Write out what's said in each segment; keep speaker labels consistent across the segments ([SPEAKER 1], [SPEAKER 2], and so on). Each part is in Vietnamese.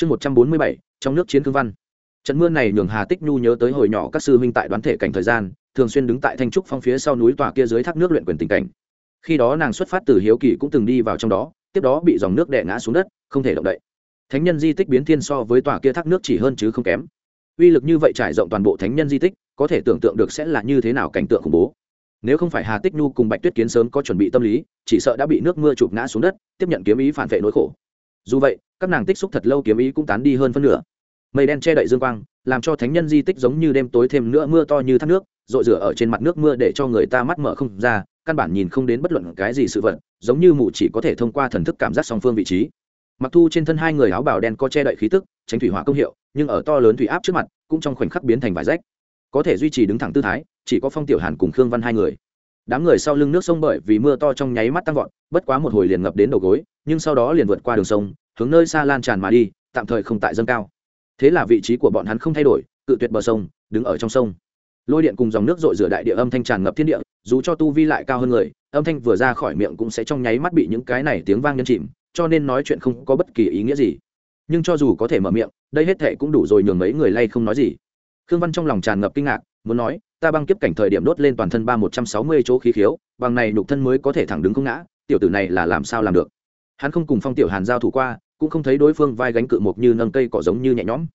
[SPEAKER 1] chương một trăm bốn mươi bảy, trong nước chiến cương văn. Trận mưa này nhường hà tích nhu nhớ tới hồi nhỏ các sư huynh tại đoán thể cảnh thời gian, thường xuyên đứng tại thanh trúc phong phía sau núi tòa kia dưới thác nước luyện quyền tình cảnh. Khi đó nàng xuất phát từ hiếu kỳ cũng từng đi vào trong đó, tiếp đó bị dòng nước đè ngã xuống đất, không thể động đậy. Thánh nhân di tích biến thiên so với tòa kia thác nước chỉ hơn chứ không kém. Uy lực như vậy trải rộng toàn bộ thánh nhân di tích, có thể tưởng tượng được sẽ là như thế nào cảnh tượng khủng bố. Nếu không phải hà tích nhu cùng bạch tuyết kiến sớm có chuẩn bị tâm lý, chỉ sợ đã bị nước mưa chụp ngã xuống đất, tiếp nhận kiếm ý phản vệ nỗi khổ. Dù vậy các nàng tích xúc thật lâu kiếm ý cũng tán đi hơn phân nửa. Mây đen che đậy dương quang, làm cho thánh nhân di tích giống như đêm tối thêm nữa mưa to như thác nước, rội rửa ở trên mặt nước mưa để cho người ta mắt mở không ra, căn bản nhìn không đến bất luận cái gì sự vật, giống như mụ chỉ có thể thông qua thần thức cảm giác song phương vị trí. Mặc thu trên thân hai người áo bào đen có che đậy khí tức, tránh thủy hỏa công hiệu, nhưng ở to lớn thủy áp trước mặt, cũng trong khoảnh khắc biến thành vải rách. Có thể duy trì đứng thẳng tư thái, chỉ có phong tiểu hàn cùng khương văn hai người. Đám người sau lưng nước sông bởi vì mưa to trong nháy mắt tăng vọt, bất quá một hồi liền ngập đến đầu gối, nhưng sau đó liền vượt qua đường sông hướng nơi xa lan tràn mà đi, tạm thời không tại dâng cao. Thế là vị trí của bọn hắn không thay đổi, cự tuyệt bờ sông, đứng ở trong sông. Lôi điện cùng dòng nước rội rửa đại địa âm thanh tràn ngập thiên địa, dù cho tu vi lại cao hơn người, âm thanh vừa ra khỏi miệng cũng sẽ trong nháy mắt bị những cái này tiếng vang nhân chìm, cho nên nói chuyện không có bất kỳ ý nghĩa gì. Nhưng cho dù có thể mở miệng, đây hết thệ cũng đủ rồi nhường mấy người lay không nói gì. Khương văn trong lòng tràn ngập kinh ngạc, muốn nói, ta băng kiếp cảnh thời điểm đốt lên toàn thân ba một trăm sáu mươi chỗ khí khiếu, bằng này nhục thân mới có thể thẳng đứng không ngã, tiểu tử này là làm sao làm được? Hắn không cùng phong tiểu hàn giao thủ qua cũng không thấy đối phương vai gánh cự mộc như nâng cây cỏ giống như nhẹ nhõm.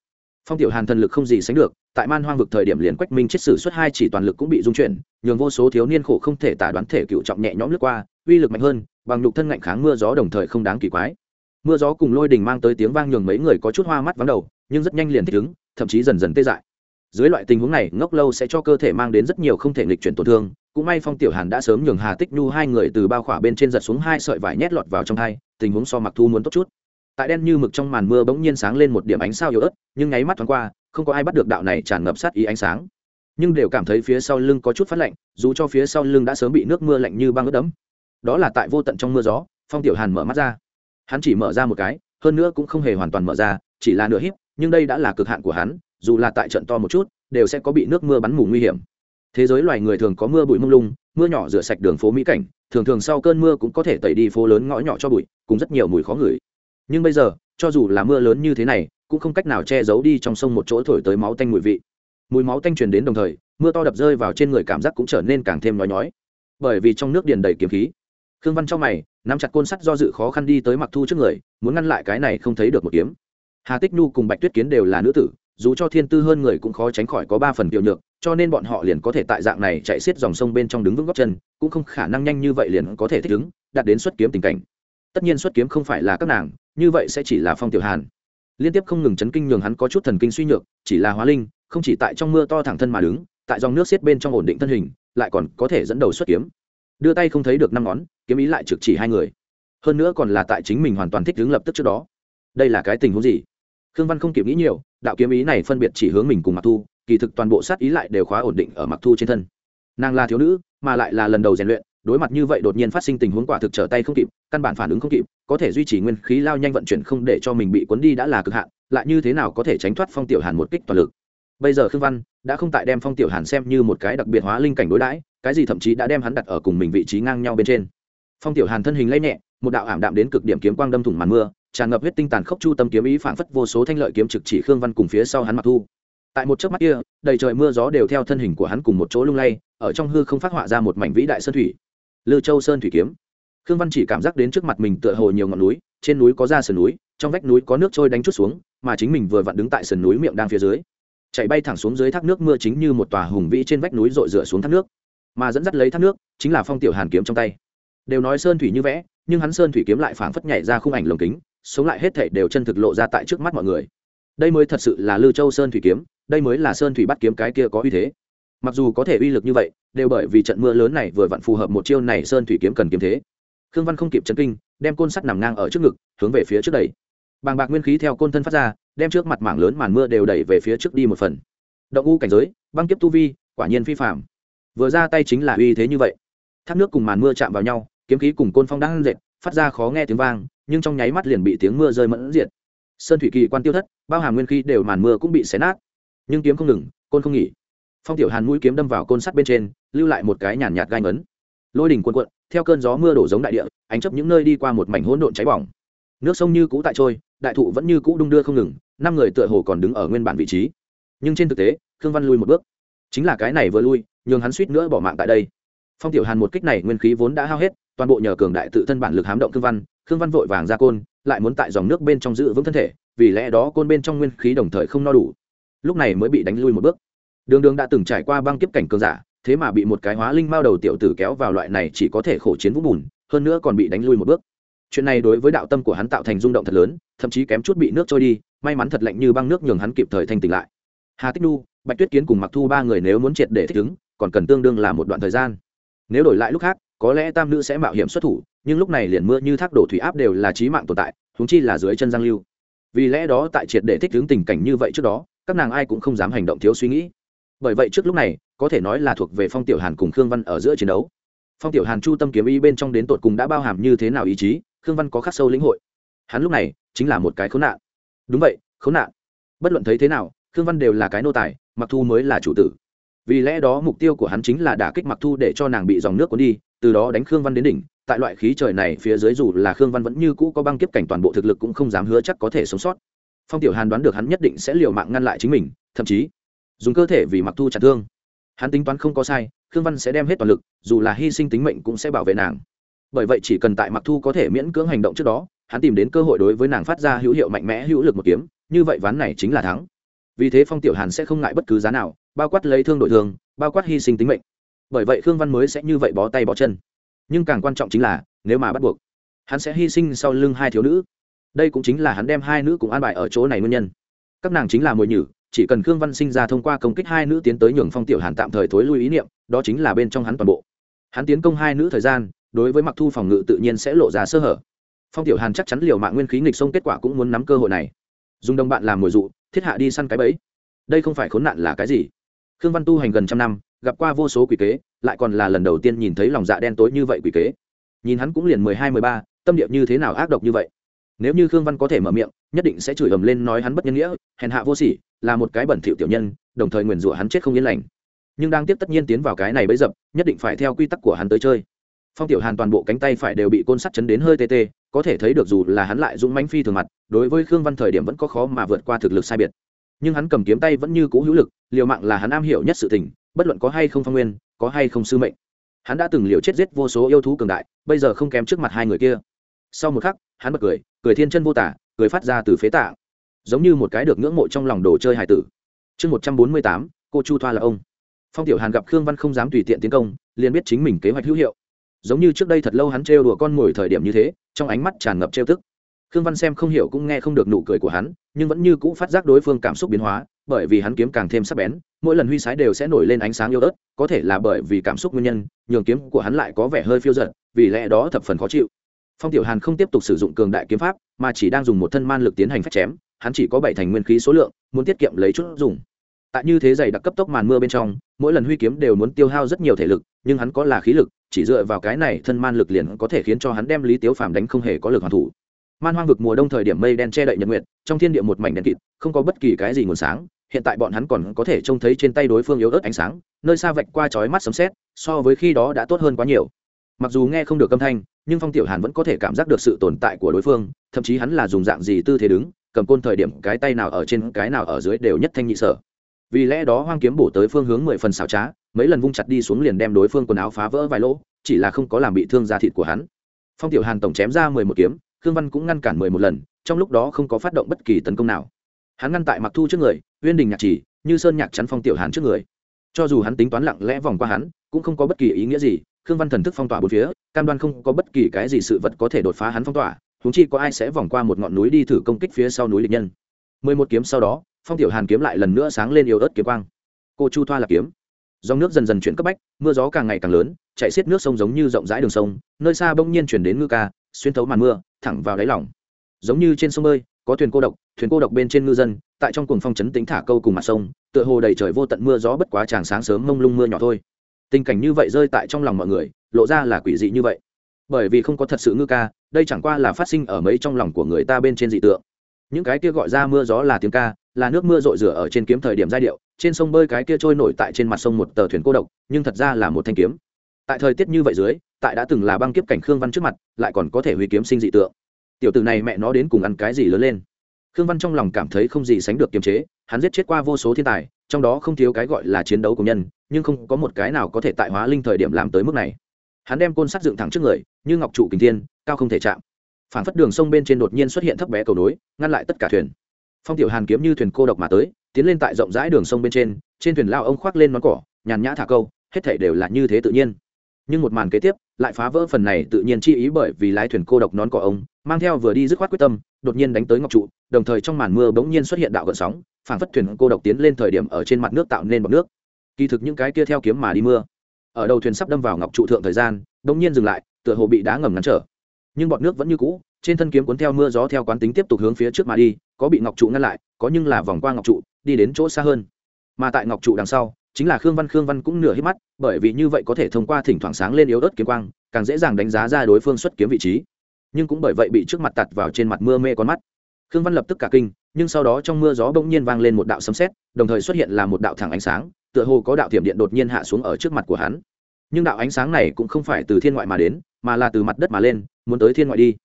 [SPEAKER 1] Phong tiểu hàn thần lực không gì sánh được, tại man hoang vực thời điểm liền quách minh chết sử xuất hai chỉ toàn lực cũng bị dung chuyển, nhường vô số thiếu niên khổ không thể tả đoán thể cựu trọng nhẹ nhõm lướt qua, uy lực mạnh hơn, bằng nhục thân ngạnh kháng mưa gió đồng thời không đáng kỳ quái. Mưa gió cùng lôi đình mang tới tiếng vang nhường mấy người có chút hoa mắt vắng đầu, nhưng rất nhanh liền thích ứng, thậm chí dần dần tê dại. Dưới loại tình huống này, ngốc lâu sẽ cho cơ thể mang đến rất nhiều không thể nghịch chuyển tổn thương, cũng may phong tiểu hàn đã sớm nhường hà tích nhu hai người từ bao khỏa bên trên giật xuống hai sợi vải nhét lọt vào trong hai, tình huống so mặc thu muốn tốt chút tại đen như mực trong màn mưa bỗng nhiên sáng lên một điểm ánh sao yếu ớt, nhưng nháy mắt thoáng qua, không có ai bắt được đạo này tràn ngập sát ý ánh sáng. Nhưng đều cảm thấy phía sau lưng có chút phát lạnh, dù cho phía sau lưng đã sớm bị nước mưa lạnh như băng ướt đẫm. Đó là tại vô tận trong mưa gió, phong tiểu hàn mở mắt ra. Hắn chỉ mở ra một cái, hơn nữa cũng không hề hoàn toàn mở ra, chỉ là nửa híp, nhưng đây đã là cực hạn của hắn, dù là tại trận to một chút, đều sẽ có bị nước mưa bắn mù nguy hiểm. Thế giới loài người thường có mưa bụi mông lung, mưa nhỏ rửa sạch đường phố mỹ cảnh, thường thường sau cơn mưa cũng có thể tẩy đi phố lớn ngõ nhỏ cho bụi, cùng rất nhiều mùi khó ngửi nhưng bây giờ, cho dù là mưa lớn như thế này, cũng không cách nào che giấu đi trong sông một chỗ thổi tới máu tanh mùi vị. Mùi máu tanh truyền đến đồng thời, mưa to đập rơi vào trên người cảm giác cũng trở nên càng thêm nói nhói. Bởi vì trong nước điền đầy kiếm khí. Khương văn trong mày, nắm chặt côn sắt do dự khó khăn đi tới mặc thu trước người, muốn ngăn lại cái này không thấy được một kiếm. Hà tích nhu cùng bạch tuyết kiến đều là nữ tử, dù cho thiên tư hơn người cũng khó tránh khỏi có ba phần kiều nhược, cho nên bọn họ liền có thể tại dạng này chạy xiết dòng sông bên trong đứng vững góc chân, cũng không khả năng nhanh như vậy liền có thể thích ứng, đạt đến xuất kiếm tình cảnh tất nhiên xuất kiếm không phải là các nàng, như vậy sẽ chỉ là phong tiểu hàn. Liên tiếp không ngừng chấn kinh nhường hắn có chút thần kinh suy nhược, chỉ là hóa linh, không chỉ tại trong mưa to thẳng thân mà đứng, tại dòng nước xiết bên trong ổn định thân hình, lại còn có thể dẫn đầu xuất kiếm. Đưa tay không thấy được năm ngón, kiếm ý lại trực chỉ hai người. Hơn nữa còn là tại chính mình hoàn toàn thích đứng lập tức trước đó. Đây là cái tình huống gì? Khương văn không kịp nghĩ nhiều, đạo kiếm ý này phân biệt chỉ hướng mình cùng mặc thu, kỳ thực toàn bộ sát ý lại đều khóa ổn định ở mặc thu trên thân. Nàng là thiếu nữ, mà lại là lần đầu rèn luyện đối mặt như vậy đột nhiên phát sinh tình huống quả thực trở tay không kịp, căn bản phản ứng không kịp, có thể duy trì nguyên khí lao nhanh vận chuyển không để cho mình bị cuốn đi đã là cực hạn, lại như thế nào có thể tránh thoát phong tiểu hàn một kích toàn lực. Bây giờ khương văn đã không tại đem phong tiểu hàn xem như một cái đặc biệt hóa linh cảnh đối đãi, cái gì thậm chí đã đem hắn đặt ở cùng mình vị trí ngang nhau bên trên. Phong tiểu hàn thân hình lây nhẹ, một đạo ảm đạm đến cực điểm kiếm quang đâm thủng màn mưa, tràn ngập huyết tinh tàn khốc chu tâm kiếm ý phảng phất vô số thanh lợi kiếm trực chỉ khương văn cùng phía sau hắn mặc thu. Tại một chớp mắt kia, đầy trời mưa gió đều theo thân hình của hắn cùng một chỗ lung lay, ở trong hư không phát họa ra một mảnh vĩ đại sơn thủy lư châu sơn thủy kiếm. Khương văn chỉ cảm giác đến trước mặt mình tựa hồ nhiều ngọn núi, trên núi có ra sườn núi, trong vách núi có nước trôi đánh chút xuống, mà chính mình vừa vặn đứng tại sườn núi miệng đang phía dưới. Chạy bay thẳng xuống dưới thác nước mưa chính như một tòa hùng vĩ trên vách núi rội rửa xuống thác nước. Mà dẫn dắt lấy thác nước, chính là phong tiểu hàn kiếm trong tay. Đều nói sơn thủy như vẽ, nhưng hắn sơn thủy kiếm lại phảng phất nhảy ra khung ảnh lồng kính, sống lại hết thảy đều chân thực lộ ra tại trước mắt mọi người. Đây mới thật sự là lư châu sơn thủy kiếm, đây mới là sơn thủy bắt kiếm cái kia có uy thế mặc dù có thể uy lực như vậy, đều bởi vì trận mưa lớn này vừa vặn phù hợp một chiêu này sơn thủy kiếm cần kiếm thế. Khương văn không kịp chấn kinh, đem côn sắt nằm ngang ở trước ngực, hướng về phía trước đẩy. Bàng bạc nguyên khí theo côn thân phát ra, đem trước mặt mảng lớn màn mưa đều đẩy về phía trước đi một phần. Động u cảnh giới, băng kiếp tu vi, quả nhiên phi phạm vừa ra tay chính là uy thế như vậy. Thác nước cùng màn mưa chạm vào nhau, kiếm khí cùng côn phong đang dệt phát ra khó nghe tiếng vang, nhưng trong nháy mắt liền bị tiếng mưa rơi mẫn diệt. Sơn thủy kỳ quan tiêu thất, bao hàm nguyên khí đều màn mưa cũng bị xé nát. Nhưng kiếm không ngừng, côn không nghỉ phong tiểu hàn mũi kiếm đâm vào côn sắt bên trên, lưu lại một cái nhàn nhạt gai ngấn. Lôi đỉnh cuộn cuộn, theo cơn gió mưa đổ giống đại địa, ánh chấp những nơi đi qua một mảnh hỗn độn cháy bỏng. Nước sông như cũ tại trôi, đại thụ vẫn như cũ đung đưa không ngừng, năm người tựa hồ còn đứng ở nguyên bản vị trí. Nhưng trên thực tế, khương văn lui một bước. Chính là cái này vừa lui, nhường hắn suýt nữa bỏ mạng tại đây. Phong tiểu hàn một kích này nguyên khí vốn đã hao hết, toàn bộ nhờ cường đại tự thân bản lực hám động khương văn khương văn vội vàng ra côn, lại muốn tại dòng nước bên trong giữ vững thân thể, vì lẽ đó côn bên trong nguyên khí đồng thời không no đủ. Lúc này mới bị đánh lui một bước đường đường đã từng trải qua băng kiếp cảnh cường giả, thế mà bị một cái hóa linh mao đầu tiểu tử kéo vào loại này chỉ có thể khổ chiến vũng bùn, hơn nữa còn bị đánh lui một bước. Chuyện này đối với đạo tâm của hắn tạo thành rung động thật lớn, thậm chí kém chút bị nước trôi đi, may mắn thật lạnh như băng nước nhường hắn kịp thời thanh tỉnh lại. Hà tích nu bạch tuyết kiến cùng mặc thu ba người nếu muốn triệt để thích ứng, còn cần tương đương là một đoạn thời gian. Nếu đổi lại lúc khác, có lẽ tam nữ sẽ mạo hiểm xuất thủ, nhưng lúc này liền mưa như thác đổ thủy áp đều là trí mạng tồn tại húng chi là dưới chân giang lưu. Vì lẽ đó tại triệt để thích ứng tình cảnh như vậy trước đó, các nàng ai cũng không dám hành động thiếu suy nghĩ bởi vậy trước lúc này, có thể nói là thuộc về phong tiểu hàn cùng khương văn ở giữa chiến đấu. Phong tiểu hàn chu tâm kiếm ý bên trong đến tột cùng đã bao hàm như thế nào ý chí, khương văn có khắc sâu lĩnh hội. Hắn lúc này chính là một cái khốn nạn. Đúng vậy, khốn nạn. Bất luận thấy thế nào, khương văn đều là cái nô tài, mặc thu mới là chủ tử. Vì lẽ đó mục tiêu của hắn chính là đả kích mặc thu để cho nàng bị dòng nước cuốn đi, từ đó đánh khương văn đến đỉnh, tại loại khí trời này phía dưới dù là khương văn vẫn như cũ có băng kiếp cảnh toàn bộ thực lực cũng không dám hứa chắc có thể sống sót. Phong tiểu hàn đoán được hắn nhất định sẽ liều mạng ngăn lại chính mình, thậm chí dùng cơ thể vì mặc thu chặt thương. Hắn tính toán không có sai, khương văn sẽ đem hết toàn lực, dù là hy sinh tính mệnh cũng sẽ bảo vệ nàng. Bởi vậy chỉ cần tại mặc thu có thể miễn cưỡng hành động trước đó, hắn tìm đến cơ hội đối với nàng phát ra hữu hiệu mạnh mẽ hữu lực một kiếm, như vậy ván này chính là thắng. Vì thế phong tiểu hàn sẽ không ngại bất cứ giá nào, bao quát lấy thương đội thương bao quát hy sinh tính mệnh. Bởi vậy khương văn mới sẽ như vậy bó tay bó chân. Nhưng càng quan trọng chính là, nếu mà bắt buộc, hắn sẽ hy sinh sau lưng hai thiếu nữ. Đây cũng chính là hắn đem hai nữ cùng an bài ở chỗ này nguyên nhân. Các nàng chính là mồi nhử chỉ cần khương văn sinh ra thông qua công kích hai nữ tiến tới nhường phong tiểu hàn tạm thời thối lui ý niệm, đó chính là bên trong hắn toàn bộ. Hắn tiến công hai nữ thời gian, đối với mặc thu phòng ngự tự nhiên sẽ lộ ra sơ hở. Phong tiểu hàn chắc chắn liều mạng nguyên khí nghịch sông kết quả cũng muốn nắm cơ hội này. Dùng đồng bạn làm mồi dụ, thiết hạ đi săn cái bẫy. Đây không phải khốn nạn là cái gì? Khương văn tu hành gần trăm năm, gặp qua vô số quỷ kế, lại còn là lần đầu tiên nhìn thấy lòng dạ đen tối như vậy quỷ kế. Nhìn hắn cũng liền mười hai, mười ba, tâm điệp như thế nào ác độc như vậy? Nếu như khương văn có thể mở miệng nhất định sẽ chửi ầm lên nói hắn bất nhân nghĩa, hèn hạ vô sỉ, là một cái bẩn thỉu tiểu nhân, đồng thời nguyền rủa hắn chết không yên lành. Nhưng đang tiếp tất nhiên tiến vào cái này bấy dập, nhất định phải theo quy tắc của hắn tới chơi. Phong tiểu hàn toàn bộ cánh tay phải đều bị côn sắt chấn đến hơi tê tê, có thể thấy được dù là hắn lại dũng mãnh phi thường mặt, đối với khương văn thời điểm vẫn có khó mà vượt qua thực lực sai biệt. Nhưng hắn cầm kiếm tay vẫn như cũ hữu lực, liều mạng là hắn am hiểu nhất sự tình, bất luận có hay không phong nguyên, có hay không sư mệnh. Hắn đã từng liều chết giết vô số yêu thú cường đại, bây giờ không kém trước mặt hai người kia. Sau một khắc, hắn bật cười cười thiên chân vô tả cười phát ra từ phế tạ giống như một cái được ngưỡng mộ trong lòng đồ chơi hải tử. Chương một trăm bốn mươi tám, cô chu thoa là ông. Phong tiểu hàn gặp khương văn không dám tùy tiện tiến công, liền biết chính mình kế hoạch hữu hiệu. Giống như trước đây thật lâu hắn trêu đùa con mồi thời điểm như thế, trong ánh mắt tràn ngập trêu tức. Khương văn xem không hiểu cũng nghe không được nụ cười của hắn, nhưng vẫn như cũ phát giác đối phương cảm xúc biến hóa, bởi vì hắn kiếm càng thêm sắc bén, mỗi lần huy sái đều sẽ nổi lên ánh sáng yêu ớt, có thể là bởi vì cảm xúc nguyên nhân, nhường kiếm của hắn lại có vẻ hơi phiêu giật vì lẽ đó thập phần khó chịu phong tiểu hàn không tiếp tục sử dụng cường đại kiếm pháp, mà chỉ đang dùng một thân man lực tiến hành phép chém, hắn chỉ có bảy thành nguyên khí số lượng, muốn tiết kiệm lấy chút dùng. Tại như thế dày đặc cấp tốc màn mưa bên trong, mỗi lần huy kiếm đều muốn tiêu hao rất nhiều thể lực, nhưng hắn có là khí lực, chỉ dựa vào cái này thân man lực liền có thể khiến cho hắn đem lý tiếu phàm đánh không hề có lực hoàn thủ. Man hoang vực mùa đông thời điểm mây đen che đậy nhật nguyệt, trong thiên địa một mảnh đen kịt, không có bất kỳ cái gì nguồn sáng, hiện tại bọn hắn còn có thể trông thấy trên tay đối phương yếu ớt ánh sáng, nơi xa vạch qua chói mắt sấm sét, so với khi đó đã tốt hơn quá nhiều mặc dù nghe không được âm thanh, nhưng phong tiểu hàn vẫn có thể cảm giác được sự tồn tại của đối phương, thậm chí hắn là dùng dạng gì tư thế đứng, cầm côn thời điểm cái tay nào ở trên, cái nào ở dưới đều nhất thanh nhị sở. Vì lẽ đó hoang kiếm bổ tới phương hướng mười phần xảo trá, mấy lần vung chặt đi xuống liền đem đối phương quần áo phá vỡ vài lỗ, chỉ là không có làm bị thương da thịt của hắn. Phong tiểu hàn tổng chém ra mười một kiếm, khương văn cũng ngăn cản mười một lần, trong lúc đó không có phát động bất kỳ tấn công nào. Hắn ngăn tại mặc thu trước người, uyên đình nhạc chỉ, như sơn nhạc chắn phong tiểu hàn trước người. Cho dù hắn tính toán lặng lẽ vòng qua hắn, cũng không có bất kỳ ý nghĩa gì khương văn thần thức phong tỏa bốn phía, cam đoan không có bất kỳ cái gì sự vật có thể đột phá hắn phong tỏa húng chi có ai sẽ vòng qua một ngọn núi đi thử công kích phía sau núi địch nhân. Mười một kiếm sau đó, phong tiểu hàn kiếm lại lần nữa sáng lên yếu ớt kiếm quang. Cô chu thoa là kiếm. Dòng nước dần dần chuyển cấp bách, mưa gió càng ngày càng lớn chạy xiết nước sông giống như rộng rãi đường sông, nơi xa bỗng nhiên chuyển đến ngư ca, xuyên thấu màn mưa, thẳng vào đáy lỏng giống như trên sông bơi, có thuyền cô độc, thuyền cô độc bên trên ngư dân, tại trong cuồng phong chấn tính thả câu cùng mặt sông, tựa hồ đầy trời vô tận mưa gió bất quá tràng sáng sớm mông lung mưa nhỏ thôi tình cảnh như vậy rơi tại trong lòng mọi người, lộ ra là quỷ dị như vậy. Bởi vì không có thật sự ngư ca, đây chẳng qua là phát sinh ở mấy trong lòng của người ta bên trên dị tượng. Những cái kia gọi ra mưa gió là tiếng ca, là nước mưa rội rửa ở trên kiếm thời điểm giai điệu, trên sông bơi cái kia trôi nổi tại trên mặt sông một tờ thuyền cô độc, nhưng thật ra là một thanh kiếm. Tại thời tiết như vậy dưới, tại đã từng là băng kiếp cảnh khương văn trước mặt, lại còn có thể huy kiếm sinh dị tượng. Tiểu tử này mẹ nó đến cùng ăn cái gì lớn lên khương văn trong lòng cảm thấy không gì sánh được kiềm chế, hắn giết chết qua vô số thiên tài, trong đó không thiếu cái gọi là chiến đấu của nhân, nhưng không có một cái nào có thể tại hóa linh thời điểm làm tới mức này. Hắn đem côn sắt dựng thẳng trước người, như ngọc trụ kình thiên, cao không thể chạm. Phản phất đường sông bên trên đột nhiên xuất hiện thấp bé cầu nối, ngăn lại tất cả thuyền. Phong tiểu hàn kiếm như thuyền cô độc mà tới, tiến lên tại rộng rãi đường sông bên trên trên thuyền lao ông khoác lên nón cỏ, nhàn nhã thả câu, hết thảy đều là như thế tự nhiên. Nhưng một màn kế tiếp, lại phá vỡ phần này tự nhiên chi ý bởi vì lái thuyền cô độc nón cỏ ông mang theo vừa đi dứt khoát quyết tâm, đột nhiên đánh tới ngọc trụ, đồng thời trong màn mưa bỗng nhiên xuất hiện đạo gợn sóng phản phất thuyền cô độc tiến lên thời điểm ở trên mặt nước tạo nên bọt nước. Kỳ thực những cái kia theo kiếm mà đi mưa, ở đầu thuyền sắp đâm vào ngọc trụ thượng thời gian, bỗng nhiên dừng lại, tựa hồ bị đá ngầm ngăn trở. Nhưng bọt nước vẫn như cũ, trên thân kiếm cuốn theo mưa gió theo quán tính tiếp tục hướng phía trước mà đi, có bị ngọc trụ ngăn lại, có nhưng là vòng qua ngọc trụ, đi đến chỗ xa hơn. Mà tại ngọc trụ đằng sau, chính là khương văn khương văn cũng nửa hít mắt, bởi vì như vậy có thể thông qua thỉnh thoảng sáng lên yếu ớt kiếm quang, càng dễ dàng đánh giá ra đối phương xuất kiếm vị trí nhưng cũng bởi vậy bị trước mặt tạt vào trên mặt mưa mê con mắt. Khương văn lập tức cả kinh, nhưng sau đó trong mưa gió bỗng nhiên vang lên một đạo sấm sét, đồng thời xuất hiện là một đạo thẳng ánh sáng, tựa hồ có đạo thiểm điện đột nhiên hạ xuống ở trước mặt của hắn. Nhưng đạo ánh sáng này cũng không phải từ thiên ngoại mà đến, mà là từ mặt đất mà lên, muốn tới thiên ngoại đi.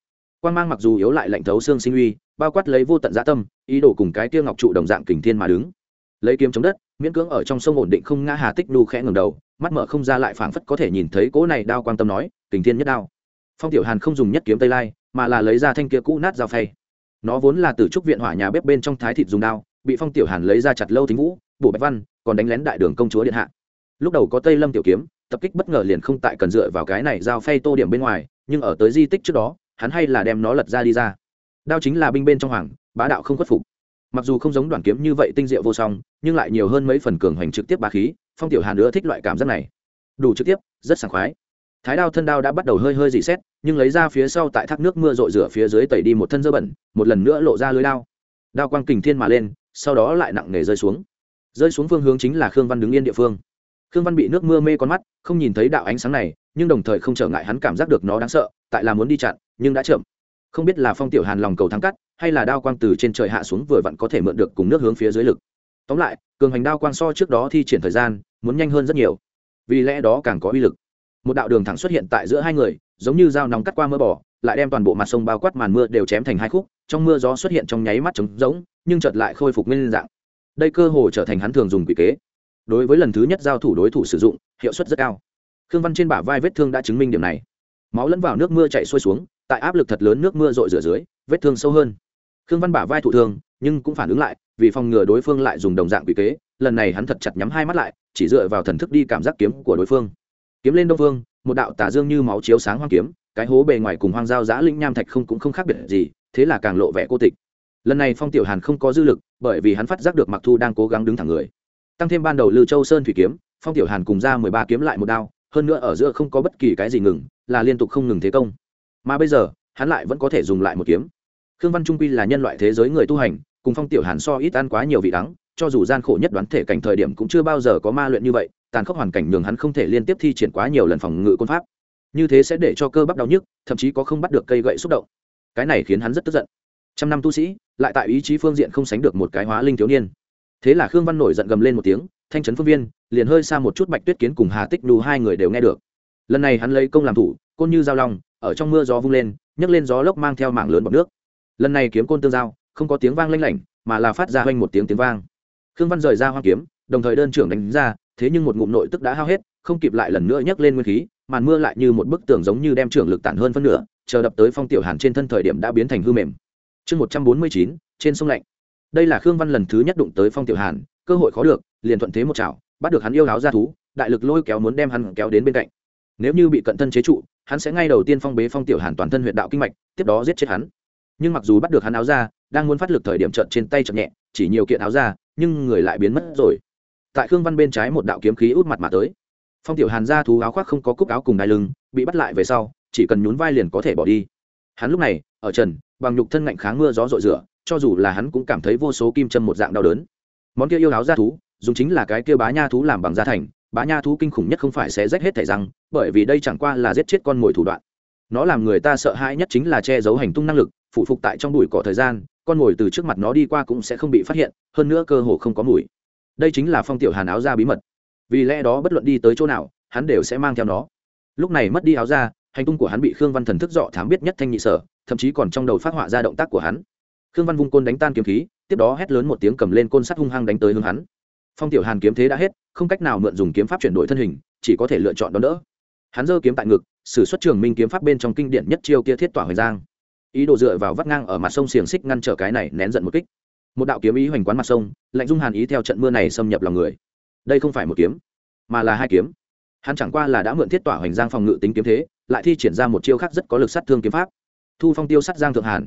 [SPEAKER 1] Quan mang mặc dù yếu lại lạnh thấu xương sinh uy, bao quát lấy vô tận dã tâm, ý đồ cùng cái tiêu ngọc trụ đồng dạng kình thiên mà đứng. Lấy kiếm chống đất, miễn cưỡng ở trong sông ổn định không ngã hà tích đu khẽ ngầm đầu, mắt mở không ra lại phảng phất có thể nhìn thấy cỗ này đao quan tâm nói, kình thiên nhất đao phong tiểu hàn không dùng nhất kiếm tây lai, mà là lấy ra thanh kia cũ nát dao phay. Nó vốn là từ trúc viện hỏa nhà bếp bên trong thái thịt dùng đao, bị phong tiểu hàn lấy ra chặt lâu thính vũ, bổ bạch văn, còn đánh lén đại đường công chúa điện hạ. Lúc đầu có tây lâm tiểu kiếm, tập kích bất ngờ liền không tại cần dựa vào cái này dao phay tô điểm bên ngoài, nhưng ở tới di tích trước đó, hắn hay là đem nó lật ra đi ra. Đao chính là binh bên trong hoàng, bá đạo không khuất phục. Mặc dù không giống đoàn kiếm như vậy tinh diệu vô song, nhưng lại nhiều hơn mấy phần cường hoành trực tiếp bá khí, phong tiểu hàn nữa thích loại cảm giác này. Đủ trực tiếp, rất sảng khoái thái đao thân đao đã bắt đầu hơi hơi dị xét, nhưng lấy ra phía sau tại thác nước mưa rội rửa phía dưới tẩy đi một thân dơ bẩn, một lần nữa lộ ra lưới đao. Đao quang kình thiên mà lên, sau đó lại nặng nề rơi xuống. Rơi xuống phương hướng chính là khương văn đứng yên địa phương. Khương văn bị nước mưa mê con mắt, không nhìn thấy đạo ánh sáng này, nhưng đồng thời không trở ngại hắn cảm giác được nó đáng sợ, tại là muốn đi chặn, nhưng đã chậm. Không biết là phong tiểu hàn lòng cầu thắng cắt, hay là đao quang từ trên trời hạ xuống vừa vặn có thể mượn được cùng nước hướng phía dưới lực. Tóm lại, cường hành đao quang so trước đó thi triển thời gian, muốn nhanh hơn rất nhiều. Vì lẽ đó càng có uy lực một đạo đường thẳng xuất hiện tại giữa hai người, giống như dao nóng cắt qua mưa bỏ lại đem toàn bộ mặt sông bao quát màn mưa đều chém thành hai khúc, trong mưa gió xuất hiện trong nháy mắt trống rỗng, nhưng chợt lại khôi phục nguyên dạng. Đây cơ hồ trở thành hắn thường dùng quỷ kế. Đối với lần thứ nhất giao thủ đối thủ sử dụng, hiệu suất rất cao. Khương văn trên bả vai vết thương đã chứng minh điểm này. Máu lẫn vào nước mưa chạy xuôi xuống, tại áp lực thật lớn nước mưa rội rửa dưới, vết thương sâu hơn. Khương văn bả vai thụ thương, nhưng cũng phản ứng lại, vì phòng ngừa đối phương lại dùng đồng dạng quỷ kế, lần này hắn thật chặt nhắm hai mắt lại, chỉ dựa vào thần thức đi cảm giác kiếm của đối phương kiếm lên đông phương một đạo tà dương như máu chiếu sáng hoang kiếm, cái hố bề ngoài cùng hoang giao giã linh nham thạch không cũng không khác biệt gì, thế là càng lộ vẻ cô tịch. Lần này phong tiểu hàn không có dư lực, bởi vì hắn phát giác được mặc thu đang cố gắng đứng thẳng người. Tăng thêm ban đầu lưu châu sơn thủy kiếm, phong tiểu hàn cùng ra mười ba kiếm lại một đao, hơn nữa ở giữa không có bất kỳ cái gì ngừng, là liên tục không ngừng thế công. Mà bây giờ, hắn lại vẫn có thể dùng lại một kiếm. Khương văn trung quy là nhân loại thế giới người tu hành, cùng phong tiểu hàn so ít ăn quá nhiều vị đắng, cho dù gian khổ nhất đoán thể cảnh thời điểm cũng chưa bao giờ có ma luyện như vậy tàn khốc hoàn cảnh nhường hắn không thể liên tiếp thi triển quá nhiều lần phòng ngự quân pháp. Như thế sẽ để cho cơ bắp đau nhức, thậm chí có không bắt được cây gậy xúc động. Cái này khiến hắn rất tức giận. Trăm năm tu sĩ, lại tại ý chí phương diện không sánh được một cái hóa linh thiếu niên. Thế là khương văn nổi giận gầm lên một tiếng, thanh trấn phương viên, liền hơi xa một chút bạch tuyết kiến cùng hà tích đù hai người đều nghe được. Lần này hắn lấy công làm thủ, côn như dao long, ở trong mưa gió vung lên, nhấc lên gió lốc mang theo mảng lớn bọc nước. Lần này kiếm côn tương giao, không có tiếng vang lanh lảnh, mà là phát ra hoanh một tiếng tiếng vang. Khương văn rời ra hoa kiếm, đồng thời đơn trưởng đánh ra thế nhưng một ngụm nội tức đã hao hết, không kịp lại lần nữa nhấc lên nguyên khí, màn mưa lại như một bức tường giống như đem trưởng lực tản hơn phân nửa, chờ đập tới phong tiểu hàn trên thân thời điểm đã biến thành hư mềm. Chương một trăm bốn mươi chín, trên sông lạnh. Đây là khương văn lần thứ nhất đụng tới phong tiểu hàn, cơ hội khó được, liền thuận thế một chảo, bắt được hắn yêu áo ra thú, đại lực lôi kéo muốn đem hắn kéo đến bên cạnh. Nếu như bị cận thân chế trụ, hắn sẽ ngay đầu tiên phong bế phong tiểu hàn toàn thân huyện đạo kinh mạch, tiếp đó giết chết hắn. Nhưng mặc dù bắt được hắn áo ra đang muốn phát lực thời điểm trợn trên tay chậm nhẹ, chỉ nhiều kiện áo ra nhưng người lại biến mất rồi tại khương văn bên trái một đạo kiếm khí út mặt mà tới. Phong tiểu hàn ra thú áo khoác không có cúc áo cùng đai lưng, bị bắt lại về sau, chỉ cần nhún vai liền có thể bỏ đi. Hắn lúc này, ở trần, bằng nhục thân ngạnh kháng mưa gió rội rửa, cho dù là hắn cũng cảm thấy vô số kim châm một dạng đau đớn. Món kia yêu áo ra thú, dùng chính là cái kia bá nha thú làm bằng da thành, bá nha thú kinh khủng nhất không phải sẽ rách hết thẻ răng, bởi vì đây chẳng qua là giết chết con mồi thủ đoạn. Nó làm người ta sợ hãi nhất chính là che giấu hành tung năng lực, phụ phục tại trong bụi cỏ thời gian, con mồi từ trước mặt nó đi qua cũng sẽ không bị phát hiện, hơn nữa cơ hồ không có mùi đây chính là phong tiểu hàn áo da bí mật. Vì lẽ đó bất luận đi tới chỗ nào, hắn đều sẽ mang theo nó. Lúc này mất đi áo da, hành tung của hắn bị khương văn thần thức dọ thám biết nhất thanh nhị sở, thậm chí còn trong đầu phát họa ra động tác của hắn. Khương văn vung côn đánh tan kiếm khí, tiếp đó hét lớn một tiếng cầm lên côn sắt hung hăng đánh tới hướng hắn. Phong tiểu hàn kiếm thế đã hết, không cách nào mượn dùng kiếm pháp chuyển đổi thân hình, chỉ có thể lựa chọn đón đỡ. Hắn giơ kiếm tại ngực, sử xuất trường minh kiếm pháp bên trong kinh điển nhất chiêu kia thiết tỏa hoành giang. Ý đồ dựa vào vắt ngang ở mặt sông xiềng xích ngăn trở cái này nén giận một kích một đạo kiếm ý hoành quán mặt sông, lạnh dung hàn ý theo trận mưa này xâm nhập lòng người. Đây không phải một kiếm, mà là hai kiếm. Hắn chẳng qua là đã mượn thiết tỏa hoành giang phòng ngự tính kiếm thế, lại thi triển ra một chiêu khác rất có lực sát thương kiếm pháp. Thu phong tiêu sát giang thượng hàn,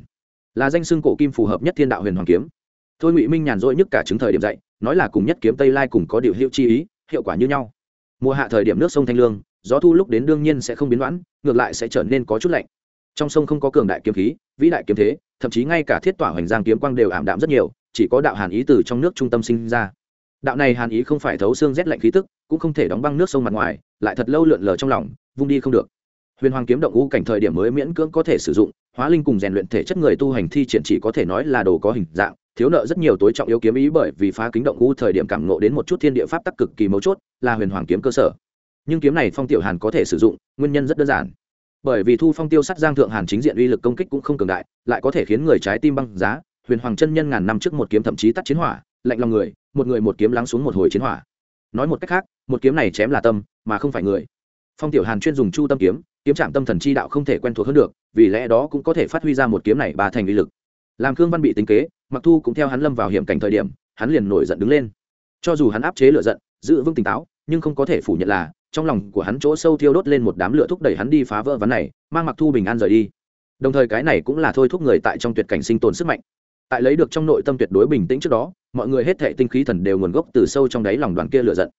[SPEAKER 1] là danh xưng cổ kim phù hợp nhất thiên đạo huyền hoàng kiếm. Thôi ngụy minh nhàn rỗi nhất cả chứng thời điểm dạy nói là cùng nhất kiếm tây lai cùng có điều hiệu chi ý, hiệu quả như nhau. Mùa hạ thời điểm nước sông thanh lương, gió thu lúc đến đương nhiên sẽ không biến đoán ngược lại sẽ trở nên có chút lạnh. Trong sông không có cường đại kiếm khí, vĩ đại kiếm thế, thậm chí ngay cả thiết tỏa hoành giang kiếm quang đều ảm đạm rất nhiều chỉ có đạo hàn ý từ trong nước trung tâm sinh ra. Đạo này hàn ý không phải thấu xương rét lạnh khí tức, cũng không thể đóng băng nước sông mặt ngoài, lại thật lâu lượn lờ trong lòng, vung đi không được. Huyền hoàng kiếm động u cảnh thời điểm mới miễn cưỡng có thể sử dụng, hóa linh cùng rèn luyện thể chất người tu hành thi triển chỉ có thể nói là đồ có hình dạng, thiếu nợ rất nhiều tối trọng yếu kiếm ý bởi vì phá kính động u thời điểm cảm ngộ đến một chút thiên địa pháp tắc cực kỳ mấu chốt, là huyền hoàng kiếm cơ sở. Nhưng kiếm này phong tiểu hàn có thể sử dụng, nguyên nhân rất đơn giản. Bởi vì thu phong tiêu sắt giang thượng hàn chính diện uy lực công kích cũng không cường đại, lại có thể khiến người trái tim băng giá huyền hoàng chân nhân ngàn năm trước một kiếm thậm chí tắt chiến hỏa, lạnh lòng người, một người một kiếm lắng xuống một hồi chiến hỏa. Nói một cách khác, một kiếm này chém là tâm, mà không phải người. Phong tiểu hàn chuyên dùng chu tâm kiếm kiếm trạm tâm thần chi đạo không thể quen thuộc hơn được, vì lẽ đó cũng có thể phát huy ra một kiếm này ba thành uy lực. Làm khương văn bị tính kế mặc thu cũng theo hắn lâm vào hiểm cảnh thời điểm, hắn liền nổi giận đứng lên. Cho dù hắn áp chế lựa giận, giữ vững tỉnh táo, nhưng không có thể phủ nhận là, trong lòng của hắn chỗ sâu thiêu đốt lên một đám lửa thúc đẩy hắn đi phá vỡ ván này, mang mặc thu bình an rời đi. Đồng thời cái này cũng là thôi thúc người tại trong tuyệt cảnh sinh tồn sức mạnh tại lấy được trong nội tâm tuyệt đối bình tĩnh trước đó, mọi người hết thệ tinh khí thần đều nguồn gốc từ sâu trong đáy lòng đoàn kia lựa giận.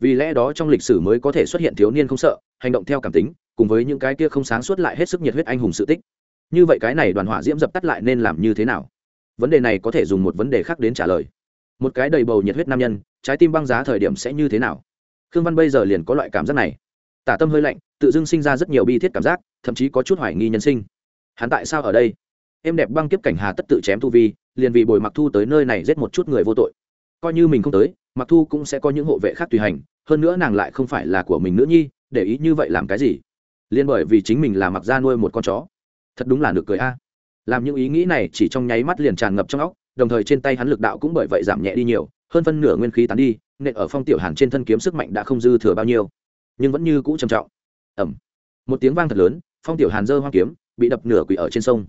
[SPEAKER 1] Vì lẽ đó trong lịch sử mới có thể xuất hiện thiếu niên không sợ, hành động theo cảm tính, cùng với những cái kia không sáng suốt lại hết sức nhiệt huyết anh hùng sự tích. Như vậy cái này đoàn hỏa diễm dập tắt lại nên làm như thế nào? Vấn đề này có thể dùng một vấn đề khác đến trả lời. Một cái đầy bầu nhiệt huyết nam nhân, trái tim băng giá thời điểm sẽ như thế nào? Khương văn bây giờ liền có loại cảm giác này. Tả tâm hơi lạnh, tự dưng sinh ra rất nhiều bi thiết cảm giác, thậm chí có chút hoài nghi nhân sinh. Hắn tại sao ở đây? Em đẹp băng kiếp cảnh hà tất tự chém tu vi liền vì bồi mặc thu tới nơi này giết một chút người vô tội. Coi như mình không tới, mặc thu cũng sẽ có những hộ vệ khác tùy hành, hơn nữa nàng lại không phải là của mình nữ nhi, để ý như vậy làm cái gì? Liên bởi vì chính mình là mặc ra nuôi một con chó. Thật đúng là được cười a. Làm những ý nghĩ này chỉ trong nháy mắt liền tràn ngập trong óc, đồng thời trên tay hắn lực đạo cũng bởi vậy giảm nhẹ đi nhiều, hơn phân nửa nguyên khí tán đi nên ở phong tiểu hàn trên thân kiếm sức mạnh đã không dư thừa bao nhiêu, nhưng vẫn như cũ trầm trọng. Ẩm một tiếng vang thật lớn, phong tiểu hàn giơ hoang kiếm, bị đập nửa quỷ ở trên sông.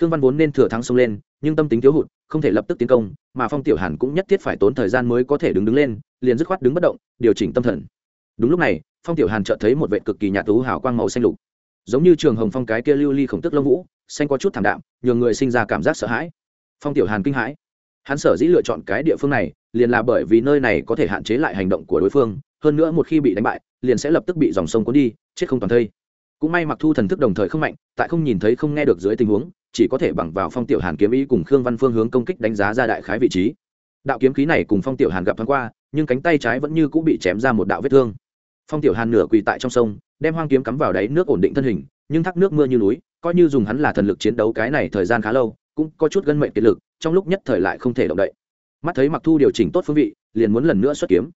[SPEAKER 1] Khương văn vốn nên thừa thắng sông lên nhưng tâm tính thiếu hụt, không thể lập tức tiến công, mà phong tiểu hàn cũng nhất thiết phải tốn thời gian mới có thể đứng đứng lên, liền dứt khoát đứng bất động, điều chỉnh tâm thần. Đúng lúc này, phong tiểu hàn chợt thấy một vệ cực kỳ nhạt tú hào quang màu xanh lục. Giống như trường hồng phong cái kia lưu ly khổng tức lông vũ, xanh có chút thảm đạm, nhường người sinh ra cảm giác sợ hãi. Phong tiểu hàn kinh hãi. Hắn sở dĩ lựa chọn cái địa phương này, liền là bởi vì nơi này có thể hạn chế lại hành động của đối phương, hơn nữa một khi bị đánh bại, liền sẽ lập tức bị dòng sông cuốn đi, chết không toàn thây cũng may mặc thu thần thức đồng thời không mạnh, tại không nhìn thấy không nghe được dưới tình huống, chỉ có thể bằng vào phong tiểu hàn kiếm ý cùng khương văn phương hướng công kích đánh giá ra đại khái vị trí. Đạo kiếm khí này cùng phong tiểu hàn gặp thoáng qua, nhưng cánh tay trái vẫn như cũng bị chém ra một đạo vết thương. Phong tiểu hàn nửa quỳ tại trong sông, đem hoang kiếm cắm vào đáy nước ổn định thân hình, nhưng thác nước mưa như núi, coi như dùng hắn là thần lực chiến đấu cái này thời gian khá lâu, cũng có chút gân mệnh kiệt lực, trong lúc nhất thời lại không thể động đậy. Mắt thấy mặc thu điều chỉnh tốt phương vị, liền muốn lần nữa xuất kiếm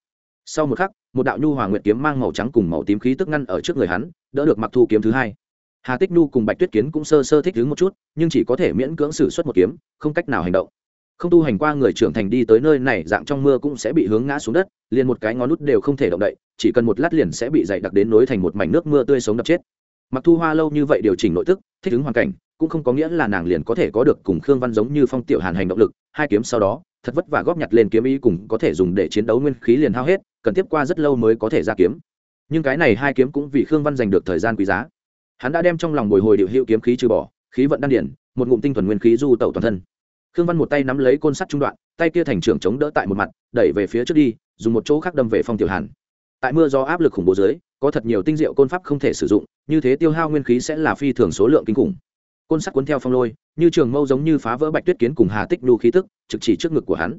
[SPEAKER 1] sau một khắc, một đạo nhu hòa nguyện kiếm mang màu trắng cùng màu tím khí tức ngăn ở trước người hắn, đỡ được mặc thu kiếm thứ hai. Hà tích nhu cùng bạch tuyết kiến cũng sơ sơ thích đứng một chút, nhưng chỉ có thể miễn cưỡng xử suất một kiếm, không cách nào hành động. Không tu hành qua người trưởng thành đi tới nơi này, dạng trong mưa cũng sẽ bị hướng ngã xuống đất, liền một cái ngón nút đều không thể động đậy, chỉ cần một lát liền sẽ bị dày đặc đến nối thành một mảnh nước mưa tươi sống đập chết. Mặc thu hoa lâu như vậy điều chỉnh nội tức, thích ứng hoàn cảnh, cũng không có nghĩa là nàng liền có thể có được cùng khương văn giống như phong tiểu hàn hành động lực, hai kiếm sau đó, thật vất vả góp nhặt lên kiếm ý cùng có thể dùng để chiến đấu nguyên khí liền hao hết cần tiếp qua rất lâu mới có thể ra kiếm. Nhưng cái này hai kiếm cũng vì khương văn giành được thời gian quý giá. Hắn đã đem trong lòng bồi hồi điệu hiệu kiếm khí trừ bỏ, khí vận đan điển, một ngụm tinh thuần nguyên khí du tẩu toàn thân. Khương văn một tay nắm lấy côn sắt trung đoạn, tay kia thành trưởng chống đỡ tại một mặt, đẩy về phía trước đi, dùng một chỗ khác đâm về phong tiểu hàn. Tại mưa do áp lực khủng bố dưới, có thật nhiều tinh diệu côn pháp không thể sử dụng, như thế tiêu hao nguyên khí sẽ là phi thường số lượng kinh khủng. Côn sắt cuốn theo phong lôi, như trường mâu giống như phá vỡ bạch tuyết kiến cùng hà tích nhu khí tức, trực chỉ trước ngực của hắn.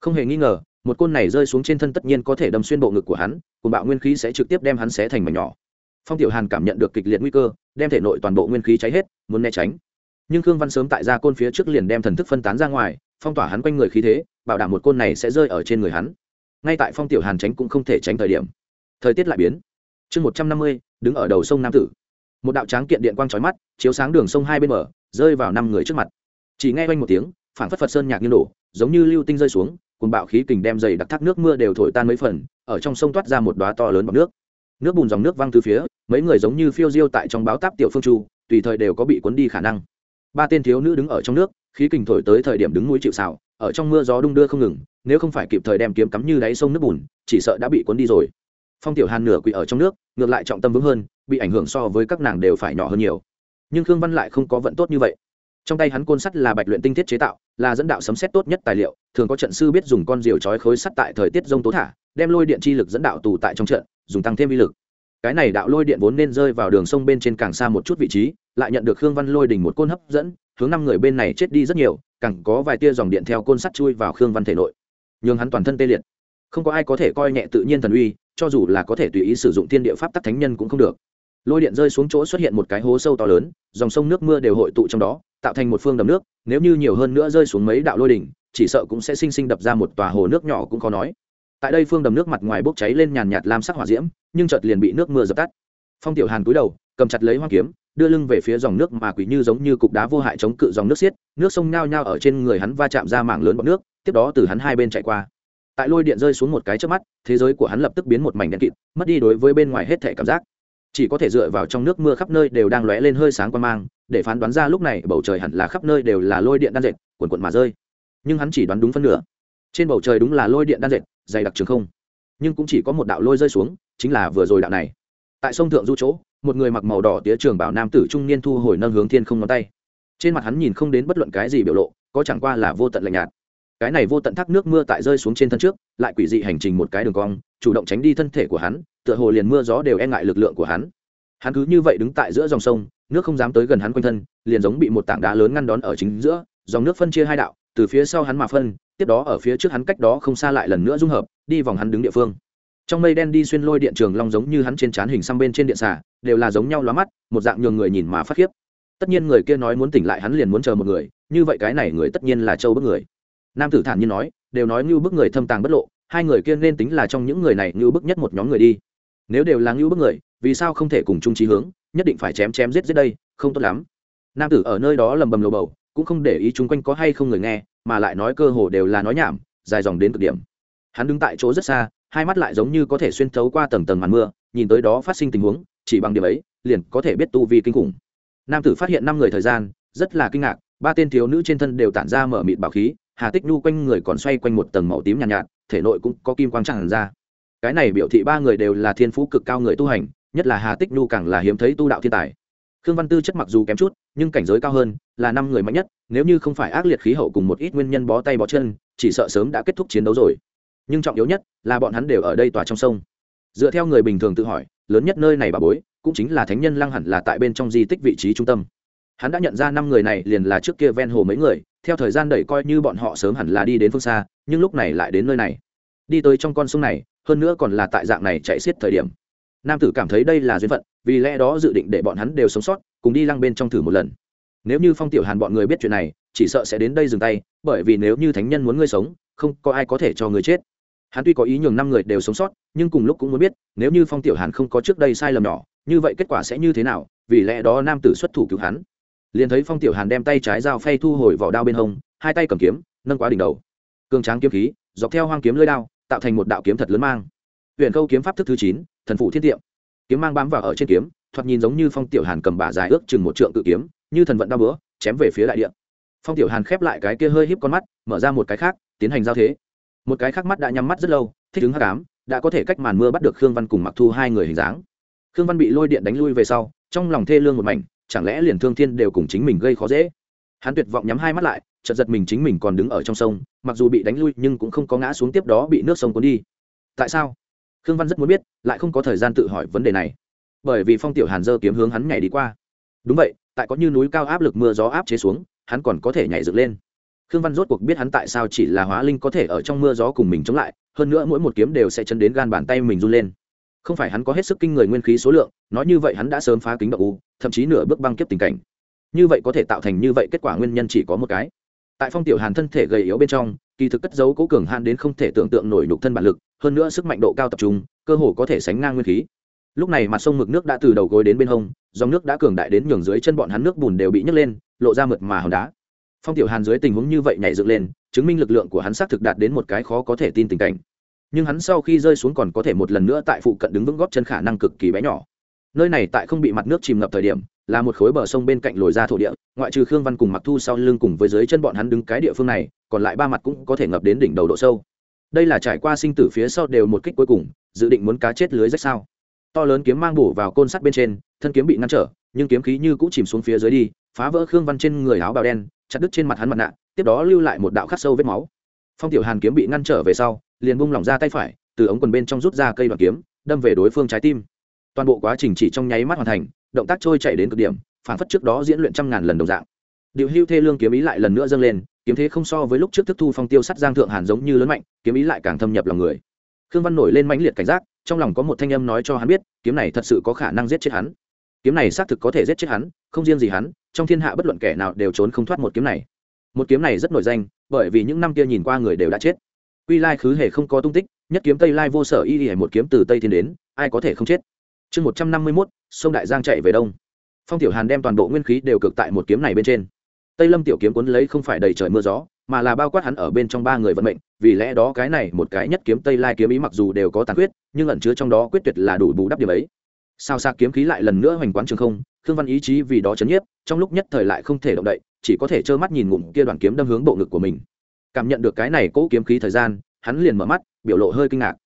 [SPEAKER 1] Không hề nghi ngờ một côn này rơi xuống trên thân tất nhiên có thể đâm xuyên bộ ngực của hắn cùng bạo nguyên khí sẽ trực tiếp đem hắn xé thành mảnh nhỏ. Phong tiểu hàn cảm nhận được kịch liệt nguy cơ đem thể nội toàn bộ nguyên khí cháy hết muốn né tránh. Nhưng khương văn sớm tại ra côn phía trước liền đem thần thức phân tán ra ngoài phong tỏa hắn quanh người khí thế bảo đảm một côn này sẽ rơi ở trên người hắn. Ngay tại phong tiểu hàn tránh cũng không thể tránh thời điểm thời tiết lại biến. Chương một trăm năm mươi đứng ở đầu sông nam tử. Một đạo tráng kiện điện quang trói mắt chiếu sáng đường sông hai bên mở, rơi vào năm người trước mặt. Chỉ nghe quanh một tiếng phản phất phật sơn nhạc như đổ giống như lưu tinh rơi xuống cùng bạo khí kình đem dày đặc thác nước mưa đều thổi tan mấy phần, ở trong sông toát ra một đoá to lớn bọc nước. Nước bùn dòng nước văng từ phía, mấy người giống như phiêu diêu tại trong báo táp tiểu phương chu tùy thời đều có bị cuốn đi khả năng. Ba tên thiếu nữ đứng ở trong nước, khí kình thổi tới thời điểm đứng núi chịu xào ở trong mưa gió đung đưa không ngừng, nếu không phải kịp thời đem kiếm cắm như đáy sông nước bùn, chỉ sợ đã bị cuốn đi rồi. Phong tiểu hàn nửa quỳ ở trong nước, ngược lại trọng tâm vững hơn, bị ảnh hưởng so với các nàng đều phải nhỏ hơn nhiều. Nhưng khương văn lại không có vận tốt như vậy trong tay hắn côn sắt là bạch luyện tinh thiết chế tạo, là dẫn đạo sấm xét tốt nhất tài liệu, thường có trận sư biết dùng con diều trói khối sắt tại thời tiết rông tố thả, đem lôi điện chi lực dẫn đạo tù tại trong trận, dùng tăng thêm vi lực. Cái này đạo lôi điện vốn nên rơi vào đường sông bên trên càng xa một chút vị trí, lại nhận được khương văn lôi đình một côn hấp dẫn, hướng năm người bên này chết đi rất nhiều, càng có vài tia dòng điện theo côn sắt chui vào khương văn thể nội. Nhường hắn toàn thân tê liệt. Không có ai có thể coi nhẹ tự nhiên thần uy, cho dù là có thể tùy ý sử dụng thiên địa pháp tắc thánh nhân cũng không được. Lôi điện rơi xuống chỗ xuất hiện một cái hố sâu to lớn dòng sông nước mưa đều hội tụ trong đó, tạo thành một phương đầm nước, nếu như nhiều hơn nữa rơi xuống mấy đạo lôi đỉnh, chỉ sợ cũng sẽ sinh sinh đập ra một tòa hồ nước nhỏ cũng khó nói. Tại đây phương đầm nước mặt ngoài bốc cháy lên nhàn nhạt lam sắc hỏa diễm, nhưng chợt liền bị nước mưa dập tắt. Phong tiểu hàn cúi đầu, cầm chặt lấy hoa kiếm, đưa lưng về phía dòng nước mà quỷ như giống như cục đá vô hại chống cự dòng nước xiết, nước sông nhao nhao ở trên người hắn va chạm ra mảng lớn bọt nước, tiếp đó từ hắn hai bên chạy qua. Tại lôi điện rơi xuống một cái trước mắt, thế giới của hắn lập tức biến một mảnh đen kịt, mất đi đối với bên ngoài hết thể cảm giác chỉ có thể dựa vào trong nước mưa khắp nơi đều đang lóe lên hơi sáng quan mang, để phán đoán ra lúc này bầu trời hẳn là khắp nơi đều là lôi điện đan dệt, quần quần mà rơi. Nhưng hắn chỉ đoán đúng phân nửa. Trên bầu trời đúng là lôi điện đan dệt, dày đặc trường không. Nhưng cũng chỉ có một đạo lôi rơi xuống, chính là vừa rồi đạo này. Tại sông thượng du chỗ, một người mặc màu đỏ tía trường bảo nam tử trung niên thu hồi nâng hướng thiên không ngón tay. Trên mặt hắn nhìn không đến bất luận cái gì biểu lộ, có chẳng qua là vô tận lạnh nhạt cái này vô tận thác nước mưa tại rơi xuống trên thân trước, lại quỷ dị hành trình một cái đường cong, chủ động tránh đi thân thể của hắn, tựa hồ liền mưa gió đều e ngại lực lượng của hắn. Hắn cứ như vậy đứng tại giữa dòng sông, nước không dám tới gần hắn quanh thân, liền giống bị một tảng đá lớn ngăn đón ở chính giữa, dòng nước phân chia hai đạo, từ phía sau hắn mà phân, tiếp đó ở phía trước hắn cách đó không xa lại lần nữa dung hợp, đi vòng hắn đứng địa phương. Trong mây đen đi xuyên lôi điện trường long giống như hắn trên trán hình xăm bên trên điện xà, đều là giống nhau lóa mắt, một dạng nhường người nhìn mà phát khiếp. Tất nhiên người kia nói muốn tỉnh lại hắn liền muốn chờ một người, như vậy cái này người tất nhiên là châu bức người nam tử thản nhiên nói, đều nói như bức người thâm tàng bất lộ, hai người kia nên tính là trong những người này như bức nhất một nhóm người đi. Nếu đều là như bức người, vì sao không thể cùng chung trí hướng, nhất định phải chém chém giết giết đây, không tốt lắm. Nam tử ở nơi đó lầm bầm lầu bầu, cũng không để ý chung quanh có hay không người nghe, mà lại nói cơ hồ đều là nói nhảm, dài dòng đến cực điểm. Hắn đứng tại chỗ rất xa, hai mắt lại giống như có thể xuyên thấu qua tầng tầng màn mưa, nhìn tới đó phát sinh tình huống, chỉ bằng điểm ấy, liền có thể biết tu vi kinh khủng. Nam tử phát hiện năm người thời gian, rất là kinh ngạc, ba tên thiếu nữ trên thân đều tản ra mở mịt bảo khí hà tích nhu quanh người còn xoay quanh một tầng màu tím nhàn nhạt, nhạt thể nội cũng có kim quang tràn ra. Cái này biểu thị ba người đều là thiên phú cực cao người tu hành nhất là hà tích nhu càng là hiếm thấy tu đạo thiên tài. Khương văn tư chất mặc dù kém chút nhưng cảnh giới cao hơn là năm người mạnh nhất nếu như không phải ác liệt khí hậu cùng một ít nguyên nhân bó tay bó chân chỉ sợ sớm đã kết thúc chiến đấu rồi. Nhưng trọng yếu nhất là bọn hắn đều ở đây tòa trong sông. Dựa theo người bình thường tự hỏi lớn nhất nơi này bà bối cũng chính là thánh nhân lăng hẳn là tại bên trong di tích vị trí trung tâm hắn đã nhận ra năm người này liền là trước kia ven hồ mấy người, theo thời gian đẩy coi như bọn họ sớm hẳn là đi đến phương xa, nhưng lúc này lại đến nơi này. Đi tới trong con sông này, hơn nữa còn là tại dạng này chạy xiết thời điểm. Nam tử cảm thấy đây là duyên phận, vì lẽ đó dự định để bọn hắn đều sống sót, cùng đi lăng bên trong thử một lần. Nếu như phong tiểu hàn bọn người biết chuyện này, chỉ sợ sẽ đến đây dừng tay, bởi vì nếu như thánh nhân muốn ngươi sống, không có ai có thể cho ngươi chết. Hắn tuy có ý nhường năm người đều sống sót, nhưng cùng lúc cũng muốn biết, nếu như phong tiểu hàn không có trước đây sai lầm nhỏ, như vậy kết quả sẽ như thế nào, vì lẽ đó nam tử xuất thủ cứu hắn liền thấy phong tiểu hàn đem tay trái dao phay thu hồi vỏ đao bên hông, hai tay cầm kiếm, nâng quá đỉnh đầu. Cường tráng kiếm khí, dọc theo hoang kiếm lưỡi đao, tạo thành một đạo kiếm thật lớn mang. Huyện câu kiếm pháp thức thứ chín, thần phụ thiên tiệm. Kiếm mang bám vào ở trên kiếm, thoạt nhìn giống như phong tiểu hàn cầm bả dài ước chừng một trượng tự kiếm, như thần vận đao bữa chém về phía đại địa. Phong tiểu hàn khép lại cái kia hơi híp con mắt, mở ra một cái khác, tiến hành giao thế. Một cái khác mắt đã nhắm mắt rất lâu, thích ứng hắc ám, đã có thể cách màn mưa bắt được khương văn cùng mặc thu hai người hình dáng. Khương văn bị lôi điện đánh lui về sau, trong lòng thê lương một mảnh chẳng lẽ liền thương thiên đều cùng chính mình gây khó dễ? Hắn tuyệt vọng nhắm hai mắt lại, chợt giật mình chính mình còn đứng ở trong sông, mặc dù bị đánh lui nhưng cũng không có ngã xuống tiếp đó bị nước sông cuốn đi. Tại sao? Khương văn rất muốn biết, lại không có thời gian tự hỏi vấn đề này. Bởi vì phong tiểu hàn dơ kiếm hướng hắn nhảy đi qua. Đúng vậy, tại có như núi cao áp lực mưa gió áp chế xuống, hắn còn có thể nhảy dựng lên. Khương văn rốt cuộc biết hắn tại sao chỉ là hóa linh có thể ở trong mưa gió cùng mình chống lại, hơn nữa mỗi một kiếm đều sẽ chân đến gan bàn tay mình run lên không phải hắn có hết sức kinh người nguyên khí số lượng, nói như vậy hắn đã sớm phá kính độc u, thậm chí nửa bước băng kiếp tình cảnh. Như vậy có thể tạo thành như vậy kết quả nguyên nhân chỉ có một cái. Tại phong tiểu hàn thân thể gầy yếu bên trong, kỳ thực cất giấu cố cường hàn đến không thể tưởng tượng nổi nhục thân bản lực, hơn nữa sức mạnh độ cao tập trung, cơ hồ có thể sánh ngang nguyên khí. Lúc này mặt sông mực nước đã từ đầu gối đến bên hông, dòng nước đã cường đại đến nhường dưới chân bọn hắn nước bùn đều bị nhấc lên, lộ ra mượt mà hòn đá. Phong tiểu hàn dưới tình huống như vậy nhảy dựng lên, chứng minh lực lượng của hắn xác thực đạt đến một cái khó có thể tin tình cảnh nhưng hắn sau khi rơi xuống còn có thể một lần nữa tại phụ cận đứng vững góp chân khả năng cực kỳ bé nhỏ. Nơi này tại không bị mặt nước chìm ngập thời điểm, là một khối bờ sông bên cạnh lồi ra thổ địa, ngoại trừ khương văn cùng mặc thu sau lưng cùng với dưới chân bọn hắn đứng cái địa phương này, còn lại ba mặt cũng có thể ngập đến đỉnh đầu độ sâu. Đây là trải qua sinh tử phía sau đều một kích cuối cùng, dự định muốn cá chết lưới rách sao? To lớn kiếm mang bổ vào côn sắt bên trên, thân kiếm bị ngăn trở, nhưng kiếm khí như cũng chìm xuống phía dưới đi, phá vỡ khương văn trên người áo bào đen, chặt đứt trên mặt hắn mặt nạ, tiếp đó lưu lại một đạo khắc sâu vết máu. Phong tiểu hàn kiếm bị ngăn trở về sau liền bung lỏng ra tay phải, từ ống quần bên trong rút ra cây đoạn kiếm, đâm về đối phương trái tim. Toàn bộ quá trình chỉ trong nháy mắt hoàn thành, động tác trôi chạy đến cực điểm, phản phất trước đó diễn luyện trăm ngàn lần đồng dạng. Điệu hưu thê lương kiếm ý lại lần nữa dâng lên, kiếm thế không so với lúc trước thức thu phong tiêu sắt giang thượng hàn giống như lớn mạnh, kiếm ý lại càng thâm nhập lòng người. Khương văn nổi lên mãnh liệt cảnh giác, trong lòng có một thanh âm nói cho hắn biết, kiếm này thật sự có khả năng giết chết hắn. Kiếm này xác thực có thể giết chết hắn, không riêng gì hắn, trong thiên hạ bất luận kẻ nào đều trốn không thoát một kiếm này. Một kiếm này rất nổi danh, bởi vì những năm kia nhìn qua người đều đã chết quy lai khứ hề không có tung tích, nhất kiếm tây lai vô sở y y một kiếm từ tây thiên đến, ai có thể không chết? Chương một trăm năm mươi mốt, sông đại giang chạy về đông. Phong tiểu hàn đem toàn bộ nguyên khí đều cực tại một kiếm này bên trên. Tây lâm tiểu kiếm cuốn lấy không phải đầy trời mưa gió, mà là bao quát hắn ở bên trong ba người vận mệnh, vì lẽ đó cái này một cái nhất kiếm tây lai kiếm ý mặc dù đều có tàn quyết nhưng ẩn chứa trong đó quyết tuyệt là đủ bù đắp điểm ấy. Sao xa kiếm khí lại lần nữa hoành quán trường không, khương văn ý chí vì đó chấn nhiếp, trong lúc nhất thời lại không thể động đậy, chỉ có thể trơ mắt nhìn ngụm kia đoàn kiếm đâm hướng bộ ngực của mình cảm nhận được cái này cỗ kiếm khí thời gian, hắn liền mở mắt, biểu lộ hơi kinh ngạc.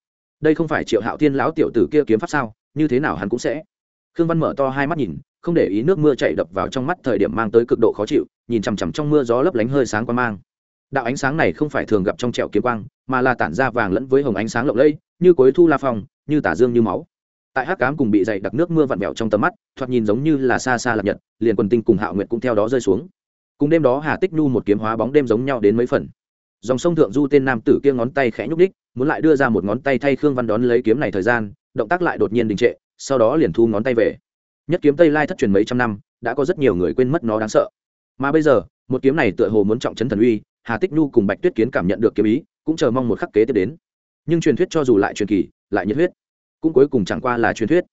[SPEAKER 1] Đây không phải triệu hạo thiên lão tiểu tử kia kiếm pháp sao, như thế nào hắn cũng sẽ. Khương văn mở to hai mắt nhìn, không để ý nước mưa chạy đập vào trong mắt thời điểm mang tới cực độ khó chịu, nhìn chằm chằm trong mưa gió lấp lánh hơi sáng qua mang. Đạo ánh sáng này không phải thường gặp trong trẹo kiếm quang, mà là tản ra vàng lẫn với hồng ánh sáng lộng lẫy, như cối thu la phong, như tả dương như máu. Tại hắc cám cùng bị dày đặc nước mưa vặn vẹo trong tầm mắt, thoạt nhìn giống như là xa xa lạc nhật, liền quần tinh cùng hạo nguyệt cũng theo đó rơi xuống. Cùng đêm đó hà tích nhu một kiếm hóa bóng đêm giống nhau đến mấy phần dòng sông thượng du tên nam tử kia ngón tay khẽ nhúc đích muốn lại đưa ra một ngón tay thay khương văn đón lấy kiếm này thời gian, động tác lại đột nhiên đình trệ, sau đó liền thu ngón tay về. Nhất kiếm tây lai thất truyền mấy trăm năm, đã có rất nhiều người quên mất nó đáng sợ. Mà bây giờ, một kiếm này tựa hồ muốn trọng chấn thần uy, hà tích nhu cùng bạch tuyết kiến cảm nhận được kiếm ý, cũng chờ mong một khắc kế tiếp đến. Nhưng truyền thuyết cho dù lại truyền kỳ, lại nhiệt huyết, cũng cuối cùng chẳng qua là truyền thuyết.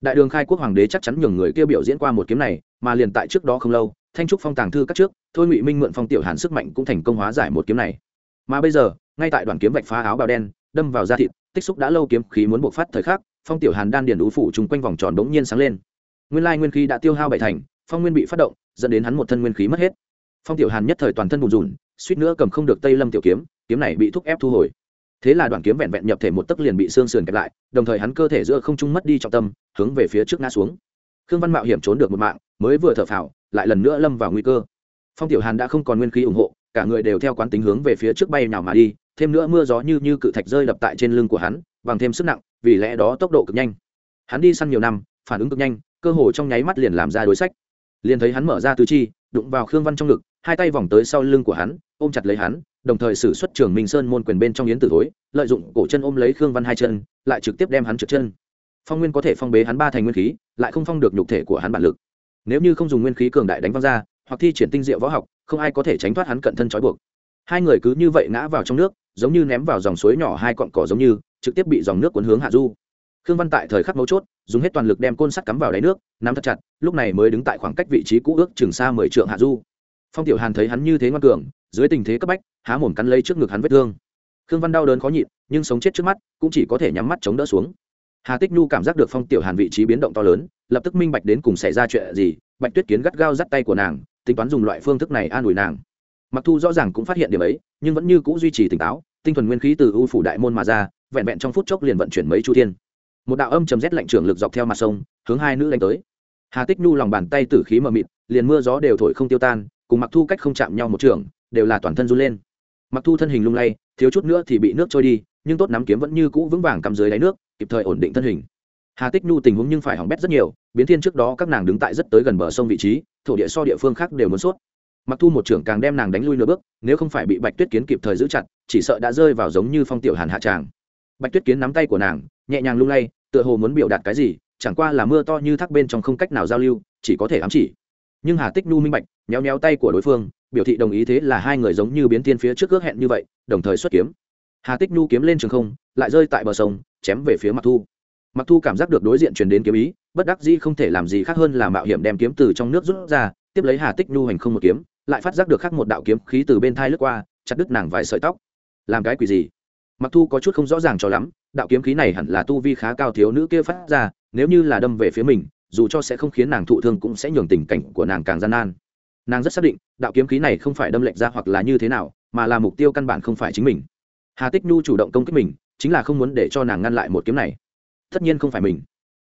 [SPEAKER 1] Đại đường khai quốc hoàng đế chắc chắn nhường người kia biểu diễn qua một kiếm này, mà liền tại trước đó không lâu, thanh trúc phong tàng thư các trước, thôi ngụy minh mượn phong tiểu hàn sức mạnh cũng thành công hóa giải một kiếm này mà bây giờ, ngay tại đoàn kiếm vạch phá áo bào đen, đâm vào da thịt, tích xúc đã lâu kiếm khí muốn buộc phát thời khắc, phong tiểu hàn đan điền đũ phủ chung quanh vòng tròn bỗng nhiên sáng lên. Nguyên lai nguyên khí đã tiêu hao bảy thành, phong nguyên bị phát động, dẫn đến hắn một thân nguyên khí mất hết. Phong tiểu hàn nhất thời toàn thân bùn rùn, suýt nữa cầm không được tây lâm tiểu kiếm kiếm này bị thúc ép thu hồi. Thế là đoàn kiếm vẹn vẹn nhập thể một tấc liền bị xương sườn kẹp lại, đồng thời hắn cơ thể giữa không trung mất đi trọng tâm, hướng về phía trước ngã xuống. Khương văn mạo hiểm trốn được một mạng, mới vừa thở phào, lại lần nữa lâm vào nguy cơ. Phong tiểu hàn đã không còn nguyên khí ủng hộ cả người đều theo quán tính hướng về phía trước bay nào mà đi, thêm nữa mưa gió như như cự thạch rơi đập tại trên lưng của hắn, bằng thêm sức nặng, vì lẽ đó tốc độ cực nhanh. Hắn đi săn nhiều năm, phản ứng cực nhanh, cơ hồ trong nháy mắt liền làm ra đối sách. Liền thấy hắn mở ra tứ chi, đụng vào khương văn trong ngực, hai tay vòng tới sau lưng của hắn, ôm chặt lấy hắn, đồng thời xử xuất trường minh sơn môn quyền bên trong yến tử thối, lợi dụng cổ chân ôm lấy khương văn hai chân, lại trực tiếp đem hắn trượt chân. Phong nguyên có thể phong bế hắn ba thành nguyên khí, lại không phong được nhục thể của hắn bản lực. Nếu như không dùng nguyên khí cường đại đánh văng ra hoặc thi triển tinh diệu võ học, không ai có thể tránh thoát hắn cận thân trói buộc. Hai người cứ như vậy ngã vào trong nước, giống như ném vào dòng suối nhỏ hai cọn cỏ giống như, trực tiếp bị dòng nước cuốn hướng hạ du. Khương văn tại thời khắc mấu chốt, dùng hết toàn lực đem côn sắt cắm vào đáy nước, nắm thật chặt, lúc này mới đứng tại khoảng cách vị trí cũ ước chừng xa mười trượng hạ du. Phong tiểu hàn thấy hắn như thế ngoan cường, dưới tình thế cấp bách, há mồm cắn lấy trước ngực hắn vết thương. Khương văn đau đớn khó nhịn, nhưng sống chết trước mắt, cũng chỉ có thể nhắm mắt chống đỡ xuống. Hà tích nhu cảm giác được phong tiểu hàn vị trí biến động to lớn, lập tức minh bạch đến cùng xảy ra chuyện gì, bạch tuyết kiến gắt gao dắt tay của nàng tính toán dùng loại phương thức này an ủi nàng. Mặc thu rõ ràng cũng phát hiện điểm ấy, nhưng vẫn như c ũ duy trì tỉnh táo, tinh thuần nguyên khí từ u phủ đại môn mà ra, vẹn vẹn trong phút chốc liền vận chuyển mấy chu thiên. Một đạo âm chầm rét lạnh trưởng lực dọc theo mặt sông, hướng hai nữ đánh tới. Hà tích nhu lòng bàn tay tử khí mờ mịt, liền mưa gió đều thổi không tiêu tan, cùng mặc thu cách không chạm nhau một trường, đều là toàn thân run lên. Mặc thu thân hình lung lay, thiếu chút nữa thì bị nước trôi đi, nhưng tốt nắm kiếm vẫn như cũ vững vàng cắm dưới đáy nước, kịp thời ổn định thân hình. Hà tích nhu tình huống nhưng phải hỏng bét rất nhiều biến thiên trước đó các nàng đứng tại rất tới gần bờ sông vị trí, thổ địa so địa phương khác đều muốn sốt. Mặc thu một trưởng càng đem nàng đánh lui nửa bước, nếu không phải bị bạch tuyết kiến kịp thời giữ chặt, chỉ sợ đã rơi vào giống như phong tiểu hàn hạ tràng. Bạch tuyết kiến nắm tay của nàng, nhẹ nhàng lung lay, tựa hồ muốn biểu đạt cái gì, chẳng qua là mưa to như thác bên trong không cách nào giao lưu, chỉ có thể ám chỉ. Nhưng hà tích Nu minh bạch, nhéo nhéo tay của đối phương, biểu thị đồng ý thế là hai người giống như biến thiên phía trước ước hẹn như vậy, đồng thời xuất kiếm. Hà tích Nu kiếm lên trường không, lại rơi tại bờ sông, chém về phía mặc thu. Mặc thu cảm giác được đối diện truyền đến kiếm ý bất đắc dĩ không thể làm gì khác hơn là mạo hiểm đem kiếm từ trong nước rút ra, tiếp lấy hà tích nhu hành không một kiếm, lại phát giác được khác một đạo kiếm khí từ bên thai lướt qua, chặt đứt nàng vài sợi tóc. Làm cái quỷ gì? Mặc thu có chút không rõ ràng cho lắm, đạo kiếm khí này hẳn là tu vi khá cao thiếu nữ kia phát ra, nếu như là đâm về phía mình, dù cho sẽ không khiến nàng thụ thương cũng sẽ nhường tình cảnh của nàng càng gian nan. Nàng rất xác định, đạo kiếm khí này không phải đâm lệch ra hoặc là như thế nào, mà là mục tiêu căn bản không phải chính mình. Hà tích nhu chủ động công kích mình, chính là không muốn để cho nàng ngăn lại một kiếm này. Tất nhiên không phải mình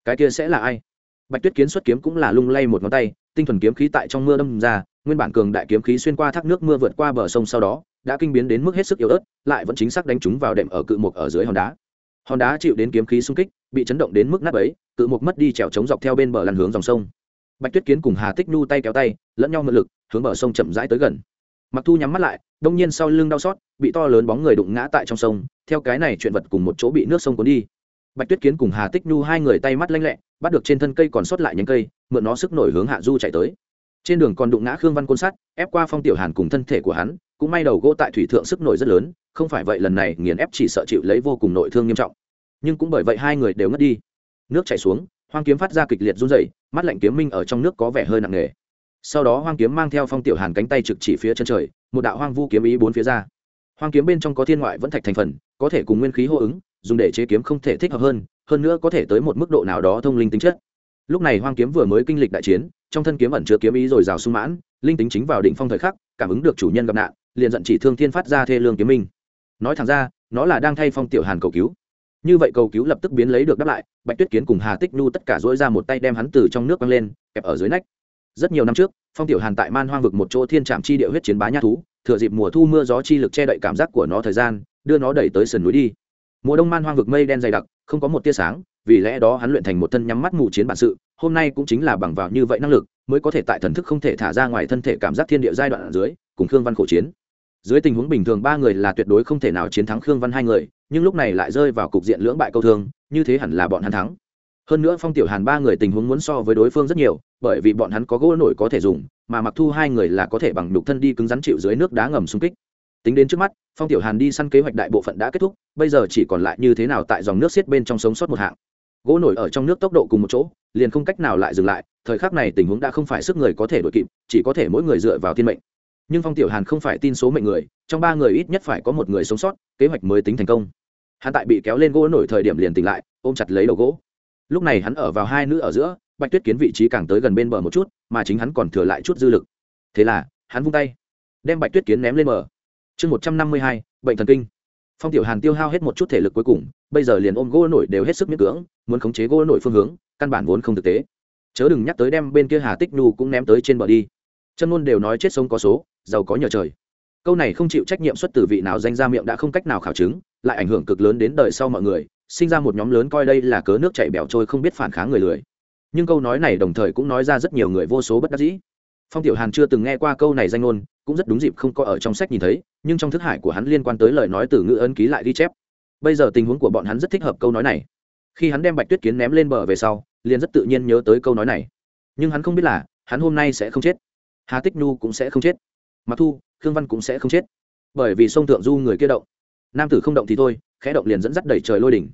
[SPEAKER 1] cái kia sẽ là ai? Bạch tuyết kiến xuất kiếm cũng là lung lay một ngón tay, tinh thuần kiếm khí tại trong mưa đâm ra, nguyên bản cường đại kiếm khí xuyên qua thác nước mưa vượt qua bờ sông sau đó, đã kinh biến đến mức hết sức yếu ớt, lại vẫn chính xác đánh trúng vào đệm ở cự mục ở dưới hòn đá. Hòn đá chịu đến kiếm khí xung kích, bị chấn động đến mức nát ấy cự mục mất đi trèo trống dọc theo bên bờ lăn hướng dòng sông. Bạch tuyết kiến cùng hà tích nhu tay kéo tay, lẫn nhau mượn lực, hướng bờ sông chậm rãi tới gần. Mặc thu nhắm mắt lại, đông nhiên sau lưng đau xót, bị to lớn bóng người đụng ngã tại trong sông, theo cái này chuyện vật cùng một chỗ bị nước sông cuốn đi bạch tuyết kiến cùng hà tích nhu hai người tay mắt lanh lẹ, bắt được trên thân cây còn sót lại nhánh cây, mượn nó sức nổi hướng hạ du chạy tới. Trên đường còn đụng ngã khương văn côn sát, ép qua phong tiểu hàn cùng thân thể của hắn, cũng may đầu gỗ tại thủy thượng sức nổi rất lớn, không phải vậy lần này nghiền ép chỉ sợ chịu lấy vô cùng nội thương nghiêm trọng. Nhưng cũng bởi vậy hai người đều ngất đi. Nước chảy xuống, hoang kiếm phát ra kịch liệt run dày mắt lạnh kiếm minh ở trong nước có vẻ hơi nặng nề. Sau đó hoang kiếm mang theo phong tiểu hàn cánh tay trực chỉ phía chân trời, một đạo hoang vu kiếm ý bốn phía ra. Hoang kiếm bên trong có thiên ngoại vẫn thạch thành phần, có thể cùng nguyên khí hô ứng dùng để chế kiếm không thể thích hợp hơn hơn nữa có thể tới một mức độ nào đó thông linh tính chất. Lúc này hoang kiếm vừa mới kinh lịch đại chiến, trong thân kiếm ẩn chứa kiếm ý rồi rào sung mãn, linh tính chính vào đỉnh phong thời khắc, cảm ứng được chủ nhân gặp nạn, liền giận chỉ thương thiên phát ra thê lương kiếm minh. Nói thẳng ra, nó là đang thay phong tiểu hàn cầu cứu. Như vậy cầu cứu lập tức biến lấy được đáp lại, bạch tuyết kiến cùng hà tích nhu tất cả dỗi ra một tay đem hắn từ trong nước quăng lên, kẹp ở dưới nách. Rất nhiều năm trước, phong tiểu hàn tại man hoang vực một chỗ thiên trạm chi địa huyết chiến bá nha thú, thừa dịp mùa thu mưa gió chi lực che đậy cảm giác của nó thời gian, đưa nó đẩy tới sườn núi đi mùa đông man hoang vực mây đen dày đặc, không có một tia sáng, vì lẽ đó hắn luyện thành một thân nhắm mắt mù chiến bản sự, hôm nay cũng chính là bằng vào như vậy năng lực, mới có thể tại thần thức không thể thả ra ngoài thân thể cảm giác thiên địa giai đoạn ở dưới, cùng khương văn khổ chiến. Dưới tình huống bình thường ba người là tuyệt đối không thể nào chiến thắng khương văn hai người, nhưng lúc này lại rơi vào cục diện lưỡng bại câu thương, như thế hẳn là bọn hắn thắng. Hơn nữa phong tiểu hàn ba người tình huống muốn so với đối phương rất nhiều, bởi vì bọn hắn có gỗ nổi có thể dùng, mà mặc thu hai người là có thể bằng đục thân đi cứng rắn chịu dưới nước đá ngầm xung kích tính đến trước mắt, phong tiểu hàn đi săn kế hoạch đại bộ phận đã kết thúc, bây giờ chỉ còn lại như thế nào tại dòng nước xiết bên trong sống sót một hạng. Gỗ nổi ở trong nước tốc độ cùng một chỗ, liền không cách nào lại dừng lại, thời khắc này tình huống đã không phải sức người có thể đội kịp, chỉ có thể mỗi người dựa vào thiên mệnh. Nhưng phong tiểu hàn không phải tin số mệnh người, trong ba người ít nhất phải có một người sống sót, kế hoạch mới tính thành công. Hắn tại bị kéo lên gỗ nổi thời điểm liền tỉnh lại, ôm chặt lấy đầu gỗ. Lúc này hắn ở vào hai nữ ở giữa, bạch tuyết kiến vị trí càng tới gần bên bờ một chút, mà chính hắn còn thừa lại chút dư lực. Thế là, hắn vung tay, đem bạch tuyết kiến ném lên bờ chương một trăm năm mươi hai, bệnh thần kinh. Phong tiểu hàn tiêu hao hết một chút thể lực cuối cùng, bây giờ liền ôm gỗ nổi đều hết sức miễn cưỡng, muốn khống chế gỗ nổi phương hướng, căn bản vốn không thực tế. Chớ đừng nhắc tới đem bên kia hà tích nhu cũng ném tới trên bờ đi. Chân luôn đều nói chết sống có số, giàu có nhờ trời. Câu này không chịu trách nhiệm xuất từ vị nào danh ra miệng đã không cách nào khảo chứng, lại ảnh hưởng cực lớn đến đời sau mọi người, sinh ra một nhóm lớn coi đây là cớ nước chảy bẻo trôi không biết phản kháng người lười. Nhưng câu nói này đồng thời cũng nói ra rất nhiều người vô số bất đắc dĩ. Phong tiểu hàn chưa từng nghe qua câu này danh ngôn, cũng rất đúng dịp không có ở trong sách nhìn thấy nhưng trong thức hải của hắn liên quan tới lời nói từ ngữ ấn ký lại ghi chép. Bây giờ tình huống của bọn hắn rất thích hợp câu nói này. Khi hắn đem bạch tuyết kiến ném lên bờ về sau, liền rất tự nhiên nhớ tới câu nói này. Nhưng hắn không biết là, hắn hôm nay sẽ không chết. Hà tích nhu cũng sẽ không chết. Mặc thu, khương văn cũng sẽ không chết. Bởi vì sông thượng du người kia động. Nam tử không động thì thôi, khẽ động liền dẫn dắt đẩy trời lôi đỉnh.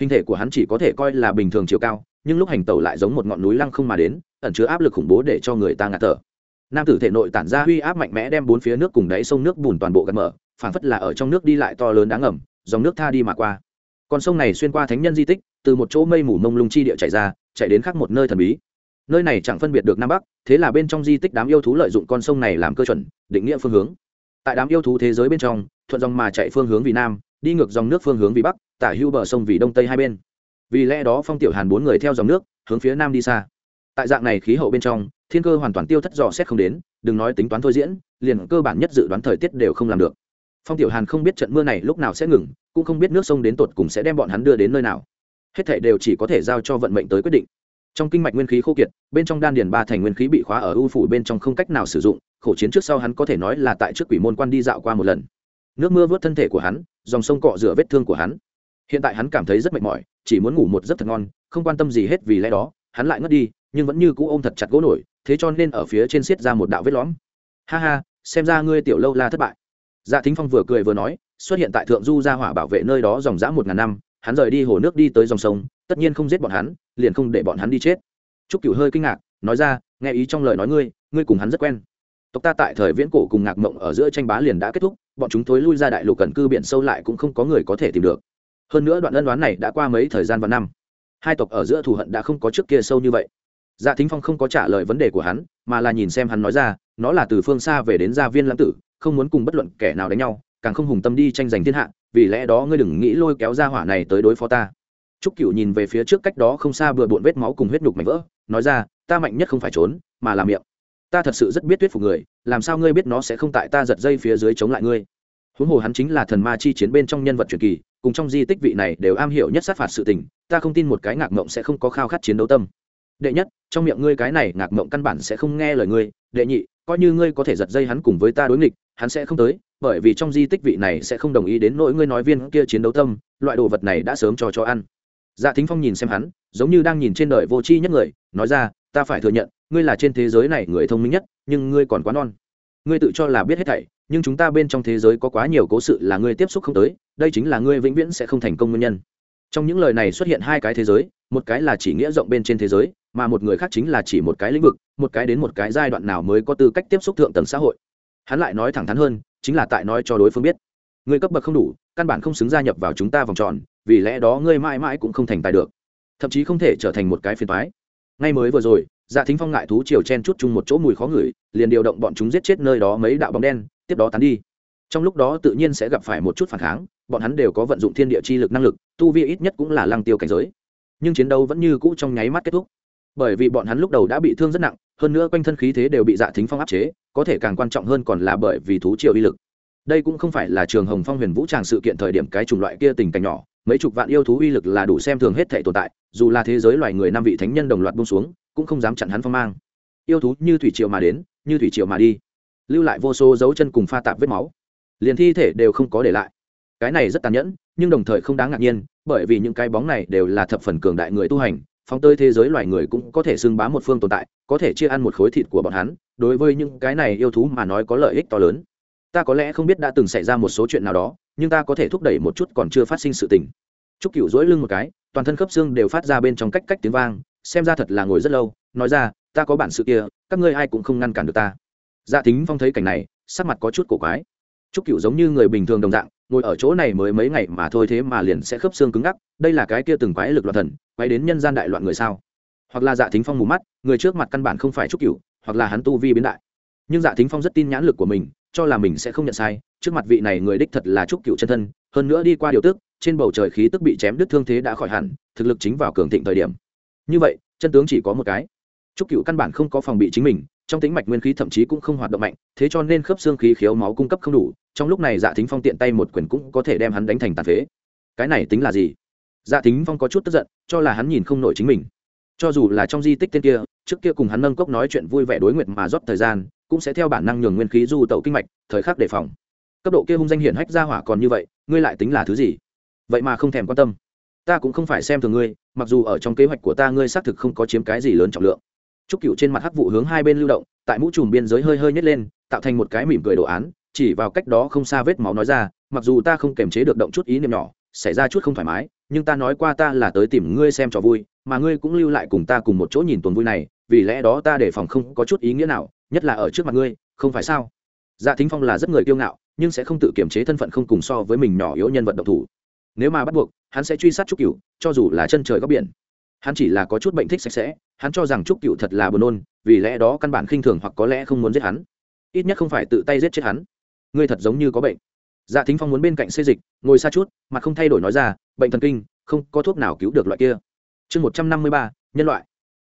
[SPEAKER 1] Hình thể của hắn chỉ có thể coi là bình thường chiều cao, nhưng lúc hành tẩu lại giống một ngọn núi lăng không mà đến, ẩn chứa áp lực khủng bố để cho người ta ngạt thở nam tử thể nội tản ra uy áp mạnh mẽ đem bốn phía nước cùng đáy sông nước bùn toàn bộ gạt mở, phảng phất là ở trong nước đi lại to lớn đáng ngầm, dòng nước tha đi mà qua. Con sông này xuyên qua thánh nhân di tích, từ một chỗ mây mù mông lung chi địa chạy ra, chạy đến khác một nơi thần bí. Nơi này chẳng phân biệt được nam bắc, thế là bên trong di tích đám yêu thú lợi dụng con sông này làm cơ chuẩn, định nghĩa phương hướng. Tại đám yêu thú thế giới bên trong, thuận dòng mà chạy phương hướng vì nam, đi ngược dòng nước phương hướng vì bắc, tả hưu bờ sông vì đông tây hai bên. Vì lẽ đó phong tiểu hàn bốn người theo dòng nước, hướng phía nam đi xa tại dạng này khí hậu bên trong, thiên cơ hoàn toàn tiêu thất dò xét không đến, đừng nói tính toán thôi diễn, liền cơ bản nhất dự đoán thời tiết đều không làm được. Phong tiểu hàn không biết trận mưa này lúc nào sẽ ngừng, cũng không biết nước sông đến tột cùng sẽ đem bọn hắn đưa đến nơi nào. Hết thảy đều chỉ có thể giao cho vận mệnh tới quyết định. Trong kinh mạch nguyên khí khô kiệt, bên trong đan điền ba thành nguyên khí bị khóa ở ưu phủ bên trong không cách nào sử dụng, khổ chiến trước sau hắn có thể nói là tại trước quỷ môn quan đi dạo qua một lần. Nước mưa vớt thân thể của hắn, dòng sông cọ rửa vết thương của hắn. Hiện tại hắn cảm thấy rất mệt mỏi, chỉ muốn ngủ một giấc thật ngon, không quan tâm gì hết vì lẽ đó, hắn lại ngất đi nhưng vẫn như cũ ôm thật chặt gỗ nổi, thế cho nên ở phía trên xiết ra một đạo vết lõm. Ha ha, xem ra ngươi tiểu lâu la thất bại. Dạ thính phong vừa cười vừa nói, xuất hiện tại thượng du Ra hỏa bảo vệ nơi đó dòng dã một ngàn năm, hắn rời đi hồ nước đi tới dòng sông, tất nhiên không giết bọn hắn, liền không để bọn hắn đi chết. Trúc cửu hơi kinh ngạc, nói ra, nghe ý trong lời nói ngươi ngươi cùng hắn rất quen. Tộc ta tại thời viễn cổ cùng ngạc mộng ở giữa tranh bá liền đã kết thúc, bọn chúng thối lui ra đại lục cần cư biển sâu lại cũng không có người có thể tìm được. Hơn nữa đoạn ân đoán này đã qua mấy thời gian và năm. Hai tộc ở giữa thù hận đã không có trước kia sâu như vậy dạ thính phong không có trả lời vấn đề của hắn, mà là nhìn xem hắn nói ra, nó là từ phương xa về đến gia viên lãng tử, không muốn cùng bất luận kẻ nào đánh nhau, càng không hùng tâm đi tranh giành thiên hạ, vì lẽ đó ngươi đừng nghĩ lôi kéo ra hỏa này tới đối phó ta. Trúc cựu nhìn về phía trước cách đó không xa bừa bộn vết máu cùng huyết nhục mảnh vỡ, nói ra, ta mạnh nhất không phải trốn, mà là miệng. Ta thật sự rất biết thuyết phục người, làm sao ngươi biết nó sẽ không tại ta giật dây phía dưới chống lại ngươi? Huống hồ hắn chính là thần ma chi chiến bên trong nhân vật truyền kỳ, cùng trong di tích vị này đều am hiểu nhất sát phạt sự tình, ta không tin một cái ngạc mộng sẽ không có khao khát chiến đấu tâm đệ nhất, trong miệng ngươi cái này ngạc mộng căn bản sẽ không nghe lời ngươi. Đệ nhị, coi như ngươi có thể giật dây hắn cùng với ta đối nghịch, hắn sẽ không tới, bởi vì trong di tích vị này sẽ không đồng ý đến nỗi ngươi nói viên kia chiến đấu tâm, loại đồ vật này đã sớm cho cho ăn. Dạ thính phong nhìn xem hắn, giống như đang nhìn trên đời vô tri nhất người, nói ra, ta phải thừa nhận, ngươi là trên thế giới này người thông minh nhất, nhưng ngươi còn quá non. Ngươi tự cho là biết hết thảy, nhưng chúng ta bên trong thế giới có quá nhiều cố sự là ngươi tiếp xúc không tới, đây chính là ngươi vĩnh viễn sẽ không thành công nguyên nhân. Trong những lời này xuất hiện hai cái thế giới, một cái là chỉ nghĩa rộng bên trên thế giới mà một người khác chính là chỉ một cái lĩnh vực, một cái đến một cái giai đoạn nào mới có tư cách tiếp xúc thượng tầng xã hội. Hắn lại nói thẳng thắn hơn, chính là tại nói cho đối phương biết. Ngươi cấp bậc không đủ, căn bản không xứng gia nhập vào chúng ta vòng tròn, vì lẽ đó ngươi mãi mãi cũng không thành tài được. Thậm chí không thể trở thành một cái phiền toái. Ngay mới vừa rồi dạ thính phong ngại thú chiều chen chút chung một chỗ mùi khó ngửi, liền điều động bọn chúng giết chết nơi đó mấy đạo bóng đen, tiếp đó tán đi. Trong lúc đó tự nhiên sẽ gặp phải một chút phản kháng, bọn hắn đều có vận dụng thiên địa chi lực năng lực, tu vi ít nhất cũng là lăng tiêu cảnh giới. Nhưng chiến đấu vẫn như cũ trong nháy mắt kết thúc bởi vì bọn hắn lúc đầu đã bị thương rất nặng, hơn nữa quanh thân khí thế đều bị dạ thính phong áp chế, có thể càng quan trọng hơn còn là bởi vì thú triều uy lực. Đây cũng không phải là trường hồng phong huyền vũ tràng sự kiện thời điểm cái chủng loại kia tình cảnh nhỏ, mấy chục vạn yêu thú uy lực là đủ xem thường hết thể tồn tại, dù là thế giới loài người năm vị thánh nhân đồng loạt bung xuống, cũng không dám chặn hắn phong mang. Yêu thú như thủy triều mà đến, như thủy triều mà đi, lưu lại vô số dấu chân cùng pha tạp vết máu, liền thi thể đều không có để lại. Cái này rất tàn nhẫn, nhưng đồng thời không đáng ngạc nhiên, bởi vì những cái bóng này đều là thập phần cường đại người tu hành phóng tới thế giới loài người cũng có thể xưng bá một phương tồn tại, có thể chia ăn một khối thịt của bọn hắn, đối với những cái này yêu thú mà nói có lợi ích to lớn. Ta có lẽ không biết đã từng xảy ra một số chuyện nào đó, nhưng ta có thể thúc đẩy một chút còn chưa phát sinh sự tình. Trúc cựu dỗi lưng một cái, toàn thân khớp xương đều phát ra bên trong cách cách tiếng vang, xem ra thật là ngồi rất lâu, nói ra, ta có bản sự kia, các ngươi ai cũng không ngăn cản được ta. Dạ thính phong thấy cảnh này, sắc mặt có chút cổ quái trúc Cửu giống như người bình thường đồng dạng ngồi ở chỗ này mới mấy ngày mà thôi thế mà liền sẽ khớp xương cứng ngắc đây là cái kia từng quái lực loạn thần quái đến nhân gian đại loạn người sao? Hoặc là dạ thính phong mù mắt người trước mặt căn bản không phải trúc Cửu, hoặc là hắn tu vi biến đại. Nhưng dạ thính phong rất tin nhãn lực của mình cho là mình sẽ không nhận sai trước mặt vị này người đích thật là trúc Cửu chân thân hơn nữa đi qua điều tức trên bầu trời khí tức bị chém đứt thương thế đã khỏi hẳn thực lực chính vào cường thịnh thời điểm. Như vậy chân tướng chỉ có một cái. Trúc Cửu căn bản không có phòng bị chính mình trong tính mạch nguyên khí thậm chí cũng không hoạt động mạnh, thế cho nên khớp xương khí khiếu máu cung cấp không đủ, trong lúc này dạ thính phong tiện tay một quyền cũng có thể đem hắn đánh thành tàn phế. Cái này tính là gì? Dạ thính phong có chút tức giận, cho là hắn nhìn không nổi chính mình. Cho dù là trong di tích tên kia, trước kia cùng hắn nâng cốc nói chuyện vui vẻ đối nguyện mà rót thời gian, cũng sẽ theo bản năng nhường nguyên khí du tẩu kinh mạch, thời khắc đề phòng. Cấp độ kia hung danh hiển hách ra hỏa còn như vậy, ngươi lại tính là thứ gì? Vậy mà không thèm quan tâm. Ta cũng không phải xem thường ngươi, mặc dù ở trong kế hoạch của ta ngươi xác thực không có chiếm cái gì lớn trọng lượng trúc cựu trên mặt hắc vụ hướng hai bên lưu động, tại mũ trùm biên giới hơi hơi nhét lên, tạo thành một cái mỉm cười đồ án, chỉ vào cách đó không xa vết máu nói ra, mặc dù ta không kềm chế được động chút ý niệm nhỏ, xảy ra chút không thoải mái, nhưng ta nói qua ta là tới tìm ngươi xem trò vui, mà ngươi cũng lưu lại cùng ta cùng một chỗ nhìn tuần vui này, vì lẽ đó ta để phòng không có chút ý nghĩa nào, nhất là ở trước mặt ngươi, không phải sao? Dạ thính phong là rất người kiêu ngạo, nhưng sẽ không tự kiềm chế thân phận không cùng so với mình nhỏ yếu nhân vật độc thủ. Nếu mà bắt buộc, hắn sẽ truy sát trúc cửu, cho dù là chân trời góc biển hắn chỉ là có chút bệnh thích sạch sẽ, hắn cho rằng trúc cựu thật là buồn nôn, vì lẽ đó căn bản khinh thường hoặc có lẽ không muốn giết hắn. Ít nhất không phải tự tay giết chết hắn. Ngươi thật giống như có bệnh. Dạ thính phong muốn bên cạnh xây dịch, ngồi xa chút mà không thay đổi nói ra, bệnh thần kinh, không có thuốc nào cứu được loại kia. Chương một trăm năm mươi ba, nhân loại.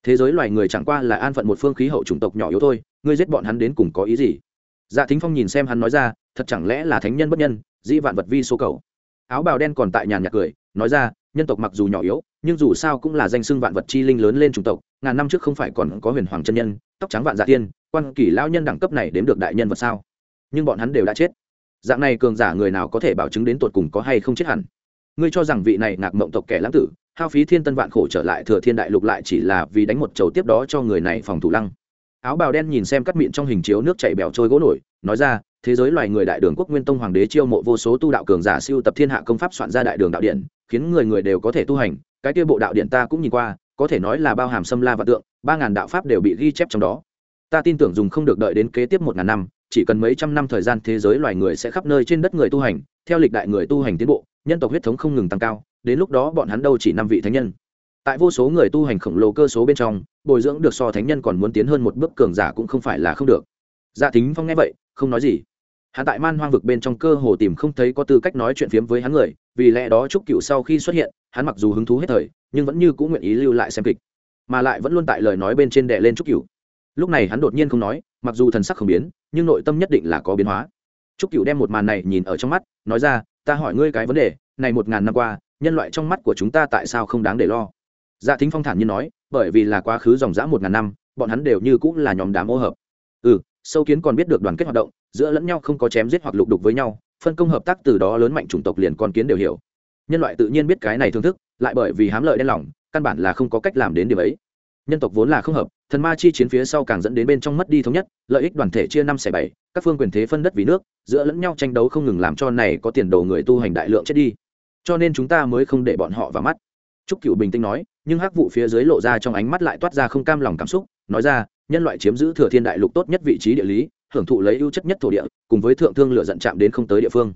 [SPEAKER 1] Thế giới loài người chẳng qua là an phận một phương khí hậu chủng tộc nhỏ yếu thôi, ngươi giết bọn hắn đến cùng có ý gì? Dạ thính phong nhìn xem hắn nói ra, thật chẳng lẽ là thánh nhân bất nhân, dĩ vạn vật vi số cầu. Áo bào đen còn tại nhàn nhạc cười, nói ra nhân tộc mặc dù nhỏ yếu, nhưng dù sao cũng là danh xưng vạn vật chi linh lớn lên chủng tộc, ngàn năm trước không phải còn có huyền hoàng chân nhân, tóc trắng vạn dạ tiên, quan kỷ lao nhân đẳng cấp này đếm được đại nhân vật sao? Nhưng bọn hắn đều đã chết. Dạng này cường giả người nào có thể bảo chứng đến tột cùng có hay không chết hẳn? Ngươi cho rằng vị này ngạc mộng tộc kẻ lãng tử, hao phí thiên tân vạn khổ trở lại thừa thiên đại lục lại chỉ là vì đánh một chầu tiếp đó cho người này phòng thủ lăng. Áo bào đen nhìn xem cắt miệng trong hình chiếu nước chảy bèo trôi gỗ nổi, nói ra, thế giới loài người đại đường quốc nguyên tông hoàng đế chiêu mộ vô số tu đạo cường giả siêu tập thiên hạ công pháp soạn ra đại đường đạo điện khiến người người đều có thể tu hành, cái kia bộ đạo điện ta cũng nhìn qua, có thể nói là bao hàm xâm la và tượng, ba ngàn đạo pháp đều bị ghi chép trong đó. Ta tin tưởng dùng không được đợi đến kế tiếp một ngàn năm, chỉ cần mấy trăm năm thời gian thế giới loài người sẽ khắp nơi trên đất người tu hành, theo lịch đại người tu hành tiến bộ, nhân tộc huyết thống không ngừng tăng cao, đến lúc đó bọn hắn đâu chỉ năm vị thánh nhân. Tại vô số người tu hành khổng lồ cơ số bên trong, bồi dưỡng được so thánh nhân còn muốn tiến hơn một bước cường giả cũng không phải là không được. Dạ thính phong nghe vậy, không nói gì hắn tại man hoang vực bên trong cơ hồ tìm không thấy có tư cách nói chuyện phiếm với hắn người, vì lẽ đó trúc cựu sau khi xuất hiện, hắn mặc dù hứng thú hết thời, nhưng vẫn như cũng nguyện ý lưu lại xem kịch, mà lại vẫn luôn tại lời nói bên trên đệ lên trúc cựu. Lúc này hắn đột nhiên không nói, mặc dù thần sắc không biến, nhưng nội tâm nhất định là có biến hóa. Trúc cựu đem một màn này nhìn ở trong mắt, nói ra, ta hỏi ngươi cái vấn đề, này một ngàn năm qua, nhân loại trong mắt của chúng ta tại sao không đáng để lo? Dạ thính phong thản nhiên nói, bởi vì là quá khứ dòng dã một ngàn năm, bọn hắn đều như cũng là nhóm đám ô hợp. Ừ sâu kiến còn biết được đoàn kết hoạt động, giữa lẫn nhau không có chém giết hoặc lục đục với nhau, phân công hợp tác từ đó lớn mạnh chủng tộc liền con kiến đều hiểu. Nhân loại tự nhiên biết cái này thương thức, lại bởi vì hám lợi đen lòng, căn bản là không có cách làm đến điểm ấy. Nhân tộc vốn là không hợp, thần ma chi chiến phía sau càng dẫn đến bên trong mất đi thống nhất, lợi ích đoàn thể chia năm xẻ bảy, các phương quyền thế phân đất vì nước, giữa lẫn nhau tranh đấu không ngừng làm cho này có tiền đồ người tu hành đại lượng chết đi. Cho nên chúng ta mới không để bọn họ vào mắt. Trúc cựu bình tĩnh nói, nhưng hắc vụ phía dưới lộ ra trong ánh mắt lại toát ra không cam lòng cảm xúc, nói ra nhân loại chiếm giữ thừa thiên đại lục tốt nhất vị trí địa lý, hưởng thụ lấy ưu chất nhất thổ địa, cùng với thượng thương lựa dận chạm đến không tới địa phương.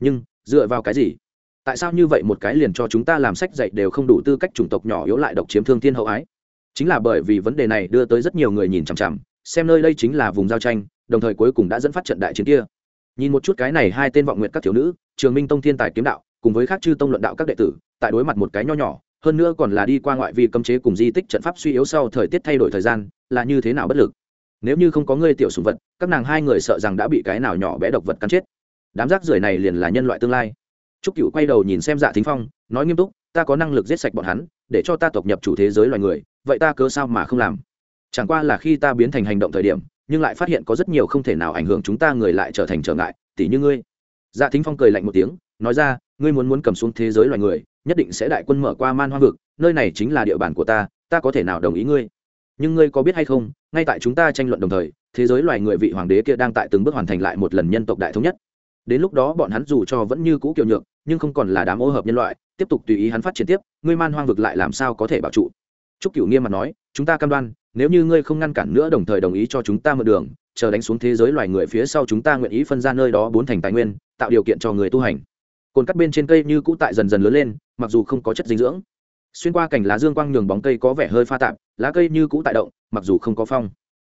[SPEAKER 1] Nhưng, dựa vào cái gì? Tại sao như vậy một cái liền cho chúng ta làm sách dạy đều không đủ tư cách chủng tộc nhỏ yếu lại độc chiếm thương thiên hậu ái? Chính là bởi vì vấn đề này đưa tới rất nhiều người nhìn chằm chằm, xem nơi đây chính là vùng giao tranh, đồng thời cuối cùng đã dẫn phát trận đại chiến kia. Nhìn một chút cái này hai tên vọng nguyện các thiếu nữ, trường minh tông thiên tài kiếm đạo, cùng với khác chư tông luận đạo các đệ tử, tại đối mặt một cái nho nhỏ, hơn nữa còn là đi qua ngoại vi cấm chế cùng di tích trận pháp suy yếu sau thời tiết thay đổi thời gian là như thế nào bất lực? Nếu như không có ngươi tiểu sùng vật, các nàng hai người sợ rằng đã bị cái nào nhỏ bé độc vật cắn chết. Đám rác rưởi này liền là nhân loại tương lai. Trúc cựu quay đầu nhìn xem dạ thính phong, nói nghiêm túc, ta có năng lực giết sạch bọn hắn, để cho ta tộc nhập chủ thế giới loài người, vậy ta cớ sao mà không làm? Chẳng qua là khi ta biến thành hành động thời điểm, nhưng lại phát hiện có rất nhiều không thể nào ảnh hưởng chúng ta người lại trở thành trở ngại, tỉ như ngươi. Dạ thính phong cười lạnh một tiếng, nói ra, ngươi muốn muốn cầm xuống thế giới loài người, nhất định sẽ đại quân mở qua man hoa vực, nơi này chính là địa bàn của ta ta có thể nào đồng ý ngươi? Nhưng ngươi có biết hay không, ngay tại chúng ta tranh luận đồng thời, thế giới loài người vị hoàng đế kia đang tại từng bước hoàn thành lại một lần nhân tộc đại thống nhất. Đến lúc đó bọn hắn dù cho vẫn như cũ kiểu nhược, nhưng không còn là đám ô hợp nhân loại, tiếp tục tùy ý hắn phát triển tiếp, ngươi man hoang vực lại làm sao có thể bảo trụ? Trúc cửu nghiêm mặt nói, chúng ta cam đoan, nếu như ngươi không ngăn cản nữa đồng thời đồng ý cho chúng ta mở đường, chờ đánh xuống thế giới loài người phía sau chúng ta nguyện ý phân ra nơi đó bốn thành tài nguyên, tạo điều kiện cho người tu hành. Cồn cắt bên trên cây như cũ tại dần dần lớn lên, mặc dù không có chất dinh dưỡng xuyên qua cành lá dương quang nhường bóng cây có vẻ hơi pha tạp, lá cây như cũ tại động, mặc dù không có phong.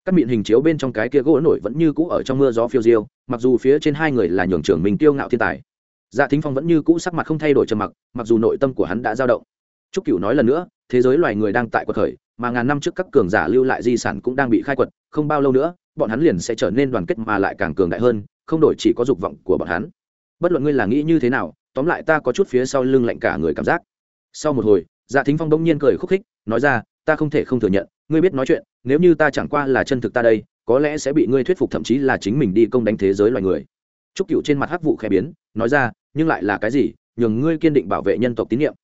[SPEAKER 1] Các miệng hình chiếu bên trong cái kia gỗ nổi vẫn như cũ ở trong mưa gió phiêu diêu, mặc dù phía trên hai người là nhường trưởng mình tiêu ngạo thiên tài. Dạ thính phong vẫn như cũ sắc mặt không thay đổi trầm mặc mặc dù nội tâm của hắn đã dao động. Trúc cửu nói lần nữa, thế giới loài người đang tại quật khởi, mà ngàn năm trước các cường giả lưu lại di sản cũng đang bị khai quật, không bao lâu nữa, bọn hắn liền sẽ trở nên đoàn kết mà lại càng cường đại hơn, không đổi chỉ có dục vọng của bọn hắn. Bất luận ngươi là nghĩ như thế nào, tóm lại ta có chút phía sau lưng lạnh cả người cảm giác. Sau một hồi dạ thính phong đông nhiên cười khúc khích, nói ra, ta không thể không thừa nhận, ngươi biết nói chuyện, nếu như ta chẳng qua là chân thực ta đây, có lẽ sẽ bị ngươi thuyết phục thậm chí là chính mình đi công đánh thế giới loài người. Trúc cựu trên mặt hắc vụ khẽ biến, nói ra, nhưng lại là cái gì? Nhường ngươi kiên định bảo vệ nhân tộc tín nhiệm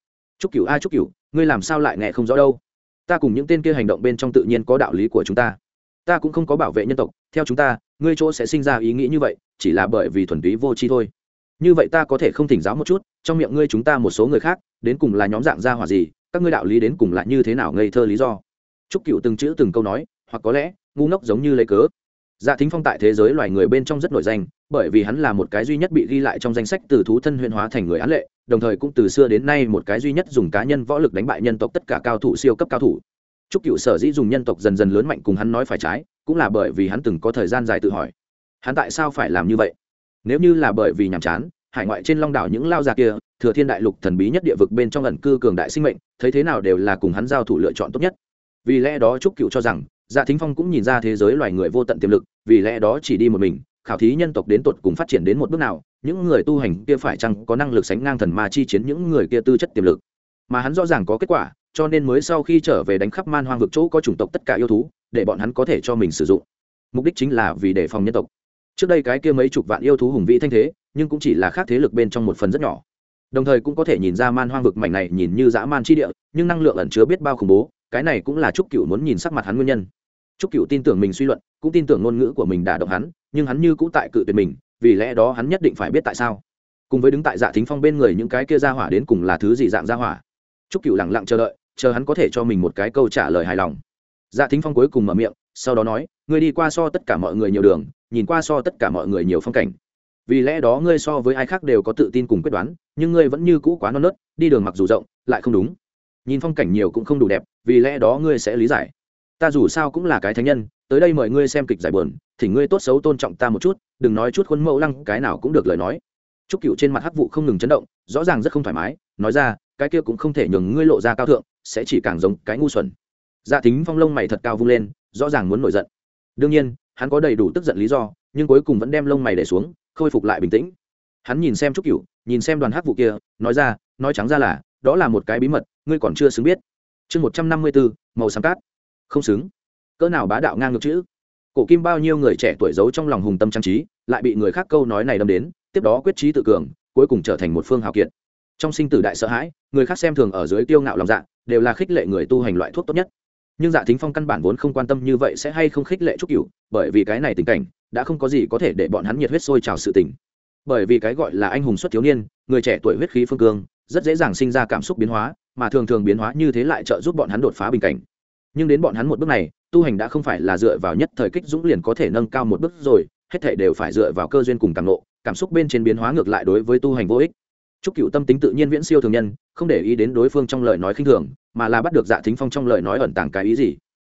[SPEAKER 1] trúc cựu a trúc cựu ngươi làm sao lại nghe không rõ đâu? Ta cùng những tên kia hành động bên trong tự nhiên có đạo lý của chúng ta. Ta cũng không có bảo vệ nhân tộc, theo chúng ta, ngươi chỗ sẽ sinh ra ý nghĩ như vậy, chỉ là bởi vì thuần túy vô tri thôi. Như vậy ta có thể không thỉnh giáo một chút trong miệng ngươi chúng ta một số người khác, đến cùng là nhóm dạng gia hỏa gì, các ngươi đạo lý đến cùng là như thế nào ngây thơ lý do? Trúc cựu từng chữ từng câu nói, hoặc có lẽ, ngu ngốc giống như lấy cớ. Dạ thính phong tại thế giới loài người bên trong rất nổi danh, bởi vì hắn là một cái duy nhất bị ghi lại trong danh sách từ thú thân huyện hóa thành người án lệ, đồng thời cũng từ xưa đến nay một cái duy nhất dùng cá nhân võ lực đánh bại nhân tộc tất cả cao thủ siêu cấp cao thủ. Trúc cựu sở dĩ dùng nhân tộc dần dần lớn mạnh cùng hắn nói phải trái, cũng là bởi vì hắn từng có thời gian dài tự hỏi. Hắn tại sao phải làm như vậy? Nếu như là bởi vì nhàm chán hải ngoại trên long đảo những lao già kia, thừa thiên đại lục thần bí nhất địa vực bên trong ẩn cư cường đại sinh mệnh, thấy thế nào đều là cùng hắn giao thủ lựa chọn tốt nhất. Vì lẽ đó trúc cựu cho rằng dạ thính phong cũng nhìn ra thế giới loài người vô tận tiềm lực, vì lẽ đó chỉ đi một mình, khảo thí nhân tộc đến tột cùng phát triển đến một bước nào, những người tu hành kia phải chăng có năng lực sánh ngang thần ma chi chiến những người kia tư chất tiềm lực. Mà hắn rõ ràng có kết quả, cho nên mới sau khi trở về đánh khắp man hoang vực chỗ có chủng tộc tất cả yêu thú, để bọn hắn có thể cho mình sử dụng. Mục đích chính là vì đề phòng nhân tộc. Trước đây cái kia mấy chục vạn yêu thú hùng vĩ thanh thế nhưng cũng chỉ là khác thế lực bên trong một phần rất nhỏ. Đồng thời cũng có thể nhìn ra man hoang vực mảnh này nhìn như dã man chi địa, nhưng năng lượng ẩn chứa biết bao khủng bố, cái này cũng là trúc cựu muốn nhìn sắc mặt hắn nguyên nhân. Trúc cựu tin tưởng mình suy luận, cũng tin tưởng ngôn ngữ của mình đả động hắn, nhưng hắn như cũ tại cự tuyệt mình, vì lẽ đó hắn nhất định phải biết tại sao. Cùng với đứng tại dạ thính phong bên người những cái kia ra hỏa đến cùng là thứ gì dạng ra hỏa. Trúc cựu lẳng lặng chờ đợi, chờ hắn có thể cho mình một cái câu trả lời hài lòng. Dạ thính phong cuối cùng mở miệng, sau đó nói, ngươi đi qua so tất cả mọi người nhiều đường, nhìn qua so tất cả mọi người nhiều phong cảnh vì lẽ đó ngươi so với ai khác đều có tự tin cùng quyết đoán, nhưng ngươi vẫn như cũ quá non nớt, đi đường mặc dù rộng, lại không đúng. Nhìn phong cảnh nhiều cũng không đủ đẹp, vì lẽ đó ngươi sẽ lý giải. Ta dù sao cũng là cái thánh nhân, tới đây mời ngươi xem kịch giải buồn, thì ngươi tốt xấu tôn trọng ta một chút, đừng nói chút khuôn mẫu lăng, cái nào cũng được lời nói. Trúc cựu trên mặt hắc vụ không ngừng chấn động, rõ ràng rất không thoải mái, nói ra, cái kia cũng không thể nhường ngươi lộ ra cao thượng, sẽ chỉ càng giống cái ngu xuẩn. Dạ thính phong lông mày thật cao vung lên, rõ ràng muốn nổi giận. Đương nhiên, hắn có đầy đủ tức giận lý do, nhưng cuối cùng vẫn đem lông mày để xuống khôi phục lại bình tĩnh. Hắn nhìn xem trúc cửu, nhìn xem đoàn hắc vụ kia nói ra nói trắng ra là đó là một cái bí mật ngươi còn chưa xứng biết. Chương một trăm năm mươi bốn màu xám cát. Không xứng. Cỡ nào bá đạo ngang ngược chữ. Cổ kim bao nhiêu người trẻ tuổi giấu trong lòng hùng tâm trang trí lại bị người khác câu nói này đâm đến tiếp đó quyết trí tự cường cuối cùng trở thành một phương hào kiệt. Trong sinh tử đại sợ hãi người khác xem thường ở dưới tiêu ngạo lòng dạ đều là khích lệ người tu hành loại thuốc tốt nhất. Nhưng dạ thính phong căn bản vốn không quan tâm như vậy sẽ hay không khích lệ trúc cửu bởi vì cái này tình cảnh đã không có gì có thể để bọn hắn nhiệt huyết sôi trào sự tình. Bởi vì cái gọi là anh hùng xuất thiếu niên, người trẻ tuổi huyết khí phương cương, rất dễ dàng sinh ra cảm xúc biến hóa, mà thường thường biến hóa như thế lại trợ giúp bọn hắn đột phá bình cảnh. Nhưng đến bọn hắn một bước này, tu hành đã không phải là dựa vào nhất thời kích dũng liền có thể nâng cao một bước rồi, hết thể đều phải dựa vào cơ duyên cùng cảm nộ cảm xúc bên trên biến hóa ngược lại đối với tu hành vô ích. Chúc Cửu tâm tính tự nhiên viễn siêu thường nhân, không để ý đến đối phương trong lời nói khinh thường, mà là bắt được dạ thính phong trong lời nói ẩn tàng cái ý gì.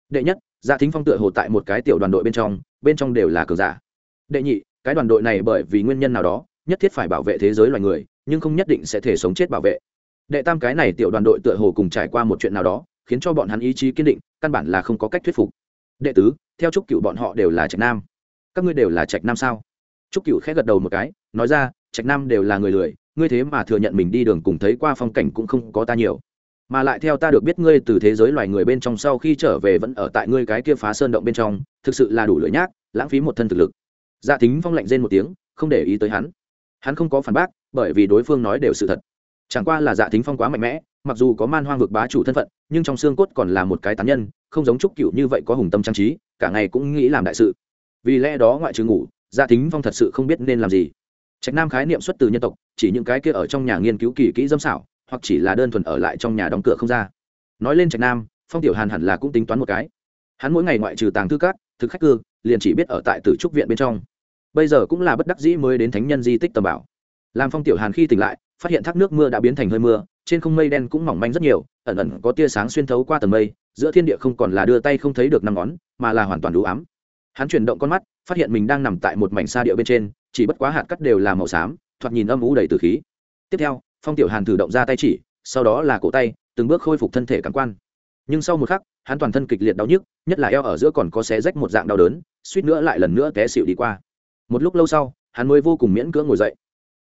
[SPEAKER 1] Đệ nhất dạ thính phong tựa hồ tại một cái tiểu đoàn đội bên trong bên trong đều là cường giả. Đệ nhị, cái đoàn đội này bởi vì nguyên nhân nào đó, nhất thiết phải bảo vệ thế giới loài người, nhưng không nhất định sẽ thể sống chết bảo vệ. Đệ tam cái này tiểu đoàn đội tựa hồ cùng trải qua một chuyện nào đó, khiến cho bọn hắn ý chí kiên định, căn bản là không có cách thuyết phục. Đệ tứ, theo trúc cựu bọn họ đều là trạch nam. Các ngươi đều là trạch nam sao? Trúc cựu khẽ gật đầu một cái, nói ra, trạch nam đều là người lười, ngươi thế mà thừa nhận mình đi đường cùng thấy qua phong cảnh cũng không có ta nhiều. Mà lại theo ta được biết ngươi từ thế giới loài người bên trong sau khi trở về vẫn ở tại ngươi cái kia phá sơn động bên trong thực sự là đủ lưỡi nhác, lãng phí một thân thực lực. Dạ thính phong lạnh rên một tiếng, không để ý tới hắn. Hắn không có phản bác, bởi vì đối phương nói đều sự thật. Chẳng qua là dạ thính phong quá mạnh mẽ, mặc dù có man hoang vực bá chủ thân phận, nhưng trong xương cốt còn là một cái tán nhân, không giống trúc cựu như vậy có hùng tâm trang trí, cả ngày cũng nghĩ làm đại sự. Vì lẽ đó ngoại trừ ngủ gia Thính phong thật sự không biết nên làm gì. Trạch nam khái niệm xuất từ nhân tộc, chỉ những cái kia ở trong nhà nghiên cứu kỳ kỹ dâm xảo, hoặc chỉ là đơn thuần ở lại trong nhà đóng cửa không ra. Nói lên trạch nam, phong tiểu hàn hẳn là cũng tính toán một cái. Hắn mỗi ngày ngoại trừ tàng thư cát thực khách cư, liền chỉ biết ở tại tử trúc viện bên trong. Bây giờ cũng là bất đắc dĩ mới đến thánh nhân di tích tầm bảo. Làm phong tiểu hàn khi tỉnh lại, phát hiện thác nước mưa đã biến thành hơi mưa, trên không mây đen cũng mỏng manh rất nhiều, ẩn ẩn có tia sáng xuyên thấu qua tầng mây, giữa thiên địa không còn là đưa tay không thấy được năm ngón, mà là hoàn toàn đủ ám. Hắn chuyển động con mắt, phát hiện mình đang nằm tại một mảnh xa địa bên trên, chỉ bất quá hạt cắt đều là màu xám, thoạt nhìn âm ú đầy từ khí. Tiếp theo, phong tiểu hàn thử động ra tay chỉ, sau đó là cổ tay, từng bước khôi phục thân thể cảm quan. Nhưng sau một khắc hắn toàn thân kịch liệt đau nhức, nhất là eo ở giữa còn có xé rách một dạng đau đớn, suýt nữa lại lần nữa té xịu đi qua. Một lúc lâu sau, hắn mới vô cùng miễn cưỡng ngồi dậy.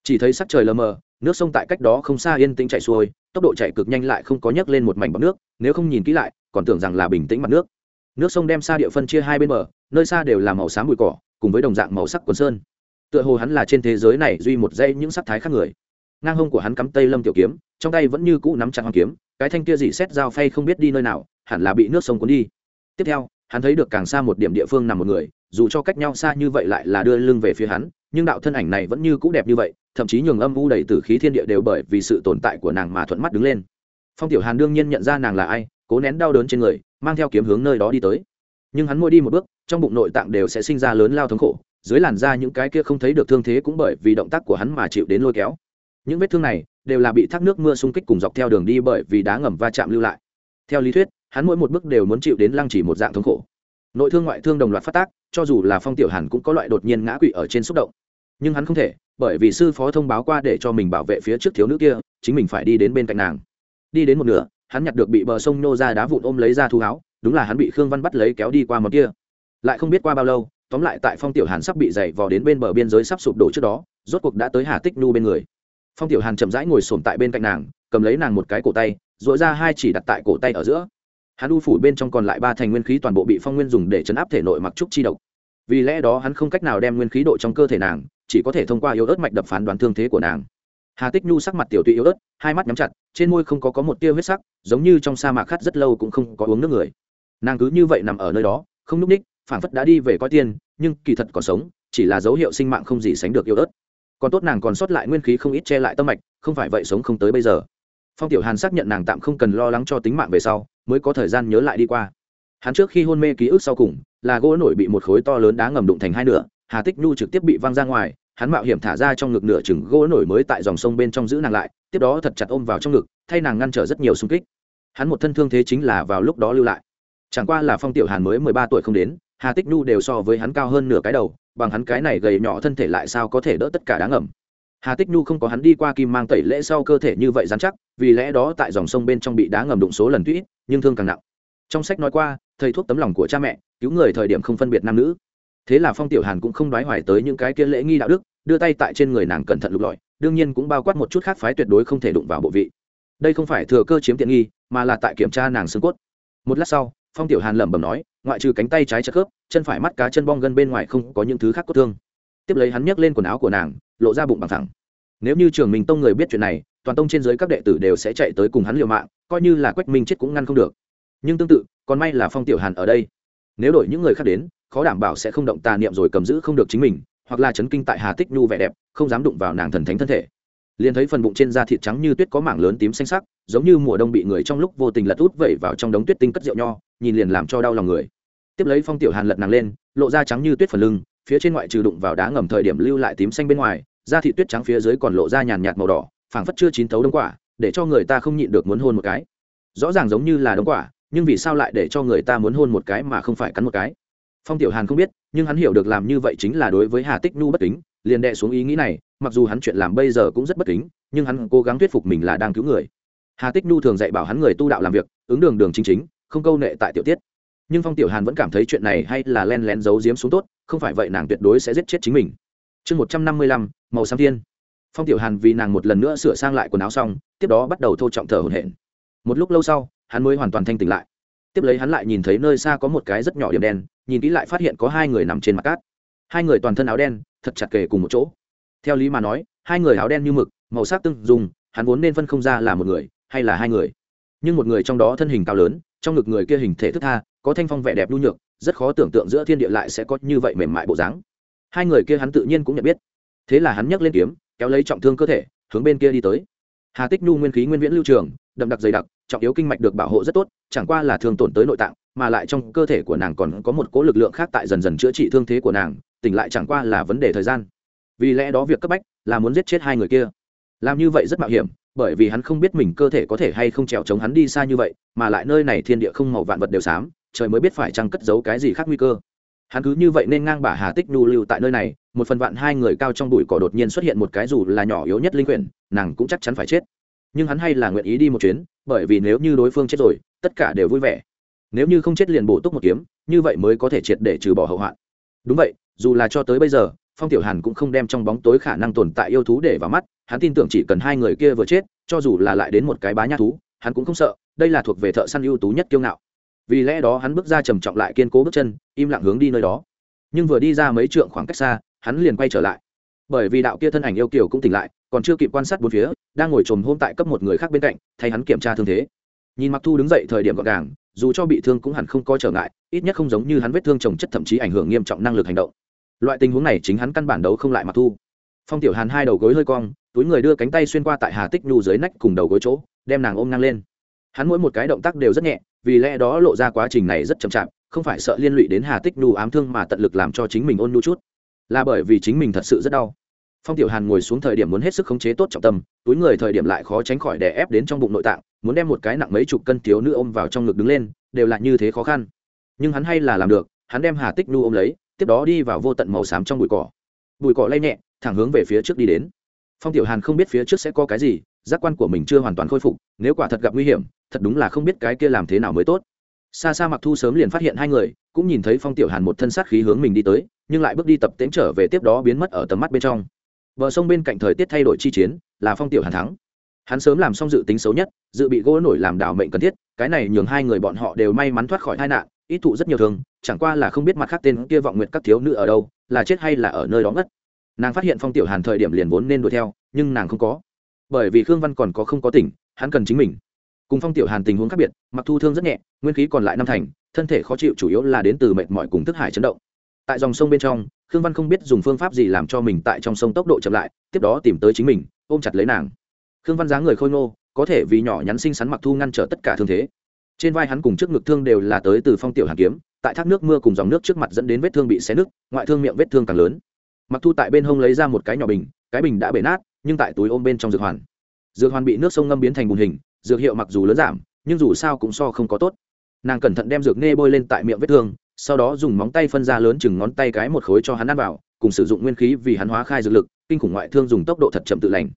[SPEAKER 1] Chỉ thấy sắc trời lờ mờ, nước sông tại cách đó không xa yên tĩnh chạy xuôi, tốc độ chạy cực nhanh lại không có nhấc lên một mảnh bọc nước, nếu không nhìn kỹ lại, còn tưởng rằng là bình tĩnh mặt nước. Nước sông đem xa địa phân chia hai bên bờ, nơi xa đều là màu xám bụi cỏ, cùng với đồng dạng màu sắc quần sơn. Tựa hồ hắn là trên thế giới này duy một dây những sắc thái khác người. Ngang hông của hắn cắm tây lâm tiểu kiếm, trong tay vẫn như cũ nắm chặt hoàng kiếm, cái thanh kia dị xét dao phay không biết đi nơi nào hẳn là bị nước sông cuốn đi. Tiếp theo, hắn thấy được càng xa một điểm địa phương nằm một người, dù cho cách nhau xa như vậy lại là đưa lưng về phía hắn, nhưng đạo thân ảnh này vẫn như cũ đẹp như vậy, thậm chí nhường âm u đầy tử khí thiên địa đều bởi vì sự tồn tại của nàng mà thuận mắt đứng lên. Phong tiểu hàn đương nhiên nhận ra nàng là ai, cố nén đau đớn trên người, mang theo kiếm hướng nơi đó đi tới. Nhưng hắn mỗi đi một bước, trong bụng nội tạng đều sẽ sinh ra lớn lao thống khổ, dưới làn da những cái kia không thấy được thương thế cũng bởi vì động tác của hắn mà chịu đến lôi kéo. Những vết thương này đều là bị thác nước mưa xung kích cùng dọc theo đường đi bởi vì đá ngầm va chạm lưu lại. Theo lý thuyết hắn mỗi một bước đều muốn chịu đến lăng chỉ một dạng thống khổ. Nội thương ngoại thương đồng loạt phát tác, cho dù là phong tiểu hàn cũng có loại đột nhiên ngã quỵ ở trên xúc động. Nhưng hắn không thể, bởi vì sư phó thông báo qua để cho mình bảo vệ phía trước thiếu nữ kia, chính mình phải đi đến bên cạnh nàng. Đi đến một nửa, hắn nhặt được bị bờ sông nô ra đá vụn ôm lấy ra thu háo đúng là hắn bị khương văn bắt lấy kéo đi qua một kia. Lại không biết qua bao lâu, tóm lại tại phong tiểu hàn sắp bị dày vò đến bên bờ biên giới sắp sụp đổ trước đó, rốt cuộc đã tới hà tích nu bên người. Phong tiểu hàn chậm rãi ngồi sồn tại bên cạnh nàng, cầm lấy nàng một cái cổ tay dội ra hai chỉ đặt tại cổ tay ở giữa hắn u phủ bên trong còn lại ba thành nguyên khí toàn bộ bị phong nguyên dùng để chấn áp thể nội mặc trúc chi độc. Vì lẽ đó hắn không cách nào đem nguyên khí độ trong cơ thể nàng, chỉ có thể thông qua yếu ớt mạch đập phán đoán thương thế của nàng. Hà tích nhu sắc mặt tiểu tụy yếu ớt, hai mắt nhắm chặt, trên môi không có có một tia huyết sắc, giống như trong sa mạc khát rất lâu cũng không có uống nước người. Nàng cứ như vậy nằm ở nơi đó, không núp ních phản phất đã đi về coi tiên, nhưng kỳ thật còn sống, chỉ là dấu hiệu sinh mạng không gì sánh được yếu ớt. Còn tốt nàng còn sót lại nguyên khí không ít che lại tâm mạch, không phải vậy sống không tới bây giờ. Phong tiểu hàn xác nhận nàng tạm không cần lo lắng cho tính mạng về sau mới có thời gian nhớ lại đi qua. Hắn trước khi hôn mê ký ức sau cùng, là gỗ nổi bị một khối to lớn đá ngầm đụng thành hai nửa, hà tích nhu trực tiếp bị văng ra ngoài, hắn mạo hiểm thả ra trong ngực nửa chừng gỗ nổi mới tại dòng sông bên trong giữ nàng lại, tiếp đó thật chặt ôm vào trong ngực, thay nàng ngăn trở rất nhiều xung kích. Hắn một thân thương thế chính là vào lúc đó lưu lại. Chẳng qua là phong tiểu hàn mới mười ba tuổi không đến, hà tích nhu đều so với hắn cao hơn nửa cái đầu, bằng hắn cái này gầy nhỏ thân thể lại sao có thể đỡ tất cả đáng ngầm hà tích nhu không có hắn đi qua kim mang tẩy lễ sau cơ thể như vậy dán chắc, vì lẽ đó tại dòng sông bên trong bị đá ngầm đụng số lần tụy nhưng thương càng nặng. Trong sách nói qua, thầy thuốc tấm lòng của cha mẹ, cứu người thời điểm không phân biệt nam nữ. Thế là phong tiểu hàn cũng không đoái hoài tới những cái kia lễ nghi đạo đức, đưa tay tại trên người nàng cẩn thận lục lọi, đương nhiên cũng bao quát một chút khác phái tuyệt đối không thể đụng vào bộ vị. Đây không phải thừa cơ chiếm tiện nghi, mà là tại kiểm tra nàng xương cốt. Một lát sau, phong tiểu hàn lẩm bẩm nói, ngoại trừ cánh tay trái chật khớp, chân phải mắt cá chân bong gân bên ngoài không có những thứ khác cốt thương. Tiếp lấy hắn nhấc lên quần áo của nàng lộ ra bụng bằng thẳng. Nếu như trường mình tông người biết chuyện này, toàn tông trên giới các đệ tử đều sẽ chạy tới cùng hắn liều mạng, coi như là quách minh chết cũng ngăn không được. Nhưng tương tự, còn may là phong tiểu hàn ở đây. Nếu đổi những người khác đến, khó đảm bảo sẽ không động tà niệm rồi cầm giữ không được chính mình, hoặc là chấn kinh tại hà tích nhu vẻ đẹp, không dám đụng vào nàng thần thánh thân thể. Liền thấy phần bụng trên da thịt trắng như tuyết có mảng lớn tím xanh sắc, giống như mùa đông bị người trong lúc vô tình lật út vẩy vào trong đống tuyết tinh cất rượu nho, nhìn liền làm cho đau lòng người. Tiếp lấy phong tiểu hàn lật nàng lên, lộ ra trắng như tuyết phần lưng, phía trên ngoại trừ đụng vào đá ngầm thời điểm lưu lại tím xanh bên ngoài da thị tuyết trắng phía dưới còn lộ ra nhàn nhạt màu đỏ, phảng phất chưa chín thấu đông quả, để cho người ta không nhịn được muốn hôn một cái. Rõ ràng giống như là đông quả, nhưng vì sao lại để cho người ta muốn hôn một cái mà không phải cắn một cái? Phong tiểu hàn không biết, nhưng hắn hiểu được làm như vậy chính là đối với hà tích nhu bất kính, liền đệ xuống ý nghĩ này, mặc dù hắn chuyện làm bây giờ cũng rất bất kính, nhưng hắn cố gắng thuyết phục mình là đang cứu người. Hà tích nhu thường dạy bảo hắn người tu đạo làm việc, ứng đường đường chính chính, không câu nệ tại tiểu tiết. Nhưng phong tiểu hàn vẫn cảm thấy chuyện này hay là len lén giấu giếm xuống tốt, không phải vậy nàng tuyệt đối sẽ giết chết chính mình chương một trăm năm mươi lăm, màu xám thiên. Phong tiểu hàn vì nàng một lần nữa sửa sang lại quần áo xong, tiếp đó bắt đầu thô trọng thở hổn hển. Một lúc lâu sau, hắn mới hoàn toàn thanh tỉnh lại. Tiếp lấy hắn lại nhìn thấy nơi xa có một cái rất nhỏ điểm đen, nhìn kỹ lại phát hiện có hai người nằm trên mặt cát. Hai người toàn thân áo đen, thật chặt kề cùng một chỗ. Theo lý mà nói, hai người áo đen như mực, màu sắc tương dùng hắn vốn nên phân không ra là một người hay là hai người. Nhưng một người trong đó thân hình cao lớn, trong ngực người kia hình thể thức tha, có thanh phong vẻ đẹp nhu nhược, rất khó tưởng tượng giữa thiên địa lại sẽ có như vậy mềm mại bộ dáng hai người kia hắn tự nhiên cũng nhận biết. Thế là hắn nhấc lên kiếm, kéo lấy trọng thương cơ thể, hướng bên kia đi tới. Hà tích nhu nguyên khí nguyên viễn lưu trường, đậm đặc dày đặc, trọng yếu kinh mạch được bảo hộ rất tốt, chẳng qua là thương tổn tới nội tạng, mà lại trong cơ thể của nàng còn có một cố lực lượng khác tại dần dần chữa trị thương thế của nàng, tỉnh lại chẳng qua là vấn đề thời gian. Vì lẽ đó việc cấp bách là muốn giết chết hai người kia. Làm như vậy rất mạo hiểm, bởi vì hắn không biết mình cơ thể có thể hay không trèo chống hắn đi xa như vậy, mà lại nơi này thiên địa không màu vạn vật đều xám, trời mới biết phải chăng cất giấu cái gì khác nguy cơ hắn cứ như vậy nên ngang bả hà tích nhu lưu tại nơi này, một phần vạn hai người cao trong bụi cỏ đột nhiên xuất hiện một cái dù là nhỏ yếu nhất linh quyển nàng cũng chắc chắn phải chết. Nhưng hắn hay là nguyện ý đi một chuyến, bởi vì nếu như đối phương chết rồi, tất cả đều vui vẻ. Nếu như không chết liền bổ túc một kiếm, như vậy mới có thể triệt để trừ bỏ hậu hoạn. Đúng vậy, dù là cho tới bây giờ, phong tiểu hàn cũng không đem trong bóng tối khả năng tồn tại yêu thú để vào mắt, hắn tin tưởng chỉ cần hai người kia vừa chết, cho dù là lại đến một cái bá nhát thú, hắn cũng không sợ, đây là thuộc về thợ săn ưu tú nhất kiêu ngạo vì lẽ đó hắn bước ra trầm trọng lại kiên cố bước chân, im lặng hướng đi nơi đó. Nhưng vừa đi ra mấy trượng khoảng cách xa, hắn liền quay trở lại. Bởi vì đạo kia thân ảnh yêu kiều cũng tỉnh lại, còn chưa kịp quan sát bốn phía, đang ngồi trồm hôm tại cấp một người khác bên cạnh, thay hắn kiểm tra thương thế. Nhìn mặc thu đứng dậy thời điểm gọn gàng, dù cho bị thương cũng hẳn không có trở ngại, ít nhất không giống như hắn vết thương trồng chất thậm chí ảnh hưởng nghiêm trọng năng lực hành động. Loại tình huống này chính hắn căn bản đấu không lại mặc thu. Phong tiểu hàn hai đầu gối hơi cong, túi người đưa cánh tay xuyên qua tại hà tích nhu dưới nách cùng đầu gối chỗ, đem nàng ôm ngang lên. Hắn mỗi một cái động tác đều rất nhẹ vì lẽ đó lộ ra quá trình này rất chậm chạp, không phải sợ liên lụy đến hà tích nhu ám thương mà tận lực làm cho chính mình ôn nhu chút. Là bởi vì chính mình thật sự rất đau. Phong tiểu hàn ngồi xuống thời điểm muốn hết sức khống chế tốt trọng tâm, túi người thời điểm lại khó tránh khỏi đè ép đến trong bụng nội tạng, muốn đem một cái nặng mấy chục cân thiếu nữ ôm vào trong ngực đứng lên, đều là như thế khó khăn. Nhưng hắn hay là làm được, hắn đem hà tích nu ôm lấy, tiếp đó đi vào vô tận màu xám trong bụi cỏ. Bụi cỏ lay nhẹ, thẳng hướng về phía trước đi đến. Phong tiểu hàn không biết phía trước sẽ có cái gì giác quan của mình chưa hoàn toàn khôi phục, nếu quả thật gặp nguy hiểm, thật đúng là không biết cái kia làm thế nào mới tốt. Xa xa mặc thu sớm liền phát hiện hai người, cũng nhìn thấy phong tiểu hàn một thân sát khí hướng mình đi tới, nhưng lại bước đi tập tễnh trở về tiếp đó biến mất ở tầm mắt bên trong. Bờ sông bên cạnh thời tiết thay đổi chi chiến, là phong tiểu hàn thắng. Hắn sớm làm xong dự tính xấu nhất, dự bị gỗ nổi làm đảo mệnh cần thiết, cái này nhường hai người bọn họ đều may mắn thoát khỏi tai nạn, ít thụ rất nhiều thương, chẳng qua là không biết mặt khác tên kia vọng nguyện các thiếu nữ ở đâu, là chết hay là ở nơi đó ngất. Nàng phát hiện phong tiểu hàn thời điểm liền vốn nên đuổi theo, nhưng nàng không có bởi vì khương văn còn có không có tỉnh, hắn cần chính mình. Cùng phong tiểu hàn tình huống khác biệt, mặc thu thương rất nhẹ, nguyên khí còn lại năm thành, thân thể khó chịu chủ yếu là đến từ mệt mỏi cùng thức hải chấn động. Tại dòng sông bên trong, khương văn không biết dùng phương pháp gì làm cho mình tại trong sông tốc độ chậm lại, tiếp đó tìm tới chính mình, ôm chặt lấy nàng. Khương văn dáng người khôi ngô, có thể vì nhỏ nhắn xinh xắn mặc thu ngăn trở tất cả thương thế. Trên vai hắn cùng trước ngực thương đều là tới từ phong tiểu hàn kiếm, tại thác nước mưa cùng dòng nước trước mặt dẫn đến vết thương bị xé nứt, ngoại thương miệng vết thương càng lớn. Mặc thu tại bên hông lấy ra một cái nhỏ bình, cái bình đã bể nát nhưng tại túi ôm bên trong dược hoàn. Dược hoàn bị nước sông ngâm biến thành bùn hình, dược hiệu mặc dù lớn giảm, nhưng dù sao cũng so không có tốt. Nàng cẩn thận đem dược nê bôi lên tại miệng vết thương, sau đó dùng móng tay phân ra lớn chừng ngón tay cái một khối cho hắn ăn vào, cùng sử dụng nguyên khí vì hắn hóa khai dược lực, kinh khủng ngoại thương dùng tốc độ thật chậm tự lành.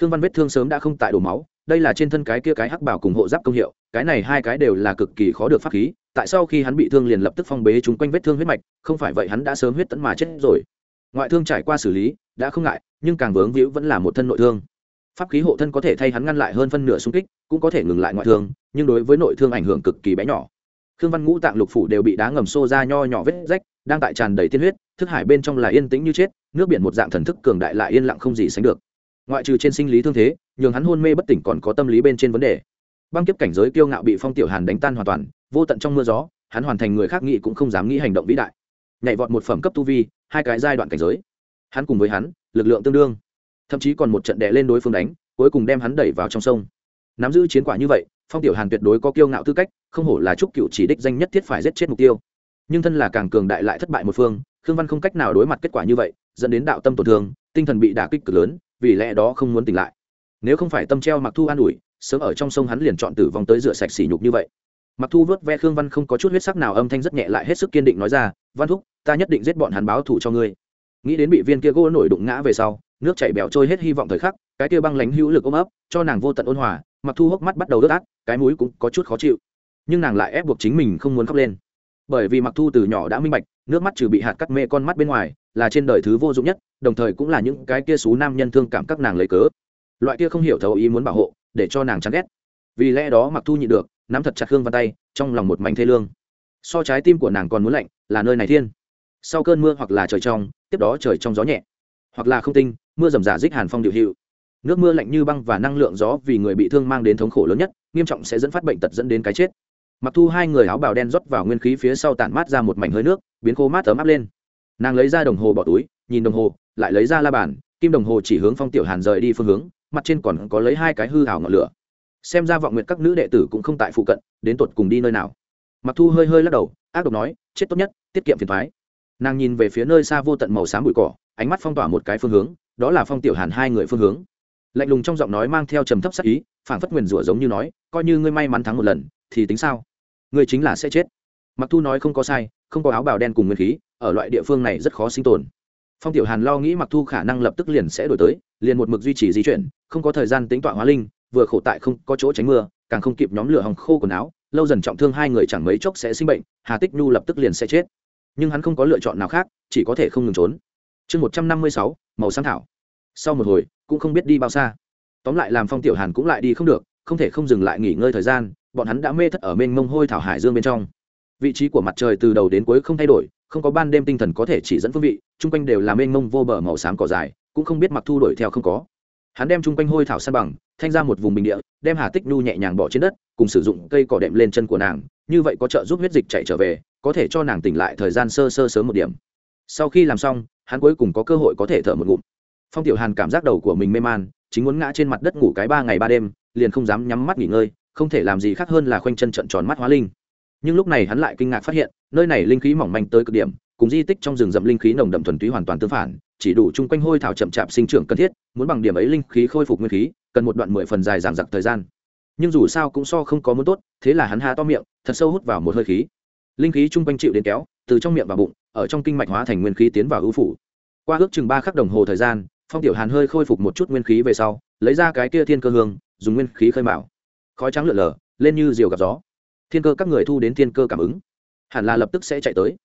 [SPEAKER 1] Khương văn vết thương sớm đã không tại đổ máu, đây là trên thân cái kia cái hắc bảo cùng hộ giáp công hiệu, cái này hai cái đều là cực kỳ khó được pháp khí, tại sao khi hắn bị thương liền lập tức phong bế chúng quanh vết thương huyết mạch, không phải vậy hắn đã sớm huyết tẫn mà chết rồi ngoại thương trải qua xử lý, đã không ngại, nhưng càng vướng víu vẫn là một thân nội thương. Pháp khí hộ thân có thể thay hắn ngăn lại hơn phân nửa xung kích, cũng có thể ngừng lại ngoại thương, nhưng đối với nội thương ảnh hưởng cực kỳ bé nhỏ. Khương văn ngũ tạng lục phủ đều bị đá ngầm xô ra nho nhỏ vết rách, đang tại tràn đầy tiên huyết, thức hải bên trong là yên tĩnh như chết, nước biển một dạng thần thức cường đại lại yên lặng không gì sánh được. Ngoại trừ trên sinh lý thương thế, nhường hắn hôn mê bất tỉnh còn có tâm lý bên trên vấn đề. Băng kiếp cảnh giới kiêu ngạo bị phong tiểu hàn đánh tan hoàn toàn, vô tận trong mưa gió, hắn hoàn thành người khác nghĩ cũng không dám nghĩ hành động vĩ đại nhảy vọt một phẩm cấp tu vi, hai cái giai đoạn cảnh giới. Hắn cùng với hắn, lực lượng tương đương. Thậm chí còn một trận đè lên đối phương đánh, cuối cùng đem hắn đẩy vào trong sông. Nắm giữ chiến quả như vậy, phong tiểu hàn tuyệt đối có kiêu ngạo tư cách, không hổ là trúc cựu chỉ đích danh nhất thiết phải giết chết mục tiêu. Nhưng thân là càng cường đại lại thất bại một phương, khương văn không cách nào đối mặt kết quả như vậy, dẫn đến đạo tâm tổn thương, tinh thần bị đả kích cực lớn, vì lẽ đó không muốn tỉnh lại. Nếu không phải tâm treo mặc thu an ủi, sớm ở trong sông hắn liền chọn tử vong tới rửa sạch sỉ nhục như vậy mặc thu vớt ve khương văn không có chút huyết sắc nào âm thanh rất nhẹ lại hết sức kiên định nói ra, văn thúc, ta nhất định giết bọn hắn báo thù cho ngươi. Nghĩ đến bị viên kia gỗ nổi đụng ngã về sau, nước chảy bèo trôi hết hy vọng thời khắc, cái kia băng lánh hữu lực ôm ấp, cho nàng vô tận ôn hòa, mặc thu hốc mắt bắt đầu đớt át, cái mũi cũng có chút khó chịu. Nhưng nàng lại ép buộc chính mình không muốn khóc lên. Bởi vì mặc thu từ nhỏ đã minh bạch, nước mắt trừ bị hạt cắt mê con mắt bên ngoài, là trên đời thứ vô dụng nhất, đồng thời cũng là những cái kia xú nam nhân thương cảm các nàng lấy cớ. Loại kia không hiểu thấu ý muốn bảo hộ, để cho nàng chán ghét. Vì lẽ đó mặc thu nhịn được nắm thật chặt hương văn tay, trong lòng một mảnh thê lương. So trái tim của nàng còn muốn lạnh, là nơi này thiên. Sau cơn mưa hoặc là trời trong, tiếp đó trời trong gió nhẹ. Hoặc là không tinh, mưa rầm rả dích hàn phong điệu hiệu. Nước mưa lạnh như băng và năng lượng gió vì người bị thương mang đến thống khổ lớn nhất, nghiêm trọng sẽ dẫn phát bệnh tật dẫn đến cái chết. Mặc thu hai người áo bào đen rót vào nguyên khí phía sau tản mát ra một mảnh hơi nước, biến khô mát ấm áp lên. Nàng lấy ra đồng hồ bỏ túi, nhìn đồng hồ, lại lấy ra la bàn, kim đồng hồ chỉ hướng phong tiểu hàn rời đi phương hướng, mặt trên còn có lấy hai cái hư hảo ngọn lửa xem ra vọng nguyện các nữ đệ tử cũng không tại phụ cận, đến tột cùng đi nơi nào. Mặc thu hơi hơi lắc đầu, ác độc nói, chết tốt nhất, tiết kiệm phiền thoái nàng nhìn về phía nơi xa vô tận màu xám bụi cỏ, ánh mắt phong tỏa một cái phương hướng, đó là phong tiểu hàn hai người phương hướng. Lạnh lùng trong giọng nói mang theo trầm thấp sắc ý, phảng phất nguyền rủa giống như nói, coi như ngươi may mắn thắng một lần, thì tính sao? Ngươi chính là sẽ chết. Mặc thu nói không có sai, không có áo bào đen cùng nguyên khí, ở loại địa phương này rất khó sinh tồn. Phong tiểu hàn lo nghĩ mặc thu khả năng lập tức liền sẽ đổi tới, liền một mực duy trì di chuyển, không có thời gian tính tọa hóa linh vừa khổ tại không có chỗ tránh mưa, càng không kịp nhóm lửa hòng khô quần áo, lâu dần trọng thương hai người chẳng mấy chốc sẽ sinh bệnh, hà tích nhu lập tức liền sẽ chết. Nhưng hắn không có lựa chọn nào khác, chỉ có thể không ngừng trốn. Chương một trăm năm mươi sáu, màu sáng thảo. Sau một hồi, cũng không biết đi bao xa. Tóm lại làm phong tiểu hàn cũng lại đi không được, không thể không dừng lại nghỉ ngơi thời gian, bọn hắn đã mê thất ở mênh mông hôi thảo hải dương bên trong. Vị trí của mặt trời từ đầu đến cuối không thay đổi, không có ban đêm tinh thần có thể chỉ dẫn phương vị, chung quanh đều là mênh mông vô bờ màu xám cỏ dài, cũng không biết mặc thu đuổi theo không có hắn đem chung quanh hôi thảo san bằng, thanh ra một vùng bình địa, đem hà tích nhu nhẹ nhàng bỏ trên đất, cùng sử dụng cây cỏ đệm lên chân của nàng, như vậy có trợ giúp huyết dịch chạy trở về, có thể cho nàng tỉnh lại thời gian sơ sơ sớm một điểm. Sau khi làm xong, hắn cuối cùng có cơ hội có thể thở một ngụm. Phong tiểu hàn cảm giác đầu của mình mê man, chính muốn ngã trên mặt đất ngủ cái ba ngày ba đêm, liền không dám nhắm mắt nghỉ ngơi, không thể làm gì khác hơn là khoanh chân trận tròn mắt hóa linh. Nhưng lúc này hắn lại kinh ngạc phát hiện, nơi này linh khí mỏng manh tới cực điểm, cùng di tích trong rừng rậm linh khí nồng đậm thuần túy hoàn toàn tương phản chỉ đủ chung quanh hôi thảo chậm chạp sinh trưởng cần thiết, muốn bằng điểm ấy linh khí khôi phục nguyên khí, cần một đoạn mười phần dài dằng dặc thời gian. Nhưng dù sao cũng so không có muốn tốt, thế là hắn há to miệng, thật sâu hút vào một hơi khí. Linh khí chung quanh chịu đến kéo, từ trong miệng vào bụng, ở trong kinh mạch hóa thành nguyên khí tiến vào ưu phủ. Qua ước chừng ba khắc đồng hồ thời gian, phong tiểu hàn hơi khôi phục một chút nguyên khí về sau, lấy ra cái kia thiên cơ hương, dùng nguyên khí khơi mạo khói trắng lượn lờ, lên như diều gặp gió. Thiên cơ các người thu đến thiên cơ cảm ứng. Hẳn là lập tức sẽ chạy tới.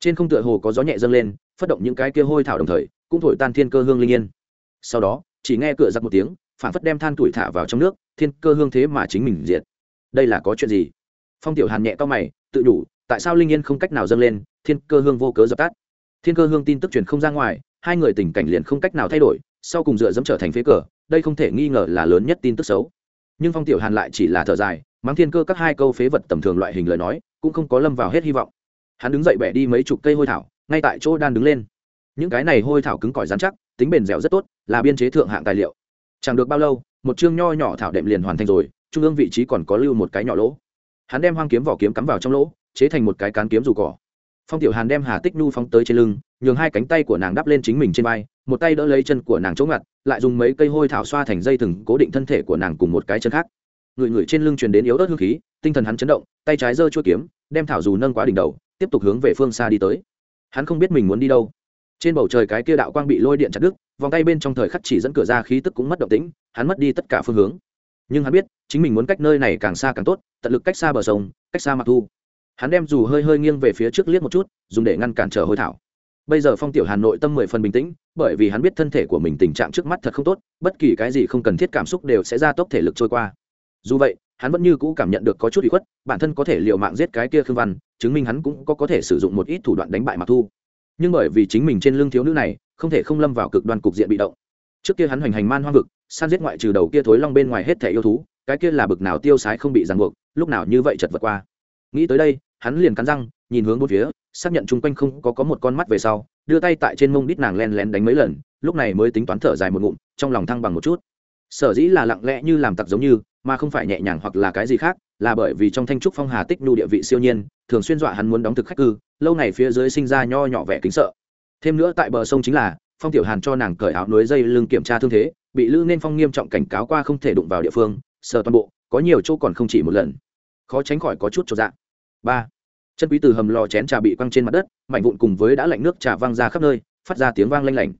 [SPEAKER 1] Trên không tựa hồ có gió nhẹ dâng lên, phát động những cái kia hôi thảo đồng thời cũng thổi tan thiên cơ hương linh yên. Sau đó, chỉ nghe cửa giặc một tiếng phản phất đem than tuổi thả vào trong nước, thiên cơ hương thế mà chính mình diệt. Đây là có chuyện gì? Phong tiểu hàn nhẹ to mày, tự đủ, tại sao linh yên không cách nào dâng lên, thiên cơ hương vô cớ dập tắt? Thiên cơ hương tin tức truyền không ra ngoài, hai người tình cảnh liền không cách nào thay đổi, sau cùng dựa dẫm trở thành phế cờ, đây không thể nghi ngờ là lớn nhất tin tức xấu. Nhưng phong tiểu hàn lại chỉ là thở dài, mắng thiên cơ các hai câu phế vật tầm thường loại hình lời nói, cũng không có lâm vào hết hy vọng. Hắn đứng dậy bẻ đi mấy chục cây hôi thảo, ngay tại chỗ đan đứng lên những cái này hôi thảo cứng cỏi rắn chắc, tính bền dẻo rất tốt, là biên chế thượng hạng tài liệu. Chẳng được bao lâu, một chương nho nhỏ thảo đệm liền hoàn thành rồi, trung ương vị trí còn có lưu một cái nhỏ lỗ. Hắn đem hoang kiếm vỏ kiếm cắm vào trong lỗ, chế thành một cái cán kiếm dù cỏ. Phong tiểu hàn đem hà tích nhu phóng tới trên lưng, nhường hai cánh tay của nàng đắp lên chính mình trên vai, một tay đỡ lấy chân của nàng chống ngặt, lại dùng mấy cây hôi thảo xoa thành dây thừng, cố định thân thể của nàng cùng một cái chân khác. Người người trên lưng truyền đến yếu ớt hương khí, tinh thần hắn chấn động, tay trái giơ chuôi kiếm, đem thảo dù nâng quá đỉnh đầu, tiếp tục hướng về phương xa đi tới. Hắn không biết mình muốn đi đâu trên bầu trời cái kia đạo quang bị lôi điện chặt đứt, vòng tay bên trong thời khắc chỉ dẫn cửa ra khí tức cũng mất động tĩnh, hắn mất đi tất cả phương hướng. Nhưng hắn biết, chính mình muốn cách nơi này càng xa càng tốt, tận lực cách xa bờ sông, cách xa mặt thu. Hắn đem dù hơi hơi nghiêng về phía trước liếc một chút, dùng để ngăn cản trở hôi thảo. Bây giờ phong tiểu hà nội tâm mười phần bình tĩnh, bởi vì hắn biết thân thể của mình tình trạng trước mắt thật không tốt, bất kỳ cái gì không cần thiết cảm xúc đều sẽ ra tốc thể lực trôi qua. Dù vậy, hắn vẫn như cũ cảm nhận được có chút bị khuất, bản thân có thể l i ề u mạng giết cái kia khương văn, chứng minh hắn cũng có có thể sử dụng một ít thủ đoạn đánh bại mặc thu nhưng bởi vì chính mình trên lưng thiếu nữ này, không thể không lâm vào cực đoan cục diện bị động. Trước kia hắn hoành hành man hoang vực, san giết ngoại trừ đầu kia thối long bên ngoài hết thẻ yêu thú, cái kia là bực nào tiêu sái không bị ràng buộc, lúc nào như vậy chật vật qua. Nghĩ tới đây, hắn liền cắn răng, nhìn hướng bốn phía, xác nhận chung quanh không có có một con mắt về sau, đưa tay tại trên mông đít nàng len lén đánh mấy lần, lúc này mới tính toán thở dài một ngụm, trong lòng thăng bằng một chút. Sở dĩ là lặng lẽ như làm tặc giống như, mà không phải nhẹ nhàng hoặc là cái gì khác là bởi vì trong thanh trúc phong hà tích nhu địa vị siêu nhiên, thường xuyên dọa hắn muốn đóng thực khách cư, lâu ngày phía dưới sinh ra nho nhỏ vẻ kính sợ. Thêm nữa tại bờ sông chính là, phong tiểu hàn cho nàng cởi áo núi dây lưng kiểm tra thương thế, bị lữ nên phong nghiêm trọng cảnh cáo qua không thể đụng vào địa phương, sờ toàn bộ, có nhiều chỗ còn không chỉ một lần. Khó tránh khỏi có chút cho dạng ba. Chân quý từ hầm lò chén trà bị quăng trên mặt đất, mảnh vụn cùng với đã lạnh nước trà văng ra khắp nơi, phát ra tiếng vang lanh lảnh.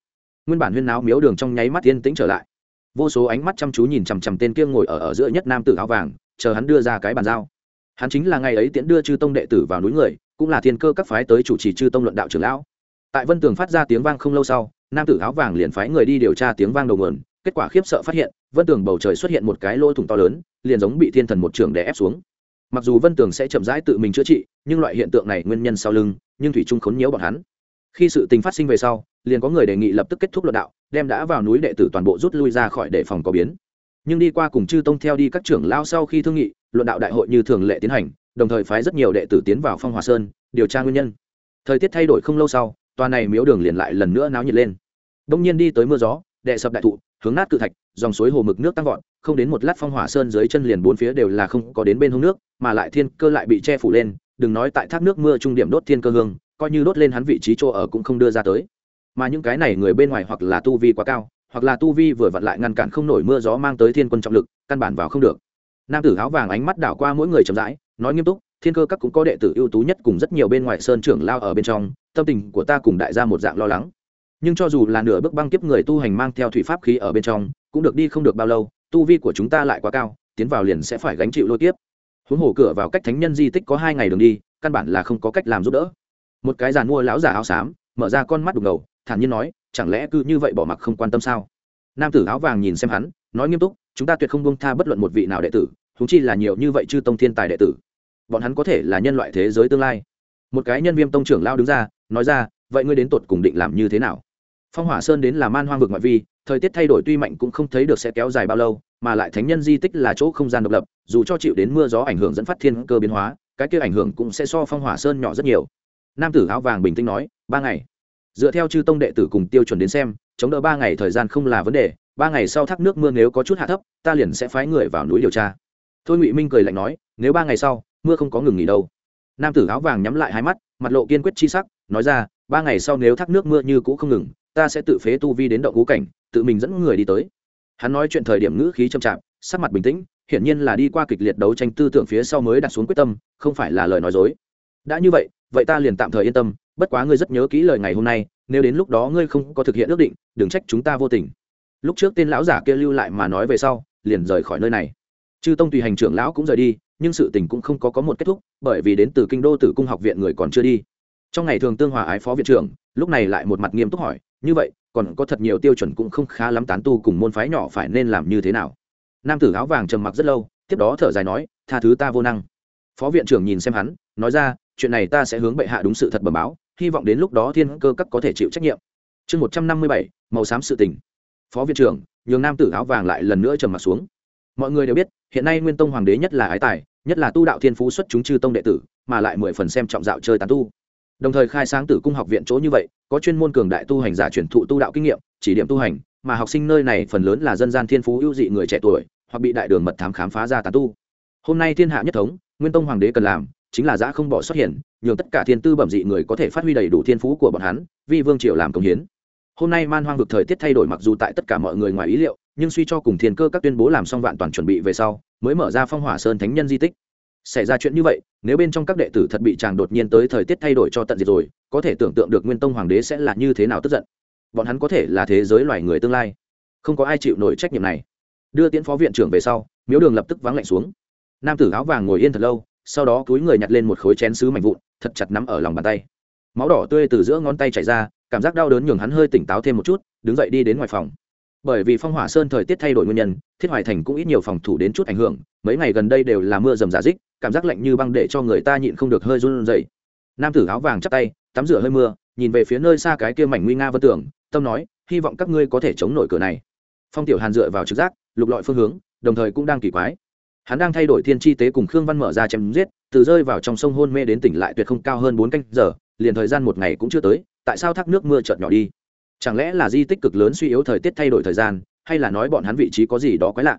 [SPEAKER 1] Nguyên bản huyên náo miếu đường trong nháy mắt yên tĩnh trở lại. Vô số ánh mắt chăm chú nhìn chằm chằm tên kia ngồi ở ở giữa nhất nam tử áo vàng chờ hắn đưa ra cái bàn giao. Hắn chính là ngày ấy tiễn đưa chư tông đệ tử vào núi người, cũng là thiên cơ các phái tới chủ trì chư tông luận đạo trưởng lão. Tại vân tường phát ra tiếng vang không lâu sau, nam tử áo vàng liền phái người đi điều tra tiếng vang đầu nguồn, kết quả khiếp sợ phát hiện, vân tường bầu trời xuất hiện một cái lỗ thủng to lớn, liền giống bị thiên thần một trường đè ép xuống. Mặc dù vân tường sẽ chậm rãi tự mình chữa trị, nhưng loại hiện tượng này nguyên nhân sau lưng, nhưng thủy trung khốn nhiễu bọn hắn. Khi sự tình phát sinh về sau, liền có người đề nghị lập tức kết thúc luận đạo, đem đã vào núi đệ tử toàn bộ rút lui ra khỏi để phòng có biến nhưng đi qua cùng chư tông theo đi các trưởng lao sau khi thương nghị, luận đạo đại hội như thường lệ tiến hành, đồng thời phái rất nhiều đệ tử tiến vào phong hòa sơn, điều tra nguyên nhân. Thời tiết thay đổi không lâu sau, tòa này miếu đường liền lại lần nữa náo nhiệt lên. Đông nhiên đi tới mưa gió đệ sập đại thụ, hướng nát cự thạch, dòng suối hồ mực nước tăng vọt, không đến một lát phong hỏa sơn dưới chân liền bốn phía đều là không có đến bên hông nước, mà lại thiên cơ lại bị che phủ lên, đừng nói tại thác nước mưa trung điểm đốt thiên cơ hương, coi như đốt lên hắn vị trí chỗ ở cũng không đưa ra tới. Mà những cái này người bên ngoài hoặc là tu vi quá cao hoặc là tu vi vừa vặn lại ngăn cản không nổi mưa gió mang tới thiên quân trọng lực, căn bản vào không được. Nam tử áo vàng ánh mắt đảo qua mỗi người chậm rãi, nói nghiêm túc, thiên cơ các cũng có đệ tử ưu tú nhất cùng rất nhiều bên ngoài sơn trưởng lao ở bên trong, tâm tình của ta cùng đại gia một dạng lo lắng. Nhưng cho dù là nửa bước băng kiếp người tu hành mang theo thủy pháp khí ở bên trong, cũng được đi không được bao lâu, tu vi của chúng ta lại quá cao, tiến vào liền sẽ phải gánh chịu lôi tiếp huống hồ cửa vào cách thánh nhân di tích có hai ngày đường đi, căn bản là không có cách làm giúp đỡ. Một cái giàn mua lão giả áo xám, mở ra con mắt đục ngầu, thản nhiên nói chẳng lẽ cứ như vậy bỏ mặc không quan tâm sao? Nam tử áo vàng nhìn xem hắn, nói nghiêm túc, chúng ta tuyệt không buông tha bất luận một vị nào đệ tử húng chi là nhiều như vậy chư tông thiên tài đệ tử. Bọn hắn có thể là nhân loại thế giới tương lai. Một cái nhân viêm tông trưởng lao đứng ra, nói ra, vậy ngươi đến tột cùng định làm như thế nào? Phong hỏa sơn đến là man hoang vực ngoại vi, thời tiết thay đổi tuy mạnh cũng không thấy được sẽ kéo dài bao lâu, mà lại thánh nhân di tích là chỗ không gian độc lập, dù cho chịu đến mưa gió ảnh hưởng dẫn phát thiên cơ biến hóa, cái kia ảnh hưởng cũng sẽ so phong hỏa sơn nhỏ rất nhiều. Nam tử áo vàng bình tĩnh nói, ba ngày dựa theo chư tông đệ tử cùng tiêu chuẩn đến xem, chống đỡ ba ngày thời gian không là vấn đề, ba ngày sau thác nước mưa nếu có chút hạ thấp, ta liền sẽ phái người vào núi điều tra. Thôi ngụy minh cười lạnh nói, nếu ba ngày sau, mưa không có ngừng nghỉ đâu. Nam tử áo vàng nhắm lại hai mắt, mặt lộ kiên quyết chi sắc, nói ra, ba ngày sau nếu thác nước mưa như cũ không ngừng, ta sẽ tự phế tu vi đến động cú cảnh, tự mình dẫn người đi tới. Hắn nói chuyện thời điểm ngữ khí chậm chạp, sắc mặt bình tĩnh, hiển nhiên là đi qua kịch liệt đấu tranh tư tưởng phía sau mới đặt xuống quyết tâm, không phải là lời nói dối. Đã như vậy vậy ta liền tạm thời yên tâm, bất quá ngươi rất nhớ kỹ lời ngày hôm nay, nếu đến lúc đó ngươi không có thực hiện ước định, đừng trách chúng ta vô tình. Lúc trước tên lão giả kia lưu lại mà nói về sau, liền rời khỏi nơi này. Chư tông tùy hành trưởng lão cũng rời đi, nhưng sự tình cũng không có có một kết thúc, bởi vì đến từ kinh đô tử cung học viện người còn chưa đi. Trong ngày thường tương hòa ái phó viện trưởng, lúc này lại một mặt nghiêm túc hỏi, như vậy, còn có thật nhiều tiêu chuẩn cũng không khá lắm tán tu cùng môn phái nhỏ phải nên làm như thế nào? Nam tử áo vàng trầm mặc rất lâu, tiếp đó thở dài nói, tha thứ ta vô năng. Phó viện trưởng nhìn xem hắn, nói ra chuyện này ta sẽ hướng bệ hạ đúng sự thật bẩm báo, hy vọng đến lúc đó thiên cơ các có thể chịu trách nhiệm. Chương một trăm năm mươi bảy, màu xám sự tình. Phó viện trưởng, nhường nam tử áo vàng lại lần nữa trầm mặt xuống. Mọi người đều biết, hiện nay nguyên tông hoàng đế nhất là ái tài, nhất là tu đạo thiên phú xuất chúng chư tông đệ tử, mà lại mười phần xem trọng dạo chơi tán tu. Đồng thời khai sáng tử cung học viện chỗ như vậy, có chuyên môn cường đại tu hành giả truyền thụ tu đạo kinh nghiệm, chỉ điểm tu hành, mà học sinh nơi này phần lớn là dân gian thiên phú ưu dị người trẻ tuổi, hoặc bị đại đường mật thám khám phá ra tán tu. Hôm nay thiên hạ nhất thống, nguyên tông hoàng đế cần làm chính là giã không bỏ xuất hiện nhường tất cả thiên tư bẩm dị người có thể phát huy đầy đủ thiên phú của bọn hắn vì vương triều làm công hiến. Hôm nay man hoang vực thời tiết thay đổi mặc dù tại tất cả mọi người ngoài ý liệu, nhưng suy cho cùng thiên cơ các tuyên bố làm xong vạn toàn chuẩn bị về sau, mới mở ra phong hỏa sơn thánh nhân di tích. Xảy ra chuyện như vậy, nếu bên trong các đệ tử thật bị chàng đột nhiên tới thời tiết thay đổi cho tận diệt rồi, có thể tưởng tượng được nguyên tông hoàng đế sẽ là như thế nào tức giận. Bọn hắn có thể là thế giới loài người tương lai. Không có ai chịu nổi trách nhiệm này. Đưa tiễn phó viện trưởng về sau, miếu đường lập tức vắng lạnh xuống. Nam tử áo vàng ngồi yên thật lâu sau đó túi người nhặt lên một khối chén sứ mảnh vụn, thật chặt nắm ở lòng bàn tay. Máu đỏ tươi từ giữa ngón tay chảy ra, cảm giác đau đớn nhường hắn hơi tỉnh táo thêm một chút, đứng dậy đi đến ngoài phòng. Bởi vì phong hỏa sơn thời tiết thay đổi nguyên nhân, thiết hoài thành cũng ít nhiều phòng thủ đến chút ảnh hưởng, mấy ngày gần đây đều là mưa rầm giả dích cảm giác lạnh như băng để cho người ta nhịn không được hơi run rẩy. Nam tử áo vàng chắp tay, tắm rửa hơi mưa, nhìn về phía nơi xa cái kia mảnh nguy nga vân tưởng tâm nói, hy vọng các ngươi có thể chống nổi cửa này. Phong tiểu hàn dựa vào trực giác, lục lọi phương hướng, đồng thời cũng đang kỳ quái hắn đang thay đổi thiên chi tế cùng khương văn mở ra chém giết, từ rơi vào trong sông hôn mê đến tỉnh lại tuyệt không cao hơn bốn canh giờ, liền thời gian một ngày cũng chưa tới, tại sao thác nước mưa chợt nhỏ đi? Chẳng lẽ là di tích cực lớn suy yếu thời tiết thay đổi thời gian, hay là nói bọn hắn vị trí có gì đó quái lạ?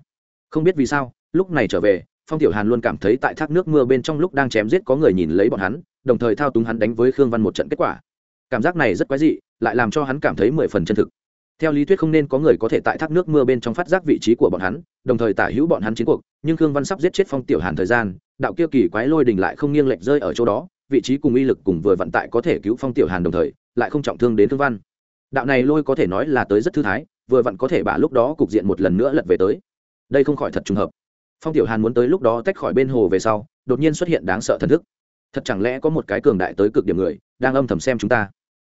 [SPEAKER 1] Không biết vì sao, lúc này trở về, phong tiểu hàn luôn cảm thấy tại thác nước mưa bên trong lúc đang chém giết có người nhìn lấy bọn hắn, đồng thời thao túng hắn đánh với khương văn một trận kết quả. Cảm giác này rất quái dị, lại làm cho hắn cảm thấy mười phần chân thực theo lý thuyết không nên có người có thể tại thác nước mưa bên trong phát giác vị trí của bọn hắn, đồng thời tả hữu bọn hắn chiến cuộc, nhưng khương văn sắp giết chết phong tiểu hàn thời gian, đạo kia kỳ quái lôi đình lại không nghiêng lệch rơi ở chỗ đó, vị trí cùng uy lực cùng vừa vận tại có thể cứu phong tiểu hàn đồng thời, lại không trọng thương đến thương văn. Đạo này lôi có thể nói là tới rất thư thái, vừa vặn có thể bả lúc đó cục diện một lần nữa lật về tới. Đây không khỏi thật trùng hợp. Phong tiểu hàn muốn tới lúc đó tách khỏi bên hồ về sau, đột nhiên xuất hiện đáng sợ thần thức. Thật chẳng lẽ có một cái cường đại tới cực điểm người, đang âm thầm xem chúng ta.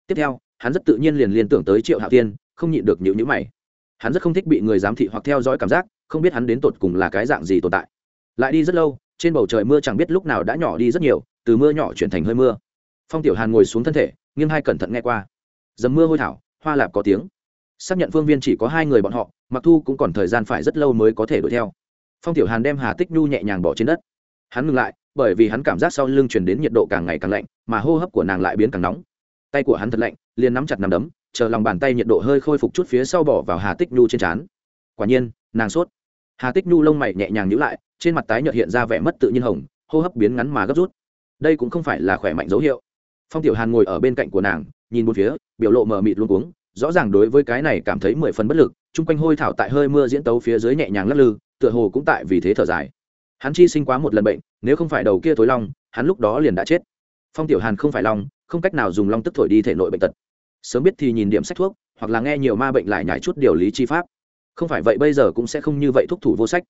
[SPEAKER 1] Tiếp theo, hắn rất tự nhiên liền liên tưởng tới triệu hạo tiên không nhịn được nhịu nhữ mày. Hắn rất không thích bị người giám thị hoặc theo dõi cảm giác, không biết hắn đến tột cùng là cái dạng gì tồn tại. Lại đi rất lâu, trên bầu trời mưa chẳng biết lúc nào đã nhỏ đi rất nhiều, từ mưa nhỏ chuyển thành hơi mưa. Phong tiểu hàn ngồi xuống thân thể, nghiêng hai cẩn thận nghe qua. Dầm mưa hôi thảo, hoa lạp có tiếng. Xác nhận phương viên chỉ có hai người bọn họ, mặc thu cũng còn thời gian phải rất lâu mới có thể đuổi theo. Phong tiểu hàn đem hà tích nhu nhẹ nhàng bỏ trên đất. Hắn ngừng lại, bởi vì hắn cảm giác sau lưng truyền đến nhiệt độ càng ngày càng lạnh, mà hô hấp của nàng lại biến càng nóng. Tay của hắn thật lạnh, liền nắm chặt nằm đấm chờ lòng bàn tay nhiệt độ hơi khôi phục chút phía sau bỏ vào hà tích nhu trên trán. Quả nhiên, nàng sốt. Hà tích nhu lông mày nhẹ nhàng nhữ lại, trên mặt tái nhợt hiện ra vẻ mất tự nhiên hồng, hô hấp biến ngắn mà gấp rút. Đây cũng không phải là khỏe mạnh dấu hiệu. Phong tiểu hàn ngồi ở bên cạnh của nàng, nhìn một phía, biểu lộ mờ mịt luôn cuống, rõ ràng đối với cái này cảm thấy mười phần bất lực, chung quanh hôi thảo tại hơi mưa diễn tấu phía dưới nhẹ nhàng lắc lư, tựa hồ cũng tại vì thế thở dài. Hắn chi sinh quá một lần bệnh, nếu không phải đầu kia thối long, hắn lúc đó liền đã chết. Phong tiểu hàn không phải long, không cách nào dùng long tức thổi đi thể nội bệnh tật sớm biết thì nhìn điểm sách thuốc, hoặc là nghe nhiều ma bệnh lại nhảy chút điều lý chi pháp. Không phải vậy bây giờ cũng sẽ không như vậy thúc thủ vô sách.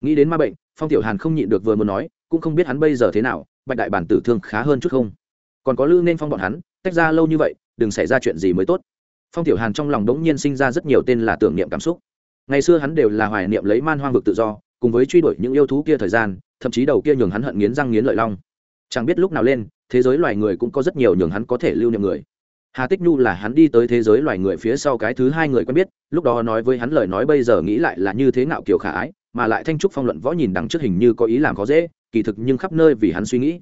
[SPEAKER 1] Nghĩ đến ma bệnh, phong tiểu hàn không nhịn được vừa muốn nói, cũng không biết hắn bây giờ thế nào, bạch đại bản tử thương khá hơn chút không? Còn có lư nên phong bọn hắn, tách ra lâu như vậy, đừng xảy ra chuyện gì mới tốt. Phong tiểu hàn trong lòng đống nhiên sinh ra rất nhiều tên là tưởng niệm cảm xúc. Ngày xưa hắn đều là hoài niệm lấy man hoang vực tự do, cùng với truy đuổi những yêu thú kia thời gian, thậm chí đầu kia nhường hắn hận nghiến răng nghiến lợi long. Chẳng biết lúc nào lên, thế giới loài người cũng có rất nhiều nhường hắn có thể lưu niệm người hà tích nhu là hắn đi tới thế giới loài người phía sau cái thứ hai người quen biết, lúc đó nói với hắn lời nói bây giờ nghĩ lại là như thế nào kiểu khả ái, mà lại thanh trúc phong luận võ nhìn đằng trước hình như có ý làm khó dễ, kỳ thực nhưng khắp nơi vì hắn suy nghĩ.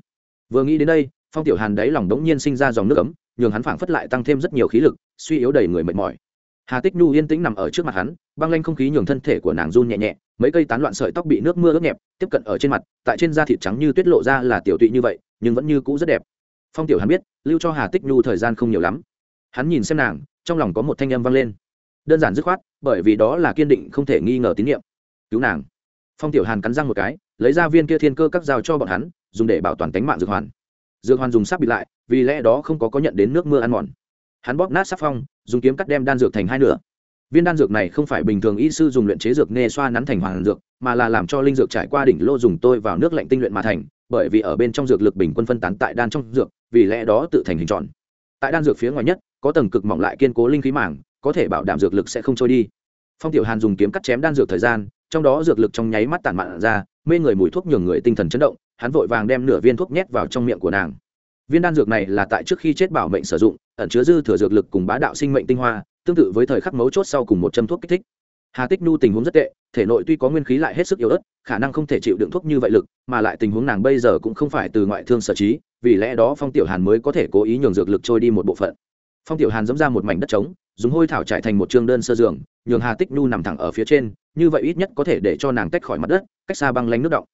[SPEAKER 1] Vừa nghĩ đến đây, phong tiểu hàn đáy lòng đống nhiên sinh ra dòng nước ấm, nhường hắn phảng phất lại tăng thêm rất nhiều khí lực, suy yếu đầy người mệt mỏi. Hà tích nhu yên tĩnh nằm ở trước mặt hắn, băng lanh không khí nhường thân thể của nàng run nhẹ nhẹ, mấy cây tán loạn sợi tóc bị nước mưa ướt nhẹp, tiếp cận ở trên mặt, tại trên da thịt trắng như tuyết lộ ra là tiểu tụy như vậy, nhưng vẫn như cũ rất đẹp phong tiểu hắn biết, lưu cho hà tích nhu thời gian không nhiều lắm. Hắn nhìn xem nàng, trong lòng có một thanh âm vang lên. Đơn giản dứt khoát, bởi vì đó là kiên định không thể nghi ngờ tín nhiệm. Cứu nàng. Phong tiểu hàn cắn răng một cái, lấy ra viên kia thiên cơ các dao cho bọn hắn, dùng để bảo toàn tính mạng dược hoàn. Dược hoàn dùng sắp bị lại, vì lẽ đó không có có nhận đến nước mưa ăn mòn. Hắn bóp nát sắc phong, dùng kiếm cắt đem đan dược thành hai nửa. Viên đan dược này không phải bình thường y sư dùng luyện chế dược nghe xoa nắn thành hoàng dược, mà là làm cho linh dược trải qua đỉnh lô dùng tôi vào nước lạnh tinh luyện mà thành, bởi vì ở bên trong dược lực bình quân phân tán tại đan trong dược vì lẽ đó tự thành hình tròn. Tại đan dược phía ngoài nhất, có tầng cực mỏng lại kiên cố linh khí mảng có thể bảo đảm dược lực sẽ không trôi đi. Phong tiểu hàn dùng kiếm cắt chém đan dược thời gian, trong đó dược lực trong nháy mắt tản mạn ra, mê người mùi thuốc nhường người tinh thần chấn động, hắn vội vàng đem nửa viên thuốc nhét vào trong miệng của nàng. Viên đan dược này là tại trước khi chết bảo mệnh sử dụng, ẩn chứa dư thừa dược lực cùng bá đạo sinh mệnh tinh hoa, tương tự với thời khắc mấu chốt sau cùng một châm thuốc kích thích hà tích nhu tình huống rất tệ, thể nội tuy có nguyên khí lại hết sức yếu ớt, khả năng không thể chịu đựng thuốc như vậy lực, mà lại tình huống nàng bây giờ cũng không phải từ ngoại thương sở trí, vì lẽ đó phong tiểu hàn mới có thể cố ý nhường dược lực trôi đi một bộ phận. Phong tiểu hàn dẫm ra một mảnh đất trống, dùng hôi thảo trải thành một chương đơn sơ giường, nhường hà tích nhu nằm thẳng ở phía trên, như vậy ít nhất có thể để cho nàng tách khỏi mặt đất, cách xa băng lánh nước động.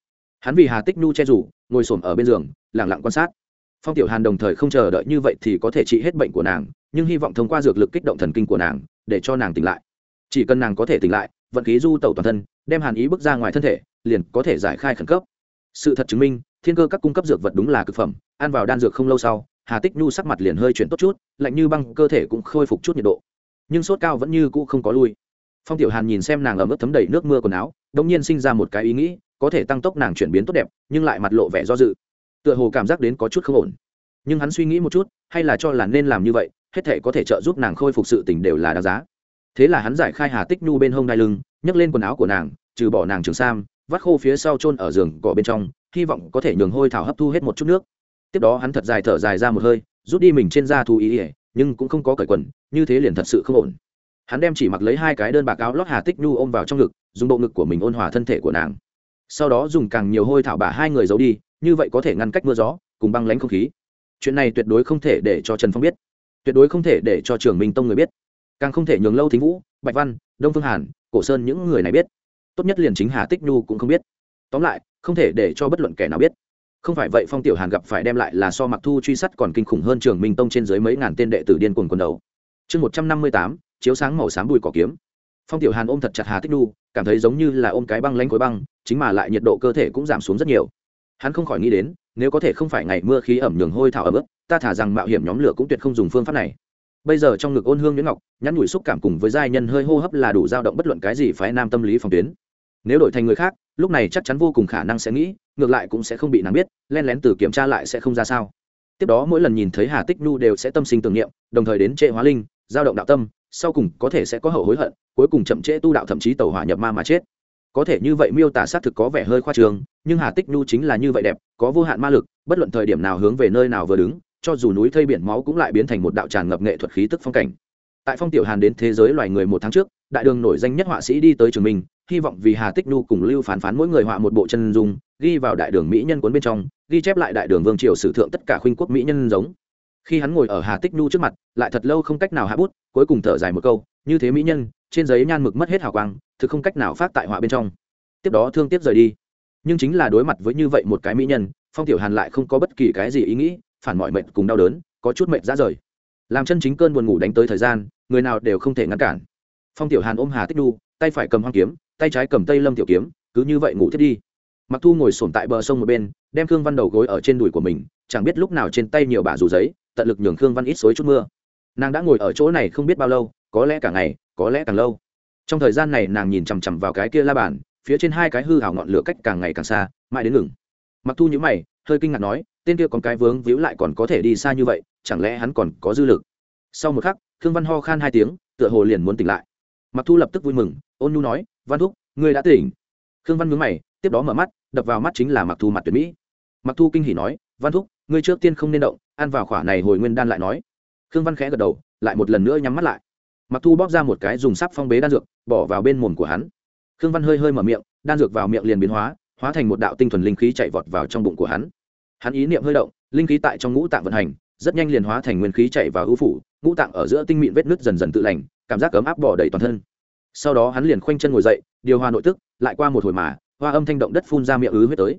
[SPEAKER 1] Hắn vì hà tích nhu che rủ ngồi s ở bên giường lẳng lặng quan sát. Phong tiểu hàn đồng thời không chờ đợi như vậy thì có thể trị hết bệnh của nàng, nhưng hy vọng thông qua dược lực kích động thần kinh của nàng, để cho nàng tỉnh lại chỉ cần nàng có thể tỉnh lại, vận khí du tẩu toàn thân, đem hàn ý bước ra ngoài thân thể, liền có thể giải khai khẩn cấp. Sự thật chứng minh, thiên cơ các cung cấp dược vật đúng là cực phẩm, ăn vào đan dược không lâu sau, hà tích nhu sắc mặt liền hơi chuyển tốt chút, lạnh như băng, cơ thể cũng khôi phục chút nhiệt độ. Nhưng sốt cao vẫn như cũ không có lui. Phong tiểu hàn nhìn xem nàng ở mức thấm đầy nước mưa quần áo đông nhiên sinh ra một cái ý nghĩ, có thể tăng tốc nàng chuyển biến tốt đẹp, nhưng lại mặt lộ vẻ do dự. Tựa hồ cảm giác đến có chút không ổn. Nhưng hắn suy nghĩ một chút, hay là cho là nên làm như vậy, hết thể có thể trợ giúp nàng khôi phục sự tình đều là đáng giá thế là hắn giải khai hà tích nhu bên hông đai lưng, nhấc lên quần áo của nàng, trừ bỏ nàng trường sam, vắt khô phía sau chôn ở giường cỏ bên trong, hy vọng có thể nhường hôi thảo hấp thu hết một chút nước. Tiếp đó hắn thật dài thở dài ra một hơi, rút đi mình trên da thu ý ỉa nhưng cũng không có cởi quần, như thế liền thật sự không ổn. Hắn đem chỉ mặc lấy hai cái đơn bạc áo lót hà tích nhu ôm vào trong ngực, dùng bộ ngực của mình ôn hòa thân thể của nàng. Sau đó dùng càng nhiều hôi thảo bả hai người giấu đi, như vậy có thể ngăn cách mưa gió, cùng băng lánh không khí. Chuyện này tuyệt đối không thể để cho trần phong biết. Tuyệt đối không thể để cho trường minh tông người biết càng không thể nhường lâu thính vũ, bạch văn, đông phương hàn, cổ sơn những người này biết. Tốt nhất liền chính hà tích nhu cũng không biết. Tóm lại, không thể để cho bất luận kẻ nào biết. Không phải vậy phong tiểu hàn gặp phải đem lại là so mặc thu truy sát còn kinh khủng hơn trường minh tông trên dưới mấy ngàn tên đệ tử điên cuồng quần đầu. Chương một trăm năm mươi tám, chiếu sáng màu xám bùi cỏ kiếm. Phong tiểu hàn ôm thật chặt hà tích nhu, cảm thấy giống như là ôm cái băng lanh khối băng, chính mà lại nhiệt độ cơ thể cũng giảm xuống rất nhiều. Hắn không khỏi nghĩ đến, nếu có thể không phải ngày mưa khí ẩm nhường hôi thảo ẩm ướt, ta thả rằng mạo hiểm nhóm lửa cũng tuyệt không dùng phương pháp này bây giờ trong ngực ôn hương nhuyễn ngọc, nhắn nhủi xúc cảm cùng với giai nhân hơi hô hấp là đủ dao động bất luận cái gì phái nam tâm lý phòng tuyến. Nếu đổi thành người khác, lúc này chắc chắn vô cùng khả năng sẽ nghĩ, ngược lại cũng sẽ không bị nàng biết, len lén từ kiểm tra lại sẽ không ra sao. Tiếp đó mỗi lần nhìn thấy hà tích nhu đều sẽ tâm sinh tưởng niệm, đồng thời đến trệ hóa linh, dao động đạo tâm, sau cùng có thể sẽ có hậu hối hận, cuối cùng chậm trễ tu đạo thậm chí tẩu hỏa nhập ma mà chết. Có thể như vậy miêu tả xác thực có vẻ hơi khoa trường nhưng hà tích nhu chính là như vậy đẹp, có vô hạn ma lực, bất luận thời điểm nào hướng về nơi nào vừa đứng cho dù núi thây biển máu cũng lại biến thành một đạo tràn ngập nghệ thuật khí tức phong cảnh. Tại phong tiểu hàn đến thế giới loài người một tháng trước, đại đường nổi danh nhất họa sĩ đi tới trường minh hy vọng vì hà tích nhu cùng lưu phán phán mỗi người họa một bộ chân dung, ghi vào đại đường mỹ nhân cuốn bên trong, ghi chép lại đại đường vương triều sử thượng tất cả khuynh quốc mỹ nhân giống. Khi hắn ngồi ở hà tích nhu trước mặt, lại thật lâu không cách nào hạ bút, cuối cùng thở dài một câu, như thế mỹ nhân, trên giấy nhan mực mất hết hào quang, thực không cách nào phát tại họa bên trong. Tiếp đó thương tiếp rời đi. Nhưng chính là đối mặt với như vậy một cái mỹ nhân, phong tiểu hàn lại không có bất kỳ cái gì ý nghĩ phản mọi mệnh cùng đau đớn, có chút mệnh ra rời. Làm chân chính cơn buồn ngủ đánh tới thời gian, người nào đều không thể ngăn cản. Phong tiểu hàn ôm hà tích đu tay phải cầm hoang kiếm, tay trái cầm tây lâm tiểu kiếm, cứ như vậy ngủ thiết đi. Mặc thu ngồi sổm tại bờ sông một bên, đem khương văn đầu gối ở trên đùi của mình, chẳng biết lúc nào trên tay nhiều bả dù giấy, tận lực nhường khương văn ít xối chút mưa. Nàng đã ngồi ở chỗ này không biết bao lâu, có lẽ cả ngày, có lẽ càng lâu. Trong thời gian này nàng nhìn chằm chằm vào cái kia la bàn, phía trên hai cái hư hảo ngọn lửa cách càng ngày càng xa, mãi đến ngừng. Mặc thu nhữ mày, hơi kinh ngạc nói tên kia còn cái vướng víu lại còn có thể đi xa như vậy, chẳng lẽ hắn còn có dư lực? Sau một khắc, khương văn ho khan hai tiếng, tựa hồ liền muốn tỉnh lại. Mặc thu lập tức vui mừng, ôn nhu nói, văn thúc, ngươi đã tỉnh. Khương văn mướn mày, tiếp đó mở mắt, đập vào mắt chính là mặc thu mặt tuyệt mỹ. Mặc thu kinh hỉ nói, văn thúc, ngươi trước tiên không nên động, ăn vào khỏa này hồi nguyên đan lại nói. Khương văn khẽ gật đầu, lại một lần nữa nhắm mắt lại. Mặc thu bóp ra một cái dùng sắp phong bế đan dược, bỏ vào bên mồm của hắn. Khương văn hơi hơi mở miệng, đan dược vào miệng liền biến hóa hóa thành một đạo tinh thuần linh khí chạy vọt vào trong bụng của hắn hắn ý niệm hơi động, linh khí tại trong ngũ tạng vận hành, rất nhanh liền hóa thành nguyên khí chạy vào ưu phủ, ngũ tạng ở giữa tinh mịn vết nứt dần dần tự lành, cảm giác ấm áp bỏ đầy toàn thân. Sau đó hắn liền khoanh chân ngồi dậy, điều hòa nội tức, lại qua một hồi mà, hoa âm thanh động đất phun ra miệng ứ huyết tới.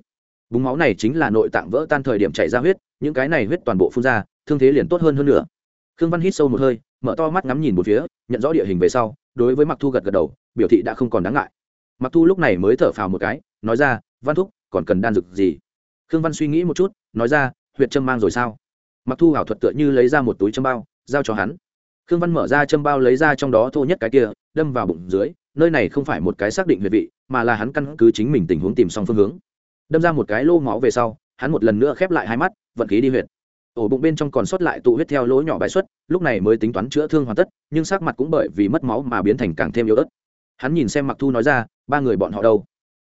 [SPEAKER 1] Búng máu này chính là nội tạng vỡ tan thời điểm chảy ra huyết, những cái này huyết toàn bộ phun ra, thương thế liền tốt hơn hơn nữa. Khương văn hít sâu một hơi, mở to mắt ngắm nhìn một phía, nhận rõ địa hình về sau, đối với mặc thu gật gật đầu, biểu thị đã không còn đáng ngại. Mặc thu lúc này mới thở phào một cái, nói ra, văn thúc, còn cần đan dược gì? Khương văn suy nghĩ một chút, nói ra huyện trâm mang rồi sao? Mặc thu ảo thuật tựa như lấy ra một túi châm bao, giao cho hắn. Khương văn mở ra châm bao lấy ra trong đó thô nhất cái kia, đâm vào bụng dưới, nơi này không phải một cái xác định huyệt vị, mà là hắn căn cứ chính mình tình huống tìm xong phương hướng. Đâm ra một cái lô máu về sau, hắn một lần nữa khép lại hai mắt, vận khí đi huyệt. Ổ bụng bên trong còn sót lại tụ huyết theo lỗ nhỏ bãi xuất, lúc này mới tính toán chữa thương hoàn tất, nhưng sắc mặt cũng bởi vì mất máu mà biến thành càng thêm yếu ớt. Hắn nhìn xem mặc thu nói ra, ba người bọn họ đâu?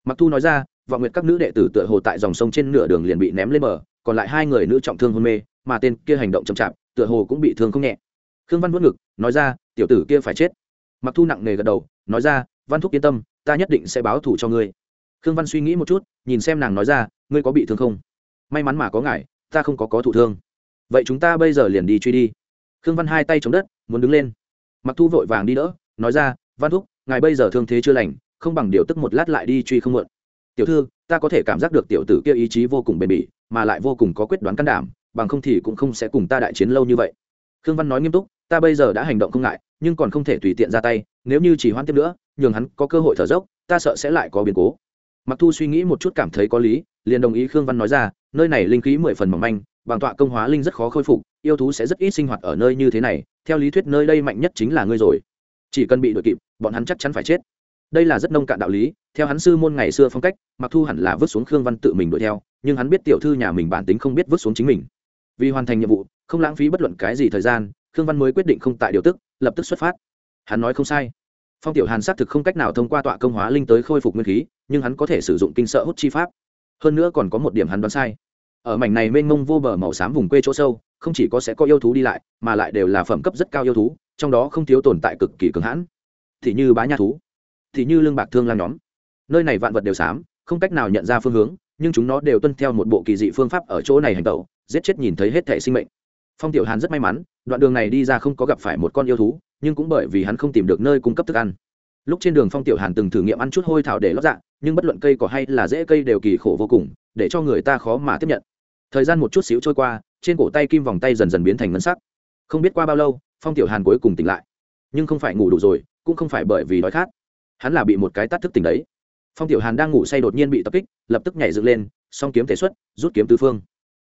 [SPEAKER 1] Mặc thu nói ra vọng nguyệt các nữ đệ tử tựa hồ tại dòng sông trên nửa đường liền bị ném lên bờ, còn lại hai người nữ trọng thương hôn mê, mà tên kia hành động chậm chạp, tựa hồ cũng bị thương không nhẹ. Khương văn vất ngực, nói ra, tiểu tử kia phải chết. Mặc thu nặng nề gật đầu, nói ra, văn thúc yên tâm, ta nhất định sẽ báo thủ cho ngươi. Khương văn suy nghĩ một chút, nhìn xem nàng nói ra, ngươi có bị thương không? May mắn mà có ngài, ta không có có thụ thương. Vậy chúng ta bây giờ liền đi truy đi. Khương văn hai tay chống đất, muốn đứng lên. Mặc thu vội vàng đi đỡ, nói ra, văn thúc, ngài bây giờ thương thế chưa lành, không bằng điều tức một lát lại đi truy không mượn tiểu thư, ta có thể cảm giác được tiểu tử kia ý chí vô cùng bền bỉ, mà lại vô cùng có quyết đoán can đảm, bằng không thì cũng không sẽ cùng ta đại chiến lâu như vậy. Khương văn nói nghiêm túc, ta bây giờ đã hành động không ngại, nhưng còn không thể tùy tiện ra tay, nếu như chỉ hoãn tiếp nữa, nhường hắn có cơ hội thở dốc, ta sợ sẽ lại có biến cố. Mặc thu suy nghĩ một chút cảm thấy có lý, liền đồng ý khương văn nói ra, nơi này linh khí mười phần mỏng manh, bằng tọa công hóa linh rất khó khôi phục, yêu thú sẽ rất ít sinh hoạt ở nơi như thế này, theo lý thuyết nơi đây mạnh nhất chính là ngươi rồi. Chỉ cần bị đuổi kịp, bọn hắn chắc chắn phải chết đây là rất nông cạn đạo lý, theo hắn sư môn ngày xưa phong cách, mặc thu hẳn là vứt xuống khương văn tự mình đuổi theo, nhưng hắn biết tiểu thư nhà mình bản tính không biết vứt xuống chính mình. Vì hoàn thành nhiệm vụ, không lãng phí bất luận cái gì thời gian, khương văn mới quyết định không tại điều tức, lập tức xuất phát. Hắn nói không sai. Phong tiểu hàn xác thực không cách nào thông qua tọa công hóa linh tới khôi phục nguyên khí, nhưng hắn có thể sử dụng kinh sợ hút chi pháp. Hơn nữa còn có một điểm hắn đoán sai. Ở mảnh này mênh mông vô bờ màu xám vùng quê chỗ sâu, không chỉ có sẽ có yêu thú đi lại, mà lại đều là phẩm cấp rất cao yêu thú, trong đó không thiếu tồn tại cực kỳ cường hãn. Thì như bá nha thú thì như lương bạc thương lang nhóm. Nơi này vạn vật đều xám, không cách nào nhận ra phương hướng, nhưng chúng nó đều tuân theo một bộ kỳ dị phương pháp ở chỗ này hành tẩu, giết chết nhìn thấy hết thể sinh mệnh. Phong tiểu hàn rất may mắn, đoạn đường này đi ra không có gặp phải một con yêu thú, nhưng cũng bởi vì hắn không tìm được nơi cung cấp thức ăn. Lúc trên đường phong tiểu hàn từng thử nghiệm ăn chút hôi thảo để lót dạ nhưng bất luận cây cỏ hay là dễ cây đều kỳ khổ vô cùng, để cho người ta khó mà tiếp nhận. Thời gian một chút xíu trôi qua, trên cổ tay kim vòng tay dần dần biến thành ngân sắc. Không biết qua bao lâu, phong tiểu hàn cuối cùng tỉnh lại. Nhưng không phải ngủ đủ rồi, cũng không phải bởi vì đói khát hắn là bị một cái tát thức tỉnh đấy. Phong tiểu hàn đang ngủ say đột nhiên bị tập kích, lập tức nhảy dựng lên, song kiếm thể xuất, rút kiếm tứ phương.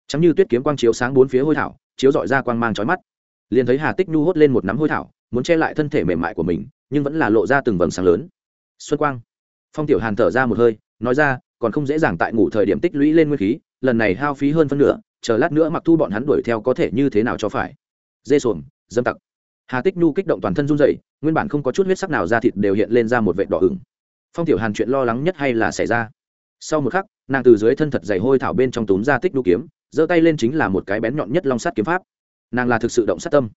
[SPEAKER 1] Chẳng như tuyết kiếm quang chiếu sáng bốn phía hôi thảo, chiếu dọi ra quang mang trói mắt. Liền thấy hà tích nhu hốt lên một nắm hôi thảo, muốn che lại thân thể mềm mại của mình, nhưng vẫn là lộ ra từng vầng sáng lớn. Xuân quang. Phong tiểu hàn thở ra một hơi, nói ra, còn không dễ dàng tại ngủ thời điểm tích lũy lên nguyên khí, lần này hao phí hơn phân nửa, chờ lát nữa mặc thu bọn hắn đuổi theo có thể như thế nào cho phải. Dê xuồng, dâm tặc hà tích nhu kích động toàn thân run dậy nguyên bản không có chút huyết sắc nào ra thịt đều hiện lên ra một vệt đỏ ửng. Phong tiểu hàn chuyện lo lắng nhất hay là xảy ra? Sau một khắc, nàng từ dưới thân thật dày hôi thảo bên trong túm ra tích nhu kiếm, giơ tay lên chính là một cái bén nhọn nhất long sắt kiếm pháp. Nàng là thực sự động sát tâm.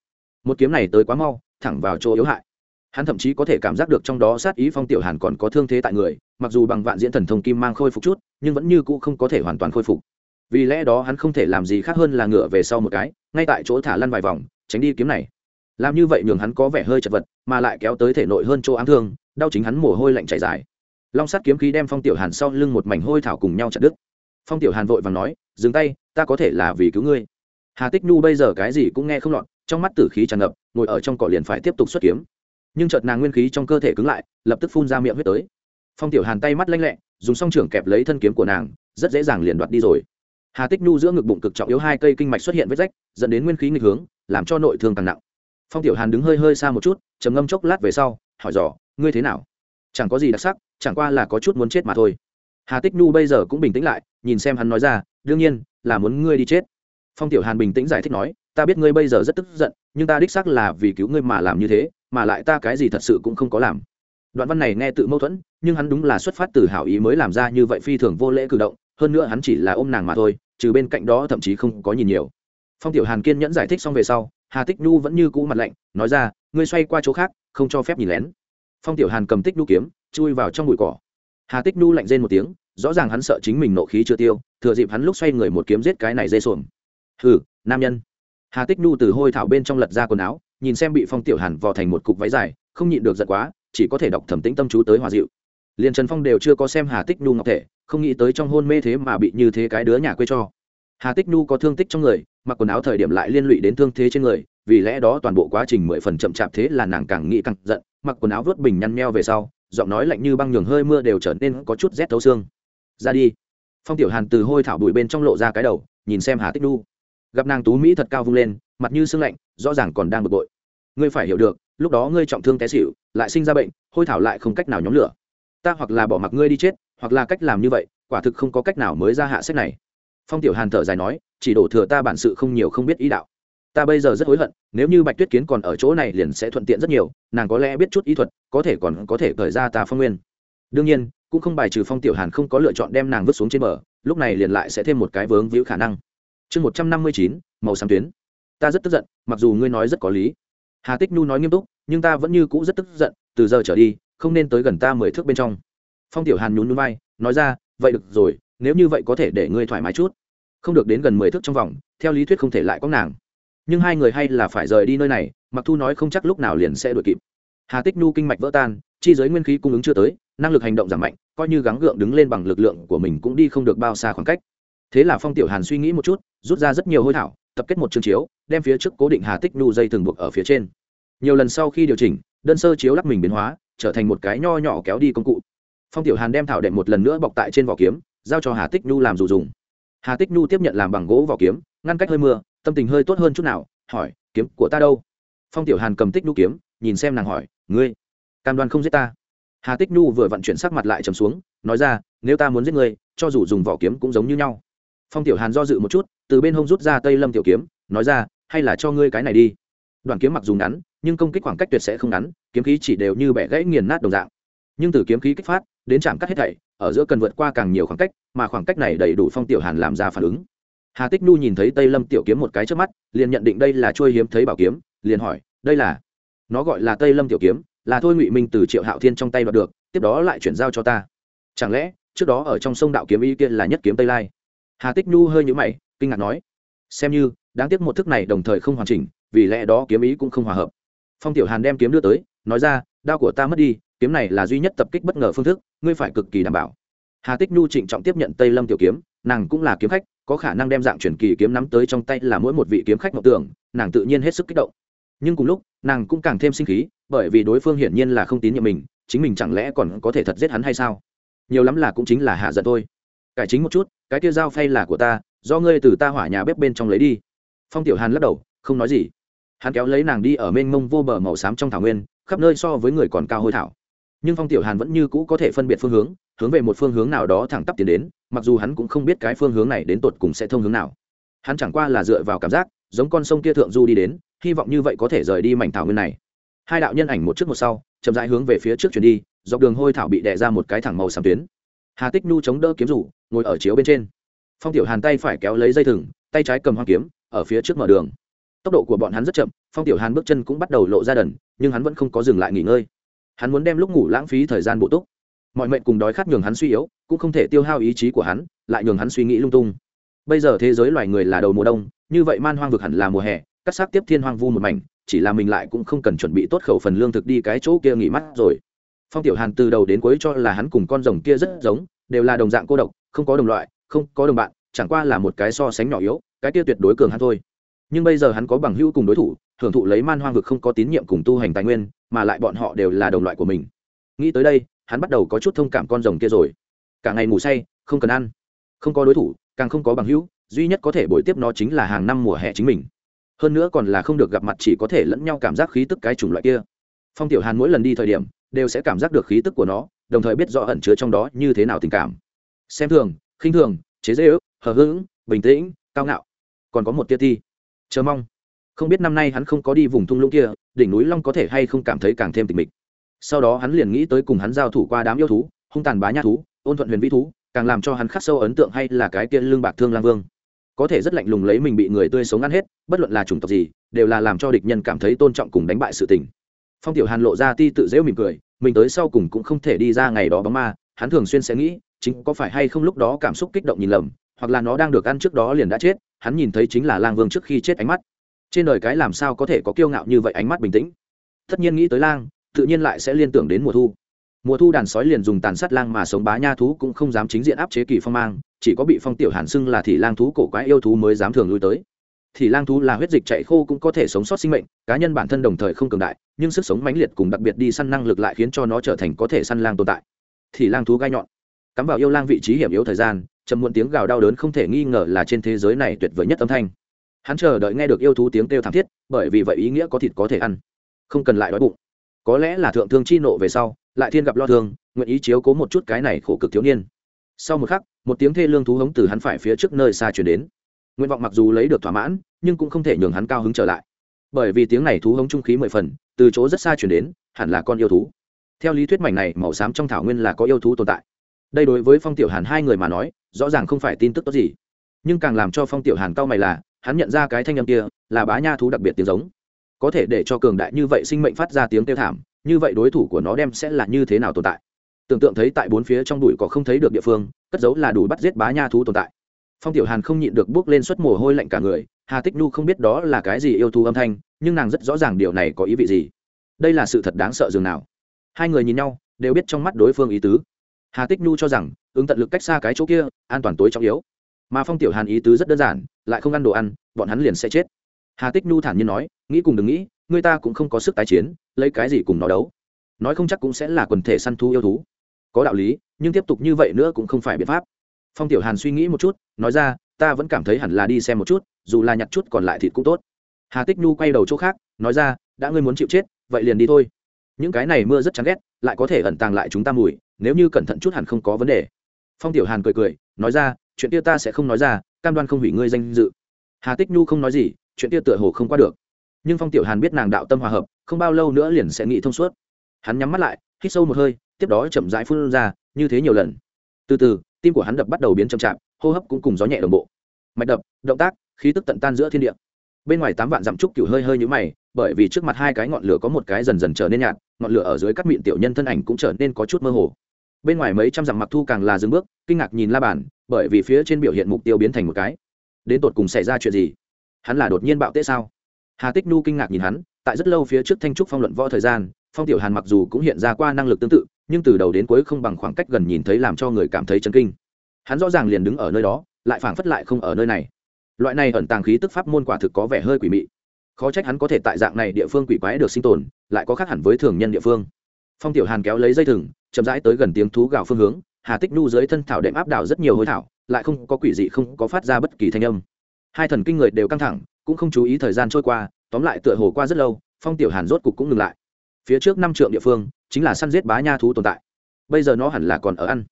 [SPEAKER 1] Một kiếm này tới quá mau, thẳng vào chỗ yếu hại. Hắn thậm chí có thể cảm giác được trong đó sát ý phong tiểu hàn còn có thương thế tại người, mặc dù bằng vạn diễn thần thông kim mang khôi phục chút, nhưng vẫn như cũ không có thể hoàn toàn khôi phục. Vì lẽ đó hắn không thể làm gì khác hơn là ngựa về sau một cái, ngay tại chỗ thả lăn vài vòng, tránh đi kiếm này làm như vậy nhường hắn có vẻ hơi chật vật, mà lại kéo tới thể nội hơn chỗ ám thương, đau chính hắn mồ hôi lạnh chảy dài. Long sắt kiếm khí đem phong tiểu hàn sau lưng một mảnh hôi thảo cùng nhau chặt đứt. Phong tiểu hàn vội vàng nói, dừng tay, ta có thể là vì cứu ngươi. Hà tích nhu bây giờ cái gì cũng nghe không lọt, trong mắt tử khí tràn ngập, ngồi ở trong cỏ liền phải tiếp tục xuất kiếm. Nhưng chợt nàng nguyên khí trong cơ thể cứng lại, lập tức phun ra miệng huyết tới. Phong tiểu hàn tay mắt lanh lẹ, dùng song trưởng kẹp lấy thân kiếm của nàng, rất dễ dàng liền đoạt đi rồi. Hà tích nhu giữa ngực bụng cực trọng yếu hai cây kinh mạch xuất hiện vết rách, dẫn đến nguyên khí nghịch hướng, làm cho nội thương càng nặng phong tiểu hàn đứng hơi hơi xa một chút, trầm ngâm chốc lát về sau, hỏi dò, ngươi thế nào? Chẳng có gì đặc sắc, chẳng qua là có chút muốn chết mà thôi. Hà tích nhu bây giờ cũng bình tĩnh lại, nhìn xem hắn nói ra, đương nhiên, là muốn ngươi đi chết. Phong tiểu hàn bình tĩnh giải thích nói, ta biết ngươi bây giờ rất tức giận, nhưng ta đích xác là vì cứu ngươi mà làm như thế, mà lại ta cái gì thật sự cũng không có làm. Đoạn văn này nghe tự mâu thuẫn, nhưng hắn đúng là xuất phát từ hảo ý mới làm ra như vậy phi thường vô lễ cử động, hơn nữa hắn chỉ là ôm nàng mà thôi, trừ bên cạnh đó thậm chí không có nhìn nhiều. Phong tiểu hàn kiên nhẫn giải thích xong về sau hà tích nhu vẫn như cũ mặt lạnh, nói ra, ngươi xoay qua chỗ khác, không cho phép nhìn lén. Phong tiểu hàn cầm tích nhu kiếm, chui vào trong bụi cỏ. Hà tích nhu lạnh rên một tiếng, rõ ràng hắn sợ chính mình nộ khí chưa tiêu, thừa dịp hắn lúc xoay người một kiếm giết cái này dây xuồng. Hừ, nam nhân. Hà tích nhu từ hôi thảo bên trong lật ra quần áo, nhìn xem bị phong tiểu hàn vò thành một cục váy dài, không nhịn được giận quá, chỉ có thể đọc thẩm tĩnh tâm chú tới hòa dịu. Liền trần phong đều chưa có xem hà tích nhu ngọc thể, không nghĩ tới trong hôn mê thế mà bị như thế cái đứa nhà quê cho hà tích nhu có thương tích trong người, mặc quần áo thời điểm lại liên lụy đến thương thế trên người, vì lẽ đó toàn bộ quá trình mười phần chậm chạp thế là nàng càng nghĩ càng giận, mặc quần áo vớt bình nhăn meo về sau, giọng nói lạnh như băng nhường hơi mưa đều trở nên có chút rét thấu xương. Ra đi. Phong tiểu hàn từ hôi thảo bụi bên trong lộ ra cái đầu, nhìn xem hà tích nhu. Gặp nàng tú mỹ thật cao vung lên, mặt như sương lạnh, rõ ràng còn đang bực bội. Ngươi phải hiểu được, lúc đó ngươi trọng thương té xỉu, lại sinh ra bệnh, hôi thảo lại không cách nào nhóm lửa. Ta hoặc là bỏ mặc ngươi đi chết, hoặc là cách làm như vậy, quả thực không có cách nào mới ra hạ sách này phong tiểu hàn thở dài nói, chỉ đổ thừa ta bản sự không nhiều không biết ý đạo. Ta bây giờ rất hối hận, nếu như bạch tuyết kiến còn ở chỗ này liền sẽ thuận tiện rất nhiều, nàng có lẽ biết chút ý thuật, có thể còn có thể thời ra ta phong nguyên. Đương nhiên, cũng không bài trừ phong tiểu hàn không có lựa chọn đem nàng vứt xuống trên bờ, lúc này liền lại sẽ thêm một cái vướng víu khả năng. Chương một trăm năm mươi chín, màu xám tuyến. Ta rất tức giận, mặc dù ngươi nói rất có lý. Hà tích nhu nói nghiêm túc, nhưng ta vẫn như cũ rất tức giận, từ giờ trở đi, không nên tới gần ta mười thước bên trong. Phong tiểu hàn nhún núi vai, nói ra, vậy được rồi nếu như vậy có thể để ngươi thoải mái chút. Không được đến gần mười thước trong vòng, theo lý thuyết không thể lại có nàng. Nhưng hai người hay là phải rời đi nơi này, mặc thu nói không chắc lúc nào liền sẽ đuổi kịp. Hà tích nhu kinh mạch vỡ tan, chi giới nguyên khí cung ứng chưa tới, năng lực hành động giảm mạnh, coi như gắng gượng đứng lên bằng lực lượng của mình cũng đi không được bao xa khoảng cách. Thế là phong tiểu hàn suy nghĩ một chút, rút ra rất nhiều hôi thảo, tập kết một chương chiếu, đem phía trước cố định hà tích nhu dây thường buộc ở phía trên. Nhiều lần sau khi điều chỉnh, đơn sơ chiếu lắc mình biến hóa, trở thành một cái nho nhỏ kéo đi công cụ. Phong tiểu hàn đem thảo đệm một lần nữa bọc tại trên vỏ kiếm giao cho hà tích nhu làm dù dùng. Hà tích nhu tiếp nhận làm bằng gỗ vỏ kiếm, ngăn cách hơi mưa, tâm tình hơi tốt hơn chút nào, hỏi, kiếm của ta đâu? Phong tiểu hàn cầm tích nhu kiếm, nhìn xem nàng hỏi, ngươi, cam đoan không giết ta? Hà tích nhu vừa vận chuyển sắc mặt lại trầm xuống, nói ra, nếu ta muốn giết ngươi, cho dù dùng vỏ kiếm cũng giống như nhau. Phong tiểu hàn do dự một chút, từ bên hông rút ra tây lâm tiểu kiếm, nói ra, hay là cho ngươi cái này đi. Đoàn kiếm mặc dù ngắn, nhưng công kích khoảng cách tuyệt sẽ không ngắn, kiếm khí chỉ đều như bẻ gãy nghiền nát đồng dạng. Nhưng từ kiếm khí kích phát, đến chạm cắt hết thảy ở giữa cần vượt qua càng nhiều khoảng cách, mà khoảng cách này đầy đủ phong tiểu hàn làm ra phản ứng. Hà tích nhu nhìn thấy tây lâm tiểu kiếm một cái trước mắt, liền nhận định đây là trôi hiếm thấy bảo kiếm, liền hỏi, đây là? Nó gọi là tây lâm tiểu kiếm, là thôi ngụy minh từ triệu hạo thiên trong tay đoạt được, tiếp đó lại chuyển giao cho ta. Chẳng lẽ, trước đó ở trong sông đạo kiếm y kia là nhất kiếm tây lai? Hà tích nhu hơi nhũ mày, kinh ngạc nói, xem như, đáng tiếc một thức này đồng thời không hoàn chỉnh, vì lẽ đó kiếm ý cũng không hòa hợp. Phong tiểu hàn đem kiếm đưa tới, nói ra, đao của ta mất đi kiếm này là duy nhất tập kích bất ngờ phương thức, ngươi phải cực kỳ đảm bảo. Hà tích nhu trịnh trọng tiếp nhận tây lâm tiểu kiếm, nàng cũng là kiếm khách, có khả năng đem dạng truyền kỳ kiếm nắm tới trong tay là mỗi một vị kiếm khách ngọc tưởng, nàng tự nhiên hết sức kích động. Nhưng cùng lúc, nàng cũng càng thêm sinh khí, bởi vì đối phương hiển nhiên là không tín nhiệm mình, chính mình chẳng lẽ còn có thể thật giết hắn hay sao? Nhiều lắm là cũng chính là hạ giận thôi. Cải chính một chút, cái kia dao phay là của ta, do ngươi từ ta hỏa nhà bếp bên trong lấy đi. Phong tiểu hàn lắc đầu, không nói gì. Hắn kéo lấy nàng đi ở mênh mông vô bờ màu xám trong thảo nguyên, khắp nơi so với người còn cao hôi thảo nhưng phong tiểu hàn vẫn như cũ có thể phân biệt phương hướng hướng về một phương hướng nào đó thẳng tắp tiến đến, mặc dù hắn cũng không biết cái phương hướng này đến tột cùng sẽ thông hướng nào. Hắn chẳng qua là dựa vào cảm giác, giống con sông kia thượng du đi đến, hy vọng như vậy có thể rời đi mảnh thảo nguyên này. Hai đạo nhân ảnh một trước một sau, chậm rãi hướng về phía trước chuyển đi, dọc đường hôi thảo bị đè ra một cái thẳng màu xám tuyến. Hà tích nhu chống đỡ kiếm rủ, ngồi ở chiếu bên trên. Phong tiểu hàn tay phải kéo lấy dây thừng, tay trái cầm hoa kiếm, ở phía trước mở đường. Tốc độ của bọn hắn rất chậm, phong tiểu hàn bước chân cũng bắt đầu lộ ra đần, nhưng hắn vẫn không có dừng lại nghỉ ngơi hắn muốn đem lúc ngủ lãng phí thời gian bổ túc. Mọi mệnh cùng đói khát nhường hắn suy yếu, cũng không thể tiêu hao ý chí của hắn, lại nhường hắn suy nghĩ lung tung. Bây giờ thế giới loài người là đầu mùa đông, như vậy man hoang vực hẳn là mùa hè cắt xác tiếp thiên hoang vu một mảnh, chỉ là mình lại cũng không cần chuẩn bị tốt khẩu phần lương thực đi cái chỗ kia nghỉ mắt rồi. Phong tiểu hàn từ đầu đến cuối cho là hắn cùng con rồng kia rất giống, đều là đồng dạng cô độc, không có đồng loại, không có đồng bạn, chẳng qua là một cái so sánh nhỏ yếu, cái kia tuyệt đối cường hắn thôi. Nhưng bây giờ hắn có bằng hữu cùng đối thủ hưởng thụ lấy man hoang vực không có tín nhiệm cùng tu hành tài nguyên, mà lại bọn họ đều là đồng loại của mình. Nghĩ tới đây, hắn bắt đầu có chút thông cảm con rồng kia rồi. Cả ngày ngủ say, không cần ăn, không có đối thủ, càng không có bằng hữu, duy nhất có thể bồi tiếp nó chính là hàng năm mùa hè chính mình. Hơn nữa còn là không được gặp mặt chỉ có thể lẫn nhau cảm giác khí tức cái chủng loại kia. Phong tiểu hàn mỗi lần đi thời điểm, đều sẽ cảm giác được khí tức của nó, đồng thời biết rõ ẩn chứa trong đó như thế nào tình cảm. Xem thường, khinh thường, chế dễ ước hờ hững, bình tĩnh, cao ngạo. Còn có một tia thi chờ mong không biết năm nay hắn không có đi vùng thung lũng kia, đỉnh núi long có thể hay không cảm thấy càng thêm tịch mịch. Sau đó hắn liền nghĩ tới cùng hắn giao thủ qua đám yêu thú, hung tàn bá nhát thú, ôn thuận huyền vĩ thú, càng làm cho hắn khắc sâu ấn tượng hay là cái kia lương bạc thương lang vương. Có thể rất lạnh lùng lấy mình bị người tươi sống ăn hết, bất luận là chủng tộc gì, đều là làm cho địch nhân cảm thấy tôn trọng cùng đánh bại sự tình. Phong tiểu hàn lộ ra ti tự dễu mỉm cười, mình tới sau cùng cũng không thể đi ra ngày đó bóng ma, hắn thường xuyên sẽ nghĩ, chính có phải hay không lúc đó cảm xúc kích động nhìn lầm, hoặc là nó đang được ăn trước đó liền đã chết, hắn nhìn thấy chính là lang vương trước khi chết ánh mắt trên đời cái làm sao có thể có kiêu ngạo như vậy ánh mắt bình tĩnh? Tất nhiên nghĩ tới lang, tự nhiên lại sẽ liên tưởng đến mùa thu. Mùa thu đàn sói liền dùng tàn sát lang mà sống bá nha thú cũng không dám chính diện áp chế kỳ phong mang, chỉ có bị phong tiểu hàn xưng là thì lang thú cổ quái yêu thú mới dám thường lui tới. Thì lang thú là huyết dịch chạy khô cũng có thể sống sót sinh mệnh, cá nhân bản thân đồng thời không cường đại, nhưng sức sống mãnh liệt cùng đặc biệt đi săn năng lực lại khiến cho nó trở thành có thể săn lang tồn tại. Thì lang thú gai nhọn. Cắm vào yêu lang vị trí hiểm yếu thời gian chầm muộn tiếng gào đau đớn không thể nghi ngờ là trên thế giới này tuyệt vời nhất âm thanh hắn chờ đợi nghe được yêu thú tiếng kêu thảm thiết, bởi vì vậy ý nghĩa có thịt có thể ăn. Không cần lại đói bụng. Có lẽ là thượng thương chi nộ về sau, lại thiên gặp lo thương nguyện ý chiếu cố một chút cái này khổ cực thiếu niên. Sau một khắc, một tiếng thê lương thú hống từ hắn phải phía trước nơi xa chuyển đến. Nguyện vọng mặc dù lấy được thỏa mãn, nhưng cũng không thể nhường hắn cao hứng trở lại. Bởi vì tiếng này thú hống trung khí mười phần, từ chỗ rất xa chuyển đến, hẳn là con yêu thú. Theo lý thuyết mảnh này màu xám trong thảo nguyên là có yêu thú tồn tại. Đây đối với phong tiểu hàn hai người mà nói, rõ ràng không phải tin tức tốt gì. Nhưng càng làm cho phong tiểu hàn cao mày là hắn nhận ra cái thanh âm kia, là bá nha thú đặc biệt tiếng giống. Có thể để cho cường đại như vậy sinh mệnh phát ra tiếng kêu thảm, như vậy đối thủ của nó đem sẽ là như thế nào tồn tại? Tưởng tượng thấy tại bốn phía trong đùi có không thấy được địa phương, cất giấu là đủ bắt giết bá nha thú tồn tại. Phong tiểu hàn không nhịn được bước lên suất mồ hôi lạnh cả người, hà tích nu không biết đó là cái gì yêu thú âm thanh, nhưng nàng rất rõ ràng điều này có ý vị gì. Đây là sự thật đáng sợ dường nào. Hai người nhìn nhau, đều biết trong mắt đối phương ý tứ. Hà tích nhu cho rằng, ứng tận lực cách xa cái chỗ kia, an toàn tối trọng yếu. Mà phong tiểu hàn ý tứ rất đơn giản lại không ăn đồ ăn, bọn hắn liền sẽ chết. Hà tích nhu thản nhiên nói, nghĩ cùng đừng nghĩ, người ta cũng không có sức tái chiến, lấy cái gì cùng nó đấu. Nói không chắc cũng sẽ là quần thể săn thu yêu thú. Có đạo lý, nhưng tiếp tục như vậy nữa cũng không phải biện pháp. Phong tiểu hàn suy nghĩ một chút, nói ra, ta vẫn cảm thấy hẳn là đi xem một chút, dù là nhặt chút còn lại thịt cũng tốt. Hà tích nhu quay đầu chỗ khác, nói ra, đã ngươi muốn chịu chết, vậy liền đi thôi. Những cái này mưa rất chán ghét, lại có thể ẩn tàng lại chúng ta mùi, nếu như cẩn thận chút hẳn không có vấn đề. Phong tiểu hàn cười cười, nói ra, chuyện kia ta sẽ không nói ra cam đoan không hủy ngươi danh dự. Hà tích nhu không nói gì, chuyện kia tựa hồ không qua được. Nhưng phong tiểu hàn biết nàng đạo tâm hòa hợp, không bao lâu nữa liền sẽ nghĩ thông suốt. Hắn nhắm mắt lại, hít sâu một hơi, tiếp đó chậm rãi phun ra, như thế nhiều lần. Từ từ, tim của hắn đập bắt đầu biến chậm chạp, hô hấp cũng cùng gió nhẹ đồng bộ. Mạch đập, động tác, khí tức tận tan giữa thiên địa. Bên ngoài tám vạn dặm trúc cửu hơi hơi nhũ mày, bởi vì trước mặt hai cái ngọn lửa có một cái dần dần trở nên nhạt, ngọn lửa ở dưới các miệng tiểu nhân thân ảnh cũng trở nên có chút mơ hồ bên ngoài mấy trăm dặm mặc thu càng là dừng bước, kinh ngạc nhìn la bàn, bởi vì phía trên biểu hiện mục tiêu biến thành một cái. Đến tột cùng xảy ra chuyện gì? Hắn là đột nhiên bạo tết sao? Hà tích nu kinh ngạc nhìn hắn, tại rất lâu phía trước thanh trúc phong luận võ thời gian, phong tiểu hàn mặc dù cũng hiện ra qua năng lực tương tự, nhưng từ đầu đến cuối không bằng khoảng cách gần nhìn thấy làm cho người cảm thấy chấn kinh. Hắn rõ ràng liền đứng ở nơi đó, lại phảng phất lại không ở nơi này. Loại này ẩn tàng khí tức pháp môn quả thực có vẻ hơi quỷ mị. Khó trách hắn có thể tại dạng này địa phương quỷ quái được sinh tồn, lại có khác hẳn với thường nhân địa phương phong tiểu hàn kéo lấy dây thừng, chậm rãi tới gần tiếng thú gào phương hướng, hà tích nhu dưới thân thảo đệm áp đảo rất nhiều hối thảo, lại không có quỷ dị, không có phát ra bất kỳ thanh âm. Hai thần kinh người đều căng thẳng, cũng không chú ý thời gian trôi qua, tóm lại tựa hồ qua rất lâu, phong tiểu hàn rốt cục cũng ngừng lại. Phía trước năm trượng địa phương, chính là săn giết bá nha thú tồn tại. Bây giờ nó hẳn là còn ở ăn.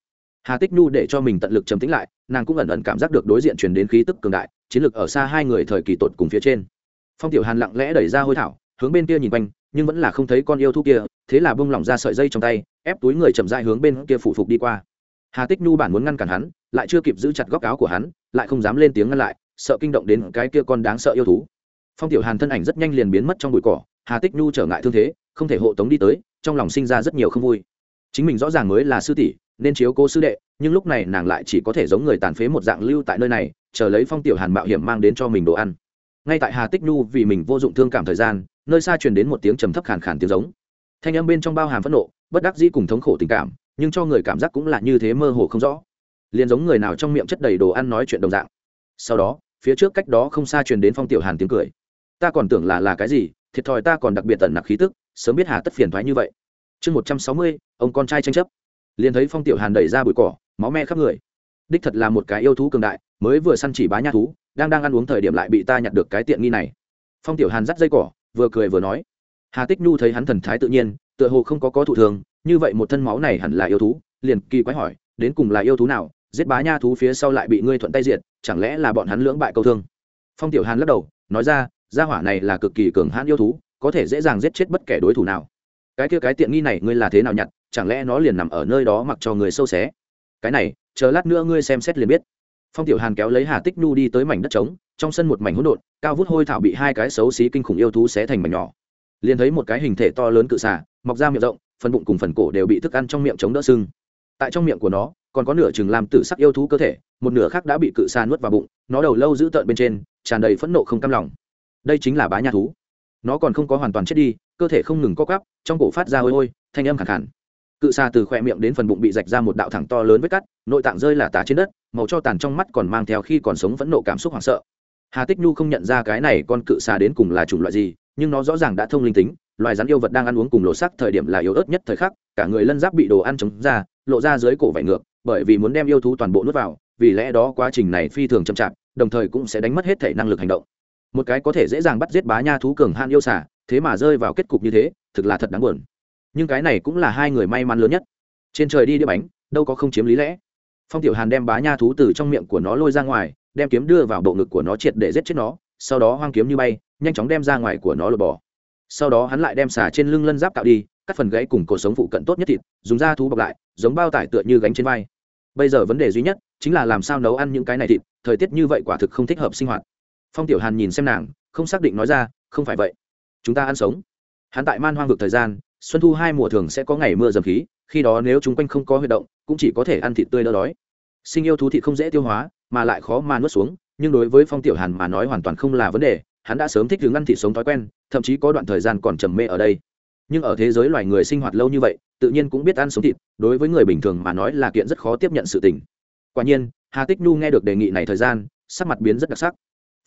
[SPEAKER 1] Hà tích nhu để cho mình tận lực trầm tĩnh lại, nàng cũng ẩn ẩn cảm giác được đối diện truyền đến khí tức cường đại, chiến lược ở xa hai người thời kỳ tột cùng phía trên. Phong tiểu hàn lặng lẽ đẩy ra hôi thảo, hướng bên kia nhìn quanh nhưng vẫn là không thấy con yêu thú kia, thế là bông lỏng ra sợi dây trong tay, ép túi người chậm dại hướng bên kia phủ phục đi qua. Hà tích nhu bản muốn ngăn cản hắn, lại chưa kịp giữ chặt góc áo của hắn, lại không dám lên tiếng ngăn lại, sợ kinh động đến cái kia con đáng sợ yêu thú. Phong tiểu hàn thân ảnh rất nhanh liền biến mất trong bụi cỏ, hà tích nhu trở ngại thương thế, không thể hộ tống đi tới, trong lòng sinh ra rất nhiều không vui. Chính mình rõ ràng mới là sư tỷ, nên chiếu cố sư đệ, nhưng lúc này nàng lại chỉ có thể giống người tàn phế một dạng lưu tại nơi này, chờ lấy phong tiểu hàn mạo hiểm mang đến cho mình đồ ăn. Ngay tại hà tích nhu vì mình vô dụng thương cảm thời gian nơi xa truyền đến một tiếng trầm thấp khàn khàn tiếng giống. Thanh âm bên trong bao hàm phẫn nộ, bất đắc dĩ cùng thống khổ tình cảm, nhưng cho người cảm giác cũng là như thế mơ hồ không rõ. Liền giống người nào trong miệng chất đầy đồ ăn nói chuyện đồng dạng. Sau đó, phía trước cách đó không xa truyền đến phong tiểu hàn tiếng cười. Ta còn tưởng là là cái gì, thiệt thòi ta còn đặc biệt tận nặc khí tức, sớm biết hà tất phiền thoái như vậy. Chương một trăm sáu mươi, ông con trai tranh chấp. Liền thấy phong tiểu hàn đẩy ra bụi cỏ, máu me khắp người. Đích thật là một cái yêu thú cường đại, mới vừa săn chỉ bá nha thú, đang đang ăn uống thời điểm lại bị ta nhặt được cái tiện nghi này. Phong tiểu hàn dắt dây cỏ vừa cười vừa nói. Hà tích nhu thấy hắn thần thái tự nhiên, tựa hồ không có có thụ thường, như vậy một thân máu này hẳn là yêu thú, liền kỳ quái hỏi, đến cùng là yêu thú nào, giết bá nha thú phía sau lại bị ngươi thuận tay diệt, chẳng lẽ là bọn hắn lưỡng bại câu thương? Phong tiểu hàn lắc đầu, nói ra, gia hỏa này là cực kỳ cường hãn yêu thú, có thể dễ dàng giết chết bất kể đối thủ nào. Cái kia cái tiện nghi này ngươi là thế nào nhặt, chẳng lẽ nó liền nằm ở nơi đó mặc cho người sâu xé? Cái này, chờ lát nữa ngươi xem xét liền biết. Phong tiểu hàn kéo lấy hà tích nhu đi tới mảnh đất trống trong sân một mảnh hỗn độn, cao vút hôi thảo bị hai cái xấu xí kinh khủng yêu thú xé thành mảnh nhỏ. Liền thấy một cái hình thể to lớn cự xà, mọc ra miệng rộng, phần bụng cùng phần cổ đều bị thức ăn trong miệng chống đỡ sưng. Tại trong miệng của nó, còn có nửa chừng làm tử sắc yêu thú cơ thể, một nửa khác đã bị cự xà nuốt vào bụng, nó đầu lâu giữ tợn bên trên, tràn đầy phẫn nộ không cam lòng. Đây chính là bá nha thú. Nó còn không có hoàn toàn chết đi, cơ thể không ngừng co cắp trong cổ phát ra ôi ôi thanh âm khẳng khẳng cự xà từ khỏe miệng đến phần bụng bị rạch ra một đạo thẳng to lớn vết cắt, nội tạng rơi là tả trên đất, màu cho tàn trong mắt còn mang theo khi còn sống vẫn nộ cảm xúc hoảng sợ hà tích nhu không nhận ra cái này con cự xà đến cùng là chủng loại gì, nhưng nó rõ ràng đã thông linh tính, loài rắn yêu vật đang ăn uống cùng lộ sắc thời điểm là yếu ớt nhất thời khắc, cả người lân giáp bị đồ ăn chống ra, lộ ra dưới cổ vải ngược, bởi vì muốn đem yêu thú toàn bộ nuốt vào, vì lẽ đó quá trình này phi thường chậm chạp, đồng thời cũng sẽ đánh mất hết thể năng lực hành động. Một cái có thể dễ dàng bắt giết bá nha thú cường han yêu xả thế mà rơi vào kết cục như thế, thực là thật đáng buồn. Nhưng cái này cũng là hai người may mắn lớn nhất. Trên trời đi đĩa bánh, đâu có không chiếm lý lẽ. Phong tiểu hàn đem bá nha thú từ trong miệng của nó lôi ra ngoài đem kiếm đưa vào bộ ngực của nó triệt để giết chết nó, sau đó hoang kiếm như bay, nhanh chóng đem ra ngoài của nó lột bỏ. Sau đó hắn lại đem xả trên lưng lân giáp tạo đi, cắt phần gãy cùng cổ sống phụ cận tốt nhất thịt, dùng da thú bọc lại, giống bao tải tựa như gánh trên vai. Bây giờ vấn đề duy nhất chính là làm sao nấu ăn những cái này thịt, thời tiết như vậy quả thực không thích hợp sinh hoạt. Phong tiểu hàn nhìn xem nàng, không xác định nói ra, không phải vậy. Chúng ta ăn sống. Hắn tại man hoang vực thời gian, xuân thu hai mùa thường sẽ có ngày mưa dầm khí, khi đó nếu chúng quanh không có huy động, cũng chỉ có thể ăn thịt tươi đỡ đói. Sinh yêu thú thịt không dễ tiêu hóa mà lại khó mà nuốt xuống, nhưng đối với phong tiểu hàn mà nói hoàn toàn không là vấn đề, hắn đã sớm thích hướng ăn thịt sống thói quen, thậm chí có đoạn thời gian còn trầm mê ở đây. Nhưng ở thế giới loài người sinh hoạt lâu như vậy, tự nhiên cũng biết ăn sống thịt, đối với người bình thường mà nói là kiện rất khó tiếp nhận sự tình. Quả nhiên, hà tích nhu nghe được đề nghị này thời gian, sắc mặt biến rất đặc sắc.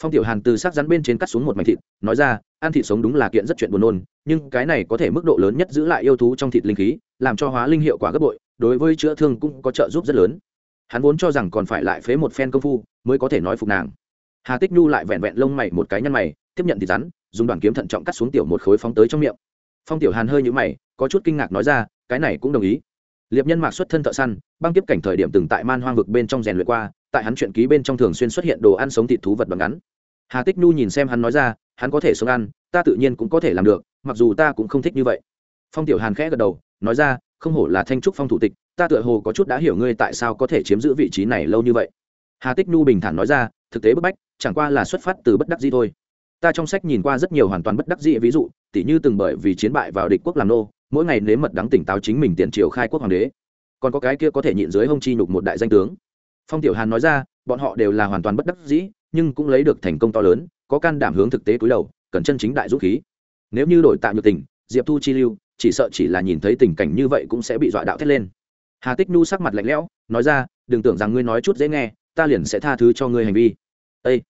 [SPEAKER 1] Phong tiểu hàn từ sắc rắn bên trên cắt xuống một mảnh thịt, nói ra, ăn thịt sống đúng là kiện rất chuyện buồn nôn, nhưng cái này có thể mức độ lớn nhất giữ lại yêu thú trong thịt linh khí, làm cho hóa linh hiệu quả gấp bội, đối với chữa thương cũng có trợ giúp rất lớn hắn vốn cho rằng còn phải lại phế một phen công phu mới có thể nói phục nàng. Hà tích nhu lại vẹn vẹn lông mày một cái nhăn mày, tiếp nhận thịt rắn, dùng đoàn kiếm thận trọng cắt xuống tiểu một khối phóng tới trong miệng. Phong tiểu hàn hơi nhũ mày, có chút kinh ngạc nói ra, cái này cũng đồng ý. Liệp nhân mạc xuất thân thợ săn, băng tiếp cảnh thời điểm từng tại man hoang vực bên trong rèn luyện qua, tại hắn chuyện ký bên trong thường xuyên xuất hiện đồ ăn sống thịt thú vật bằng ngắn. Hà tích nhu nhìn xem hắn nói ra, hắn có thể sống ăn, ta tự nhiên cũng có thể làm được, mặc dù ta cũng không thích như vậy. Phong tiểu hàn khẽ gật đầu, nói ra không hổ là thanh trúc phong thủ tịch, ta tựa hồ có chút đã hiểu ngươi tại sao có thể chiếm giữ vị trí này lâu như vậy. Hà tích nhu bình thản nói ra, thực tế bức bách, chẳng qua là xuất phát từ bất đắc dĩ thôi. Ta trong sách nhìn qua rất nhiều hoàn toàn bất đắc dĩ ví dụ, tỉ như từng bởi vì chiến bại vào địch quốc làm nô, mỗi ngày nếm mật đắng tỉnh táo chính mình tiền triều khai quốc hoàng đế. Còn có cái kia có thể nhịn dưới hông chi nhục một đại danh tướng. Phong tiểu hàn nói ra, bọn họ đều là hoàn toàn bất đắc dĩ, nhưng cũng lấy được thành công to lớn, có can đảm hướng thực tế cúi đầu, cần chân chính đại dũng khí. Nếu như đổi tạo nhược tình, diệp thu chi lưu chỉ sợ chỉ là nhìn thấy tình cảnh như vậy cũng sẽ bị dọa đạo thét lên. Hà tích nhu sắc mặt lạnh lẽo, nói ra, đừng tưởng rằng ngươi nói chút dễ nghe, ta liền sẽ tha thứ cho ngươi hành vi. Ây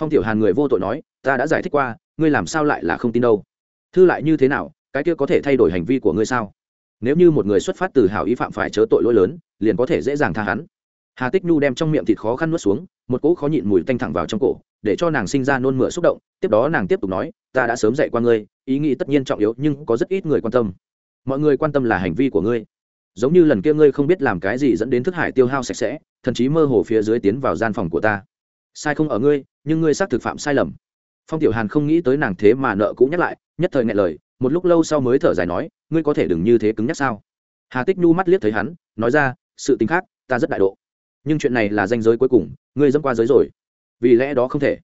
[SPEAKER 1] phong tiểu hàn người vô tội nói, ta đã giải thích qua, ngươi làm sao lại là không tin đâu? Thư lại như thế nào, cái kia có thể thay đổi hành vi của ngươi sao? Nếu như một người xuất phát từ hảo ý phạm phải chớ tội lỗi lớn, liền có thể dễ dàng tha hắn. Hà tích nhu đem trong miệng thịt khó khăn nuốt xuống, một cỗ khó nhịn mùi tanh thẳng vào trong cổ, để cho nàng sinh ra nôn mửa xúc động, tiếp đó nàng tiếp tục nói, ta đã sớm dạy qua ngươi ý nghĩ tất nhiên trọng yếu nhưng có rất ít người quan tâm. Mọi người quan tâm là hành vi của ngươi. Giống như lần kia ngươi không biết làm cái gì dẫn đến thức hải tiêu hao sạch sẽ, thậm chí mơ hồ phía dưới tiến vào gian phòng của ta. Sai không ở ngươi, nhưng ngươi xác thực phạm sai lầm. Phong tiểu hàn không nghĩ tới nàng thế mà nợ cũng nhắc lại, nhất thời ngại lời, một lúc lâu sau mới thở dài nói, ngươi có thể đừng như thế cứng nhắc sao? Hà tích nhu mắt liếc thấy hắn, nói ra, sự tính khác, ta rất đại độ. Nhưng chuyện này là danh giới cuối cùng, ngươi dẫm qua giới rồi. Vì lẽ đó không thể.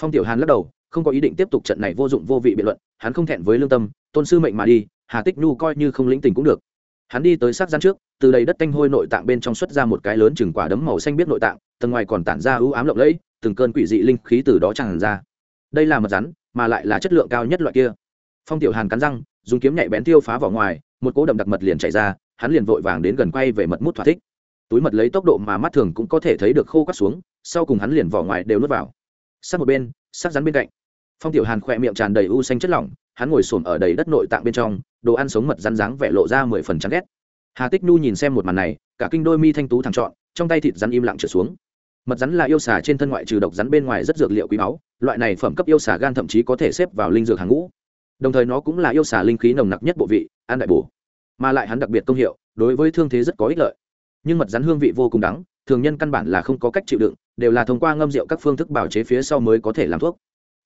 [SPEAKER 1] Phong tiểu hàn lắc đầu không có ý định tiếp tục trận này vô dụng vô vị biện luận, hắn không thẹn với lương tâm, tôn sư mệnh mà đi, hà tích nhu coi như không lĩnh tình cũng được. Hắn đi tới sát gian trước, từ đầy đất tanh hôi nội tạng bên trong xuất ra một cái lớn chừng quả đấm màu xanh biết nội tạng, tầng ngoài còn tản ra ưu ám lộng lẫy, từng cơn quỷ dị linh khí từ đó tràn ra. Đây là mật rắn, mà lại là chất lượng cao nhất loại kia. Phong tiểu hàn cắn răng, dùng kiếm nhạy bén tiêu phá vỏ ngoài, một cỗ đậm đặc mật liền chạy ra, hắn liền vội vàng đến gần quay về mật mút thỏa thích. Túi mật lấy tốc độ mà mắt thường cũng có thể thấy được khô cắt xuống, sau cùng hắn liền vỏ ngoài đều nuốt vào. Sát một bên, sát rắn bên cạnh phong tiểu hàn khỏe miệng tràn đầy u xanh chất lỏng, hắn ngồi xổm ở đầy đất nội tạng bên trong, đồ ăn sống mật rắn ráng vẻ lộ ra mười phần chán ghét. Hà tích nhu nhìn xem một màn này, cả kinh đôi mi thanh tú thẳng trọn, trong tay thịt rắn im lặng trở xuống. Mật rắn là yêu xà trên thân ngoại trừ độc rắn bên ngoài rất dược liệu quý báu, loại này phẩm cấp yêu xà gan thậm chí có thể xếp vào linh dược hàng ngũ. Đồng thời nó cũng là yêu xà linh khí nồng nặc nhất bộ vị, ăn đại bổ. Mà lại hắn đặc biệt công hiệu, đối với thương thế rất có ích lợi. Nhưng mật rắn hương vị vô cùng đắng, thường nhân căn bản là không có cách chịu đựng, đều là thông qua ngâm rượu các phương thức bảo chế phía sau mới có thể làm thuốc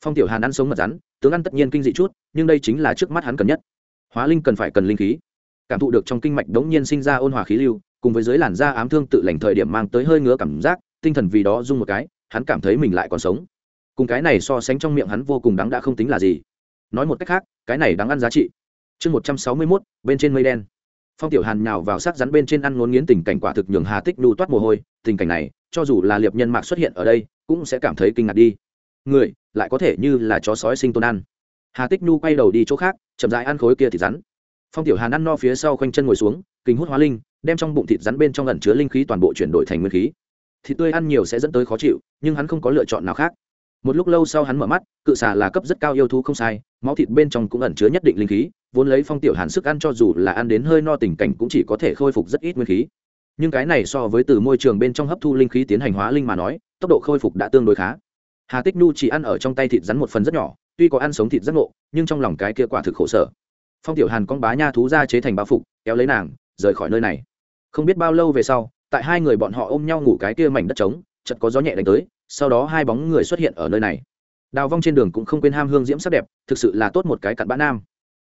[SPEAKER 1] phong tiểu hàn ăn sống mật rắn, tướng ăn tất nhiên kinh dị chút, nhưng đây chính là trước mắt hắn cần nhất. Hóa linh cần phải cần linh khí. Cảm thụ được trong kinh mạch đống nhiên sinh ra ôn hòa khí lưu, cùng với dưới làn da ám thương tự lành thời điểm mang tới hơi ngứa cảm giác, tinh thần vì đó rung một cái, hắn cảm thấy mình lại còn sống. Cùng cái này so sánh trong miệng hắn vô cùng đáng đã không tính là gì. Nói một cách khác, cái này đáng ăn giá trị. Chương một trăm sáu mươi mốt, bên trên mây đen. Phong tiểu hàn nhào vào sát rắn bên trên ăn ngốn nghiến tình cảnh quả thực nhường hà tích nhu toát mồ hôi, tình cảnh này, cho dù là liệp nhân mạc xuất hiện ở đây, cũng sẽ cảm thấy kinh ngạc đi người lại có thể như là chó sói sinh tồn ăn. Hà tích nhu quay đầu đi chỗ khác, chậm dại ăn khối kia thịt rắn. Phong tiểu hàn ăn no phía sau khoanh chân ngồi xuống kính hút hóa linh, đem trong bụng thịt rắn bên trong ẩn chứa linh khí toàn bộ chuyển đổi thành nguyên khí. Thịt tươi ăn nhiều sẽ dẫn tới khó chịu, nhưng hắn không có lựa chọn nào khác. Một lúc lâu sau hắn mở mắt, cự xà là cấp rất cao yêu thú không sai, máu thịt bên trong cũng ẩn chứa nhất định linh khí, vốn lấy phong tiểu hàn sức ăn cho dù là ăn đến hơi no tình cảnh cũng chỉ có thể khôi phục rất ít nguyên khí. Nhưng cái này so với từ môi trường bên trong hấp thu linh khí tiến hành hóa linh mà nói, tốc độ khôi phục đã tương đối khá hà tích nhu chỉ ăn ở trong tay thịt rắn một phần rất nhỏ, tuy có ăn sống thịt rất ngộ, nhưng trong lòng cái kia quả thực khổ sở. Phong tiểu hàn con bá nha thú ra chế thành bao phục, kéo lấy nàng, rời khỏi nơi này. Không biết bao lâu về sau, tại hai người bọn họ ôm nhau ngủ cái kia mảnh đất trống, chợt có gió nhẹ đánh tới, sau đó hai bóng người xuất hiện ở nơi này. Đào vong trên đường cũng không quên ham hương diễm sắc đẹp, thực sự là tốt một cái cặn bã nam.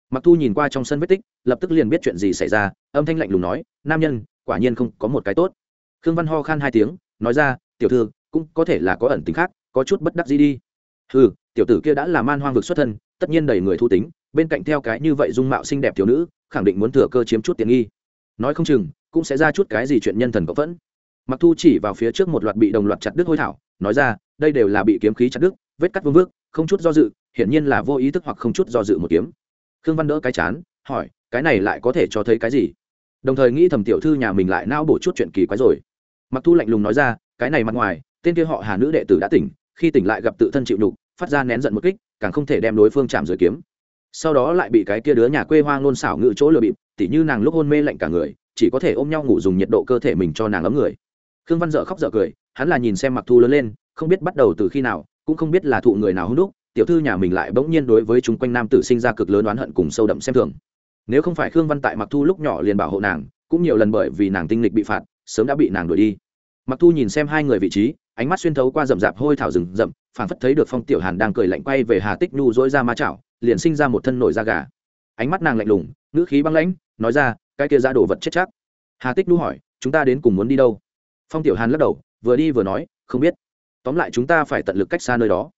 [SPEAKER 1] Mặc thu nhìn qua trong sân vết tích, lập tức liền biết chuyện gì xảy ra, âm thanh lạnh lùng nói, nam nhân, quả nhiên không có một cái tốt. Khương văn ho khan hai tiếng, nói ra, tiểu thư, cũng có thể là có ẩn tính khác có chút bất đắc gì đi. Ừ tiểu tử kia đã là man hoang vực xuất thân, tất nhiên đầy người thu tính, bên cạnh theo cái như vậy dung mạo xinh đẹp thiếu nữ, khẳng định muốn thừa cơ chiếm chút tiện nghi. Nói không chừng, cũng sẽ ra chút cái gì chuyện nhân thần cộng vẫn. Mặc thu chỉ vào phía trước một loạt bị đồng loạt chặt đứt hôi thảo, nói ra, đây đều là bị kiếm khí chặt đứt, vết cắt vương vước, không chút do dự, hiển nhiên là vô ý thức hoặc không chút do dự một kiếm. Khương văn đỡ cái chán, hỏi, cái này lại có thể cho thấy cái gì? Đồng thời nghĩ thầm tiểu thư nhà mình lại não bổ chút chuyện kỳ quái rồi. Mặc thu lạnh lùng nói ra, cái này mặt ngoài, tên kia họ hà nữ đệ tử đã tỉnh khi tỉnh lại gặp tự thân chịu nhục, phát ra nén giận một kích, càng không thể đem đối phương chạm dưới kiếm. Sau đó lại bị cái kia đứa nhà quê hoa ngôn xảo ngự chỗ lừa bịp, tỉ như nàng lúc hôn mê lạnh cả người, chỉ có thể ôm nhau ngủ dùng nhiệt độ cơ thể mình cho nàng ấm người. Khương văn dợ khóc dợ cười, hắn là nhìn xem mặc thu lớn lên, không biết bắt đầu từ khi nào, cũng không biết là thụ người nào hung đúc, tiểu thư nhà mình lại bỗng nhiên đối với chúng quanh nam tử sinh ra cực lớn oán hận cùng sâu đậm xem thường. Nếu không phải khương văn tại mặc thu lúc nhỏ liền bảo hộ nàng, cũng nhiều lần bởi vì nàng tinh lịch bị phạt, sớm đã bị nàng đuổi đi. Mặc thu nhìn xem hai người vị trí ánh mắt xuyên thấu qua rậm rạp hôi thảo rừng rậm, phảng phất thấy được phong tiểu hàn đang cười lạnh quay về hà tích nhu dỗi ra ma chảo, liền sinh ra một thân nổi da gà. Ánh mắt nàng lạnh lùng, ngữ khí băng lãnh, nói ra, cái kia ra đồ vật chết chắc. Hà tích nhu hỏi, chúng ta đến cùng muốn đi đâu? Phong tiểu hàn lắc đầu, vừa đi vừa nói, không biết. Tóm lại chúng ta phải tận lực cách xa nơi đó.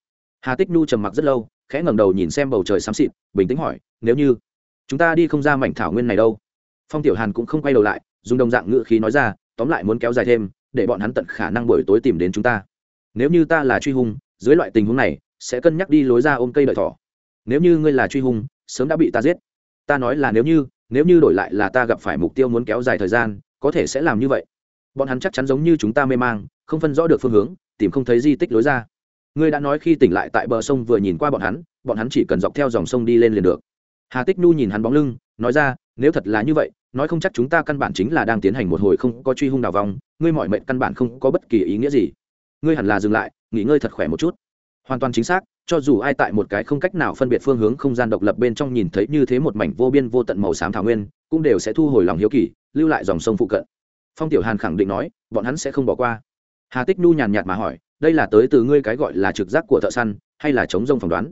[SPEAKER 1] Hà tích nhu trầm mặc rất lâu, khẽ ngẩng đầu nhìn xem bầu trời xám xịt, bình tĩnh hỏi, nếu như chúng ta đi không ra mảnh thảo nguyên này đâu? Phong tiểu hàn cũng không quay đầu lại, dùng đồng dạng ngữ khí nói ra, tóm lại muốn kéo dài thêm để bọn hắn tận khả năng buổi tối tìm đến chúng ta. Nếu như ta là truy hung, dưới loại tình huống này, sẽ cân nhắc đi lối ra ôm cây đợi thỏ. Nếu như ngươi là truy hung, sớm đã bị ta giết. Ta nói là nếu như nếu như đổi lại là ta gặp phải mục tiêu muốn kéo dài thời gian, có thể sẽ làm như vậy. Bọn hắn chắc chắn giống như chúng ta mê mang, không phân rõ được phương hướng, tìm không thấy di tích lối ra. Ngươi đã nói khi tỉnh lại tại bờ sông vừa nhìn qua bọn hắn bọn hắn chỉ cần dọc theo dòng sông đi lên liền được. Hà tích nhu nhìn hắn bóng lưng, nói ra, nếu thật là như vậy nói không chắc chúng ta căn bản chính là đang tiến hành một hồi không có truy hung đào vong, ngươi mọi mệnh căn bản không có bất kỳ ý nghĩa gì. Ngươi hẳn là dừng lại nghỉ ngơi thật khỏe một chút. Hoàn toàn chính xác cho dù ai tại một cái không cách nào phân biệt phương hướng không gian độc lập bên trong nhìn thấy như thế một mảnh vô biên vô tận màu xám thảo nguyên cũng đều sẽ thu hồi lòng hiếu kỳ lưu lại dòng sông phụ cận. Phong tiểu hàn khẳng định nói bọn hắn sẽ không bỏ qua. Hà tích Nu nhàn nhạt mà hỏi đây là tới từ ngươi cái gọi là trực giác của thợ săn hay là chống rông phỏng đoán?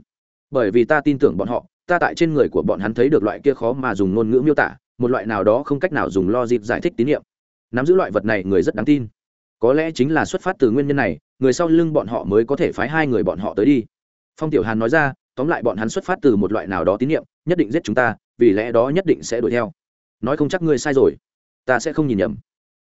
[SPEAKER 1] Bởi vì ta tin tưởng bọn họ ta tại trên người của bọn hắn thấy được loại kia khó mà dùng ngôn ngữ miêu tả một loại nào đó không cách nào dùng logic giải thích tín nhiệm. Nắm giữ loại vật này người rất đáng tin. Có lẽ chính là xuất phát từ nguyên nhân này, người sau lưng bọn họ mới có thể phái hai người bọn họ tới đi. Phong tiểu hàn nói ra, tóm lại bọn hắn xuất phát từ một loại nào đó tín nhiệm, nhất định giết chúng ta, vì lẽ đó nhất định sẽ đuổi theo. Nói không chắc ngươi sai rồi. Ta sẽ không nhìn nhầm.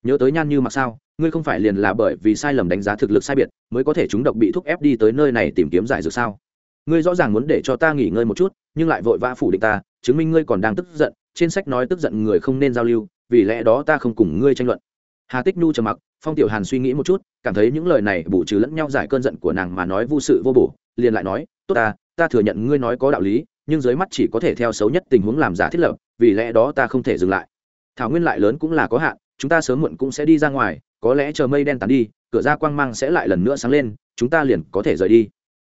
[SPEAKER 1] Nhớ tới nhan như mặc sao, ngươi không phải liền là bởi vì sai lầm đánh giá thực lực sai biệt, mới có thể chúng độc bị thúc ép đi tới nơi này tìm kiếm giải dược sao? Ngươi rõ ràng muốn để cho ta nghỉ ngơi một chút, nhưng lại vội vã phủ định ta, chứng minh ngươi còn đang tức giận trên sách nói tức giận người không nên giao lưu, vì lẽ đó ta không cùng ngươi tranh luận. Hà tích nhu trầm mặc, phong tiểu hàn suy nghĩ một chút, cảm thấy những lời này bù trừ lẫn nhau giải cơn giận của nàng mà nói vô sự vô bổ, liền lại nói, tốt ta ta thừa nhận ngươi nói có đạo lý, nhưng dưới mắt chỉ có thể theo xấu nhất tình huống làm giả thiết lập, vì lẽ đó ta không thể dừng lại. Thảo nguyên lại lớn cũng là có hạn, chúng ta sớm muộn cũng sẽ đi ra ngoài, có lẽ chờ mây đen tàn đi, cửa ra quang mang sẽ lại lần nữa sáng lên, chúng ta liền có thể rời đi.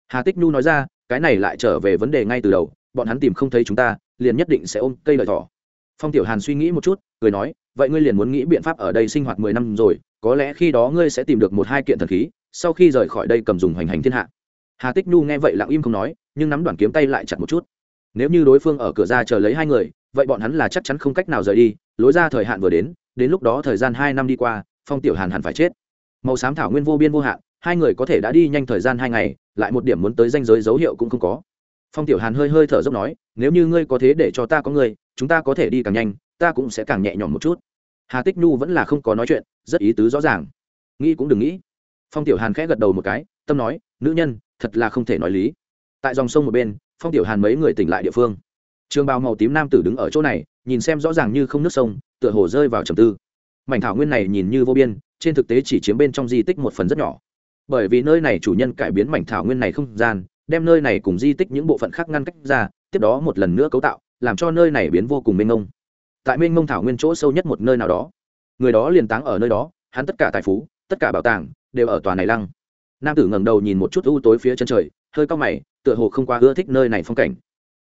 [SPEAKER 1] Hà tích nhu nói ra, cái này lại trở về vấn đề ngay từ đầu, bọn hắn tìm không thấy chúng ta liền nhất định sẽ ôm cây lợi thỏ. Phong tiểu hàn suy nghĩ một chút, cười nói, vậy ngươi liền muốn nghĩ biện pháp ở đây sinh hoạt mười năm rồi, có lẽ khi đó ngươi sẽ tìm được một hai kiện thần khí, sau khi rời khỏi đây cầm dùng hoành hành thiên hạ. Hà tích nhu nghe vậy lặng im không nói, nhưng nắm đoàn kiếm tay lại chặt một chút. Nếu như đối phương ở cửa ra chờ lấy hai người, vậy bọn hắn là chắc chắn không cách nào rời đi, lối ra thời hạn vừa đến đến lúc đó thời gian hai năm đi qua, phong tiểu hàn hẳn phải chết. Màu xám thảo nguyên vô biên vô hạn, hai người có thể đã đi nhanh thời gian hai ngày, lại một điểm muốn tới danh giới dấu hiệu cũng không có phong tiểu hàn hơi hơi thở dốc nói, nếu như ngươi có thế để cho ta có người, chúng ta có thể đi càng nhanh, ta cũng sẽ càng nhẹ nhõm một chút. Hà tích nhu vẫn là không có nói chuyện, rất ý tứ rõ ràng. Nghĩ cũng đừng nghĩ. Phong tiểu hàn khẽ gật đầu một cái, tâm nói, nữ nhân, thật là không thể nói lý. Tại dòng sông một bên, phong tiểu hàn mấy người tỉnh lại địa phương. Trường bào màu tím nam tử đứng ở chỗ này, nhìn xem rõ ràng như không nước sông, tựa hồ rơi vào trầm tư. Mảnh thảo nguyên này nhìn như vô biên, trên thực tế chỉ chiếm bên trong di tích một phần rất nhỏ. Bởi vì nơi này chủ nhân cải biến mảnh thảo nguyên này không gian đem nơi này cùng di tích những bộ phận khác ngăn cách ra, tiếp đó một lần nữa cấu tạo, làm cho nơi này biến vô cùng mênh mông. Tại mênh mông thảo nguyên chỗ sâu nhất một nơi nào đó, người đó liền táng ở nơi đó, hắn tất cả tài phú, tất cả bảo tàng, đều ở tòa này lăng. Nam tử ngẩng đầu nhìn một chút u tối phía chân trời, hơi cao mày, tựa hồ không quá ưa thích nơi này phong cảnh.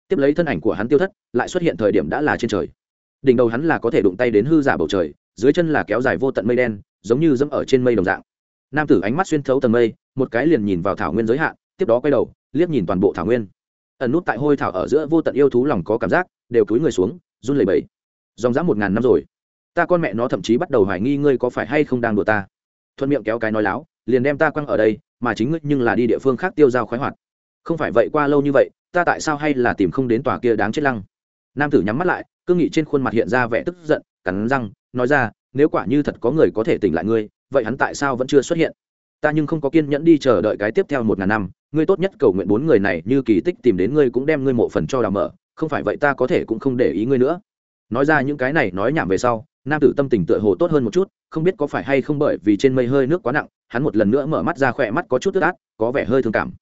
[SPEAKER 1] Tiếp lấy thân ảnh của hắn tiêu thất, lại xuất hiện thời điểm đã là trên trời. Đỉnh đầu hắn là có thể đụng tay đến hư giả bầu trời, dưới chân là kéo dài vô tận mây đen, giống như dẫm ở trên mây đồng dạng. Nam tử ánh mắt xuyên thấu tầng mây, một cái liền nhìn vào thảo nguyên giới hạn, tiếp đó quay đầu liếc nhìn toàn bộ thảo nguyên. Ẩn nút tại hôi thảo ở giữa vô tận yêu thú lòng có cảm giác, đều cúi người xuống, run lẩy bẩy. Dòng dã một ngàn năm rồi. Ta con mẹ nó thậm chí bắt đầu hoài nghi ngươi có phải hay không đang đùa ta. Thuận miệng kéo cái nói láo, liền đem ta quăng ở đây, mà chính ngươi nhưng là đi địa phương khác tiêu dao khoái hoạt. Không phải vậy qua lâu như vậy, ta tại sao hay là tìm không đến tòa kia đáng chết lăng? Nam tử nhắm mắt lại, cương nghị trên khuôn mặt hiện ra vẻ tức giận, cắn răng, nói ra, nếu quả như thật có người có thể tỉnh lại ngươi, vậy hắn tại sao vẫn chưa xuất hiện? Ta nhưng không có kiên nhẫn đi chờ đợi cái tiếp theo một ngàn năm ngươi tốt nhất cầu nguyện bốn người này như kỳ tích tìm đến ngươi cũng đem ngươi mộ phần cho đào mở, không phải vậy ta có thể cũng không để ý ngươi nữa. Nói ra những cái này nói nhảm về sau, nam tử tâm tình tựa hồ tốt hơn một chút, không biết có phải hay không bởi vì trên mây hơi nước quá nặng, hắn một lần nữa mở mắt ra khỏe mắt có chút tức át, có vẻ hơi thương cảm.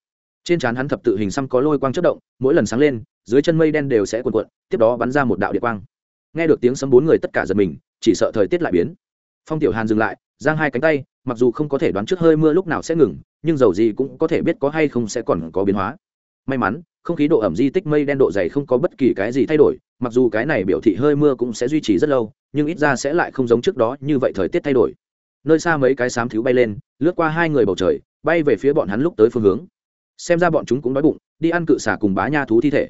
[SPEAKER 1] Trên trán hắn thập tự hình xăm có lôi quang chất động, mỗi lần sáng lên, dưới chân mây đen đều sẽ cuộn cuộn, tiếp đó bắn ra một đạo địa quang. Nghe được tiếng sấm bốn người tất cả giật mình, chỉ sợ thời tiết lại biến. Phong tiểu hàn dừng lại, giang hai cánh tay, mặc dù không có thể đoán trước hơi mưa lúc nào sẽ ngừng nhưng dầu gì cũng có thể biết có hay không sẽ còn có biến hóa. May mắn, không khí độ ẩm di tích mây đen độ dày không có bất kỳ cái gì thay đổi, mặc dù cái này biểu thị hơi mưa cũng sẽ duy trì rất lâu, nhưng ít ra sẽ lại không giống trước đó như vậy thời tiết thay đổi. Nơi xa mấy cái xám thiếu bay lên, lướt qua hai người bầu trời, bay về phía bọn hắn lúc tới phương hướng. Xem ra bọn chúng cũng đói bụng, đi ăn cự xả cùng bá nha thú thi thể.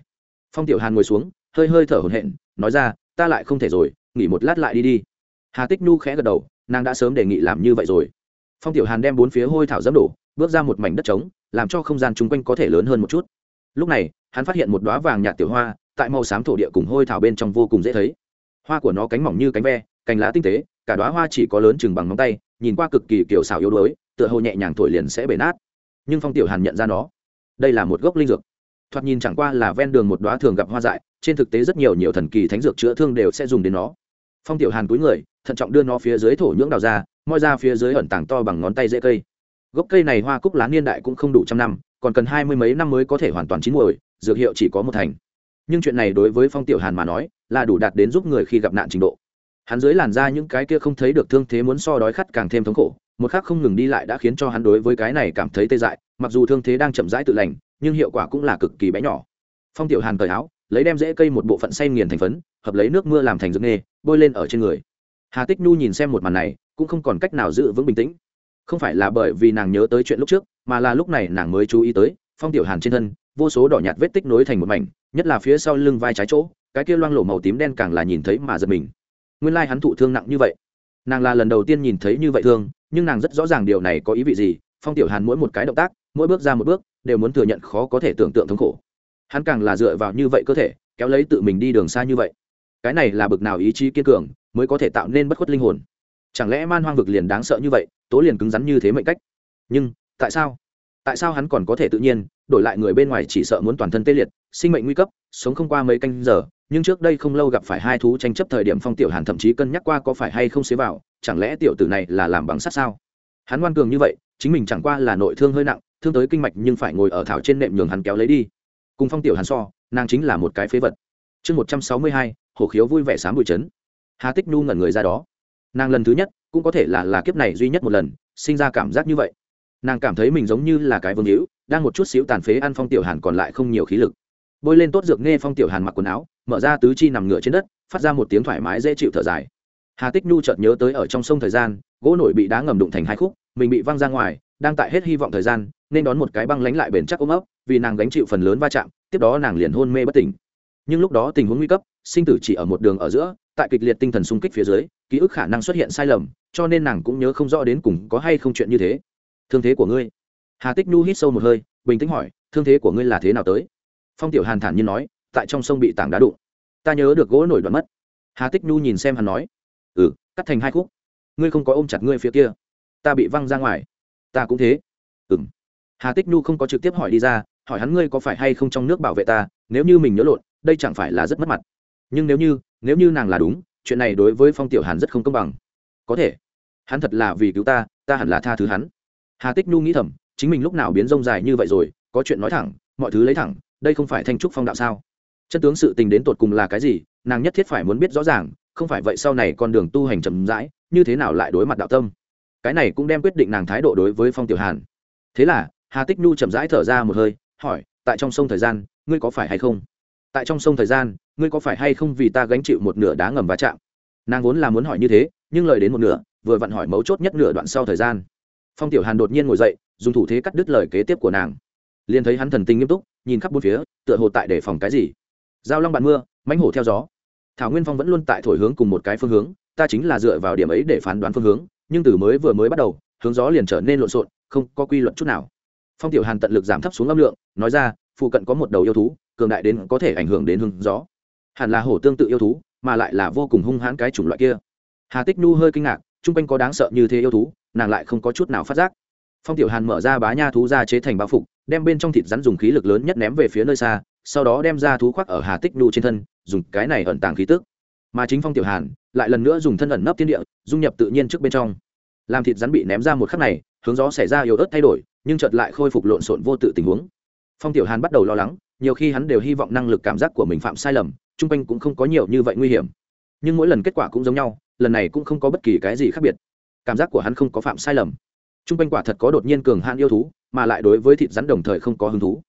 [SPEAKER 1] Phong tiểu hàn ngồi xuống, hơi hơi thở hổn hển, nói ra, ta lại không thể rồi, nghỉ một lát lại đi đi. Hà tích nhu khẽ gật đầu, nàng đã sớm đề nghị làm như vậy rồi. Phong tiểu hàn đem bốn phía hôi thảo dẫm đổ bước ra một mảnh đất trống, làm cho không gian chung quanh có thể lớn hơn một chút. Lúc này, hắn phát hiện một đoá vàng nhạt tiểu hoa, tại màu xám thổ địa cùng hôi thảo bên trong vô cùng dễ thấy. Hoa của nó cánh mỏng như cánh ve, cành lá tinh tế, cả đoá hoa chỉ có lớn chừng bằng ngón tay, nhìn qua cực kỳ kiểu xảo yếu đuối, tựa hồ nhẹ nhàng thổi liền sẽ bể nát. Nhưng phong tiểu hàn nhận ra nó. Đây là một gốc linh dược. Thoạt nhìn chẳng qua là ven đường một đoá thường gặp hoa dại, trên thực tế rất nhiều nhiều thần kỳ thánh dược chữa thương đều sẽ dùng đến nó. Phong tiểu hàn cúi người, thận trọng đưa nó phía dưới thổ nhưỡng đào ra, moi ra phía dưới ẩn tàng to bằng ngón tay dễ cây gốc cây này hoa cúc lá niên đại cũng không đủ trăm năm, còn cần hai mươi mấy năm mới có thể hoàn toàn chín muồi, dược hiệu chỉ có một thành. Nhưng chuyện này đối với phong tiểu hàn mà nói, là đủ đạt đến giúp người khi gặp nạn trình độ. Hắn dưới làn ra những cái kia không thấy được thương thế muốn so đói khát càng thêm thống khổ, một khắc không ngừng đi lại đã khiến cho hắn đối với cái này cảm thấy tê dại, mặc dù thương thế đang chậm rãi tự lành, nhưng hiệu quả cũng là cực kỳ bé nhỏ. Phong tiểu hàn cởi áo, lấy đem rễ cây một bộ phận xay nghiền thành phấn, hợp lấy nước mưa làm thành dược nghề, bôi lên ở trên người. Hà tích nhu nhìn xem một màn này, cũng không còn cách nào giữ vững bình tĩnh không phải là bởi vì nàng nhớ tới chuyện lúc trước, mà là lúc này nàng mới chú ý tới, phong tiểu hàn trên thân, vô số đỏ nhạt vết tích nối thành một mảnh, nhất là phía sau lưng vai trái chỗ, cái kia loang lổ màu tím đen càng là nhìn thấy mà giật mình. Nguyên lai hắn thụ thương nặng như vậy. Nàng là lần đầu tiên nhìn thấy như vậy thương, nhưng nàng rất rõ ràng điều này có ý vị gì, phong tiểu hàn mỗi một cái động tác, mỗi bước ra một bước, đều muốn thừa nhận khó có thể tưởng tượng thống khổ. Hắn càng là dựa vào như vậy cơ thể, kéo lấy tự mình đi đường xa như vậy. Cái này là bực nào ý chí kiên cường, mới có thể tạo nên bất khuất linh hồn. Chẳng lẽ man hoang vực liền đáng sợ như vậy? Tố liền cứng rắn như thế mệnh cách. Nhưng, tại sao? Tại sao hắn còn có thể tự nhiên đổi lại người bên ngoài chỉ sợ muốn toàn thân tê liệt, sinh mệnh nguy cấp, sống không qua mấy canh giờ, nhưng trước đây không lâu gặp phải hai thú tranh chấp thời điểm phong tiểu hàn thậm chí cân nhắc qua có phải hay không xế vào, chẳng lẽ tiểu tử này là làm bằng sắt sao? Hắn ngoan cường như vậy, chính mình chẳng qua là nội thương hơi nặng, thương tới kinh mạch nhưng phải ngồi ở thảo trên nệm nhường hắn kéo lấy đi. Cùng phong tiểu hàn so, nàng chính là một cái phế vật. Chương một trăm sáu mươi hai, hổ khiếu vui vẻ sám bụi trấn hà tích nu ngẩn người ra đó. Nàng lần thứ nhất cũng có thể là là kiếp này duy nhất một lần, sinh ra cảm giác như vậy. Nàng cảm thấy mình giống như là cái vương hữu, đang một chút xíu tàn phế ăn phong tiểu hàn còn lại không nhiều khí lực. Bôi lên tốt dược nghe phong tiểu hàn mặc quần áo, mở ra tứ chi nằm ngửa trên đất, phát ra một tiếng thoải mái dễ chịu thở dài. Hà tích nhu chợt nhớ tới ở trong sông thời gian, gỗ nổi bị đá ngầm đụng thành hai khúc, mình bị văng ra ngoài, đang tại hết hy vọng thời gian, nên đón một cái băng lánh lại bền chắc ôm ấp, vì nàng gánh chịu phần lớn va chạm, tiếp đó nàng liền hôn mê bất tỉnh. Nhưng lúc đó tình huống nguy cấp sinh tử chỉ ở một đường ở giữa, tại kịch liệt tinh thần xung kích phía dưới, ký ức khả năng xuất hiện sai lầm, cho nên nàng cũng nhớ không rõ đến cùng có hay không chuyện như thế. Thương thế của ngươi. Hà tích nhu hít sâu một hơi, bình tĩnh hỏi, thương thế của ngươi là thế nào tới? Phong tiểu hàn thản nhiên nói, tại trong sông bị tảng đá đụng. Ta nhớ được gỗ nổi đoạn mất. Hà tích nhu nhìn xem hắn nói ừ cắt thành hai khúc. Ngươi không có ôm chặt ngươi phía kia. Ta bị văng ra ngoài. Ta cũng thế. Ừ m hà tích nhu không có trực tiếp hỏi đi ra, hỏi hắn ngươi có phải hay không trong nước bảo vệ ta, nếu như mình nhớ lộn, đây chẳng phải là rất mất mặt nhưng nếu như nếu như nàng là đúng, chuyện này đối với phong tiểu hàn rất không công bằng. Có thể. Hắn thật là vì cứu ta ta hẳn là tha thứ hắn. Hà tích nhu nghĩ thầm, chính mình lúc nào biến rông dài như vậy rồi, có chuyện nói thẳng, mọi thứ lấy thẳng, đây không phải thanh trúc phong đạo sao? Chân tướng sự tình đến tột cùng là cái gì, nàng nhất thiết phải muốn biết rõ ràng, không phải vậy sau này con đường tu hành chậm rãi, như thế nào lại đối mặt đạo tâm? Cái này cũng đem quyết định nàng thái độ đối với phong tiểu hàn. Thế là, hà tích nhu chậm rãi thở ra một hơi, hỏi, tại trong sông thời gian, ngươi có phải hay không? Tại trong sông thời gian ngươi có phải hay không vì ta gánh chịu một nửa đá ngầm va chạm? Nàng vốn là muốn hỏi như thế, nhưng lời đến một nửa, vừa vặn hỏi mấu chốt nhất nửa đoạn sau thời gian. Phong tiểu hàn đột nhiên ngồi dậy, dùng thủ thế cắt đứt lời kế tiếp của nàng. Liền thấy hắn thần tình nghiêm túc, nhìn khắp bốn phía, tựa hồ tại để phòng cái gì. Giao long bạn mưa, mãnh hổ theo gió. Thảo nguyên phong vẫn luôn tại thổi hướng cùng một cái phương hướng, ta chính là dựa vào điểm ấy để phán đoán phương hướng, nhưng từ mới vừa mới bắt đầu, hướng gió liền trở nên lộn xộn, không có quy luật chút nào. Phong tiểu hàn tận lực giảm thấp xuống âm lượng, nói ra, phụ cận có một đầu yêu thú, cường đại đến có thể ảnh hưởng đến hướng gió hẳn là hổ tương tự yêu thú, mà lại là vô cùng hung hãn cái chủng loại kia. Hà tích nu hơi kinh ngạc, chung quanh có đáng sợ như thế yêu thú, nàng lại không có chút nào phát giác. Phong tiểu hàn mở ra bá nha thú ra chế thành bao phục, đem bên trong thịt rắn dùng khí lực lớn nhất ném về phía nơi xa, sau đó đem ra thú khoác ở hà tích nu trên thân, dùng cái này ẩn tàng khí tức. Mà chính phong tiểu hàn lại lần nữa dùng thân ẩn nấp thiên địa, dung nhập tự nhiên trước bên trong. Làm thịt rắn bị ném ra một khắc này, hướng gió xảy ra yếu ớt thay đổi, nhưng chợt lại khôi phục lộn xộn vô tự tình huống. Phong tiểu hàn bắt đầu lo lắng, nhiều khi hắn đều hy vọng năng lực cảm giác của mình phạm sai lầm chung quanh cũng không có nhiều như vậy nguy hiểm. Nhưng mỗi lần kết quả cũng giống nhau, lần này cũng không có bất kỳ cái gì khác biệt. Cảm giác của hắn không có phạm sai lầm. Chung quanh quả thật có đột nhiên cường hạn yêu thú, mà lại đối với thịt rắn đồng thời không có hứng thú.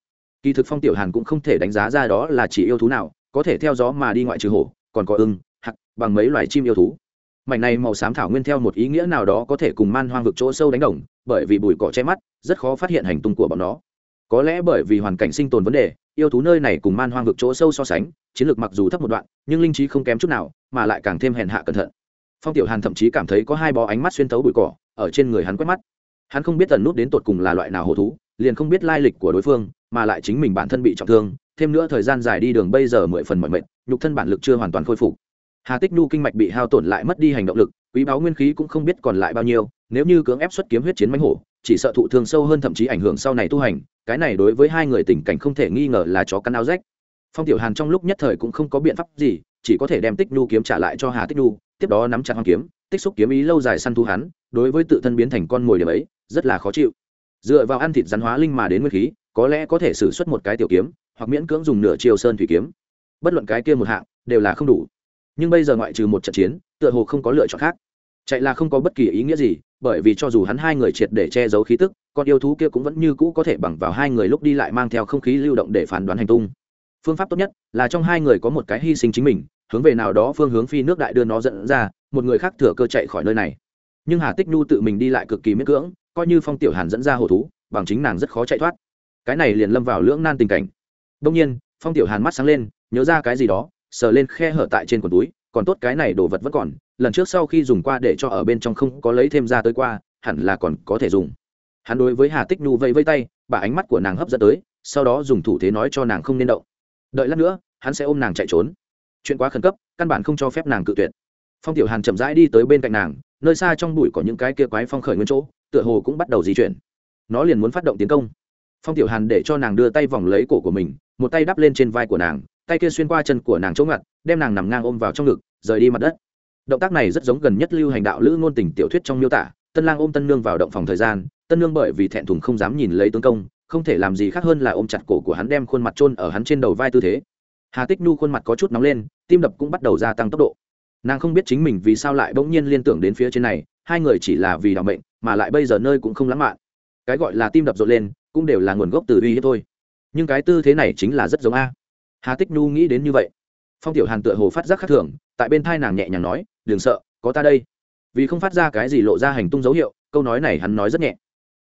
[SPEAKER 1] Kỳ thực phong tiểu hàn cũng không thể đánh giá ra đó là chỉ yêu thú nào, có thể theo gió mà đi ngoại trừ hổ, còn có ưng hặc bằng mấy loài chim yêu thú. Mảnh này màu xám thảo nguyên theo một ý nghĩa nào đó có thể cùng man hoang vực chỗ sâu đánh đồng, bởi vì bụi cỏ che mắt, rất khó phát hiện hành tung của bọn nó có lẽ bởi vì hoàn cảnh sinh tồn vấn đề, yêu thú nơi này cùng man hoang vực chỗ sâu so sánh, chiến lược mặc dù thấp một đoạn, nhưng linh trí không kém chút nào, mà lại càng thêm hèn hạ cẩn thận. Phong tiểu hàn thậm chí cảm thấy có hai bó ánh mắt xuyên tấu bụi cỏ, ở trên người hắn quét mắt. Hắn không biết tần nút đến tột cùng là loại nào hổ thú, liền không biết lai lịch của đối phương, mà lại chính mình bản thân bị trọng thương, thêm nữa thời gian dài đi đường bây giờ mười phần mọi mệt, nhục thân bản lực chưa hoàn toàn khôi phục. Hà tích nhu kinh mạch bị hao tổn lại mất đi hành động lực quý báo nguyên khí cũng không biết còn lại bao nhiêu, nếu như cưỡng ép xuất kiếm huyết chiến mánh hổ, chỉ sợ thụ thương sâu hơn thậm chí ảnh hưởng sau này tu hành, cái này đối với hai người tình cảnh không thể nghi ngờ là chó cắn áo rách. Phong tiểu hàn trong lúc nhất thời cũng không có biện pháp gì, chỉ có thể đem tích nhu kiếm trả lại cho hà tích nhu, tiếp đó nắm chặt hoang kiếm, tích xúc kiếm ý lâu dài săn thu hắn, đối với tự thân biến thành con mồi điểm ấy, rất là khó chịu. Dựa vào ăn thịt rắn hóa linh mà đến nguyên khí, có lẽ có thể xử suất một cái tiểu kiếm, hoặc miễn cưỡng dùng nửa chiều sơn thủy kiếm. Bất luận cái kia một hạng, đều là không đủ. Nhưng bây giờ ngoại trừ một trận chiến tựa hồ không có lựa chọn khác. Chạy là không có bất kỳ ý nghĩa gì, bởi vì cho dù hắn hai người triệt để che giấu khí tức, con yêu thú kia cũng vẫn như cũ có thể bằng vào hai người lúc đi lại mang theo không khí lưu động để phán đoán hành tung. Phương pháp tốt nhất là trong hai người có một cái hy sinh chính mình, hướng về nào đó phương hướng phi nước đại đưa nó dẫn ra, một người khác thừa cơ chạy khỏi nơi này. Nhưng hà tích nhu tự mình đi lại cực kỳ miễn cưỡng, coi như phong tiểu hàn dẫn ra hồ thú, bằng chính nàng rất khó chạy thoát. Cái này liền lâm vào lưỡng nan tình cảnh. Đông nhiên, phong tiểu hàn mắt sáng lên, nhớ ra cái gì đó, sờ lên khe hở tại trên quần túi còn tốt cái này đồ vật vẫn còn, lần trước sau khi dùng qua để cho ở bên trong không có lấy thêm ra tới qua, hẳn là còn có thể dùng. Hắn đối với hà tích nhu vẫy vây tay, bà ánh mắt của nàng hấp dẫn tới, sau đó dùng thủ thế nói cho nàng không nên động. Đợi lát nữa, hắn sẽ ôm nàng chạy trốn. Chuyện quá khẩn cấp, căn bản không cho phép nàng cự tuyệt. Phong tiểu hàn chậm rãi đi tới bên cạnh nàng, nơi xa trong bụi có những cái kia quái phong khởi nguyên chỗ, tựa hồ cũng bắt đầu di chuyển. Nó liền muốn phát động tiến công. Phong tiểu hàn để cho nàng đưa tay vòng lấy cổ của mình, một tay đắp lên trên vai của nàng tay kia xuyên qua chân của nàng chỗ ngặt, đem nàng nằm ngang ôm vào trong ngực, rời đi mặt đất. Động tác này rất giống gần nhất lưu hành đạo lữ ngôn tình tiểu thuyết trong miêu tả, tân lang ôm tân nương vào động phòng thời gian, tân nương bởi vì thẹn thùng không dám nhìn lấy tướng công, không thể làm gì khác hơn là ôm chặt cổ của hắn đem khuôn mặt chôn ở hắn trên đầu vai tư thế. Hà tích nhu khuôn mặt có chút nóng lên, tim đập cũng bắt đầu gia tăng tốc độ. Nàng không biết chính mình vì sao lại bỗng nhiên liên tưởng đến phía trên này, hai người chỉ là vì đ mệnh, mà lại bây giờ nơi cũng không lãng mạn. Cái gọi là tim đập rộn lên, cũng đều là nguồn gốc từ uy hiếp thôi. Nhưng cái tư thế này chính là rất giống a hà tích nhu nghĩ đến như vậy. Phong tiểu hàn tựa hồ phát giác khác thường, tại bên thai nàng nhẹ nhàng nói, đừng sợ, có ta đây. Vì không phát ra cái gì lộ ra hành tung dấu hiệu, câu nói này hắn nói rất nhẹ.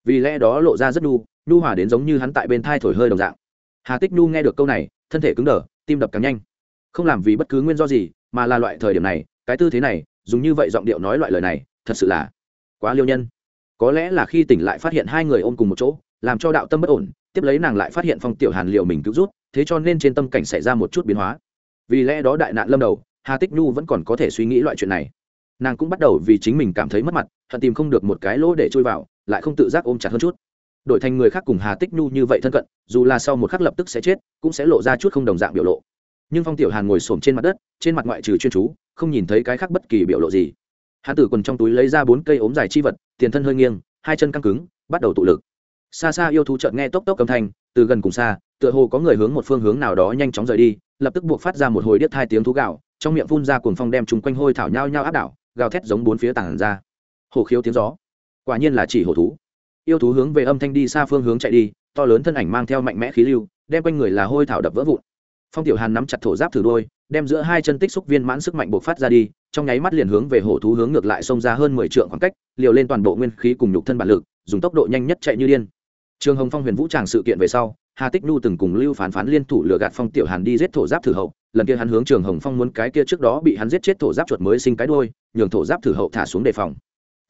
[SPEAKER 1] Vì lẽ đó lộ ra rất nhu nhu hòa đến giống như hắn tại bên thai thổi hơi đồng dạng. Hà tích nhu nghe được câu này, thân thể cứng đờ, tim đập càng nhanh. Không làm vì bất cứ nguyên do gì, mà là loại thời điểm này, cái tư thế này, dùng như vậy giọng điệu nói loại lời này, thật sự là quá liêu nhân. Có lẽ là khi tỉnh lại phát hiện hai người ôm cùng một chỗ, làm cho đạo tâm bất ổn, tiếp lấy nàng lại phát hiện phong tiểu hàn liệu mình cứu rút thế cho nên trên tâm cảnh xảy ra một chút biến hóa. Vì lẽ đó đại nạn lâm đầu, hà tích nhu vẫn còn có thể suy nghĩ loại chuyện này. Nàng cũng bắt đầu vì chính mình cảm thấy mất mặt, hận tìm không được một cái lỗ để trôi vào, lại không tự giác ôm chặt hơn chút. Đổi thành người khác cùng hà tích nhu như vậy thân cận, dù là sau một khắc lập tức sẽ chết, cũng sẽ lộ ra chút không đồng dạng biểu lộ. Nhưng phong tiểu hàn ngồi xổm trên mặt đất, trên mặt ngoại trừ chuyên chú, không nhìn thấy cái khác bất kỳ biểu lộ gì. Hà tử quần trong túi lấy ra bốn cây ốm dài chi vật, tiền thân hơi nghiêng, hai chân căng cứng, bắt đầu tụ lực. Xa xa yêu thú chợt nghe tốc tốc âm thanh từ gần cùng xa, tựa hồ có người hướng một phương hướng nào đó nhanh chóng rời đi, lập tức buộc phát ra một hồi điếc hai tiếng thú gạo, trong miệng phun ra cuồng phong đem chúng quanh hôi thảo nhao nhau áp đảo, gào thét giống bốn phía tảng ra. Hồ khiếu tiếng gió. Quả nhiên là chỉ hổ thú. Yêu thú hướng về âm thanh đi xa phương hướng chạy đi, to lớn thân ảnh mang theo mạnh mẽ khí lưu, đem quanh người là hôi thảo đập vỡ vụn. Phong tiểu hàn nắm chặt thổ giáp thử đôi, đem giữa hai chân tích xúc viên mãn sức mạnh buộc phát ra đi, trong nháy mắt liền hướng về hổ thú hướng ngược lại xông ra hơn mười trượng khoảng cách, liều lên toàn bộ nguyên khí cùng nhục thân bản lực, dùng tốc độ nhanh nhất chạy như điên trường hồng phong huyền vũ tràng sự kiện về sau, hà tích nhu từng cùng lưu phán phán liên thủ lừa gạt phong tiểu hàn đi giết thổ giáp thử hậu. Lần kia hắn hướng trường hồng phong muốn cái kia trước đó bị hắn giết chết thổ giáp chuột mới sinh cái đuôi, nhường thổ giáp thử hậu thả xuống đề phòng.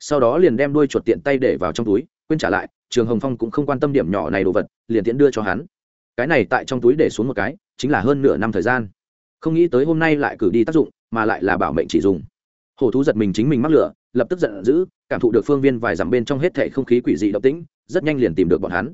[SPEAKER 1] Sau đó liền đem đuôi chuột tiện tay để vào trong túi, quên trả lại, trường hồng phong cũng không quan tâm điểm nhỏ này đồ vật, liền tiện đưa cho hắn. Cái này tại trong túi để xuống một cái, chính là hơn nửa năm thời gian. Không nghĩ tới hôm nay lại cử đi tác dụng, mà lại là bảo mệnh chỉ dùng. Hổ thú giật mình chính mình mắc lửa, lập tức giận dữ, cảm thụ được phương viên vài dặm bên trong hết thảy không khí quỷ dị động tĩnh rất nhanh liền tìm được bọn hắn.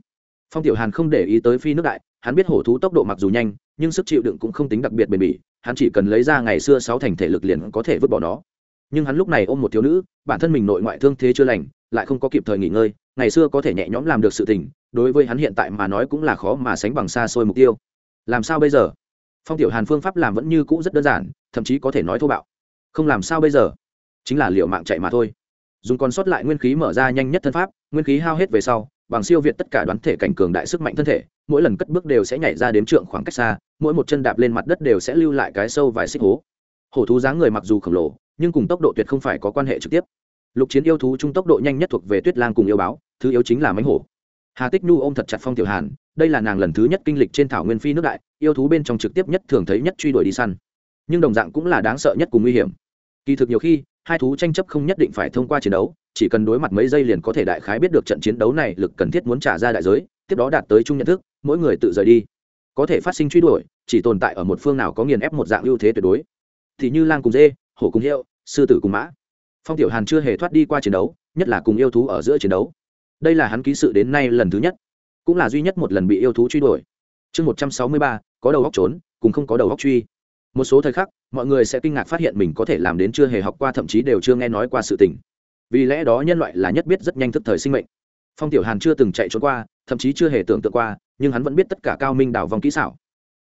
[SPEAKER 1] Phong tiểu hàn không để ý tới phi nước đại, hắn biết hổ thú tốc độ mặc dù nhanh, nhưng sức chịu đựng cũng không tính đặc biệt bền bỉ, hắn chỉ cần lấy ra ngày xưa sáu thành thể lực liền có thể vứt bỏ nó. Nhưng hắn lúc này ôm một thiếu nữ, bản thân mình nội ngoại thương thế chưa lành, lại không có kịp thời nghỉ ngơi, ngày xưa có thể nhẹ nhõm làm được sự tình, đối với hắn hiện tại mà nói cũng là khó mà sánh bằng xa xôi mục tiêu. Làm sao bây giờ? Phong tiểu hàn phương pháp làm vẫn như cũ rất đơn giản, thậm chí có thể nói thô bạo. Không làm sao bây giờ? Chính là liệu mạng chạy mà thôi dùng còn sót lại nguyên khí mở ra nhanh nhất thân pháp, nguyên khí hao hết về sau, bằng siêu việt tất cả đoán thể cảnh cường đại sức mạnh thân thể, mỗi lần cất bước đều sẽ nhảy ra đến trượng khoảng cách xa, mỗi một chân đạp lên mặt đất đều sẽ lưu lại cái sâu vài xích hố. Hổ thú dáng người mặc dù khổng lồ, nhưng cùng tốc độ tuyệt không phải có quan hệ trực tiếp. Lục chiến yêu thú trung tốc độ nhanh nhất thuộc về tuyết lang cùng yêu báo, thứ yếu chính là mánh hổ. Hà tích nhu ôm thật chặt phong tiểu hàn, đây là nàng lần thứ nhất kinh lịch trên thảo nguyên phi nước đại, yêu thú bên trong trực tiếp nhất thường thấy nhất truy đuổi đi săn. Nhưng đồng dạng cũng là đáng sợ nhất cùng nguy hiểm. Kỳ thực nhiều khi hai thú tranh chấp không nhất định phải thông qua chiến đấu, chỉ cần đối mặt mấy giây liền có thể đại khái biết được trận chiến đấu này lực cần thiết muốn trả ra đại giới, tiếp đó đạt tới chung nhận thức, mỗi người tự rời đi. Có thể phát sinh truy đuổi, chỉ tồn tại ở một phương nào có nghiền ép một dạng ưu thế tuyệt đối. Thì như lang cùng dê, hổ cùng hiệu, sư tử cùng mã. Phong tiểu hàn chưa hề thoát đi qua chiến đấu, nhất là cùng yêu thú ở giữa chiến đấu. Đây là hắn ký sự đến nay lần thứ nhất, cũng là duy nhất một lần bị yêu thú truy đuổi. Chương một trăm sáu mươi ba, có đầu góc trốn, cùng không có đầu góc truy một số thời khắc, mọi người sẽ kinh ngạc phát hiện mình có thể làm đến chưa hề học qua, thậm chí đều chưa nghe nói qua sự tình. Vì lẽ đó nhân loại là nhất biết rất nhanh thức thời sinh mệnh. Phong tiểu hàn chưa từng chạy trốn qua, thậm chí chưa hề tưởng tượng qua, nhưng hắn vẫn biết tất cả cao minh đảo vòng kỹ xảo.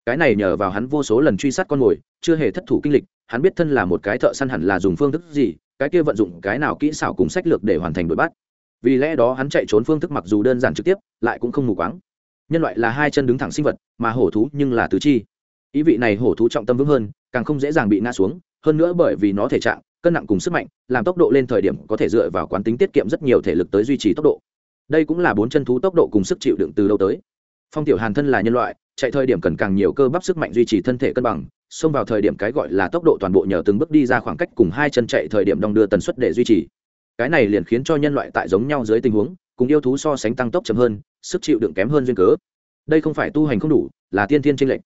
[SPEAKER 1] Cái này nhờ vào hắn vô số lần truy sát con mồi, chưa hề thất thủ kinh lịch, hắn biết thân là một cái thợ săn hẳn là dùng phương thức gì, cái kia vận dụng cái nào kỹ xảo cùng sách lược để hoàn thành đuổi bắt. Vì lẽ đó hắn chạy trốn phương thức mặc dù đơn giản trực tiếp, lại cũng không mù quáng. Nhân loại là hai chân đứng thẳng sinh vật, mà hổ thú nhưng là tứ chi ý vị này hổ thú trọng tâm vững hơn, càng không dễ dàng bị ngã xuống, hơn nữa bởi vì nó thể trạng, cân nặng cùng sức mạnh, làm tốc độ lên thời điểm có thể dựa vào quán tính tiết kiệm rất nhiều thể lực tới duy trì tốc độ. Đây cũng là bốn chân thú tốc độ cùng sức chịu đựng từ đâu tới. Phong tiểu hàn thân là nhân loại, chạy thời điểm cần càng nhiều cơ bắp sức mạnh duy trì thân thể cân bằng, xông vào thời điểm cái gọi là tốc độ toàn bộ nhờ từng bước đi ra khoảng cách cùng hai chân chạy thời điểm đong đưa tần suất để duy trì. Cái này liền khiến cho nhân loại tại giống nhau dưới tình huống, cùng yêu thú so sánh tăng tốc chậm hơn, sức chịu đựng kém hơn duyên cớ. Đây không phải tu hành không đủ, là tiên thiên tranh lệch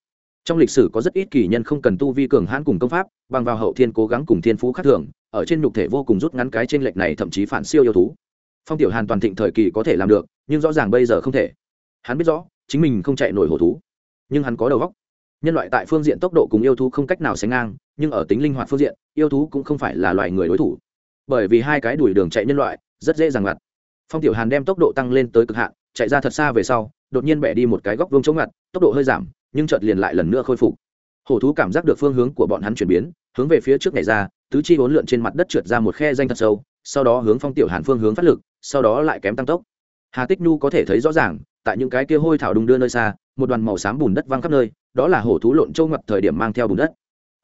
[SPEAKER 1] trong lịch sử có rất ít kỳ nhân không cần tu vi cường hãn cùng công pháp, bằng vào hậu thiên cố gắng cùng thiên phú khác thường, ở trên nhục thể vô cùng rút ngắn cái tranh lệch này thậm chí phản siêu yêu thú. Phong tiểu hàn toàn thịnh thời kỳ có thể làm được, nhưng rõ ràng bây giờ không thể. Hắn biết rõ, chính mình không chạy nổi hổ thú. Nhưng hắn có đầu góc nhân loại tại phương diện tốc độ cùng yêu thú không cách nào sánh ngang, nhưng ở tính linh hoạt phương diện, yêu thú cũng không phải là loài người đối thủ. Bởi vì hai cái đuổi đường chạy nhân loại, rất dễ dàng ngặt. Phong tiểu hàn đem tốc độ tăng lên tới cực hạn, chạy ra thật xa về sau, đột nhiên bẻ đi một cái góc vương chống ngặt, tốc độ hơi giảm nhưng chợt liền lại lần nữa khôi phục. Hổ thú cảm giác được phương hướng của bọn hắn chuyển biến, hướng về phía trước này ra, tứ chi hỗn lượn trên mặt đất trượt ra một khe danh thật sâu, sau đó hướng phong tiểu hàn phương hướng phát lực, sau đó lại kém tăng tốc. Hà tích nhu có thể thấy rõ ràng, tại những cái kia hôi thảo đùng đưa nơi xa, một đoàn màu xám bùn đất văng khắp nơi, đó là hổ thú lộn trâu ngập thời điểm mang theo bùn đất.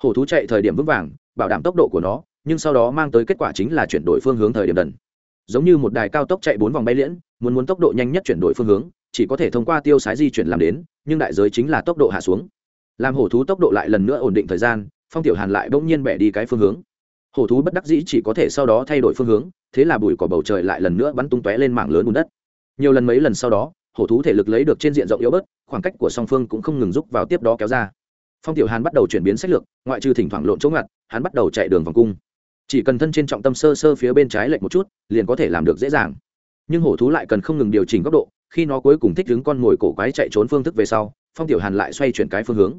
[SPEAKER 1] Hổ thú chạy thời điểm vững vàng, bảo đảm tốc độ của nó, nhưng sau đó mang tới kết quả chính là chuyển đổi phương hướng thời điểm đần giống như một đài cao tốc chạy bốn vòng bay liễn, muốn muốn tốc độ nhanh nhất chuyển đổi phương hướng chỉ có thể thông qua tiêu sái di chuyển làm đến, nhưng đại giới chính là tốc độ hạ xuống. Làm hổ thú tốc độ lại lần nữa ổn định thời gian, phong tiểu hàn lại bỗng nhiên bẻ đi cái phương hướng. Hổ thú bất đắc dĩ chỉ có thể sau đó thay đổi phương hướng, thế là bụi cỏ bầu trời lại lần nữa bắn tung tóe lên mảng lớn bùn đất. Nhiều lần mấy lần sau đó, hổ thú thể lực lấy được trên diện rộng yếu bớt, khoảng cách của song phương cũng không ngừng rút vào tiếp đó kéo ra. Phong tiểu hàn bắt đầu chuyển biến sách lược, ngoại trừ thỉnh thoảng lộn chỗ ngặt hắn bắt đầu chạy đường vòng cung. Chỉ cần thân trên trọng tâm sơ sơ phía bên trái lệch một chút, liền có thể làm được dễ dàng. Nhưng hổ thú lại cần không ngừng điều chỉnh góc độ khi nó cuối cùng thích đứng con mồi cổ quái chạy trốn phương thức về sau, phong tiểu hàn lại xoay chuyển cái phương hướng.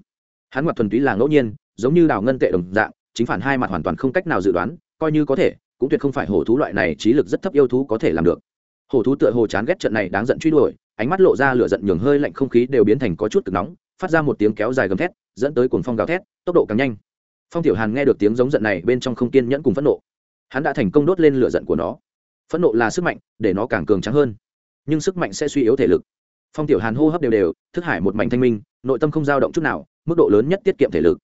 [SPEAKER 1] Hắn ngoặt thuần túy là ngẫu nhiên, giống như đào ngân tệ đồng dạng, chính phản hai mặt hoàn toàn không cách nào dự đoán, coi như có thể, cũng tuyệt không phải hổ thú loại này trí lực rất thấp yêu thú có thể làm được. Hổ thú tựa hồ chán ghét trận này đáng giận truy đuổi, ánh mắt lộ ra lửa giận nhường hơi lạnh không khí đều biến thành có chút cực nóng, phát ra một tiếng kéo dài gầm thét, dẫn tới cuồng phong gào thét, tốc độ càng nhanh. Phong tiểu hàn nghe được tiếng giống giận này bên trong không kiên nhẫn cùng phẫn nộ. Hắn đã thành công đốt lên lửa giận của nó. Phẫn nộ là sức mạnh, để nó càng cường trắng hơn nhưng sức mạnh sẽ suy yếu thể lực. Phong tiểu hàn hô hấp đều đều, thức hải một mảnh thanh minh, nội tâm không dao động chút nào, mức độ lớn nhất tiết kiệm thể lực.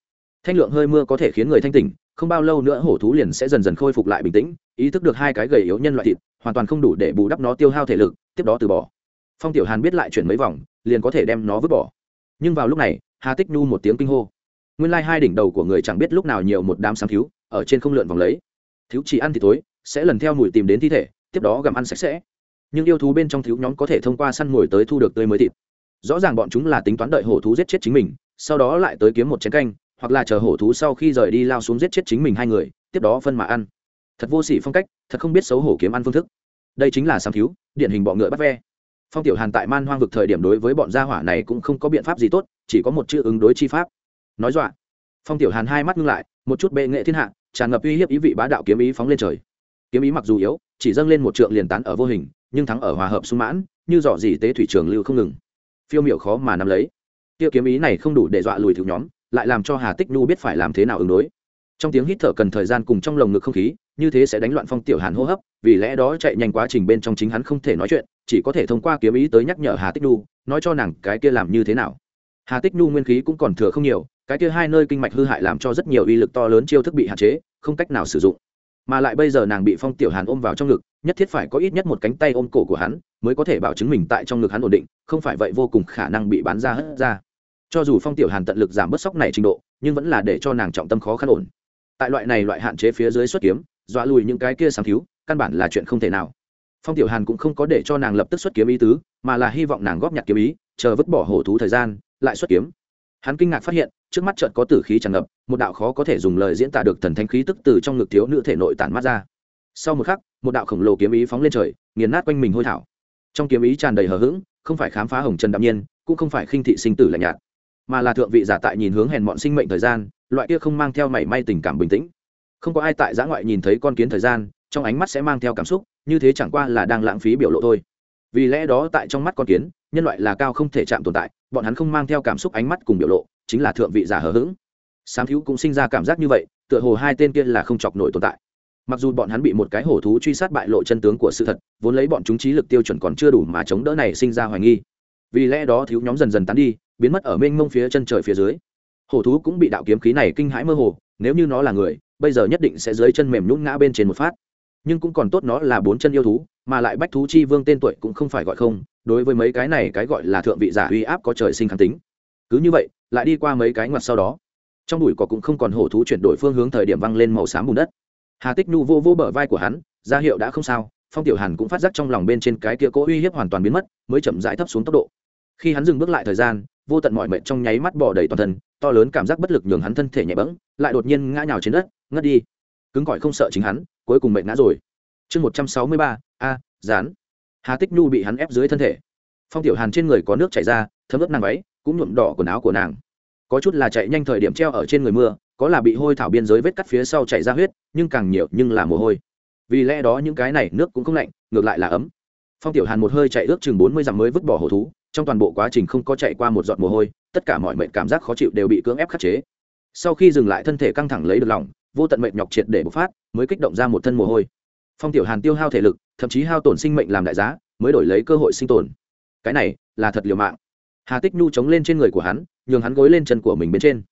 [SPEAKER 1] Thanh lượng hơi mưa có thể khiến người thanh tỉnh, không bao lâu nữa hổ thú liền sẽ dần dần khôi phục lại bình tĩnh, ý thức được hai cái gầy yếu nhân loại thịt, hoàn toàn không đủ để bù đắp nó tiêu hao thể lực, tiếp đó từ bỏ. Phong tiểu hàn biết lại chuyển mấy vòng, liền có thể đem nó vứt bỏ. Nhưng vào lúc này, hà tích nhu một tiếng kinh hô. Nguyên lai hai đỉnh đầu của người chẳng biết lúc nào nhiều một đám sáng thiếu, ở trên không lượn vòng lấy. Thiếu chỉ ăn thì tối, sẽ lần theo mùi tìm đến thi thể, tiếp đó gặm ăn sạch sẽ nhưng yêu thú bên trong thiếu nhóm có thể thông qua săn mồi tới thu được tươi mới thịt. Rõ ràng bọn chúng là tính toán đợi hổ thú giết chết chính mình, sau đó lại tới kiếm một chén canh, hoặc là chờ hổ thú sau khi rời đi lao xuống giết chết chính mình hai người, tiếp đó phân mà ăn. Thật vô sỉ phong cách, thật không biết xấu hổ kiếm ăn phương thức. Đây chính là sáng thiếu, điển hình bọ ngựa bắt ve. Phong tiểu hàn tại man hoang vực thời điểm đối với bọn gia hỏa này cũng không có biện pháp gì tốt, chỉ có một chữ ứng đối chi pháp. Nói dọa. Phong tiểu hàn hai mắt ngưng lại, một chút bệ nghệ thiên hạ, tràn ngập uy hiếp ý vị bá đạo kiếm ý phóng lên trời. Kiếm ý mặc dù yếu, chỉ dâng lên một trượng liền tán ở vô hình nhưng thắng ở hòa hợp sung mãn, như dọ dỉ tế thủy trường lưu không ngừng. Phiêu miểu khó mà nắm lấy. Tiêu kiếm ý này không đủ để dọa lùi thiếu nhóm, lại làm cho hà tích nhu biết phải làm thế nào ứng đối. Trong tiếng hít thở cần thời gian cùng trong lồng ngực không khí, như thế sẽ đánh loạn phong tiểu hàn hô hấp, vì lẽ đó chạy nhanh quá trình bên trong chính hắn không thể nói chuyện, chỉ có thể thông qua kiếm ý tới nhắc nhở hà tích nhu, nói cho nàng cái kia làm như thế nào. Hà tích nhu nguyên khí cũng còn thừa không nhiều, cái kia hai nơi kinh mạch hư hại làm cho rất nhiều uy lực to lớn chiêu thức bị hạn chế, không cách nào sử dụng mà lại bây giờ nàng bị phong tiểu hàn ôm vào trong ngực, nhất thiết phải có ít nhất một cánh tay ôm cổ của hắn mới có thể bảo chứng mình tại trong ngực hắn ổn định, không phải vậy vô cùng khả năng bị bán ra hất ra. Cho dù phong tiểu hàn tận lực giảm bớt sốc này trình độ, nhưng vẫn là để cho nàng trọng tâm khó khăn ổn. Tại loại này loại hạn chế phía dưới xuất kiếm, dọa lùi những cái kia sáng thiếu, căn bản là chuyện không thể nào. Phong tiểu hàn cũng không có để cho nàng lập tức xuất kiếm ý tứ, mà là hy vọng nàng góp nhặt kiếm ý, chờ vứt bỏ hổ thú thời gian, lại xuất kiếm. Hắn kinh ngạc phát hiện trước mắt chợt có tử khí tràn ngập, một đạo khó có thể dùng lời diễn tả được thần thanh khí tức từ trong ngực thiếu nữ thể nội tản mát ra. Sau một khắc, một đạo khổng lồ kiếm ý phóng lên trời, nghiền nát quanh mình hôi thảo. Trong kiếm ý tràn đầy hờ hững, không phải khám phá hồng trần đạm nhiên, cũng không phải khinh thị sinh tử lạnh nhạt, mà là thượng vị giả tại nhìn hướng hèn mọn sinh mệnh thời gian, loại kia không mang theo mảy may tình cảm bình tĩnh. Không có ai tại giã ngoại nhìn thấy con kiến thời gian, trong ánh mắt sẽ mang theo cảm xúc, như thế chẳng qua là đang lãng phí biểu lộ thôi. Vì lẽ đó tại trong mắt con kiến, nhân loại là cao không thể chạm tồn tại, bọn hắn không mang theo cảm xúc ánh mắt cùng biểu lộ chính là thượng vị giả hờ hững. Sám thiếu cũng sinh ra cảm giác như vậy, tựa hồ hai tên kia là không chọc nổi tồn tại. Mặc dù bọn hắn bị một cái hổ thú truy sát bại lộ chân tướng của sự thật, vốn lấy bọn chúng trí lực tiêu chuẩn còn chưa đủ mà chống đỡ này sinh ra hoài nghi. Vì lẽ đó thiếu nhóm dần dần tán đi, biến mất ở mênh mông phía chân trời phía dưới. Hổ thú cũng bị đạo kiếm khí này kinh hãi mơ hồ, nếu như nó là người, bây giờ nhất định sẽ dưới chân mềm nhún ngã bên trên một phát. Nhưng cũng còn tốt nó là bốn chân yêu thú, mà lại bách thú chi vương tên tuổi cũng không phải gọi không, đối với mấy cái này cái gọi là thượng vị giả uy áp có trời sinh kháng tính cứ như vậy, lại đi qua mấy cái ngoặt sau đó. Trong đùi cỏ cũng không còn hổ thú chuyển đổi phương hướng thời điểm văng lên màu xám bùn đất. Hà tích nhu vô vô bờ vai của hắn, ra hiệu đã không sao, phong tiểu hàn cũng phát giác trong lòng bên trên cái kia cố uy hiếp hoàn toàn biến mất, mới chậm rãi thấp xuống tốc độ. Khi hắn dừng bước lại thời gian, vô tận mọi mệnh trong nháy mắt bỏ đầy toàn thân, to lớn cảm giác bất lực nhường hắn thân thể nhẹ bẫng, lại đột nhiên ngã nhào trên đất, ngất đi. Cứng cỏi không sợ chính hắn, cuối cùng mệnh ngã rồi. Chương một trăm sáu mươi ba, a, dán. Hà tích nhu bị hắn ép dưới thân thể. Phong tiểu hàn trên người có nước chảy ra, thấm ướt nàng váy cũng nhuộm đỏ quần áo của nàng. Có chút là chạy nhanh thời điểm treo ở trên người mưa, có là bị hôi thảo biên giới vết cắt phía sau chảy ra huyết, nhưng càng nhiều nhưng là mồ hôi. Vì lẽ đó những cái này nước cũng không lạnh, ngược lại là ấm. Phong tiểu hàn một hơi chạy ước chừng bốn mươi dặm mới vứt bỏ hổ thú, trong toàn bộ quá trình không có chạy qua một giọt mồ hôi, tất cả mọi mệnh cảm giác khó chịu đều bị cưỡng ép khắc chế. Sau khi dừng lại thân thể căng thẳng lấy được lòng, vô tận mệnh nhọc triệt để bộc phát, mới kích động ra một thân mồ hôi. Phong tiểu hàn tiêu hao thể lực, thậm chí hao tổn sinh mệnh làm đại giá, mới đổi lấy cơ hội sinh tồn. Cái này là thật liều mạng hà tích nhu chống lên trên người của hắn, nhường hắn gối lên chân của mình bên trên.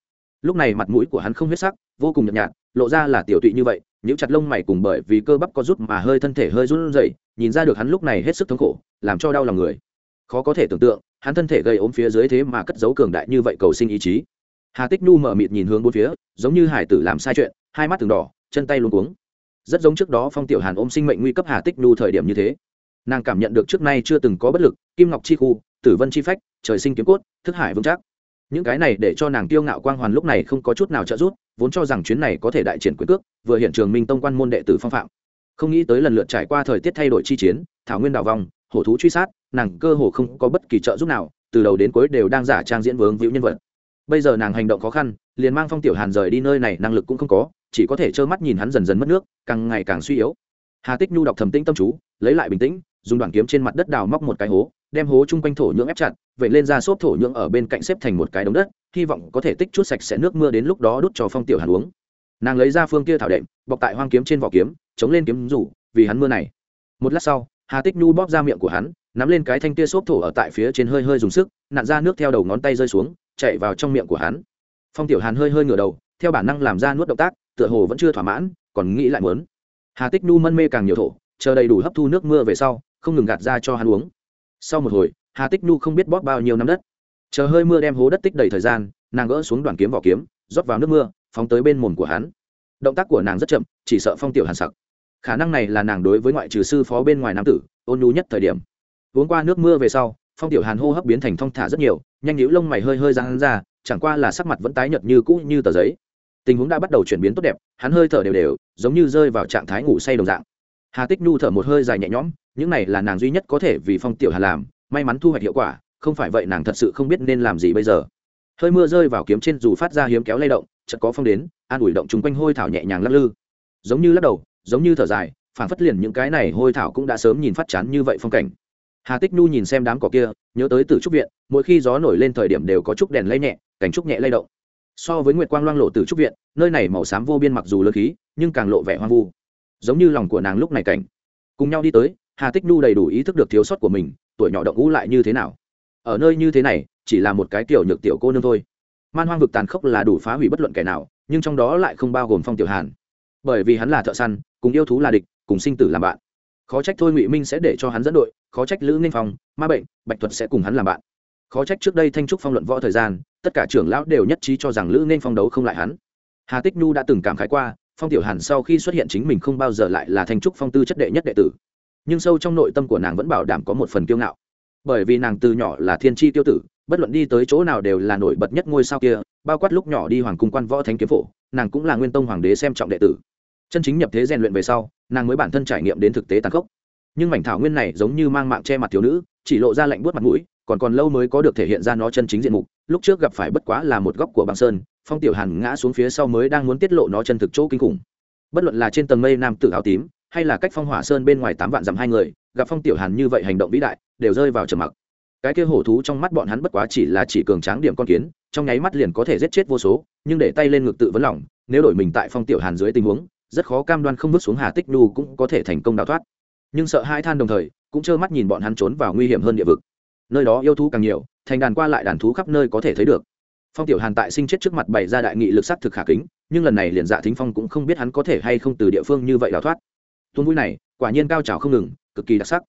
[SPEAKER 1] Lúc này mặt mũi của hắn không huyết sắc, vô cùng nhợt nhạt, lộ ra là tiểu tụy như vậy những chặt lông mày cùng bởi vì cơ bắp có rút mà hơi thân thể hơi run rẩy, nhìn ra được hắn lúc này hết sức thống khổ, làm cho đau lòng người. Khó có thể tưởng tượng, hắn thân thể gây ốm phía dưới thế mà cất giấu cường đại như vậy cầu sinh ý chí. Hà tích nhu mở mịt nhìn hướng bốn phía, giống như hải tử làm sai chuyện, hai mắt từng đỏ, chân tay luôn cuống. Rất giống trước đó phong tiểu hàn ôm sinh mệnh nguy cấp hà tích nhu thời điểm như thế. Nàng cảm nhận được trước nay chưa từng có bất lực, kim ngọc chi khu tử vân chi phách, trời sinh kiếm cốt, thức hải vững chắc. Những cái này để cho nàng tiêu ngạo quang hoàn lúc này không có chút nào trợ giúp, vốn cho rằng chuyến này có thể đại triển quyền cước, vừa hiện trường minh tông quan môn đệ tử phong phạm. Không nghĩ tới lần lượt trải qua thời tiết thay đổi chi chiến, thảo nguyên đào vòng, hổ thú truy sát, nàng cơ hồ không có bất kỳ trợ giúp nào, từ đầu đến cuối đều đang giả trang diễn vướng víu nhân vật. Bây giờ nàng hành động khó khăn, liền mang phong tiểu hàn rời đi nơi này, năng lực cũng không có, chỉ có thể trơ mắt nhìn hắn dần dần mất nước, càng ngày càng suy yếu. Hà tích nhu đọc thầm tĩnh tâm chú, lấy lại bình tĩnh, dùng đoạn kiếm trên mặt đất đào móc một cái hố đem hố chung quanh thổ nhưỡng ép chặt vậy lên ra xốp thổ nhưỡng ở bên cạnh xếp thành một cái đống đất, hy vọng có thể tích chút sạch sẽ nước mưa đến lúc đó đút cho phong tiểu hàn uống. Nàng lấy ra phương kia thảo đệm, bọc tại hoang kiếm trên vỏ kiếm, chống lên kiếm rủ, vì hắn mưa này. Một lát sau, hà tích nhu bóp ra miệng của hắn, nắm lên cái thanh kia xốp thổ ở tại phía trên hơi hơi dùng sức, nặn ra nước theo đầu ngón tay rơi xuống, chạy vào trong miệng của hắn. Phong tiểu hàn hơi hơi ngửa đầu, theo bản năng làm ra nuốt động tác, tựa hồ vẫn chưa thỏa mãn, còn nghĩ lại muốn. Hà tích nhu mân mê càng nhiều thổ, chờ đầy đủ hấp thu nước mưa về sau, không ngừng gạt ra cho hắn uống sau một hồi, hà tích nhu không biết bóp bao nhiêu năm đất. Chờ hơi mưa đem hố đất tích đầy thời gian, nàng gỡ xuống đoàn kiếm vỏ kiếm, rót vào nước mưa, phóng tới bên mồm của hắn. Động tác của nàng rất chậm, chỉ sợ phong tiểu hàn sặc. Khả năng này là nàng đối với ngoại trừ sư phó bên ngoài nam tử, ôn nhu nhất thời điểm. Uống qua nước mưa về sau, phong tiểu hàn hô hấp biến thành thong thả rất nhiều, nhanh nhíu lông mày hơi hơi ra hắn ra, chẳng qua là sắc mặt vẫn tái nhợt như cũ như tờ giấy. Tình huống đã bắt đầu chuyển biến tốt đẹp, hắn hơi thở đều đều, giống như rơi vào trạng thái ngủ say đồng dạng hà tích nhu thở một hơi dài nhẹ nhõm, những này là nàng duy nhất có thể vì phong tiểu hà làm, may mắn thu hoạch hiệu quả, không phải vậy nàng thật sự không biết nên làm gì bây giờ. Hơi mưa rơi vào kiếm trên dù phát ra hiếm kéo lay động, chợt có phong đến, an ủi động chung quanh hôi thảo nhẹ nhàng lắc lư. Giống như lắc đầu, giống như thở dài phản phất liền những cái này hôi thảo cũng đã sớm nhìn phát chán như vậy phong cảnh. Hà tích nhu nhìn xem đám cỏ kia, nhớ tới từ trúc viện, mỗi khi gió nổi lên thời điểm đều có chút đèn lay nhẹ, cảnh trúc nhẹ lay động. So với nguyệt quang loang lộ từ trúc viện, nơi này màu xám vô biên mặc dù lơ khí, nhưng càng lộ vẻ hoang vu giống như lòng của nàng lúc này cảnh. Cùng nhau đi tới, hà tích nhu đầy đủ ý thức được thiếu sót của mình, tuổi nhỏ động ngũ lại như thế nào. Ở nơi như thế này, chỉ là một cái tiểu nhược tiểu cô nương thôi. Man hoang vực tàn khốc là đủ phá hủy bất luận kẻ nào, nhưng trong đó lại không bao gồm phong tiểu hàn. Bởi vì hắn là thợ săn, cùng yêu thú là địch, cùng sinh tử làm bạn. Khó trách thôi ngụy minh sẽ để cho hắn dẫn đội, khó trách lữ ninh phong, ma bệnh, bạch thuật sẽ cùng hắn làm bạn. Khó trách trước đây thanh trúc phong luận võ thời gian, tất cả trưởng lão đều nhất trí cho rằng lữ ninh phong đấu không lại hắn. Hà tích nhu đã từng cảm khái qua phong tiểu hàn sau khi xuất hiện chính mình không bao giờ lại là thanh trúc phong tư chất đệ nhất đệ tử. Nhưng sâu trong nội tâm của nàng vẫn bảo đảm có một phần kiêu ngạo. Bởi vì nàng từ nhỏ là thiên tri tiêu tử, bất luận đi tới chỗ nào đều là nổi bật nhất ngôi sao kia, bao quát lúc nhỏ đi hoàng cung quan võ thánh kiếm phổ, nàng cũng là nguyên tông hoàng đế xem trọng đệ tử. Chân chính nhập thế rèn luyện về sau, nàng mới bản thân trải nghiệm đến thực tế tàn khốc. Nhưng mảnh thảo nguyên này giống như mang mạng che mặt thiếu nữ, chỉ lộ ra lạnh buốt mặt mũi, còn còn lâu mới có được thể hiện ra nó chân chính diện mục, lúc trước gặp phải bất quá là một góc của băng sơn phong tiểu hàn ngã xuống phía sau mới đang muốn tiết lộ nó chân thực chỗ kinh khủng. Bất luận là trên tầng mây nam tử áo tím, hay là cách phong hỏa sơn bên ngoài tám vạn dặm hai người, gặp phong tiểu hàn như vậy hành động vĩ đại, đều rơi vào trầm mặc. Cái kia hổ thú trong mắt bọn hắn bất quá chỉ là chỉ cường tráng điểm con kiến, trong nháy mắt liền có thể giết chết vô số, nhưng để tay lên ngực tự vấn lòng, nếu đổi mình tại phong tiểu hàn dưới tình huống, rất khó cam đoan không vứt xuống hà tích nhu cũng có thể thành công đào thoát. Nhưng sợ hai than đồng thời, cũng trơ mắt nhìn bọn hắn trốn vào nguy hiểm hơn địa vực. Nơi đó yêu thú càng nhiều, thành đàn qua lại đàn thú khắp nơi có thể thấy được phong tiểu hàn tại sinh chết trước mặt bày ra đại nghị lực sát thực khả kính, nhưng lần này liền dạ thính phong cũng không biết hắn có thể hay không từ địa phương như vậy đào thoát. Tuôn vui này, quả nhiên cao trào không ngừng, cực kỳ đặc sắc.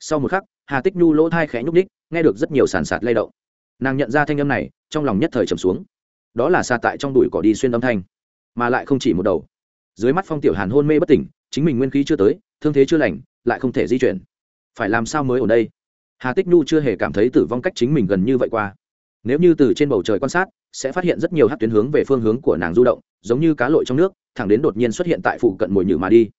[SPEAKER 1] Sau một khắc, hà tích nhu lỗ thai khẽ nhúc ních nghe được rất nhiều sàn sạt lay động. Nàng nhận ra thanh âm này, trong lòng nhất thời trầm xuống. Đó là xa tại trong đùi cỏ đi xuyên âm thanh, mà lại không chỉ một đầu. Dưới mắt phong tiểu hàn hôn mê bất tỉnh, chính mình nguyên khí chưa tới, thương thế chưa lành, lại không thể di chuyển. Phải làm sao mới ở đây? Hà tích nhu chưa hề cảm thấy tử vong cách chính mình gần như vậy qua nếu như từ trên bầu trời quan sát, sẽ phát hiện rất nhiều hát tuyến hướng về phương hướng của nàng du động, giống như cá lội trong nước, thẳng đến đột nhiên xuất hiện tại phụ cận mồi nhử mà đi.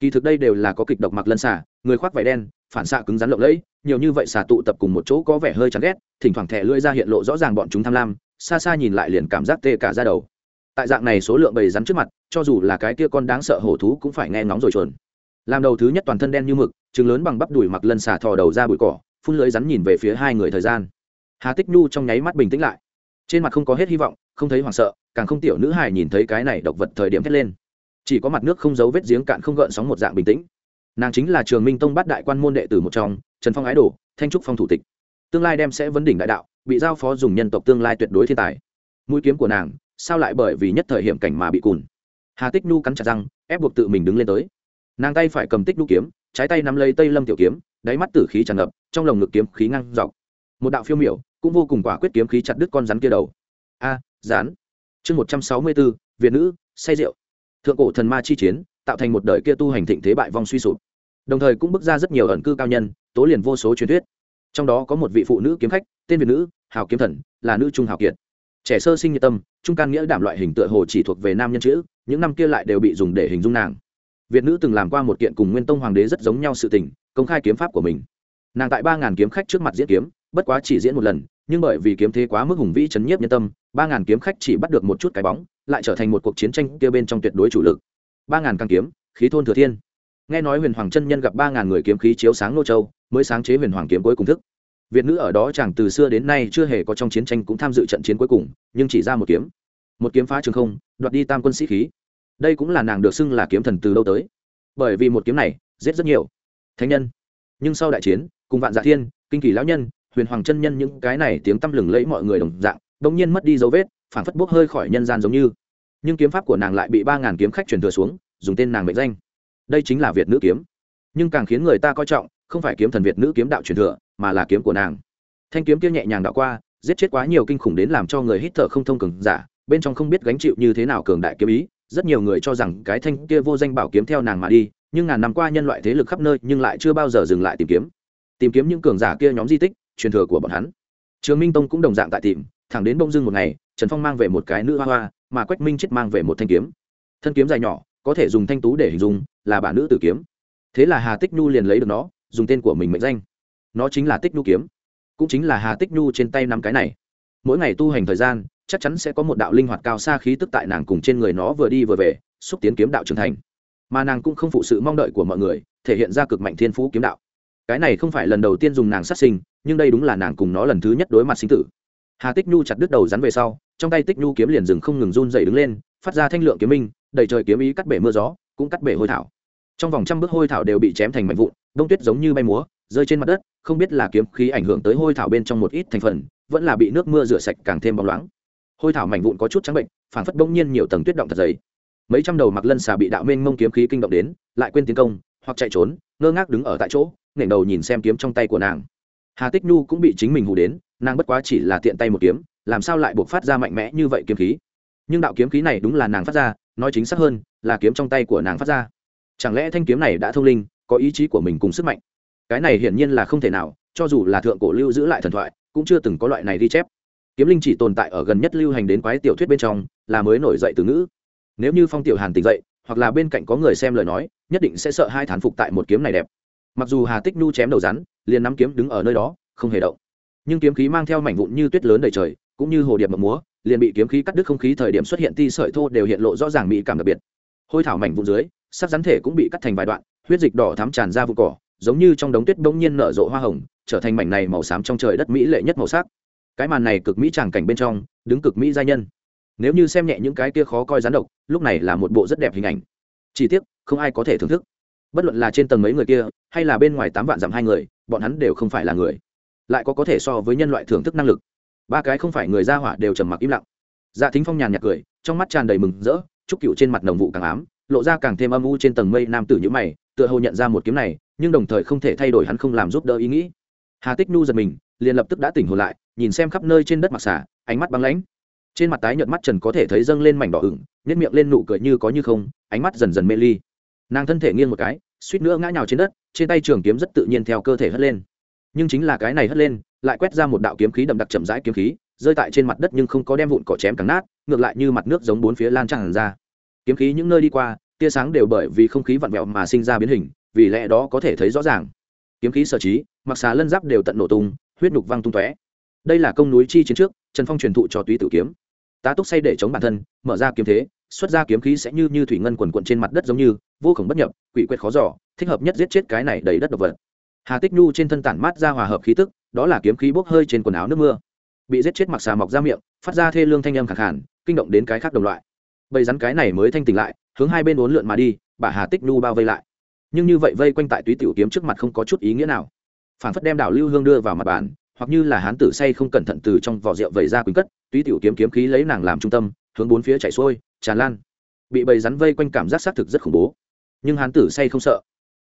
[SPEAKER 1] Kỳ thực đây đều là có kịch độc mặc lân xả người khoác vải đen, phản xạ cứng rắn lộng lẫy, nhiều như vậy xà tụ tập cùng một chỗ có vẻ hơi chán ghét, thỉnh thoảng thẻ lưỡi ra hiện lộ rõ ràng bọn chúng tham lam, xa xa nhìn lại liền cảm giác tê cả ra đầu. Tại dạng này số lượng bầy rắn trước mặt, cho dù là cái kia con đáng sợ hổ thú cũng phải nghe ngóng rồi chuồn. Làm đầu thứ nhất toàn thân đen như mực, trứng lớn bằng bắp đùi mặc lân xà thò đầu ra bụi cỏ, phun lưới rắn nhìn về phía hai người thời gian hà tích nhu trong nháy mắt bình tĩnh lại. Trên mặt không có hết hy vọng, không thấy hoảng sợ, càng không tiểu nữ hài nhìn thấy cái này độc vật thời điểm thét lên. Chỉ có mặt nước không giấu vết giếng cạn không gợn sóng một dạng bình tĩnh. Nàng chính là trường minh tông bát đại quan môn đệ tử một trong, trần phong ái đồ, thanh trúc phong thủ tịch. Tương lai đem sẽ vấn đỉnh đại đạo, bị giao phó dùng nhân tộc tương lai tuyệt đối thiên tài. Mũi kiếm của nàng, sao lại bởi vì nhất thời hiểm cảnh mà bị cùn? Hà tích nhu cắn chặt răng, ép buộc tự mình đứng lên tới. Nàng tay phải cầm tích nhu kiếm, trái tay nắm lấy tây lâm tiểu kiếm, đáy mắt tử khí tràn ngập, trong lồng ngực kiếm khí ngăn dọc một đạo phiêu miểu cũng vô cùng quả quyết kiếm khí chặt đứt con rắn kia đầu. A rán chương một trăm sáu mươi bốn việt nữ, say rượu. Thượng cổ thần ma chi chiến, tạo thành một đời kia tu hành thịnh thế bại vong suy sụp. Đồng thời cũng bước ra rất nhiều ẩn cư cao nhân, tố liền vô số truyền thuyết. Trong đó có một vị phụ nữ kiếm khách, tên việt nữ, hào kiếm thần, là nữ trung hào kiệt. Trẻ sơ sinh nhiệt tâm, trung can nghĩa đảm loại hình tựa hồ chỉ thuộc về nam nhân chữ, những năm kia lại đều bị dùng để hình dung nàng. Việt nữ từng làm qua một kiện cùng nguyên tông hoàng đế rất giống nhau sự tình, công khai kiếm pháp của mình. Nàng tại ba ngàn kiếm khách trước mặt diễn kiếm bất quá chỉ diễn một lần, nhưng bởi vì kiếm thế quá mức hùng vĩ chấn nhiếp nhân tâm, ba ngàn kiếm khách chỉ bắt được một chút cái bóng, lại trở thành một cuộc chiến tranh kia bên trong tuyệt đối chủ lực. Ba ngàn càng kiếm, khí thôn thừa thiên. Nghe nói huyền hoàng chân nhân gặp ba ngàn người kiếm khí chiếu sáng nô châu, mới sáng chế huyền hoàng kiếm cuối cùng thức. Việt nữ ở đó chẳng từ xưa đến nay chưa hề có trong chiến tranh cũng tham dự trận chiến cuối cùng, nhưng chỉ ra một kiếm. Một kiếm phá trường không, đoạt đi tam quân sĩ khí. Đây cũng là nàng được xưng là kiếm thần từ lâu tới. Bởi vì một kiếm này, giết rất nhiều. Thánh nhân. Nhưng sau đại chiến, cùng vạn dạ thiên, kinh kỳ lão nhân huyền hoàng chân nhân những cái này tiếng tăm lừng lẫy mọi người đồng dạng bỗng nhiên mất đi dấu vết phản phất bốc hơi khỏi nhân gian giống như. Nhưng kiếm pháp của nàng lại bị ba ngàn kiếm khách truyền thừa xuống, dùng tên nàng mệnh danh. Đây chính là việt nữ kiếm. Nhưng càng khiến người ta coi trọng, không phải kiếm thần việt nữ kiếm đạo truyền thừa, mà là kiếm của nàng. Thanh kiếm kia nhẹ nhàng đạo qua, giết chết quá nhiều kinh khủng đến làm cho người hít thở không thông cường giả, bên trong không biết gánh chịu như thế nào cường đại kiếm ý, rất nhiều người cho rằng cái thanh kia vô danh bảo kiếm theo nàng mà đi, nhưng ngàn năm qua nhân loại thế lực khắp nơi nhưng lại chưa bao giờ dừng lại tìm kiếm. Tìm kiếm những cường giả kia nhóm di tích truyền thừa của bọn hắn. Trường minh tông cũng đồng dạng tại tìm, thẳng đến bông dưng một ngày, trần phong mang về một cái nữ hoa hoa, mà quách minh chết mang về một thanh kiếm. Thân kiếm dài nhỏ, có thể dùng thanh tú để hình dung, là bản nữ tử kiếm. Thế là hà tích nhu liền lấy được nó, dùng tên của mình mệnh danh. Nó chính là tích nhu kiếm. Cũng chính là hà tích nhu trên tay năm cái này. Mỗi ngày tu hành thời gian, chắc chắn sẽ có một đạo linh hoạt cao xa khí tức tại nàng cùng trên người nó vừa đi vừa về, xúc tiến kiếm đạo trưởng thành. Mà nàng cũng không phụ sự mong đợi của mọi người, thể hiện ra cực mạnh thiên phú kiếm đạo. Cái này không phải lần đầu tiên dùng nàng sát sinh nhưng đây đúng là nàng cùng nó lần thứ nhất đối mặt sinh tử. Hà tích nhu chặt đứt đầu rắn về sau, trong tay tích nhu kiếm liền dừng không ngừng run dày đứng lên, phát ra thanh lượng kiếm minh, đầy trời kiếm ý cắt bể mưa gió, cũng cắt bể hôi thảo. Trong vòng trăm bước hôi thảo đều bị chém thành mảnh vụn đông tuyết giống như bay múa, rơi trên mặt đất, không biết là kiếm khí ảnh hưởng tới hôi thảo bên trong một ít thành phần, vẫn là bị nước mưa rửa sạch càng thêm bóng loáng. Hôi thảo mảnh vụn có chút trắng bệnh phản phất bỗng nhiên nhiều tầng tuyết động thật dày. Mấy trăm đầu mặc lân xà bị đạo mênh mông kiếm khí kinh động đến, lại quên tiến công, hoặc chạy trốn, ngơ ngác đứng ở tại chỗ, nghển đầu nhìn xem kiếm trong tay của nàng hà tích nhu cũng bị chính mình hù đến, nàng bất quá chỉ là tiện tay một kiếm, làm sao lại buộc phát ra mạnh mẽ như vậy kiếm khí? Nhưng đạo kiếm khí này đúng là nàng phát ra, nói chính xác hơn, là kiếm trong tay của nàng phát ra. Chẳng lẽ thanh kiếm này đã thông linh, có ý chí của mình cùng sức mạnh? Cái này hiển nhiên là không thể nào, cho dù là thượng cổ lưu giữ lại thần thoại, cũng chưa từng có loại này ghi chép. Kiếm linh chỉ tồn tại ở gần nhất lưu hành đến quái tiểu thuyết bên trong, là mới nổi dậy từ ngữ. Nếu như phong tiểu hàn tỉnh dậy, hoặc là bên cạnh có người xem lời nói, nhất định sẽ sợ hai thán phục tại một kiếm này đẹp. Mặc dù hà tích nhu chém đầu rắn liền nắm kiếm đứng ở nơi đó, không hề động. Nhưng kiếm khí mang theo mảnh vụn như tuyết lớn đầy trời, cũng như hồ điệp mập múa, liền bị kiếm khí cắt đứt không khí thời điểm xuất hiện ti sợi thô đều hiện lộ rõ ràng mỹ cảm đặc biệt. Hôi thảo mảnh vụn dưới, sắc rắn thể cũng bị cắt thành vài đoạn, huyết dịch đỏ thắm tràn ra vụ cỏ, giống như trong đống tuyết bỗng nhiên nở rộ hoa hồng, trở thành mảnh này màu xám trong trời đất mỹ lệ nhất màu sắc. Cái màn này cực mỹ tràng cảnh bên trong, đứng cực mỹ giai nhân. Nếu như xem nhẹ những cái kia khó coi rắn độc, lúc này là một bộ rất đẹp hình ảnh. Chỉ tiếc, không ai có thể thưởng thức bất luận là trên tầng mấy người kia, hay là bên ngoài tám vạn dặm hai người, bọn hắn đều không phải là người. Lại có có thể so với nhân loại thưởng thức năng lực. Ba cái không phải người ra hỏa đều trầm mặc im lặng. Dạ thính phong nhàn nhạt cười, trong mắt tràn đầy mừng rỡ, chúc cựu trên mặt nồng vụ càng ám, lộ ra càng thêm âm u trên tầng mây nam tử nhữ mày, tựa hồ nhận ra một kiếm này, nhưng đồng thời không thể thay đổi hắn không làm giúp đỡ ý nghĩ. Hà tích nhu giật mình, liền lập tức đã tỉnh hồn lại, nhìn xem khắp nơi trên đất mặc xả ánh mắt băng lãnh. Trên mặt tái nhợt mắt trần có thể thấy dâng lên mảnh đỏ ửng nhét miệng lên nụ cười như có như không, ánh mắt dần dần mê ly nàng thân thể nghiêng một cái, suýt nữa ngã nhào trên đất, trên tay trường kiếm rất tự nhiên theo cơ thể hất lên. Nhưng chính là cái này hất lên, lại quét ra một đạo kiếm khí đậm đặc chậm rãi kiếm khí, rơi tại trên mặt đất nhưng không có đem vụn cỏ chém cắn nát, ngược lại như mặt nước giống bốn phía lan tràn ra. Kiếm khí những nơi đi qua, tia sáng đều bởi vì không khí vặn vẹo mà sinh ra biến hình, vì lẽ đó có thể thấy rõ ràng. Kiếm khí sở trí, mặc xà lân giáp đều tận nổ tung, huyết nhục văng tung tóe. Đây là công núi chi chiến trước, trần phong truyền thụ cho túy tử kiếm. Tá túc say để chống bản thân, mở ra kiếm thế, xuất ra kiếm khí sẽ như như thủy ngân quần quận trên mặt đất giống như vô khổng bất nhập, quỷ quyệt khó giỏ thích hợp nhất giết chết cái này đầy đất độc vật. Hà tích nhu trên thân tản mát ra hòa hợp khí tức, đó là kiếm khí bốc hơi trên quần áo nước mưa. Bị giết chết mặc xà mọc ra miệng, phát ra thê lương thanh âm khẳng hẳn kinh động đến cái khác đồng loại. Bầy rắn cái này mới thanh tỉnh lại, hướng hai bên uốn lượn mà đi bà hà tích nhu bao vây lại. Nhưng như vậy vây quanh tại túy tiểu kiếm trước mặt không có chút ý nghĩa nào. Phản phất đem đảo lưu hương đưa vào mặt bàn, hoặc như là hán tử say không cẩn thận từ trong vỏ rượu vẩy ra quỳnh cất, túy tiểu kiếm kiếm khí lấy nàng làm trung tâm, hướng bốn phía chạy xuôi, tràn lan. Bị bầy rắn vây quanh cảm giác xác thực rất khủng bố nhưng hán tử say không sợ.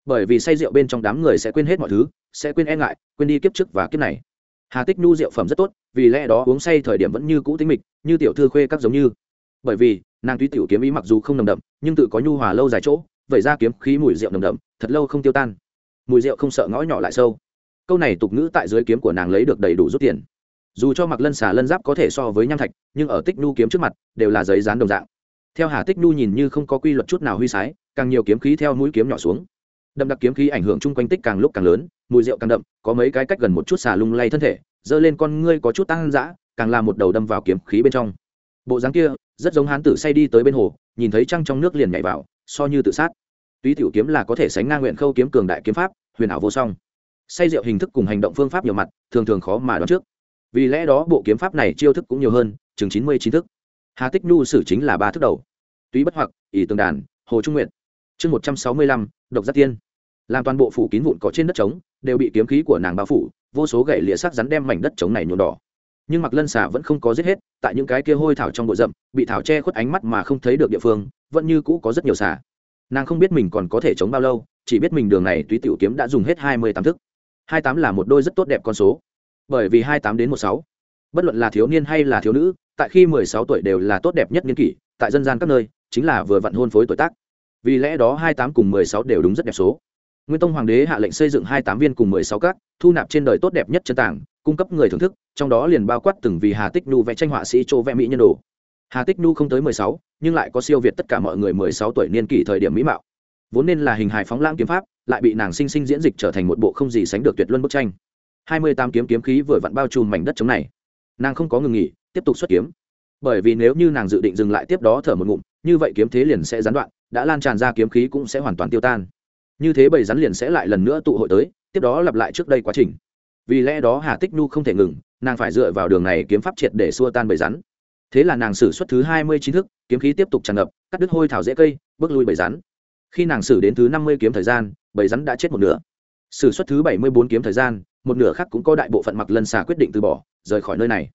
[SPEAKER 1] Bởi vì say rượu bên trong đám người sẽ quên hết mọi thứ, sẽ quên e ngại, quên đi kiếp trước và kiếp này. Hà tích nhu rượu phẩm rất tốt, vì lẽ đó uống say thời điểm vẫn như cũ tính mịch, như tiểu thư khuê các giống như. Bởi vì, nàng tuy tiểu kiếm ý mặc dù không nồng đậm, nhưng tự có nhu hòa lâu dài chỗ vậy ra kiếm khí mùi rượu nồng đậm, thật lâu không tiêu tan. Mùi rượu không sợ ngõ nhỏ lại sâu. Câu này tục ngữ tại dưới kiếm của nàng lấy được đầy đủ rút tiền. Dù cho mặc lân xà lân giáp có thể so với nham thạch, nhưng ở tích nhu kiếm trước mặt, đều là giấy dán đồng dạng theo hà tích nhu nhìn như không có quy luật chút nào huy sái, càng nhiều kiếm khí theo mũi kiếm nhỏ xuống. Đậm đặc kiếm khí ảnh hưởng chung quanh tích càng lúc càng lớn, mùi rượu càng đậm, có mấy cái cách gần một chút xà lung lay thân thể giơ lên con ngươi có chút tăng dã, càng làm một đầu đâm vào kiếm khí bên trong. Bộ dáng kia, rất giống hán tử say đi tới bên hồ, nhìn thấy trăng trong nước liền nhảy vào, so như tự sát. Túy tiểu kiếm là có thể sánh ngang nguyện khâu kiếm cường đại kiếm pháp, huyền ảo vô song. Say rượu hình thức cùng hành động phương pháp nhiều mặt, thường thường khó mà đoán trước. Vì lẽ đó bộ kiếm pháp này chiêu thức cũng nhiều hơn, chừng chín mươi chín thức hà tích nhu sử chính là ba thức đầu. Túy bất hoặc, ỷ tường đàn, hồ trung nguyện chương một trăm sáu mươi lăm, độc giác tiên. Làm toàn bộ phủ kín vụn có trên đất trống, đều bị kiếm khí của nàng bao phủ, vô số gậy lịa sắc rắn đem mảnh đất trống này nhuộm đỏ. Nhưng mặc lân xà vẫn không có giết hết, tại những cái kia hôi thảo trong bụi rậm, bị thảo che khuất ánh mắt mà không thấy được địa phương, vẫn như cũ có rất nhiều xà. Nàng không biết mình còn có thể chống bao lâu, chỉ biết mình đường này túy tiểu kiếm đã dùng hết hai mươi tám thức. Hai tám là một đôi rất tốt đẹp con số. Bởi vì hai tám đến một sáu bất luận là thiếu niên hay là thiếu nữ, tại khi mười sáu tuổi đều là tốt đẹp nhất niên kỷ, tại dân gian các nơi, chính là vừa vặn hôn phối tuổi tác. Vì lẽ đó hai tám cùng mười sáu đều đúng rất đẹp số. Nguyên tông hoàng đế hạ lệnh xây dựng hai tám viên cùng mười sáu các, thu nạp trên đời tốt đẹp nhất chân tảng cung cấp người thưởng thức, trong đó liền bao quát từng vì hà tích nhu vẽ tranh họa sĩ châu vẽ mỹ nhân đồ. Hà tích nhu không tới mười sáu, nhưng lại có siêu việt tất cả mọi người mười sáu tuổi niên kỷ thời điểm mỹ mạo. Vốn nên là hình hài phóng lãng kiếm pháp, lại bị nàng sinh sinh diễn dịch trở thành một bộ không gì sánh được tuyệt luân bức tranh. Hai mươi tám kiếm kiếm khí vừa vặn bao trùm mảnh đất chống này nàng không có ngừng nghỉ, tiếp tục xuất kiếm. Bởi vì nếu như nàng dự định dừng lại tiếp đó thở một ngụm, như vậy kiếm thế liền sẽ gián đoạn, đã lan tràn ra kiếm khí cũng sẽ hoàn toàn tiêu tan. Như thế bầy rắn liền sẽ lại lần nữa tụ hội tới, tiếp đó lặp lại trước đây quá trình. Vì lẽ đó hà tích nhu không thể ngừng, nàng phải dựa vào đường này kiếm pháp triệt để xua tan bầy rắn. Thế là nàng xử suất thứ hai mươi chín thức, kiếm khí tiếp tục tràn ngập, cắt đứt hôi thảo dễ cây, bước lui bầy rắn. Khi nàng xử đến thứ năm mươi kiếm thời gian, bầy rắn đã chết một nửa. Xử suất thứ bảy mươi bốn kiếm thời gian, một nửa khác cũng có đại bộ phận mặc lân xà quyết định từ bỏ rời khỏi nơi này.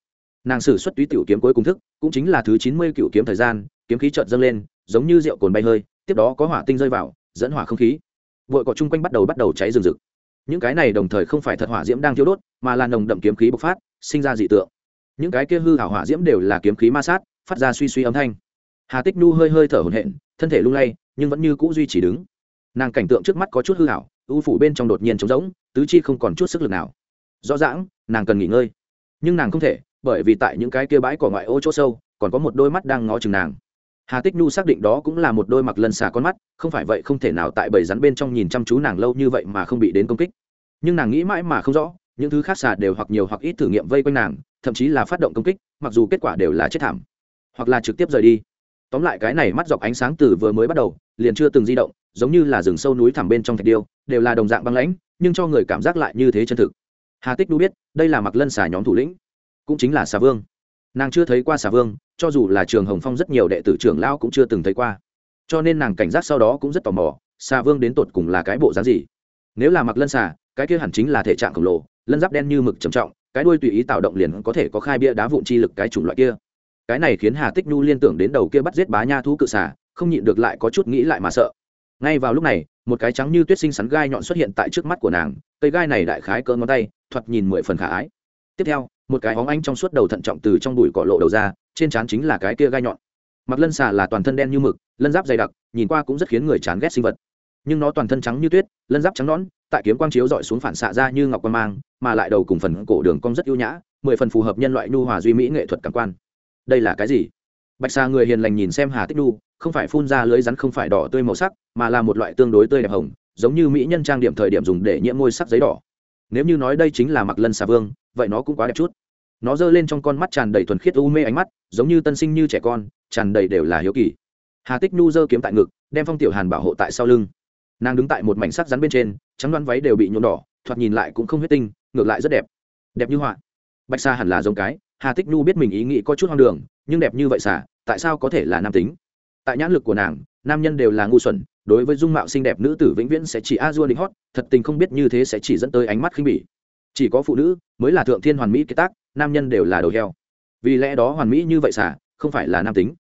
[SPEAKER 1] Nàng sử xuất túy tiểu kiếm cuối cùng thức, cũng chính là thứ chín mươi cựu kiếm thời gian, kiếm khí chợt dâng lên, giống như rượu cồn bay hơi, tiếp đó có hỏa tinh rơi vào, dẫn hỏa không khí. Vội cỏ chung quanh bắt đầu bắt đầu cháy rừng rực. Những cái này đồng thời không phải thật hỏa diễm đang thiêu đốt, mà là nồng đậm kiếm khí bộc phát, sinh ra dị tượng. Những cái kia hư hảo hỏa diễm đều là kiếm khí ma sát, phát ra suy suy âm thanh. Hà tích nhu hơi hơi thở hổn hển, thân thể lung lay, nhưng vẫn như cũ duy trì đứng. Nàng cảnh tượng trước mắt có chút hư hảo, ưu phủ bên trong đột nhiên trống rỗng, tứ chi không còn chút sức lực nào. Rõ ràng, nàng cần nghỉ ngơi nhưng nàng không thể, bởi vì tại những cái kia bãi cỏ ngoại ô chỗ sâu, còn có một đôi mắt đang ngó chừng nàng. Hà tích nhu xác định đó cũng là một đôi mặc lân xà con mắt, không phải vậy không thể nào tại bầy rắn bên trong nhìn chăm chú nàng lâu như vậy mà không bị đến công kích. Nhưng nàng nghĩ mãi mà không rõ, những thứ khác xà đều hoặc nhiều hoặc ít thử nghiệm vây quanh nàng, thậm chí là phát động công kích, mặc dù kết quả đều là chết thảm. Hoặc là trực tiếp rời đi. Tóm lại cái này mắt dọc ánh sáng từ vừa mới bắt đầu, liền chưa từng di động, giống như là rừng sâu núi thẳm bên trong thạch điêu, đều là đồng dạng băng lãnh, nhưng cho người cảm giác lại như thế chân thực hà tích đu biết, đây là mặc lân xà nhóm thủ lĩnh, cũng chính là xà vương. Nàng chưa thấy qua xà vương, cho dù là trường hồng phong rất nhiều đệ tử trưởng lão cũng chưa từng thấy qua. Cho nên nàng cảnh giác sau đó cũng rất tò mò, xà vương đến tột cùng là cái bộ dáng gì? Nếu là mặc lân xà, cái kia hẳn chính là thể trạng khổng lồ, lân giáp đen như mực trầm trọng, cái đuôi tùy ý tạo động liền có thể có khai bia đá vụn chi lực cái chủng loại kia. Cái này khiến hà tích nhu liên tưởng đến đầu kia bắt giết bá nha thú cự xà, không nhịn được lại có chút nghĩ lại mà sợ. Ngay vào lúc này, một cái trắng như tuyết sinh sắn gai nhọn xuất hiện tại trước mắt của nàng, cây gai này đại khái cỡ ngón tay thoạt nhìn mười phần khả ái. Tiếp theo, một cái óng ánh trong suốt đầu thận trọng từ trong bụi cỏ lộ đầu ra, trên trán chính là cái kia gai nhọn. Mặc lân xà là toàn thân đen như mực, lân giáp dày đặc, nhìn qua cũng rất khiến người chán ghét sinh vật. Nhưng nó toàn thân trắng như tuyết, lân giáp trắng nõn, tại kiếm quang chiếu dọi xuống phản xạ ra như ngọc quan mang, mà lại đầu cùng phần cổ đường cong rất ưu nhã, mười phần phù hợp nhân loại nhu hòa duy mỹ nghệ thuật cảm quan. Đây là cái gì? Bạch xà người hiền lành nhìn xem hà tích nhu, không phải phun ra lưới rắn không phải đỏ tươi màu sắc, mà là một loại tương đối tươi đẹp hồng, giống như mỹ nhân trang điểm thời điểm dùng để nhiễm môi sắc giấy đỏ nếu như nói đây chính là mặc lân xà vương, vậy nó cũng quá đẹp chút. Nó giơ lên trong con mắt tràn đầy thuần khiết u mê ánh mắt, giống như tân sinh như trẻ con, tràn đầy đều là hiếu kỳ. Hà tích nhu giơ kiếm tại ngực, đem phong tiểu hàn bảo hộ tại sau lưng. Nàng đứng tại một mảnh sắc rắn bên trên, trắng đoán váy đều bị nhuộm đỏ, thoạt nhìn lại cũng không huyết tinh, ngược lại rất đẹp. Đẹp như họa. Bạch sa hẳn là giống cái, hà tích nhu biết mình ý nghĩ có chút hoang đường, nhưng đẹp như vậy xả, tại sao có thể là nam tính? Tại nhãn lực của nàng, nam nhân đều là ngu xuẩn đối với dung mạo xinh đẹp nữ tử vĩnh viễn sẽ chỉ a dua định hót, thật tình không biết như thế sẽ chỉ dẫn tới ánh mắt khinh bỉ. Chỉ có phụ nữ mới là thượng thiên hoàn mỹ kế tác, nam nhân đều là đầu heo. Vì lẽ đó hoàn mỹ như vậy xả, không phải là nam tính.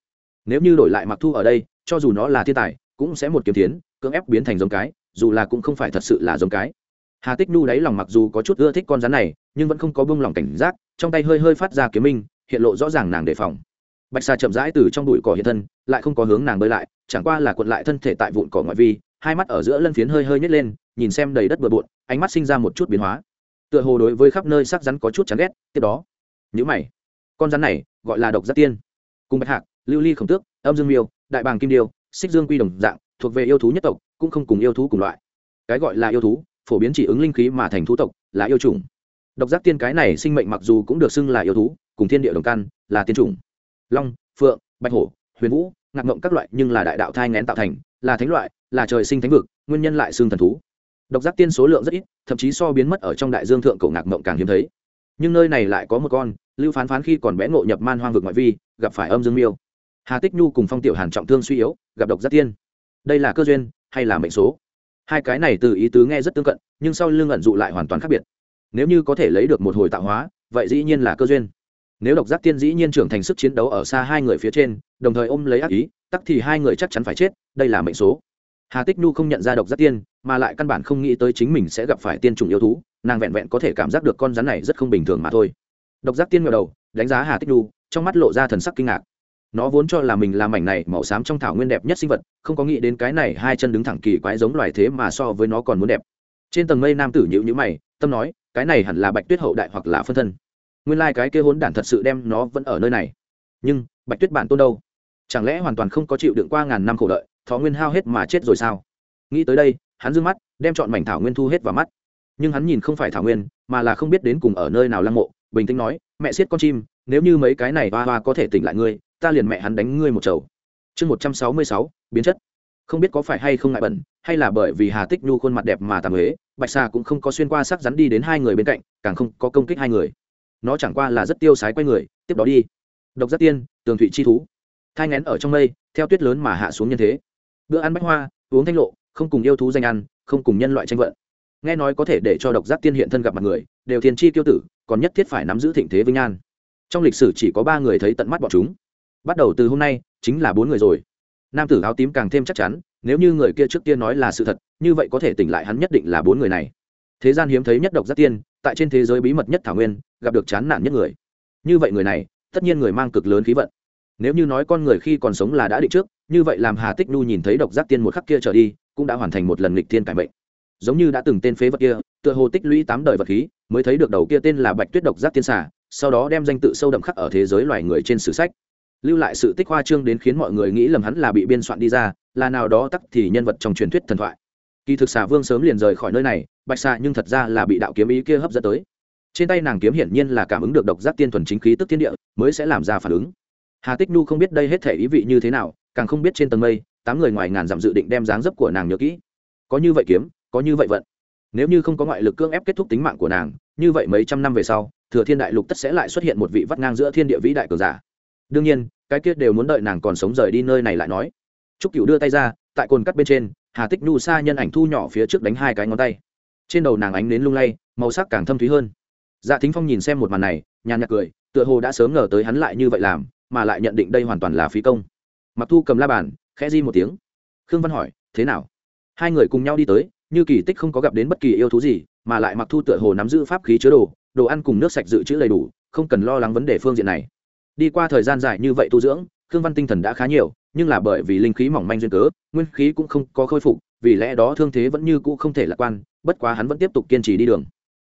[SPEAKER 1] Nếu như đổi lại mặc thu ở đây, cho dù nó là thiên tài, cũng sẽ một kiếm tiến, cưỡng ép biến thành giống cái, dù là cũng không phải thật sự là giống cái. Hà tích nhu đáy lòng mặc dù có chút ưa thích con rắn này, nhưng vẫn không có bông lòng cảnh giác, trong tay hơi hơi phát ra kiếm minh, hiện lộ rõ ràng nàng đề phòng. Bạch xà chậm rãi từ trong bụi cỏ hiện thân, lại không có hướng nàng bơi lại chẳng qua là cuộn lại thân thể tại vụn cỏ ngoại vi, hai mắt ở giữa lân phiến hơi hơi nhét lên, nhìn xem đầy đất bừa bộn, ánh mắt sinh ra một chút biến hóa. Tựa hồ đối với khắp nơi sắc rắn có chút chán ghét, tiếp đó, nhữ mày, con rắn này gọi là độc giác tiên. Cùng bạch hạc, lưu ly khổng tước, âm dương miêu, đại bàng kim điêu, xích dương quy đồng dạng, thuộc về yêu thú nhất tộc, cũng không cùng yêu thú cùng loại. Cái gọi là yêu thú, phổ biến chỉ ứng linh khí mà thành thú tộc, là yêu chủng. Độc giác tiên cái này sinh mệnh mặc dù cũng được xưng là yêu thú, cùng thiên địa đồng căn, là tiên chủng. Long, phượng, bạch hổ, huyền vũ ngạc ngộng các loại nhưng là đại đạo thai ngén tạo thành, là thánh loại, là trời sinh thánh vực, nguyên nhân lại xương thần thú. Độc giác tiên số lượng rất ít, thậm chí so biến mất ở trong đại dương thượng cổ ngạc ngộng càng hiếm thấy. Nhưng nơi này lại có một con, lưu phán phán khi còn bé ngộ nhập man hoang vực ngoại vi, gặp phải âm dương miêu. Hà tích nhu cùng phong tiểu hàn trọng thương suy yếu, gặp độc giác tiên. Đây là cơ duyên hay là mệnh số? Hai cái này từ ý tứ nghe rất tương cận, nhưng sau lưng ẩn dụ lại hoàn toàn khác biệt. Nếu như có thể lấy được một hồi tạo hóa, vậy dĩ nhiên là cơ duyên nếu độc giác tiên dĩ nhiên trưởng thành sức chiến đấu ở xa hai người phía trên, đồng thời ôm lấy ác ý, tắc thì hai người chắc chắn phải chết, đây là mệnh số. Hà tích nhu không nhận ra độc giác tiên, mà lại căn bản không nghĩ tới chính mình sẽ gặp phải tiên trùng yêu thú, nàng vẹn vẹn có thể cảm giác được con rắn này rất không bình thường mà thôi. Độc giác tiên ngờ đầu, đánh giá hà tích nhu, trong mắt lộ ra thần sắc kinh ngạc. Nó vốn cho là mình là mảnh này màu xám trong thảo nguyên đẹp nhất sinh vật, không có nghĩ đến cái này hai chân đứng thẳng kỳ quái giống loài thế mà so với nó còn muốn đẹp. Trên tầng mây nam tử nhịu nhữ mày, tâm nói, cái này hẳn là bạch tuyết hậu đại hoặc là phân thân nguyên lai、like、cái kia hốn đản thật sự đem nó vẫn ở nơi này. Nhưng, bạch tuyết bản tôn đâu? Chẳng lẽ hoàn toàn không có chịu đựng qua ngàn năm khổ đợi, thọ nguyên hao hết mà chết rồi sao? Nghĩ tới đây, hắn d mắt, đem chọn mảnh thảo nguyên thu hết vào mắt. Nhưng hắn nhìn không phải thảo nguyên, mà là không biết đến cùng ở nơi nào lăng mộ, bình tĩnh nói, mẹ siết con chim, nếu như mấy cái này hoa hoa có thể tỉnh lại ngươi, ta liền mẹ hắn đánh ngươi một chầu. Chương một trăm sáu mươi sáu, biến chất. Không biết có phải hay không ngại bẩn, hay là bởi vì hà tích nhu khuôn mặt đẹp mà tàm huế bạch xà cũng không có xuyên qua sắc rắn đi đến hai người bên cạnh, càng không có công kích hai người nó chẳng qua là rất tiêu sái quay người, tiếp đó đi. Độc giác tiên, tường thụy chi thú. Thai ngén ở trong mây, theo tuyết lớn mà hạ xuống nhân thế. Bữa ăn bách hoa, uống thanh lộ, không cùng yêu thú danh ăn, không cùng nhân loại tranh vận. Nghe nói có thể để cho độc giác tiên hiện thân gặp mặt người, đều thiên chi tiêu tử, còn nhất thiết phải nắm giữ thịnh thế vinh an. Trong lịch sử chỉ có ba người thấy tận mắt bọn chúng. Bắt đầu từ hôm nay, chính là bốn người rồi. Nam tử áo tím càng thêm chắc chắn, nếu như người kia trước tiên nói là sự thật, như vậy có thể tỉnh lại hắn nhất định là bốn người này thế gian hiếm thấy nhất độc giác tiên, tại trên thế giới bí mật nhất thảo nguyên, gặp được chán nản nhất người. Như vậy người này, tất nhiên người mang cực lớn khí vận. Nếu như nói con người khi còn sống là đã định trước, như vậy làm hà tích nhu nhìn thấy độc giác tiên một khắc kia trở đi, cũng đã hoàn thành một lần lịch thiên cải mệnh. Giống như đã từng tên phế vật kia, tựa hồ tích lũy tám đời vật khí, mới thấy được đầu kia tên là bạch tuyết độc giác tiên xả sau đó đem danh tự sâu đậm khắc ở thế giới loài người trên sử sách. Lưu lại sự tích hoa trương đến khiến mọi người nghĩ lầm hắn là bị biên soạn đi ra, là nào đó tắc thì nhân vật trong truyền thuyết thần thoại kỳ thực xà vương sớm liền rời khỏi nơi này, bạch xà nhưng thật ra là bị đạo kiếm ý kia hấp dẫn tới. Trên tay nàng kiếm hiển nhiên là cảm ứng được độc giác tiên thuần chính khí tức thiên địa, mới sẽ làm ra phản ứng. Hà tích nhu không biết đây hết thể ý vị như thế nào, càng không biết trên tầng mây, tám người ngoài ngàn dặm dự định đem dáng dấp của nàng nhớ kỹ. Có như vậy kiếm, có như vậy vận. Nếu như không có ngoại lực cưỡng ép kết thúc tính mạng của nàng, như vậy mấy trăm năm về sau, thừa thiên đại lục tất sẽ lại xuất hiện một vị vắt ngang giữa thiên địa vĩ đại cường giả. Đương nhiên, cái kia đều muốn đợi nàng còn sống rời đi nơi này lại nói. Trúc cựu đưa tay ra, tại cồn cắt bên trên hà tích nhu xa nhân ảnh thu nhỏ phía trước đánh hai cái ngón tay. Trên đầu nàng ánh đến lung lay, màu sắc càng thâm thúy hơn. Dạ thính phong nhìn xem một màn này, nhàn nhạt cười, tựa hồ đã sớm ngờ tới hắn lại như vậy làm, mà lại nhận định đây hoàn toàn là phí công. Mặc thu cầm la bàn, khẽ di một tiếng. Khương văn hỏi, thế nào? Hai người cùng nhau đi tới, như kỳ tích không có gặp đến bất kỳ yêu thú gì, mà lại mặc thu tựa hồ nắm giữ pháp khí chứa đồ đồ ăn cùng nước sạch dự trữ đầy đủ, không cần lo lắng vấn đề phương diện này. Đi qua thời gian dài như vậy tu dưỡng, khương văn tinh thần đã khá nhiều nhưng là bởi vì linh khí mỏng manh duyên cớ, nguyên khí cũng không có khôi phục, vì lẽ đó thương thế vẫn như cũ không thể lạc quan, bất quá hắn vẫn tiếp tục kiên trì đi đường.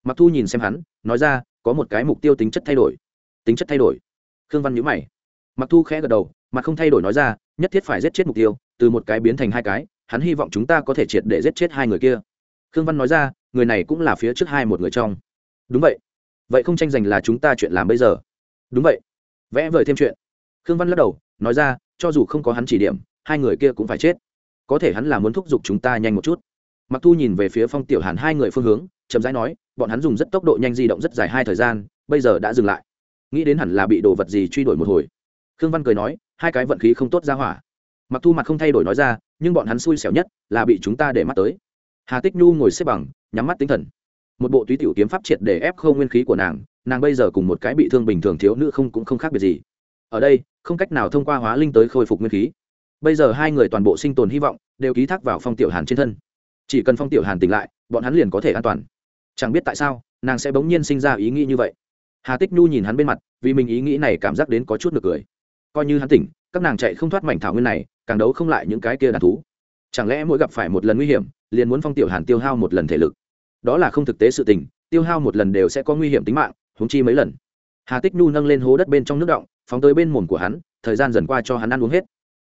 [SPEAKER 1] Mặc thu nhìn xem hắn, nói ra, có một cái mục tiêu tính chất thay đổi. Tính chất thay đổi. Khương văn nhữ mày. Mặc thu khẽ gật đầu, mà không thay đổi nói ra, nhất thiết phải giết chết mục tiêu, từ một cái biến thành hai cái, hắn hy vọng chúng ta có thể triệt để giết chết hai người kia. Khương văn nói ra, người này cũng là phía trước hai một người trong. Đúng vậy. Vậy không tranh giành là chúng ta chuyện làm bây giờ. Đúng vậy. Vẽ vời thêm chuyện. Khương văn lắc đầu, nói ra cho dù không có hắn chỉ điểm, hai người kia cũng phải chết. Có thể hắn là muốn thúc giục chúng ta nhanh một chút. Mặc thu nhìn về phía phong tiểu hàn hai người phương hướng, chậm rãi nói, bọn hắn dùng rất tốc độ nhanh di động rất dài hai thời gian, bây giờ đã dừng lại. Nghĩ đến hẳn là bị đồ vật gì truy đuổi một hồi. Khương văn cười nói, hai cái vận khí không tốt ra hỏa. Mặc thu mặt không thay đổi nói ra, nhưng bọn hắn xui xẻo nhất là bị chúng ta để mắt tới. Hà tích nhu ngồi xếp bằng, nhắm mắt tinh thần. Một bộ túy tiểu kiếm pháp triệt để ép không nguyên khí của nàng nàng bây giờ cùng một cái bị thương bình thường thiếu nữ không cũng không khác biệt gì ở đây, không cách nào thông qua hóa linh tới khôi phục nguyên khí. Bây giờ hai người toàn bộ sinh tồn hy vọng đều ký thác vào phong tiểu hàn trên thân. Chỉ cần phong tiểu hàn tỉnh lại, bọn hắn liền có thể an toàn. Chẳng biết tại sao, nàng sẽ bỗng nhiên sinh ra ý nghĩ như vậy. Hà tích nhu nhìn hắn bên mặt, vì mình ý nghĩ này cảm giác đến có chút nực cười. Coi như hắn tỉnh, các nàng chạy không thoát mảnh thảo nguyên này, càng đấu không lại những cái kia đàn thú. Chẳng lẽ mỗi gặp phải một lần nguy hiểm, liền muốn phong tiểu hàn tiêu hao một lần thể lực? Đó là không thực tế sự tình, tiêu hao một lần đều sẽ có nguy hiểm tính mạng húng chi mấy lần. Hà tích nhu nâng lên hố đất bên trong nước động phóng tới bên mồm của hắn, thời gian dần qua cho hắn ăn uống hết.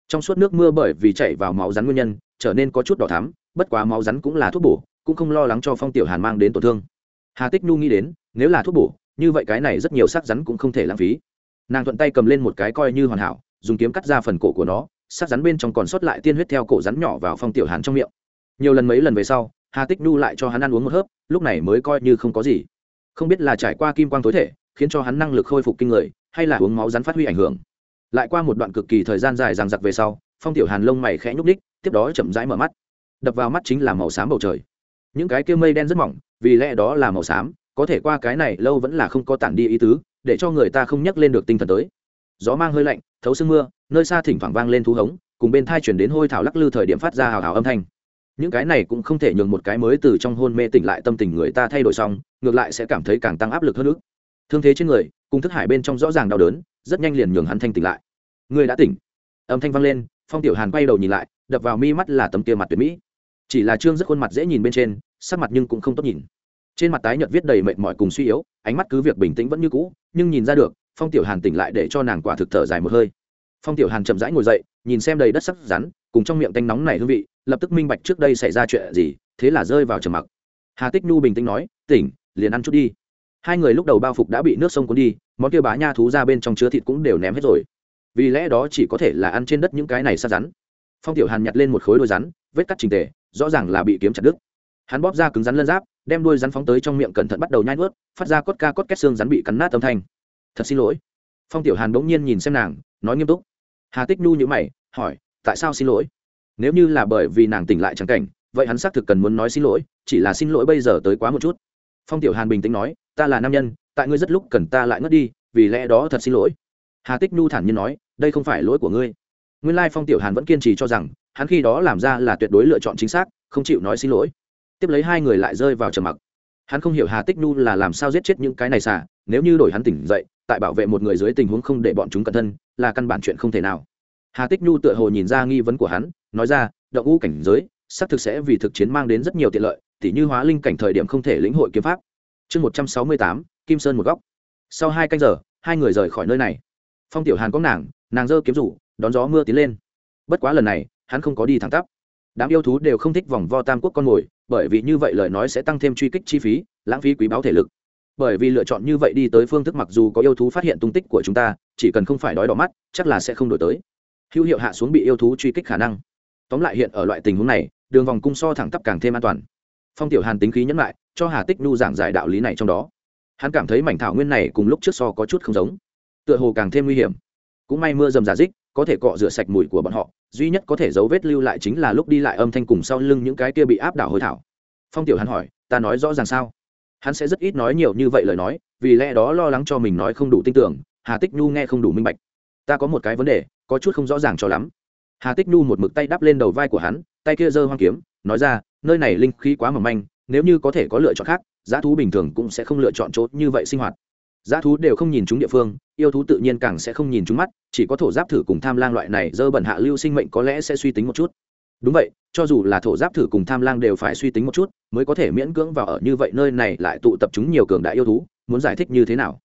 [SPEAKER 1] Trong suốt nước mưa bởi vì chạy vào máu rắn nguyên nhân, trở nên có chút đỏ thắm, bất quá máu rắn cũng là thuốc bổ, cũng không lo lắng cho phong tiểu hàn mang đến tổn thương. Hà tích nhu nghĩ đến, nếu là thuốc bổ, như vậy cái này rất nhiều sắc rắn cũng không thể lãng phí. Nàng thuận tay cầm lên một cái coi như hoàn hảo, dùng kiếm cắt ra phần cổ của nó sắc rắn bên trong còn sót lại tiên huyết theo cổ rắn nhỏ vào phong tiểu hàn trong miệng. Nhiều lần mấy lần về sau, hà tích nhu lại cho hắn ăn uống một hớp, lúc này mới coi như không có gì. Không biết là trải qua kim quang tối thể, khiến cho hắn năng lực khôi phục kinh người hay là uống máu rắn phát huy ảnh hưởng. Lại qua một đoạn cực kỳ thời gian dài rằng giặc về sau, phong tiểu hàn lông mày khẽ nhúc ních tiếp đó chậm rãi mở mắt. Đập vào mắt chính là màu xám bầu trời. Những cái kia mây đen rất mỏng, vì lẽ đó là màu xám, có thể qua cái này lâu vẫn là không có tản đi ý tứ, để cho người ta không nhắc lên được tinh thần tới. Gió mang hơi lạnh, thấu sương mưa, nơi xa thỉnh thoảng vang lên thú hống, cùng bên thai chuyển đến hôi thảo lắc lư thời điểm phát ra hào hào âm thanh. Những cái này cũng không thể nhường một cái mới từ trong hôn mê tỉnh lại tâm tình người ta thay đổi xong, ngược lại sẽ cảm thấy càng tăng áp lực hơn nữa. Thương thế trên người cùng thức hải bên trong rõ ràng đau đớn, rất nhanh liền nhường hắn thanh tỉnh lại. Người đã tỉnh. Âm thanh vang lên, phong tiểu hàn quay đầu nhìn lại, đập vào mi mắt là tấm kia mặt tuyệt mỹ. Chỉ là trương rất khuôn mặt dễ nhìn bên trên, sắc mặt nhưng cũng không tốt nhìn. Trên mặt tái nhợt viết đầy mệt mỏi cùng suy yếu, ánh mắt cứ việc bình tĩnh vẫn như cũ, nhưng nhìn ra được, phong tiểu hàn tỉnh lại để cho nàng quả thực thở dài một hơi. Phong tiểu hàn chậm rãi ngồi dậy, nhìn xem đầy đất sắc rắn, cùng trong miệng tanh nóng này hương vị, lập tức minh bạch trước đây xảy ra chuyện gì, thế là rơi vào trầm mặc. Hà tích nhu bình tĩnh nói, tỉnh, liền ăn chút đi hai người lúc đầu bao phục đã bị nước sông cuốn đi, món kia bá nha thú ra bên trong chứa thịt cũng đều ném hết rồi. Vì lẽ đó chỉ có thể là ăn trên đất những cái này sát rắn. Phong tiểu hàn nhặt lên một khối đôi rắn, vết cắt trình tề, rõ ràng là bị kiếm chặt đứt. Hắn bóp ra cứng rắn lân giáp, đem đôi rắn phóng tới trong miệng cẩn thận bắt đầu nhai nuốt, phát ra cốt ca cốt két xương rắn bị cắn nát âm thanh. Thật xin lỗi. Phong tiểu hàn bỗng nhiên nhìn xem nàng, nói nghiêm túc. Hà tích nhu nhữ mày, hỏi, tại sao xin lỗi? Nếu như là bởi vì nàng tỉnh lại trắng cảnh, vậy hắn xác thực cần muốn nói xin lỗi, chỉ là xin lỗi bây giờ tới quá một chút. Phong tiểu hàn bình tĩnh nói ta là nam nhân, tại ngươi rất lúc cần ta lại ngất đi, vì lẽ đó thật xin lỗi. Hà tích nhu thản nhiên nói, đây không phải lỗi của ngươi. Nguyên lai phong tiểu hàn vẫn kiên trì cho rằng, hắn khi đó làm ra là tuyệt đối lựa chọn chính xác, không chịu nói xin lỗi. Tiếp lấy hai người lại rơi vào trầm mặc. Hắn không hiểu hà tích nhu là làm sao giết chết những cái này xả, nếu như đổi hắn tỉnh dậy, tại bảo vệ một người dưới tình huống không để bọn chúng cẩn thân, là căn bản chuyện không thể nào. Hà tích nhu tựa hồ nhìn ra nghi vấn của hắn, nói ra, động ngũ cảnh giới, xác thực sẽ vì thực chiến mang đến rất nhiều tiện lợi, tỉ như hóa linh cảnh thời điểm không thể lĩnh hội kiếm pháp chương một trăm sáu mươi tám, kim sơn một góc. Sau hai canh giờ, hai người rời khỏi nơi này. Phong tiểu hàn có nàng nàng giơ kiếm rủ, đón gió mưa tiến lên. Bất quá lần này, hắn không có đi thẳng tắp. Đám yêu thú đều không thích vòng vo tam quốc con mồi, bởi vì như vậy lời nói sẽ tăng thêm truy kích chi phí, lãng phí quý báo thể lực. Bởi vì lựa chọn như vậy đi tới phương thức mặc dù có yêu thú phát hiện tung tích của chúng ta, chỉ cần không phải đói đỏ mắt, chắc là sẽ không đổi tới. Hữu hiệu hạ xuống bị yêu thú truy kích khả năng. Tóm lại hiện ở loại tình huống này, đường vòng cung so thẳng tắp càng thêm an toàn phong tiểu hàn tính khí nhẫn lại cho hà tích nhu giảng giải đạo lý này trong đó. Hắn cảm thấy mảnh thảo nguyên này cùng lúc trước so có chút không giống. Tựa hồ càng thêm nguy hiểm. Cũng may mưa dầm giả dích, có thể cọ rửa sạch mùi của bọn họ, duy nhất có thể dấu vết lưu lại chính là lúc đi lại âm thanh cùng sau lưng những cái kia bị áp đảo hồi thảo. Phong tiểu hắn hỏi, ta nói rõ ràng sao? Hắn sẽ rất ít nói nhiều như vậy lời nói, vì lẽ đó lo lắng cho mình nói không đủ tin tưởng, hà tích nhu nghe không đủ minh bạch. Ta có một cái vấn đề, có chút không rõ ràng cho lắm. Hà tích nhu một mực tay đắp lên đầu vai của hắn, tay kia giơ hoang kiếm, nói ra nơi này linh khí quá mỏng manh, nếu như có thể có lựa chọn khác, giá thú bình thường cũng sẽ không lựa chọn chỗ như vậy sinh hoạt. Giá thú đều không nhìn chúng địa phương, yêu thú tự nhiên càng sẽ không nhìn chúng mắt, chỉ có thổ giáp thử cùng tham lang loại này dơ bẩn hạ lưu sinh mệnh có lẽ sẽ suy tính một chút. Đúng vậy, cho dù là thổ giáp thử cùng tham lang đều phải suy tính một chút, mới có thể miễn cưỡng vào ở như vậy nơi này lại tụ tập chúng nhiều cường đại yêu thú, muốn giải thích như thế nào?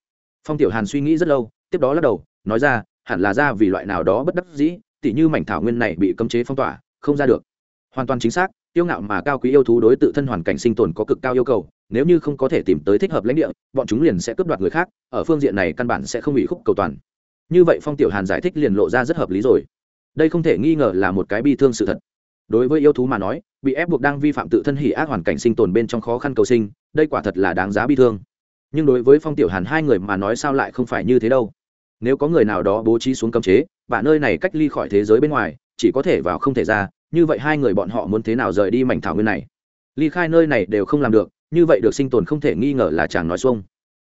[SPEAKER 1] Phong tiểu hàn suy nghĩ rất lâu, tiếp đó lắc đầu, nói ra, hẳn là ra vì loại nào đó bất đắc dĩ, tỉ như mảnh thảo nguyên này bị cấm chế phong tỏa, không ra được. Hoàn toàn chính xác tiêu ngạo mà cao quý yêu thú đối tự thân hoàn cảnh sinh tồn có cực cao yêu cầu, nếu như không có thể tìm tới thích hợp lãnh địa, bọn chúng liền sẽ cướp đoạt người khác, ở phương diện này căn bản sẽ không bị khúc cầu toàn. Như vậy phong tiểu hàn giải thích liền lộ ra rất hợp lý rồi. Đây không thể nghi ngờ là một cái bi thương sự thật. Đối với yêu thú mà nói, bị ép buộc đang vi phạm tự thân hỉ ác hoàn cảnh sinh tồn bên trong khó khăn cầu sinh, đây quả thật là đáng giá bi thương. Nhưng đối với phong tiểu hàn hai người mà nói sao lại không phải như thế đâu. Nếu có người nào đó bố trí xuống cấm chế và nơi này cách ly khỏi thế giới bên ngoài, chỉ có thể vào không thể ra như vậy hai người bọn họ muốn thế nào rời đi mảnh thảo nguyên này? Ly khai nơi này đều không làm được, như vậy được sinh tồn không thể nghi ngờ là chàng nói xuông.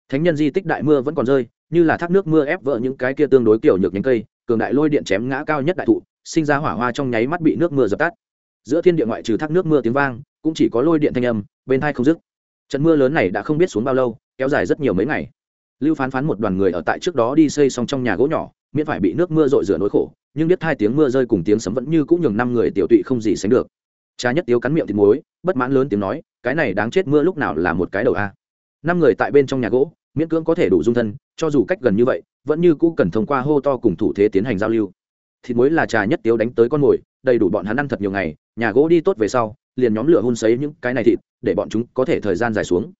[SPEAKER 1] Thánh nhân di tích đại mưa vẫn còn rơi, như là thác nước mưa ép vỡ những cái kia tương đối kiểu nhược nhánh cây, cường đại lôi điện chém ngã cao nhất đại thụ, sinh ra hỏa hoa trong nháy mắt bị nước mưa dập tắt. Giữa thiên địa ngoại trừ thác nước mưa tiếng vang, cũng chỉ có lôi điện thanh âm, bên thai không dứt. Trận mưa lớn này đã không biết xuống bao lâu, kéo dài rất nhiều mấy ngày lưu phán phán một đoàn người ở tại trước đó đi xây xong trong nhà gỗ nhỏ, miễn phải bị nước mưa rội rửa nỗi khổ, nhưng biết hai tiếng mưa rơi cùng tiếng sấm vẫn như cũng nhường năm người tiểu tụy không gì sánh được. Cha nhất tiếu cắn miệng thịt muối, bất mãn lớn tiếng nói, cái này đáng chết mưa lúc nào là một cái đầu a? Năm người tại bên trong nhà gỗ, miễn cưỡng có thể đủ dung thân, cho dù cách gần như vậy, vẫn như cũ cần thông qua hô to cùng thủ thế tiến hành giao lưu. Thịt muối là trà nhất tiếu đánh tới con mồi, đầy đủ bọn hắn ăn thật nhiều ngày, nhà gỗ đi tốt về sau, liền nhóm lửa hun sấy những cái này thịt, để bọn chúng có thể thời gian dài xuống.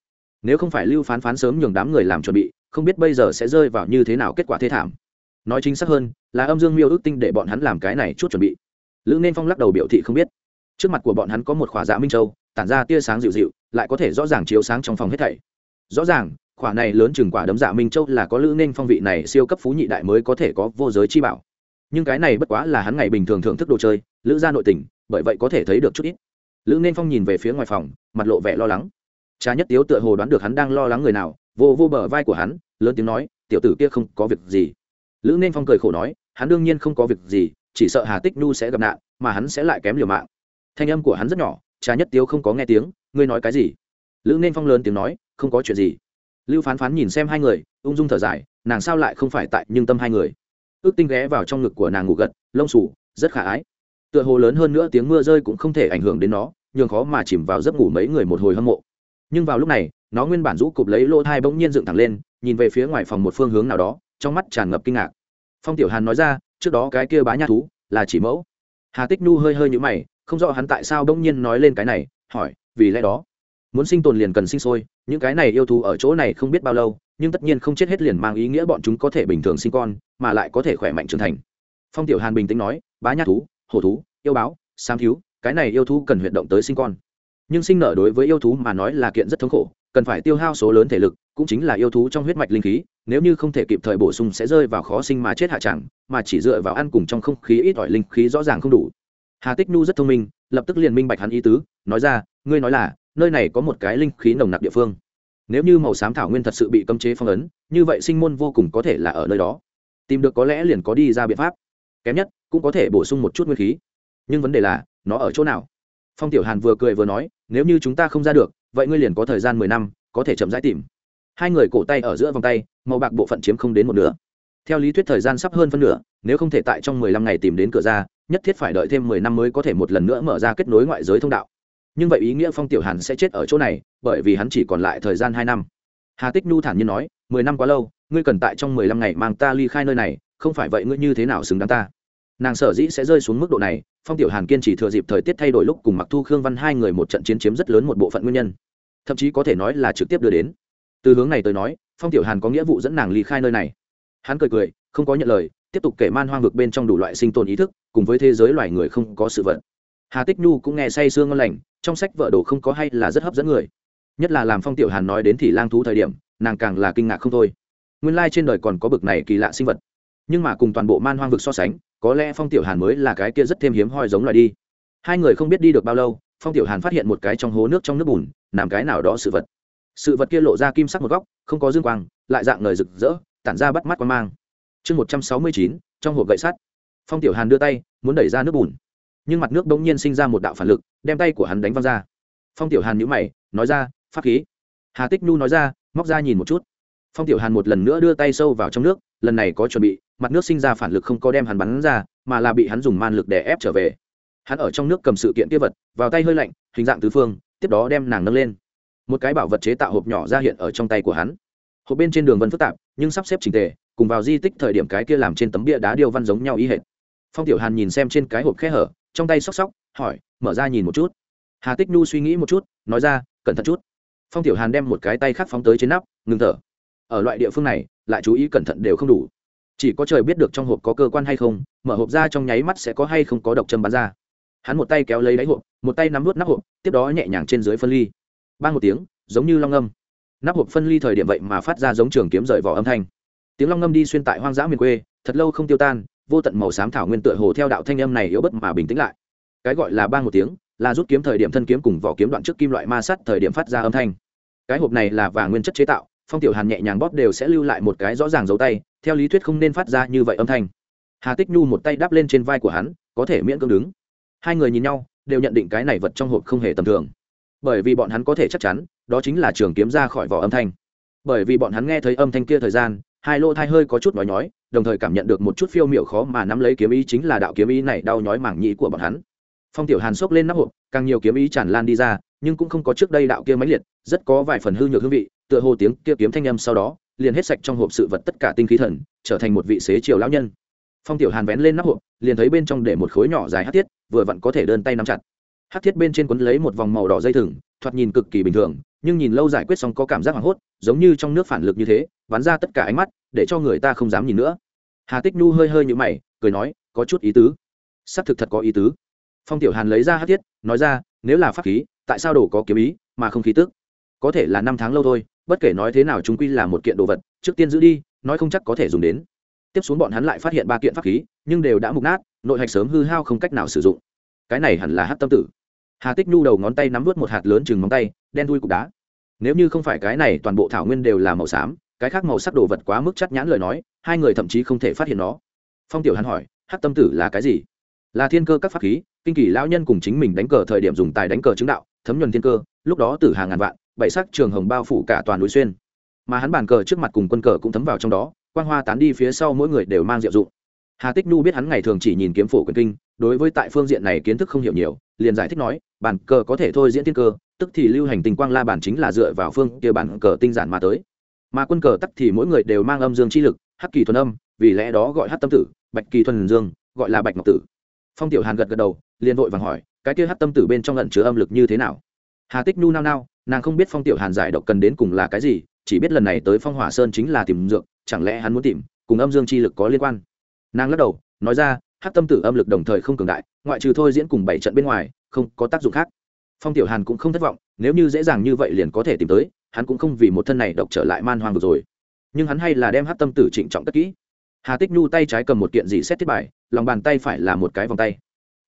[SPEAKER 1] Nếu không phải lưu phán phán sớm nhường đám người làm chuẩn bị không biết bây giờ sẽ rơi vào như thế nào kết quả thế thảm. Nói chính xác hơn, là âm dương miêu ước tinh để bọn hắn làm cái này chút chuẩn bị. Lữ nên phong lắc đầu biểu thị không biết. Trước mặt của bọn hắn có một khỏa dạ minh châu, tản ra tia sáng dịu dịu, lại có thể rõ ràng chiếu sáng trong phòng hết thảy. Rõ ràng, khỏa này lớn chừng quả đấm dạ minh châu là có lữ nên phong vị này siêu cấp phú nhị đại mới có thể có vô giới chi bảo. Nhưng cái này bất quá là hắn ngày bình thường thưởng thức đồ chơi, lữ ra nội tình, bởi vậy có thể thấy được chút ít. Lữ nên phong nhìn về phía ngoài phòng, mặt lộ vẻ lo lắng. Cha nhất tiếu tựa hồ đoán được hắn đang lo lắng người nào, vô vô bờ vai của hắn lớn tiếng nói, tiểu tử kia không có việc gì. Lữ nên phong cười khổ nói, hắn đương nhiên không có việc gì, chỉ sợ hà tích nhu sẽ gặp nạn, mà hắn sẽ lại kém liều mạng. Thanh âm của hắn rất nhỏ, trà nhất tiếu không có nghe tiếng, ngươi nói cái gì? Lữ nên phong lớn tiếng nói, không có chuyện gì. Lưu phán phán nhìn xem hai người, ung dung thở dài, nàng sao lại không phải tại nhưng tâm hai người? Ước tinh ghé vào trong ngực của nàng ngủ gật, lông sủ rất khả ái. Tựa hồ lớn hơn nữa tiếng mưa rơi cũng không thể ảnh hưởng đến nó, nhường khó mà chìm vào giấc ngủ mấy người một hồi hâm mộ. Nhưng vào lúc này, nó nguyên bản rũ cụp lấy lỗ thai bỗng nhiên dựng thẳng lên nhìn về phía ngoài phòng một phương hướng nào đó, trong mắt tràn ngập kinh ngạc. Phong tiểu hàn nói ra, trước đó cái kia bá nha thú, là chỉ mẫu. Hà tích nu hơi hơi nhũ mày, không rõ hắn tại sao bỗng nhiên nói lên cái này, hỏi, vì lẽ đó, muốn sinh tồn liền cần sinh sôi, những cái này yêu thú ở chỗ này không biết bao lâu, nhưng tất nhiên không chết hết liền mang ý nghĩa bọn chúng có thể bình thường sinh con, mà lại có thể khỏe mạnh trưởng thành. Phong tiểu hàn bình tĩnh nói, bá nhát thú, hổ thú, yêu báo sam thiếu, cái này yêu thú cần huyệt động tới sinh con. Nhưng sinh nở đối với yêu thú mà nói là kiện rất thống khổ cần phải tiêu hao số lớn thể lực, cũng chính là yêu thú trong huyết mạch linh khí, nếu như không thể kịp thời bổ sung sẽ rơi vào khó sinh mà chết hạ chẳng, mà chỉ dựa vào ăn cùng trong không khí ít ỏi linh khí rõ ràng không đủ. Hà tích nhu rất thông minh, lập tức liền minh bạch hắn ý tứ, nói ra, ngươi nói là, nơi này có một cái linh khí nồng nặc địa phương. Nếu như màu xám thảo nguyên thật sự bị cấm chế phong ấn, như vậy sinh môn vô cùng có thể là ở nơi đó. Tìm được có lẽ liền có đi ra biện pháp. Kém nhất, cũng có thể bổ sung một chút nguyên khí. Nhưng vấn đề là, nó ở chỗ nào? Phong tiểu hàn vừa cười vừa nói nếu như chúng ta không ra được, vậy ngươi liền có thời gian mười năm, có thể chậm rãi tìm. Hai người cổ tay ở giữa vòng tay, màu bạc bộ phận chiếm không đến một nửa. Theo lý thuyết thời gian sắp hơn phân nửa, nếu không thể tại trong mười lăm ngày tìm đến cửa ra, nhất thiết phải đợi thêm mười năm mới có thể một lần nữa mở ra kết nối ngoại giới thông đạo. Nhưng vậy ý nghĩa phong tiểu hàn sẽ chết ở chỗ này, bởi vì hắn chỉ còn lại thời gian hai năm. Hà tích nhu thản nhiên nói, mười năm quá lâu, ngươi cần tại trong mười lăm ngày mang ta ly khai nơi này, không phải vậy ngươi như thế nào xứng đáng ta? Nàng sở dĩ sẽ rơi xuống mức độ này, phong tiểu hàn kiên trì thừa dịp thời tiết thay đổi lúc cùng mặc thu khương văn hai người một trận chiến chiếm rất lớn một bộ phận nguyên nhân. Thậm chí có thể nói là trực tiếp đưa đến. Từ hướng này tới nói, phong tiểu hàn có nghĩa vụ dẫn nàng ly khai nơi này. Hắn cười cười, không có nhận lời, tiếp tục kể man hoang vực bên trong đủ loại sinh tồn ý thức, cùng với thế giới loài người không có sự vận hà tích nhu cũng nghe say sương ngon lành, trong sách vợ đồ không có hay là rất hấp dẫn người. Nhất là làm phong tiểu hàn nói đến thì lang thú thời điểm, nàng càng là kinh ngạc không thôi. Nguyên lai trên đời còn có bực này kỳ lạ sinh vật. Nhưng mà cùng toàn bộ man hoang vực so sánh có lẽ phong tiểu hàn mới là cái kia rất thêm hiếm hoi giống loài đi. Hai người không biết đi được bao lâu, phong tiểu hàn phát hiện một cái trong hố nước trong nước bùn, nằm cái nào đó sự vật. Sự vật kia lộ ra kim sắc một góc, không có dương quang, lại dạng ngời rực rỡ, tản ra bắt mắt quan mang. Chương một trăm sáu mươi chín, trong hộp gậy sắt. Phong tiểu hàn đưa tay, muốn đẩy ra nước bùn. Nhưng mặt nước bỗng nhiên sinh ra một đạo phản lực, đem tay của hắn đánh văng ra. Phong tiểu hàn nhữ mày, nói ra, pháp khí. Hà tích nhu nói ra, móc ra nhìn một chút. Phong tiểu hàn một lần nữa đưa tay sâu vào trong nước, lần này có chuẩn bị mặt nước sinh ra phản lực không có đem hắn bắn ra, mà là bị hắn dùng man lực để ép trở về. Hắn ở trong nước cầm sự kiện kia vật, vào tay hơi lạnh, hình dạng tứ phương, tiếp đó đem nàng nâng lên. Một cái bảo vật chế tạo hộp nhỏ ra hiện ở trong tay của hắn. Hộp bên trên đường vân phức tạp, nhưng sắp xếp trình tề, cùng vào di tích thời điểm cái kia làm trên tấm bia đá điêu văn giống nhau ý hệt. Phong tiểu hàn nhìn xem trên cái hộp khe hở, trong tay sóc sóc, hỏi, mở ra nhìn một chút. Hà tích nhu suy nghĩ một chút, nói ra, cẩn thận chút. Phong tiểu hàn đem một cái tay khác phóng tới trên nắp, ngừng thở. Ở loại địa phương này, lại chú ý cẩn thận đều không đủ chỉ có trời biết được trong hộp có cơ quan hay không, mở hộp ra trong nháy mắt sẽ có hay không có độc châm bắn ra. Hắn một tay kéo lấy đáy hộp, một tay nắm vút nắp hộp, tiếp đó nhẹ nhàng trên dưới phân ly. Ba một tiếng, giống như long ngâm. Nắp hộp phân ly thời điểm vậy mà phát ra giống trường kiếm rời vỏ âm thanh. Tiếng long ngâm đi xuyên tại hoang dã miền quê, thật lâu không tiêu tan, vô tận màu xám thảo nguyên tựa hồ theo đạo thanh âm này yếu bất mà bình tĩnh lại. Cái gọi là ba một tiếng, là rút kiếm thời điểm thân kiếm cùng vỏ kiếm đoạn trước kim loại ma sắt thời điểm phát ra âm thanh. Cái hộp này là vàng nguyên chất chế tạo, phong tiểu hàn nhẹ nhàng bóp đều sẽ lưu lại một cái rõ ràng dấu tay theo lý thuyết không nên phát ra như vậy âm thanh. Hà tích nhu một tay đáp lên trên vai của hắn, có thể miễn cưỡng đứng. Hai người nhìn nhau, đều nhận định cái này vật trong hộp không hề tầm thường. Bởi vì bọn hắn có thể chắc chắn, đó chính là trường kiếm ra khỏi vỏ âm thanh. Bởi vì bọn hắn nghe thấy âm thanh kia thời gian, hai lỗ thai hơi có chút nói nhói, đồng thời cảm nhận được một chút phiêu miệu khó mà nắm lấy kiếm ý chính là đạo kiếm ý này đau nhói mảng nhĩ của bọn hắn. Phong tiểu hàn xốc lên nắp hộp, càng nhiều kiếm ý tràn lan đi ra, nhưng cũng không có trước đây đạo kia máy liệt, rất có vài phần hư nhược hương vị, tựa hồ tiếng kia kiếm thanh âm sau đó liền hết sạch trong hộp sự vật tất cả tinh khí thần, trở thành một vị xế triều lão nhân. Phong tiểu hàn vén lên nắp hộp, liền thấy bên trong để một khối nhỏ dài hát thiết, vừa vặn có thể đơn tay nắm chặt. Hát thiết bên trên quấn lấy một vòng màu đỏ dây thừng, thoạt nhìn cực kỳ bình thường, nhưng nhìn lâu giải quyết xong có cảm giác hoảng hốt, giống như trong nước phản lực như thế, bắn ra tất cả ánh mắt, để cho người ta không dám nhìn nữa. Hà tích nhu hơi hơi như mày, cười nói, có chút ý tứ. Xác thực thật có ý tứ. Phong tiểu hàn lấy ra hát thiết, nói ra, nếu là pháp khí, tại sao đồ có kiếm ý, mà không khí tức? Có thể là năm tháng lâu thôi, bất kể nói thế nào chúng quy là một kiện đồ vật, trước tiên giữ đi, nói không chắc có thể dùng đến. Tiếp xuống bọn hắn lại phát hiện ba kiện pháp khí, nhưng đều đã mục nát, nội hạch sớm hư hao không cách nào sử dụng. Cái này hẳn là hát tâm tử. Hà tích nhu đầu ngón tay nắm vớt một hạt lớn chừng móng tay, đen thui cục đá. Nếu như không phải cái này, toàn bộ thảo nguyên đều là màu xám, cái khác màu sắc đồ vật quá mức chắc nhãn lời nói, hai người thậm chí không thể phát hiện nó. Phong tiểu hắn hỏi hát tâm tử là cái gì? Là thiên cơ các pháp khí, kinh kỳ lão nhân cùng chính mình đánh cờ thời điểm dùng tài đánh cờ chứng đạo, thấm nhuần thiên cơ, lúc đó tử hàng ngàn vạn bảy sắc trường hồng bao phủ cả toàn núi xuyên. Mà hắn bàn cờ trước mặt cùng quân cờ cũng thấm vào trong đó, quang hoa tán đi phía sau mỗi người đều mang diệu dụng. Hà tích nhu biết hắn ngày thường chỉ nhìn kiếm phổ quyền kinh, đối với tại phương diện này kiến thức không hiểu nhiều, liền giải thích nói, bàn cờ có thể thôi diễn thiên cơ, tức thì lưu hành tình quang la bản chính là dựa vào phương kia bản cờ tinh giản mà tới. Mà quân cờ tắc thì mỗi người đều mang âm dương chi lực, hắc kỳ thuần âm, vì lẽ đó gọi hắc tâm tử, bạch kỳ thuần dương, gọi là bạch ngọc tử. Phong tiểu hàn gật gật đầu, liền vội vàng hỏi, cái kia hắc tâm tử bên trong lận chứa âm lực như thế nào? Hà tích nhu nao nao nàng không biết phong tiểu hàn giải độc cần đến cùng là cái gì, chỉ biết lần này tới phong hỏa sơn chính là tìm dược, chẳng lẽ hắn muốn tìm, cùng âm dương chi lực có liên quan? Nàng lắc đầu, nói ra hát tâm tử âm lực đồng thời không cường đại, ngoại trừ thôi diễn cùng bảy trận bên ngoài, không có tác dụng khác. Phong tiểu hàn cũng không thất vọng, nếu như dễ dàng như vậy liền có thể tìm tới, hắn cũng không vì một thân này độc trở lại man hoang được rồi. Nhưng hắn hay là đem hát tâm tử trịnh trọng tất kỹ. Hà tích nhu tay trái cầm một kiện gì xét thiết bài, lòng bàn tay phải là một cái vòng tay.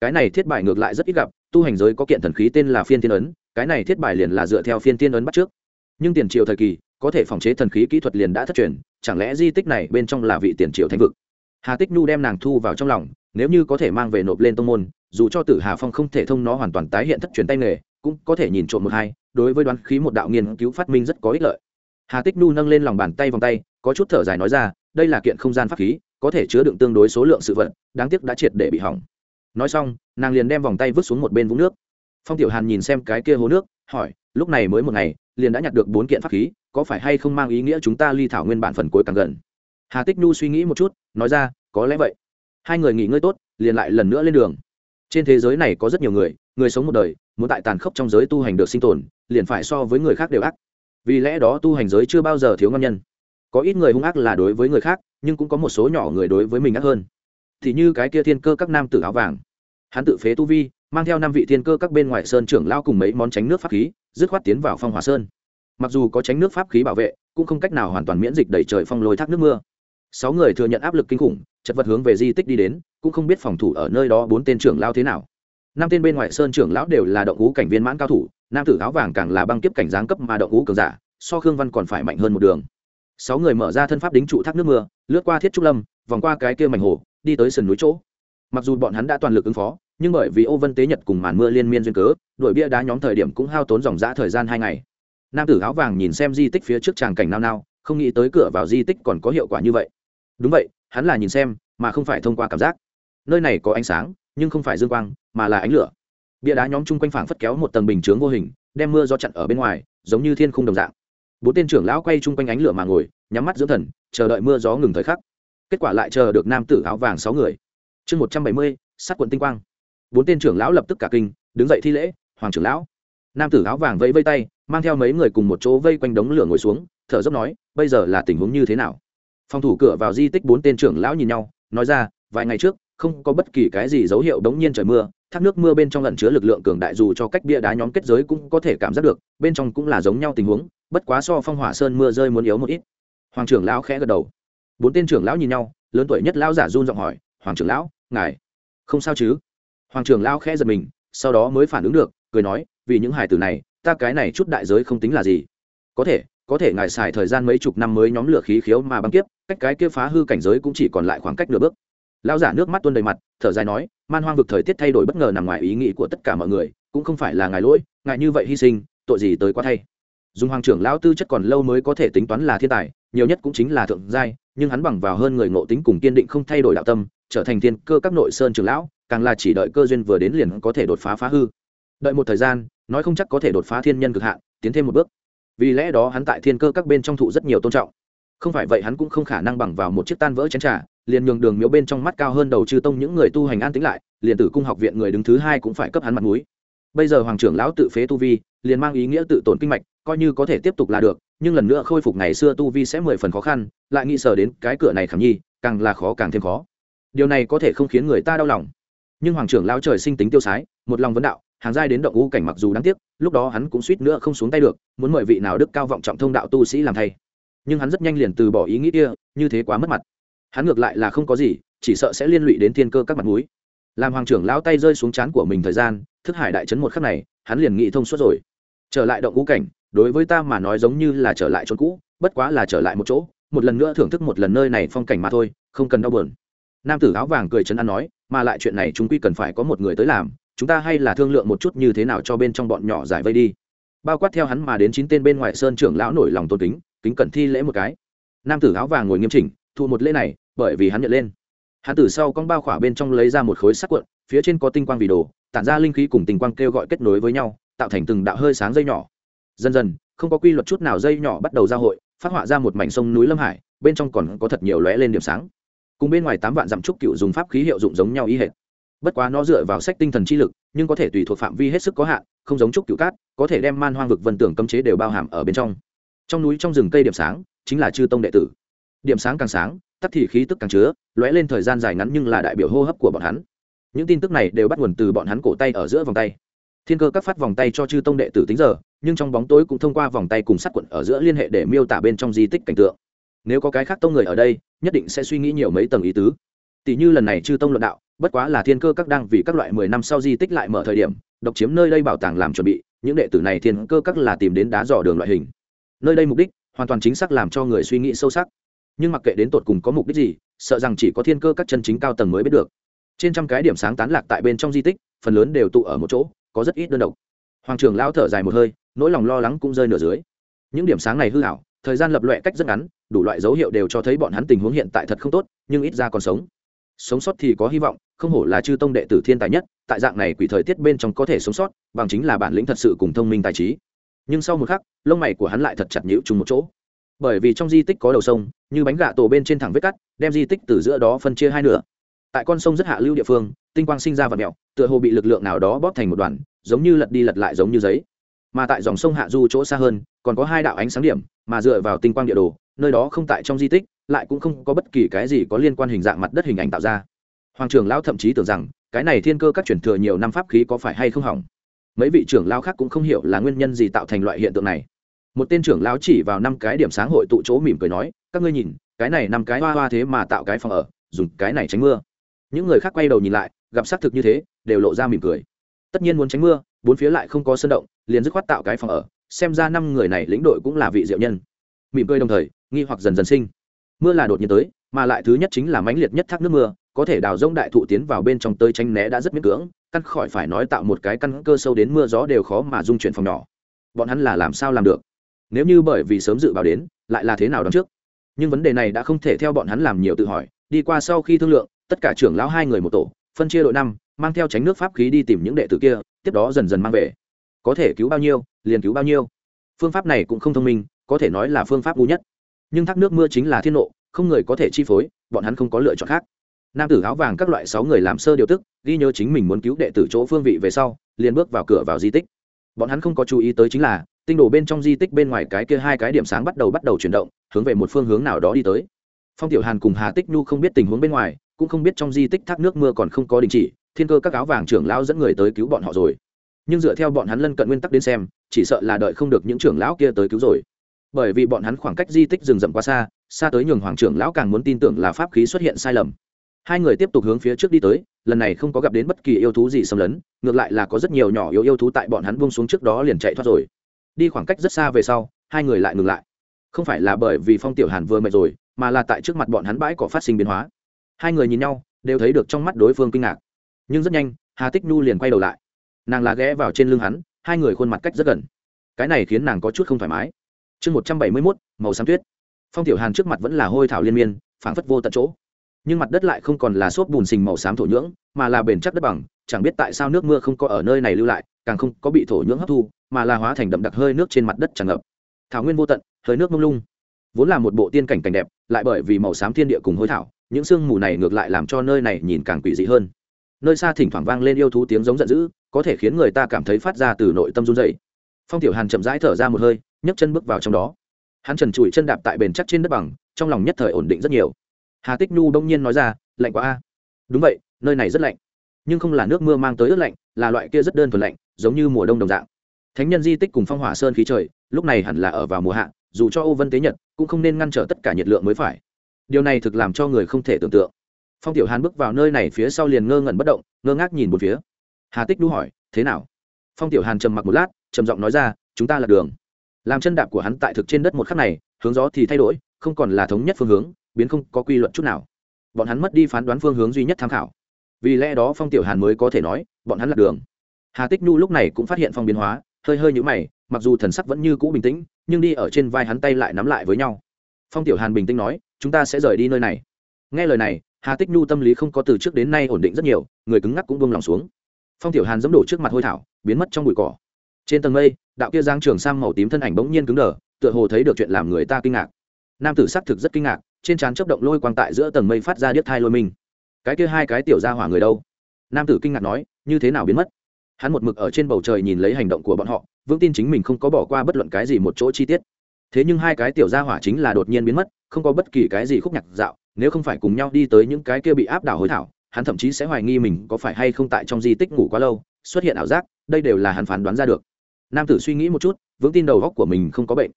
[SPEAKER 1] Cái này thiết bài ngược lại rất ít gặp, tu hành giới có kiện thần khí tên là phiên thiên ấn cái này thiết bài liền là dựa theo phiên tiên ấn bắt trước. Nhưng tiền triều thời kỳ, có thể phòng chế thần khí kỹ thuật liền đã thất truyền, chẳng lẽ di tích này bên trong là vị tiền triều thánh vực? Hà tích nhu đem nàng thu vào trong lòng, nếu như có thể mang về nộp lên tông môn, dù cho tử hà phong không thể thông nó hoàn toàn tái hiện thất truyền tay nghề, cũng có thể nhìn trộm một hai, đối với đoán khí một đạo nghiên cứu phát minh rất có ích lợi. Hà tích nhu nâng lên lòng bàn tay vòng tay, có chút thở dài nói ra, đây là kiện không gian pháp khí, có thể chứa đựng tương đối số lượng sự vật, đáng tiếc đã triệt để bị hỏng. Nói xong, nàng liền đem vòng tay vứt xuống một bên vũng nước phong tiểu hàn nhìn xem cái kia hố nước, hỏi, lúc này mới một ngày, liền đã nhặt được bốn kiện pháp khí, có phải hay không mang ý nghĩa chúng ta ly thảo nguyên bản phần cuối càng gần? Hà tích nhu suy nghĩ một chút, nói ra, có lẽ vậy. Hai người nghỉ ngơi tốt, liền lại lần nữa lên đường. Trên thế giới này có rất nhiều người người sống một đời, muốn tại tàn khốc trong giới tu hành được sinh tồn, liền phải so với người khác đều ác. Vì lẽ đó tu hành giới chưa bao giờ thiếu ngon nhân. Có ít người hung ác là đối với người khác, nhưng cũng có một số nhỏ người đối với mình ác hơn. Thì như cái kia thiên cơ các nam tử áo vàng. Hắn tự phế tu vi mang theo năm vị thiên cơ các bên ngoài sơn trưởng lao cùng mấy món tránh nước pháp khí, dứt khoát tiến vào phong hòa sơn. Mặc dù có tránh nước pháp khí bảo vệ, cũng không cách nào hoàn toàn miễn dịch đẩy trời phong lôi thác nước mưa. Sáu người thừa nhận áp lực kinh khủng, chật vật hướng về di tích đi đến, cũng không biết phòng thủ ở nơi đó bốn tên trưởng lao thế nào. Năm tên bên ngoài sơn trưởng lão đều là động ngũ cảnh viên mãn cao thủ, nam tử áo vàng càng là băng kiếp cảnh giáng cấp mà động ngũ cường giả, so khương văn còn phải mạnh hơn một đường. Sáu người mở ra thân pháp đính trụ thác nước mưa, lướt qua thiết trúc lâm, vòng qua cái kia mảnh hồ, đi tới sườn núi chỗ. Mặc dù bọn hắn đã toàn lực ứng phó nhưng bởi vì ô vân tế nhật cùng màn mưa liên miên duyên cớ, đội bia đá nhóm thời điểm cũng hao tốn dòng dã thời gian hai ngày. Nam tử áo vàng nhìn xem di tích phía trước tràng cảnh nao nao, không nghĩ tới cửa vào di tích còn có hiệu quả như vậy. Đúng vậy, hắn là nhìn xem, mà không phải thông qua cảm giác. Nơi này có ánh sáng, nhưng không phải dương quang, mà là ánh lửa. Bia đá nhóm chung quanh phảng phất kéo một tầng bình chướng vô hình, đem mưa do chặn ở bên ngoài, giống như thiên khung đồng dạng. Bốn tên trưởng lão quay chung quanh ánh lửa mà ngồi, nhắm mắt dưỡng thần, chờ đợi mưa gió ngừng thời khắc. Kết quả lại chờ được nam tử áo vàng sáu người. Chương một trăm bảy mươi, sát quận tinh quang bốn tên trưởng lão lập tức cả kinh, đứng dậy thi lễ, hoàng trưởng lão. Nam tử áo vàng vẫy vây tay, mang theo mấy người cùng một chỗ vây quanh đống lửa ngồi xuống, thở dốc nói, bây giờ là tình huống như thế nào? Phòng thủ cửa vào di tích bốn tên trưởng lão nhìn nhau, nói ra, vài ngày trước, không có bất kỳ cái gì dấu hiệu đống nhiên trời mưa, thác nước mưa bên trong lẩn chứa lực lượng cường đại dù cho cách bia đá nhóm kết giới cũng có thể cảm giác được, bên trong cũng là giống nhau tình huống, bất quá so phong hỏa sơn mưa rơi muốn yếu một ít. Hoàng trưởng lão khẽ gật đầu. Bốn tên trưởng lão nhìn nhau, lớn tuổi nhất lão giả run giọng hỏi, hoàng trưởng lão, ngài không sao chứ? Hoàng trưởng lão khẽ giật mình, sau đó mới phản ứng được, cười nói, vì những hài tử này, ta cái này chút đại giới không tính là gì. Có thể có thể ngài xài thời gian mấy chục năm mới nhóm lửa khí khiếu mà băng kiếp, cách cái kia phá hư cảnh giới cũng chỉ còn lại khoảng cách nửa bước. Lão giả nước mắt tuôn đầy mặt, thở dài nói, man hoang vực thời tiết thay đổi bất ngờ nằm ngoài ý nghĩ của tất cả mọi người, cũng không phải là ngài lỗi, ngài như vậy hy sinh, tội gì tới quá thay. Dùng hoàng trưởng lão tư chất còn lâu mới có thể tính toán là thiên tài, nhiều nhất cũng chính là thượng giai nhưng hắn bằng vào hơn người ngộ tính cùng kiên định không thay đổi đạo tâm, trở thành thiên cơ các nội sơn trưởng lão, càng là chỉ đợi cơ duyên vừa đến liền có thể đột phá phá hư. Đợi một thời gian, nói không chắc có thể đột phá thiên nhân cực hạn, tiến thêm một bước. Vì lẽ đó hắn tại thiên cơ các bên trong thụ rất nhiều tôn trọng. Không phải vậy hắn cũng không khả năng bằng vào một chiếc tan vỡ chén trà, liền nhường đường miếu bên trong mắt cao hơn đầu chư tông những người tu hành an tính lại, liền tử cung học viện người đứng thứ hai cũng phải cấp hắn mặt mũi. Bây giờ hoàng trưởng lão tự phế tu vi liền mang ý nghĩa tự tổn kinh mạch, coi như có thể tiếp tục là được, nhưng lần nữa khôi phục ngày xưa tu vi sẽ mười phần khó khăn, lại nghĩ sờ đến cái cửa này khảm nhi, càng là khó càng thêm khó. Điều này có thể không khiến người ta đau lòng. Nhưng hoàng trưởng lão trời sinh tính tiêu sái, một lòng vấn đạo, hàng giai đến động ngũ cảnh mặc dù đáng tiếc, lúc đó hắn cũng suýt nữa không xuống tay được, muốn mời vị nào đức cao vọng trọng thông đạo tu sĩ làm thay. Nhưng hắn rất nhanh liền từ bỏ ý nghĩ kia, như thế quá mất mặt. Hắn ngược lại là không có gì, chỉ sợ sẽ liên lụy đến thiên cơ các mặt núi làm hoàng trưởng lão tay rơi xuống chán của mình thời gian, thức hải đại chấn một khắc này, hắn liền nghĩ thông suốt rồi trở lại động ngũ cảnh, đối với ta mà nói giống như là trở lại chốn cũ, bất quá là trở lại một chỗ, một lần nữa thưởng thức một lần nơi này phong cảnh mà thôi, không cần đau buồn. Nam tử áo vàng cười chấn an nói, mà lại chuyện này chúng quy cần phải có một người tới làm, chúng ta hay là thương lượng một chút như thế nào cho bên trong bọn nhỏ giải vây đi. Bao quát theo hắn mà đến chín tên bên ngoài sơn trưởng lão nổi lòng tôn kính kính cẩn thi lễ một cái. Nam tử áo vàng ngồi nghiêm chỉnh, thu một lễ này, bởi vì hắn nhận lên. Hắn từ sau con bao khỏa bên trong lấy ra một khối sắc cuộn, phía trên có tinh quang vì đồ, tản ra linh khí cùng tinh quang kêu gọi kết nối với nhau tạo thành từng đạo hơi sáng dây nhỏ. Dần dần, không có quy luật chút nào dây nhỏ bắt đầu giao hội, phát họa ra một mảnh sông núi lâm hải, bên trong còn có thật nhiều lóe lên điểm sáng. Cùng bên ngoài tám vạn dặm trúc cựu dùng pháp khí hiệu dụng giống nhau ý hệt. Bất quá nó dựa vào sách tinh thần chi lực, nhưng có thể tùy thuộc phạm vi hết sức có hạn, không giống trúc cựu cát, có thể đem man hoang vực vân tưởng cấm chế đều bao hàm ở bên trong. Trong núi trong rừng cây điểm sáng, chính là chư tông đệ tử. Điểm sáng càng sáng tắt thì khí tức càng chứa, lóe lên thời gian dài ngắn nhưng là đại biểu hô hấp của bọn hắn. Những tin tức này đều bắt nguồn từ bọn hắn cổ tay ở giữa vòng tay thiên cơ các phát vòng tay cho chư tông đệ tử tính giờ, nhưng trong bóng tối cũng thông qua vòng tay cùng sát quận ở giữa liên hệ để miêu tả bên trong di tích cảnh tượng. Nếu có cái khác tông người ở đây, nhất định sẽ suy nghĩ nhiều mấy tầng ý tứ. Tỷ như lần này chư tông luận đạo, bất quá là thiên cơ các đang vì các loại mười năm sau di tích lại mở thời điểm, độc chiếm nơi đây bảo tàng làm chuẩn bị, những đệ tử này thiên cơ các là tìm đến đá dò đường loại hình. Nơi đây mục đích, hoàn toàn chính xác làm cho người suy nghĩ sâu sắc. Nhưng mặc kệ đến tột cùng có mục đích gì, sợ rằng chỉ có thiên cơ các chân chính cao tầng mới biết được. Trên trăm cái điểm sáng tán lạc tại bên trong di tích, phần lớn đều tụ ở một chỗ có rất ít đơn độc. Hoàng trưởng Lão thở dài một hơi, nỗi lòng lo lắng cũng rơi nửa dưới. Những điểm sáng này hư hảo, thời gian lập loẹ cách rất ngắn, đủ loại dấu hiệu đều cho thấy bọn hắn tình huống hiện tại thật không tốt, nhưng ít ra còn sống. Sống sót thì có hy vọng, không hổ là chư tông đệ tử thiên tài nhất, tại dạng này quỷ thời tiết bên trong có thể sống sót, bằng chính là bản lĩnh thật sự cùng thông minh tài trí. Nhưng sau một khắc, lông mày của hắn lại thật chặt nhữ chung một chỗ. Bởi vì trong di tích có đầu sông, như bánh gạ tổ bên trên thẳng vết cắt, đem di tích từ giữa đó phân chia hai nửa tại con sông rất hạ lưu địa phương, tinh quang sinh ra và mẹo tựa hồ bị lực lượng nào đó bóp thành một đoàn, giống như lật đi lật lại giống như giấy. Mà tại dòng sông hạ du chỗ xa hơn, còn có hai đạo ánh sáng điểm, mà dựa vào tinh quang địa đồ, nơi đó không tại trong di tích, lại cũng không có bất kỳ cái gì có liên quan hình dạng mặt đất hình ảnh tạo ra. Hoàng trưởng lão thậm chí tưởng rằng, cái này thiên cơ các truyền thừa nhiều năm pháp khí có phải hay không hỏng. Mấy vị trưởng lão khác cũng không hiểu là nguyên nhân gì tạo thành loại hiện tượng này. Một tên trưởng lão chỉ vào năm cái điểm sáng hội tụ chỗ mỉm cười nói, các ngươi nhìn, cái này năm cái hoa hoa thế mà tạo cái phòng ở, dùng cái này tránh mưa những người khác quay đầu nhìn lại, gặp xác thực như thế, đều lộ ra mỉm cười. Tất nhiên muốn tránh mưa, bốn phía lại không có sân động, liền dứt khoát tạo cái phòng ở, xem ra năm người này lĩnh đội cũng là vị diệu nhân. Mỉm cười đồng thời, nghi hoặc dần dần sinh. Mưa là đột nhiên tới, mà lại thứ nhất chính là mãnh liệt nhất thác nước mưa, có thể đào rông đại thụ tiến vào bên trong tới tránh né đã rất miễn cưỡng, căn khỏi phải nói tạo một cái căn cơ sâu đến mưa gió đều khó mà dung chuyển phòng nhỏ. Bọn hắn là làm sao làm được? Nếu như bởi vì sớm dự báo đến, lại là thế nào đón trước? Nhưng vấn đề này đã không thể theo bọn hắn làm nhiều tự hỏi, đi qua sau khi thương lượng tất cả trưởng lão hai người một tổ, phân chia đội năm, mang theo tránh nước pháp khí đi tìm những đệ tử kia, tiếp đó dần dần mang về. Có thể cứu bao nhiêu, liền cứu bao nhiêu. Phương pháp này cũng không thông minh, có thể nói là phương pháp ngu nhất. Nhưng thác nước mưa chính là thiên nộ, không người có thể chi phối, bọn hắn không có lựa chọn khác. Nam tử áo vàng các loại sáu người làm sơ điều tức, ghi nhớ chính mình muốn cứu đệ tử chỗ phương vị về sau, liền bước vào cửa vào di tích. Bọn hắn không có chú ý tới chính là, tinh đồ bên trong di tích bên ngoài cái kia hai cái điểm sáng bắt đầu bắt đầu chuyển động, hướng về một phương hướng nào đó đi tới. Phong tiểu hàn cùng hà tích nhu không biết tình huống bên ngoài cũng không biết trong di tích thác nước mưa còn không có đình chỉ, thiên cơ các áo vàng trưởng lão dẫn người tới cứu bọn họ rồi. Nhưng dựa theo bọn hắn lân cận nguyên tắc đến xem, chỉ sợ là đợi không được những trưởng lão kia tới cứu rồi. Bởi vì bọn hắn khoảng cách di tích rừng rậm quá xa xa tới nhường hoàng trưởng lão càng muốn tin tưởng là pháp khí xuất hiện sai lầm. Hai người tiếp tục hướng phía trước đi tới, lần này không có gặp đến bất kỳ yêu thú gì xâm lấn, ngược lại là có rất nhiều nhỏ yếu yêu thú tại bọn hắn buông xuống trước đó liền chạy thoát rồi. Đi khoảng cách rất xa về sau, hai người lại ngừng lại. Không phải là bởi vì phong tiểu hàn vừa mệt rồi, mà là tại trước mặt bọn hắn bãi có phát sinh biến hóa hai người nhìn nhau, đều thấy được trong mắt đối phương kinh ngạc. Nhưng rất nhanh, hà tích nhu liền quay đầu lại. Nàng là ghé vào trên lưng hắn, hai người khuôn mặt cách rất gần. Cái này khiến nàng có chút không thoải mái. Chương một trăm bảy mươi mốt, màu xám tuyết. Phong tiểu hàn trước mặt vẫn là hôi thảo liên miên, phảng phất vô tận chỗ. Nhưng mặt đất lại không còn là xốp bùn xình màu xám thổ nhưỡng, mà là bền chắc đất bằng, chẳng biết tại sao nước mưa không có ở nơi này lưu lại, càng không có bị thổ nhưỡng hấp thu, mà là hóa thành đậm đặc hơi nước trên mặt đất tràn ngập. Thảo nguyên vô tận, hơi nước mông lung. Vốn là một bộ tiên cảnh cảnh đẹp, lại bởi vì màu xám thiên địa cùng hối thảo những sương mù này ngược lại làm cho nơi này nhìn càng quỷ dị hơn. Nơi xa thỉnh thoảng vang lên yêu thú tiếng giống giận dữ, có thể khiến người ta cảm thấy phát ra từ nội tâm run dày phong tiểu hàn chậm rãi thở ra một hơi, nhấc chân bước vào trong đó. Hắn trần trụi chân đạp tại bền chắc trên đất bằng, trong lòng nhất thời ổn định rất nhiều. Hà tích nhu đông nhiên nói ra, lạnh quá a. Đúng vậy, nơi này rất lạnh, nhưng không là nước mưa mang tới ướt lạnh, là loại kia rất đơn thuần lạnh, giống như mùa đông đồng dạng. Thánh nhân di tích cùng phong hỏa sơn khí trời, lúc này hẳn là ở vào mùa hạ, dù cho ô vân tế nhật cũng không nên ngăn trở tất cả nhiệt lượng mới phải điều này thực làm cho người không thể tưởng tượng. Phong tiểu hàn bước vào nơi này phía sau liền ngơ ngẩn bất động, ngơ ngác nhìn một phía. Hà tích đu hỏi, thế nào? Phong tiểu hàn trầm mặc một lát, trầm giọng nói ra, chúng ta là đường. Làm chân đạp của hắn tại thực trên đất một khắc này, hướng gió thì thay đổi, không còn là thống nhất phương hướng, biến không có quy luật chút nào. Bọn hắn mất đi phán đoán phương hướng duy nhất tham khảo. Vì lẽ đó phong tiểu hàn mới có thể nói, bọn hắn là đường. Hà tích nhu lúc này cũng phát hiện phong biến hóa, hơi hơi nhũ mày, mặc dù thần sắc vẫn như cũ bình tĩnh, nhưng đi ở trên vai hắn tay lại nắm lại với nhau. Phong tiểu hàn bình tĩnh nói chúng ta sẽ rời đi nơi này. Nghe lời này, hà tích nhu tâm lý không có từ trước đến nay ổn định rất nhiều, người cứng ngắc cũng buông lòng xuống. Phong tiểu hàn dẫm đổ trước mặt hôi thảo, biến mất trong bụi cỏ. Trên tầng mây, đạo kia giang trường sang màu tím thân ảnh bỗng nhiên cứng đờ, tựa hồ thấy được chuyện làm người ta kinh ngạc. Nam tử sắc thực rất kinh ngạc, trên trán chấp động lôi quang tại giữa tầng mây phát ra điếc thai lôi mình. Cái kia hai cái tiểu ra hỏa người đâu? Nam tử kinh ngạc nói, như thế nào biến mất? Hắn một mực ở trên bầu trời nhìn lấy hành động của bọn họ, vững tin chính mình không có bỏ qua bất luận cái gì một chỗ chi tiết. Thế nhưng hai cái tiểu gia hỏa chính là đột nhiên biến mất không có bất kỳ cái gì khúc nhạc dạo, nếu không phải cùng nhau đi tới những cái kia bị áp đảo hối thảo, hắn thậm chí sẽ hoài nghi mình có phải hay không tại trong di tích ngủ quá lâu, xuất hiện ảo giác, đây đều là hắn phán đoán ra được. Nam tử suy nghĩ một chút, vững tin đầu góc của mình không có bệnh.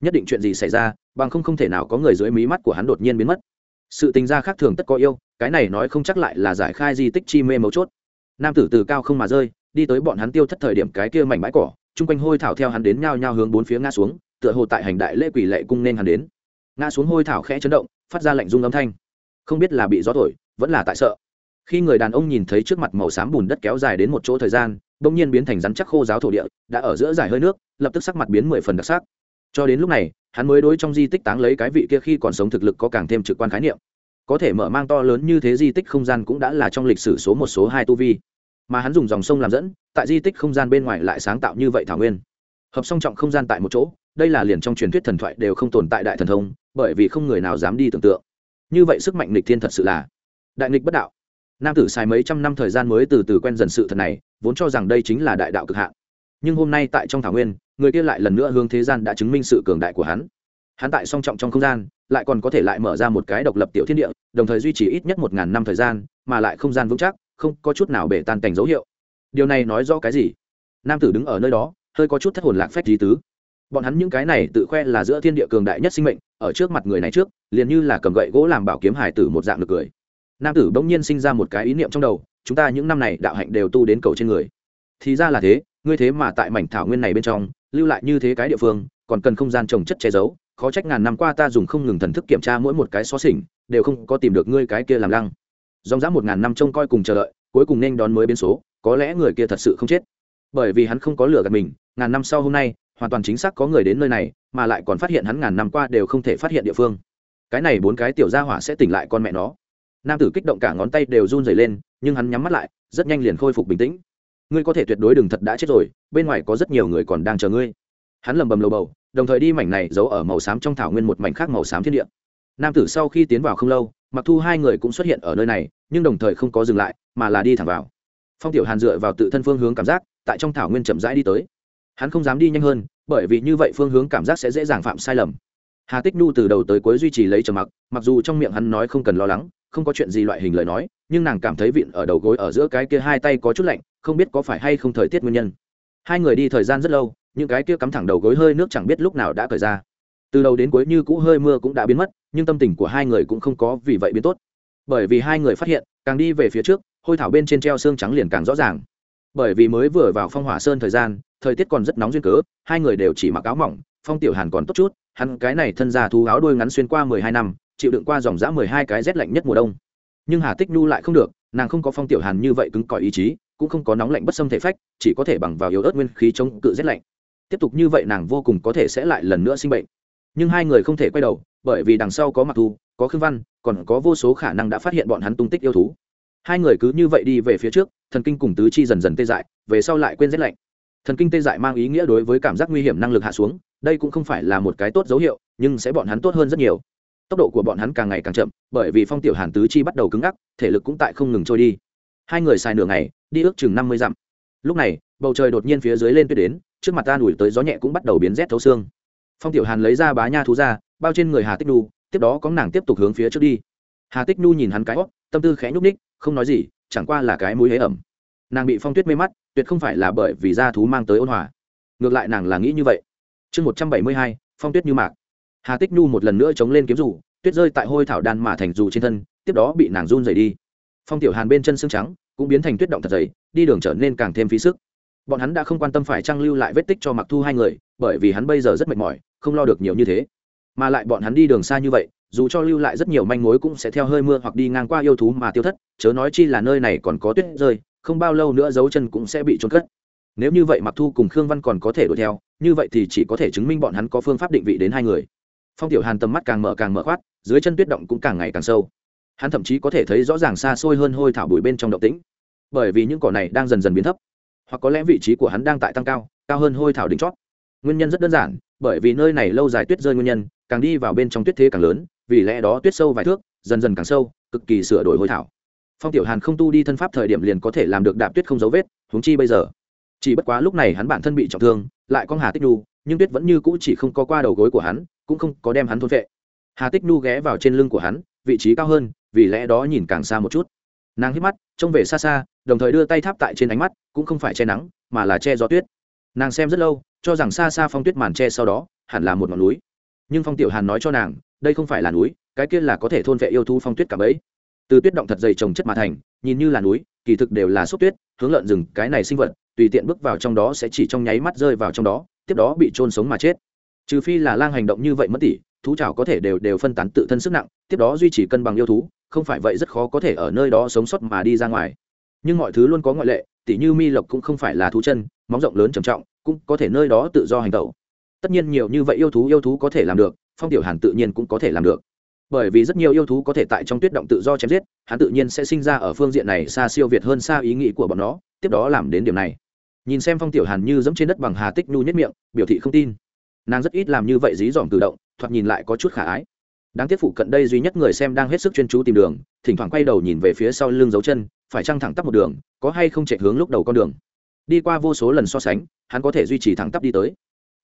[SPEAKER 1] Nhất định chuyện gì xảy ra, bằng không không thể nào có người dưới mí mắt của hắn đột nhiên biến mất. Sự tình gia khác thường tất có yêu, cái này nói không chắc lại là giải khai di tích chi mê mấu chốt. Nam tử từ cao không mà rơi, đi tới bọn hắn tiêu thất thời điểm cái kia mảnh bãi cỏ, chung quanh hôi thảo theo hắn đến nhao nhao hướng bốn phía ngã xuống, tựa hồ tại hành đại lễ quỷ lệ cung nên hắn đến ngã xuống hôi thảo khẽ chấn động, phát ra lạnh rung âm thanh. Không biết là bị gió thổi, vẫn là tại sợ. Khi người đàn ông nhìn thấy trước mặt màu xám bùn đất kéo dài đến một chỗ thời gian, bỗng nhiên biến thành rắn chắc khô giáo thổ địa, đã ở giữa giải hơi nước, lập tức sắc mặt biến mười phần đặc sắc. Cho đến lúc này, hắn mới đối trong di tích táng lấy cái vị kia khi còn sống thực lực có càng thêm trực quan khái niệm. Có thể mở mang to lớn như thế di tích không gian cũng đã là trong lịch sử số một, số hai tu vi. Mà hắn dùng dòng sông làm dẫn, tại di tích không gian bên ngoài lại sáng tạo như vậy thảo nguyên. Hợp song trọng không gian tại một chỗ đây là liền trong truyền thuyết thần thoại đều không tồn tại đại thần thông, bởi vì không người nào dám đi tưởng tượng. Như vậy sức mạnh nghịch thiên thật sự là đại nghịch bất đạo. Nam tử xài mấy trăm năm thời gian mới từ từ quen dần sự thật này, vốn cho rằng đây chính là đại đạo cực hạn. Nhưng hôm nay tại trong thảo nguyên, người kia lại lần nữa hướng thế gian đã chứng minh sự cường đại của hắn. Hắn tại song trọng trong không gian, lại còn có thể lại mở ra một cái độc lập tiểu thiên địa, đồng thời duy trì ít nhất một ngàn năm thời gian, mà lại không gian vững chắc, không có chút nào bể tan cảnh dấu hiệu. Điều này nói rõ cái gì? Nam tử đứng ở nơi đó, hơi có chút thất hồn lạc phách lý tứ bọn hắn những cái này tự khoe là giữa thiên địa cường đại nhất sinh mệnh, ở trước mặt người này trước, liền như là cầm gậy gỗ làm bảo kiếm hải tử một dạng được cười. Nam tử bỗng nhiên sinh ra một cái ý niệm trong đầu, chúng ta những năm này đạo hạnh đều tu đến cầu trên người. Thì ra là thế, ngươi thế mà tại mảnh thảo nguyên này bên trong, lưu lại như thế cái địa phương, còn cần không gian trồng chất che giấu, khó trách ngàn năm qua ta dùng không ngừng thần thức kiểm tra mỗi một cái xó xỉnh, đều không có tìm được ngươi cái kia làm lăng. Dòng dã một ngàn năm trông coi cùng chờ đợi, cuối cùng nên đón mới biến số, có lẽ người kia thật sự không chết. Bởi vì hắn không có lửa gạt mình, ngàn năm sau hôm nay hoàn toàn chính xác có người đến nơi này, mà lại còn phát hiện hắn ngàn năm qua đều không thể phát hiện địa phương. Cái này bốn cái tiểu gia hỏa sẽ tỉnh lại con mẹ nó. Nam tử kích động cả ngón tay đều run rẩy lên, nhưng hắn nhắm mắt lại, rất nhanh liền khôi phục bình tĩnh. Ngươi có thể tuyệt đối đừng thật đã chết rồi, bên ngoài có rất nhiều người còn đang chờ ngươi. Hắn lầm bầm lầu bầu, đồng thời đi mảnh này giấu ở màu xám trong thảo nguyên một mảnh khác màu xám thiên địa. Nam tử sau khi tiến vào không lâu, mặc thu hai người cũng xuất hiện ở nơi này, nhưng đồng thời không có dừng lại, mà là đi thẳng vào. Phong tiểu hàn dựa vào tự thân phương hướng cảm giác, tại trong thảo nguyên chậm rãi đi tới hắn không dám đi nhanh hơn, bởi vì như vậy phương hướng cảm giác sẽ dễ dàng phạm sai lầm. Hà tích nhu từ đầu tới cuối duy trì lấy trầm mặc mặc dù trong miệng hắn nói không cần lo lắng, không có chuyện gì loại hình lời nói, nhưng nàng cảm thấy vịn ở đầu gối ở giữa cái kia hai tay có chút lạnh, không biết có phải hay không thời tiết nguyên nhân. Hai người đi thời gian rất lâu, những cái kia cắm thẳng đầu gối hơi nước chẳng biết lúc nào đã cởi ra. Từ đầu đến cuối như cũ hơi mưa cũng đã biến mất, nhưng tâm tình của hai người cũng không có vì vậy biến tốt. Bởi vì hai người phát hiện, càng đi về phía trước, hôi thảo bên trên treo xương trắng liền càng rõ ràng bởi vì mới vừa vào phong hỏa sơn thời gian, thời tiết còn rất nóng duyên cớ, hai người đều chỉ mặc áo mỏng, phong tiểu hàn còn tốt chút, hắn cái này thân già thu áo đuôi ngắn xuyên qua mười hai năm, chịu đựng qua dòng dã mười hai cái rét lạnh nhất mùa đông. Nhưng hà tích nhu lại không được, nàng không có phong tiểu hàn như vậy cứng cỏi ý chí, cũng không có nóng lạnh bất xâm thể phách, chỉ có thể bằng vào yếu ớt nguyên khí chống cự rét lạnh. Tiếp tục như vậy nàng vô cùng có thể sẽ lại lần nữa sinh bệnh. Nhưng hai người không thể quay đầu, bởi vì đằng sau có mặc thu, có khương văn, còn có vô số khả năng đã phát hiện bọn hắn tung tích yêu thú. Hai người cứ như vậy đi về phía trước thần kinh cùng tứ chi dần dần tê dại, về sau lại quên rét lạnh. Thần kinh tê dại mang ý nghĩa đối với cảm giác nguy hiểm năng lực hạ xuống, đây cũng không phải là một cái tốt dấu hiệu, nhưng sẽ bọn hắn tốt hơn rất nhiều. Tốc độ của bọn hắn càng ngày càng chậm, bởi vì phong tiểu hàn tứ chi bắt đầu cứng ngắc, thể lực cũng tại không ngừng trôi đi. Hai người xài nửa ngày, đi ước chừng năm mươi dặm. Lúc này, bầu trời đột nhiên phía dưới lên tuyết đến, trước mặt ta đuổi tới gió nhẹ cũng bắt đầu biến rét thấu xương. Phong tiểu hàn lấy ra bá nha thú ra, bao trên người hà tích nhu, tiếp đó có nàng tiếp tục hướng phía trước đi. Hà tích nhu nhìn hắn cái tâm tư khẽ nhúc ních không nói gì chẳng qua là cái mũi hế ẩm. Nàng bị phong tuyết mê mắt, tuyệt không phải là bởi vì da thú mang tới ôn hòa. Ngược lại nàng là nghĩ như vậy. Chương một trăm bảy mươi hai, phong tuyết như mạc. Hà tích nhu một lần nữa chống lên kiếm rủ tuyết rơi tại hôi thảo đan mà thành dù trên thân, tiếp đó bị nàng run dày đi. Phong tiểu hàn bên chân xương trắng, cũng biến thành tuyết động thật dày, đi đường trở nên càng thêm phí sức. Bọn hắn đã không quan tâm phải trang lưu lại vết tích cho mặc thu hai người, bởi vì hắn bây giờ rất mệt mỏi, không lo được nhiều như thế. Mà lại bọn hắn đi đường xa như vậy dù cho lưu lại rất nhiều manh mối cũng sẽ theo hơi mưa hoặc đi ngang qua yêu thú mà tiêu thất, chớ nói chi là nơi này còn có tuyết rơi, không bao lâu nữa dấu chân cũng sẽ bị trốn cất. Nếu như vậy mặc thu cùng khương văn còn có thể đuổi theo, như vậy thì chỉ có thể chứng minh bọn hắn có phương pháp định vị đến hai người. Phong tiểu hàn tầm mắt càng mở càng mở khoát, dưới chân tuyết động cũng càng ngày càng sâu. Hắn thậm chí có thể thấy rõ ràng xa xôi hơn hôi thảo bụi bên trong động tĩnh, bởi vì những cỏ này đang dần dần biến thấp, hoặc có lẽ vị trí của hắn đang tại tăng cao cao hơn hôi thảo đỉnh chót. Nguyên nhân rất đơn giản, bởi vì nơi này lâu dài tuyết rơi nguyên nhân, càng đi vào bên trong tuyết thế càng lớn vì lẽ đó tuyết sâu vài thước dần dần càng sâu cực kỳ sửa đổi hối thảo. Phong tiểu hàn không tu đi thân pháp thời điểm liền có thể làm được đạp tuyết không dấu vết huống chi bây giờ. Chỉ bất quá lúc này hắn bản thân bị trọng thương lại con hà tích Nu, nhưng tuyết vẫn như cũ chỉ không có qua đầu gối của hắn cũng không có đem hắn thôn vệ hà tích Nu ghé vào trên lưng của hắn vị trí cao hơn vì lẽ đó nhìn càng xa một chút. Nàng hít mắt trông về xa xa đồng thời đưa tay tháp tại trên ánh mắt cũng không phải che nắng mà là che gió tuyết. Nàng xem rất lâu cho rằng xa xa phong tuyết màn che sau đó hẳn là một ngọn núi. Nhưng phong tiểu hàn nói cho nàng đây không phải là núi, cái kia là có thể thôn vệ yêu thú phong tuyết cả bấy từ tuyết động thật dày trồng chất mà thành, nhìn như là núi, kỳ thực đều là xúc tuyết, hướng lợn rừng, cái này sinh vật, tùy tiện bước vào trong đó sẽ chỉ trong nháy mắt rơi vào trong đó, tiếp đó bị trôn sống mà chết. Trừ phi là lang hành động như vậy mất tỷ, thú trào có thể đều đều phân tán tự thân sức nặng, tiếp đó duy trì cân bằng yêu thú, không phải vậy rất khó có thể ở nơi đó sống sót mà đi ra ngoài. Nhưng mọi thứ luôn có ngoại lệ tỷ như mi lộc cũng không phải là thú chân, móng rộng lớn trầm trọng, cũng có thể nơi đó tự do hành tẩu. Tất nhiên nhiều như vậy yêu thú yêu thú có thể làm được phong tiểu hàn tự nhiên cũng có thể làm được. Bởi vì rất nhiều yêu thú có thể tại trong tuyết động tự do chém giết, hắn tự nhiên sẽ sinh ra ở phương diện này xa siêu việt hơn xa ý nghĩ của bọn nó, tiếp đó làm đến điểm này. Nhìn xem phong tiểu hàn như dẫm trên đất bằng hà tích nhu nhất miệng, biểu thị không tin. Nàng rất ít làm như vậy dí dỏm tự động, thoạt nhìn lại có chút khả ái. Đáng tiếc phụ cận đây duy nhất người xem đang hết sức chuyên chú tìm đường, thỉnh thoảng quay đầu nhìn về phía sau lưng dấu chân, phải trăng thẳng tắp một đường, có hay không chạy hướng lúc đầu con đường. Đi qua vô số lần so sánh, hắn có thể duy trì thẳng tắp đi tới.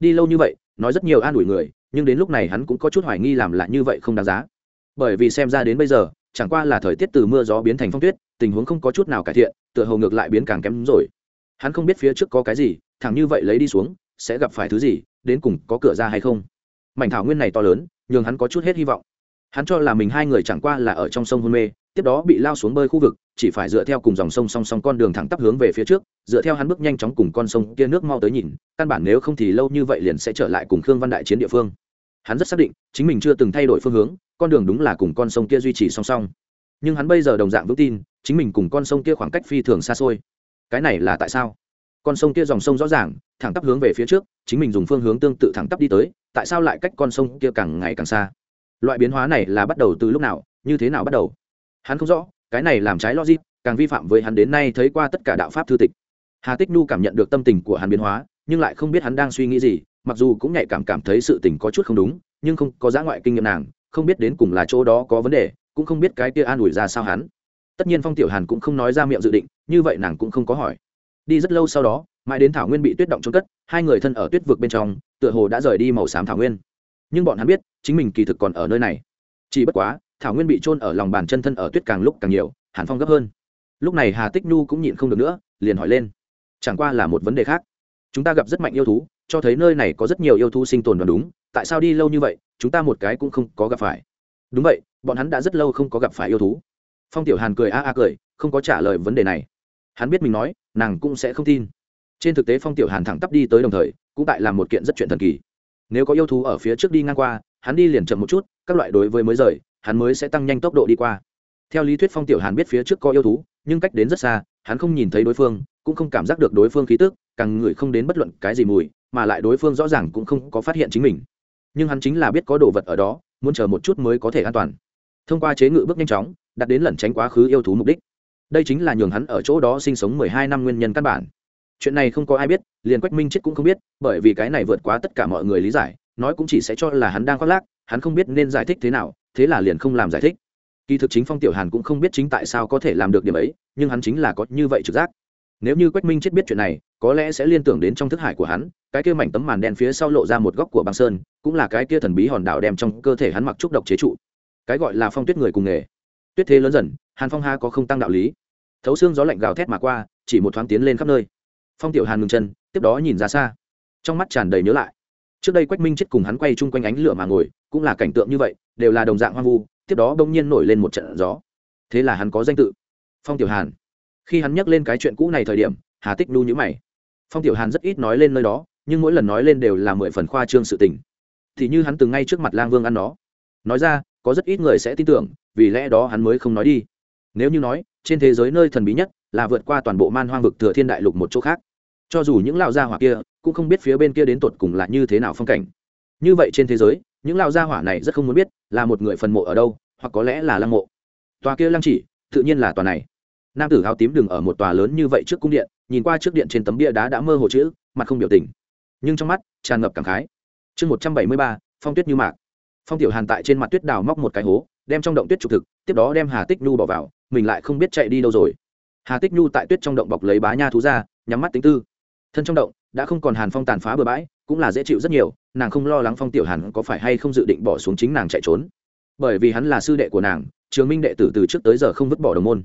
[SPEAKER 1] Đi lâu như vậy, nói rất nhiều an ủi người nhưng đến lúc này hắn cũng có chút hoài nghi làm lại như vậy không đáng giá. Bởi vì xem ra đến bây giờ, chẳng qua là thời tiết từ mưa gió biến thành phong tuyết, tình huống không có chút nào cải thiện, tựa hồ ngược lại biến càng kém rồi. Hắn không biết phía trước có cái gì, thẳng như vậy lấy đi xuống, sẽ gặp phải thứ gì, đến cùng có cửa ra hay không. Mảnh thảo nguyên này to lớn, nhường hắn có chút hết hy vọng. Hắn cho là mình hai người chẳng qua là ở trong sông hôn mê, tiếp đó bị lao xuống bơi khu vực, chỉ phải dựa theo cùng dòng sông song song con đường thẳng tắp hướng về phía trước, dựa theo hắn bước nhanh chóng cùng con sông kia nước mau tới nhìn, căn bản nếu không thì lâu như vậy liền sẽ trở lại cùng khương văn đại chiến địa phương hắn rất xác định, chính mình chưa từng thay đổi phương hướng, con đường đúng là cùng con sông kia duy trì song song. Nhưng hắn bây giờ đồng dạng vững tin, chính mình cùng con sông kia khoảng cách phi thường xa xôi. Cái này là tại sao? Con sông kia dòng sông rõ ràng, thẳng tắp hướng về phía trước, chính mình dùng phương hướng tương tự thẳng tắp đi tới, tại sao lại cách con sông kia càng ngày càng xa? Loại biến hóa này là bắt đầu từ lúc nào, như thế nào bắt đầu? Hắn không rõ, cái này làm trái logic, càng vi phạm với hắn đến nay thấy qua tất cả đạo pháp thư tịch. Hà tích nu cảm nhận được tâm tình của hắn biến hóa, nhưng lại không biết hắn đang suy nghĩ gì mặc dù cũng nhạy cảm cảm thấy sự tình có chút không đúng, nhưng không có giá ngoại kinh nghiệm nàng, không biết đến cùng là chỗ đó có vấn đề, cũng không biết cái kia an ủi ra sao hắn. Tất nhiên phong tiểu hàn cũng không nói ra miệng dự định, như vậy nàng cũng không có hỏi. Đi rất lâu sau đó, mãi đến thảo nguyên bị tuyết động trôn cất, hai người thân ở tuyết vực bên trong, tựa hồ đã rời đi màu xám thảo nguyên. Nhưng bọn hắn biết, chính mình kỳ thực còn ở nơi này. Chỉ bất quá, thảo nguyên bị trôn ở lòng bàn chân thân ở tuyết càng lúc càng nhiều, hàn phong gấp hơn. Lúc này hà tích nhu cũng nhịn không được nữa, liền hỏi lên. Chẳng qua là một vấn đề khác. Chúng ta gặp rất mạnh yêu thú cho thấy nơi này có rất nhiều yêu thú sinh tồn đoán đúng, tại sao đi lâu như vậy, chúng ta một cái cũng không có gặp phải. Đúng vậy, bọn hắn đã rất lâu không có gặp phải yêu thú. Phong tiểu hàn cười a a cười, không có trả lời vấn đề này. Hắn biết mình nói, nàng cũng sẽ không tin. Trên thực tế phong tiểu hàn thẳng tắp đi tới đồng thời, cũng tại làm một kiện rất chuyện thần kỳ. Nếu có yêu thú ở phía trước đi ngang qua, hắn đi liền chậm một chút, các loại đối với mới rời, hắn mới sẽ tăng nhanh tốc độ đi qua. Theo lý thuyết phong tiểu hàn biết phía trước có yêu thú, nhưng cách đến rất xa, hắn không nhìn thấy đối phương, cũng không cảm giác được đối phương khí tức, càng ngửi không đến bất luận cái gì mùi mà lại đối phương rõ ràng cũng không có phát hiện chính mình. Nhưng hắn chính là biết có đồ vật ở đó, muốn chờ một chút mới có thể an toàn. Thông qua chế ngự bước nhanh chóng, đặt đến lẩn tránh quá khứ yêu thú mục đích. Đây chính là nhường hắn ở chỗ đó sinh sống mười hai năm nguyên nhân căn bản. Chuyện này không có ai biết, liền quách minh chết cũng không biết, bởi vì cái này vượt quá tất cả mọi người lý giải, nói cũng chỉ sẽ cho là hắn đang khoác lác, hắn không biết nên giải thích thế nào, thế là liền không làm giải thích. Kỳ thực chính phong tiểu hàn cũng không biết chính tại sao có thể làm được điểm ấy, nhưng hắn chính là có như vậy trực giác. Nếu như quách minh chết biết chuyện này, có lẽ sẽ liên tưởng đến trong thức hải của hắn cái kia mảnh tấm màn đen phía sau lộ ra một góc của băng sơn, cũng là cái kia thần bí hòn đảo đem trong cơ thể hắn mặc trúc độc chế trụ. Cái gọi là phong tuyết người cùng nghề. Tuyết thế lớn dần, hàn phong ha có không tăng đạo lý. Thấu xương gió lạnh gào thét mà qua, chỉ một thoáng tiến lên khắp nơi. Phong tiểu hàn ngừng chân, tiếp đó nhìn ra xa. Trong mắt tràn đầy nhớ lại. Trước đây quách minh chết cùng hắn quay chung quanh ánh lửa mà ngồi, cũng là cảnh tượng như vậy, đều là đồng dạng hoang vu, tiếp đó bỗng nhiên nổi lên một trận gió. Thế là hắn có danh tự. Phong tiểu hàn. Khi hắn nhắc lên cái chuyện cũ này thời điểm, hà tích nu nhữ mày. Phong tiểu hàn rất ít nói lên nơi đó nhưng mỗi lần nói lên đều là mười phần khoa trương sự tình. Thì như hắn từng ngay trước mặt lang vương ăn nó. Nói ra, có rất ít người sẽ tin tưởng, vì lẽ đó hắn mới không nói đi. Nếu như nói, trên thế giới nơi thần bí nhất là vượt qua toàn bộ man hoang vực thừa thiên đại lục một chỗ khác. Cho dù những lao gia hỏa kia cũng không biết phía bên kia đến tột cùng là như thế nào phong cảnh. Như vậy trên thế giới, những lao gia hỏa này rất không muốn biết là một người phần mộ ở đâu, hoặc có lẽ là lăng mộ. Tòa kia lăng chỉ, tự nhiên là tòa này. Nam tử áo tím đừng ở một tòa lớn như vậy trước cung điện, nhìn qua trước điện trên tấm bia đá đã mơ hồ chữ, mặt không biểu tình nhưng trong mắt, tràn ngập cảm khái. Chương một trăm bảy mươi ba, phong tuyết như mạc. Phong tiểu hàn tại trên mặt tuyết đào móc một cái hố, đem trong động tuyết trục thực, tiếp đó đem hà tích nhu bỏ vào, mình lại không biết chạy đi đâu rồi. Hà tích nhu tại tuyết trong động bọc lấy bá nha thú ra, nhắm mắt tính tư. Thân trong động, đã không còn hàn phong tàn phá bừa bãi, cũng là dễ chịu rất nhiều, nàng không lo lắng phong tiểu hàn có phải hay không dự định bỏ xuống chính nàng chạy trốn. Bởi vì hắn là sư đệ của nàng, trường minh đệ tử từ trước tới giờ không vứt bỏ đồng môn.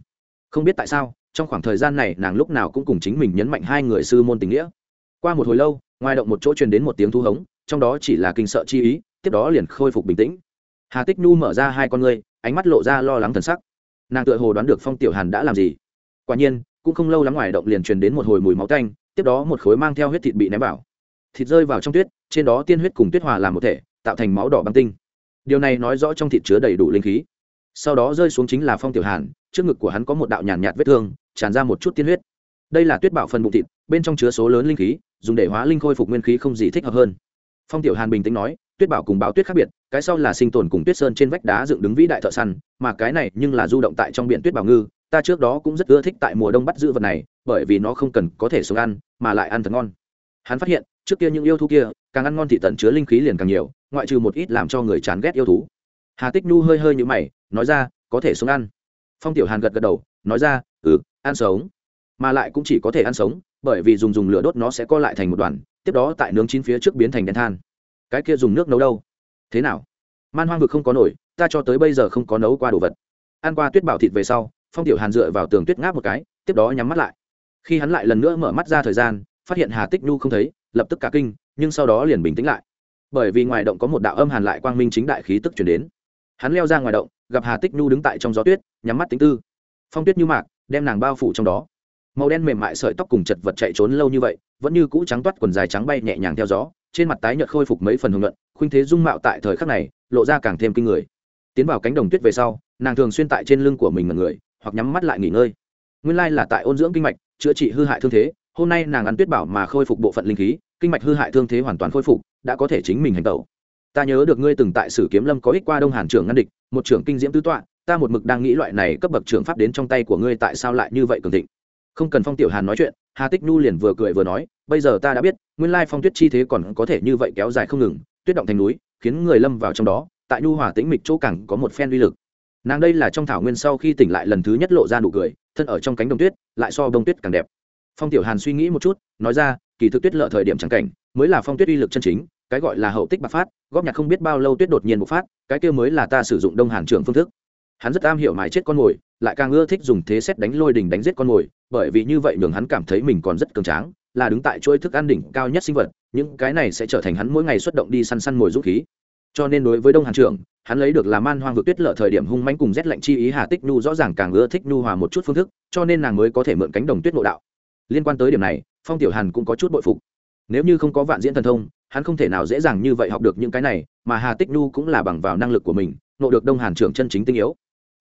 [SPEAKER 1] Không biết tại sao, trong khoảng thời gian này nàng lúc nào cũng cùng chính mình nhấn mạnh hai người sư môn tình nghĩa. Qua một hồi lâu ngoài động một chỗ truyền đến một tiếng thu hống trong đó chỉ là kinh sợ chi ý tiếp đó liền khôi phục bình tĩnh. Hà tích nhu mở ra hai con ngươi ánh mắt lộ ra lo lắng thần sắc. Nàng tựa hồ đoán được phong tiểu hàn đã làm gì. Quả nhiên cũng không lâu lắm ngoài động liền truyền đến một hồi mùi máu tanh tiếp đó một khối mang theo huyết thịt bị ném vào. Thịt rơi vào trong tuyết trên đó tiên huyết cùng tuyết hòa làm một thể tạo thành máu đỏ băng tinh. Điều này nói rõ trong thịt chứa đầy đủ linh khí. Sau đó rơi xuống chính là phong tiểu hàn trước ngực của hắn có một đạo nhàn nhạt, vết thương tràn ra một chút tiên huyết. Đây là tuyết bảo phần bụng thịt bên trong chứa số lớn linh khí, dùng để hóa linh khôi phục nguyên khí không gì thích hợp hơn. Phong tiểu hàn bình tĩnh nói, tuyết bảo cùng báo tuyết khác biệt, cái sau là sinh tồn cùng tuyết sơn trên vách đá dựng đứng vĩ đại thợ săn, mà cái này nhưng là du động tại trong biển tuyết bảo ngư, ta trước đó cũng rất ưa thích tại mùa đông bắt giữ vật này, bởi vì nó không cần có thể sống ăn, mà lại ăn thật ngon. Hắn phát hiện, trước kia những yêu thú kia, càng ăn ngon thì tận chứa linh khí liền càng nhiều, ngoại trừ một ít làm cho người chán ghét yêu thú. Hà tích nhu hơi hơi như mày, nói ra, có thể sống ăn. Phong tiểu hàn gật gật đầu, nói ra ừ ăn sống mà lại cũng chỉ có thể ăn sống, bởi vì dùng dùng lửa đốt nó sẽ co lại thành một đoàn, tiếp đó tại nướng chín phía trước biến thành đèn than. Cái kia dùng nước nấu đâu? Thế nào? Man hoang vực không có nổi, ta cho tới bây giờ không có nấu qua đồ vật. Ăn qua tuyết bảo thịt về sau, phong tiểu hàn dựa vào tường tuyết ngáp một cái, tiếp đó nhắm mắt lại. Khi hắn lại lần nữa mở mắt ra thời gian, phát hiện hà tích nhu không thấy, lập tức cả kinh, nhưng sau đó liền bình tĩnh lại. Bởi vì ngoài động có một đạo âm hàn lại quang minh chính đại khí tức chuyển đến. Hắn leo ra ngoài động, gặp hà tích nhu đứng tại trong gió tuyết, nhắm mắt tính tư. Phong tuyết như mạc, đem nàng bao phủ trong đó màu đen mềm mại sợi tóc cùng chật vật chạy trốn lâu như vậy, vẫn như cũ trắng toát quần dài trắng bay nhẹ nhàng theo gió, trên mặt tái nhợt khôi phục mấy phần hưởng luận khuynh thế dung mạo tại thời khắc này, lộ ra càng thêm kinh người. Tiến vào cánh đồng tuyết về sau, nàng thường xuyên tại trên lưng của mình mật người, hoặc nhắm mắt lại nghỉ ngơi. Nguyên lai là tại ôn dưỡng kinh mạch, chữa trị hư hại thương thế, hôm nay nàng ăn tuyết bảo mà khôi phục bộ phận linh khí, kinh mạch hư hại thương thế hoàn toàn khôi phục, đã có thể chính mình hành tẩu. Ta nhớ được ngươi từng tại sử kiếm lâm có ích qua đông hàn trưởng ngăn địch, một trưởng kinh diễm tứ tọa, ta một mực đang nghĩ loại này cấp bậc trưởng pháp đến trong tay của ngươi tại sao lại như vậy cường thịnh không cần phong tiểu hàn nói chuyện, hà tích nhu liền vừa cười vừa nói, bây giờ ta đã biết, nguyên lai phong tuyết chi thế còn có thể như vậy kéo dài không ngừng, tuyết động thành núi, khiến người lâm vào trong đó, tại nhu hòa tĩnh mịch chỗ cẳng có một phen uy lực. Nàng đây là trong thảo nguyên sau khi tỉnh lại lần thứ nhất lộ ra nụ cười, thân ở trong cánh đồng tuyết, lại so bông tuyết càng đẹp. Phong tiểu hàn suy nghĩ một chút, nói ra, kỳ thực tuyết lợ thời điểm chẳng cảnh, mới là phong tuyết uy lực chân chính, cái gọi là hậu tích bạc phát, góp nhặt không biết bao lâu tuyết đột nhiên bộc phát, cái kia mới là ta sử dụng đông hàn trưởng phương thức. Hắn rất am hiểu mài chết con mồi lại càng ưa thích dùng thế xét đánh lôi đình đánh giết con mồi, bởi vì như vậy nhường hắn cảm thấy mình còn rất cường tráng, là đứng tại chuỗi thức ăn đỉnh cao nhất sinh vật, những cái này sẽ trở thành hắn mỗi ngày xuất động đi săn săn mồi dũng khí. Cho nên đối với đông hàn trưởng, hắn lấy được là man hoang vực tuyết lợ thời điểm hung manh cùng rét lạnh chi ý hà tích nhu rõ ràng càng ưa thích nhu hòa một chút phương thức, cho nên nàng mới có thể mượn cánh đồng tuyết nội đạo. Liên quan tới điểm này, phong tiểu hàn cũng có chút bội phục. Nếu như không có vạn diễn thần thông, hắn không thể nào dễ dàng như vậy học được những cái này, mà hà tích nhu cũng là bằng vào năng lực của mình nộ được đông hàn trưởng chân chính tinh yếu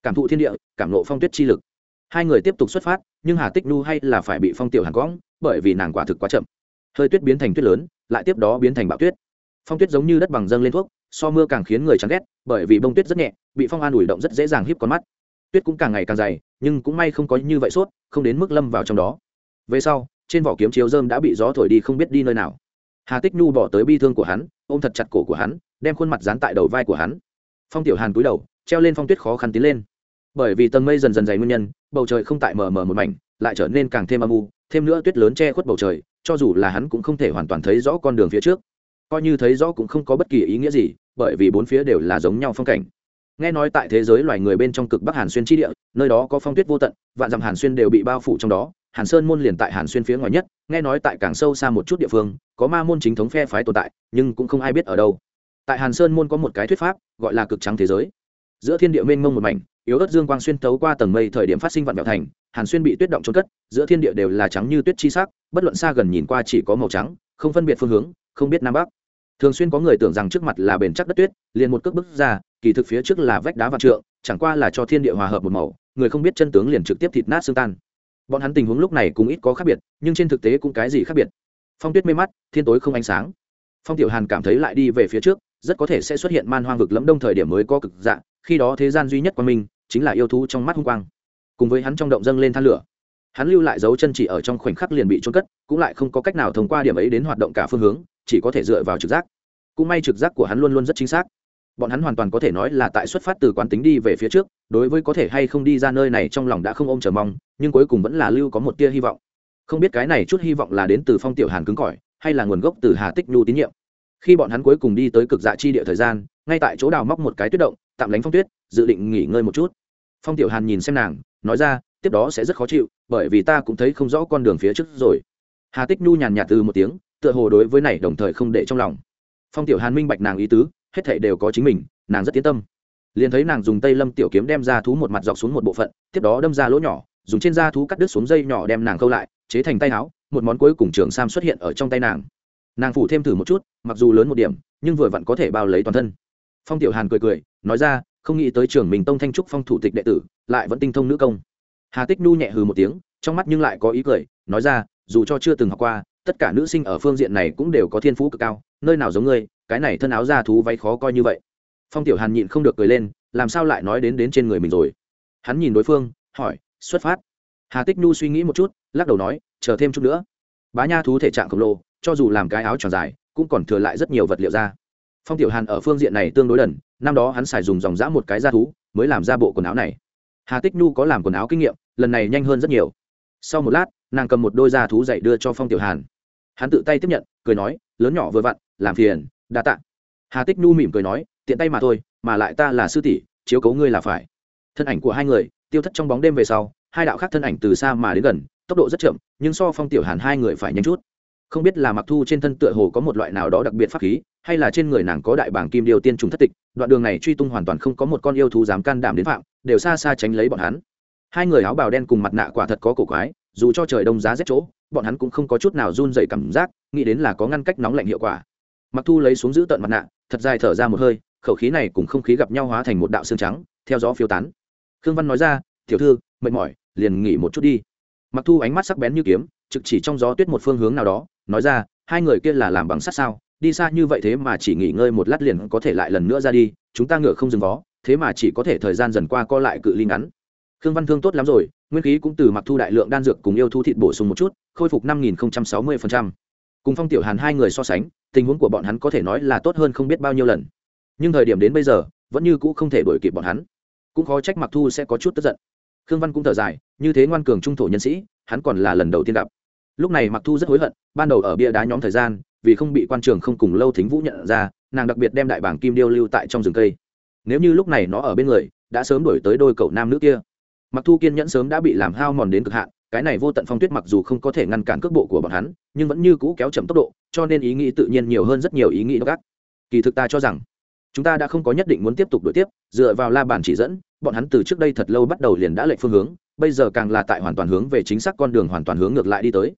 [SPEAKER 1] cảm thụ thiên địa, cảm lộ phong tuyết chi lực. Hai người tiếp tục xuất phát, nhưng hà tích nhu hay là phải bị phong tiểu hàn cõng bởi vì nàng quả thực quá chậm. Hơi tuyết biến thành tuyết lớn, lại tiếp đó biến thành bạo tuyết. Phong tuyết giống như đất bằng dâng lên thuốc, so mưa càng khiến người chán ghét, bởi vì bông tuyết rất nhẹ, bị phong an ủi động rất dễ dàng híp con mắt. Tuyết cũng càng ngày càng dày, nhưng cũng may không có như vậy suốt không đến mức lâm vào trong đó. Về sau, trên vỏ kiếm chiếu dơm đã bị gió thổi đi không biết đi nơi nào. Hà tích nhu bỏ tới bi thương của hắn, ôm thật chặt cổ của hắn, đem khuôn mặt dán tại đầu vai của hắn. Phong tiểu hàn cúi đầu, treo lên phong tuyết khó khăn tiến lên bởi vì tầng mây dần dần dày nguyên nhân, bầu trời không tại mờ mờ một mảnh, lại trở nên càng thêm âm u, thêm nữa tuyết lớn che khuất bầu trời, cho dù là hắn cũng không thể hoàn toàn thấy rõ con đường phía trước. Coi như thấy rõ cũng không có bất kỳ ý nghĩa gì, bởi vì bốn phía đều là giống nhau phong cảnh. Nghe nói tại thế giới loài người bên trong cực bắc hàn xuyên tri địa, nơi đó có phong tuyết vô tận, vạn dặm hàn xuyên đều bị bao phủ trong đó, hàn sơn môn liền tại hàn xuyên phía ngoài nhất, nghe nói tại càng sâu xa một chút địa phương, có ma môn chính thống phe phái tồn tại, nhưng cũng không ai biết ở đâu. Tại hàn sơn môn có một cái thuyết pháp, gọi là cực trắng thế giới giữa thiên địa mênh mông một mảnh, yếu ớt dương quang xuyên tấu qua tầng mây thời điểm phát sinh vạn mẹo thành, hàn xuyên bị tuyết động trôn cất, giữa thiên địa đều là trắng như tuyết chi sắc, bất luận xa gần nhìn qua chỉ có màu trắng, không phân biệt phương hướng, không biết nam bắc. Thường xuyên có người tưởng rằng trước mặt là bền chắc đất tuyết, liền một cước bước ra, kỳ thực phía trước là vách đá vạn trượng, chẳng qua là cho thiên địa hòa hợp một màu, người không biết chân tướng liền trực tiếp thịt nát xương tan. Bọn hắn tình huống lúc này cũng ít có khác biệt, nhưng trên thực tế cũng cái gì khác biệt. Phong tuyết mê mắt, thiên tối không ánh sáng. Phong tiểu hàn cảm thấy lại đi về phía trước, rất có thể sẽ xuất hiện man hoang vực lẫm đông thời điểm mới có cực dạng khi đó thế gian duy nhất quan minh chính là yêu thú trong mắt hung quang. Cùng với hắn trong động dâng lên than lửa, hắn lưu lại dấu chân chỉ ở trong khoảnh khắc liền bị trôn cất, cũng lại không có cách nào thông qua điểm ấy đến hoạt động cả phương hướng, chỉ có thể dựa vào trực giác. Cũng may trực giác của hắn luôn luôn rất chính xác. Bọn hắn hoàn toàn có thể nói là tại xuất phát từ quán tính đi về phía trước, đối với có thể hay không đi ra nơi này trong lòng đã không ôm chờ mong, nhưng cuối cùng vẫn là lưu có một tia hy vọng. Không biết cái này chút hy vọng là đến từ phong tiểu hàn cứng cỏi, hay là nguồn gốc từ hà tích nhu tín nhiệm. Khi bọn hắn cuối cùng đi tới cực dạ chi địa thời gian, ngay tại chỗ đào móc một cái tuyết động tạm lánh phong tuyết, dự định nghỉ ngơi một chút. Phong tiểu hàn nhìn xem nàng, nói ra, tiếp đó sẽ rất khó chịu, bởi vì ta cũng thấy không rõ con đường phía trước rồi. Hà tích nhu nhàn nhạt từ một tiếng, tựa hồ đối với này đồng thời không để trong lòng. Phong tiểu hàn minh bạch nàng ý tứ, hết thảy đều có chính mình, nàng rất tiến tâm. Liền thấy nàng dùng tây lâm tiểu kiếm đem ra thú một mặt dọc xuống một bộ phận, tiếp đó đâm ra lỗ nhỏ, dùng trên da thú cắt đứt xuống dây nhỏ đem nàng câu lại, chế thành tay áo, một món cuối cùng trường sam xuất hiện ở trong tay nàng. Nàng phủ thêm thử một chút, mặc dù lớn một điểm, nhưng vừa vặn có thể bao lấy toàn thân phong tiểu hàn cười cười, nói ra, không nghĩ tới trường mình tông thanh trúc phong thủ tịch đệ tử, lại vẫn tinh thông nữ công. Hà tích nu nhẹ hừ một tiếng, trong mắt nhưng lại có ý cười, nói ra, dù cho chưa từng học qua, tất cả nữ sinh ở phương diện này cũng đều có thiên phú cực cao, nơi nào giống ngươi, cái này thân áo da thú váy khó coi như vậy. Phong tiểu hàn nhịn không được cười lên, làm sao lại nói đến đến trên người mình rồi? Hắn nhìn đối phương, hỏi, xuất phát. Hà tích nu suy nghĩ một chút, lắc đầu nói, chờ thêm chút nữa. Bá nha thú thể trạng khổng lồ, cho dù làm cái áo tròn dài, cũng còn thừa lại rất nhiều vật liệu ra phong tiểu hàn ở phương diện này tương đối đần, năm đó hắn xài dùng dòng dã một cái da thú, mới làm ra bộ quần áo này. Hà tích nu có làm quần áo kinh nghiệm, lần này nhanh hơn rất nhiều. Sau một lát, nàng cầm một đôi da thú dạy đưa cho phong tiểu hàn. Hắn tự tay tiếp nhận, cười nói, lớn nhỏ vừa vặn, làm phiền, đa tạ. Hà tích nu mỉm cười nói, tiện tay mà thôi, mà lại ta là sư tỷ, chiếu cấu ngươi là phải. Thân ảnh của hai người, tiêu thất trong bóng đêm về sau, hai đạo khác thân ảnh từ xa mà đến gần, tốc độ rất chậm, nhưng so phong tiểu hàn hai người phải nhanh chút không biết là mặc thu trên thân tựa hồ có một loại nào đó đặc biệt pháp khí, hay là trên người nàng có đại bảng kim điều tiên trùng thất tịch, đoạn đường này truy tung hoàn toàn không có một con yêu thú dám can đảm đến phạm, đều xa xa tránh lấy bọn hắn. Hai người áo bào đen cùng mặt nạ quả thật có cổ quái, dù cho trời đông giá rét chỗ, bọn hắn cũng không có chút nào run dày cảm giác, nghĩ đến là có ngăn cách nóng lạnh hiệu quả. Mặc thu lấy xuống giữ tận mặt nạ, thật dài thở ra một hơi, khẩu khí này cùng không khí gặp nhau hóa thành một đạo xương trắng, theo gió phiêu tán. Khương văn nói ra, tiểu thư, mệt mỏi, liền nghỉ một chút đi. Mặc thu ánh mắt sắc bén như kiếm trực chỉ trong gió tuyết một phương hướng nào đó, nói ra, hai người kia là làm bằng sắt sao, đi xa như vậy thế mà chỉ nghỉ ngơi một lát liền có thể lại lần nữa ra đi, chúng ta ngựa không dừng vó, thế mà chỉ có thể thời gian dần qua co lại cự ly ngắn. Khương văn thương tốt lắm rồi, nguyên khí cũng từ mặc thu đại lượng đan dược cùng yêu thu thịt bổ sung một chút, khôi phục năm nghìn sáu mươi cùng phong tiểu hàn hai người so sánh, tình huống của bọn hắn có thể nói là tốt hơn không biết bao nhiêu lần. Nhưng thời điểm đến bây giờ, vẫn như cũ không thể đuổi kịp bọn hắn. Cũng khó trách mặc thu sẽ có chút tức giận. Khương văn cũng thở dài, như thế ngoan cường trung thổ nhân sĩ, hắn còn là lần đầu tiên gặp lúc này mặc thu rất hối hận, ban đầu ở bia đá nhóm thời gian, vì không bị quan trường không cùng lâu thính vũ nhận ra, nàng đặc biệt đem đại bảng kim điêu lưu tại trong rừng cây. Nếu như lúc này nó ở bên người, đã sớm đổi tới đôi cậu nam nữ kia. Mặc thu kiên nhẫn sớm đã bị làm hao mòn đến cực hạn, cái này vô tận phong tuyết mặc dù không có thể ngăn cản cước bộ của bọn hắn, nhưng vẫn như cũ kéo chậm tốc độ, cho nên ý nghĩ tự nhiên nhiều hơn rất nhiều ý nghĩ độc ác. Kỳ thực ta cho rằng, chúng ta đã không có nhất định muốn tiếp tục đổi tiếp, dựa vào la bàn chỉ dẫn, bọn hắn từ trước đây thật lâu bắt đầu liền đã lệnh phương hướng, bây giờ càng là tại hoàn toàn hướng về chính xác con đường hoàn toàn hướng ngược lại đi tới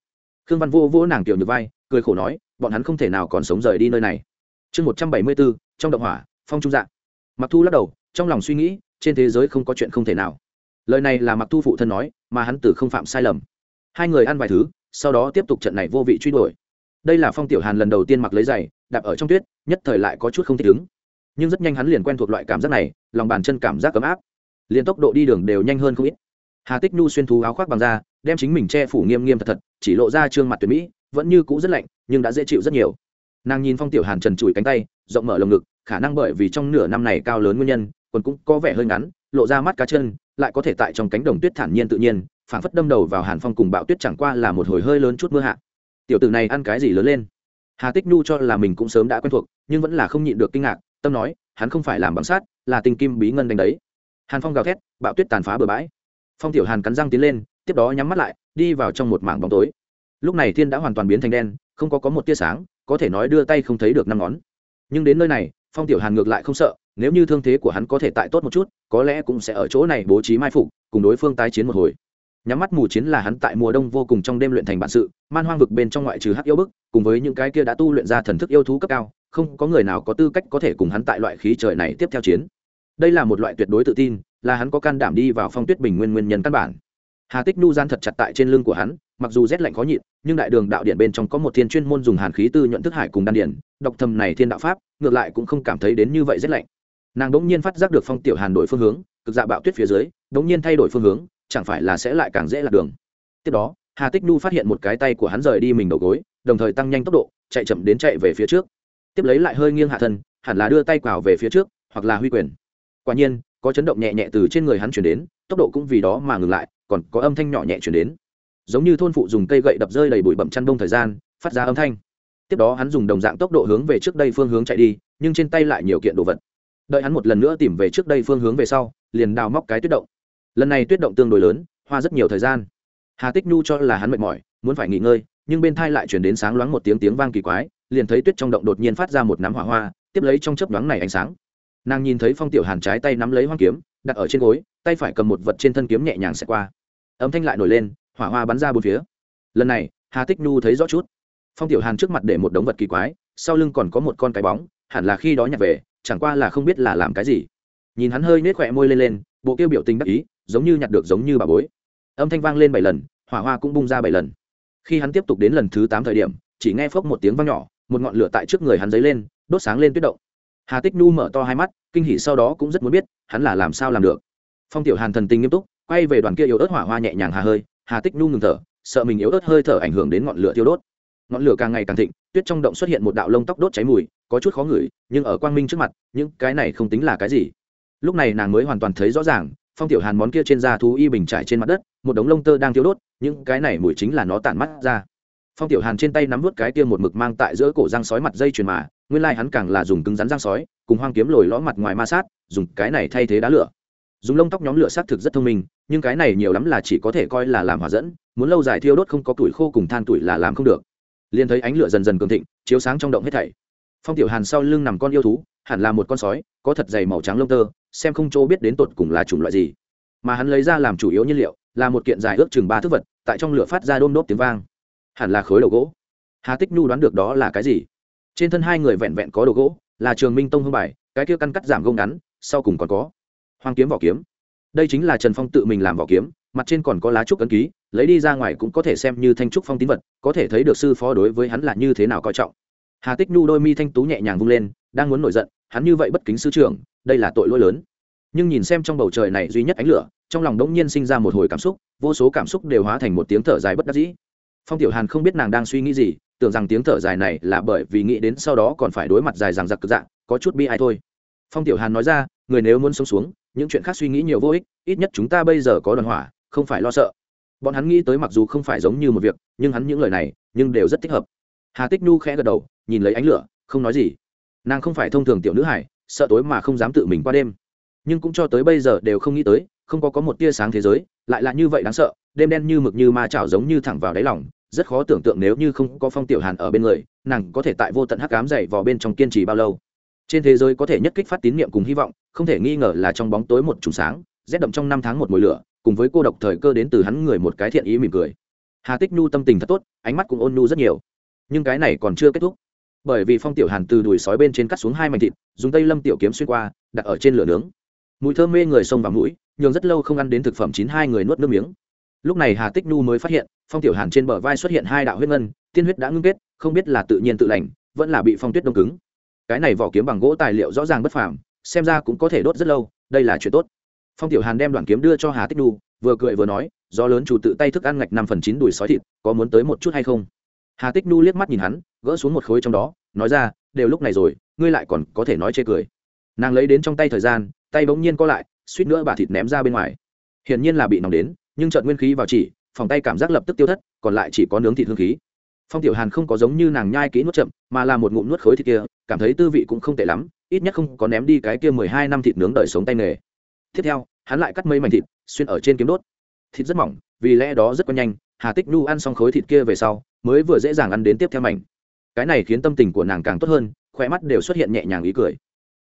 [SPEAKER 1] khương văn vô vỗ nàng tiểu như vai, cười khổ nói, bọn hắn không thể nào còn sống rời đi nơi này. Chương một trăm bảy mươi bốn, trong động hỏa, phong trung dạng mặc thu lắc đầu, trong lòng suy nghĩ, trên thế giới không có chuyện không thể nào. Lời này là mặc thu phụ thân nói, mà hắn từ không phạm sai lầm. Hai người ăn vài thứ, sau đó tiếp tục trận này vô vị truy đuổi. Đây là phong tiểu hàn lần đầu tiên mặc lấy giày, đạp ở trong tuyết, nhất thời lại có chút không thích ứng. Nhưng rất nhanh hắn liền quen thuộc loại cảm giác này, lòng bàn chân cảm giác ấm áp. Liền tốc độ đi đường đều nhanh hơn không ít. Hà tích nhu xuyên thú áo khoác bằng da đem chính mình che phủ nghiêm nghiêm thật thật, chỉ lộ ra trương mặt tuyệt mỹ, vẫn như cũ rất lạnh, nhưng đã dễ chịu rất nhiều. Nàng nhìn phong tiểu hàn trần trụi cánh tay, rộng mở lồng ngực, khả năng bởi vì trong nửa năm này cao lớn nguyên nhân còn cũng có vẻ hơi ngắn, lộ ra mắt cá chân, lại có thể tại trong cánh đồng tuyết thản nhiên tự nhiên, phảng phất đâm đầu vào hàn phong cùng bạo tuyết chẳng qua là một hồi hơi lớn chút mưa hạ. Tiểu tử này ăn cái gì lớn lên? Hà tích nhu cho là mình cũng sớm đã quen thuộc, nhưng vẫn là không nhịn được kinh ngạc, tâm nói, hắn không phải làm bằng sát là tinh kim bí ngân đánh đấy. Hàn phong gào thét, bạo tuyết tàn phá bừa bãi. Phong tiểu hàn cắn răng tiến lên tiếp đó nhắm mắt lại, đi vào trong một mảng bóng tối. Lúc này thiên đã hoàn toàn biến thành đen, không có có một tia sáng, có thể nói đưa tay không thấy được năm ngón. Nhưng đến nơi này, phong tiểu hàn ngược lại không sợ, nếu như thương thế của hắn có thể tại tốt một chút, có lẽ cũng sẽ ở chỗ này bố trí mai phục, cùng đối phương tái chiến một hồi. Nhắm mắt mù chiến là hắn tại mùa đông vô cùng trong đêm luyện thành bản sự, man hoang vực bên trong ngoại trừ hắc yêu bức, cùng với những cái kia đã tu luyện ra thần thức yêu thú cấp cao, không có người nào có tư cách có thể cùng hắn tại loại khí trời này tiếp theo chiến. Đây là một loại tuyệt đối tự tin, là hắn có can đảm đi vào phong tuyết bình nguyên nguyên nhân căn bản hà tích nu gian thật chặt tại trên lưng của hắn, mặc dù rét lạnh khó nhịn, nhưng đại đường đạo điện bên trong có một thiên chuyên môn dùng hàn khí tư nhuận thức hải cùng đan điển, độc thầm này thiên đạo pháp, ngược lại cũng không cảm thấy đến như vậy rét lạnh. Nàng đống nhiên phát giác được phong tiểu hàn đổi phương hướng, cực dạ bạo tuyết phía dưới, đống nhiên thay đổi phương hướng, chẳng phải là sẽ lại càng dễ lạc đường. Tiếp đó, hà tích nu phát hiện một cái tay của hắn rời đi mình đầu gối, đồng thời tăng nhanh tốc độ, chạy chậm đến chạy về phía trước. Tiếp lấy lại hơi nghiêng hạ thân, hẳn là đưa tay quào về phía trước, hoặc là huy quyền. Quả nhiên, có chấn động nhẹ nhẹ từ trên người hắn chuyển đến, tốc độ cũng vì đó mà ngừng lại còn có âm thanh nhỏ nhẹ chuyển đến. Giống như thôn phụ dùng cây gậy đập rơi đầy bụi bậm chăn đông thời gian, phát ra âm thanh. Tiếp đó hắn dùng đồng dạng tốc độ hướng về trước đây phương hướng chạy đi, nhưng trên tay lại nhiều kiện đồ vật. Đợi hắn một lần nữa tìm về trước đây phương hướng về sau, liền đào móc cái tuyết động. Lần này tuyết động tương đối lớn, hoa rất nhiều thời gian. Hà tích nhu cho là hắn mệt mỏi, muốn phải nghỉ ngơi, nhưng bên thai lại chuyển đến sáng loáng một tiếng tiếng vang kỳ quái, liền thấy tuyết trong động đột nhiên phát ra một nắm hỏa hoa, tiếp lấy trong chớp nhoáng này ánh sáng. Nàng nhìn thấy phong tiểu hàn trái tay nắm lấy hoang kiếm, đặt ở trên gối, tay phải cầm một vật trên thân kiếm nhẹ nhàng xẹt qua âm thanh lại nổi lên, hỏa hoa bắn ra bốn phía. Lần này, hà tích nhu thấy rõ chút. Phong tiểu hàn trước mặt để một đống vật kỳ quái, sau lưng còn có một con cái bóng, hẳn là khi đó nhặt về, chẳng qua là không biết là làm cái gì. Nhìn hắn hơi nết khỏe môi lên lên, bộ kêu biểu tình đắc ý, giống như nhặt được giống như bà bối. Âm thanh vang lên bảy lần, hỏa hoa cũng bung ra bảy lần. Khi hắn tiếp tục đến lần thứ tám thời điểm, chỉ nghe phốc một tiếng vang nhỏ, một ngọn lửa tại trước người hắn dấy lên, đốt sáng lên tuyết động. Hà tích nhu mở to hai mắt, kinh hỉ sau đó cũng rất muốn biết, hắn là làm sao làm được. Phong tiểu hàn thần tình nghiêm túc quay về đoàn kia yếu ớt hỏa hoa nhẹ nhàng hà hơi, hà tích nhu ngừng thở, sợ mình yếu ớt hơi thở ảnh hưởng đến ngọn lửa tiêu đốt. Ngọn lửa càng ngày càng thịnh, tuyết trong động xuất hiện một đạo lông tóc đốt cháy mùi, có chút khó ngửi, nhưng ở quang minh trước mặt, những cái này không tính là cái gì. Lúc này nàng mới hoàn toàn thấy rõ ràng, phong tiểu hàn món kia trên da thú y bình trải trên mặt đất, một đống lông tơ đang tiêu đốt, những cái này mùi chính là nó tản mắt ra. Phong tiểu hàn trên tay nắm vút cái kia một mực mang tại giữa cổ răng sói mặt dây chuyền mà, nguyên lai hắn càng là dùng cứng rắn răng sói, cùng hoang kiếm lồi lõ mặt ngoài ma sát, dùng cái này thay thế đá lửa dùng lông tóc nhóm lửa xác thực rất thông minh, nhưng cái này nhiều lắm là chỉ có thể coi là làm hỏa dẫn, muốn lâu dài thiêu đốt không có tuổi khô cùng than tuổi là làm không được. Liền thấy ánh lửa dần dần cường thịnh, chiếu sáng trong động hết thảy. Phong tiểu hàn sau lưng nằm con yêu thú, hẳn là một con sói, có thật dày màu trắng lông tơ, xem không chỗ biết đến tột cùng là chủng loại gì. Mà hắn lấy ra làm chủ yếu nhiên liệu, là một kiện dài ước chừng ba thước vật, tại trong lửa phát ra đôm đốt tiếng vang. Hẳn là khối đầu gỗ. Hà tích nhu đoán được đó là cái gì? Trên thân hai người vẹn vẹn có đồ gỗ, là trường minh tông hương bài, cái kia căn cắt giảm gông ngắn, sau cùng còn có hoàng kiếm, vỏ kiếm. Đây chính là trần phong tự mình làm vỏ kiếm, mặt trên còn có lá trúc ấn ký, lấy đi ra ngoài cũng có thể xem như thanh trúc phong tín vật, có thể thấy được sư phó đối với hắn là như thế nào coi trọng. Hà tích nhu đôi mi thanh tú nhẹ nhàng vung lên, đang muốn nổi giận, hắn như vậy bất kính sư trưởng, đây là tội lỗi lớn. Nhưng nhìn xem trong bầu trời này duy nhất ánh lửa, trong lòng đống nhiên sinh ra một hồi cảm xúc, vô số cảm xúc đều hóa thành một tiếng thở dài bất đắc dĩ. Phong tiểu hàn không biết nàng đang suy nghĩ gì, tưởng rằng tiếng thở dài này là bởi vì nghĩ đến sau đó còn phải đối mặt dài rằng giặc cực dạng có chút bi ai thôi. Phong tiểu hàn nói ra người nếu muốn sống xuống, những chuyện khác suy nghĩ nhiều vô ích, ít nhất chúng ta bây giờ có đoàn hỏa, không phải lo sợ. Bọn hắn nghĩ tới mặc dù không phải giống như một việc, nhưng hắn những lời này, nhưng đều rất thích hợp. Hà tích nhu khẽ gật đầu, nhìn lấy ánh lửa, không nói gì. Nàng không phải thông thường tiểu nữ hải sợ tối mà không dám tự mình qua đêm. Nhưng cũng cho tới bây giờ đều không nghĩ tới, không có có một tia sáng thế giới, lại là như vậy đáng sợ, đêm đen như mực như ma chảo giống như thẳng vào đáy lòng, rất khó tưởng tượng nếu như không có phong tiểu hàn ở bên người, nàng có thể tại vô tận hắc cám dày vào bên trong kiên trì bao lâu trên thế giới có thể nhất kích phát tín niệm cùng hy vọng, không thể nghi ngờ là trong bóng tối một trùng sáng, rét đậm trong năm tháng một mùi lửa, cùng với cô độc thời cơ đến từ hắn người một cái thiện ý mỉm cười. Hà tích nhu tâm tình thật tốt, ánh mắt cũng ôn nhu rất nhiều. Nhưng cái này còn chưa kết thúc. Bởi vì phong tiểu hàn từ đùi sói bên trên cắt xuống hai mảnh thịt, dùng tây lâm tiểu kiếm xuyên qua, đặt ở trên lửa nướng. Mùi thơm mê người sông vào mũi, nhường rất lâu không ăn đến thực phẩm chín hai người nuốt nước miếng. Lúc này hà tích nhu mới phát hiện, phong tiểu hàn trên bờ vai xuất hiện hai đạo huyết ngân, tiên huyết đã ngưng kết, không biết là tự nhiên tự lành, vẫn là bị phong tuyết đông cứng cái này vỏ kiếm bằng gỗ tài liệu rõ ràng bất phàm, xem ra cũng có thể đốt rất lâu, đây là chuyện tốt. Phong tiểu hàn đem đoạn kiếm đưa cho hà tích nhu vừa cười vừa nói do lớn chủ tự tay thức ăn ngạch năm phần chín đùi sói thịt, có muốn tới một chút hay không? Hà tích nu liếc mắt nhìn hắn, gỡ xuống một khối trong đó, nói ra, đều lúc này rồi, ngươi lại còn có thể nói chê cười. Nàng lấy đến trong tay thời gian, tay bỗng nhiên co lại, suýt nữa bà thịt ném ra bên ngoài. Hiển nhiên là bị nóng đến, nhưng trận nguyên khí vào chỉ, phòng tay cảm giác lập tức tiêu thất, còn lại chỉ có nướng thịt hương khí phong tiểu hàn không có giống như nàng nhai kỹ nuốt chậm, mà là một ngụm nuốt khối thịt kia, cảm thấy tư vị cũng không tệ lắm, ít nhất không có ném đi cái kia mười hai năm thịt nướng đời sống tay nghề. Tiếp theo, hắn lại cắt mấy mảnh thịt, xuyên ở trên kiếm đốt. Thịt rất mỏng, vì lẽ đó rất có nhanh, hà tích nu ăn xong khối thịt kia về sau, mới vừa dễ dàng ăn đến tiếp theo mảnh. Cái này khiến tâm tình của nàng càng tốt hơn khỏe mắt đều xuất hiện nhẹ nhàng ý cười.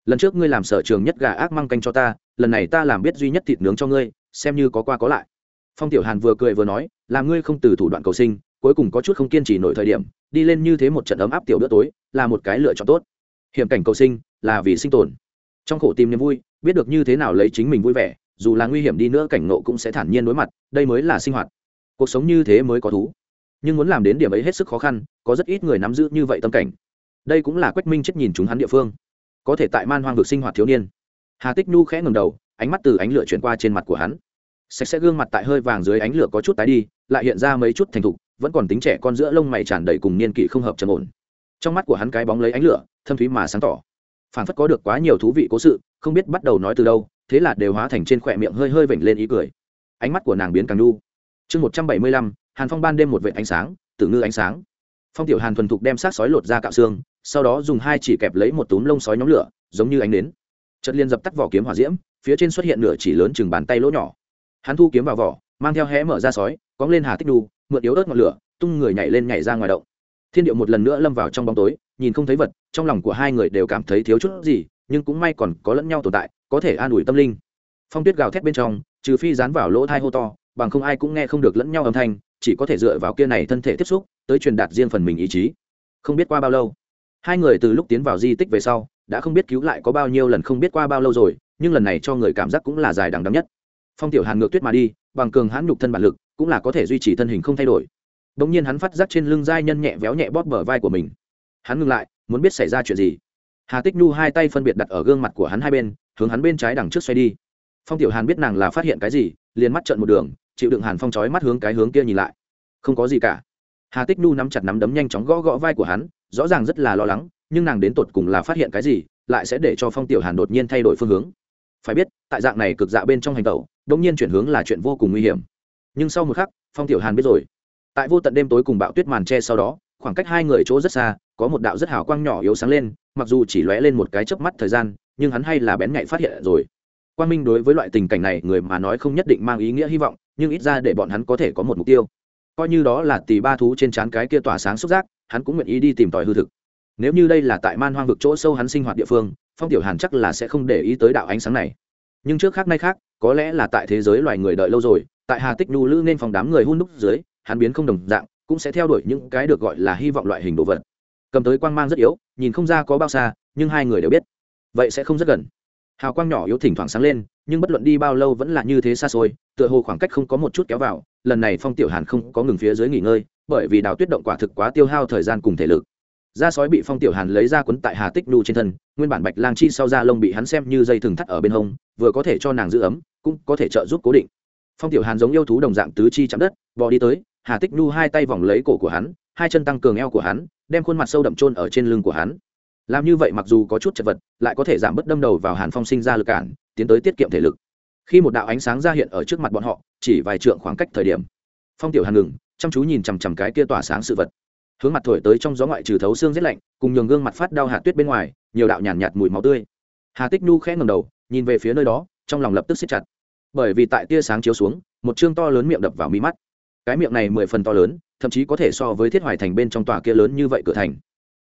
[SPEAKER 1] Lần trước ngươi làm sở trường nhất gà ác măng canh cho ta, lần này ta làm biết duy nhất thịt nướng cho ngươi, xem như có qua có lại. Phong tiểu hàn vừa cười vừa nói làm ngươi không từ thủ đoạn cầu sinh cuối cùng có chút không kiên trì nổi thời điểm, đi lên như thế một trận ấm áp tiểu bữa tối, là một cái lựa chọn tốt. Hiểm cảnh cầu sinh, là vì sinh tồn. Trong khổ tìm niềm vui, biết được như thế nào lấy chính mình vui vẻ, dù là nguy hiểm đi nữa cảnh ngộ cũng sẽ thản nhiên đối mặt, đây mới là sinh hoạt. Cuộc sống như thế mới có thú. Nhưng muốn làm đến điểm ấy hết sức khó khăn, có rất ít người nắm giữ như vậy tâm cảnh. Đây cũng là quách minh chết nhìn chúng hắn địa phương. Có thể tại man hoang vực sinh hoạt thiếu niên. Hà tích nhu khẽ ngầm đầu, ánh mắt từ ánh lửa chuyển qua trên mặt của hắn. Sạch sẽ gương mặt tại hơi vàng dưới ánh lửa có chút tái đi, lại hiện ra mấy chút thành thục vẫn còn tính trẻ con giữa lông mày tràn đầy cùng niên kỷ không hợp trầm ổn. Trong mắt của hắn cái bóng lấy ánh lửa, thâm thúy mà sáng tỏ. Phản phất có được quá nhiều thú vị cố sự, không biết bắt đầu nói từ đâu, thế là đều hóa thành trên khỏe miệng hơi hơi vểnh lên ý cười. Ánh mắt của nàng biến càng nhu chương một trăm bảy mươi lăm, hàn phong ban đêm một vệ ánh sáng, tử ngư ánh sáng. Phong tiểu hàn thuần thục đem xác sói lột ra cạo xương, sau đó dùng hai chỉ kẹp lấy một túm lông sói nhóm lửa, giống như ánh nến. Chất liên dập tắt vỏ kiếm hỏa diễm, phía trên xuất hiện nửa chỉ lớn chừng bàn tay lỗ nhỏ. Hắn thu kiếm vào vỏ mang theo hé mở ra sói, cóng lên hà tích đu, mượn yếu ớt ngọn lửa, tung người nhảy lên nhảy ra ngoài động. Thiên điệu một lần nữa lâm vào trong bóng tối, nhìn không thấy vật, trong lòng của hai người đều cảm thấy thiếu chút gì, nhưng cũng may còn có lẫn nhau tồn tại, có thể an ủi tâm linh. Phong tuyết gào thét bên trong, trừ phi dán vào lỗ thai hô to, bằng không ai cũng nghe không được lẫn nhau âm thanh, chỉ có thể dựa vào kia này thân thể tiếp xúc, tới truyền đạt riêng phần mình ý chí. Không biết qua bao lâu, hai người từ lúc tiến vào di tích về sau, đã không biết cứu lại có bao nhiêu lần không biết qua bao lâu rồi, nhưng lần này cho người cảm giác cũng là dài đằng đắng nhất phong tiểu hàn ngược tuyết mà đi, bằng cường hãn nhục thân bản lực, cũng là có thể duy trì thân hình không thay đổi. Đ ỗ n g nhiên hắn phát giác trên lưng giai nhân nhẹ véo nhẹ bóp bờ vai của mình. Hắn ngừng lại, muốn biết xảy ra chuyện gì. Hà tích nhu hai tay phân biệt đặt ở gương mặt của hắn hai bên, hướng hắn bên trái đằng trước xoay đi. Phong tiểu hàn biết nàng là phát hiện cái gì, liền mắt trận một đường, chịu đựng hàn phong trói mắt hướng cái hướng kia nhìn lại. Không có gì cả. Hà tích nhu nắm chặt nắm đấm nhanh chóng gõ gõ vai của hắn, rõ ràng rất là lo lắng, nhưng nàng đến tột cùng là phát hiện cái gì, lại sẽ để cho phong tiểu hàn đột nhiên thay đổi phương hướng. Phải biết, tại dạng này cực dạ bên trong hành tẩu đột nhiên chuyển hướng là chuyện vô cùng nguy hiểm. Nhưng sau một khắc, phong tiểu hàn biết rồi. Tại vô tận đêm tối cùng bão tuyết màn tre sau đó, khoảng cách hai người chỗ rất xa, có một đạo rất hào quang nhỏ yếu sáng lên, mặc dù chỉ lóe lên một cái chớp mắt thời gian, nhưng hắn hay là bén nhạy phát hiện rồi. Quan minh đối với loại tình cảnh này, người mà nói không nhất định mang ý nghĩa hy vọng, nhưng ít ra để bọn hắn có thể có một mục tiêu. Coi như đó là tỷ ba thú trên trán cái kia tỏa sáng xúc giác, hắn cũng nguyện ý đi tìm tòi hư thực. Nếu như đây là tại man hoang vực chỗ sâu hắn sinh hoạt địa phương, phong tiểu hàn chắc là sẽ không để ý tới đạo ánh sáng này. Nhưng trước khác nay khác có lẽ là tại thế giới loài người đợi lâu rồi, tại hà tích nhu lữ nên phòng đám người hun đúc dưới, hắn biến không đồng dạng, cũng sẽ theo đuổi những cái được gọi là hy vọng loại hình đồ vật. Cầm tới quang mang rất yếu, nhìn không ra có bao xa, nhưng hai người đều biết, vậy sẽ không rất gần. Hào quang nhỏ yếu thỉnh thoảng sáng lên, nhưng bất luận đi bao lâu vẫn là như thế xa xôi, tựa hồ khoảng cách không có một chút kéo vào, lần này phong tiểu hàn không có ngừng phía dưới nghỉ ngơi, bởi vì đào tuyết động quả thực quá tiêu hao thời gian cùng thể lực. Da sói bị phong tiểu hàn lấy ra quấn tại hà tích nu trên thân, nguyên bản bạch lang chi sau da lông bị hắn xem như dây thừng thắt ở bên hông, vừa có thể cho nàng giữ ấm cũng có thể trợ giúp cố định. Phong tiểu hàn giống yêu thú đồng dạng tứ chi chạm đất bò đi tới hà tích nu hai tay vòng lấy cổ của hắn hai chân tăng cường eo của hắn đem khuôn mặt sâu đậm trôn ở trên lưng của hắn. Làm như vậy mặc dù có chút chật vật lại có thể giảm bớt đâm đầu vào hàn phong sinh ra lực cản tiến tới tiết kiệm thể lực. Khi một đạo ánh sáng ra hiện ở trước mặt bọn họ chỉ vài trượng khoảng cách thời điểm phong tiểu hàn ngừng chăm chú nhìn chằm chằm cái kia tỏa sáng sự vật. Hướng mặt thổi tới trong gió ngoại trừ thấu xương rét lạnh cùng nhường gương mặt phát đau hạt tuyết bên ngoài nhiều đạo nhàn nhạt, nhạt mùi máu tươi. Hà tích nhu khẽ ngầm đầu nhìn về phía nơi đó trong lòng lập tức xếp chặt bởi vì tại tia sáng chiếu xuống, một chương to lớn miệng đập vào mi mắt. Cái miệng này mười phần to lớn, thậm chí có thể so với thiết hoài thành bên trong tòa kia lớn như vậy cửa thành.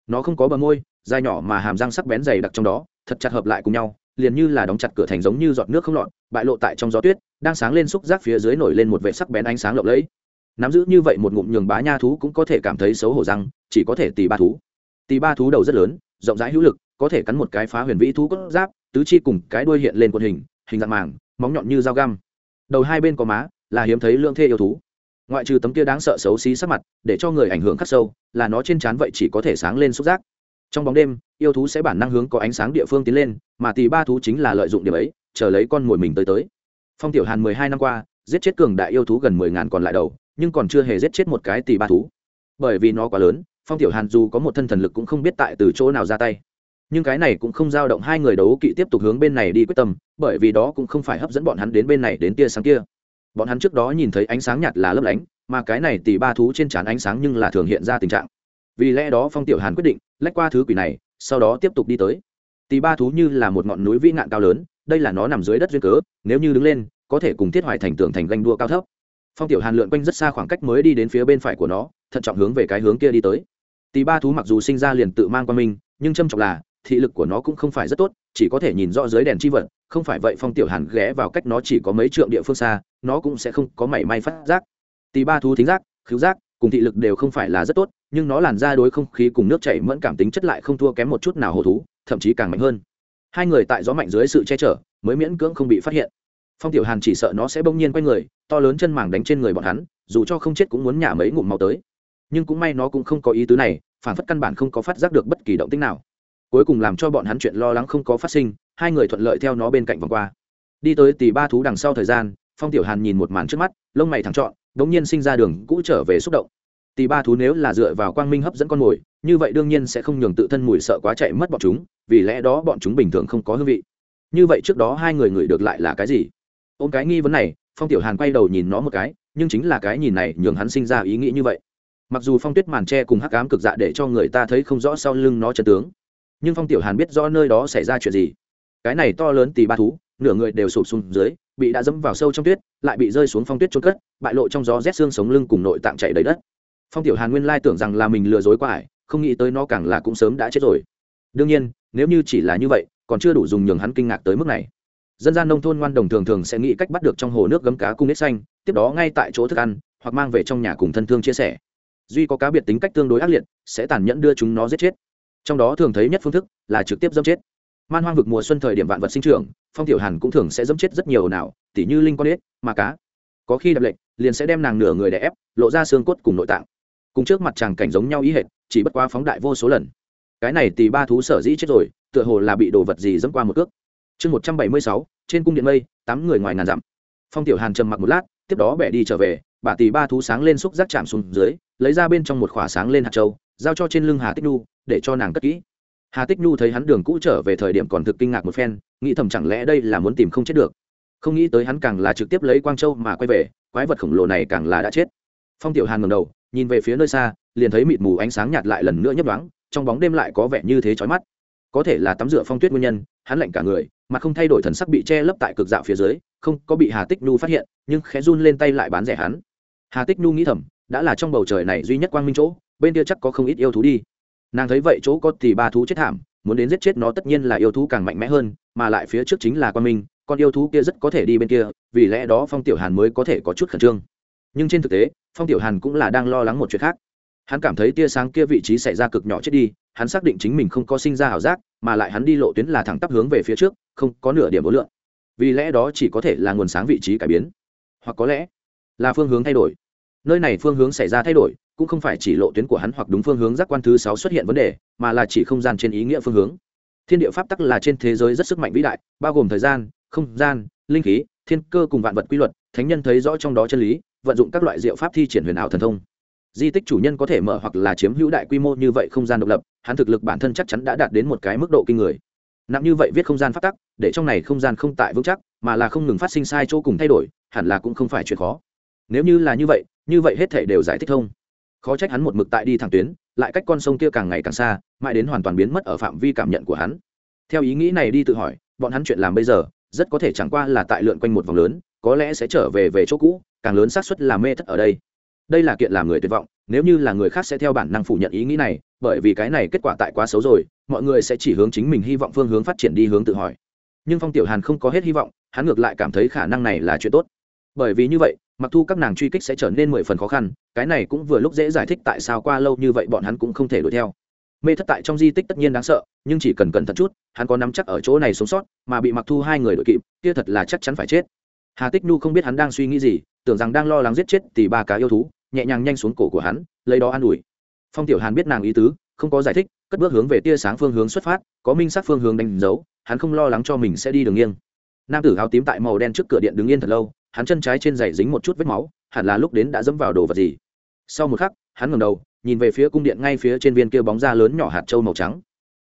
[SPEAKER 1] Nó không có bờ môi dai nhỏ mà hàm răng sắc bén dày đặc trong đó, thật chặt hợp lại cùng nhau, liền như là đóng chặt cửa thành giống như giọt nước không lọt, bại lộ tại trong gió tuyết, đang sáng lên xúc giác phía dưới nổi lên một vệ sắc bén ánh sáng lộng lẫy. Nắm giữ như vậy một ngụm nhường bá nha thú cũng có thể cảm thấy xấu hổ răng, chỉ có thể tì ba thú. Tì ba thú đầu rất lớn, rộng rãi hữu lực, có thể cắn một cái phá huyền vĩ thú cốt giáp, tứ chi cùng cái đuôi hiện lên quần hình hình dạng màng móng nhọn như dao găm. Đầu hai bên có má, là hiếm thấy lương thê yêu thú. Ngoại trừ tấm kia đáng sợ xấu xí sắc mặt, để cho người ảnh hưởng khắc sâu, là nó trên trán vậy chỉ có thể sáng lên xúc giác. Trong bóng đêm, yêu thú sẽ bản năng hướng có ánh sáng địa phương tiến lên, mà tỷ ba thú chính là lợi dụng điểm ấy, chờ lấy con mồi mình tới tới. Phong tiểu hàn mười hai năm qua, giết chết cường đại yêu thú gần mười ngàn còn lại đầu, nhưng còn chưa hề giết chết một cái tỷ ba thú. Bởi vì nó quá lớn, phong tiểu hàn dù có một thân thần lực cũng không biết tại từ chỗ nào ra tay nhưng cái này cũng không dao động hai người đấu kỵ tiếp tục hướng bên này đi quyết tâm, bởi vì đó cũng không phải hấp dẫn bọn hắn đến bên này đến tia sáng kia. Bọn hắn trước đó nhìn thấy ánh sáng nhạt là lấp lánh, mà cái này tỷ ba thú trên trán ánh sáng nhưng là thường hiện ra tình trạng. Vì lẽ đó phong tiểu hàn quyết định, lách qua thứ quỷ này, sau đó tiếp tục đi tới. Tỷ ba thú như là một ngọn núi vĩ ngạn cao lớn, đây là nó nằm dưới đất duyên cớ, nếu như đứng lên, có thể cùng thiết hoài thành tường thành ganh đua cao thấp. Phong tiểu hàn lượn quanh rất xa khoảng cách mới đi đến phía bên phải của nó, thận trọng hướng về cái hướng kia đi tới. Tỷ ba thú mặc dù sinh ra liền tự mang qua mình nhưng trâm trọng là thị lực của nó cũng không phải rất tốt, chỉ có thể nhìn rõ dưới đèn chi vật, không phải vậy phong tiểu hàn ghé vào cách nó chỉ có mấy trượng địa phương xa, nó cũng sẽ không có mảy may phát giác. Tỷ ba thú thính giác, khứu giác, cùng thị lực đều không phải là rất tốt, nhưng nó làn ra đối không khí cùng nước chảy mẫn cảm tính chất lại không thua kém một chút nào hồ thú, thậm chí càng mạnh hơn. Hai người tại gió mạnh dưới sự che chở, mới miễn cưỡng không bị phát hiện. Phong tiểu hàn chỉ sợ nó sẽ bỗng nhiên quay người, to lớn chân mảng đánh trên người bọn hắn, dù cho không chết cũng muốn nhả mấy ngụm máu tới. Nhưng cũng may nó cũng không có ý tứ này, phản phất căn bản không có phát giác được bất kỳ động tích nào cuối cùng làm cho bọn hắn chuyện lo lắng không có phát sinh, hai người thuận lợi theo nó bên cạnh vòng qua. Đi tới tỷ ba thú đằng sau thời gian, phong tiểu hàn nhìn một màn trước mắt, lông mày thẳng trọn, đống nhiên sinh ra đường cũ trở về xúc động. Tỷ ba thú nếu là dựa vào quang minh hấp dẫn con mồi, như vậy đương nhiên sẽ không nhường tự thân mùi sợ quá chạy mất bọn chúng, vì lẽ đó bọn chúng bình thường không có hương vị. Như vậy trước đó hai người ngửi được lại là cái gì? Ôm cái nghi vấn này, phong tiểu hàn quay đầu nhìn nó một cái, nhưng chính là cái nhìn này nhường hắn sinh ra ý nghĩ như vậy. Mặc dù phong tuyết màn tre cùng hắc ám cực dạ để cho người ta thấy không rõ sau lưng nó chân tướng nhưng phong tiểu hàn biết rõ nơi đó xảy ra chuyện gì cái này to lớn tì ba thú nửa người đều sụp xuống dưới bị đã dẫm vào sâu trong tuyết lại bị rơi xuống phong tuyết trôn cất bại lộ trong gió rét xương sống lưng cùng nội tạng chạy đầy đất phong tiểu hàn nguyên lai tưởng rằng là mình lừa dối qua ải, không nghĩ tới nó càng là cũng sớm đã chết rồi đương nhiên nếu như chỉ là như vậy còn chưa đủ dùng nhường hắn kinh ngạc tới mức này dân gian nông thôn ngoan đồng thường thường sẽ nghĩ cách bắt được trong hồ nước gấm cá cung nết xanh tiếp đó ngay tại chỗ thức ăn hoặc mang về trong nhà cùng thân thương chia sẻ duy có cá biệt tính cách tương đối ác liệt sẽ tàn nhẫn đưa chúng nó giết chết trong đó thường thấy nhất phương thức là trực tiếp dâm chết. Man hoang vực mùa xuân thời điểm vạn vật sinh trưởng, phong tiểu hàn cũng thường sẽ dâm chết rất nhiều nào, tỉ như linh con ếch mà cá. Có khi đập lệnh, liền sẽ đem nàng nửa người đè ép, lộ ra xương cốt cùng nội tạng. Cùng trước mặt chàng cảnh giống nhau ý hệt, chỉ bất quá phóng đại vô số lần. Cái này tì ba thú sở dĩ chết rồi, tựa hồ là bị đồ vật gì dẫm qua một cước. Chương một trăm bảy mươi sáu, trên cung điện mây, tám người ngoài ngàn dặm. Phong tiểu hàn trầm mặc một lát, tiếp đó bẻ đi trở về, bà tì ba thú sáng lên xúc giác chạm xuống dưới, lấy ra bên trong một khỏa sáng lên hạt châu giao cho trên lưng hà tích nhu, để cho nàng cất kỹ. Hà tích nhu thấy hắn đường cũ trở về thời điểm còn thực kinh ngạc một phen, nghĩ thầm chẳng lẽ đây là muốn tìm không chết được. Không nghĩ tới hắn càng là trực tiếp lấy quang châu mà quay về, quái vật khổng lồ này càng là đã chết. Phong tiểu hàn ngầm đầu, nhìn về phía nơi xa, liền thấy mịt mù ánh sáng nhạt lại lần nữa nhấp đoáng trong bóng đêm lại có vẻ như thế chói mắt. Có thể là tắm rửa phong tuyết nguyên nhân, hắn lạnh cả người, mà không thay đổi thần sắc bị che lấp tại cực dạo phía dưới, không có bị hà tích nhu phát hiện, nhưng khẽ run lên tay lại bán rẻ hắn. Hà tích nhu nghĩ thầm, đã là trong bầu trời này duy nhất quang minh chỗ bên kia chắc có không ít yêu thú đi. Nàng thấy vậy chỗ có thì ba thú chết thảm, muốn đến giết chết nó tất nhiên là yêu thú càng mạnh mẽ hơn, mà lại phía trước chính là quan minh, con yêu thú kia rất có thể đi bên kia, vì lẽ đó phong tiểu hàn mới có thể có chút khẩn trương. Nhưng trên thực tế, phong tiểu hàn cũng là đang lo lắng một chuyện khác. Hắn cảm thấy tia sáng kia vị trí xảy ra cực nhỏ chết đi, hắn xác định chính mình không có sinh ra ảo giác, mà lại hắn đi lộ tuyến là thẳng tắp hướng về phía trước, không có nửa điểm ố lượng. Vì lẽ đó chỉ có thể là nguồn sáng vị trí cải biến. Hoặc có lẽ là phương hướng thay đổi. Nơi này phương hướng xảy ra thay đổi cũng không phải chỉ lộ tuyến của hắn hoặc đúng phương hướng giác quan thứ sáu xuất hiện vấn đề, mà là chỉ không gian trên ý nghĩa phương hướng. Thiên địa pháp tắc là trên thế giới rất sức mạnh vĩ đại, bao gồm thời gian, không gian, linh khí, thiên cơ cùng vạn vật quy luật, thánh nhân thấy rõ trong đó chân lý, vận dụng các loại diệu pháp thi triển huyền ảo thần thông. Di tích chủ nhân có thể mở hoặc là chiếm hữu đại quy mô như vậy không gian độc lập, hắn thực lực bản thân chắc chắn đã đạt đến một cái mức độ kinh người. Nặng như vậy viết không gian phát tắc, để trong này không gian không tại vững chắc, mà là không ngừng phát sinh sai chỗ cùng thay đổi, hẳn là cũng không phải chuyện khó. Nếu như là như vậy như vậy hết thể đều giải thích thông khó trách hắn một mực tại đi thẳng tuyến, lại cách con sông kia càng ngày càng xa, mãi đến hoàn toàn biến mất ở phạm vi cảm nhận của hắn. Theo ý nghĩ này đi tự hỏi, bọn hắn chuyện làm bây giờ, rất có thể chẳng qua là tại lượn quanh một vòng lớn, có lẽ sẽ trở về về chỗ cũ, càng lớn xác suất là mê thất ở đây. Đây là kiện làm người tuyệt vọng, nếu như là người khác sẽ theo bản năng phủ nhận ý nghĩ này, bởi vì cái này kết quả tại quá xấu rồi, mọi người sẽ chỉ hướng chính mình hy vọng phương hướng phát triển đi hướng tự hỏi. Nhưng phong tiểu hàn không có hết hy vọng, hắn ngược lại cảm thấy khả năng này là chuyện tốt. Bởi vì như vậy mặc thu các nàng truy kích sẽ trở nên mười phần khó khăn, cái này cũng vừa lúc dễ giải thích tại sao qua lâu như vậy bọn hắn cũng không thể đuổi theo. Mê thất tại trong di tích tất nhiên đáng sợ, nhưng chỉ cần cẩn thận chút, hắn có nắm chắc ở chỗ này sống sót, mà bị mặc thu hai người đội kịp, kia thật là chắc chắn phải chết. Hà tích nhu không biết hắn đang suy nghĩ gì, tưởng rằng đang lo lắng giết chết thì ba cá yêu thú, nhẹ nhàng nhanh xuống cổ của hắn, lấy đó an ủi. Phong tiểu hàn biết nàng ý tứ, không có giải thích, cất bước hướng về tia sáng phương hướng xuất phát, có minh sát phương hướng đánh dấu, hắn không lo lắng cho mình sẽ đi đường nghiêng. Nam tử áo tím tại màu đen trước cửa điện đứng yên thật lâu hắn chân trái trên giày dính một chút vết máu, hẳn là lúc đến đã dẫm vào đồ vật gì. Sau một khắc, hắn ngẩng đầu, nhìn về phía cung điện ngay phía trên viên kia bóng da lớn nhỏ hạt châu màu trắng.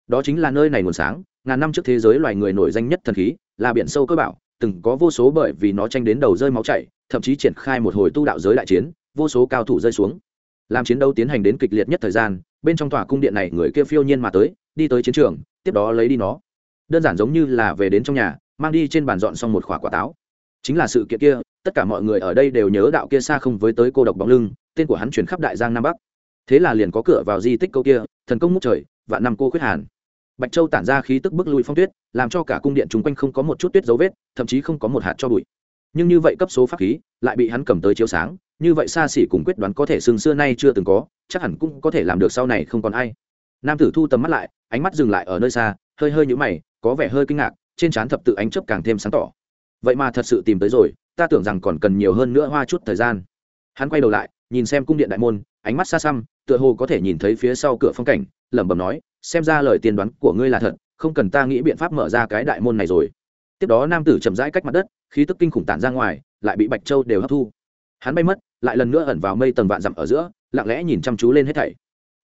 [SPEAKER 1] Đó chính là nơi này nguồn sáng, ngàn năm trước thế giới loài người nổi danh nhất thần khí, là biển sâu cơ bảo từng có vô số bởi vì nó tranh đến đầu rơi máu chảy, thậm chí triển khai một hồi tu đạo giới đại chiến, vô số cao thủ rơi xuống. Làm chiến đấu tiến hành đến kịch liệt nhất thời gian, bên trong tòa cung điện này người kia phiêu nhiên mà tới, đi tới chiến trường, tiếp đó lấy đi nó. Đơn giản giống như là về đến trong nhà, mang đi trên bàn dọn xong một khỏa quả táo chính là sự kiện kia, tất cả mọi người ở đây đều nhớ đạo kia xa không với tới cô độc bóng lưng, tên của hắn chuyển khắp đại giang nam bắc. Thế là liền có cửa vào di tích câu kia, thần công múc trời và năm cô khuyết hàn. Bạch châu tản ra khí tức bức lui phong tuyết, làm cho cả cung điện chung quanh không có một chút tuyết dấu vết, thậm chí không có một hạt cho bụi. Nhưng như vậy cấp số pháp khí, lại bị hắn cầm tới chiếu sáng, như vậy xa xỉ cùng quyết đoán có thể sừng xưa nay chưa từng có, chắc hẳn cũng có thể làm được sau này không còn ai. Nam tử thu tầm mắt lại, ánh mắt dừng lại ở nơi xa, hơi hơi nhũ mày, có vẻ hơi kinh ngạc, trên trán thập tự ánh chớp càng thêm sáng tỏ vậy mà thật sự tìm tới rồi, ta tưởng rằng còn cần nhiều hơn nữa hoa chút thời gian. Hắn quay đầu lại, nhìn xem cung điện đại môn, ánh mắt xa xăm, tựa hồ có thể nhìn thấy phía sau cửa phong cảnh, lẩm bẩm nói, xem ra lời tiên đoán của ngươi là thật, không cần ta nghĩ biện pháp mở ra cái đại môn này rồi. Tiếp đó nam tử chậm rãi cách mặt đất, khí tức kinh khủng tản ra ngoài, lại bị bạch châu đều hấp thu. Hắn bay mất, lại lần nữa ẩn vào mây tầng vạn dặm ở giữa, lặng lẽ nhìn chăm chú lên hết thảy.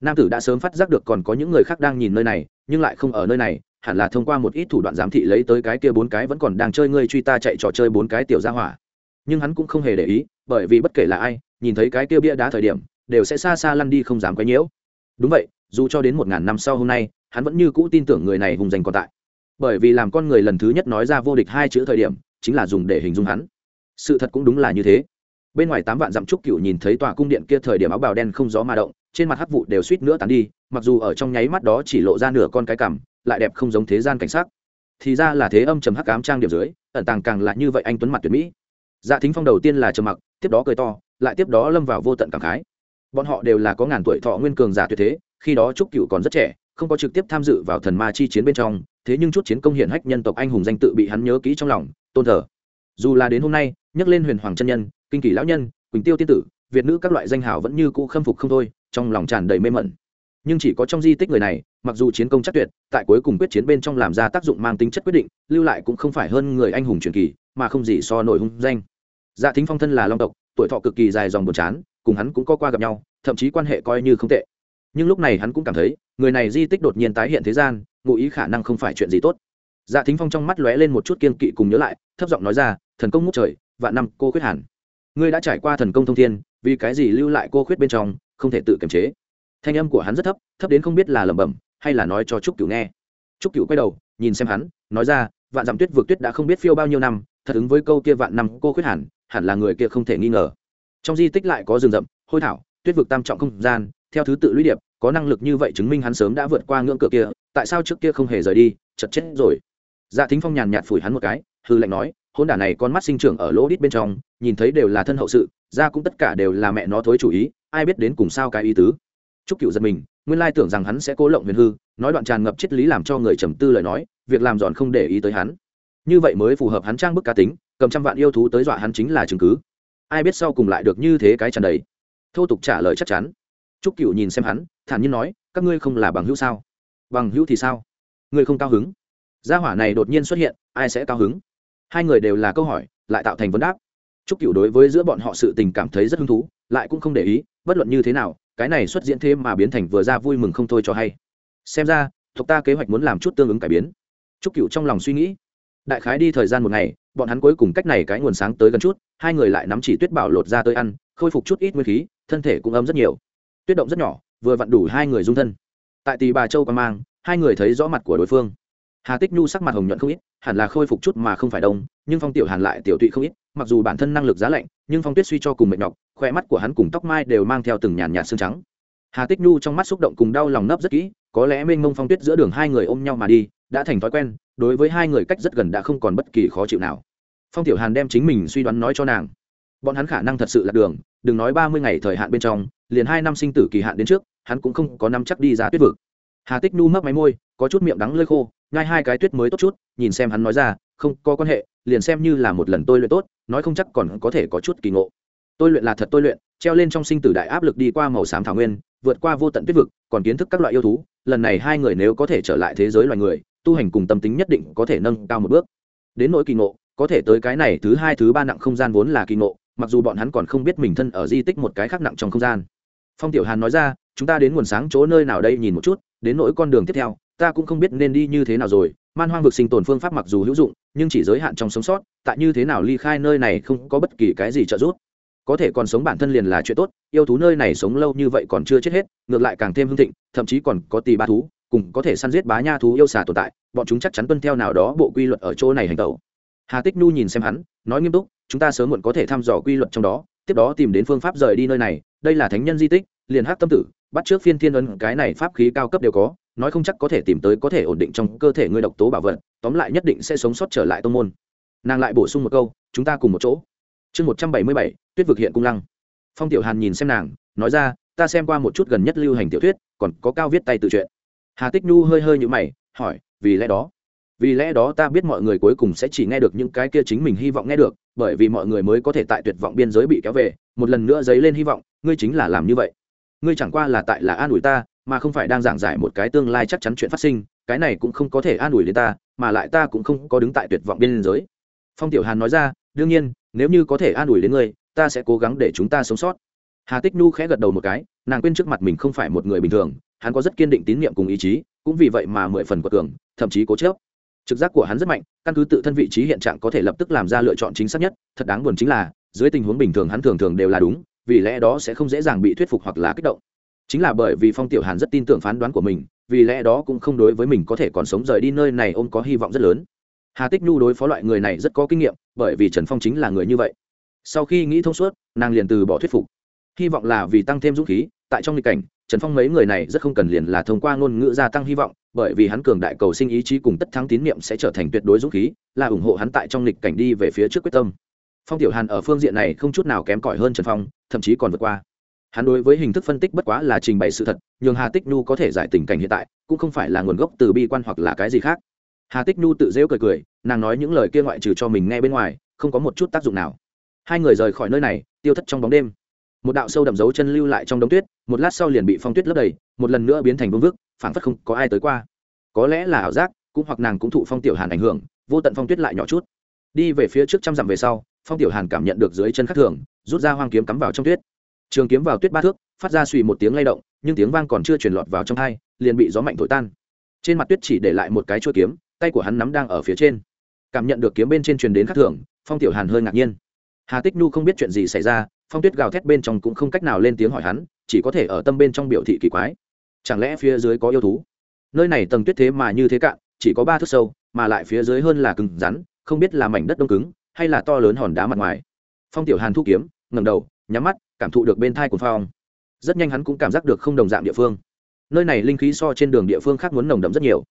[SPEAKER 1] Nam tử đã sớm phát giác được còn có những người khác đang nhìn nơi này, nhưng lại không ở nơi này hẳn là thông qua một ít thủ đoạn giám thị lấy tới cái kia bốn cái vẫn còn đang chơi ngươi truy ta chạy trò chơi bốn cái tiểu gia hỏa. Nhưng hắn cũng không hề để ý, bởi vì bất kể là ai, nhìn thấy cái kia bia đá thời điểm, đều sẽ xa xa lăn đi không dám quấy nhiễu. Đúng vậy, dù cho đến một ngàn năm sau hôm nay, hắn vẫn như cũ tin tưởng người này hùng danh còn tại. Bởi vì làm con người lần thứ nhất nói ra vô địch hai chữ thời điểm, chính là dùng để hình dung hắn. Sự thật cũng đúng là như thế. Bên ngoài tám vạn dặm trúc cựu nhìn thấy tòa cung điện kia thời điểm áo bào đen không gió mà động, trên mặt hắc vụ đều suýt nữa tán đi, mặc dù ở trong nháy mắt đó chỉ lộ ra nửa con cái cằm lại đẹp không giống thế gian cảnh sắc. Thì ra là thế âm trầm hắc ám trang điểm dưới, ẩn tàng càng là như vậy anh tuấn mặt tuyệt mỹ. Dạ thính phong đầu tiên là trầm mặc, tiếp đó cười to, lại tiếp đó lâm vào vô tận cảm khái. Bọn họ đều là có ngàn tuổi thọ nguyên cường giả tuyệt thế, khi đó trúc cựu còn rất trẻ, không có trực tiếp tham dự vào thần ma chi chiến bên trong, thế nhưng chút chiến công hiển hách nhân tộc anh hùng danh tự bị hắn nhớ kỹ trong lòng, tôn thờ. Dù là đến hôm nay, nhắc lên huyền hoàng chân nhân, kinh kỳ lão nhân, quỳnh tiêu tiên tử, việt nữ các loại danh hào vẫn như cũ khâm phục không thôi, trong lòng tràn đầy mê mẩn. Nhưng chỉ có trong di tích người này mặc dù chiến công chắc tuyệt, tại cuối cùng quyết chiến bên trong làm ra tác dụng mang tính chất quyết định, lưu lại cũng không phải hơn người anh hùng truyền kỳ, mà không gì so nổi hung danh. Dạ thính phong thân là long tộc, tuổi thọ cực kỳ dài dòng buồn chán, cùng hắn cũng có qua gặp nhau, thậm chí quan hệ coi như không tệ. Nhưng lúc này hắn cũng cảm thấy, người này di tích đột nhiên tái hiện thế gian, ngụ ý khả năng không phải chuyện gì tốt. Dạ thính phong trong mắt lóe lên một chút kiên kỵ cùng nhớ lại, thấp giọng nói ra, thần công ngút trời, vạn năm cô khuyết hẳn. Ngươi đã trải qua thần công thông thiên, vì cái gì lưu lại cô khuyết bên trong, không thể tự kiềm chế? Thanh âm của hắn rất thấp thấp đến không biết là lẩm bẩm hay là nói cho trúc cửu nghe. Trúc cửu quay đầu, nhìn xem hắn, nói ra, vạn dặm tuyết vượt tuyết đã không biết phiêu bao nhiêu năm, thật ứng với câu kia vạn năm cô khuyết hẳn hẳn là người kia không thể nghi ngờ. Trong di tích lại có rừng rậm, hôi thảo, tuyết vực tam trọng không gian, theo thứ tự lũy điệp, có năng lực như vậy chứng minh hắn sớm đã vượt qua ngưỡng cửa kia, tại sao trước kia không hề rời đi chật chết rồi. Dạ thính phong nhàn nhạt phủi hắn một cái, hư lạnh nói hôn đả này con mắt sinh trưởng ở lỗ đít bên trong, nhìn thấy đều là thân hậu sự, ra cũng tất cả đều là mẹ nó thối chủ ý, ai biết đến cùng sao cái ý tứ. Trúc cựu giật mình nguyên lai tưởng rằng hắn sẽ cố lộng huyền hư, nói đoạn tràn ngập triết lý làm cho người trầm tư lời nói, việc làm giòn không để ý tới hắn. Như vậy mới phù hợp hắn trang bức cá tính, cầm trăm vạn yêu thú tới dọa hắn chính là chứng cứ. Ai biết sau cùng lại được như thế cái tràn đầy. Thô tục trả lời chắc chắn. Trúc cựu nhìn xem hắn, thản nhiên nói, các ngươi không là bằng hữu sao? Bằng hữu thì sao? Ngươi không cao hứng? Gia hỏa này đột nhiên xuất hiện, ai sẽ cao hứng? Hai người đều là câu hỏi, lại tạo thành vấn đáp. Trúc cựu đối với giữa bọn họ sự tình cảm thấy rất hứng thú, lại cũng không để ý bất luận như thế nào, cái này xuất diễn thế mà biến thành vừa ra vui mừng không thôi cho hay. Xem ra thuộc ta kế hoạch muốn làm chút tương ứng cải biến. Trúc cựu trong lòng suy nghĩ. Đại khái đi thời gian một ngày, bọn hắn cuối cùng cách này cái nguồn sáng tới gần chút, hai người lại nắm chỉ tuyết bảo lột ra tới ăn, khôi phục chút ít nguyên khí, thân thể cũng ấm rất nhiều. Tuyết động rất nhỏ, vừa vặn đủ hai người dung thân. Tại tì bà châu quan mang, hai người thấy rõ mặt của đối phương. Hà tích nhu sắc mặt hồng nhuận không ít, hẳn là khôi phục chút mà không phải đông, nhưng phong tiểu hàn lại tiểu tụy không ít, mặc dù bản thân năng lực giá lạnh, nhưng phong tuyết suy cho cùng mệt nhọc khoe mắt của hắn cùng tóc mai đều mang theo từng nhàn nhạt xương trắng. Hà tích nhu trong mắt xúc động cùng đau lòng nấp rất kỹ, có lẽ mênh mông phong tuyết giữa đường hai người ôm nhau mà đi, đã thành thói quen, đối với hai người cách rất gần đã không còn bất kỳ khó chịu nào. Phong tiểu hàn đem chính mình suy đoán nói cho nàng. Bọn hắn khả năng thật sự là đường, đừng nói ba mươi ngày thời hạn bên trong, liền hai năm sinh tử kỳ hạn đến trước, hắn cũng không có năm chắc đi ra tuyết vực. Hà tích nhu mấp máy môi, có chút miệng đắng lơi khô, ngay hai cái tuyết mới tốt chút, nhìn xem hắn nói ra, không có quan hệ, liền xem như là một lần tôi luyện tốt, nói không chắc còn có thể có chút kỳ ngộ tôi luyện là thật tôi luyện, treo lên trong sinh tử đại áp lực đi qua màu xám thảo nguyên, vượt qua vô tận tuyết vực, còn kiến thức các loại yêu thú. Lần này hai người nếu có thể trở lại thế giới loài người, tu hành cùng tâm tính nhất định có thể nâng cao một bước. Đến nỗi kỳ ngộ, có thể tới cái này thứ hai, thứ ba nặng không gian vốn là kỳ ngộ, mặc dù bọn hắn còn không biết mình thân ở di tích một cái khác nặng trong không gian. Phong tiểu hàn nói ra, chúng ta đến nguồn sáng chỗ nơi nào đây nhìn một chút, đến nỗi con đường tiếp theo, ta cũng không biết nên đi như thế nào rồi. Man hoang vực sinh tồn phương pháp mặc dù hữu dụng, nhưng chỉ giới hạn trong sống sót, tại như thế nào ly khai nơi này không có bất kỳ cái gì trợ giúp có thể còn sống bản thân liền là chuyện tốt, yêu thú nơi này sống lâu như vậy còn chưa chết hết, ngược lại càng thêm hưng thịnh, thậm chí còn có tì ba thú, cùng có thể săn giết bá nha thú yêu xà tồn tại, bọn chúng chắc chắn tuân theo nào đó bộ quy luật ở chỗ này hành tẩu. Hà tích nhu nhìn xem hắn, nói nghiêm túc, chúng ta sớm muộn có thể thăm dò quy luật trong đó, tiếp đó tìm đến phương pháp rời đi nơi này, đây là thánh nhân di tích, liền hát tâm tử, bắt trước phiên thiên ấn, cái này pháp khí cao cấp đều có, nói không chắc có thể tìm tới có thể ổn định trong cơ thể ngươi độc tố bảo vật, tóm lại nhất định sẽ sống sót trở lại tô môn. Nàng lại bổ sung một câu, chúng ta cùng một chỗ. Chương một trăm bảy mươi bảy tuyết vực hiện cung lăng. Phong tiểu hàn nhìn xem nàng, nói ra, ta xem qua một chút gần nhất lưu hành tiểu thuyết, còn có cao viết tay tự truyện. Hà tích nhu hơi hơi nhũ mày, hỏi, vì lẽ đó? Vì lẽ đó ta biết mọi người cuối cùng sẽ chỉ nghe được những cái kia chính mình hy vọng nghe được, bởi vì mọi người mới có thể tại tuyệt vọng biên giới bị kéo về, một lần nữa dấy lên hy vọng, ngươi chính là làm như vậy. Ngươi chẳng qua là tại là an ủi ta, mà không phải đang giảng giải một cái tương lai chắc chắn chuyện phát sinh, cái này cũng không có thể an ủi đến ta, mà lại ta cũng không có đứng tại tuyệt vọng biên giới. Phong tiểu hàn nói ra, đương nhiên, nếu như có thể an ủi đến ngươi ta sẽ cố gắng để chúng ta sống sót. Hà tích nu khẽ gật đầu một cái, nàng quên trước mặt mình không phải một người bình thường, hắn có rất kiên định tín nhiệm cùng ý chí, cũng vì vậy mà mười phần của cường, thậm chí cố chớp trực giác của hắn rất mạnh, căn cứ tự thân vị trí hiện trạng có thể lập tức làm ra lựa chọn chính xác nhất, thật đáng buồn chính là, dưới tình huống bình thường hắn thường thường đều là đúng, vì lẽ đó sẽ không dễ dàng bị thuyết phục hoặc là kích động. Chính là bởi vì phong tiểu hàn rất tin tưởng phán đoán của mình, vì lẽ đó cũng không đối với mình có thể còn sống rời đi nơi này ôm có hy vọng rất lớn. Hà tích nhu đối phó loại người này rất có kinh nghiệm, bởi vì trần phong chính là người như vậy sau khi nghĩ thông suốt, nàng liền từ bỏ thuyết phục. Hy vọng là vì tăng thêm dũng khí, tại trong nghịch cảnh, trần phong mấy người này rất không cần liền là thông qua ngôn ngữ gia tăng hy vọng, bởi vì hắn cường đại cầu sinh ý chí cùng tất thắng tín nhiệm sẽ trở thành tuyệt đối dũng khí, là ủng hộ hắn tại trong nghịch cảnh đi về phía trước quyết tâm. Phong tiểu hàn ở phương diện này không chút nào kém cỏi hơn trần phong, thậm chí còn vượt qua. Hắn đối với hình thức phân tích bất quá là trình bày sự thật, nhường hà tích nhu có thể giải tình cảnh hiện tại, cũng không phải là nguồn gốc từ bi quan hoặc là cái gì khác. Hà tích nhu tự dễu cười cười, nàng nói những lời kia ngoại trừ cho mình nghe bên ngoài, không có một chút tác dụng nào hai người rời khỏi nơi này, tiêu thất trong bóng đêm. Một đạo sâu đậm dấu chân lưu lại trong đống tuyết, một lát sau liền bị phong tuyết lấp đầy, một lần nữa biến thành vương vức, phảng phất không có ai tới qua. Có lẽ là ảo giác, cũng hoặc nàng cũng thụ phong tiểu hàn ảnh hưởng, vô tận phong tuyết lại nhỏ chút. Đi về phía trước trăm dặm về sau, phong tiểu hàn cảm nhận được dưới chân khắc thường, rút ra hoang kiếm cắm vào trong tuyết. Trường kiếm vào tuyết ba thước, phát ra suy một tiếng lay động, nhưng tiếng vang còn chưa truyền lọt vào trong hai, liền bị gió mạnh thổi tan. Trên mặt tuyết chỉ để lại một cái chuôi kiếm, tay của hắn nắm đang ở phía trên. Cảm nhận được kiếm bên trên truyền đến khắc thường, phong tiểu hàn hơi ngạc nhiên hà tích nhu không biết chuyện gì xảy ra, phong tuyết gào thét bên trong cũng không cách nào lên tiếng hỏi hắn, chỉ có thể ở tâm bên trong biểu thị kỳ quái. Chẳng lẽ phía dưới có yêu thú? Nơi này tầng tuyết thế mà như thế cạn, chỉ có ba thước sâu, mà lại phía dưới hơn là cứng rắn, không biết là mảnh đất đông cứng, hay là to lớn hòn đá mặt ngoài. Phong tiểu hàn thu kiếm ngầm đầu, nhắm mắt, cảm thụ được bên thai của phong. Rất nhanh hắn cũng cảm giác được không đồng dạng địa phương. Nơi này linh khí so trên đường địa phương khác muốn nồng đậm rất nhiều.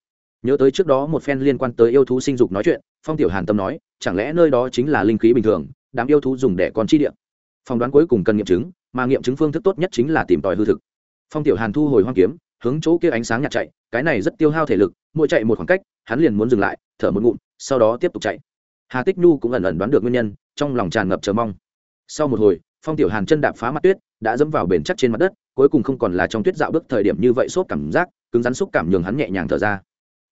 [SPEAKER 1] Nhớ tới trước đó một phen liên quan tới yêu thú sinh dục nói chuyện, phong tiểu hàn tâm nói, chẳng lẽ nơi đó chính là linh khí bình thường đám yêu thú dùng để con chi địa. Phỏng đoán cuối cùng cần nghiệm chứng, mà nghiệm chứng phương thức tốt nhất chính là tìm tòi hư thực. Phong tiểu hàn thu hồi hoang kiếm, hướng chỗ kia ánh sáng nhạt chạy, cái này rất tiêu hao thể lực, mỗi chạy một khoảng cách, hắn liền muốn dừng lại, thở một ngụm, sau đó tiếp tục chạy. Hà tích nhu cũng ẩn ẩn đoán được nguyên nhân, trong lòng tràn ngập chờ mong. Sau một hồi, phong tiểu hàn chân đạp phá mặt tuyết, đã dẫm vào bền chắc trên mặt đất, cuối cùng không còn là trong tuyết dạo bước thời điểm như vậy sốt cảm giác, cứng rắn xúc cảm nhường hắn nhẹ nhàng thở ra.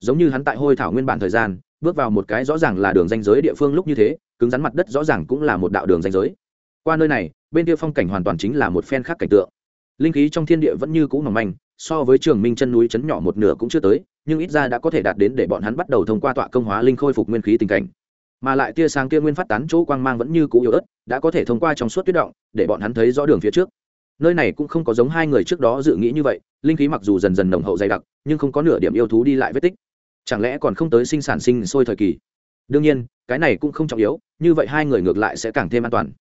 [SPEAKER 1] Giống như hắn tại hôi thảo nguyên bản thời gian bước vào một cái rõ ràng là đường danh giới địa phương lúc như thế, cứng rắn mặt đất rõ ràng cũng là một đạo đường danh giới. Qua nơi này, bên kia phong cảnh hoàn toàn chính là một phen khác cảnh tượng. Linh khí trong thiên địa vẫn như cũ mỏng manh, so với trường minh chân núi chấn nhỏ một nửa cũng chưa tới, nhưng ít ra đã có thể đạt đến để bọn hắn bắt đầu thông qua tọa công hóa linh khôi phục nguyên khí tình cảnh. Mà lại tia sáng kia nguyên phát tán chỗ quang mang vẫn như cũ yếu ớt, đã có thể thông qua trong suốt tuyết động, để bọn hắn thấy rõ đường phía trước. Nơi này cũng không có giống hai người trước đó dự nghĩ như vậy, linh khí mặc dù dần dần nồng hậu dày đặc, nhưng không có nửa điểm yêu thú đi lại vết tích chẳng lẽ còn không tới sinh sản sinh sôi thời kỳ? Đương nhiên, cái này cũng không trọng yếu, như vậy hai người ngược lại sẽ càng thêm an toàn.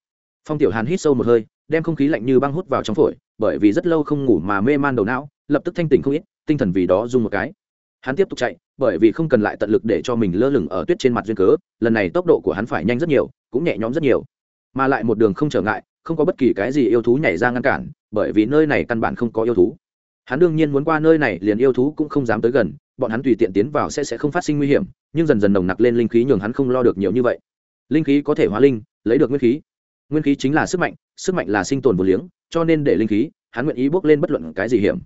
[SPEAKER 1] Phong tiểu hàn hít sâu một hơi, đem không khí lạnh như băng hút vào trong phổi, bởi vì rất lâu không ngủ mà mê man đầu não, lập tức thanh tỉnh không ít, tinh thần vì đó dùng một cái. Hắn tiếp tục chạy, bởi vì không cần lại tận lực để cho mình lơ lửng ở tuyết trên mặt duyên cớ, lần này tốc độ của hắn phải nhanh rất nhiều, cũng nhẹ nhõm rất nhiều. Mà lại một đường không trở ngại, không có bất kỳ cái gì yêu thú nhảy ra ngăn cản, bởi vì nơi này căn bản không có yêu thú hắn đương nhiên muốn qua nơi này, liền yêu thú cũng không dám tới gần, bọn hắn tùy tiện tiến vào sẽ sẽ không phát sinh nguy hiểm, nhưng dần dần nồng nặc lên linh khí nhường hắn không lo được nhiều như vậy. Linh khí có thể hóa linh, lấy được nguyên khí. Nguyên khí chính là sức mạnh sức mạnh là sinh tồn vô liếng, cho nên để linh khí, hắn nguyện ý bước lên bất luận cái gì hiểm.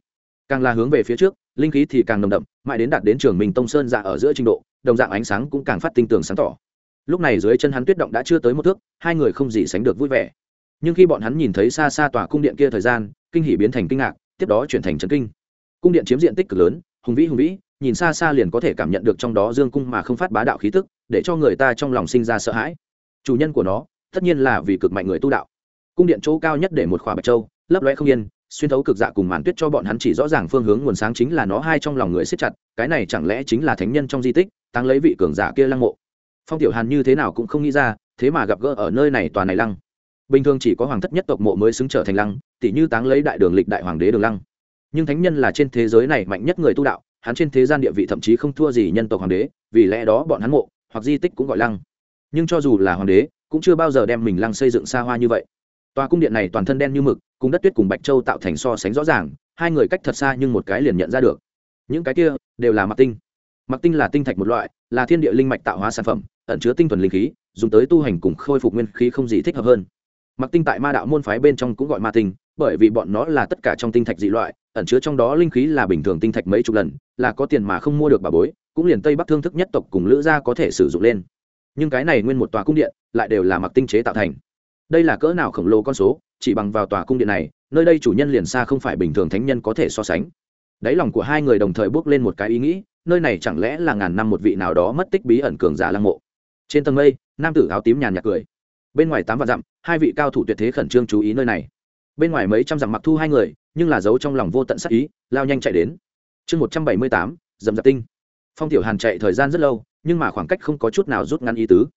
[SPEAKER 1] Càng là hướng về phía trước, linh khí thì càng nồng đậm, mãi đến đạt đến trường mình tông sơn dạ ở giữa trình độ, đồng dạng ánh sáng cũng càng phát tinh tường sáng tỏ. Lúc này dưới chân hắn tuyết động đã chưa tới một thước, hai người không gì sánh được vui vẻ. Nhưng khi bọn hắn nhìn thấy xa xa tòa cung điện kia thời gian, kinh hỉ biến thành kinh ngạc tiếp đó chuyển thành trấn kinh. Cung điện chiếm diện tích cực lớn, hùng vĩ hùng vĩ, nhìn xa xa liền có thể cảm nhận được trong đó dương cung mà không phát bá đạo khí tức, để cho người ta trong lòng sinh ra sợ hãi. Chủ nhân của nó, tất nhiên là vì cực mạnh người tu đạo. Cung điện chỗ cao nhất để một khỏa bạch châu, lấp lóe không yên, xuyên thấu cực dạ cùng màn tuyết cho bọn hắn chỉ rõ ràng phương hướng nguồn sáng chính là nó hai trong lòng người siết chặt, cái này chẳng lẽ chính là thánh nhân trong di tích tăng lấy vị cường giả kia lăng mộ. Phong tiểu hàn như thế nào cũng không nghĩ ra, thế mà gặp gỡ ở nơi này tòa này lăng bình thường chỉ có hoàng thất nhất tộc mộ mới xứng trở thành lăng tỷ như táng lấy đại đường lịch đại hoàng đế đường lăng. Nhưng thánh nhân là trên thế giới này mạnh nhất người tu đạo, hắn trên thế gian địa vị thậm chí không thua gì nhân tộc hoàng đế, vì lẽ đó bọn hắn mộ, hoặc di tích cũng gọi lăng. Nhưng cho dù là hoàng đế, cũng chưa bao giờ đem mình lăng xây dựng xa hoa như vậy. Tòa cung điện này toàn thân đen như mực, cùng đất tuyết cùng bạch châu tạo thành so sánh rõ ràng, hai người cách thật xa nhưng một cái liền nhận ra được. Những cái kia, đều là mặc tinh. Mặc tinh là tinh thạch một loại, là thiên địa linh mạch tạo hóa sản phẩm, ẩn chứa tinh thuần linh khí, dùng tới tu hành cùng khôi phục nguyên khí không gì thích hợp hơn mặc tinh tại ma đạo môn phái bên trong cũng gọi ma tinh, bởi vì bọn nó là tất cả trong tinh thạch dị loại, ẩn chứa trong đó linh khí là bình thường tinh thạch mấy chục lần, là có tiền mà không mua được bà bối, cũng liền tây bắc thương thức nhất tộc cùng lữ gia có thể sử dụng lên. Nhưng cái này nguyên một tòa cung điện, lại đều là mặc tinh chế tạo thành. Đây là cỡ nào khổng lồ con số, chỉ bằng vào tòa cung điện này, nơi đây chủ nhân liền xa không phải bình thường thánh nhân có thể so sánh. Đáy lòng của hai người đồng thời bước lên một cái ý nghĩ, nơi này chẳng lẽ là ngàn năm một vị nào đó mất tích bí ẩn cường giả lăng mộ. Trên tầng mây, nam tử áo tím nhàn nhạt cười bên ngoài tám vạn dặm, hai vị cao thủ tuyệt thế khẩn trương chú ý nơi này. Bên ngoài mấy trăm dặm mặc thu hai người, nhưng là giấu trong lòng vô tận sắc ý, lao nhanh chạy đến. Chương một trăm bảy mươi tám dầm dạp tinh. Phong tiểu hàn chạy thời gian rất lâu, nhưng mà khoảng cách không có chút nào rút ngắn ý tứ.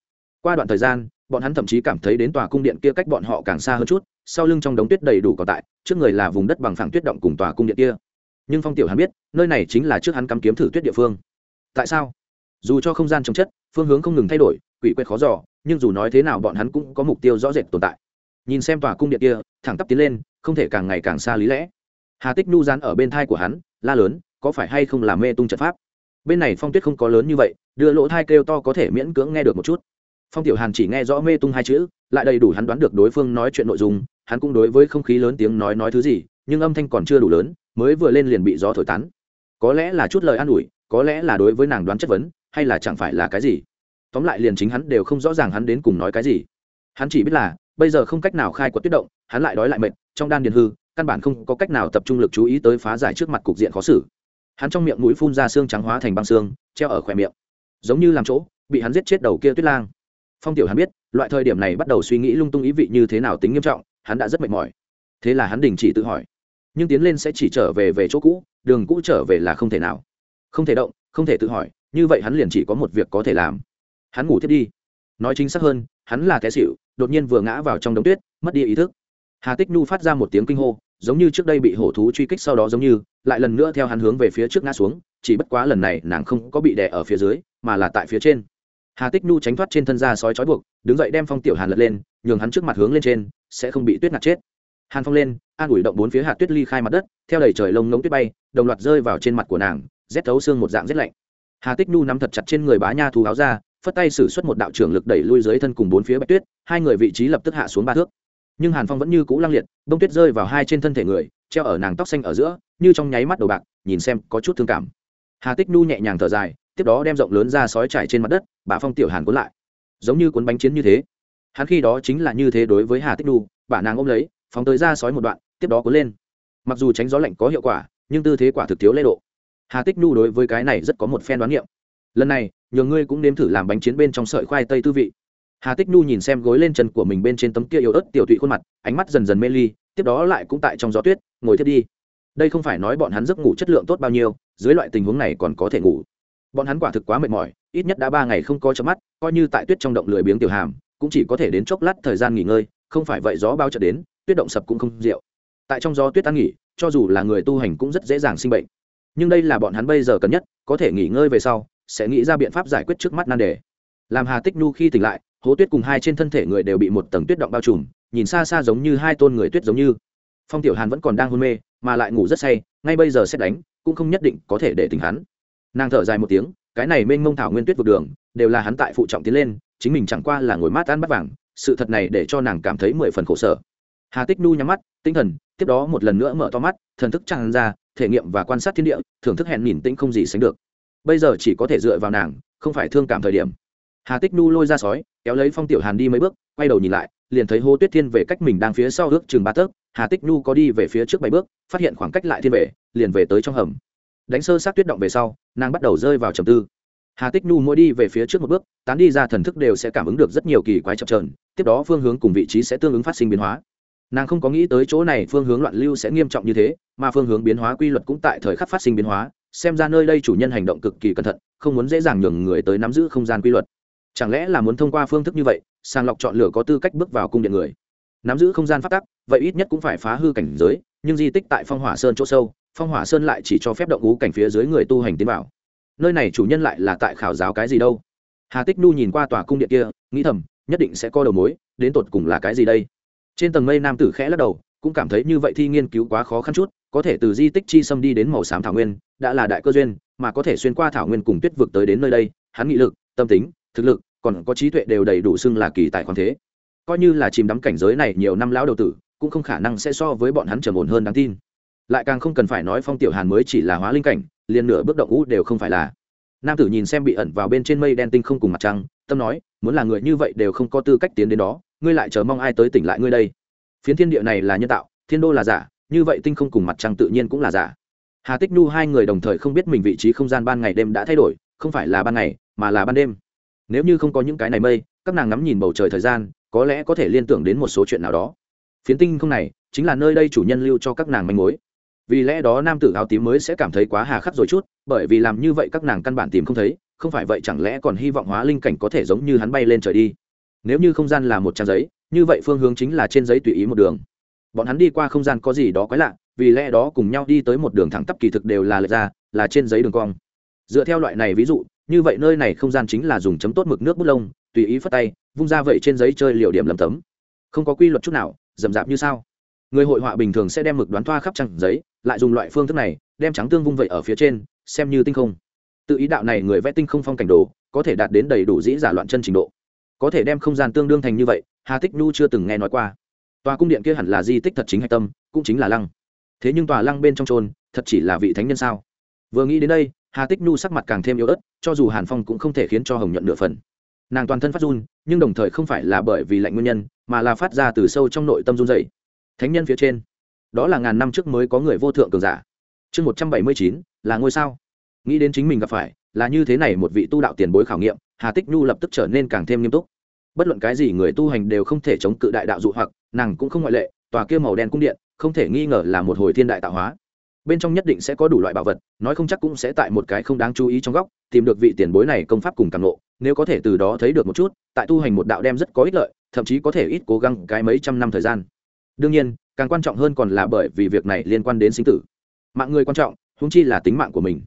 [SPEAKER 1] Qua đoạn thời gian, bọn hắn thậm chí cảm thấy đến tòa cung điện kia cách bọn họ càng xa hơn chút, sau lưng trong đống tuyết đầy đủ còn tại, trước người là vùng đất bằng phẳng tuyết động cùng tòa cung điện kia. Nhưng phong tiểu hàn biết, nơi này chính là trước hắn cắm kiếm thử tuyết địa phương. Tại sao? Dù cho không gian trồng chất, phương hướng không ngừng thay đổi, quỷ quệt khó giỏ nhưng dù nói thế nào bọn hắn cũng có mục tiêu rõ rệt tồn tại. Nhìn xem tòa cung điện kia, thẳng tắp tiến lên, không thể càng ngày càng xa lý lẽ. Hà tích nu dán ở bên thai của hắn, la lớn, có phải hay không làm mê tung trận pháp? Bên này phong tuyết không có lớn như vậy, đưa lỗ thai kêu to có thể miễn cưỡng nghe được một chút. Phong tiểu hàn chỉ nghe rõ mê tung hai chữ, lại đầy đủ hắn đoán được đối phương nói chuyện nội dung, hắn cũng đối với không khí lớn tiếng nói nói thứ gì, nhưng âm thanh còn chưa đủ lớn, mới vừa lên liền bị gió thổi tán. Có lẽ là chút lời an ủi, có lẽ là đối với nàng đoán chất vấn, hay là chẳng phải là cái gì? Tóm lại liền chính hắn đều không rõ ràng hắn đến cùng nói cái gì. Hắn chỉ biết là, bây giờ không cách nào khai quật tuyết động, hắn lại đói lại mệt, trong đan điền hư, căn bản không có cách nào tập trung lực chú ý tới phá giải trước mặt cục diện khó xử. Hắn trong miệng mũi phun ra xương trắng hóa thành băng xương, treo ở khỏe miệng. Giống như làm chỗ, bị hắn giết chết đầu kia tuyết lang. Phong tiểu hắn biết, loại thời điểm này bắt đầu suy nghĩ lung tung ý vị như thế nào tính nghiêm trọng, hắn đã rất mệt mỏi. Thế là hắn đình chỉ tự hỏi. Nhưng tiến lên sẽ chỉ trở về về chỗ cũ, đường cũ trở về là không thể nào. Không thể động, không thể tự hỏi, như vậy hắn liền chỉ có một việc có thể làm hắn ngủ thiết đi. Nói chính xác hơn, hắn là té xịu đột nhiên vừa ngã vào trong đống tuyết, mất đi ý thức. Hà tích nhu phát ra một tiếng kinh hô, giống như trước đây bị hổ thú truy kích sau đó giống như, lại lần nữa theo hắn hướng về phía trước ngã xuống, chỉ bất quá lần này nàng không có bị đè ở phía dưới, mà là tại phía trên. Hà tích nhu tránh thoát trên thân ra sói trói buộc, đứng dậy đem phong tiểu hàn lật lên, nhường hắn trước mặt hướng lên trên, sẽ không bị tuyết ngạt chết. Hàn phong lên, an ủi động bốn phía hạt tuyết ly khai mặt đất, theo đầy trời lông ngống tuyết bay, đồng loạt rơi vào trên mặt của nàng, rét thấu xương một dạng rét lạnh. Hà tích nhu nắm thật chặt trên người bá nha thú áo ra phất tay xử suất một đạo trưởng lực đẩy lui dưới thân cùng bốn phía bạch tuyết hai người vị trí lập tức hạ xuống ba thước. Nhưng hàn phong vẫn như cũ lăng liệt bông tuyết rơi vào hai trên thân thể người treo ở nàng tóc xanh ở giữa như trong nháy mắt đầu bạc nhìn xem có chút thương cảm. Hà tích Nu nhẹ nhàng thở dài tiếp đó đem rộng lớn ra sói trải trên mặt đất bà phong tiểu hàn cuốn lại. Giống như cuốn bánh chiến như thế. Hắn khi đó chính là như thế đối với hà tích Nu, bà nàng ôm lấy phóng tới ra sói một đoạn tiếp đó cuốn lên. Mặc dù tránh gió lạnh có hiệu quả nhưng tư thế quả thực thiếu lễ độ. Hà tích Nu đối với cái này rất có một phen đoán niệm lần này, nhờ ngươi cũng nếm thử làm bánh chiến bên trong sợi khoai tây tư vị. Hà tích nhu nhìn xem gối lên chân của mình bên trên tấm kia yếu ớt tiểu tụy khuôn mặt, ánh mắt dần dần mê ly, tiếp đó lại cũng tại trong gió tuyết, ngồi thiết đi. Đây không phải nói bọn hắn giấc ngủ chất lượng tốt bao nhiêu, dưới loại tình huống này còn có thể ngủ. Bọn hắn quả thực quá mệt mỏi, ít nhất đã ba ngày không có chớp mắt, coi như tại tuyết trong động lười biếng tiểu hàm, cũng chỉ có thể đến chốc lát thời gian nghỉ ngơi, không phải vậy gió bao trở đến, tuyết động sập cũng không rượu. Tại trong gió tuyết ăn nghỉ, cho dù là người tu hành cũng rất dễ dàng sinh bệnh. Nhưng đây là bọn hắn bây giờ cần nhất, có thể nghỉ ngơi về sau sẽ nghĩ ra biện pháp giải quyết trước mắt nan đề. Làm hà tích nhu khi tỉnh lại, hố tuyết cùng hai trên thân thể người đều bị một tầng tuyết động bao trùm, nhìn xa xa giống như hai tôn người tuyết giống như. Phong tiểu hàn vẫn còn đang hôn mê, mà lại ngủ rất say, ngay bây giờ xét đánh, cũng không nhất định có thể để tỉnh hắn. Nàng thở dài một tiếng, cái này mênh mông thảo nguyên tuyết vượt đường, đều là hắn tại phụ trọng tiến lên, chính mình chẳng qua là ngồi mát ăn bắt vàng, sự thật này để cho nàng cảm thấy mười phần khổ sở. Hà tích nu nhắm mắt, tinh thần, tiếp đó một lần nữa mở to mắt, thần thức tràn ra, thể nghiệm và quan sát thiên địa, thưởng thức hẹn nhìn tĩnh không gì sánh được bây giờ chỉ có thể dựa vào nàng, không phải thương cảm thời điểm. Hà tích nu lôi ra sói, kéo lấy phong tiểu hàn đi mấy bước, quay đầu nhìn lại, liền thấy hô tuyết thiên về cách mình đang phía sau ước chừng ba tấc hà tích nu có đi về phía trước bảy bước, phát hiện khoảng cách lại thiên về, liền về tới trong hầm. Đánh sơ sát tuyết động về sau, nàng bắt đầu rơi vào trầm tư. Hà tích nu mỗi đi về phía trước một bước, tán đi ra thần thức đều sẽ cảm ứng được rất nhiều kỳ quái chập trờn tiếp đó phương hướng cùng vị trí sẽ tương ứng phát sinh biến hóa. Nàng không có nghĩ tới chỗ này phương hướng loạn lưu sẽ nghiêm trọng như thế, mà phương hướng biến hóa quy luật cũng tại thời khắc phát sinh biến hóa xem ra nơi đây chủ nhân hành động cực kỳ cẩn thận, không muốn dễ dàng nhường người tới nắm giữ không gian quy luật. Chẳng lẽ là muốn thông qua phương thức như vậy, sàng lọc chọn lựa có tư cách bước vào cung điện người? Nắm giữ không gian phát tắc, vậy ít nhất cũng phải phá hư cảnh giới, nhưng di tích tại phong hỏa sơn chỗ sâu, phong hỏa sơn lại chỉ cho phép động ngũ cảnh phía dưới người tu hành tiến vào. Nơi này chủ nhân lại là tại khảo giáo cái gì đâu? Hà tích nu nhìn qua tòa cung điện kia, nghĩ thầm, nhất định sẽ có đầu mối, đến tột cùng là cái gì đây? Trên tầng mây nam tử khẽ lắc đầu, cũng cảm thấy như vậy thi nghiên cứu quá khó khăn chút có thể từ di tích chi xâm đi đến màu xám thảo nguyên, đã là đại cơ duyên, mà có thể xuyên qua thảo nguyên cùng tuyết vực tới đến nơi đây, hắn nghị lực, tâm tính, thực lực, còn có trí tuệ đều đầy đủ xưng là kỳ tài khoáng thế. Coi như là chìm đắm cảnh giới này nhiều năm lão đầu tử, cũng không khả năng sẽ so với bọn hắn trầm ổn hơn đáng tin. Lại càng không cần phải nói phong tiểu hàn mới chỉ là hóa linh cảnh, liền nửa bước động ngũ đều không phải là. Nam tử nhìn xem bị ẩn vào bên trên mây đen tinh không cùng mặt trăng, tâm nói, muốn là người như vậy đều không có tư cách tiến đến đó, ngươi lại chờ mong ai tới tỉnh lại ngươi đây. Phiến thiên địa này là nhân tạo, thiên đô là giả như vậy tinh không cùng mặt trăng tự nhiên cũng là giả. Hà tích nhu hai người đồng thời không biết mình vị trí không gian ban ngày đêm đã thay đổi, không phải là ban ngày, mà là ban đêm. Nếu như không có những cái này mây, các nàng ngắm nhìn bầu trời thời gian, có lẽ có thể liên tưởng đến một số chuyện nào đó. Phiến tinh không này, chính là nơi đây chủ nhân lưu cho các nàng manh mối. Vì lẽ đó nam tử áo tím mới sẽ cảm thấy quá hà khắc rồi chút, bởi vì làm như vậy các nàng căn bản tìm không thấy, không phải vậy chẳng lẽ còn hy vọng hóa linh cảnh có thể giống như hắn bay lên trời đi. Nếu như không gian là một trang giấy, như vậy phương hướng chính là trên giấy tùy ý một đường bọn hắn đi qua không gian có gì đó quái lạ, vì lẽ đó cùng nhau đi tới một đường thẳng tắp kỳ thực đều là lệch ra, là trên giấy đường cong. Dựa theo loại này ví dụ, như vậy nơi này không gian chính là dùng chấm tốt mực nước bút lông, tùy ý phất tay, vung ra vậy trên giấy chơi liệu điểm lầm tấm. Không có quy luật chút nào, rậm rạp như sao. Người hội họa bình thường sẽ đem mực đoán thoa khắp trang giấy, lại dùng loại phương thức này, đem trắng tương vung vậy ở phía trên, xem như tinh không. Tự ý đạo này người vẽ tinh không phong cảnh đồ, có thể đạt đến đầy đủ dĩ giả loạn chân trình độ. Có thể đem không gian tương đương thành như vậy, hà tích nhu chưa từng nghe nói qua tòa cung điện kia hẳn là di tích thật chính hạch tâm, cũng chính là lăng. Thế nhưng tòa lăng bên trong trôn thật chỉ là vị thánh nhân sao? Vừa nghĩ đến đây, hà tích nhu sắc mặt càng thêm yếu ớt, cho dù hàn phong cũng không thể khiến cho hồng nhuận nửa phần. Nàng toàn thân phát run, nhưng đồng thời không phải là bởi vì lạnh nguyên nhân, mà là phát ra từ sâu trong nội tâm run dày thánh nhân phía trên, đó là ngàn năm trước mới có người vô thượng cường giả. Chương một trăm bảy mươi chín, là ngôi sao. Nghĩ đến chính mình gặp phải, là như thế này một vị tu đạo tiền bối khảo nghiệm, hà tích nhu lập tức trở nên càng thêm nghiêm túc. Bất luận cái gì người tu hành đều không thể chống cự đại đạo dụ hoặc nàng cũng không ngoại lệ, tòa kia màu đen cung điện không thể nghi ngờ là một hồi thiên đại tạo hóa. Bên trong nhất định sẽ có đủ loại bảo vật, nói không chắc cũng sẽ tại một cái không đáng chú ý trong góc, tìm được vị tiền bối này công pháp cùng càng lộ nếu có thể từ đó thấy được một chút, tại tu hành một đạo đem rất có ích lợi, thậm chí có thể ít cố gắng cái mấy trăm năm thời gian. Đương nhiên, càng quan trọng hơn còn là bởi vì việc này liên quan đến sinh tử. Mạng người quan trọng húng chi là tính mạng của mình.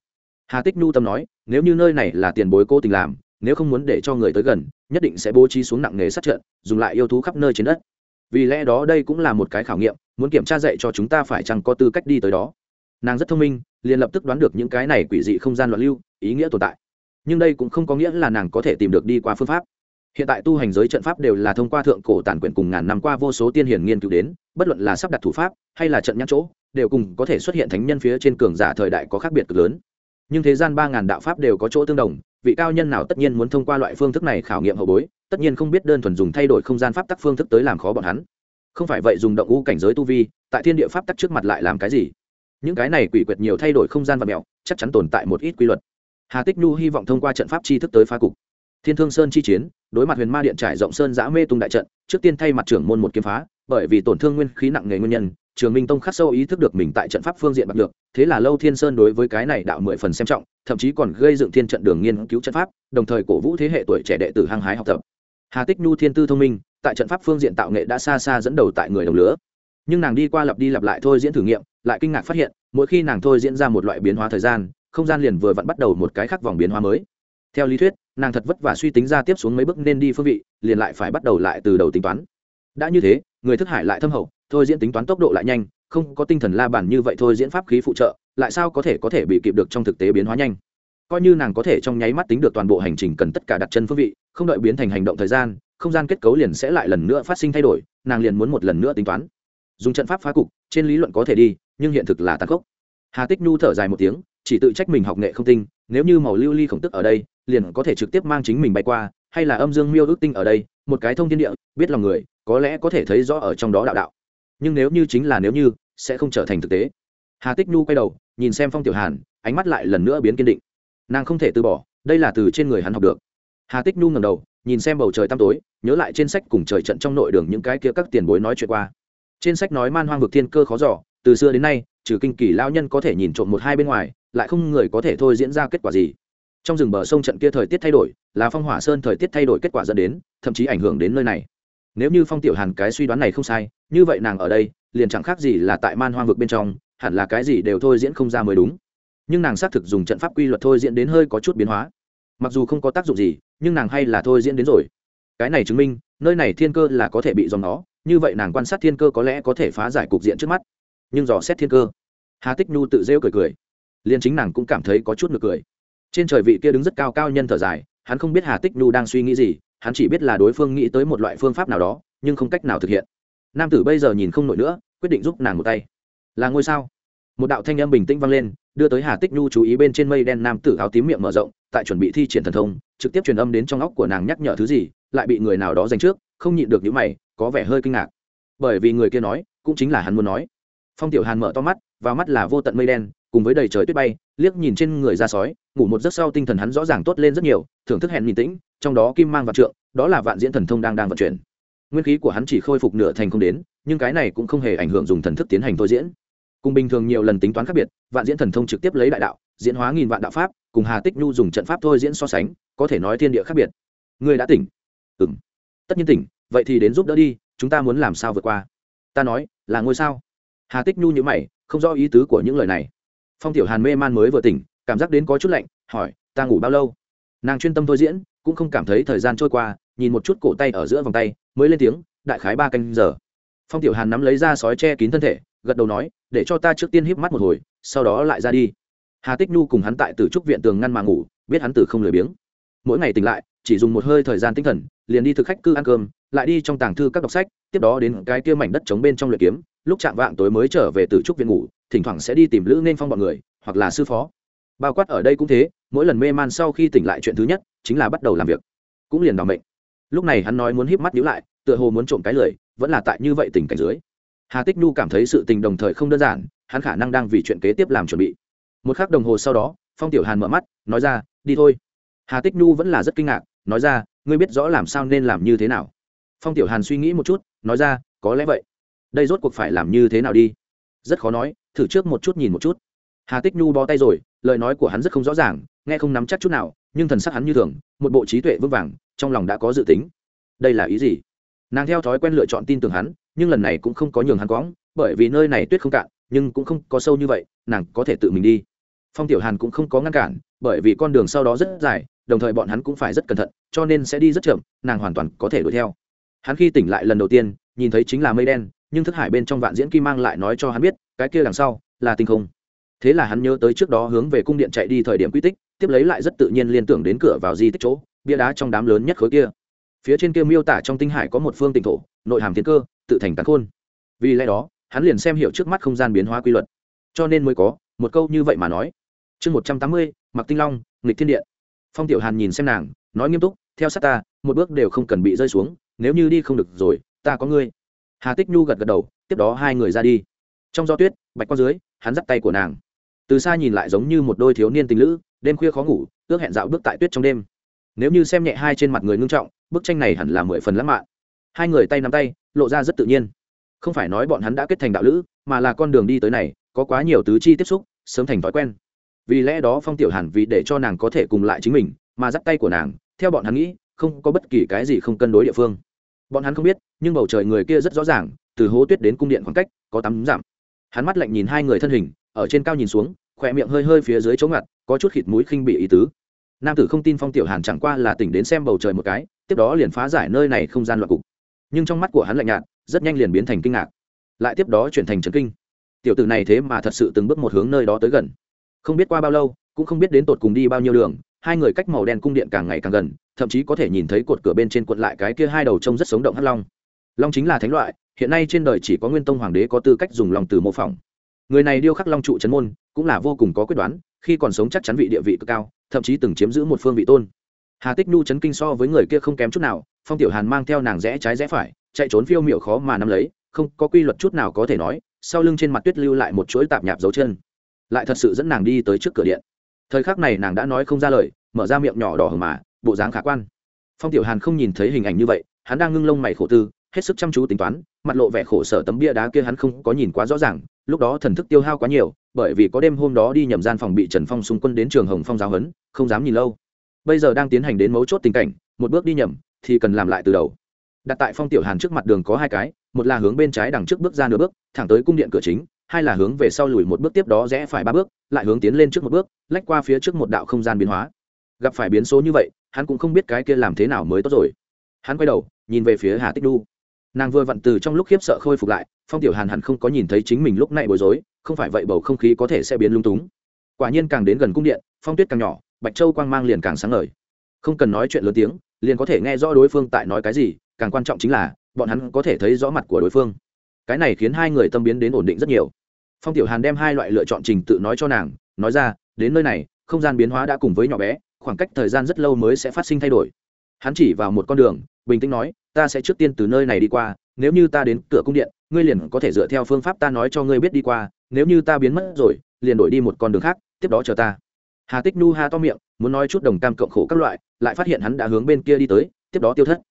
[SPEAKER 1] Hà tích nhu tâm nói, nếu như nơi này là tiền bối cố tình làm, nếu không muốn để cho người tới gần, nhất định sẽ bố trí xuống nặng nghề sát trận, dùng lại yêu thú khắp nơi trên đất vì lẽ đó đây cũng là một cái khảo nghiệm, muốn kiểm tra dạy cho chúng ta phải chăng có tư cách đi tới đó. Nàng rất thông minh, liền lập tức đoán được những cái này quỷ dị không gian loạn lưu, ý nghĩa tồn tại. Nhưng đây cũng không có nghĩa là nàng có thể tìm được đi qua phương pháp. Hiện tại tu hành giới trận pháp đều là thông qua thượng cổ tản quyển cùng ngàn năm qua vô số tiên hiển nghiên cứu đến, bất luận là sắp đặt thủ pháp, hay là trận nhãn chỗ, đều cùng có thể xuất hiện thánh nhân phía trên cường giả thời đại có khác biệt cực lớn. Nhưng thế gian ba ngàn đạo pháp đều có chỗ tương đồng, vị cao nhân nào tất nhiên muốn thông qua loại phương thức này khảo nghiệm hậu bối tất nhiên không biết đơn thuần dùng thay đổi không gian pháp tắc phương thức tới làm khó bọn hắn. Không phải vậy dùng động u cảnh giới tu vi, tại thiên địa pháp tắc trước mặt lại làm cái gì? Những cái này quỷ quyệt nhiều thay đổi không gian và mẹo, chắc chắn tồn tại một ít quy luật. Hà tích nhu hy vọng thông qua trận pháp chi thức tới phá cục. Thiên thương sơn chi chiến, đối mặt huyền ma điện trải rộng sơn giã mê tung đại trận, trước tiên thay mặt trưởng môn một kiếm phá, bởi vì tổn thương nguyên khí nặng nghề nguyên nhân, trường minh tông khắc sâu ý thức được mình tại trận pháp phương diện bạc được, thế là lâu thiên sơn đối với cái này đạo mười phần xem trọng, thậm chí còn gây dựng thiên trận đường nghiên cứu trận pháp, đồng thời cổ vũ thế hệ tuổi trẻ đệ tử hăng hái học tập hà tích nhu thiên tư thông minh, tại trận pháp phương diện tạo nghệ đã xa xa dẫn đầu tại người đồng lứa. Nhưng nàng đi qua lặp đi lặp lại thôi diễn thử nghiệm, lại kinh ngạc phát hiện, mỗi khi nàng thôi diễn ra một loại biến hóa thời gian, không gian liền vừa vặn bắt đầu một cái khác vòng biến hóa mới. Theo lý thuyết, nàng thật vất vả suy tính ra tiếp xuống mấy bước nên đi phương vị, liền lại phải bắt đầu lại từ đầu tính toán. Đã như thế, người thức hải lại thâm hậu, thôi diễn tính toán tốc độ lại nhanh, không có tinh thần la bàn như vậy thôi diễn pháp khí phụ trợ, lại sao có thể có thể bị kịp được trong thực tế biến hóa nhanh? Coi như nàng có thể trong nháy mắt tính được toàn bộ hành trình cần tất cả đặt chân phương vị không đợi biến thành hành động thời gian, không gian kết cấu liền sẽ lại lần nữa phát sinh thay đổi, nàng liền muốn một lần nữa tính toán. Dùng trận pháp phá cục, trên lý luận có thể đi, nhưng hiện thực là tàn khốc. Hà tích nhu thở dài một tiếng, chỉ tự trách mình học nghệ không tinh, nếu như màu lưu ly khổng tức ở đây, liền có thể trực tiếp mang chính mình bay qua, hay là âm dương miêu ước tinh ở đây, một cái thông thiên địa, biết lòng người, có lẽ có thể thấy rõ ở trong đó đạo đạo. Nhưng nếu như chính là nếu như, sẽ không trở thành thực tế. Hà tích nhu quay đầu, nhìn xem phong tiểu hàn, ánh mắt lại lần nữa biến kiên định. Nàng không thể từ bỏ, đây là từ trên người hắn học được hà tích nhu ngầm đầu, nhìn xem bầu trời tăm tối, nhớ lại trên sách cùng trời trận trong nội đường những cái kia các tiền bối nói chuyện qua. Trên sách nói man hoang vực thiên cơ khó giỏ từ xưa đến nay, trừ kinh kỳ lao nhân có thể nhìn trộm một hai bên ngoài, lại không người có thể thôi diễn ra kết quả gì. Trong rừng bờ sông trận kia thời tiết thay đổi, là phong hỏa sơn thời tiết thay đổi kết quả dẫn đến, thậm chí ảnh hưởng đến nơi này. Nếu như phong tiểu hàn cái suy đoán này không sai, như vậy nàng ở đây, liền chẳng khác gì là tại man hoang vực bên trong, hẳn là cái gì đều thôi diễn không ra mới đúng. Nhưng nàng xác thực dùng trận pháp quy luật thôi diễn đến hơi có chút biến hóa mặc dù không có tác dụng gì, nhưng nàng hay là thôi diễn đến rồi. Cái này chứng minh, nơi này thiên cơ là có thể bị dòng nó, như vậy nàng quan sát thiên cơ có lẽ có thể phá giải cục diện trước mắt. Nhưng dò xét thiên cơ, hà tích nhu tự rêu cười cười. Liền chính nàng cũng cảm thấy có chút ngược cười. Trên trời vị kia đứng rất cao cao nhân thở dài, hắn không biết hà tích nhu đang suy nghĩ gì, hắn chỉ biết là đối phương nghĩ tới một loại phương pháp nào đó, nhưng không cách nào thực hiện. Nam tử bây giờ nhìn không nổi nữa, quyết định giúp nàng một tay. Là ngôi sao? Một đạo thanh âm bình tĩnh vang lên đưa tới hà tích nhu chú ý bên trên mây đen nam tử áo tím miệng mở rộng, tại chuẩn bị thi triển thần thông, trực tiếp truyền âm đến trong óc của nàng nhắc nhở thứ gì, lại bị người nào đó giành trước, không nhịn được những mày, có vẻ hơi kinh ngạc. Bởi vì người kia nói, cũng chính là hắn muốn nói. Phong tiểu hàn mở to mắt và mắt là vô tận mây đen, cùng với đầy trời tuyết bay, liếc nhìn trên người ra sói, ngủ một giấc sau tinh thần hắn rõ ràng tốt lên rất nhiều, thưởng thức hẹn nhìn tĩnh, trong đó kim mang vạn trượng, đó là vạn diễn thần thông đang đang vận chuyển. Nguyên khí của hắn chỉ khôi phục nửa thành không đến, nhưng cái này cũng không hề ảnh hưởng dùng thần thức tiến hành thôi diễn cùng bình thường nhiều lần tính toán khác biệt, vạn diễn thần thông trực tiếp lấy đại đạo, diễn hóa nghìn vạn đạo pháp, cùng hà tích nhu dùng trận pháp thôi diễn so sánh, có thể nói thiên địa khác biệt. Ngươi đã tỉnh. Ừ m tất nhiên tỉnh, vậy thì đến giúp đỡ đi, chúng ta muốn làm sao vượt qua? Ta nói, là ngôi sao. Hà tích nhu nhữ mày, không rõ ý tứ của những lời này. Phong tiểu hàn mê man mới vừa tỉnh, cảm giác đến có chút lạnh, hỏi, ta ngủ bao lâu? Nàng chuyên tâm thôi diễn, cũng không cảm thấy thời gian trôi qua, nhìn một chút cổ tay ở giữa vòng tay, mới lên tiếng, đại khái ba canh giờ. Phong tiểu hàn nắm lấy ra sói che kín thân thể gật đầu nói, để cho ta trước tiên híp mắt một hồi, sau đó lại ra đi. Hà tích nhu cùng hắn tại Tử trúc viện tường ngăn mà ngủ, biết hắn từ không lười biếng. Mỗi ngày tỉnh lại, chỉ dùng một hơi thời gian tinh thần, liền đi thực khách cư ăn cơm, lại đi trong tàng thư các đọc sách, tiếp đó đến cái kia mảnh đất chống bên trong luyện kiếm, lúc chạm vạng tối mới trở về từ trúc viện ngủ, thỉnh thoảng sẽ đi tìm lữ nên phong bọn người, hoặc là sư phó. Bao quát ở đây cũng thế, mỗi lần mê man sau khi tỉnh lại chuyện thứ nhất, chính là bắt đầu làm việc, cũng liền đ mệnh. Lúc này hắn nói muốn híp mắt nhíu lại, tựa hồ muốn trộm cái lời vẫn là tại như vậy tình cảnh dưới hà tích nhu cảm thấy sự tình đồng thời không đơn giản, hắn khả năng đang vì chuyện kế tiếp làm chuẩn bị. Một k h ắ c đồng hồ sau đó, phong tiểu hàn mở mắt, nói ra, đi thôi. Hà tích nhu vẫn là rất kinh ngạc, nói ra, ngươi biết rõ làm sao nên làm như thế nào? Phong tiểu hàn suy nghĩ một chút, nói ra, có lẽ vậy. Đây rốt cuộc phải làm như thế nào đi? Rất khó nói, thử trước một chút nhìn một chút. Hà tích nhu bó tay rồi, lời nói của hắn rất không rõ ràng, nghe không nắm chắc chút nào, nhưng thần sắc hắn như thường, một bộ trí tuệ vững vàng, trong lòng đã có dự tính. Đây là ý gì? Nàng theo thói quen lựa chọn tin tưởng hắn nhưng lần này cũng không có nhường hắn quõng, bởi vì nơi này tuyết không cạn, nhưng cũng không có sâu như vậy, nàng có thể tự mình đi. Phong tiểu hàn cũng không có ngăn cản, bởi vì con đường sau đó rất dài, đồng thời bọn hắn cũng phải rất cẩn thận, cho nên sẽ đi rất chậm, nàng hoàn toàn có thể đuổi theo. Hắn khi tỉnh lại lần đầu tiên, nhìn thấy chính là mây đen, nhưng thức hải bên trong vạn diễn kim mang lại nói cho hắn biết, cái kia đằng sau, là tinh không. Thế là hắn nhớ tới trước đó hướng về cung điện chạy đi thời điểm quy tích, tiếp lấy lại rất tự nhiên liên tưởng đến cửa vào di tích chỗ, bia đá trong đám lớn nhất khối kia. Phía trên kia miêu tả trong tinh hải có một phương tỉnh thổ nội hàm thiên cơ, tự thành tán khôn. Vì lẽ đó, hắn liền xem hiểu trước mắt không gian biến hóa quy luật. Cho nên mới có, một câu như vậy mà nói. Chương một trăm tám mươi mặc tinh long, nghịch thiên điện. Phong tiểu hàn nhìn xem nàng, nói nghiêm túc, theo sát ta, một bước đều không cần bị rơi xuống, nếu như đi không được rồi, ta có ngươi. Hà tích nhu gật gật đầu, tiếp đó hai người ra đi. Trong gió tuyết, bạch qua dưới, hắn dắt tay của nàng. Từ xa nhìn lại giống như một đôi thiếu niên tình lữ, đêm khuya khó ngủ, ước hẹn dạo bước tại tuyết trong đêm. Nếu như xem nhẹ hai trên mặt người ngưng trọng, bức tranh này hẳn là mười phần lãng mạn hai người tay nắm tay, lộ ra rất tự nhiên. Không phải nói bọn hắn đã kết thành đạo lữ, mà là con đường đi tới này, có quá nhiều tứ chi tiếp xúc, sớm thành thói quen. Vì lẽ đó phong tiểu hàn vì để cho nàng có thể cùng lại chính mình, mà dắt tay của nàng, theo bọn hắn nghĩ, không có bất kỳ cái gì không cân đối địa phương. Bọn hắn không biết, nhưng bầu trời người kia rất rõ ràng, từ hố tuyết đến cung điện khoảng cách, có tắm giảm hắn mắt lạnh nhìn hai người thân hình, ở trên cao nhìn xuống, khỏe miệng hơi hơi phía dưới chỗ ngặt, có chút khịt mũi khinh bị ý tứ. Nam tử không tin phong tiểu hàn chẳng qua là tỉnh đến xem bầu trời một cái, tiếp đó liền phá giải nơi này không gian loạn cục nhưng trong mắt của hắn lạnh nhạt, rất nhanh liền biến thành kinh ngạc. Lại tiếp đó chuyển thành trấn kinh. Tiểu tử này thế mà thật sự từng bước một hướng nơi đó tới gần. Không biết qua bao lâu, cũng không biết đến tột cùng đi bao nhiêu đường, hai người cách màu đen cung điện càng ngày càng gần, thậm chí có thể nhìn thấy cột cửa bên trên cuộn lại cái kia hai đầu trông rất sống động hắc long. Long chính là thánh loại, hiện nay trên đời chỉ có nguyên tông hoàng đế có tư cách dùng lòng từ mô phỏng. Người này điêu khắc long trụ trấn môn, cũng là vô cùng có quyết đoán, khi còn sống chắc chắn vị địa vị cực cao, thậm chí từng chiếm giữ một phương vị tôn. Hà tích nhu chấn kinh so với người kia không kém chút nào phong tiểu hàn mang theo nàng rẽ trái rẽ phải, chạy trốn phiêu miệu khó mà nắm lấy, không có quy luật chút nào có thể nói, sau lưng trên mặt tuyết lưu lại một chuỗi tạp nhạp dấu chân. Lại thật sự dẫn nàng đi tới trước cửa điện. Thời khắc này nàng đã nói không ra lời, mở ra miệng nhỏ đỏ hở mà, bộ dáng khả quan. Phong tiểu hàn không nhìn thấy hình ảnh như vậy, hắn đang ngưng lông mày khổ tư, hết sức chăm chú tính toán, mặt lộ vẻ khổ sở tấm bia đá kia hắn không có nhìn quá rõ ràng, lúc đó thần thức tiêu hao quá nhiều, bởi vì có đêm hôm đó đi nhầm gian phòng bị trần phong xung quân đến trường hồng phong giáo huấn, không dám nhìn lâu. Bây giờ đang tiến hành đến mấu chốt tình cảnh, một bước đi nhầm thì cần làm lại từ đầu. Đặt tại phong tiểu hàn trước mặt đường có hai cái, một là hướng bên trái đằng trước bước ra nửa bước, thẳng tới cung điện cửa chính, hai là hướng về sau lùi một bước tiếp đó rẽ phải ba bước, lại hướng tiến lên trước một bước, lách qua phía trước một đạo không gian biến hóa. Gặp phải biến số như vậy, hắn cũng không biết cái kia làm thế nào mới tốt rồi. Hắn quay đầu, nhìn về phía hà tích đu nàng vừa vặn từ trong lúc khiếp sợ khôi phục lại, phong tiểu hàn hẳn không có nhìn thấy chính mình lúc này bối rối, không phải vậy bầu không khí có thể sẽ biến lung túng. Quả nhiên càng đến gần cung điện, phong tuyết càng nhỏ, bạch châu quang mang liền càng sáng ngời. Không cần nói chuyện lớn tiếng liền có thể nghe rõ đối phương tại nói cái gì, càng quan trọng chính là, bọn hắn có thể thấy rõ mặt của đối phương. Cái này khiến hai người tâm biến đến ổn định rất nhiều. Phong tiểu hàn đem hai loại lựa chọn trình tự nói cho nàng, nói ra, đến nơi này, không gian biến hóa đã cùng với nhỏ bé, khoảng cách thời gian rất lâu mới sẽ phát sinh thay đổi. Hắn chỉ vào một con đường, bình tĩnh nói, ta sẽ trước tiên từ nơi này đi qua, nếu như ta đến cửa cung điện, ngươi liền có thể dựa theo phương pháp ta nói cho ngươi biết đi qua, nếu như ta biến mất rồi, liền đổi đi một con đường khác, tiếp đó chờ ta. Hà tích nu ha to miệng, muốn nói chút đồng cam cộng khổ các loại lại phát hiện hắn đã hướng bên kia đi tới, tiếp đó tiêu thất.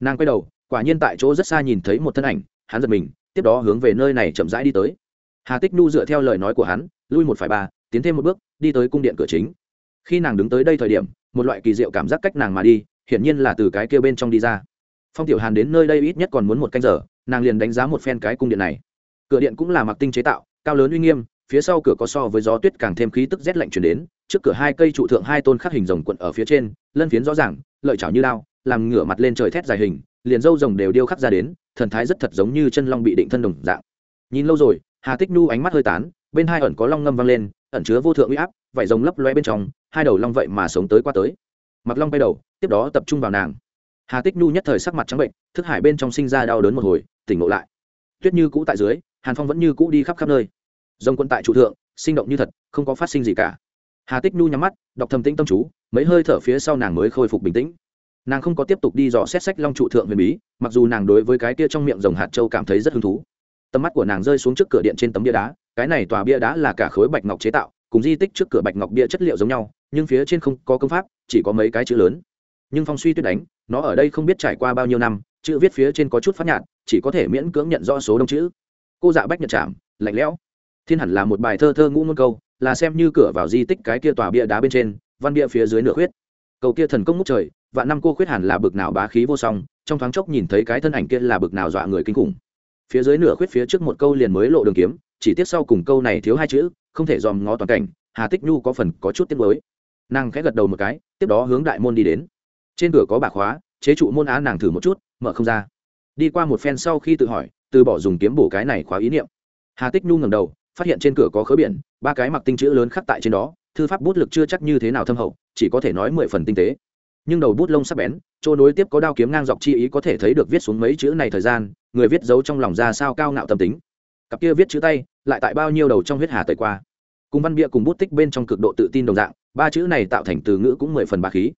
[SPEAKER 1] Nàng quay đầu, quả nhiên tại chỗ rất xa nhìn thấy một thân ảnh, hắn giật mình, tiếp đó hướng về nơi này chậm rãi đi tới. Hà tích nhu dựa theo lời nói của hắn, lui một phải ba, tiến thêm một bước, đi tới cung điện cửa chính. Khi nàng đứng tới đây thời điểm, một loại kỳ diệu cảm giác cách nàng mà đi, hiển nhiên là từ cái kia bên trong đi ra. Phong tiểu hàn đến nơi đây ít nhất còn muốn một canh giờ, nàng liền đánh giá một phen cái cung điện này. Cửa điện cũng là mặc tinh chế tạo, cao lớn uy nghiêm phía sau cửa có so với gió tuyết càng thêm khí tức rét lạnh chuyển đến, trước cửa hai cây trụ thượng hai tôn khắc hình rồng quận ở phía trên, lân phiến rõ ràng, lợi chảo như lao làm ngửa mặt lên trời thét dài hình, liền dâu rồng đều điêu khắc ra đến, thần thái rất thật giống như chân long bị định thân đồng dạng. Nhìn lâu rồi, hà tích nhu ánh mắt hơi tán, bên hai ẩn có long ngâm vang lên, ẩn chứa vô thượng uy áp vảy rồng lấp loe bên trong, hai đầu long vậy mà sống tới qua tới. Mặc long bay đầu, tiếp đó tập trung vào nàng. Hà tích nhu nhất thời sắc mặt trắng bệnh, thức hải bên trong sinh ra đau đớn một hồi, tỉnh ngộ lại. Tuyết như cũ tại dưới, hàn phong vẫn như cũ đi khắp khắp nơi dòng quân tại trụ thượng, sinh động như thật, không có phát sinh gì cả. Hà tích nhu nhắm mắt, đọc thầm tĩnh tâm chú, mấy hơi thở phía sau nàng mới khôi phục bình tĩnh. Nàng không có tiếp tục đi dò xét sách long trụ thượng huyền bí, mặc dù nàng đối với cái kia trong miệng rồng hạt châu cảm thấy rất hứng thú. Tầm mắt của nàng rơi xuống trước cửa điện trên tấm bia đá, cái này tòa bia đá là cả khối bạch ngọc chế tạo, cùng di tích trước cửa bạch ngọc bia chất liệu giống nhau, nhưng phía trên không có công pháp, chỉ có mấy cái chữ lớn. Nhưng phong suy tuyết đánh, nó ở đây không biết trải qua bao nhiêu năm, chữ viết phía trên có chút phát nhạt, chỉ có thể miễn cưỡng nhận rõ số đông chữ. Cô dạ bách nhật chạm, lạnh lẽo thiên hẳn là một bài thơ thơ ngũ ngôn câu, là xem như cửa vào di tích cái kia tòa bia đá bên trên, văn bia phía dưới nửa khuyết. Cầu kia thần công ngút trời, vạn năm cô khuyết hẳn là bực nào bá khí vô song, trong thoáng chốc nhìn thấy cái thân ảnh kia là bực nào dọa người kinh khủng. Phía dưới nửa khuyết phía trước một câu liền mới lộ đường kiếm, chỉ tiếp sau cùng câu này thiếu hai chữ, không thể dòm ngó toàn cảnh, hà tích nhu có phần có chút tiếc mới nàng khẽ gật đầu một cái, tiếp đó hướng đại môn đi đến. Trên cửa có bà khóa, chế trụ môn á nàng thử một chút, mở không ra. Đi qua một phen sau khi tự hỏi, từ bỏ dùng kiếm bổ cái này khóa ý niệm. Hà tích nhu ngầm đầu phát hiện trên cửa có khớ biển, ba cái mặc tinh chữ lớn khắc tại trên đó, thư pháp bút lực chưa chắc như thế nào thâm hậu, chỉ có thể nói mười phần tinh tế. Nhưng đầu bút lông sắc bén, chỗ nối tiếp có đao kiếm ngang dọc chi ý có thể thấy được viết xuống mấy chữ này thời gian, người viết giấu trong lòng ra sao cao ngạo tâm tính. Cặp kia viết chữ tay, lại tại bao nhiêu đầu trong huyết hà tẩy qua. Cùng văn bịa cùng bút tích bên trong cực độ tự tin đồng dạng, ba chữ này tạo thành từ ngữ cũng mười phần bà khí.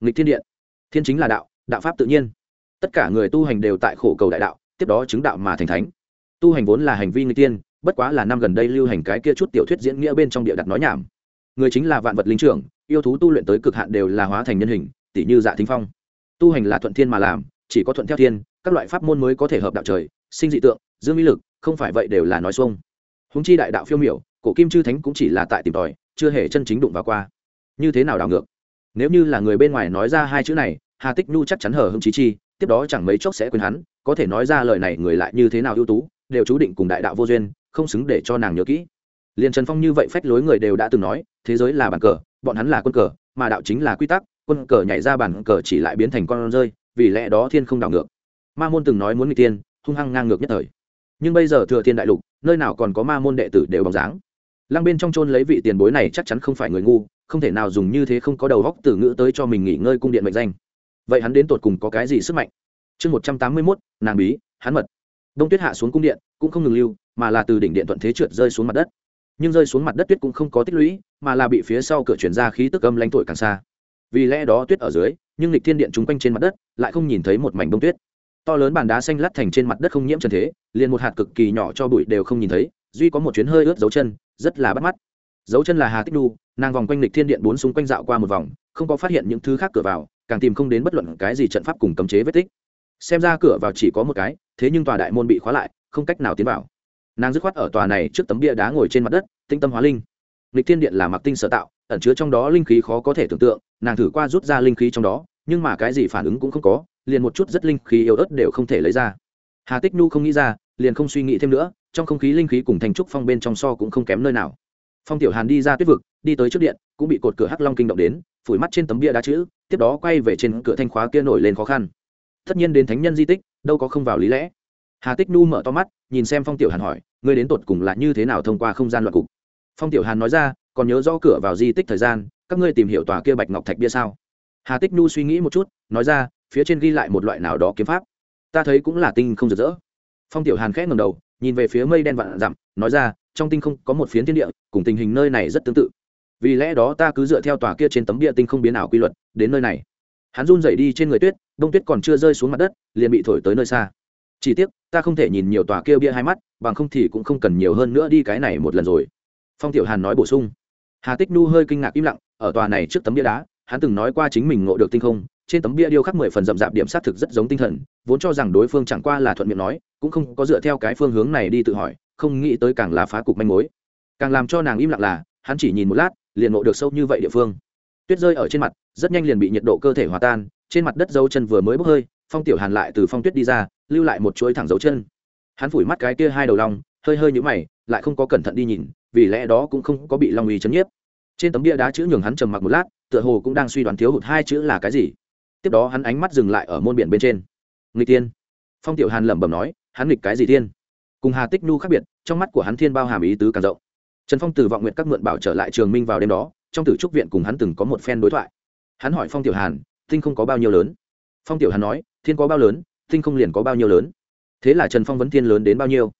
[SPEAKER 1] Nghịch thiên điện. Thiên chính là đạo đạo pháp tự nhiên. Tất cả người tu hành đều tại khổ cầu đại đạo, tiếp đó chứng đạo mà thành thánh. Tu hành vốn là hành vi người tiên bất quá là năm gần đây lưu hành cái kia chút tiểu thuyết diễn nghĩa bên trong địa đặt nói nhảm. Người chính là vạn vật linh trưởng, yêu thú tu luyện tới cực hạn đều là hóa thành nhân hình tỷ như dạ thính phong. Tu hành là thuận thiên mà làm, chỉ có thuận theo thiên, các loại pháp môn mới có thể hợp đạo trời, sinh dị tượng, dương mỹ lực, không phải vậy đều là nói xuông. Húng chi đại đạo phiêu miểu, cổ kim chư thánh cũng chỉ là tại tìm tòi, chưa hề chân chính đụng vào qua. Như thế nào đảo ngược? Nếu như là người bên ngoài nói ra hai chữ này, hà tích nhu chắc chắn hở hưng trí chi, tiếp đó chẳng mấy chốc sẽ quên hắn, có thể nói ra lời này người lại như thế nào ưu tú, đều chú định cùng đại đạo vô duyên không xứng để cho nàng nhớ kỹ. Liền trần phong như vậy phách lối người đều đã từng nói, thế giới là bàn cờ, bọn hắn là quân cờ, mà đạo chính là quy tắc, quân cờ nhảy ra bàn cờ chỉ lại biến thành con rơi, vì lẽ đó thiên không đảo ngược. Ma môn từng nói muốn người tiên hung hăng ngang ngược nhất thời. Nhưng bây giờ thừa thiên đại lục, nơi nào còn có ma môn đệ tử đều bóng dáng. Lăng bên trong chôn lấy vị tiền bối này chắc chắn không phải người ngu, không thể nào dùng như thế không có đầu góc từ ngữ tới cho mình nghỉ ngơi cung điện mệnh danh. Vậy hắn đến tột cùng có cái gì sức mạnh? Chương một trăm tám mươi mốt, nàng bí, hắn mật. Đông tuyết hạ xuống cung điện, cũng không ngừng lưu mà là từ đỉnh điện thuận thế trượt rơi xuống mặt đất. Nhưng rơi xuống mặt đất tuyết cũng không có tích lũy, mà là bị phía sau cửa chuyển ra khí tức âm lãnh thổi càng xa. Vì lẽ đó tuyết ở dưới, nhưng lịch thiên điện chung quanh trên mặt đất lại không nhìn thấy một mảnh bông tuyết. To lớn bàn đá xanh lát thành trên mặt đất không nhiễm trần thế, liền một hạt cực kỳ nhỏ cho bụi đều không nhìn thấy, duy có một chuyến hơi ướt dấu chân, rất là bắt mắt. Dấu chân là hà tích đu, nàng vòng quanh lịch thiên điện bốn xung quanh dạo qua một vòng, không có phát hiện những thứ khác cửa vào, càng tìm không đến bất luận cái gì trận pháp cùng cấm chế vết tích. Xem ra cửa vào chỉ có một cái, thế nhưng tòa đại môn bị khóa lại, không cách nào tiến vào nàng dứt khoát ở tòa này trước tấm bia đá ngồi trên mặt đất, tinh tâm hóa linh. Lịch thiên điện là mặc tinh sở tạo, ẩn chứa trong đó linh khí khó có thể tưởng tượng, nàng thử qua rút ra linh khí trong đó, nhưng mà cái gì phản ứng cũng không có, liền một chút rất linh khí yếu ớt đều không thể lấy ra. Hà tích nhu không nghĩ ra, liền không suy nghĩ thêm nữa, trong không khí linh khí cùng thành trúc phong bên trong so cũng không kém nơi nào. Phong tiểu hàn đi ra tuyết vực, đi tới trước điện, cũng bị cột cửa hắc long kinh động đến, phủi mắt trên tấm bia đá chữ, tiếp đó quay về trên cửa thanh khóa kia nổi lên khó khăn. Tất nhiên đến thánh nhân di tích, đâu có không vào lý lẽ. Hà tích nu mở to mắt, nhìn xem phong tiểu hàn hỏi ngươi đến tột cùng là như thế nào thông qua không gian loạn cục? Phong tiểu hàn nói ra, còn nhớ rõ cửa vào di tích thời gian, các ngươi tìm hiểu tòa kia bạch ngọc thạch bia sao? Hà tích nhu suy nghĩ một chút, nói ra, phía trên ghi lại một loại nào đó kiếm pháp. Ta thấy cũng là tinh không rực rỡ. Phong tiểu hàn khẽ ngầm đầu, nhìn về phía mây đen vạn dặm, nói ra, trong tinh không có một phiến thiên địa, cùng tình hình nơi này rất tương tự. Vì lẽ đó ta cứ dựa theo tòa kia trên tấm địa tinh không biến ảo quy luật, đến nơi này. Hắn run dậy đi trên người tuyết, đông tuyết còn chưa rơi xuống mặt đất, liền bị thổi tới nơi xa chỉ tiếc, ta không thể nhìn nhiều tòa kia bia hai mắt, bằng không thì cũng không cần nhiều hơn nữa đi cái này một lần rồi. Phong tiểu hàn nói bổ sung. Hà tích nu hơi kinh ngạc im lặng, ở tòa này trước tấm bia đá, hắn từng nói qua chính mình ngộ được tinh không, trên tấm bia điêu khắc mười phần rậm rạp điểm xác thực rất giống tinh thần, vốn cho rằng đối phương chẳng qua là thuận miệng nói, cũng không có dựa theo cái phương hướng này đi tự hỏi, không nghĩ tới càng là phá cục manh mối. Càng làm cho nàng im lặng là, hắn chỉ nhìn một lát, liền ngộ được sâu như vậy địa phương. Tuyết rơi ở trên mặt, rất nhanh liền bị nhiệt độ cơ thể hòa tan, trên mặt đất dấu chân vừa mới bốc hơi phong tiểu hàn lại từ phong tuyết đi ra, lưu lại một chuỗi thẳng dấu chân. Hắn phủi mắt cái kia hai đầu long, hơi hơi nhũ mày, lại không có cẩn thận đi nhìn, vì lẽ đó cũng không có bị long uy chấn nhiếp. Trên tấm bia đá chữ nhường hắn trầm mặc một lát, tựa hồ cũng đang suy đoán thiếu hụt hai chữ là cái gì. Tiếp đó hắn ánh mắt dừng lại ở môn biển bên trên. Nghịch tiên phong tiểu hàn lẩm bẩm nói, hắn nghịch cái gì tiên cùng hà tích nhu khác biệt, trong mắt của hắn thiên bao hàm ý tứ càng rộng. Trần phong từ vọng nguyện các mượn bảo trở lại trường minh vào đêm đó, trong tử trúc viện cùng hắn từng có một phen đối thoại. Hắn hỏi phong tiểu hàn, tinh không có bao nhiêu lớn? Phong tiểu hàn nói, thiên có bao lớn, tinh không liền có bao nhiêu lớn? Thế là trần phong vấn thiên lớn đến bao nhiêu?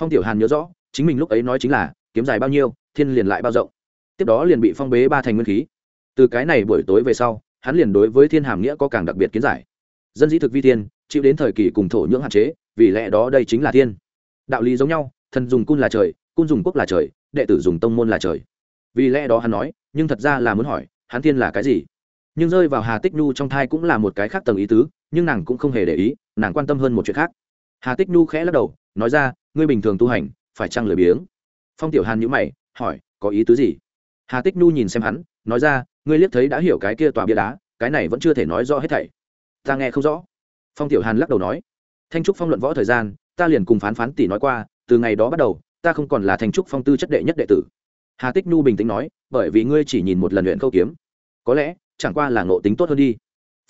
[SPEAKER 1] Phong tiểu hàn nhớ rõ, chính mình lúc ấy nói chính là, kiếm dài bao nhiêu, thiên liền lại bao rộng. Tiếp đó liền bị phong bế ba thành nguyên khí. Từ cái này buổi tối về sau, hắn liền đối với thiên hàm nghĩa có càng đặc biệt kiến giải. Dân dĩ thực vi thiên, chịu đến thời kỳ cùng thổ nhưỡng hạn chế, vì lẽ đó đây chính là thiên. Đạo lý giống nhau, thần dùng cun là trời cun dùng quốc là trời, đệ tử dùng tông môn là trời. Vì lẽ đó hắn nói, nhưng thật ra là muốn hỏi, hắn thiên là cái gì? Nhưng rơi vào hà tích nhu trong thai cũng là một cái khác tầng ý tứ, nhưng nàng cũng không hề để ý, nàng quan tâm hơn một chuyện khác. Hà tích nhu khẽ lắc đầu, nói ra, ngươi bình thường tu hành, phải chăng lười biếng? Phong tiểu hàn nhữ mày, hỏi, có ý tứ gì? Hà tích nhu nhìn xem hắn, nói ra, ngươi liếc thấy đã hiểu cái kia tòa bia đá, cái này vẫn chưa thể nói rõ hết thảy. Ta nghe không rõ. Phong tiểu hàn lắc đầu nói, thanh trúc phong luận võ thời gian, ta liền cùng phán phán tỷ nói qua, từ ngày đó bắt đầu, ta không còn là thanh trúc phong tư chất đệ nhất đệ tử. Hà tích nhu bình tĩnh nói, bởi vì ngươi chỉ nhìn một lần luyện câu kiếm. Có lẽ chẳng qua là ngộ tính tốt hơn đi.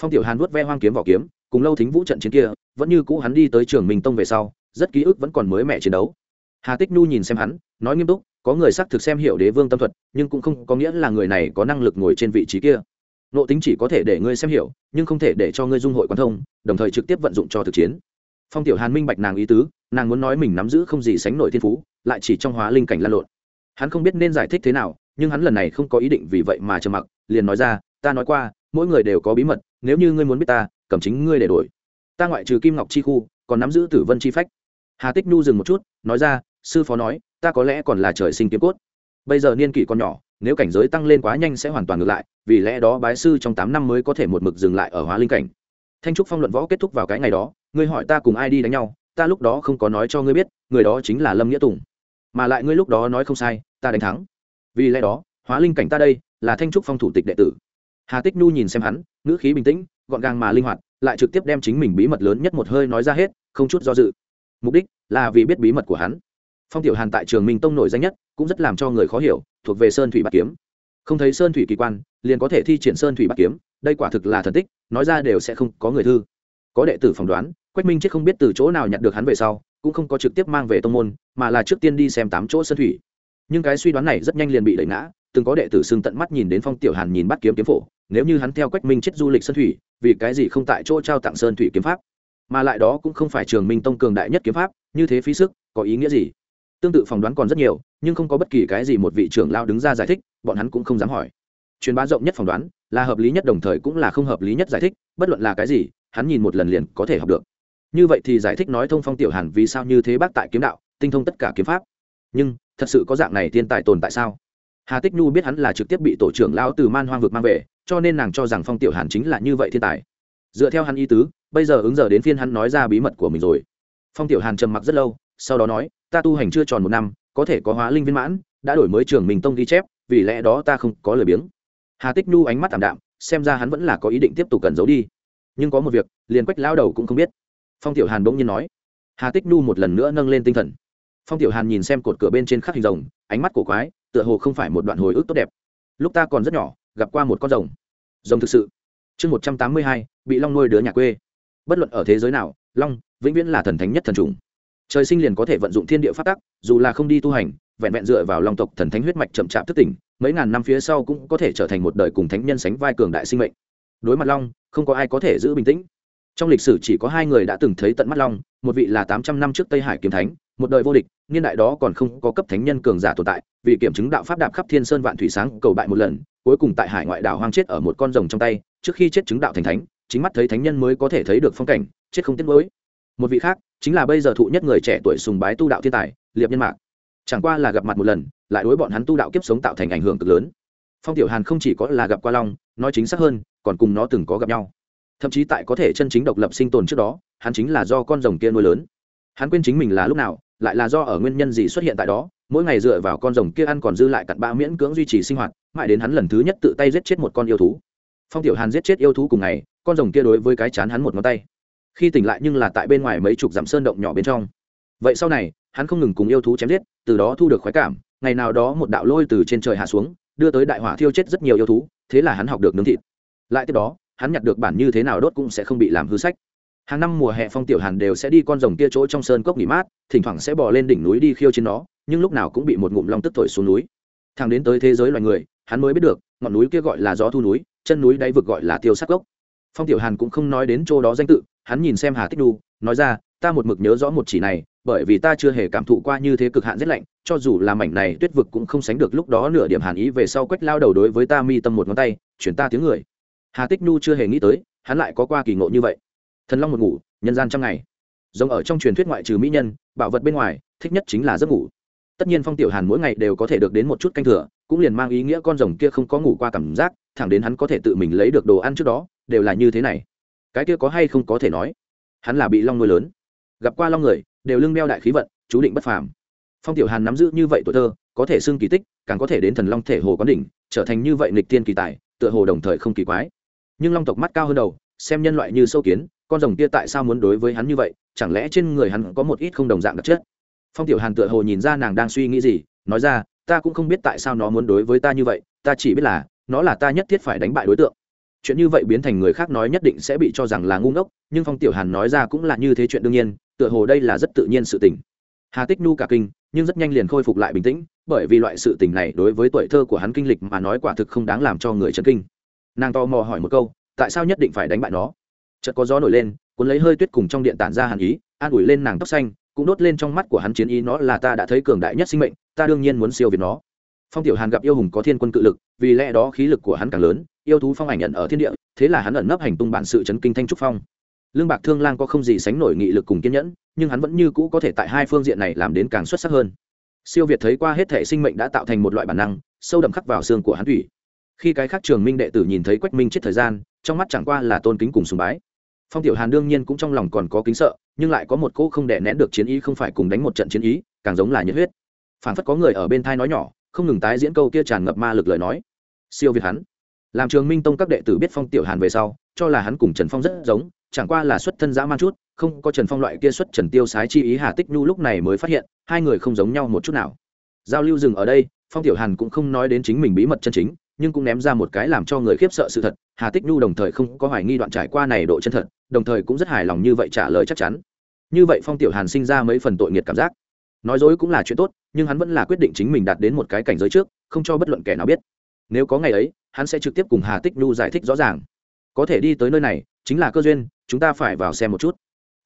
[SPEAKER 1] Phong tiểu hàn vuốt ve hoang kiếm vỏ kiếm, cùng lâu thính vũ trận chiến kia, vẫn như cũ hắn đi tới trường minh tông về sau, rất ký ức vẫn còn mới mẹ chiến đấu. Hà tích nhu nhìn xem hắn, nói nghiêm túc, có người xác thực xem hiểu đế vương tâm thuật, nhưng cũng không có nghĩa là người này có năng lực ngồi trên vị trí kia. Nộ tính chỉ có thể để ngươi xem hiểu, nhưng không thể để cho ngươi dung hội quan thông, đồng thời trực tiếp vận dụng cho thực chiến. Phong tiểu hàn minh bạch nàng ý tứ, nàng muốn nói mình nắm giữ không gì sánh nổi thiên phú, lại chỉ trong hóa linh cảnh lan lộn. Hắn không biết nên giải thích thế nào, nhưng hắn lần này không có ý định vì vậy mà trầm mặc, liền nói ra ta nói qua, mỗi người đều có bí mật, nếu như ngươi muốn biết ta, cầm chính ngươi để đổi. Ta ngoại trừ kim ngọc chi khu, còn nắm giữ tử vân chi phách. Hà tích nhu dừng một chút, nói ra, sư phó nói, ta có lẽ còn là trời sinh kiếm cốt. Bây giờ niên kỷ còn nhỏ, nếu cảnh giới tăng lên quá nhanh sẽ hoàn toàn ngược lại, vì lẽ đó bái sư trong tám năm mới có thể một mực dừng lại ở hóa linh cảnh. Thanh trúc phong luận võ kết thúc vào cái ngày đó, ngươi hỏi ta cùng ai đi đánh nhau, ta lúc đó không có nói cho ngươi biết, người đó chính là lâm nghĩa tùng. Mà lại ngươi lúc đó nói không sai, ta đánh thắng. Vì lẽ đó, hóa linh cảnh ta đây, là thanh trúc phong thủ tịch đệ tử hà tích nhu nhìn xem hắn, ngữ khí bình tĩnh, gọn gàng mà linh hoạt, lại trực tiếp đem chính mình bí mật lớn nhất một hơi nói ra hết, không chút do dự. Mục đích là vì biết bí mật của hắn. Phong tiểu hàn tại trường minh tông nổi danh nhất, cũng rất làm cho người khó hiểu, thuộc về sơn thủy bát kiếm. Không thấy sơn thủy kỳ quan, liền có thể thi triển sơn thủy bát kiếm, đây quả thực là thần tích, nói ra đều sẽ không có người thư. Có đệ tử phỏng đoán, quách minh chết không biết từ chỗ nào nhặt được hắn về sau, cũng không có trực tiếp mang về tông môn, mà là trước tiên đi xem tám chỗ sơn thủy. Nhưng cái suy đoán này rất nhanh liền bị đẩy ngã từng có đệ tử xưng tận mắt nhìn đến phong tiểu hàn nhìn bắt kiếm kiếm phổ, nếu như hắn theo quách minh chết du lịch sơn thủy, vì cái gì không tại chỗ trao tặng sơn thủy kiếm pháp? Mà lại đó cũng không phải trường minh tông cường đại nhất kiếm pháp, như thế phí sức, có ý nghĩa gì? Tương tự phỏng đoán còn rất nhiều, nhưng không có bất kỳ cái gì một vị trưởng lao đứng ra giải thích, bọn hắn cũng không dám hỏi. Truyền bá rộng nhất phỏng đoán, là hợp lý nhất đồng thời cũng là không hợp lý nhất giải thích, bất luận là cái gì, hắn nhìn một lần liền có thể học được. Như vậy thì giải thích nói thông phong tiểu hàn vì sao như thế bác tại kiếm đạo, tinh thông tất cả kiếm pháp. Nhưng, thật sự có dạng này thiên tài tồn tại sao? Hà tích nhu biết hắn là trực tiếp bị tổ trưởng Lão từ man hoang vực mang về, cho nên nàng cho rằng phong tiểu hàn chính là như vậy thiên tài. Dựa theo hắn ý tứ, bây giờ ứng giờ đến phiên hắn nói ra bí mật của mình rồi. Phong tiểu hàn trầm mặc rất lâu, sau đó nói, ta tu hành chưa tròn một năm, có thể có hóa linh viên mãn, đã đổi mới trường mình tông ghi chép, vì lẽ đó ta không có lời biếng. Hà tích nhu ánh mắt t đạm, xem ra hắn vẫn là có ý định tiếp tục cần giấu đi. Nhưng có một việc, liền quách lao đầu cũng không biết. Phong tiểu hàn bỗng nhiên nói. Hà tích nhu một lần nữa nâng lên tinh thần. Phong tiểu hàn nhìn xem cột cửa bên trên khắc hình rồng, ánh mắt cổ quái tựa hồ không phải một đoạn hồi ức tốt đẹp. Lúc ta còn rất nhỏ, gặp qua một con rồng. Rồng thực sự. Chương một trăm tám mươi hai, bị long nuôi đứa nhà quê. Bất luận ở thế giới nào, long vĩnh viễn là thần thánh nhất thần trùng trời sinh liền có thể vận dụng thiên địa phát tắc, dù là không đi tu hành, vẹn vẹn dựa vào long tộc thần thánh huyết mạch chậm chạp thức tỉnh, mấy ngàn năm phía sau cũng có thể trở thành một đời cùng thánh nhân sánh vai cường đại sinh mệnh. Đối mặt long, không có ai có thể giữ bình tĩnh. Trong lịch sử chỉ có hai người đã từng thấy tận mắt long, một vị là tám trăm năm trước tây hải kiếm thánh một đời vô địch, niên đại đó còn không có cấp thánh nhân cường giả tồn tại, vì kiểm chứng đạo pháp đạp khắp thiên sơn vạn thủy sáng, cầu bại một lần, cuối cùng tại hải ngoại đảo hoang chết ở một con rồng trong tay, trước khi chết chứng đạo thành thánh, chính mắt thấy thánh nhân mới có thể thấy được phong cảnh, chết không tiếc mới một vị khác, chính là bây giờ thụ nhất người trẻ tuổi sùng bái tu đạo thiên tài, liệp nhân mạc. Chẳng qua là gặp mặt một lần, lại đối bọn hắn tu đạo kiếp sống tạo thành ảnh hưởng cực lớn. Phong tiểu hàn không chỉ có là gặp qua long, nói chính xác hơn, còn cùng nó từng có gặp nhau. Thậm chí tại có thể chân chính độc lập sinh tồn trước đó, hắn chính là do con rồng kia nuôi lớn. Hắn quên chính mình là lúc nào lại là do ở nguyên nhân gì xuất hiện tại đó, mỗi ngày dựa vào con rồng kia ăn còn dư lại cặn bã miễn cưỡng duy trì sinh hoạt, mãi đến hắn lần thứ nhất tự tay giết chết một con yêu thú. Phong tiểu hàn giết chết yêu thú cùng ngày, con rồng kia đối với cái chán hắn một ngón tay. Khi tỉnh lại nhưng là tại bên ngoài mấy chục dặm sơn động nhỏ bên trong. Vậy sau này, hắn không ngừng cùng yêu thú chém giết, từ đó thu được khoái cảm, ngày nào đó một đạo lôi từ trên trời hạ xuống, đưa tới đại hỏa thiêu chết rất nhiều yêu thú, thế là hắn học được nướng thịt. Lại tiếp đó, hắn nhặt được bản như thế nào đốt cũng sẽ không bị làm hư sách hàng năm mùa hè phong tiểu hàn đều sẽ đi con rồng kia chỗ trong sơn cốc nghỉ mát, thỉnh thoảng sẽ bỏ lên đỉnh núi đi khiêu trên nó, nhưng lúc nào cũng bị một ngụm long tức thổi xuống núi. Thằng đến tới thế giới loài người, hắn mới biết được, ngọn núi kia gọi là gió thu núi, chân núi đáy vực gọi là tiêu sắc gốc. Phong tiểu hàn cũng không nói đến chỗ đó danh tự, hắn nhìn xem hà tích đu, nói ra, ta một mực nhớ rõ một chỉ này, bởi vì ta chưa hề cảm thụ qua như thế cực hạn rét lạnh, cho dù là mảnh này tuyết vực cũng không sánh được lúc đó nửa điểm hàn ý về sau quách lao đầu đối với ta mi tâm một ngón tay, chuyển ta tiếng người. Hà tích nhu chưa hề nghĩ tới, hắn lại có qua kỳ ngộ như vậy thần long một ngủ, nhân gian trăm ngày. Giống ở trong truyền thuyết ngoại trừ mỹ nhân, bảo vật bên ngoài, thích nhất chính là giấc ngủ. Tất nhiên phong tiểu hàn mỗi ngày đều có thể được đến một chút canh thừa, cũng liền mang ý nghĩa con rồng kia không có ngủ qua cảm giác, thẳng đến hắn có thể tự mình lấy được đồ ăn trước đó, đều là như thế này. Cái kia có hay không có thể nói? Hắn là bị long nuôi lớn. Gặp qua long người, đều lưng đeo đại khí vận, chú định bất phàm. Phong tiểu hàn nắm giữ như vậy tuổi thơ, có thể xưng kỳ tích, càng có thể đến thần long thể hồ quán đỉnh, trở thành như vậy nghịch tiên kỳ tài, tựa hồ đồng thời không kỳ quái. Nhưng long tộc mắt cao hơn đầu xem nhân loại như sâu kiến, con rồng kia tại sao muốn đối với hắn như vậy, chẳng lẽ trên người hắn có một ít không đồng dạng đặc chất? Phong tiểu hàn tựa hồ nhìn ra nàng đang suy nghĩ gì, nói ra, ta cũng không biết tại sao nó muốn đối với ta như vậy, ta chỉ biết là, nó là ta nhất thiết phải đánh bại đối tượng. Chuyện như vậy biến thành người khác nói nhất định sẽ bị cho rằng là ngu ngốc, nhưng phong tiểu hàn nói ra cũng là như thế chuyện đương nhiên, tựa hồ đây là rất tự nhiên sự tình. Hà tích nu cả kinh, nhưng rất nhanh liền khôi phục lại bình tĩnh, bởi vì loại sự tình này đối với tuổi thơ của hắn kinh lịch mà nói quả thực không đáng làm cho người chấn kinh. Nàng to mò hỏi một câu tại sao nhất định phải đánh bại nó? Chợt có gió nổi lên, cuốn lấy hơi tuyết cùng trong điện tản ra hàn ý, an ủi lên nàng tóc xanh, cũng đốt lên trong mắt của hắn chiến ý nó là ta đã thấy cường đại nhất sinh mệnh, ta đương nhiên muốn siêu việt nó. Phong tiểu hàn gặp yêu hùng có thiên quân cự lực, vì lẽ đó khí lực của hắn càng lớn, yêu thú phong ảnh nhận ở thiên địa, thế là hắn ẩn nấp hành tung bản sự chấn kinh thanh trúc phong. Lương bạc thương lang có không gì sánh nổi nghị lực cùng kiên nhẫn, nhưng hắn vẫn như cũ có thể tại hai phương diện này làm đến càng xuất sắc hơn. Siêu việt thấy qua hết thể sinh mệnh đã tạo thành một loại bản năng, sâu đậm khắc vào xương của hắn thủy. Khi cái khác trường minh đệ tử nhìn thấy quách minh chết thời gian trong mắt chẳng qua là tôn kính cùng sùng bái. Phong tiểu hàn đương nhiên cũng trong lòng còn có kính sợ, nhưng lại có một cỗ không đè nén được chiến ý không phải cùng đánh một trận chiến ý, càng giống là nhiệt huyết. Phản phất có người ở bên thai nói nhỏ, không ngừng tái diễn câu kia tràn ngập ma lực lời nói. Siêu việt hắn. Làm trường minh tông các đệ tử biết phong tiểu hàn về sau, cho là hắn cùng trần phong rất giống, chẳng qua là xuất thân dã man chút, không có trần phong loại kia xuất trần tiêu sái chi ý hà tích nhu lúc này mới phát hiện, hai người không giống nhau một chút nào. Giao lưu dừng ở đây, phong tiểu hàn cũng không nói đến chính mình bí mật chân chính nhưng cũng ném ra một cái làm cho người khiếp sợ sự thật, hà tích nhu đồng thời không có hoài nghi đoạn trải qua này độ chân thật, đồng thời cũng rất hài lòng như vậy trả lời chắc chắn. Như vậy phong tiểu hàn sinh ra mấy phần tội nghiệt cảm giác. Nói dối cũng là chuyện tốt, nhưng hắn vẫn là quyết định chính mình đạt đến một cái cảnh giới trước, không cho bất luận kẻ nào biết. Nếu có ngày ấy, hắn sẽ trực tiếp cùng hà tích nhu giải thích rõ ràng. Có thể đi tới nơi này, chính là cơ duyên, chúng ta phải vào xem một chút.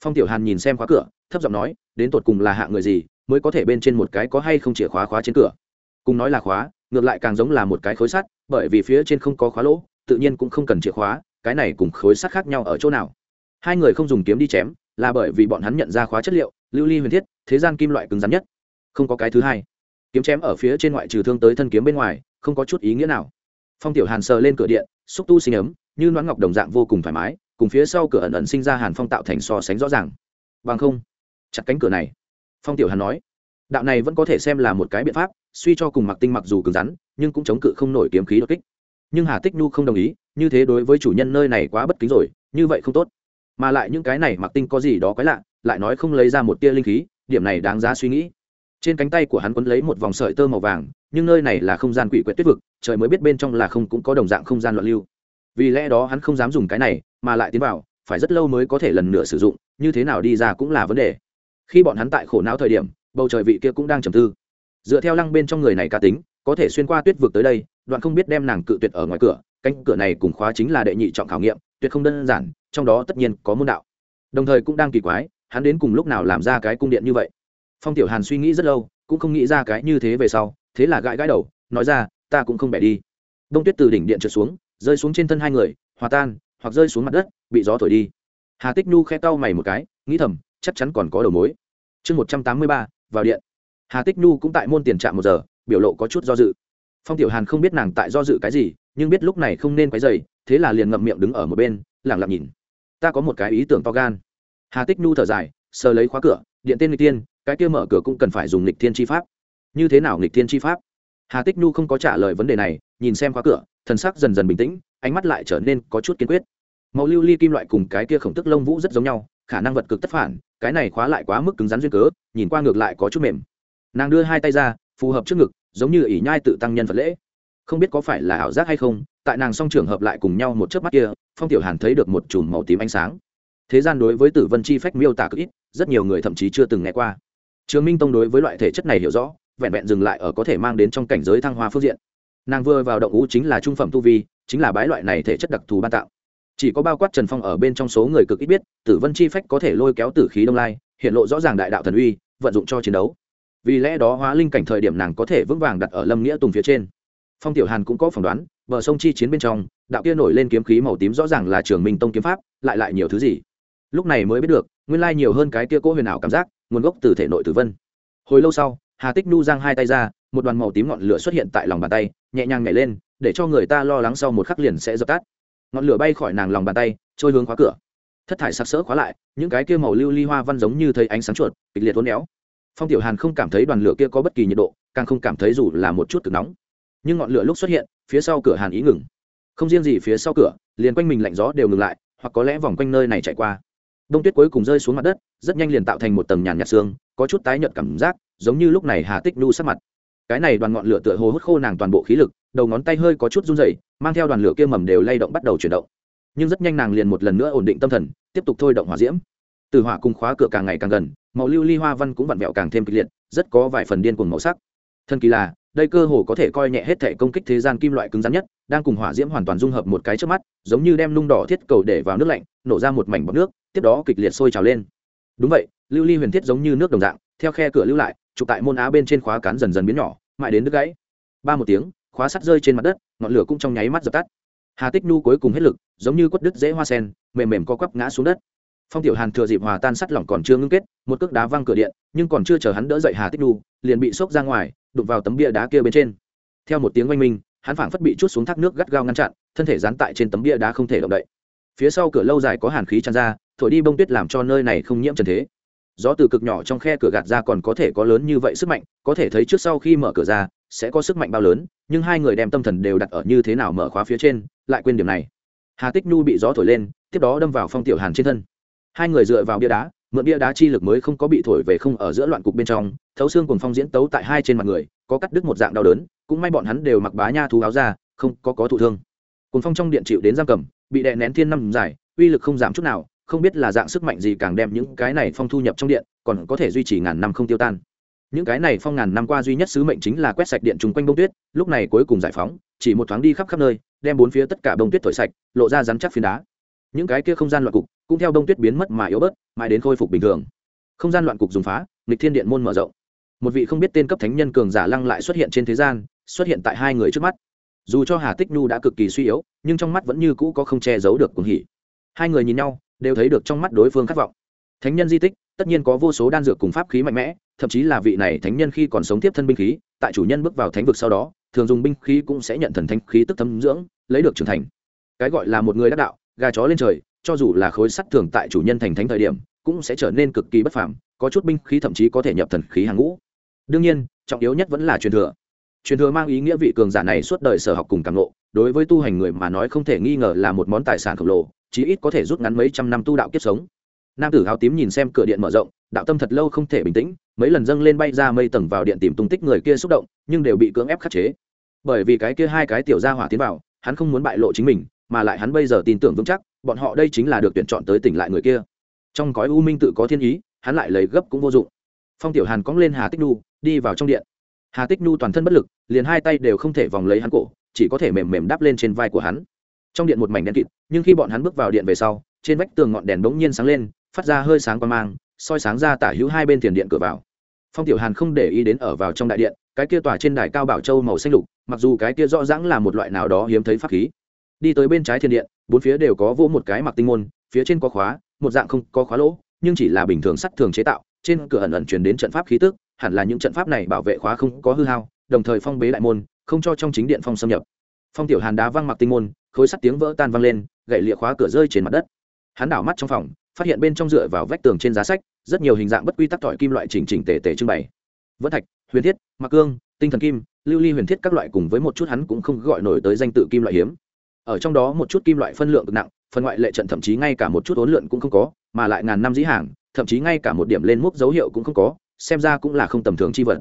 [SPEAKER 1] Phong tiểu hàn nhìn xem khóa cửa, thấp giọng nói, đến tột cùng là hạ người gì, mới có thể bên trên một cái có hay không chìa khóa khóa trên cửa. Cùng nói là khóa ngược lại càng giống là một cái khối sắt, bởi vì phía trên không có khóa lỗ, tự nhiên cũng không cần chìa khóa, cái này cùng khối sắt khác nhau ở chỗ nào. Hai người không dùng kiếm đi chém, là bởi vì bọn hắn nhận ra khóa chất liệu, lưu ly huyền thiết, thế gian kim loại cứng rắn nhất. Không có cái thứ hai. Kiếm chém ở phía trên ngoại trừ thương tới thân kiếm bên ngoài, không có chút ý nghĩa nào. Phong tiểu hàn sờ lên cửa điện, xúc tu sinh ấm, như noãn ngọc đồng dạng vô cùng thoải mái, cùng phía sau cửa ẩn ẩn sinh ra hàn phong tạo thành so sánh rõ ràng. Bằng không, chặt cánh cửa này. Phong tiểu hàn nói, đạo này vẫn có thể xem là một cái biện pháp suy cho cùng mặc tinh mặc dù cứng rắn, nhưng cũng chống cự không nổi kiếm khí đột kích. Nhưng hà tích nhu không đồng ý, như thế đối với chủ nhân nơi này quá bất kính rồi, như vậy không tốt. Mà lại những cái này mặc tinh có gì đó quái lạ, lại nói không lấy ra một tia linh khí, điểm này đáng giá suy nghĩ. Trên cánh tay của hắn quấn lấy một vòng sợi tơ màu vàng, nhưng nơi này là không gian quỷ quyệt tuyết vực, trời mới biết bên trong là không cũng có đồng dạng không gian loạn lưu. Vì lẽ đó hắn không dám dùng cái này, mà lại tiến vào, phải rất lâu mới có thể lần nữa sử dụng, như thế nào đi ra cũng là vấn đề. Khi bọn hắn tại khổ não thời điểm, bầu trời vị kia cũng đang trầm tư dựa theo lăng bên trong người này cá tính, có thể xuyên qua tuyết vực tới đây, đoạn không biết đem nàng cự tuyệt ở ngoài cửa, cánh cửa này cùng khóa chính là đệ nhị trọng khảo nghiệm, tuyệt không đơn giản, trong đó tất nhiên có môn đạo. Đồng thời cũng đang kỳ quái, hắn đến cùng lúc nào làm ra cái cung điện như vậy? Phong tiểu hàn suy nghĩ rất lâu, cũng không nghĩ ra cái như thế về sau, thế là gãi gãi đầu, nói ra, ta cũng không bẻ đi. Đông tuyết từ đỉnh điện trượt xuống, rơi xuống trên thân hai người, hòa tan, hoặc rơi xuống mặt đất, bị gió thổi đi. Hà tích nhu khe cau mày một cái, nghĩ thầm, chắc chắn còn có đầu mối. Chương một trăm tám mươi ba, vào điện hà tích nhu cũng tại môn tiền trạm một giờ, biểu lộ có chút do dự. Phong tiểu hàn không biết nàng tại do dự cái gì, nhưng biết lúc này không nên quấy dày thế là liền ngậm miệng đứng ở một bên lẳng lặng nhìn. Ta có một cái ý tưởng to gan. Hà tích nhu thở dài, sờ lấy khóa cửa, điện tên nghịch tiên cái kia mở cửa cũng cần phải dùng nghịch thiên chi pháp. Như thế nào nghịch thiên chi pháp? Hà tích nhu không có trả lời vấn đề này, nhìn xem khóa cửa, thần sắc dần dần bình tĩnh, ánh mắt lại trở nên có chút kiên quyết. Màu lưu ly kim loại cùng cái kia khổng tức lông vũ rất giống nhau, khả năng vật cực tất phản, cái này khóa lại quá mức cứng rắn duyên cớ, nhìn qua ngược lại có chút mềm nàng đưa hai tay ra, phù hợp trước ngực, giống như ỷ nhai tự tăng nhân vật lễ. Không biết có phải là ảo giác hay không, tại nàng song trường hợp lại cùng nhau một chớp mắt kia, phong tiểu hàn thấy được một chùm màu tím ánh sáng. Thế gian đối với tử vân chi phách miêu tả cực ít, rất nhiều người thậm chí chưa từng nghe qua. Trường minh tông đối với loại thể chất này hiểu rõ, vẹn vẹn dừng lại ở có thể mang đến trong cảnh giới thăng hoa phương diện. Nàng vừa vào động ngũ chính là trung phẩm tu vi, chính là bái loại này thể chất đặc thù ban tạo. Chỉ có bao quát trần phong ở bên trong số người cực ít biết, tử vân chi phách có thể lôi kéo tử khí đông lai, hiện lộ rõ ràng đại đạo thần uy, vận dụng cho chiến đấu vì lẽ đó hóa linh cảnh thời điểm nàng có thể vững vàng đặt ở lâm nghĩa tùng phía trên. Phong tiểu hàn cũng có phỏng đoán, bờ sông chi chiến bên trong, đạo kia nổi lên kiếm khí màu tím rõ ràng là trường minh tông kiếm pháp, lại lại nhiều thứ gì. Lúc này mới biết được, nguyên lai nhiều hơn cái kia cố huyền ảo cảm giác, nguồn gốc từ thể nội tử vân. Hồi lâu sau, hà tích nu giang hai tay ra, một đoàn màu tím ngọn lửa xuất hiện tại lòng bàn tay, nhẹ nhàng nhảy lên, để cho người ta lo lắng sau một khắc liền sẽ dập tắt. Ngọn lửa bay khỏi nàng lòng bàn tay, trôi hướng khóa cửa. Thất thải sặc sỡ khóa lại, những cái kia màu lưu ly hoa văn giống như thấy ánh sáng chuột, kịch liệt uốn éo phong tiểu hàn không cảm thấy đoàn lửa kia có bất kỳ nhiệt độ, càng không cảm thấy dù là một chút cực nóng. Nhưng ngọn lửa lúc xuất hiện, phía sau cửa hàn ý ngừng. Không riêng gì phía sau cửa, liền quanh mình lạnh gió đều ngừng lại, hoặc có lẽ vòng quanh nơi này chạy qua. Đông tuyết cuối cùng rơi xuống mặt đất, rất nhanh liền tạo thành một tầng nhàn nhạt xương, có chút tái nhợt cảm giác, giống như lúc này hà tích nu sát mặt. Cái này đoàn ngọn lửa tựa hồ hút khô nàng toàn bộ khí lực, đầu ngón tay hơi có chút run rẩy, mang theo đoàn lửa kia mầm đều lay động bắt đầu chuyển động. Nhưng rất nhanh nàng liền một lần nữa ổn định tâm thần, tiếp tục thôi động hỏa diễm từ hỏa cùng khóa cửa càng ngày càng gần, màu lưu ly hoa văn cũng vặn vẹo càng thêm kịch liệt, rất có vài phần điên cuồng màu sắc. Thần kỳ là, đây cơ hồ có thể coi nhẹ hết thể công kích thế gian kim loại cứng rắn nhất, đang cùng hỏa diễm hoàn toàn dung hợp một cái trước mắt, giống như đem nung đỏ thiết cầu để vào nước lạnh, nổ ra một mảnh bọt nước, tiếp đó kịch liệt sôi trào lên. Đúng vậy, lưu ly huyền thiết giống như nước đồng dạng, theo khe cửa lưu lại chụp tại môn á bên trên khóa cán dần dần biến nhỏ, mãi đến đứt gãy. Ba một tiếng, khóa sắt rơi trên mặt đất, ngọn lửa cũng trong nháy mắt dập tắt. Hà tích nu cuối cùng hết lực, giống như quất đứt dễ hoa sen, mềm mềm co quắp ngã xuống đất phong tiểu hàn thừa dịp hòa tan sắt lỏng còn chưa ngưng kết, một cước đá văng cửa điện, nhưng còn chưa chờ hắn đỡ dậy hà tích nu liền bị sốc ra ngoài, đụng vào tấm bia đá kia bên trên. Theo một tiếng oanh minh, hắn phảng phất bị chút xuống thác nước gắt gao ngăn chặn, thân thể dán tại trên tấm bia đá không thể động đậy. Phía sau cửa lâu dài có hàn khí tràn ra, thổi đi bông tuyết làm cho nơi này không nhiễm trần thế. Gió từ cực nhỏ trong khe cửa gạt ra còn có thể có lớn như vậy sức mạnh, có thể thấy trước sau khi mở cửa ra, sẽ có sức mạnh bao lớn, nhưng hai người đem tâm thần đều đặt ở như thế nào mở khóa phía trên, lại quên điểm này. Hà tích nhu bị gió thổi lên, tiếp đó đâm vào phong tiểu hàn trên thân hai người dựa vào bia đá, mượn bia đá chi lực mới không có bị thổi về không ở giữa loạn cục bên trong, thấu xương cùng phong diễn tấu tại hai trên mặt người, có cắt đứt một dạng đau đớn, cũng may bọn hắn đều mặc bá nha thú áo ra, không có có thụ thương. Cùng phong trong điện chịu đến giam cầm, bị đè nén thiên năm dài, uy lực không giảm chút nào, không biết là dạng sức mạnh gì càng đem những cái này phong thu nhập trong điện, còn có thể duy trì ngàn năm không tiêu tan. Những cái này phong ngàn năm qua duy nhất sứ mệnh chính là quét sạch điện chung quanh bông tuyết, lúc này cuối cùng giải phóng, chỉ một thoáng đi khắp khắp nơi, đem bốn phía tất cả bông tuyết thổi sạch, lộ ra rắn chắc phiến đá. Những cái kia không gian loạn cục cũng theo Đông tuyết biến mất mà yếu bớt, mãi đến khôi phục bình thường. Không gian loạn cục dùng phá, nghịch thiên điện môn mở rộng. Một vị không biết tên cấp thánh nhân cường giả lăng lại xuất hiện trên thế gian, xuất hiện tại hai người trước mắt. Dù cho hà tích nhu đã cực kỳ suy yếu, nhưng trong mắt vẫn như cũ có không che giấu được cuồng hỉ. Hai người nhìn nhau, đều thấy được trong mắt đối phương khát vọng. Thánh nhân di tích, tất nhiên có vô số đan dược cùng pháp khí mạnh mẽ, thậm chí là vị này thánh nhân khi còn sống tiếp thân binh khí, tại chủ nhân bước vào thánh vực sau đó, thường dùng binh khí cũng sẽ nhận thần thánh khí tức thấm dưỡng, lấy được trưởng thành. Cái gọi là một người đắc đạo, gà chó lên trời cho dù là khối sắt thường tại chủ nhân thành thánh thời điểm, cũng sẽ trở nên cực kỳ bất phàm, có chút binh khí thậm chí có thể nhập thần khí hàng ngũ. Đương nhiên, trọng yếu nhất vẫn là truyền thừa. Truyền thừa mang ý nghĩa vị cường giả này suốt đời sở học cùng càng lộ, đối với tu hành người mà nói không thể nghi ngờ là một món tài sản khổng lồ, chí ít có thể rút ngắn mấy trăm năm tu đạo kiếp sống. Nam tử áo tím nhìn xem cửa điện mở rộng, đạo tâm thật lâu không thể bình tĩnh, mấy lần dâng lên bay ra mây tầng vào điện tìm tung tích người kia xúc động, nhưng đều bị cưỡng ép khắc chế. Bởi vì cái kia hai cái tiểu gia hỏa tiến vào, hắn không muốn bại lộ chính mình, mà lại hắn bây giờ tin tưởng vững chắc bọn họ đây chính là được tuyển chọn tới tỉnh lại người kia. Trong cõi u minh tự có thiên ý, hắn lại lấy gấp cũng vô dụng. Phong tiểu hàn cóng lên hà tích nu đi vào trong điện. Hà tích nu toàn thân bất lực, liền hai tay đều không thể vòng lấy hắn cổ, chỉ có thể mềm mềm đáp lên trên vai của hắn. Trong điện một mảnh đen kịt, nhưng khi bọn hắn bước vào điện về sau, trên vách tường ngọn đèn bỗng nhiên sáng lên, phát ra hơi sáng qua mang, soi sáng ra tả hữu hai bên tiền điện cửa vào. Phong tiểu hàn không để ý đến ở vào trong đại điện, cái kia tỏa trên đài cao bảo châu màu xanh lục, mặc dù cái kia rõ ràng là một loại nào đó hiếm thấy pháp khí đi tới bên trái thiên điện, bốn phía đều có vô một cái mặc tinh môn, phía trên có khóa, một dạng không có khóa lỗ, nhưng chỉ là bình thường sắt thường chế tạo, trên cửa ẩn ẩn truyền đến trận pháp khí tức, hẳn là những trận pháp này bảo vệ khóa không có hư hao, đồng thời phong bế đại môn, không cho trong chính điện phong xâm nhập. Phong tiểu hàn đá văng mặc tinh môn, khối sắt tiếng vỡ tan văng lên gậy lịa khóa cửa rơi trên mặt đất. Hắn đảo mắt trong phòng, phát hiện bên trong dựa vào vách tường trên giá sách, rất nhiều hình dạng bất quy tắc tỏi kim loại chỉnh chỉnh tề tề trưng bày. Vẫn thạch, huyền thiết mặc cương, tinh thần kim, lưu ly huyền thiết các loại cùng với một chút hắn cũng không gọi nổi tới danh tự kim loại hiếm ở trong đó một chút kim loại phân lượng cực nặng, phần ngoại lệ trận thậm chí ngay cả một chút ốn lượn cũng không có, mà lại ngàn năm dĩ hàng, thậm chí ngay cả một điểm lên múc dấu hiệu cũng không có, xem ra cũng là không tầm thường chi vật.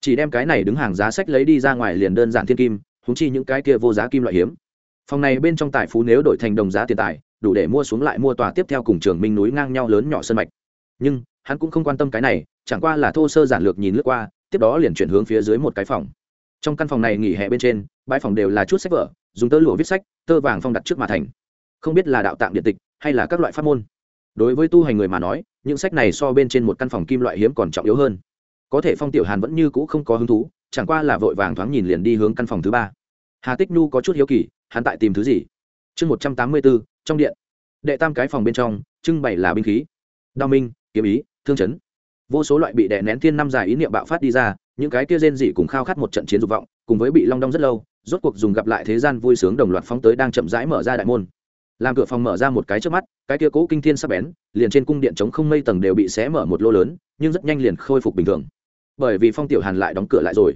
[SPEAKER 1] Chỉ đem cái này đứng hàng giá sách lấy đi ra ngoài liền đơn giản thiên kim húng chi những cái kia vô giá kim loại hiếm. Phòng này bên trong tài phú nếu đổi thành đồng giá tiền tài, đủ để mua xuống lại mua tòa tiếp theo cùng trường minh núi ngang nhau lớn nhỏ sân mạch. Nhưng, hắn cũng không quan tâm cái này, chẳng qua là thô sơ giản lược nhìn lướt qua, tiếp đó liền chuyển hướng phía dưới một cái phòng. Trong căn phòng này nghỉ hè bên trên, bãi phòng đều là chút sách vở dùng tơ lụa viết sách, tơ vàng phong đặt trước mà thành. Không biết là đạo tạng điện tịch hay là các loại pháp môn. Đối với tu hành người mà nói, những sách này so bên trên một căn phòng kim loại hiếm còn trọng yếu hơn. Có thể phong tiểu hàn vẫn như cũ không có hứng thú, chẳng qua là vội vàng thoáng nhìn liền đi hướng căn phòng thứ ba. Hà tích nhu có chút hiếu kỳ, hắn tại tìm thứ gì? Chương một trăm tám mươi bốn, trong điện. Đệ tam cái phòng bên trong, trưng bày là binh khí. Đao minh, kiếm ý, thương chấn. Vô số loại bị đè nén thiên năm dài ý niệm bạo phát đi ra, những cái kia rên dị cùng khao khát một trận chiến dục vọng, cùng với bị long đong rất lâu rốt cuộc dùng gặp lại thế gian vui sướng đồng loạt phóng tới đang chậm rãi mở ra đại môn. Làm cửa phòng mở ra một cái trước mắt, cái kia cố kinh thiên sắp bén, liền trên cung điện chống không mây tầng đều bị xé mở một lô lớn, nhưng rất nhanh liền khôi phục bình thường. Bởi vì phong tiểu hàn lại đóng cửa lại rồi.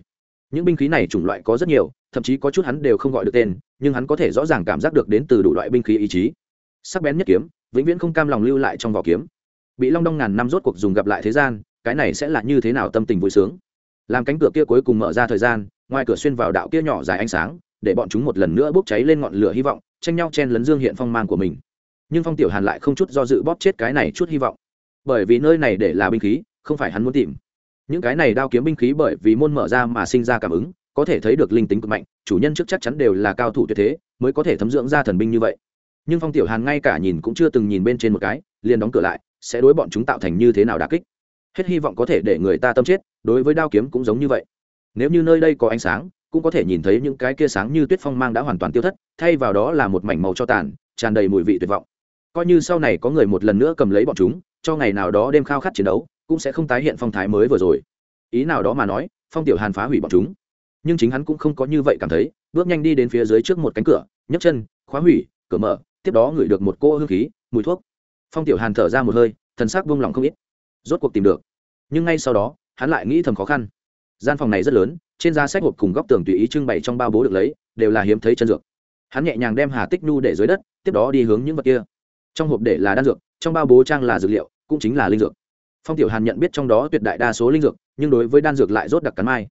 [SPEAKER 1] Những binh khí này chủng loại có rất nhiều, thậm chí có chút hắn đều không gọi được tên, nhưng hắn có thể rõ ràng cảm giác được đến từ đủ loại binh khí ý chí. Sắc bén nhất kiếm, vĩnh viễn không cam lòng lưu lại trong vỏ kiếm. Bị long đong ngàn năm rốt cuộc dùng gặp lại thế gian, cái này sẽ là như thế nào tâm tình vui sướng? Làm cánh cửa kia cuối cùng mở ra thời gian ngoài cửa xuyên vào đạo kia nhỏ dài ánh sáng, để bọn chúng một lần nữa bốc cháy lên ngọn lửa hy vọng, tranh nhau chen lấn dương hiện phong mang của mình. Nhưng phong tiểu hàn lại không chút do dự bóp chết cái này chút hy vọng. Bởi vì nơi này để là binh khí, không phải hắn muốn tìm. Những cái này đao kiếm binh khí bởi vì môn mở ra mà sinh ra cảm ứng, có thể thấy được linh tính cực mạnh, chủ nhân trước chắc chắn đều là cao thủ tuyệt thế, mới có thể thấm dưỡng ra thần binh như vậy. Nhưng phong tiểu hàn ngay cả nhìn cũng chưa từng nhìn bên trên một cái, liền đóng cửa lại, sẽ đối bọn chúng tạo thành như thế nào đà kích. Hết hy vọng có thể để người ta tâm chết, đối với đao kiếm cũng giống như vậy nếu như nơi đây có ánh sáng, cũng có thể nhìn thấy những cái kia sáng như tuyết phong mang đã hoàn toàn tiêu thất, thay vào đó là một mảnh màu cho tàn, tràn đầy mùi vị tuyệt vọng. Coi như sau này có người một lần nữa cầm lấy bọn chúng, cho ngày nào đó đêm khao khát chiến đấu, cũng sẽ không tái hiện phong thái mới vừa rồi. Ý nào đó mà nói, phong tiểu hàn phá hủy bọn chúng. Nhưng chính hắn cũng không có như vậy cảm thấy, bước nhanh đi đến phía dưới trước một cánh cửa, nhấc chân, khóa hủy, cửa mở, tiếp đó ngửi được một cô hương khí, mùi thuốc. Phong tiểu hàn thở ra một hơi, thần sắc buông lỏng không ít. Rốt cuộc tìm được. Nhưng ngay sau đó, hắn lại nghĩ thầm khó khăn gian phòng này rất lớn, trên da sách hộp cùng góc tường tùy ý trưng bày trong bao bố được lấy, đều là hiếm thấy chân dược. Hắn nhẹ nhàng đem hà tích nhu để dưới đất, tiếp đó đi hướng những vật kia. Trong hộp để là đan dược, trong bao bố trang là dược liệu, cũng chính là linh dược. Phong tiểu hàn nhận biết trong đó tuyệt đại đa số linh dược, nhưng đối với đan dược lại rốt đặc cắn mai.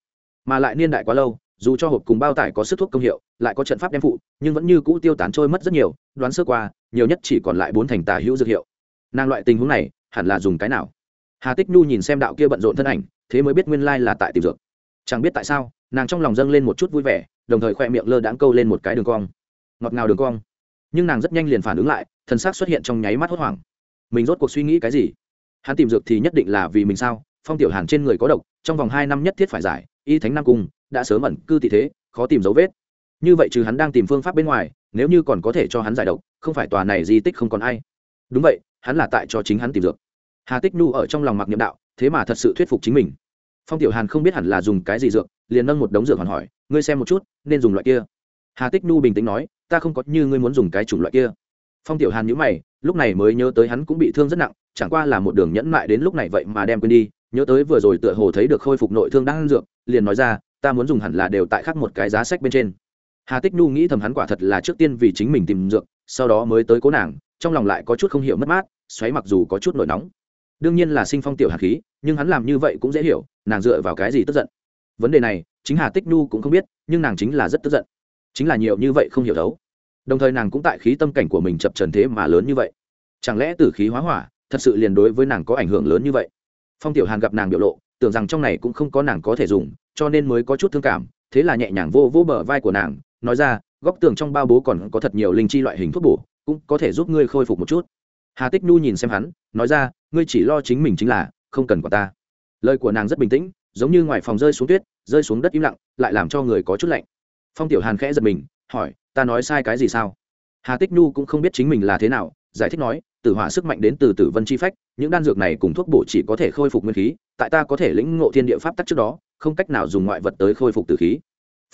[SPEAKER 1] Mà lại niên đại quá lâu, dù cho hộp cùng bao tải có sức thuốc công hiệu, lại có trận pháp đem phụ, nhưng vẫn như cũ tiêu tán trôi mất rất nhiều, đoán sơ qua, nhiều nhất chỉ còn lại bốn thành tả hữu dược hiệu. Nàng loại tình huống này, hẳn là dùng cái nào? Hà tích nhu nhìn xem đạo kia bận rộn thân ảnh, thế mới biết nguyên lai là tại tìm dược. Chẳng biết tại sao, nàng trong lòng dâng lên một chút vui vẻ, đồng thời khoe miệng lơ đãng câu lên một cái đường cong. Ngọt ngào đường cong. Nhưng nàng rất nhanh liền phản ứng lại, thân xác xuất hiện trong nháy mắt hốt hoảng. Mình rốt cuộc suy nghĩ cái gì? Hắn tìm dược thì nhất định là vì mình sao? Phong tiểu hàn trên người có độc, trong vòng hai năm nhất thiết phải giải, y thánh nam cung, đã sớm ẩn cư tị thế, khó tìm dấu vết. Như vậy trừ hắn đang tìm phương pháp bên ngoài, nếu như còn có thể cho hắn giải độc, không phải tòa này di tích không còn ai. Đúng vậy, hắn là tại cho chính hắn tìm dược hà tích nhu ở trong lòng mặc niệm đạo, thế mà thật sự thuyết phục chính mình. Phong tiểu hàn không biết hẳn là dùng cái gì dược, liền nâng một đống dược hoàn hỏi, ngươi xem một chút, nên dùng loại kia? Hà tích nhu bình tĩnh nói, ta không có như ngươi muốn dùng cái chủng loại kia. Phong tiểu hàn nhữ mày, lúc này mới nhớ tới hắn cũng bị thương rất nặng, chẳng qua là một đường nhẫn mại đến lúc này vậy mà đem quên đi, nhớ tới vừa rồi tựa hồ thấy được khôi phục nội thương đang ăn dược, liền nói ra, ta muốn dùng hẳn là đều tại khắc một cái giá sách bên trên. Hà tích nhu nghĩ thầm hắn quả thật là trước tiên vì chính mình tìm dược, sau đó mới tới cố nàng, trong lòng lại có chút không hiểu mất mát, xoáy mặc dù có chút nổi nóng đương nhiên là sinh phong tiểu hạt khí, nhưng hắn làm như vậy cũng dễ hiểu, nàng dựa vào cái gì tức giận? Vấn đề này, chính hà tích nhu cũng không biết, nhưng nàng chính là rất tức giận. Chính là nhiều như vậy không hiểu thấu đồng thời nàng cũng tại khí tâm cảnh của mình chập trần thế mà lớn như vậy. Chẳng lẽ từ khí hóa hỏa, thật sự liền đối với nàng có ảnh hưởng lớn như vậy? Phong tiểu hàn gặp nàng biểu lộ, tưởng rằng trong này cũng không có nàng có thể dùng, cho nên mới có chút thương cảm, thế là nhẹ nhàng vô vô bờ vai của nàng, nói ra, góc tường trong bao bố còn có thật nhiều linh chi loại hình thuốc bổ, cũng có thể giúp ngươi khôi phục một chút hà tích nhu nhìn xem hắn, nói ra, ngươi chỉ lo chính mình chính là không cần quả ta. Lời của nàng rất bình tĩnh, giống như ngoài phòng rơi xuống tuyết, rơi xuống đất im lặng, lại làm cho người có chút lạnh. Phong tiểu hàn khẽ giật mình, hỏi, ta nói sai cái gì sao? Hà tích nhu cũng không biết chính mình là thế nào, giải thích nói, tử hỏa sức mạnh đến từ tử vân chi phách, những đan dược này cùng thuốc bổ chỉ có thể khôi phục nguyên khí, tại ta có thể lĩnh ngộ thiên địa pháp tắc trước đó, không cách nào dùng ngoại vật tới khôi phục tử khí.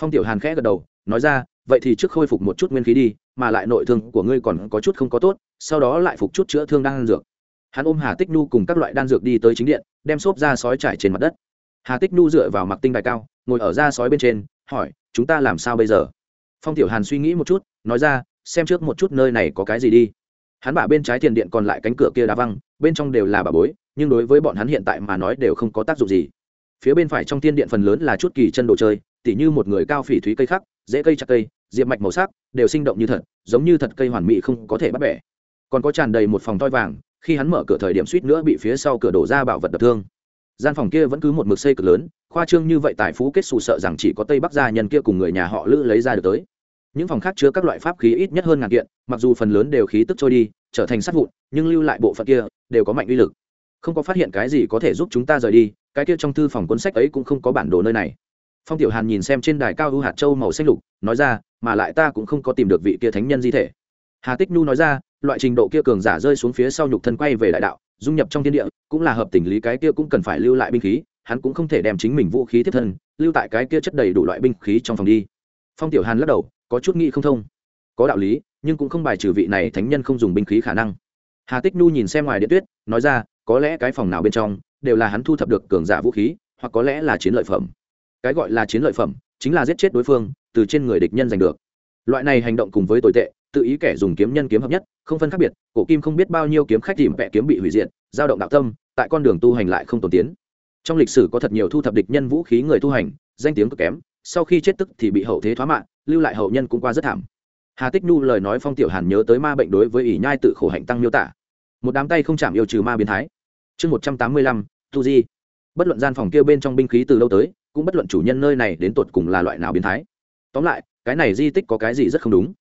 [SPEAKER 1] Phong tiểu hàn khẽ gật đầu, nói ra vậy thì trước khôi phục một chút nguyên khí đi, mà lại nội thương của ngươi còn có chút không có tốt, sau đó lại phục chút chữa thương đan dược. Hắn ôm hà tích nhu cùng các loại đan dược đi tới chính điện, đem xốp ra sói trải trên mặt đất. Hà tích nhu dựa vào mặc tinh đài cao, ngồi ở ra sói bên trên, hỏi, chúng ta làm sao bây giờ? Phong tiểu hàn suy nghĩ một chút, nói ra, xem trước một chút nơi này có cái gì đi. Hắn bả bên trái tiền điện còn lại cánh cửa kia đá văng, bên trong đều là bà bối, nhưng đối với bọn hắn hiện tại mà nói đều không có tác dụng gì. Phía bên phải trong tiên điện phần lớn là chút kỳ chân đồ chơi, tỉ như một người cao phỉ thúy cây khắc, dễ cây chặt cây diệp mạch màu sắc đều sinh động như thật, giống như thật cây hoàn mỹ không có thể bắt bẻ. Còn có tràn đầy một phòng toi vàng, khi hắn mở cửa thời điểm suýt nữa bị phía sau cửa đổ ra bảo vật đập thương. Gian phòng kia vẫn cứ một mực xây cực lớn, khoa trương như vậy tài phú kết xù sợ rằng chỉ có tây bắc gia nhân kia cùng người nhà họ lữ lấy ra được tới. Những phòng khác chứa các loại pháp khí ít nhất hơn ngàn kiện, mặc dù phần lớn đều khí tức trôi đi, trở thành sát vụn, nhưng lưu lại bộ phận kia đều có mạnh uy lực. Không có phát hiện cái gì có thể giúp chúng ta rời đi, cái kia trong thư phòng cuốn sách ấy cũng không có bản đồ nơi này. Phong tiểu hàn nhìn xem trên đài cao ưu hạt châu màu xanh lục, nói ra mà lại ta cũng không có tìm được vị kia thánh nhân di thể. Hà tích nhu nói ra, loại trình độ kia cường giả rơi xuống phía sau nhục thân quay về đại đạo, dung nhập trong thiên địa, cũng là hợp tình lý cái kia cũng cần phải lưu lại binh khí, hắn cũng không thể đem chính mình vũ khí tiếp thân, lưu tại cái kia chất đầy đủ loại binh khí trong phòng đi. Phong tiểu hàn lắc đầu, có chút nghĩ không thông. Có đạo lý, nhưng cũng không bài trừ vị này thánh nhân không dùng binh khí khả năng. Hà tích nhu nhìn xem ngoài điện tuyết, nói ra, có lẽ cái phòng nào bên trong, đều là hắn thu thập được cường giả vũ khí, hoặc có lẽ là chiến lợi phẩm. Cái gọi là chiến lợi phẩm, chính là giết chết đối phương từ trên người địch nhân giành được. Loại này hành động cùng với tồi tệ, tự ý kẻ dùng kiếm nhân kiếm hợp nhất, không phân khác biệt, cổ kim không biết bao nhiêu kiếm khách tìm vẽ kiếm bị hủy diệt dao động đạo tâm, tại con đường tu hành lại không tồn tiến. Trong lịch sử có thật nhiều thu thập địch nhân vũ khí người tu hành, danh tiếng cực kém, sau khi chết tức thì bị hậu thế thoá mạng, lưu lại hậu nhân cũng qua rất thảm. Hà tích nhu lời nói phong tiểu hàn nhớ tới ma bệnh đối với ỷ nhai tự khổ hạnh tăng miêu tả. Một đám tay không chạm yêu trừ ma biến thái. Chương một trăm tám mươi lăm, tu di. Bất luận gian phòng kia bên trong binh khí từ lâu tới, cũng bất luận chủ nhân nơi này đến tột cùng là loại nào biến thái tóm lại, cái này di tích có cái gì rất không đúng?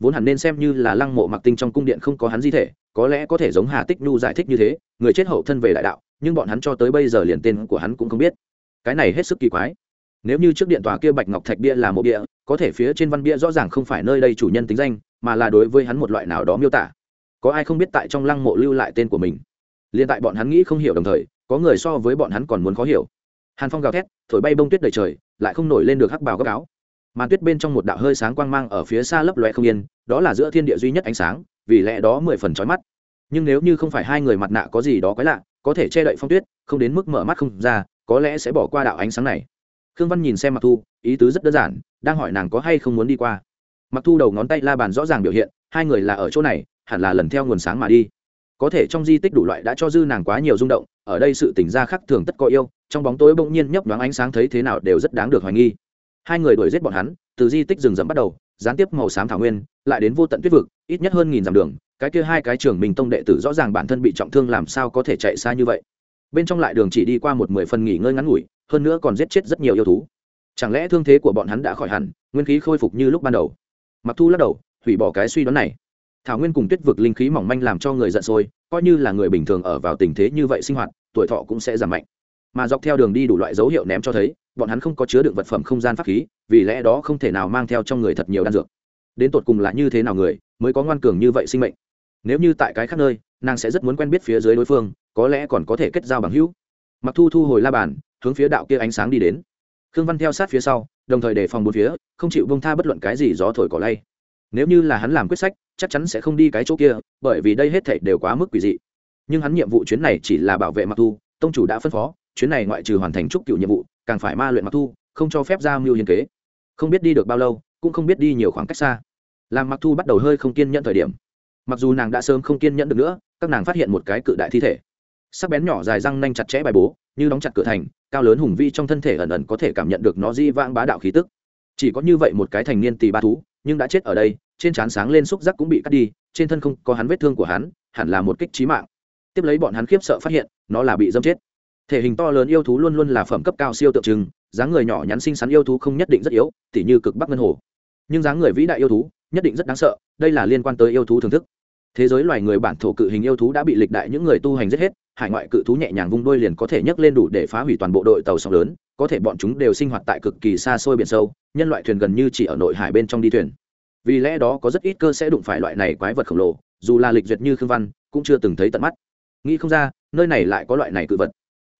[SPEAKER 1] Vốn hẳn nên xem như là lăng mộ mặc tinh trong cung điện không có hắn di thể, có lẽ có thể giống hà tích nhu giải thích như thế, người chết hậu thân về đại đạo, nhưng bọn hắn cho tới bây giờ liền tên của hắn cũng không biết. Cái này hết sức kỳ quái. Nếu như trước điện tòa kia bạch ngọc thạch bia là mộ bia, có thể phía trên văn bia rõ ràng không phải nơi đây chủ nhân tính danh, mà là đối với hắn một loại nào đó miêu tả. Có ai không biết tại trong lăng mộ lưu lại tên của mình? Liền tại bọn hắn nghĩ không hiểu đồng thời, có người so với bọn hắn còn muốn khó hiểu. Hàn phong gào thét, thổi bay bông tuyết đầy trời, lại không nổi lên được hắc bào gấp áo màn tuyết bên trong một đạo hơi sáng quang mang ở phía xa lấp loe không yên, đó là giữa thiên địa duy nhất ánh sáng, vì lẽ đó mười phần trói mắt. Nhưng nếu như không phải hai người mặt nạ có gì đó quái lạ, có thể che đậy phong tuyết, không đến mức mở mắt không ra, có lẽ sẽ bỏ qua đạo ánh sáng này. Khương văn nhìn xem mặc thu, ý tứ rất đơn giản, đang hỏi nàng có hay không muốn đi qua. Mặc thu đầu ngón tay la bàn rõ ràng biểu hiện, hai người là ở chỗ này, hẳn là lần theo nguồn sáng mà đi. Có thể trong di tích đủ loại đã cho dư nàng quá nhiều rung động, ở đây sự tỉnh ra khác thường tất có yêu, trong bóng tối bỗng nhiên nhấp nhoáng ánh sáng thấy thế nào đều rất đáng được hoài nghi hai người đuổi giết bọn hắn, từ di tích rừng rậm bắt đầu, gián tiếp màu xám thảo nguyên, lại đến vô tận tuyết vực, ít nhất hơn nghìn dặm đường, cái kia hai cái trường mình tông đệ tử rõ ràng bản thân bị trọng thương làm sao có thể chạy xa như vậy. Bên trong lại đường chỉ đi qua một mười phần nghỉ ngơi ngắn ngủi, hơn nữa còn giết chết rất nhiều yêu thú. Chẳng lẽ thương thế của bọn hắn đã khỏi hẳn, nguyên khí khôi phục như lúc ban đầu? Mặc thu lắc đầu, hủy bỏ cái suy đoán này. Thảo nguyên cùng tuyết vực linh khí mỏng manh làm cho người giận sôi, coi như là người bình thường ở vào tình thế như vậy sinh hoạt, tuổi thọ cũng sẽ giảm mạnh mà dọc theo đường đi đủ loại dấu hiệu ném cho thấy, bọn hắn không có chứa đựng vật phẩm không gian pháp khí, vì lẽ đó không thể nào mang theo trong người thật nhiều đan dược. Đến tột cùng là như thế nào người, mới có ngoan cường như vậy sinh mệnh? Nếu như tại cái khác nơi, nàng sẽ rất muốn quen biết phía dưới đối phương, có lẽ còn có thể kết giao bằng hữu. Mặc thu thu hồi la bàn, hướng phía đạo kia ánh sáng đi đến. Khương văn theo sát phía sau, đồng thời đề phòng bốn phía, không chịu bông tha bất luận cái gì gió thổi cỏ lay. Nếu như là hắn làm quyết sách, chắc chắn sẽ không đi cái chỗ kia, bởi vì đây hết thảy đều quá mức quỷ dị. Nhưng hắn nhiệm vụ chuyến này chỉ là bảo vệ mặc thu, tông chủ đã phân phó chuyến này ngoại trừ hoàn thành trúc cựu nhiệm vụ, càng phải ma luyện mặc thu, không cho phép ra mưu hiền kế. Không biết đi được bao lâu, cũng không biết đi nhiều khoảng cách xa. Làm mặc thu bắt đầu hơi không kiên nhẫn thời điểm. Mặc dù nàng đã sớm không kiên nhẫn được nữa, các nàng phát hiện một cái cự đại thi thể. Sắc bén nhỏ dài răng nanh chặt chẽ bài bố, như đóng chặt cửa thành, cao lớn hùng vi trong thân thể ẩn ẩn có thể cảm nhận được nó di vãng bá đạo khí tức. Chỉ có như vậy một cái thành niên tỳ ba thú, nhưng đã chết ở đây, trên trán sáng lên xúc giác cũng bị cắt đi, trên thân không có hắn vết thương của hắn, hẳn là một kích trí mạng. Tiếp lấy bọn hắn khiếp sợ phát hiện, nó là bị dâm chết thể hình to lớn yêu thú luôn luôn là phẩm cấp cao siêu tượng trưng, dáng người nhỏ nhắn xinh xắn yêu thú không nhất định rất yếu, tỉ như cực bắc ngân hồ. Nhưng dáng người vĩ đại yêu thú, nhất định rất đáng sợ, đây là liên quan tới yêu thú thưởng thức. Thế giới loài người bản thổ cự hình yêu thú đã bị lịch đại những người tu hành giết hết, hải ngoại cự thú nhẹ nhàng vung đuôi liền có thể nhấc lên đủ để phá hủy toàn bộ đội tàu sóng lớn, có thể bọn chúng đều sinh hoạt tại cực kỳ xa xôi biển sâu, nhân loại thuyền gần như chỉ ở nội hải bên trong đi thuyền. Vì lẽ đó có rất ít cơ sẽ đụng phải loại này quái vật khổng lồ, dù là lịch duyệt như khương văn, cũng chưa từng thấy tận mắt. Nghĩ không ra, nơi này lại có loại này cự vật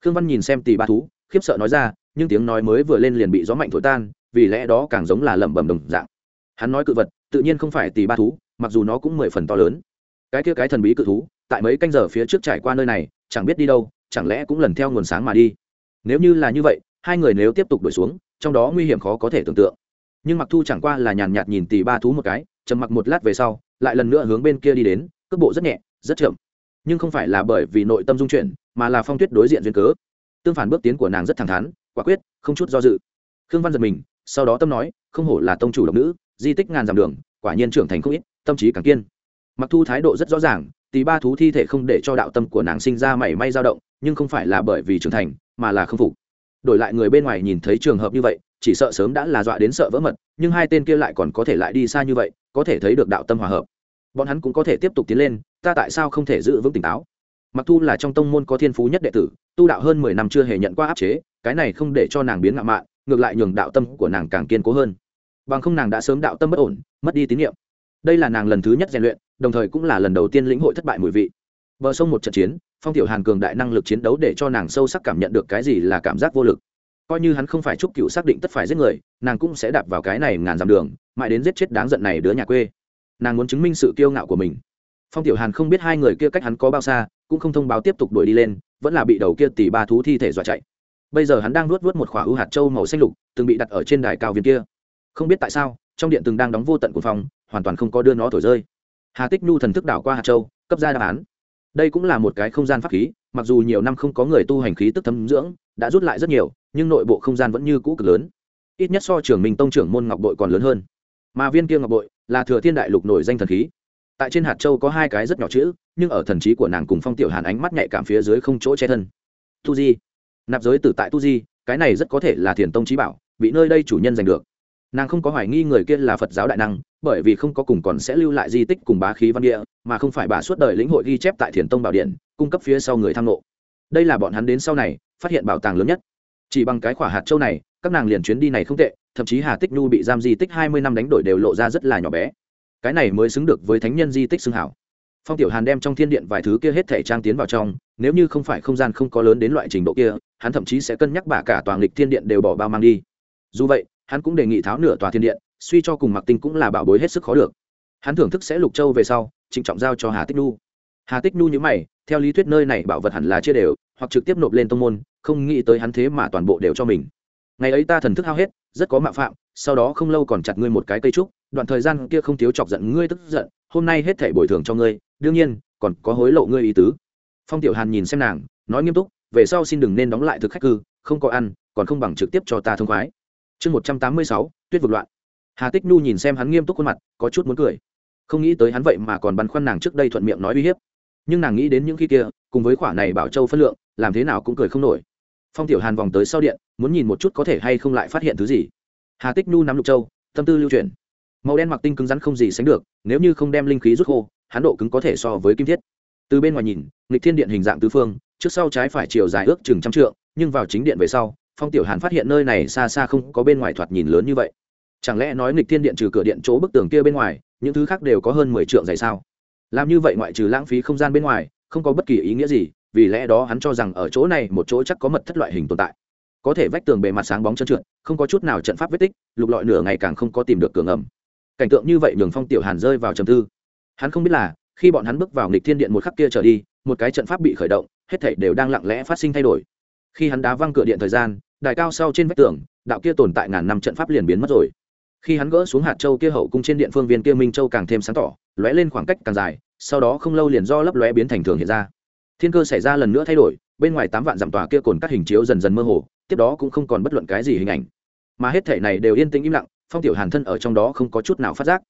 [SPEAKER 1] khương văn nhìn xem tỷ ba thú, khiếp sợ nói ra, nhưng tiếng nói mới vừa lên liền bị gió mạnh thổi tan, vì lẽ đó càng giống là lẩm bẩm đồng dạng. Hắn nói cự vật, tự nhiên không phải tỷ ba thú, mặc dù nó cũng mười phần to lớn. Cái kia cái thần bí cự thú, tại mấy canh giờ phía trước trải qua nơi này, chẳng biết đi đâu, chẳng lẽ cũng lần theo nguồn sáng mà đi. Nếu như là như vậy, hai người nếu tiếp tục đuổi xuống, trong đó nguy hiểm khó có thể tưởng tượng. Nhưng mặc thu chẳng qua là nhàn nhạt nhìn tỷ ba thú một cái, trầm mặc một lát về sau, lại lần nữa hướng bên kia đi đến, cước bộ rất nhẹ, rất chậm. Nhưng không phải là bởi vì nội tâm dung chuyển mà là phong tuyết đối diện duyên cớ. Tương phản bước tiến của nàng rất thẳng thắn, quả quyết, không chút do dự. Khương văn giật mình, sau đó tâm nói, không hổ là tông chủ độc nữ, di tích ngàn dặm đường, quả nhiên trưởng thành không ít, tâm trí càng kiên. Mặc thu thái độ rất rõ ràng tỷ ba thú thi thể không để cho đạo tâm của nàng sinh ra mảy may dao động, nhưng không phải là bởi vì trưởng thành, mà là không phục. Đổi lại người bên ngoài nhìn thấy trường hợp như vậy, chỉ sợ sớm đã là dọa đến sợ vỡ mật, nhưng hai tên kia lại còn có thể lại đi xa như vậy, có thể thấy được đạo tâm hòa hợp. Bọn hắn cũng có thể tiếp tục tiến lên, ta tại sao không thể giữ vững tỉnh táo? Mặc thu là trong tông môn có thiên phú nhất đệ tử, tu đạo hơn mười năm chưa hề nhận qua áp chế, cái này không để cho nàng biến ngạo mạn, ngược lại nhường đạo tâm của nàng càng kiên cố hơn. Bằng không nàng đã sớm đạo tâm bất ổn, mất đi tín nhiệm đây là nàng lần thứ nhất rèn luyện, đồng thời cũng là lần đầu tiên lĩnh hội thất bại mùi vị. Bờ sông một trận chiến, phong tiểu hàn cường đại năng lực chiến đấu để cho nàng sâu sắc cảm nhận được cái gì là cảm giác vô lực. Coi như hắn không phải chúc cựu xác định tất phải giết người, nàng cũng sẽ đạp vào cái này ngàn dặm đường, mãi đến giết chết đáng giận này đứa nhà quê. Nàng muốn chứng minh sự kiêu ngạo của mình phong tiểu hàn không biết hai người kia cách hắn có bao xa, cũng không thông báo tiếp tục đuổi đi lên, vẫn là bị đầu kia tỷ ba thú thi thể dọa chạy. Bây giờ hắn đang nuốt vớt một khỏa ưu hạt châu màu xanh lục, từng bị đặt ở trên đài cao viên kia. Không biết tại sao, trong điện từng đang đóng vô tận của phòng hoàn toàn không có đưa nó thổi rơi. Hà tích nhu thần thức đảo qua hạt châu, cấp ra đáp án. Đây cũng là một cái không gian pháp khí, mặc dù nhiều năm không có người tu hành khí tức thấm dưỡng, đã rút lại rất nhiều, nhưng nội bộ không gian vẫn như cũ cực lớn. Ít nhất so trưởng mình tông trưởng môn ngọc bội còn lớn hơn. Mà viên kia ngọc bội là thừa thiên đại lục nổi danh thần khí tại trên hạt châu có hai cái rất nhỏ chữ, nhưng ở thần trí của nàng cùng phong tiểu hàn ánh mắt nhạy cảm phía dưới không chỗ che thân. Tu di. Nạp giới tử tại tu di, cái này rất có thể là thiền tông trí bảo, bị nơi đây chủ nhân giành được. Nàng không có hoài nghi người kia là phật giáo đại năng, bởi vì không có cùng còn sẽ lưu lại di tích cùng bá khí văn địa, mà không phải bà suốt đời lĩnh hội ghi chép tại thiền tông bảo điện, cung cấp phía sau người tham ngộ. đây là bọn hắn đến sau này, phát hiện bảo tàng lớn nhất. Chỉ bằng cái khỏa hạt châu này, các nàng liền chuyến đi này không tệ, thậm chí hà tích nhu bị giam di tích hai mươi năm đánh đổi đều lộ ra rất là nhỏ bé cái này mới xứng được với thánh nhân di tích xưng hảo. Phong tiểu hàn đem trong thiên điện vài thứ kia hết thể trang tiến vào trong, nếu như không phải không gian không có lớn đến loại trình độ kia, hắn thậm chí sẽ cân nhắc bả cả toàn lịch thiên điện đều bỏ bao mang đi. Dù vậy, hắn cũng đề nghị tháo nửa tòa thiên điện, suy cho cùng mặc tinh cũng là bảo bối hết sức khó được. Hắn thưởng thức sẽ lục châu về sau, trịnh trọng giao cho hà tích nu hà tích nu nhữ mày, theo lý thuyết nơi này bảo vật hẳn là chia đều, hoặc trực tiếp nộp lên tông môn, không nghĩ tới hắn thế mà toàn bộ đều cho mình. Ngày ấy ta thần thức hao hết, rất có mạo phạm, sau đó không lâu còn chặt ngươi một cái cây trúc đoạn thời gian kia không thiếu chọc giận ngươi tức giận, hôm nay hết thể bồi thường cho ngươi, đương nhiên, còn có hối lộ ngươi ý tứ. Phong tiểu hàn nhìn xem nàng, nói nghiêm túc, về sau xin đừng nên đóng lại thực khách cư, không có ăn, còn không bằng trực tiếp cho ta thông khoái. Chương một trăm tám mươi sáu, tuyết vực loạn. Hà tích nhu nhìn xem hắn nghiêm túc khuôn mặt, có chút muốn cười. Không nghĩ tới hắn vậy mà còn băn khoăn nàng trước đây thuận miệng nói uy hiếp. Nhưng nàng nghĩ đến những khi kia, cùng với khoản này bảo châu phân lượng, làm thế nào cũng cười không nổi. Phong tiểu hàn vòng tới sau điện, muốn nhìn một chút có thể hay không lại phát hiện thứ gì. Hà tích nhu nắm lục châu, tâm tư lưu chuyển màu đen mặc tinh cứng rắn không gì sánh được, nếu như không đem linh khí rút khô, hắn độ cứng có thể so với kim thiết. Từ bên ngoài nhìn, nghịch thiên điện hình dạng tứ phương, trước sau trái phải chiều dài ước chừng trăm trượng, nhưng vào chính điện về sau, phong tiểu hàn phát hiện nơi này xa xa không có bên ngoài thoạt nhìn lớn như vậy. Chẳng lẽ nói nghịch thiên điện trừ cửa điện chỗ bức tường kia bên ngoài, những thứ khác đều có hơn mười trượng dày sao? Làm như vậy ngoại trừ lãng phí không gian bên ngoài, không có bất kỳ ý nghĩa gì, vì lẽ đó hắn cho rằng ở chỗ này một chỗ chắc có mật thất loại hình tồn tại. Có thể vách tường bề mặt sáng bóng trơn trượt, không có chút nào trận pháp vết tích, lục lọi nửa ngày càng không có tìm được cường ẩm cảnh tượng như vậy nhường phong tiểu hàn rơi vào trầm tư. Hắn không biết là, khi bọn hắn bước vào nghịch thiên điện một khắc kia trở đi, một cái trận pháp bị khởi động, hết thảy đều đang lặng lẽ phát sinh thay đổi. Khi hắn đá văng cửa điện thời gian, đài cao sau trên vách tường, đạo kia tồn tại ngàn năm trận pháp liền biến mất rồi. Khi hắn gỡ xuống hạt châu kia hậu cung trên điện phương viên kia minh châu càng thêm sáng tỏ, lóe lên khoảng cách càng dài, sau đó không lâu liền do lấp lóe biến thành thường hiện ra. Thiên cơ xảy ra lần nữa thay đổi, bên ngoài tám vạn dặm tòa kia cồn các hình chiếu dần dần mơ hồ, tiếp đó cũng không còn bất luận cái gì hình ảnh. Mà hết thể này đều yên tĩnh im lặng phong tiểu hàn thân ở trong đó không có chút nào phát giác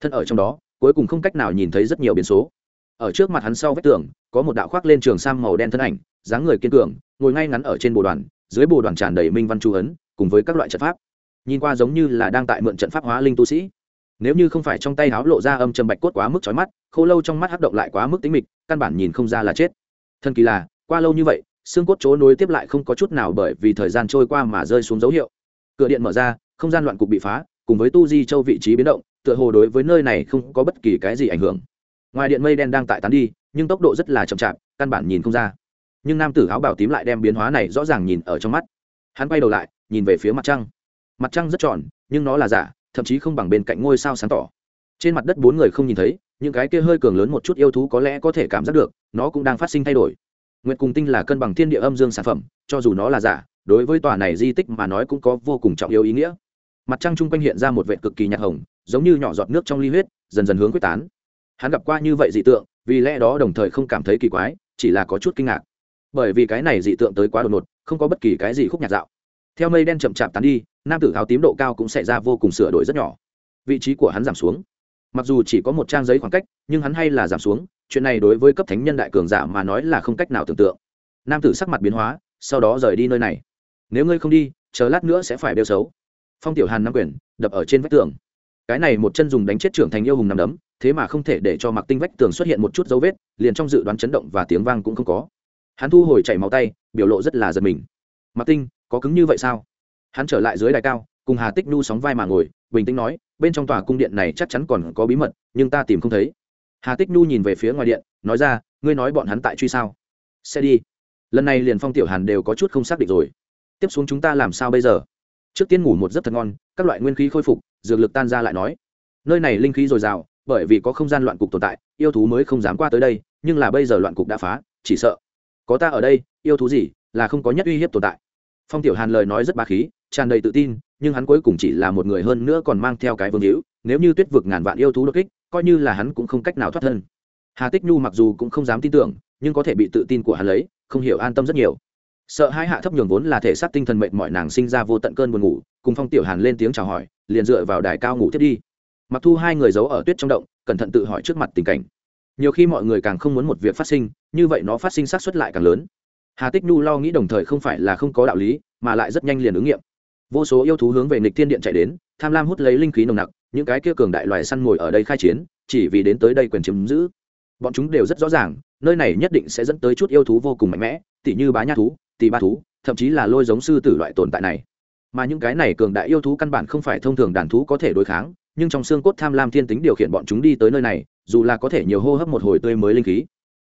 [SPEAKER 1] thân ở trong đó cuối cùng không cách nào nhìn thấy rất nhiều biến số ở trước mặt hắn sau vách tường có một đạo khoác lên trường sam màu đen thân ảnh dáng người kiên cường ngồi ngay ngắn ở trên bồ đoàn dưới bồ đoàn tràn đầy minh văn chu ấn cùng với các loại trận pháp nhìn qua giống như là đang tại mượn trận pháp hóa linh tu sĩ nếu như không phải trong tay háo lộ ra âm trầm bạch cốt quá mức chói mắt khô lâu trong mắt hắc động lại quá mức tính mịch căn bản nhìn không ra là chết thần kỳ là qua lâu như vậy xương cốt chỗ nối tiếp lại không có chút nào bởi vì thời gian trôi qua mà rơi xuống dấu hiệu cửa điện mở ra không gian loạn cục bị phá cùng với tu di châu vị trí biến động, tựa hồ đối với nơi này không có bất kỳ cái gì ảnh hưởng. Ngoài điện mây đen đang tại tán đi, nhưng tốc độ rất là chậm chạp, căn bản nhìn không ra. Nhưng nam tử áo bảo tím lại đem biến hóa này rõ ràng nhìn ở trong mắt. Hắn quay đầu lại, nhìn về phía mặt trăng. Mặt trăng rất tròn, nhưng nó là giả, thậm chí không bằng bên cạnh ngôi sao sáng tỏ. Trên mặt đất bốn người không nhìn thấy, những cái kia hơi cường lớn một chút yêu thú có lẽ có thể cảm giác được, nó cũng đang phát sinh thay đổi. Nguyệt cùng tinh là cân bằng thiên địa âm dương sản phẩm, cho dù nó là giả, đối với tòa này di tích mà nói cũng có vô cùng trọng yếu ý nghĩa mặt trăng chung quanh hiện ra một vệ cực kỳ nhạt hồng, giống như nhỏ giọt nước trong ly huyết, dần dần hướng quyết tán. Hắn gặp qua như vậy dị tượng, vì lẽ đó đồng thời không cảm thấy kỳ quái, chỉ là có chút kinh ngạc. Bởi vì cái này dị tượng tới quá đột ngột, không có bất kỳ cái gì khúc nhạt dạo. Theo mây đen chậm chạp tán đi, nam tử áo tím độ cao cũng xảy ra vô cùng sửa đổi rất nhỏ. Vị trí của hắn giảm xuống. Mặc dù chỉ có một trang giấy khoảng cách, nhưng hắn hay là giảm xuống, chuyện này đối với cấp thánh nhân đại cường giả mà nói là không cách nào tưởng tượng. Nam tử sắc mặt biến hóa, sau đó rời đi nơi này. Nếu ngươi không đi, chờ lát nữa sẽ phải đeo xấu phong tiểu hàn nắm quyền, đập ở trên vách tường. Cái này một chân dùng đánh chết trưởng thành yêu hùng nằm đấm, thế mà không thể để cho mặc tinh vách tường xuất hiện một chút dấu vết, liền trong dự đoán chấn động và tiếng vang cũng không có. Hắn thu hồi chảy máu tay, biểu lộ rất là giật mình. Mặc tinh, có cứng như vậy sao? Hắn trở lại dưới đài cao, cùng hà tích nu sóng vai mà ngồi, bình tĩnh nói, bên trong tòa cung điện này chắc chắn còn có bí mật, nhưng ta tìm không thấy. Hà tích nu nhìn về phía ngoài điện, nói ra, ngươi nói bọn hắn tại truy sao? Sẽ đi. Lần này liền phong tiểu hàn đều có chút không xác định rồi. Tiếp xuống chúng ta làm sao bây giờ? Trước tiên ngủ một giấc thật ngon, các loại nguyên khí khôi phục, dược lực tan ra lại nói. Nơi này linh khí dồi dào, bởi vì có không gian loạn cục tồn tại, yêu thú mới không dám qua tới đây, nhưng là bây giờ loạn cục đã phá, chỉ sợ. Có ta ở đây, yêu thú gì, là không có nhất uy hiếp tồn tại. Phong tiểu hàn lời nói rất ba khí, tràn đầy tự tin, nhưng hắn cuối cùng chỉ là một người hơn nữa còn mang theo cái vương hữu, nếu như tuyết vực ngàn vạn yêu thú đột kích, coi như là hắn cũng không cách nào thoát thân. Hà tích nhu mặc dù cũng không dám tin tưởng, nhưng có thể bị tự tin của hắn lấy, không hiểu an tâm rất nhiều sợ hai hạ thấp nhường vốn là thể xác tinh thần mệnh mọi nàng sinh ra vô tận cơn buồn ngủ, cùng phong tiểu hàn lên tiếng chào hỏi, liền dựa vào đài cao ngủ tiếp đi. Mặc thu hai người giấu ở tuyết trong động, cẩn thận tự hỏi trước mặt tình cảnh. Nhiều khi mọi người càng không muốn một việc phát sinh, như vậy nó phát sinh sát xuất lại càng lớn. Hà tích nhu lo nghĩ đồng thời không phải là không có đạo lý, mà lại rất nhanh liền ứng nghiệm. Vô số yêu thú hướng về nghịch thiên điện chạy đến, tham lam hút lấy linh khí nồng nặc, những cái kia cường đại loài săn ngồi ở đây khai chiến, chỉ vì đến tới đây quyền chiếm giữ. Bọn chúng đều rất rõ ràng, nơi này nhất định sẽ dẫn tới chút yêu thú vô cùng mạnh mẽ, tỉ như bá nha thú tỉ ba thú, thậm chí là lôi giống sư tử loại tồn tại này. Mà những cái này cường đại yêu thú căn bản không phải thông thường đàn thú có thể đối kháng, nhưng trong xương cốt tham lam thiên tính điều khiển bọn chúng đi tới nơi này, dù là có thể nhiều hô hấp một hồi tươi mới linh khí.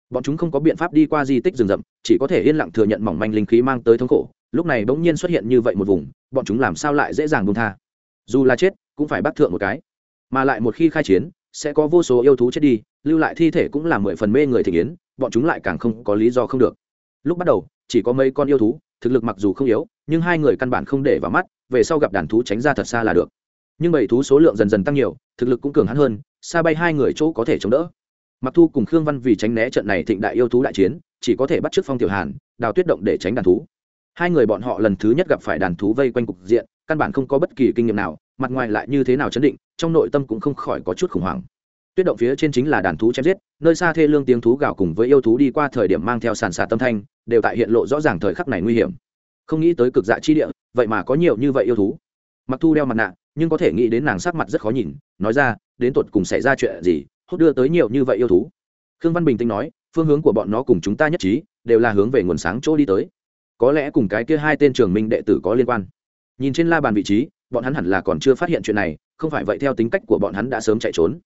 [SPEAKER 1] Bọn chúng không có biện pháp đi qua di tích rừng rậm, chỉ có thể yên lặng thừa nhận mỏng manh linh khí mang tới thống khổ. Lúc này bỗng nhiên xuất hiện như vậy một vùng, bọn chúng làm sao lại dễ dàng buông tha? Dù là chết, cũng phải bắt thượng một cái. Mà lại một khi khai chiến, sẽ có vô số yêu thú chết đi, lưu lại thi thể cũng là mười phần mê người thể yến, bọn chúng lại càng không có lý do không được. Lúc bắt đầu chỉ có mấy con yêu thú, thực lực mặc dù không yếu, nhưng hai người căn bản không để vào mắt, về sau gặp đàn thú tránh ra thật xa là được. Nhưng bảy thú số lượng dần dần tăng nhiều, thực lực cũng cường hắn hơn, xa bay hai người chỗ có thể chống đỡ. Mặc thu cùng khương văn vì tránh né trận này thịnh đại yêu thú đại chiến, chỉ có thể bắt t r ư ớ c phong tiểu hàn, đào tuyết động để tránh đàn thú. Hai người bọn họ lần thứ nhất gặp phải đàn thú vây quanh cục diện, căn bản không có bất kỳ kinh nghiệm nào, mặt ngoài lại như thế nào chấn định, trong nội tâm cũng không khỏi có chút khủng hoảng. Tuyết động phía trên chính là đàn thú chém giết, nơi xa thê lương tiếng thú gạo cùng với yêu thú đi qua thời điểm mang theo sàn sạt tâm thanh đều tại hiện lộ rõ ràng thời khắc này nguy hiểm. Không nghĩ tới cực dạ chi địa, vậy mà có nhiều như vậy yêu thú. Mặc thu đeo mặt nạ, nhưng có thể nghĩ đến nàng sắc mặt rất khó nhìn, nói ra, đến tột cùng xảy ra chuyện gì, hốt đưa tới nhiều như vậy yêu thú. Khương văn bình tĩnh nói, phương hướng của bọn nó cùng chúng ta nhất trí, đều là hướng về nguồn sáng chỗ đi tới. Có lẽ cùng cái kia hai tên trường minh đệ tử có liên quan. Nhìn trên la bàn vị trí, bọn hắn hẳn là còn chưa phát hiện chuyện này, không phải vậy theo tính cách của bọn hắn đã sớm chạy trốn.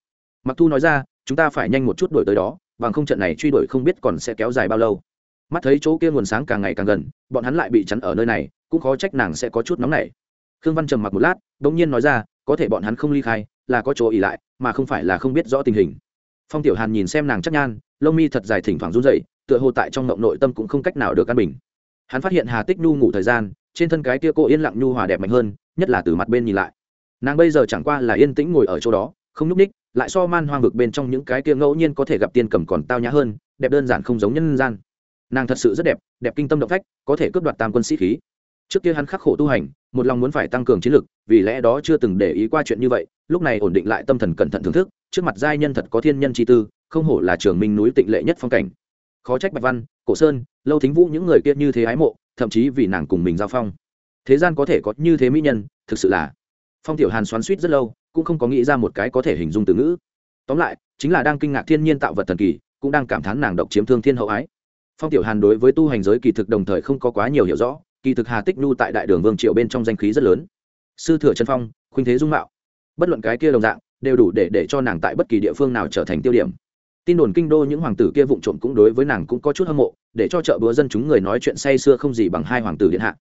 [SPEAKER 1] Mặc thu nói ra, chúng ta phải nhanh một chút đổi tới đó, bằng không trận này truy đuổi không biết còn sẽ kéo dài bao lâu mắt thấy chỗ kia nguồn sáng càng ngày càng gần, bọn hắn lại bị chắn ở nơi này, cũng khó trách nàng sẽ có chút nóng nảy. Khương văn trầm mặc một lát đ ỗ n g nhiên nói ra, có thể bọn hắn không ly khai, là có chỗ ỉ lại, mà không phải là không biết rõ tình hình. Phong tiểu hàn nhìn xem nàng chắc nhan, lông mi thật dài thỉnh thoảng run dậy tựa hồ tại trong mộng nội tâm cũng không cách nào được căn bình. Hắn phát hiện hà tích nhu ngủ thời gian, trên thân cái kia cô yên lặng nhu hòa đẹp mạnh hơn, nhất là từ mặt bên nhìn lại. Nàng bây giờ chẳng qua là yên tĩnh ngồi ở chỗ đó, không n ú c ních lại so man hoang vực bên trong những cái kia ngẫu nhiên có thể gặp tiên cầm còn tao nhã hơn, đẹp đơn giản không giống nhân gian nàng thật sự rất đẹp đẹp kinh tâm động phách, có thể cướp đoạt tam quân sĩ khí. Trước kia hắn khắc khổ tu hành, một lòng muốn phải tăng cường chiến lực, vì lẽ đó chưa từng để ý qua chuyện như vậy, lúc này ổn định lại tâm thần cẩn thận thưởng thức, trước mặt giai nhân thật có thiên nhân chi tư, không hổ là trường minh núi tịnh lệ nhất phong cảnh. Khó trách bạch văn, cổ sơn, lâu thính vũ những người kia như thế ái mộ, thậm chí vì nàng cùng mình giao phong. Thế gian có thể có như thế mỹ nhân, thực sự là. Phong tiểu hàn xoắn suýt rất lâu, cũng không có nghĩ ra một cái có thể hình dung từ ngữ. Tóm lại, chính là đang kinh ngạc thiên nhiên tạo vật thần kỳ, cũng đang cảm thán nàng độc chiếm thương thiên hậu ái phong tiểu hàn đối với tu hành giới kỳ thực đồng thời không có quá nhiều hiểu rõ kỳ thực hà tích nhu tại đại đường vương triệu bên trong danh khí rất lớn. Sư thừa trần phong khuynh thế dung mạo. Bất luận cái kia đồng dạng đều đủ để để cho nàng tại bất kỳ địa phương nào trở thành tiêu điểm. Tin đồn kinh đô những hoàng tử kia vụng trộm cũng đối với nàng cũng có chút hâm mộ để cho chợ búa dân chúng người nói chuyện say sưa không gì bằng hai hoàng tử điện hạ.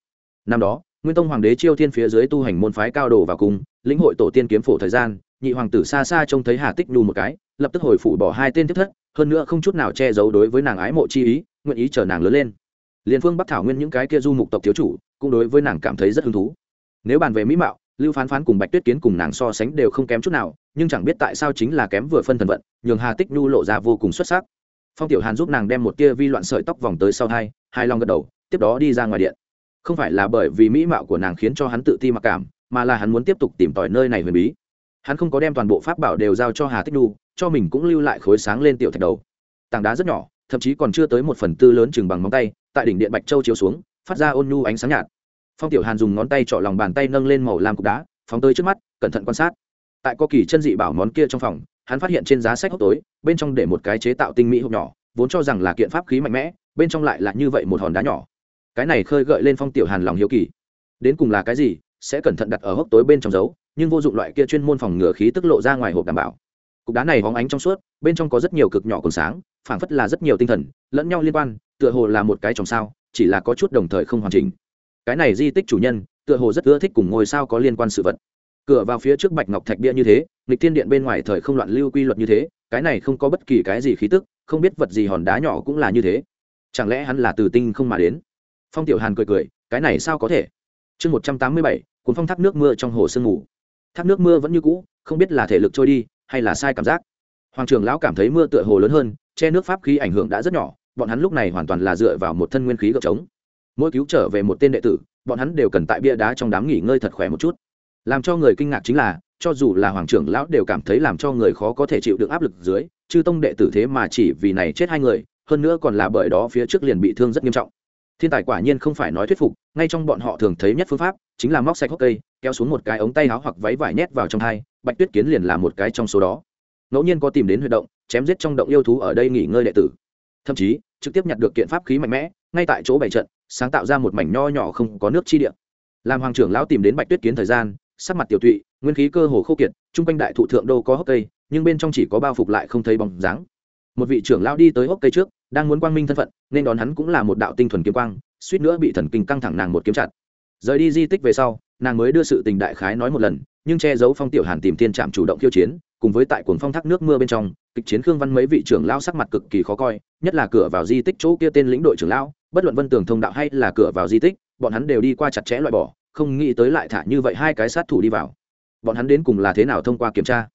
[SPEAKER 1] Năm đó nguyên tông hoàng đế chiêu thiên phía dưới tu hành môn phái cao đồ vào cung, lĩnh hội tổ tiên kiếm phổ thời gian nhị hoàng tử xa xa trông thấy hà tích nhu một cái lập tức hồi phủ bỏ hai tên tiếp thất hơn nữa không chút nào che giấu đối với nàng ái mộ chi ý nguyện ý chờ nàng lớn lên. Liên phương bắc thảo nguyên những cái kia du mục tộc thiếu chủ cũng đối với nàng cảm thấy rất hứng thú. Nếu bàn về mỹ mạo, lưu phán phán cùng bạch tuyết kiến cùng nàng so sánh đều không kém chút nào, nhưng chẳng biết tại sao chính là kém vừa phân thần vận, nhường hà tích nhu lộ ra vô cùng xuất sắc. Phong tiểu hàn giúp nàng đem một tia vi loạn sợi tóc vòng tới sau hai hai long gật đầu, tiếp đó đi ra ngoài điện. Không phải là bởi vì mỹ mạo của nàng khiến cho hắn tự ti mặc cảm, mà là hắn muốn tiếp tục tìm tòi nơi này huyền bí. Hắn không có đem toàn bộ pháp bảo đều giao cho hà tích nhu, cho mình cũng lưu lại khối sáng lên tiểu thạch đầu. Tảng đá rất nhỏ thậm chí còn chưa tới một phần tư lớn chừng bằng móng tay, tại đỉnh điện bạch châu chiếu xuống, phát ra ôn nhu ánh sáng nhạt. Phong tiểu hàn dùng ngón tay trọ lòng bàn tay nâng lên màu lam cục đá, phóng tới trước mắt, cẩn thận quan sát. Tại có kỳ chân dị bảo món kia trong phòng, hắn phát hiện trên giá sách hốc tối, bên trong để một cái chế tạo tinh mỹ hộp nhỏ, vốn cho rằng là kiện pháp khí mạnh mẽ, bên trong lại là như vậy một hòn đá nhỏ. Cái này khơi gợi lên phong tiểu hàn lòng hiếu kỳ. Đến cùng là cái gì, sẽ cẩn thận đặt ở hốc tối bên trong dấu, nhưng vô dụng loại kia chuyên môn phòng ngừa khí tức lộ ra ngoài hộp đảm bảo cục đá này hóng ánh trong suốt, bên trong có rất nhiều cực nhỏ còn sáng, phảng phất là rất nhiều tinh thần, lẫn nhau liên quan, tựa hồ là một cái trong sao, chỉ là có chút đồng thời không hoàn chỉnh. Cái này di tích chủ nhân, tựa hồ rất ưa thích cùng ngôi sao có liên quan sự vật. Cửa vào phía trước bạch ngọc thạch bia như thế, nghịch thiên điện bên ngoài thời không loạn lưu quy luật như thế, cái này không có bất kỳ cái gì khí tức, không biết vật gì hòn đá nhỏ cũng là như thế. Chẳng lẽ hắn là từ tinh không mà đến? Phong tiểu hàn cười cười, cái này sao có thể? Chương một trăm tám mươi bảy, cuốn phong thác nước mưa trong hồ sương ngủ thác nước mưa vẫn như cũ, không biết là thể lực trôi đi hay là sai cảm giác? Hoàng trưởng lão cảm thấy mưa tựa hồ lớn hơn, che nước pháp khí ảnh hưởng đã rất nhỏ, bọn hắn lúc này hoàn toàn là dựa vào một thân nguyên khí gợp trống. Mỗi cứu trở về một tên đệ tử, bọn hắn đều cần tại bia đá trong đám nghỉ ngơi thật khỏe một chút. Làm cho người kinh ngạc chính là, cho dù là hoàng trưởng lão đều cảm thấy làm cho người khó có thể chịu được áp lực dưới, chư tông đệ tử thế mà chỉ vì này chết hai người, hơn nữa còn là bởi đó phía trước liền bị thương rất nghiêm trọng. Thiên tài quả nhiên không phải nói thuyết phục, ngay trong bọn họ thường thấy nhất phương pháp, chính là móc sạch hốc cây kéo xuống một cái ống tay áo hoặc váy vải nhét vào trong hai, bạch tuyết kiến liền là một cái trong số đó. Ngẫu nhiên có tìm đến huy động, chém giết trong động yêu thú ở đây nghỉ ngơi đệ tử. Thậm chí, trực tiếp nhặt được kiện pháp khí mạnh mẽ, ngay tại chỗ bảy trận, sáng tạo ra một mảnh nho nhỏ không có nước chi địa. Làm hoàng trưởng lão tìm đến bạch tuyết kiến thời gian, sắc mặt tiểu tụy, nguyên khí cơ hồ khô kiệt, chung quanh đại thụ thượng đô có hốc cây, nhưng bên trong chỉ có bao phục lại không thấy bóng dáng. Một vị trưởng lão đi tới hốc cây trước, đang muốn quang minh thân phận, nên đón hắn cũng là một đạo tinh thuần kiếm quang, suýt nữa bị thần kinh căng thẳng nàng một kiếm chặt. Rời đi di tích về sau nàng mới đưa sự tình đại khái nói một lần, nhưng che giấu phong tiểu hàn tìm thiên trạm chủ động khiêu chiến, cùng với tại cuồng phong thác nước mưa bên trong, kịch chiến khương văn mấy vị trưởng lao sắc mặt cực kỳ khó coi, nhất là cửa vào di tích chỗ kia tên lĩnh đội trưởng lão, bất luận vân tường thông đạo hay là cửa vào di tích, bọn hắn đều đi qua chặt chẽ loại bỏ, không nghĩ tới lại thả như vậy hai cái sát thủ đi vào. Bọn hắn đến cùng là thế nào thông qua kiểm tra?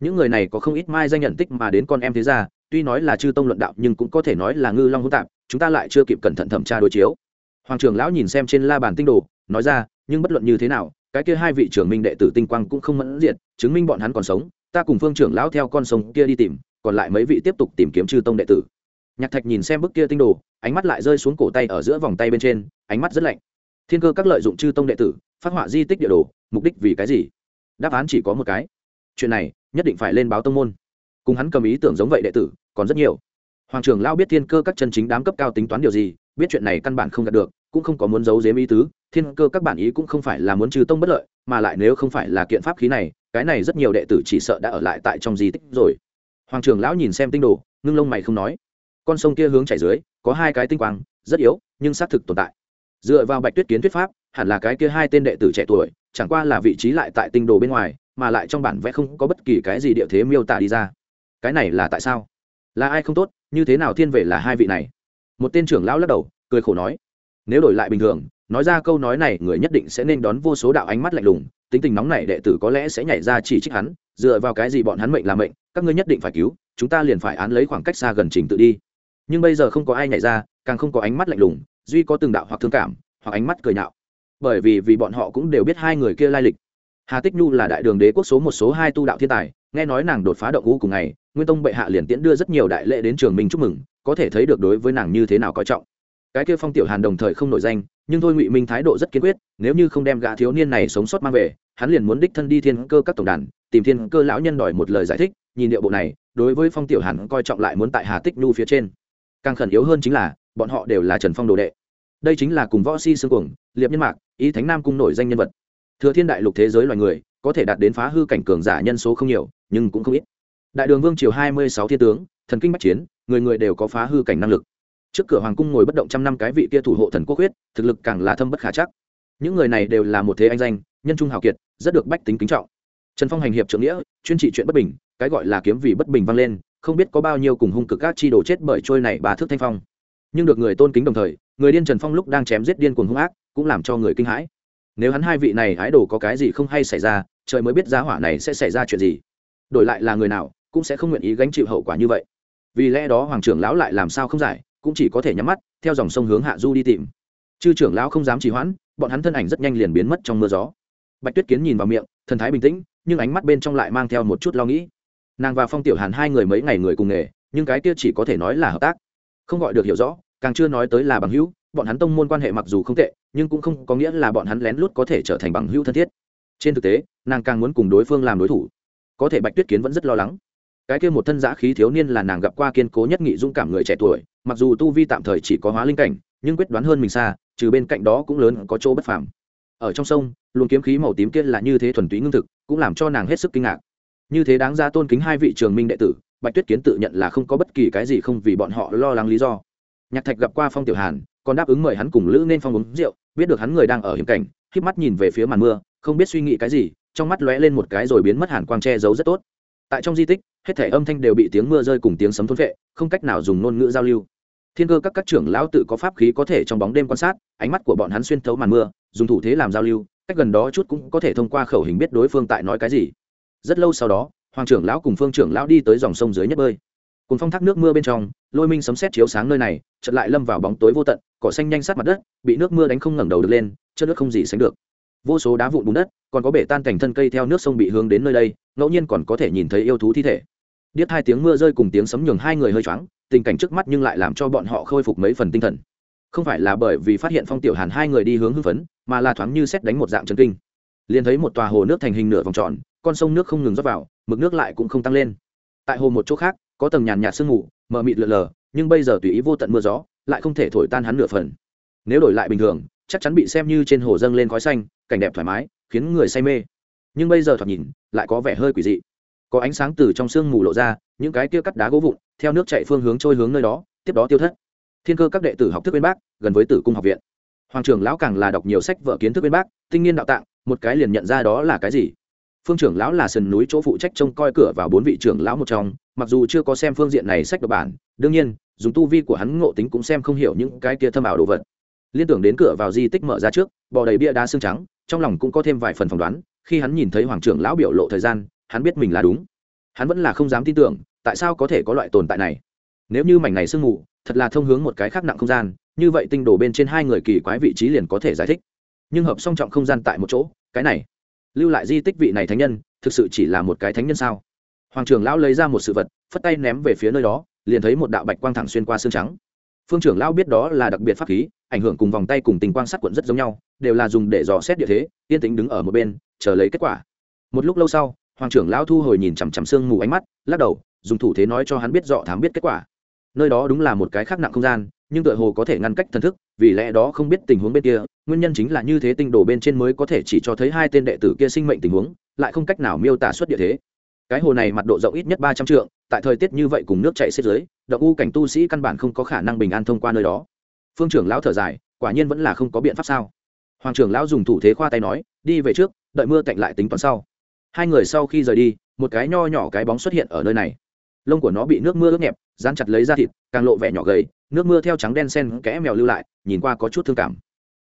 [SPEAKER 1] Những người này có không ít mai danh nhận tích mà đến con em thế ra tuy nói là chư tông luận đạo nhưng cũng có thể nói là ngư long hỗn tạp, chúng ta lại chưa kịp cẩn thận thẩm tra đối chiếu. Hoàng trưởng lão nhìn xem trên la bàn tinh đồ, nói ra nhưng bất luận như thế nào, cái kia hai vị trưởng minh đệ tử tinh quang cũng không mẫn diệt, chứng minh bọn hắn còn sống, ta cùng phương trưởng lão theo con sông kia đi tìm, còn lại mấy vị tiếp tục tìm kiếm chư tông đệ tử. Nhạc thạch nhìn xem bức kia tinh đồ, ánh mắt lại rơi xuống cổ tay ở giữa vòng tay bên trên, ánh mắt rất lạnh. Thiên cơ các lợi dụng chư tông đệ tử, phát họa di tích địa đồ, mục đích vì cái gì? Đáp án chỉ có một cái. Chuyện này, nhất định phải lên báo tông môn. Cùng hắn cầm ý tưởng giống vậy đệ tử, còn rất nhiều. Hoàng trưởng lao biết thiên cơ các chân chính đám cấp cao tính toán điều gì, biết chuyện này căn bản không đạt được, cũng không có muốn giấu giếm ý tứ thiên cơ các bản ý cũng không phải là muốn trừ tông bất lợi, mà lại nếu không phải là kiện pháp khí này, cái này rất nhiều đệ tử chỉ sợ đã ở lại tại trong di tích rồi. Hoàng trưởng lão nhìn xem tinh đồ, ngưng lông mày không nói. Con sông kia hướng chảy dưới, có hai cái tinh quang, rất yếu, nhưng xác thực tồn tại. Dựa vào bạch tuyết kiến thuyết pháp, hẳn là cái kia hai tên đệ tử trẻ tuổi, chẳng qua là vị trí lại tại tinh đồ bên ngoài, mà lại trong bản vẽ không có bất kỳ cái gì địa thế miêu tả đi ra. Cái này là tại sao? Là ai không tốt, như thế nào thiên vệ là hai vị này? Một tên trưởng lão lắc đầu, cười khổ nói, nếu đổi lại bình thường nói ra câu nói này, người nhất định sẽ nên đón vô số đạo ánh mắt lạnh lùng, tính tình nóng này đệ tử có lẽ sẽ nhảy ra chỉ trích hắn, dựa vào cái gì bọn hắn mệnh là mệnh, các ngươi nhất định phải cứu, chúng ta liền phải án lấy khoảng cách xa gần trình tự đi. Nhưng bây giờ không có ai nhảy ra, càng không có ánh mắt lạnh lùng, duy có từng đạo hoặc thương cảm, hoặc ánh mắt cười nhạo. Bởi vì vì bọn họ cũng đều biết hai người kia lai lịch. Hà tích nhu là đại đường đế quốc số một, số hai tu đạo thiên tài, nghe nói nàng đột phá động ngũ cùng ngày, nguyên tông bệ hạ liền tiễn đưa rất nhiều đại lễ đến trường minh chúc mừng, có thể thấy được đối với nàng như thế nào coi trọng. Cái kia phong tiểu hàn đồng thời không nổi danh nhưng thôi ngụy minh thái độ rất kiên quyết nếu như không đem gã thiếu niên này sống sót mang về hắn liền muốn đích thân đi thiên cơ các tổng đàn tìm thiên cơ lão nhân đòi một lời giải thích nhìn điệu bộ này đối với phong tiểu hàn coi trọng lại muốn tại hà tích nhu phía trên càng khẩn yếu hơn chính là bọn họ đều là trần phong đồ đệ đây chính là cùng võ si sương cuồng liệp nhân mạc ý thánh nam cung nổi danh nhân vật thừa thiên đại lục thế giới loài người có thể đạt đến phá hư cảnh cường giả nhân số không nhiều nhưng cũng không ít đại đường vương triều hai mươi sáu thiên tướng thần kinh bắc chiến người người đều có phá hư cảnh năng lực trước cửa hoàng cung ngồi bất động trăm năm cái vị kia thủ hộ thần quốc huyết, thực lực càng là thâm bất khả chắc. Những người này đều là một thế anh danh, nhân trung hào kiệt, rất được bách tính kính trọng. Trần phong hành hiệp trưởng nghĩa, chuyên trị chuyện bất bình, cái gọi là kiếm vì bất bình vang lên, không biết có bao nhiêu cùng hung cực các chi đồ chết bởi trôi này bà thước thanh phong. Nhưng được người tôn kính đồng thời, người điên trần phong lúc đang chém giết điên cuồng hung ác, cũng làm cho người kinh hãi. Nếu hắn hai vị này hái đồ có cái gì không hay xảy ra, trời mới biết giá hỏa này sẽ xảy ra chuyện gì. Đổi lại là người nào, cũng sẽ không nguyện ý gánh chịu hậu quả như vậy. Vì lẽ đó hoàng trưởng lão lại làm sao không giải? Cũng chỉ có thể nhắm mắt, theo dòng sông hướng hạ du đi tìm. Chư trưởng lão không dám trì hoãn, bọn hắn thân ảnh rất nhanh liền biến mất trong mưa gió. Bạch tuyết kiến nhìn vào miệng, thần thái bình tĩnh, nhưng ánh mắt bên trong lại mang theo một chút lo nghĩ. Nàng và phong tiểu hàn hai người mấy ngày người cùng nghề, nhưng cái kia chỉ có thể nói là hợp tác. Không gọi được hiểu rõ, càng chưa nói tới là bằng hữu, bọn hắn tông môn quan hệ mặc dù không tệ, nhưng cũng không có nghĩa là bọn hắn lén lút có thể trở thành bằng hữu thân thiết. Trên thực tế, nàng càng muốn cùng đối phương làm đối thủ. Có thể bạch tuyết kiến vẫn rất lo lắng cái kia một thân giã khí thiếu niên là nàng gặp qua kiên cố nhất nghị dũng cảm người trẻ tuổi, mặc dù tu vi tạm thời chỉ có hóa linh cảnh, nhưng quyết đoán hơn mình xa, trừ bên cạnh đó cũng lớn có chỗ bất phàm. Ở trong sông, luồng kiếm khí màu tím kia là như thế thuần túy ngưng thực, cũng làm cho nàng hết sức kinh ngạc. Như thế đáng ra tôn kính hai vị trường minh đệ tử, bạch tuyết kiến tự nhận là không có bất kỳ cái gì không vì bọn họ lo lắng lý do. Nhạc thạch gặp qua phong tiểu hàn, còn đáp ứng mời hắn cùng lữ nên phong uống rượu, biết được hắn người đang ở hiểm cảnh híp mắt nhìn về phía màn mưa, không biết suy nghĩ cái gì, trong mắt lóe lên một cái rồi biến mất hàn quang che giấu rất tốt. Tại trong di tích hết thể âm thanh đều bị tiếng mưa rơi cùng tiếng sấm thôn vệ, không cách nào dùng ngôn ngữ giao lưu. Thiên cơ các các trưởng lão tự có pháp khí có thể trong bóng đêm quan sát, ánh mắt của bọn hắn xuyên thấu màn mưa, dùng thủ thế làm giao lưu, cách gần đó chút cũng có thể thông qua khẩu hình biết đối phương tại nói cái gì. Rất lâu sau đó, hoàng trưởng lão cùng phương trưởng lão đi tới dòng sông dưới nhất bơi. Cùng phong thác nước mưa bên trong, lôi minh sấm sét chiếu sáng nơi này, chợt lại lâm vào bóng tối vô tận, cỏ xanh nhanh sát mặt đất, bị nước mưa đánh không ngẩng đầu được lên chất nước không gì sánh được vô số đá vụn bùn đất, còn có bể tan cảnh thân cây theo nước sông bị hướng đến nơi đây, ngẫu nhiên còn có thể nhìn thấy yêu thú thi thể. Điếc hai tiếng mưa rơi cùng tiếng sấm nhường hai người hơi choáng, tình cảnh trước mắt nhưng lại làm cho bọn họ khôi phục mấy phần tinh thần. Không phải là bởi vì phát hiện phong tiểu hàn hai người đi hướng hưng phấn, mà là thoáng như xét đánh một dạng chân kinh. Liền thấy một tòa hồ nước thành hình nửa vòng tròn, con sông nước không ngừng rót vào, mực nước lại cũng không tăng lên. Tại hồ một chỗ khác, có tầng nhàn nhạt sương mù, mờ mịt lờ lờ, nhưng bây giờ tùy ý vô tận mưa gió, lại không thể thổi tan hắn nửa phần. Nếu đổi lại bình thường chắc chắn bị xem như trên hồ dâng lên khói xanh, cảnh đẹp thoải mái, khiến người say mê. Nhưng bây giờ thoạt nhìn, lại có vẻ hơi quỷ dị. Có ánh sáng từ trong sương mù lộ ra, những cái kia cắt đá gỗ vụn, theo nước chạy phương hướng trôi hướng nơi đó, tiếp đó tiêu thất. Thiên cơ các đệ tử học thức bên bác gần với tử cung học viện. Hoàng trưởng lão càng là đọc nhiều sách vở kiến thức bên bác tinh nghiên đạo tạng, một cái liền nhận ra đó là cái gì. Phương trưởng lão là sườn núi chỗ phụ trách trông coi cửa vào bốn vị trưởng lão một trong, mặc dù chưa có xem phương diện này sách độc bản, đương nhiên, dùng tu vi của hắn ngộ tính cũng xem không hiểu những cái kia thâm ảo đồ vật liên tưởng đến cửa vào di tích mở ra trước, bò đầy bia đá xương trắng, trong lòng cũng có thêm vài phần phỏng đoán, khi hắn nhìn thấy hoàng trưởng lão biểu lộ thời gian, hắn biết mình là đúng. Hắn vẫn là không dám tin tưởng, tại sao có thể có loại tồn tại này? Nếu như mảnh này sương mù, thật là thông hướng một cái khác nặng không gian, như vậy tinh đồ bên trên hai người kỳ quái vị trí liền có thể giải thích. Nhưng hợp song trọng không gian tại một chỗ, cái này, lưu lại di tích vị này thánh nhân, thực sự chỉ là một cái thánh nhân sao? Hoàng trưởng lão lấy ra một sự vật, phất tay ném về phía nơi đó, liền thấy một đạo bạch quang thẳng xuyên qua xương trắng phương trưởng lão biết đó là đặc biệt pháp khí, ảnh hưởng cùng vòng tay cùng tình quang sát quận rất giống nhau, đều là dùng để dò xét địa thế, yên tĩnh đứng ở một bên, chờ lấy kết quả. Một lúc lâu sau, hoàng trưởng lão thu hồi nhìn chằm chằm sương mù ánh mắt, lắc đầu, dùng thủ thế nói cho hắn biết dọ thám biết kết quả. Nơi đó đúng là một cái khác nặng không gian, nhưng tựa hồ có thể ngăn cách thần thức, vì lẽ đó không biết tình huống bên kia, nguyên nhân chính là như thế tinh đồ bên trên mới có thể chỉ cho thấy hai tên đệ tử kia sinh mệnh tình huống, lại không cách nào miêu tả xuất địa thế. Cái hồ này mặt độ rộng ít nhất ba trăm trượng tại thời tiết như vậy cùng nước chảy xếp dưới, động u cảnh tu sĩ căn bản không có khả năng bình an thông qua nơi đó. Phương trưởng lão thở dài, quả nhiên vẫn là không có biện pháp sao. Hoàng trưởng lão dùng thủ thế khoa tay nói, đi về trước, đợi mưa cạnh lại tính toán sau. Hai người sau khi rời đi, một cái nho nhỏ cái bóng xuất hiện ở nơi này. Lông của nó bị nước mưa ướt nhẹp, dán chặt lấy da thịt, càng lộ vẻ nhỏ gầy, nước mưa theo trắng đen sen kẽ mèo lưu lại, nhìn qua có chút thương cảm.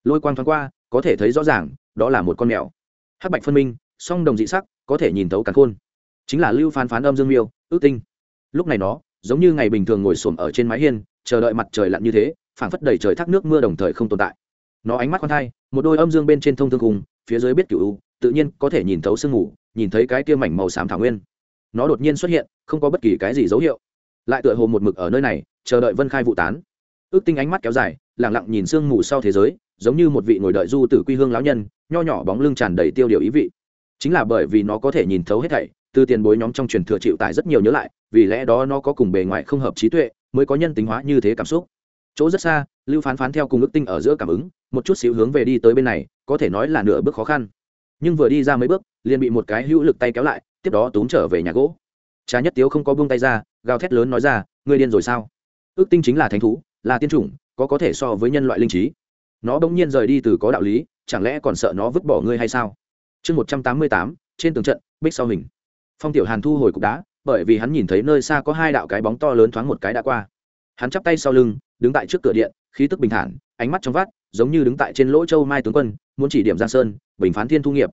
[SPEAKER 1] Lôi quang thoáng qua, có thể thấy rõ ràng, đó là một con mèo. Hắc bạch phân minh, song đồng dị sắc, có thể nhìn thấu càn khôn. Chính là lưu phán phán âm dương miêu, ước tinh lúc này nó, giống như ngày bình thường ngồi xổm ở trên mái hiên, chờ đợi mặt trời lặn như thế, phảng phất đầy trời thác nước mưa đồng thời không tồn tại. Nó ánh mắt con thai, một đôi âm dương bên trên thông thương cùng, phía dưới biết cựu u, tự nhiên có thể nhìn thấu sương mù, nhìn thấy cái kia mảnh màu xám thảo nguyên. Nó đột nhiên xuất hiện, không có bất kỳ cái gì dấu hiệu. Lại tựa hồ một mực ở nơi này, chờ đợi vân khai vụ tán. Ước tinh ánh mắt kéo dài lẳng lặng nhìn sương mù sau thế giới, giống như một vị ngồi đợi du tử quy hương lão nhân, nho nhỏ bóng lưng tràn đầy tiêu điều ý vị. Chính là bởi vì nó có thể nhìn thấu hết thảy, từ tiền bối nhóm trong truyền thừa chịu tải rất nhiều nhớ lại vì lẽ đó nó có cùng bề ngoài không hợp trí tuệ, mới có nhân tính hóa như thế cảm xúc. Chỗ rất xa, lưu phán phán theo cùng ước tinh ở giữa cảm ứng, một chút xíu hướng về đi tới bên này, có thể nói là nửa bước khó khăn. Nhưng vừa đi ra mấy bước, liền bị một cái hữu lực tay kéo lại, tiếp đó túm trở về nhà gỗ. Trà nhất tiếu không có buông tay ra, gào thét lớn nói ra, ngươi điên rồi sao? Ước tinh chính là thánh thú, là tiên chủng, có có thể so với nhân loại linh trí. Nó bỗng nhiên rời đi từ có đạo lý, chẳng lẽ còn sợ nó vứt bỏ ngươi hay sao? Chương một trăm tám mươi tám, trên tường trận, bích sau hình. Phong tiểu hàn thu hồi cục đá bởi vì hắn nhìn thấy nơi xa có hai đạo cái bóng to lớn thoáng một cái đã qua. Hắn chắp tay sau lưng, đứng tại trước cửa điện, khí tức bình thản, ánh mắt trong vắt, giống như đứng tại trên lỗ châu mai tướng quân, muốn chỉ điểm giang sơn, bình phán thiên thu nghiệp.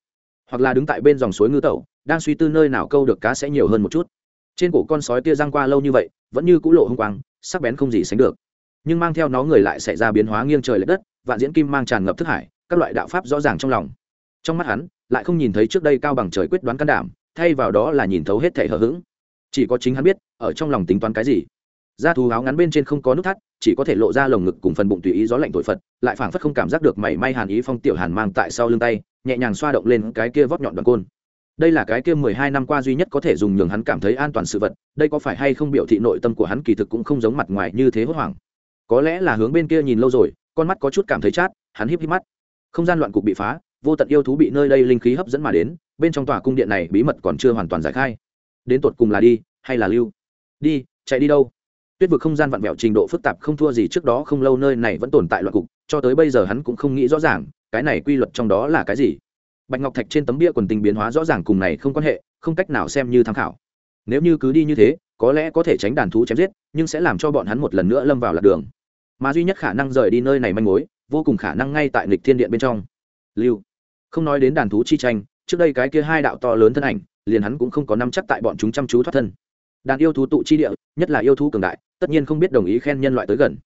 [SPEAKER 1] Hoặc là đứng tại bên dòng suối ngư tẩu, đang suy tư nơi nào câu được cá sẽ nhiều hơn một chút. Trên cổ con sói tia răng qua lâu như vậy, vẫn như cũ lộ hung quang, sắc bén không gì sánh được. Nhưng mang theo nó người lại xảy ra biến hóa nghiêng trời l ệ đất, vạn diễn kim mang tràn ngập thức hải, các loại đạo pháp rõ ràng trong lòng. Trong mắt hắn, lại không nhìn thấy trước đây cao bằng trời quyết đoán can đảm, thay vào đó là nhìn thấu hết thể hờ hững chỉ có chính hắn biết, ở trong lòng tính toán cái gì. Da thú áo ngắn bên trên không có nút thắt, chỉ có thể lộ ra lồng ngực cùng phần bụng tùy ý gió lạnh tội phật, lại phảng phất không cảm giác được mảy may hàn ý phong tiểu hàn mang tại sau lưng tay, nhẹ nhàng xoa động lên cái kia vót nhọn đoàn côn. Đây là cái kia mười hai năm qua duy nhất có thể dùng nhường hắn cảm thấy an toàn sự vật, đây có phải hay không biểu thị nội tâm của hắn kỳ thực cũng không giống mặt ngoài như thế hốt hoảng. Có lẽ là hướng bên kia nhìn lâu rồi, con mắt có chút cảm thấy chát, hắn híp híp mắt. Không gian loạn cục bị phá, vô tận yêu thú bị nơi đây linh khí hấp dẫn mà đến, bên trong tòa cung điện này bí mật còn chưa hoàn toàn giải khai đến tột cùng là đi hay là lưu? Đi, chạy đi đâu? Tuyết vực không gian vặn vẹo trình độ phức tạp không thua gì trước đó không lâu nơi này vẫn tồn tại loạn cục, cho tới bây giờ hắn cũng không nghĩ rõ ràng, cái này quy luật trong đó là cái gì? Bạch ngọc thạch trên tấm bia quần tình biến hóa rõ ràng cùng này không quan hệ, không cách nào xem như tham khảo. Nếu như cứ đi như thế, có lẽ có thể tránh đàn thú chém giết, nhưng sẽ làm cho bọn hắn một lần nữa lâm vào lạc đường. Mà duy nhất khả năng rời đi nơi này manh mối, vô cùng khả năng ngay tại nghịch thiên điện bên trong. Lưu, không nói đến đàn thú chi tranh, trước đây cái kia hai đạo to lớn thân ảnh liền hắn cũng không có nắm chắc tại bọn chúng chăm chú thoát thân. Đàn yêu thú tụ chi địa, nhất là yêu thú cường đại, tất nhiên không biết đồng ý khen nhân loại tới gần.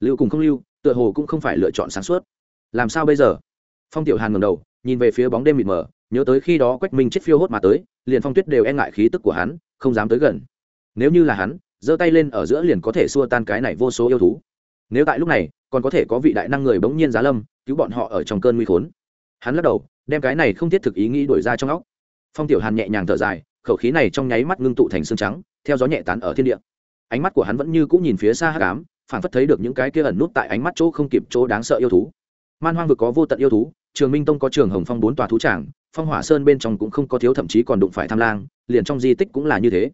[SPEAKER 1] Lưu cùng không lưu, tựa hồ cũng không phải lựa chọn sáng suốt. Làm sao bây giờ? Phong tiểu hàn ngầm đầu, nhìn về phía bóng đêm mịt mờ, nhớ tới khi đó quách minh chết phiêu hốt mà tới, liền phong tuyết đều e ngại khí tức của hắn, không dám tới gần. Nếu như là hắn, giơ tay lên ở giữa liền có thể xua tan cái này vô số yêu thú. Nếu tại lúc này, còn có thể có vị đại năng người bỗng nhiên giá lâm, cứu bọn họ ở trong cơn nguy khốn. Hắn lắc đầu, đem cái này không thiết thực ý nghĩ đổi ra trong óc phong tiểu hàn nhẹ nhàng thở dài, khẩu khí này trong nháy mắt ngưng tụ thành xương trắng, theo gió nhẹ tán ở thiên địa. Ánh mắt của hắn vẫn như cũng nhìn phía xa hát cám phản phất thấy được những cái kia ẩn nút tại ánh mắt chỗ không kịp chỗ đáng sợ yêu thú. Man hoang vực có vô tận yêu thú, trường minh tông có trường hồng phong bốn tòa thú tràng, phong hỏa sơn bên trong cũng không có thiếu thậm chí còn đụng phải tham lang, liền trong di tích cũng là như thế.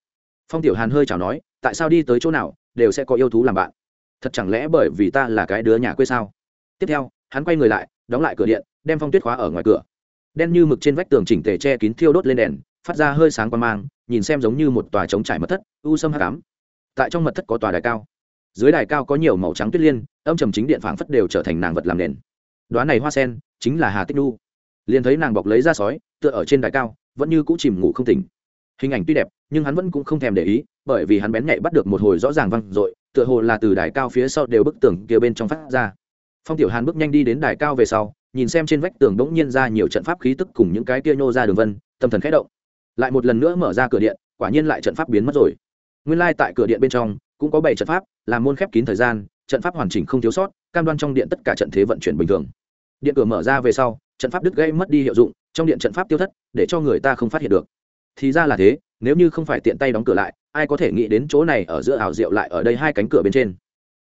[SPEAKER 1] Phong tiểu hàn hơi chào nói, tại sao đi tới chỗ nào, đều sẽ có yêu thú làm bạn? Thật chẳng lẽ bởi vì ta là cái đứa nhà quê sao? Tiếp theo, hắn quay người lại, đóng lại cửa điện, đem phong tuyết khóa ở ngoài cửa đen như mực trên vách tường chỉnh tề che kín thiêu đốt lên đèn, phát ra hơi sáng quan mang, nhìn xem giống như một tòa trống trải mật thất, u sâm hạ cám tại trong mật thất có tòa đài cao. Dưới đài cao có nhiều màu trắng tuyết liên, âm trầm chính điện phảng phất đều trở thành nàng vật làm nền. Đoán này hoa sen, chính là hà tích nu liền thấy nàng bọc lấy ra sói, tựa ở trên đài cao, vẫn như cũ chìm ngủ không tỉnh. Hình ảnh tuy đẹp, nhưng hắn vẫn cũng không thèm để ý, bởi vì hắn bén nhạy bắt được một hồi rõ ràng văng r ộ i tựa hồ là từ đài cao phía sau đều bức tường kia bên trong phát ra. Phong tiểu hàn bước nhanh đi đến đài cao về sau nhìn xem trên vách tường đ n g nhiên ra nhiều trận pháp khí tức cùng những cái kia nhô ra đường vân, tâm thần khẽ động. Lại một lần nữa mở ra cửa điện, quả nhiên lại trận pháp biến mất rồi. Nguyên lai、like、tại cửa điện bên trong, cũng có bảy trận pháp làm môn khép kín thời gian, trận pháp hoàn chỉnh không thiếu sót, cam đoan trong điện tất cả trận thế vận chuyển bình thường. Điện cửa mở ra về sau, trận pháp đứt gây mất đi hiệu dụng, trong điện trận pháp tiêu thất, để cho người ta không phát hiện được. Thì ra là thế, nếu như không phải tiện tay đóng cửa lại, ai có thể nghĩ đến chỗ này ở giữa ảo diệu lại ở đây hai cánh cửa bên trên?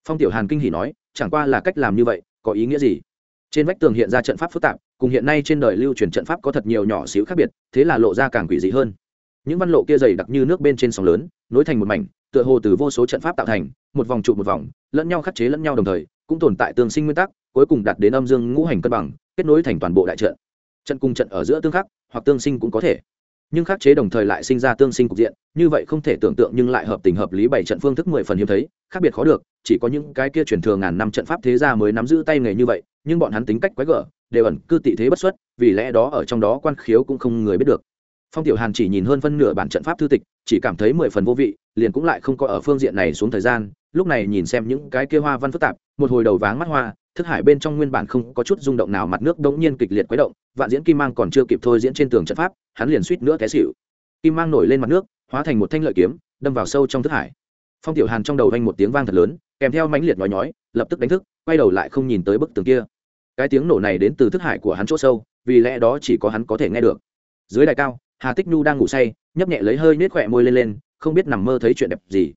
[SPEAKER 1] Phong tiểu hàn kinh hỉ nói, chẳng qua là cách làm như vậy, có ý nghĩa gì? Trên vách tường hiện ra trận pháp phức tạp, cùng hiện nay trên đời lưu truyền trận pháp có thật nhiều nhỏ xíu khác biệt, thế là lộ ra càng quỷ dị hơn. Những văn lộ kia dày đặc như nước bên trên sóng lớn, nối thành một mảnh, tựa hồ từ vô số trận pháp tạo thành, một vòng trụ một vòng, lẫn nhau khắc chế lẫn nhau đồng thời, cũng tồn tại tương sinh nguyên tắc, cuối cùng đạt đến âm dương ngũ hành cân bằng, kết nối thành toàn bộ đại trận. Trận cùng trận ở giữa tương khắc, hoặc tương sinh cũng có thể. Nhưng khắc chế đồng thời lại sinh ra tương sinh cục diện, như vậy không thể tưởng tượng nhưng lại hợp tình hợp lý bảy trận phương thức mười phần hiếm thấy, khác biệt khó được, chỉ có những cái kia truyền thừa ngàn năm trận pháp thế gia mới nắm giữ tay nghề như vậy nhưng bọn hắn tính cách quái gở, đều ẩn cư tị thế bất xuất, vì lẽ đó ở trong đó quan khiếu cũng không người biết được. Phong tiểu hàn chỉ nhìn hơn phân nửa bản trận pháp thư tịch, chỉ cảm thấy mười phần vô vị, liền cũng lại không có ở phương diện này xuống thời gian, lúc này nhìn xem những cái kia hoa văn phức tạp, một hồi đầu váng mắt hoa, thức hải bên trong nguyên bản không có chút rung động nào mặt nước đống nhiên kịch liệt quấy động, vạn diễn kim mang còn chưa kịp thôi diễn trên tường trận pháp, hắn liền suýt nữa té xỉu. Kim mang nổi lên mặt nước, hóa thành một thanh lợi kiếm, đâm vào sâu trong thức hải. Phong tiểu hàn trong đầu vang một tiếng vang thật lớn, kèm theo mãnh liệt nói nhói, lập tức đánh thức, quay đầu lại không nhìn tới bức tường kia cái tiếng nổ này đến từ thức hải của hắn chỗ sâu, vì lẽ đó chỉ có hắn có thể nghe được. Dưới đài cao, hà tích nhu đang ngủ say, nhấp nhẹ lấy hơi nết khỏe môi lên lên, không biết nằm mơ thấy chuyện đẹp gì.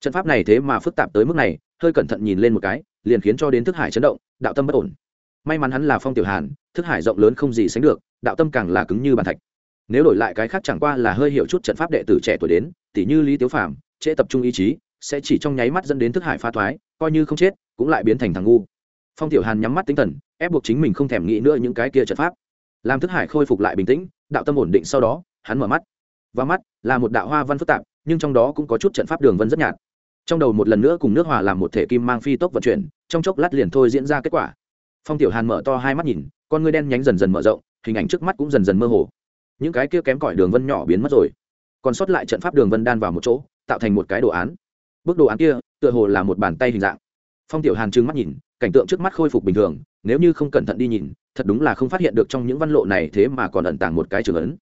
[SPEAKER 1] Trận pháp này thế mà phức tạp tới mức này, hơi cẩn thận nhìn lên một cái, liền khiến cho đến thức hải chấn động, đạo tâm bất ổn. May mắn hắn là phong tiểu hàn, thức hải rộng lớn không gì sánh được, đạo tâm càng là cứng như bàn thạch. Nếu đổi lại cái khác chẳng qua là hơi hiểu chút trận pháp đệ tử trẻ tuổi đến tỷ như lý tiếu phàm, trễ tập trung ý chí, sẽ chỉ trong nháy mắt dẫn đến thức hải pha thoái, coi như không chết, cũng lại biến thành thằng ngu phong tiểu hàn nhắm mắt tinh thần, ép buộc chính mình không thèm nghĩ nữa những cái kia trận pháp. Làm thức hải khôi phục lại bình tĩnh, đạo tâm ổn định sau đó, hắn mở mắt. Và mắt là một đạo hoa văn phức tạp, nhưng trong đó cũng có chút trận pháp đường vân rất nhạt. Trong đầu một lần nữa cùng nước hòa làm một thể kim mang phi tốc vận chuyển, trong chốc lát liền thôi diễn ra kết quả. Phong tiểu hàn mở to hai mắt nhìn, con ngươi đen nhánh dần dần mở rộng, hình ảnh trước mắt cũng dần dần mơ hồ. Những cái kia kém cỏi đường vân nhỏ biến mất rồi. Còn sót lại trận pháp đường vân đan vào một chỗ, tạo thành một cái đồ án. Bức đồ án kia tựa hồ là một bàn tay hình dạng. Phong tiểu hàn trừng mắt nhìn cảnh tượng trước mắt khôi phục bình thường, nếu như không cẩn thận đi nhìn, thật đúng là không phát hiện được trong những văn lộ này thế mà còn ẩn tàng một cái trường ấn.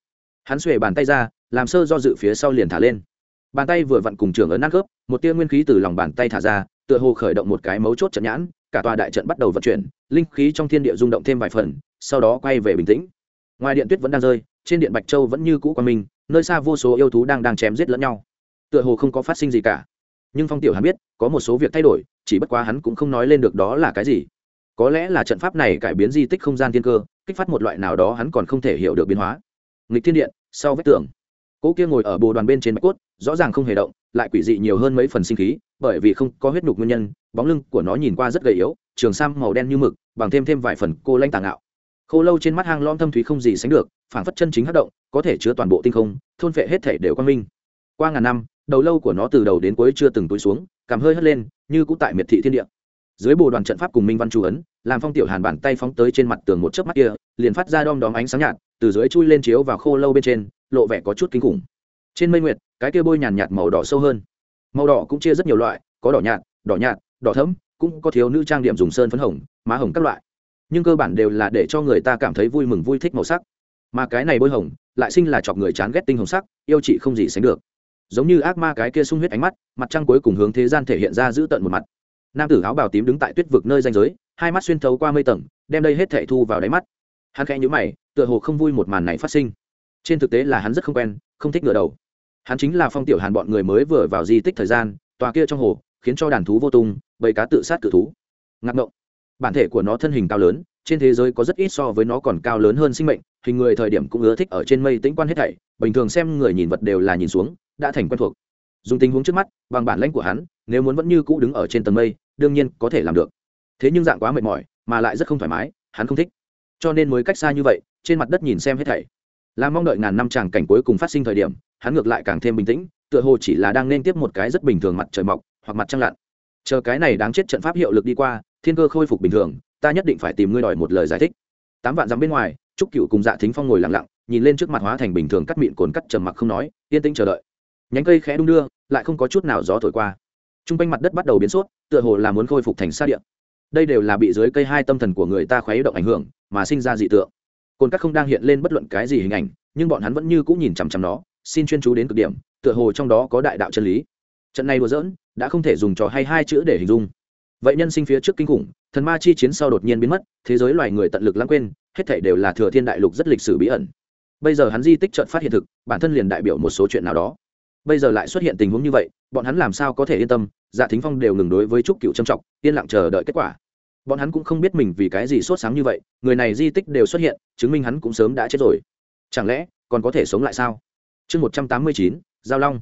[SPEAKER 1] Hắn xuề bàn tay ra, làm sơ do dự phía sau liền thả lên. Bàn tay vừa vặn cùng trường ấn ăn khớp một tia nguyên khí từ lòng bàn tay thả ra, tựa hồ khởi động một cái mấu chốt trận nhãn, cả tòa đại trận bắt đầu vận chuyển, linh khí trong thiên địa rung động thêm vài phần, sau đó quay về bình tĩnh. Ngoài điện tuyết vẫn đang rơi, trên điện bạch châu vẫn như cũ qua mình nơi xa vô số yêu thú đang đang chém giết lẫn nhau. Tựa hồ không có phát sinh gì cả nhưng phong tiểu hắn biết, có một số việc thay đổi, chỉ bất quá hắn cũng không nói lên được đó là cái gì. Có lẽ là trận pháp này cải biến di tích không gian thiên cơ, kích phát một loại nào đó hắn còn không thể hiểu được biến hóa. Nghịch thiên điện, sau vách tường. Cỗ kia ngồi ở bồ đoàn bên trên bạch cốt, rõ ràng không hề động, lại quỷ dị nhiều hơn mấy phần sinh khí, bởi vì không có huyết nhục nguyên nhân, bóng lưng của nó nhìn qua rất gầy yếu, trường sam màu đen như mực, bằng thêm thêm vài phần cô lanh tàng ngạo. Khô lâu trên mắt hang lom thâm thúy không gì sánh được, phảng phất chân chính hát động, có thể chứa toàn bộ tinh không, thôn phệ hết thể đều quang minh. Qua ngàn năm đầu lâu của nó từ đầu đến cuối chưa từng túi xuống, cảm hơi hất lên, như cũ tại miệt thị thiên địa. Dưới bồ đoàn trận pháp cùng minh văn chú ấn, làm phong tiểu hàn bàn tay phóng tới trên mặt tường một chớp mắt kia, liền phát ra đom đóm ánh sáng nhạt, từ dưới chui lên chiếu vào khô lâu bên trên, lộ vẻ có chút kinh khủng. Trên mây nguyệt, cái kia bôi nhàn nhạt màu đỏ sâu hơn. Màu đỏ cũng chia rất nhiều loại, có đỏ nhạt đỏ nhạt, đỏ thẫm, cũng có thiếu nữ trang điểm dùng sơn phấn hồng, má hồng các loại. Nhưng cơ bản đều là để cho người ta cảm thấy vui mừng vui thích màu sắc. Mà cái này bôi hồng, lại sinh là chọc người chán ghét tinh hồng sắc, yêu chị không gì sánh được giống như ác ma cái kia sung huyết ánh mắt, mặt trăng cuối cùng hướng thế gian thể hiện ra giữ tận một mặt. Nam tử áo bào tím đứng tại tuyết vực nơi danh giới, hai mắt xuyên thấu qua mây tầng, đem đây hết thệ thu vào đáy mắt. Hắn khẽ nhữ mày, tựa hồ không vui một màn này phát sinh. Trên thực tế là hắn rất không quen, không thích ngựa đầu. Hắn chính là phong tiểu hàn bọn người mới vừa vào di tích thời gian, tòa kia trong hồ, khiến cho đàn thú vô tung, bầy cá tự sát cự thú. Ngạc ngộng. Bản thể của nó thân hình cao lớn, trên thế giới có rất ít so với nó còn cao lớn hơn sinh mệnh, hình người thời điểm cũng ưa thích ở trên mây tĩnh quan hết thảy, bình thường xem người nhìn vật đều là nhìn xuống đã thành quen thuộc. Dùng tình huống trước mắt, bằng bản lãnh của hắn, nếu muốn vẫn như cũ đứng ở trên tầng mây, đương nhiên có thể làm được. Thế nhưng dạng quá mệt mỏi, mà lại rất không thoải mái, hắn không thích. Cho nên mới cách xa như vậy, trên mặt đất nhìn xem hết thảy. Là mong đợi ngàn năm tràng cảnh cuối cùng phát sinh thời điểm, hắn ngược lại càng thêm bình tĩnh, tựa hồ chỉ là đang nên tiếp một cái rất bình thường mặt trời mọc, hoặc mặt trăng lặn. Chờ cái này đáng chết trận pháp hiệu lực đi qua, thiên cơ khôi phục bình thường, ta nhất định phải tìm ngươi đòi một lời giải thích. Tám vạn dặm bên ngoài, trúc cựu cùng dạ thính phong ngồi lặng lặng, nhìn lên trước mặt hóa thành bình thường cắt mịn cồn cắt trầm mặc không nói, yên tĩnh chờ đợi nhánh cây khẽ đung đưa, lại không có chút nào gió thổi qua. T r u n g quanh mặt đất bắt đầu biến sốt, tựa hồ là muốn khôi phục thành xa điện đây đều là bị dưới cây hai tâm thần của người ta khoáy động ảnh hưởng, mà sinh ra dị tượng. Cồn cắt không đang hiện lên bất luận cái gì hình ảnh, nhưng bọn hắn vẫn như cũng nhìn chằm chằm nó, xin chuyên chú đến cực điểm, tựa hồ trong đó có đại đạo chân lý. Trận này đùa dỡn đã không thể dùng trò hay hai chữ để hình dung. Vậy nhân sinh phía trước kinh khủng, thần ma chi chiến sau đột nhiên biến mất, thế giới loài người tận lực lãng quên, hết thể đều là thừa thiên đại lục rất lịch sử bí ẩn. Bây giờ hắn di tích trợn phát hiện thực, bản thân liền đại biểu một số chuyện nào đó bây giờ lại xuất hiện tình huống như vậy, bọn hắn làm sao có thể yên tâm? Dạ thính phong đều ngừng đối với trúc cựu trầm trọng, yên lặng chờ đợi kết quả. Bọn hắn cũng không biết mình vì cái gì sốt sáng như vậy, người này di tích đều xuất hiện, chứng minh hắn cũng sớm đã chết rồi. Chẳng lẽ, còn có thể sống lại sao? Chương một trăm tám mươi chín, giao long.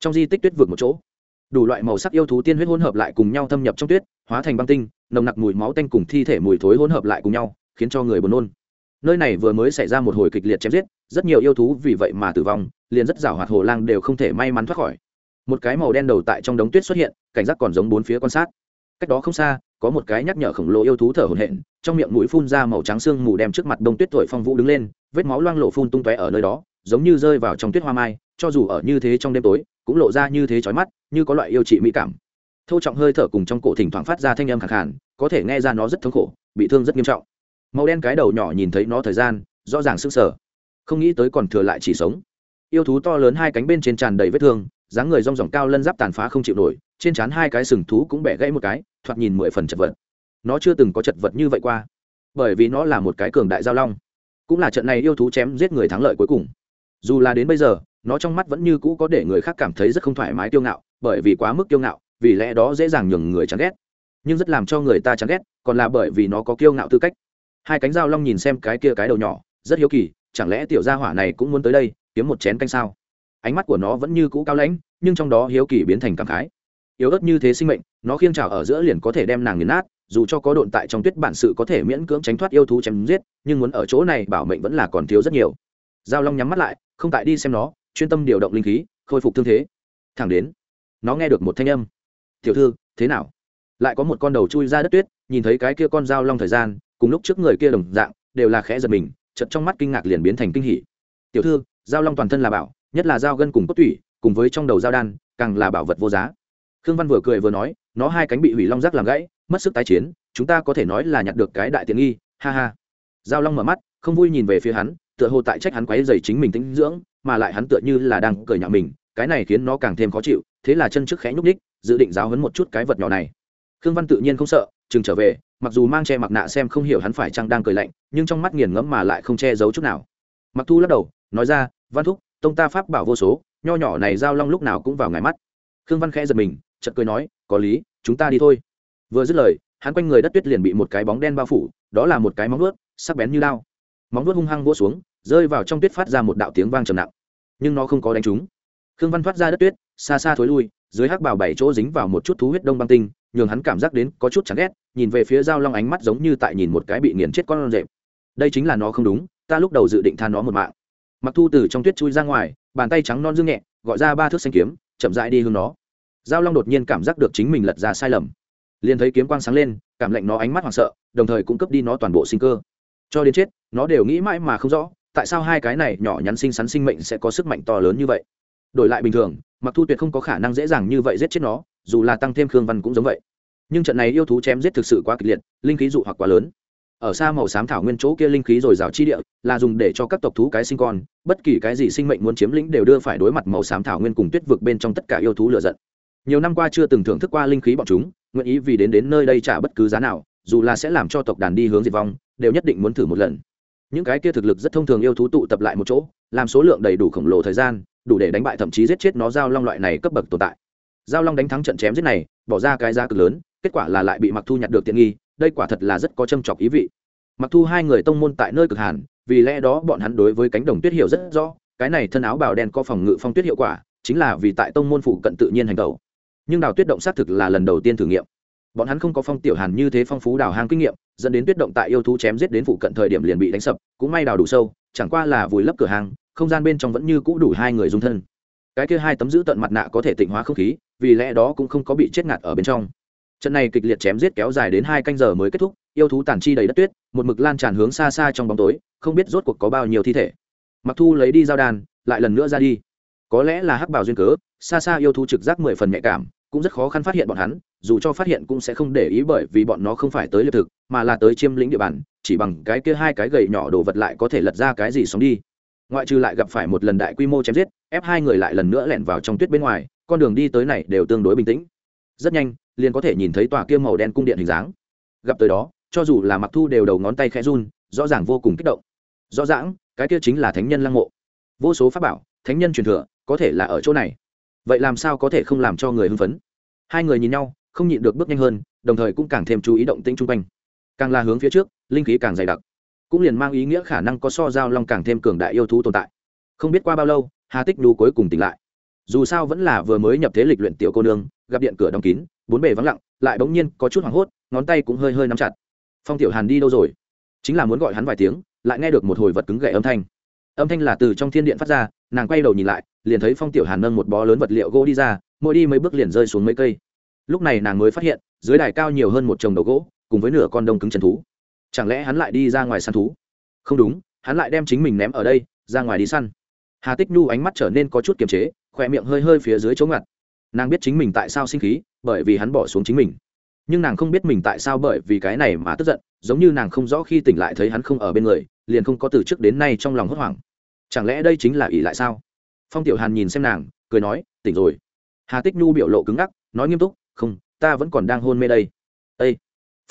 [SPEAKER 1] Trong di tích tuyết vượt một chỗ, đủ loại màu sắc yêu thú tiên huyết hỗn hợp lại cùng nhau thâm nhập trong tuyết, hóa thành băng tinh, nồng nặc mùi máu tanh cùng thi thể mùi thối hỗn hợp lại cùng nhau, khiến cho người buồn nôn nơi này vừa mới xảy ra một hồi kịch liệt chém giết, rất nhiều yêu thú vì vậy mà tử vong, liền rất rảo hoạt hồ lang đều không thể may mắn thoát khỏi. Một cái màu đen đầu tại trong đống tuyết xuất hiện, cảnh giác còn giống bốn phía quan sát. Cách đó không xa, có một cái nhắc nhở khổng lồ yêu thú thở hổn hển, trong miệng mũi phun ra màu trắng xương mù đem trước mặt đông tuyết thổi phong vũ đứng lên, vết máu loang lộ phun tung tóe ở nơi đó, giống như rơi vào trong tuyết hoa mai, cho dù ở như thế trong đêm tối, cũng lộ ra như thế chói mắt, như có loại yêu trị mỹ cảm. Thô trọng hơi thở cùng trong cổ thỉnh thoảng phát ra thanh âm khẳng khàn, có thể nghe ra nó rất thống khổ, bị thương rất nghiêm trọng màu đen cái đầu nhỏ nhìn thấy nó thời gian, rõ ràng sức sở không nghĩ tới còn thừa lại chỉ sống. Yêu thú to lớn hai cánh bên trên tràn đầy vết thương, dáng người rong ròng cao lân giáp tàn phá không chịu nổi, trên trán hai cái sừng thú cũng bẻ gãy một cái, thoạt nhìn mười phần chật vật. Nó chưa từng có chật vật như vậy qua, bởi vì nó là một cái cường đại giao long. Cũng là trận này yêu thú chém giết người thắng lợi cuối cùng. Dù là đến bây giờ, nó trong mắt vẫn như cũ có để người khác cảm thấy rất không thoải mái kiêu ngạo, bởi vì quá mức kiêu ngạo, vì lẽ đó dễ dàng nhường người chán ghét. Nhưng rất làm cho người ta chán ghét, còn là bởi vì nó có kiêu ngạo tư cách hai cánh dao long nhìn xem cái kia cái đầu nhỏ, rất hiếu kỳ, chẳng lẽ tiểu gia hỏa này cũng muốn tới đây, kiếm một chén canh sao? Ánh mắt của nó vẫn như cũ cao lãnh, nhưng trong đó hiếu kỳ biến thành cảm khái. Yếu ớt như thế sinh mệnh, nó khiêng trào ở giữa liền có thể đem nàng nghiền nát, dù cho có độn tại trong tuyết bản sự có thể miễn cưỡng tránh thoát yêu thú chém giết, nhưng muốn ở chỗ này bảo mệnh vẫn là còn thiếu rất nhiều. Giao long nhắm mắt lại, không tại đi xem nó, chuyên tâm điều động linh khí, khôi phục thương thế. Thẳng đến, nó nghe được một thanh âm. Tiểu thư, thế nào? Lại có một con đầu chui ra đất tuyết, nhìn thấy cái kia con dao long thời gian cùng lúc trước người kia đồng dạng, đều là khẽ giật mình chật trong mắt kinh ngạc liền biến thành kinh hỉ. Tiểu thư dao long toàn thân là bảo, nhất là dao gân cùng cốt tủy, cùng với trong đầu dao đan, càng là bảo vật vô giá. Khương văn vừa cười vừa nói, nó hai cánh bị hủy long rác làm gãy, mất sức tái chiến, chúng ta có thể nói là nhặt được cái đại tiện nghi, ha ha. Giao long mở mắt, không vui nhìn về phía hắn, tựa hồ tại trách hắn quấy dày chính mình tĩnh dưỡng, mà lại hắn tựa như là đang cười nhạo mình, cái này khiến nó càng thêm khó chịu, thế là chân trước khẽ nhúc ních dự định giáo hấn một chút cái vật nhỏ này. Khương văn tự nhiên không sợ, chừng trở về mặc dù mang che mặt nạ xem không hiểu hắn phải chăng đang cười lạnh, nhưng trong mắt nghiền ngẫm mà lại không che giấu chút nào. Mặc thu lắc đầu, nói ra, văn thúc, tông ta pháp bảo vô số, nho nhỏ này giao long lúc nào cũng vào ngài mắt. Khương văn khẽ giật mình, chợt cười nói, có lý, chúng ta đi thôi. Vừa dứt lời, hắn quanh người đất tuyết liền bị một cái bóng đen bao phủ, đó là một cái móng vuốt, sắc bén như lao móng vuốt hung hăng vỗ xuống, rơi vào trong tuyết phát ra một đạo tiếng vang trầm nặng. Nhưng nó không có đánh trúng. Khương văn thoát ra đất tuyết, xa xa thối lui, dưới hắc bảo bảy chỗ dính vào một chút thú huyết đông băng tinh nhường hắn cảm giác đến có chút chán ghét, nhìn về phía dao long ánh mắt giống như tại nhìn một cái bị nghiền chết con rệp. Đây chính là nó không đúng, ta lúc đầu dự định tha nó một mạng. Mặc thu từ trong tuyết chui ra ngoài, bàn tay trắng non dương nhẹ, gọi ra ba thước xanh kiếm, chậm rãi đi hướng nó. Giao long đột nhiên cảm giác được chính mình lật ra sai lầm. Liền thấy kiếm quang sáng lên, cảm lệnh nó ánh mắt hoảng sợ, đồng thời cũng cấp đi nó toàn bộ sinh cơ. Cho đến chết, nó đều nghĩ mãi mà không rõ, tại sao hai cái này nhỏ nhắn sinh sắn sinh mệnh sẽ có sức mạnh to lớn như vậy đổi lại bình thường, mặc thu tuyệt không có khả năng dễ dàng như vậy giết chết nó, dù là tăng thêm khương văn cũng giống vậy. Nhưng trận này yêu thú chém giết thực sự quá kịch liệt, linh khí dụ hoặc quá lớn. Ở xa màu xám thảo nguyên chỗ kia linh khí dồi rào chi địa, là dùng để cho các tộc thú cái sinh con, bất kỳ cái gì sinh mệnh muốn chiếm lĩnh đều đưa phải đối mặt màu xám thảo nguyên cùng tuyết vực bên trong tất cả yêu thú lựa giận. Nhiều năm qua chưa từng thưởng thức qua linh khí bọn chúng, nguyện ý vì đến đến nơi đây trả bất cứ giá nào, dù là sẽ làm cho tộc đàn đi hướng diệt vong, đều nhất định muốn thử một lần. Những cái kia thực lực rất thông thường yêu thú tụ tập lại một chỗ, làm số lượng đầy đủ khổng lồ thời gian đủ để đánh bại thậm chí giết chết nó giao long loại này cấp bậc tồn tại. Giao long đánh thắng trận chém giết này, bỏ ra cái giá cực lớn, kết quả là lại bị mặc thu nhặt được tiện nghi, đây quả thật là rất có châm chọc ý vị. Mặc thu hai người tông môn tại nơi cực hàn, vì lẽ đó bọn hắn đối với cánh đồng tuyết hiểu rất rõ, cái này thân áo bào đen có phòng ngự phong tuyết hiệu quả, chính là vì tại tông môn phụ cận tự nhiên hành tẩu. Nhưng đào tuyết động xác thực là lần đầu tiên thử nghiệm. Bọn hắn không có phong tiểu hàn như thế phong phú đào hang kinh nghiệm, dẫn đến tuyết động tại yêu thú chém giết đến phụ cận thời điểm liền bị đánh sập, cũng may đào đủ sâu, chẳng qua là vùi lấp cửa hàng không gian bên trong vẫn như cũ đủ hai người dung thân. Cái kia hai tấm giữ tận mặt nạ có thể tịnh hóa không khí, vì lẽ đó cũng không có bị chết ngạt ở bên trong. Trận này kịch liệt chém giết kéo dài đến hai canh giờ mới kết thúc, yêu thú tàn chi đầy đất tuyết, một mực lan tràn hướng xa xa trong bóng tối, không biết rốt cuộc có bao nhiêu thi thể. Mặc thu lấy đi giao đàn lại lần nữa ra đi. Có lẽ là hắc bảo duyên cớ, xa xa yêu thú trực giác mười phần nhạy cảm, cũng rất khó khăn phát hiện bọn hắn, dù cho phát hiện cũng sẽ không để ý bởi vì bọn nó không phải tới liệt thực, mà là tới chiêm lĩnh địa bàn, chỉ bằng cái kia hai cái gậy nhỏ đồ vật lại có thể lật ra cái gì sống đi ngoại trừ lại gặp phải một lần đại quy mô chém giết, ép hai người lại lần nữa lẻn vào trong tuyết bên ngoài, con đường đi tới này đều tương đối bình tĩnh. Rất nhanh, liền có thể nhìn thấy tòa kia màu đen cung điện hình dáng. Gặp tới đó, cho dù là mặc thu đều đầu ngón tay khẽ run, rõ ràng vô cùng kích động. Rõ ràng, cái kia chính là thánh nhân lăng mộ. Vô số pháp bảo, thánh nhân truyền thừa, có thể là ở chỗ này. Vậy làm sao có thể không làm cho người hưng phấn? Hai người nhìn nhau, không nhịn được bước nhanh hơn, đồng thời cũng càng thêm chú ý động tĩnh chung quanh. Càng là hướng phía trước, linh khí càng dày đặc cũng liền mang ý nghĩa khả năng có so giao long càng thêm cường đại yêu thú tồn tại. Không biết qua bao lâu, hà tích nhu cuối cùng tỉnh lại. Dù sao vẫn là vừa mới nhập thế lịch luyện tiểu cô nương, gặp điện cửa đóng kín, bốn bề vắng lặng, lại bỗng nhiên có chút hoảng hốt, ngón tay cũng hơi hơi nắm chặt. Phong tiểu hàn đi đâu rồi? Chính là muốn gọi hắn vài tiếng, lại nghe được một hồi vật cứng gậy âm thanh. Âm thanh là từ trong thiên điện phát ra, nàng quay đầu nhìn lại, liền thấy phong tiểu hàn nâng một bó lớn vật liệu gỗ đi ra, mỗi đi mấy bước liền rơi xuống mấy cây. Lúc này nàng mới phát hiện, dưới đài cao nhiều hơn một chồng đầu gỗ, cùng với nửa con đông cứng chân thú chẳng lẽ hắn lại đi ra ngoài săn thú? Không đúng, hắn lại đem chính mình ném ở đây, ra ngoài đi săn. Hà tích nhu ánh mắt trở nên có chút kiềm chế, khỏe miệng hơi hơi phía dưới chỗ ngặt. Nàng biết chính mình tại sao sinh khí, bởi vì hắn bỏ xuống chính mình. Nhưng nàng không biết mình tại sao bởi vì cái này mà tức giận, giống như nàng không rõ khi tỉnh lại thấy hắn không ở bên người, liền không có từ trước đến nay trong lòng hốt hoảng. Chẳng lẽ đây chính là ỷ lại sao? Phong tiểu hàn nhìn xem nàng, cười nói, tỉnh rồi. Hà tích nhu biểu lộ cứng ngắc, nói nghiêm túc, không, ta vẫn còn đang hôn mê đây. Ây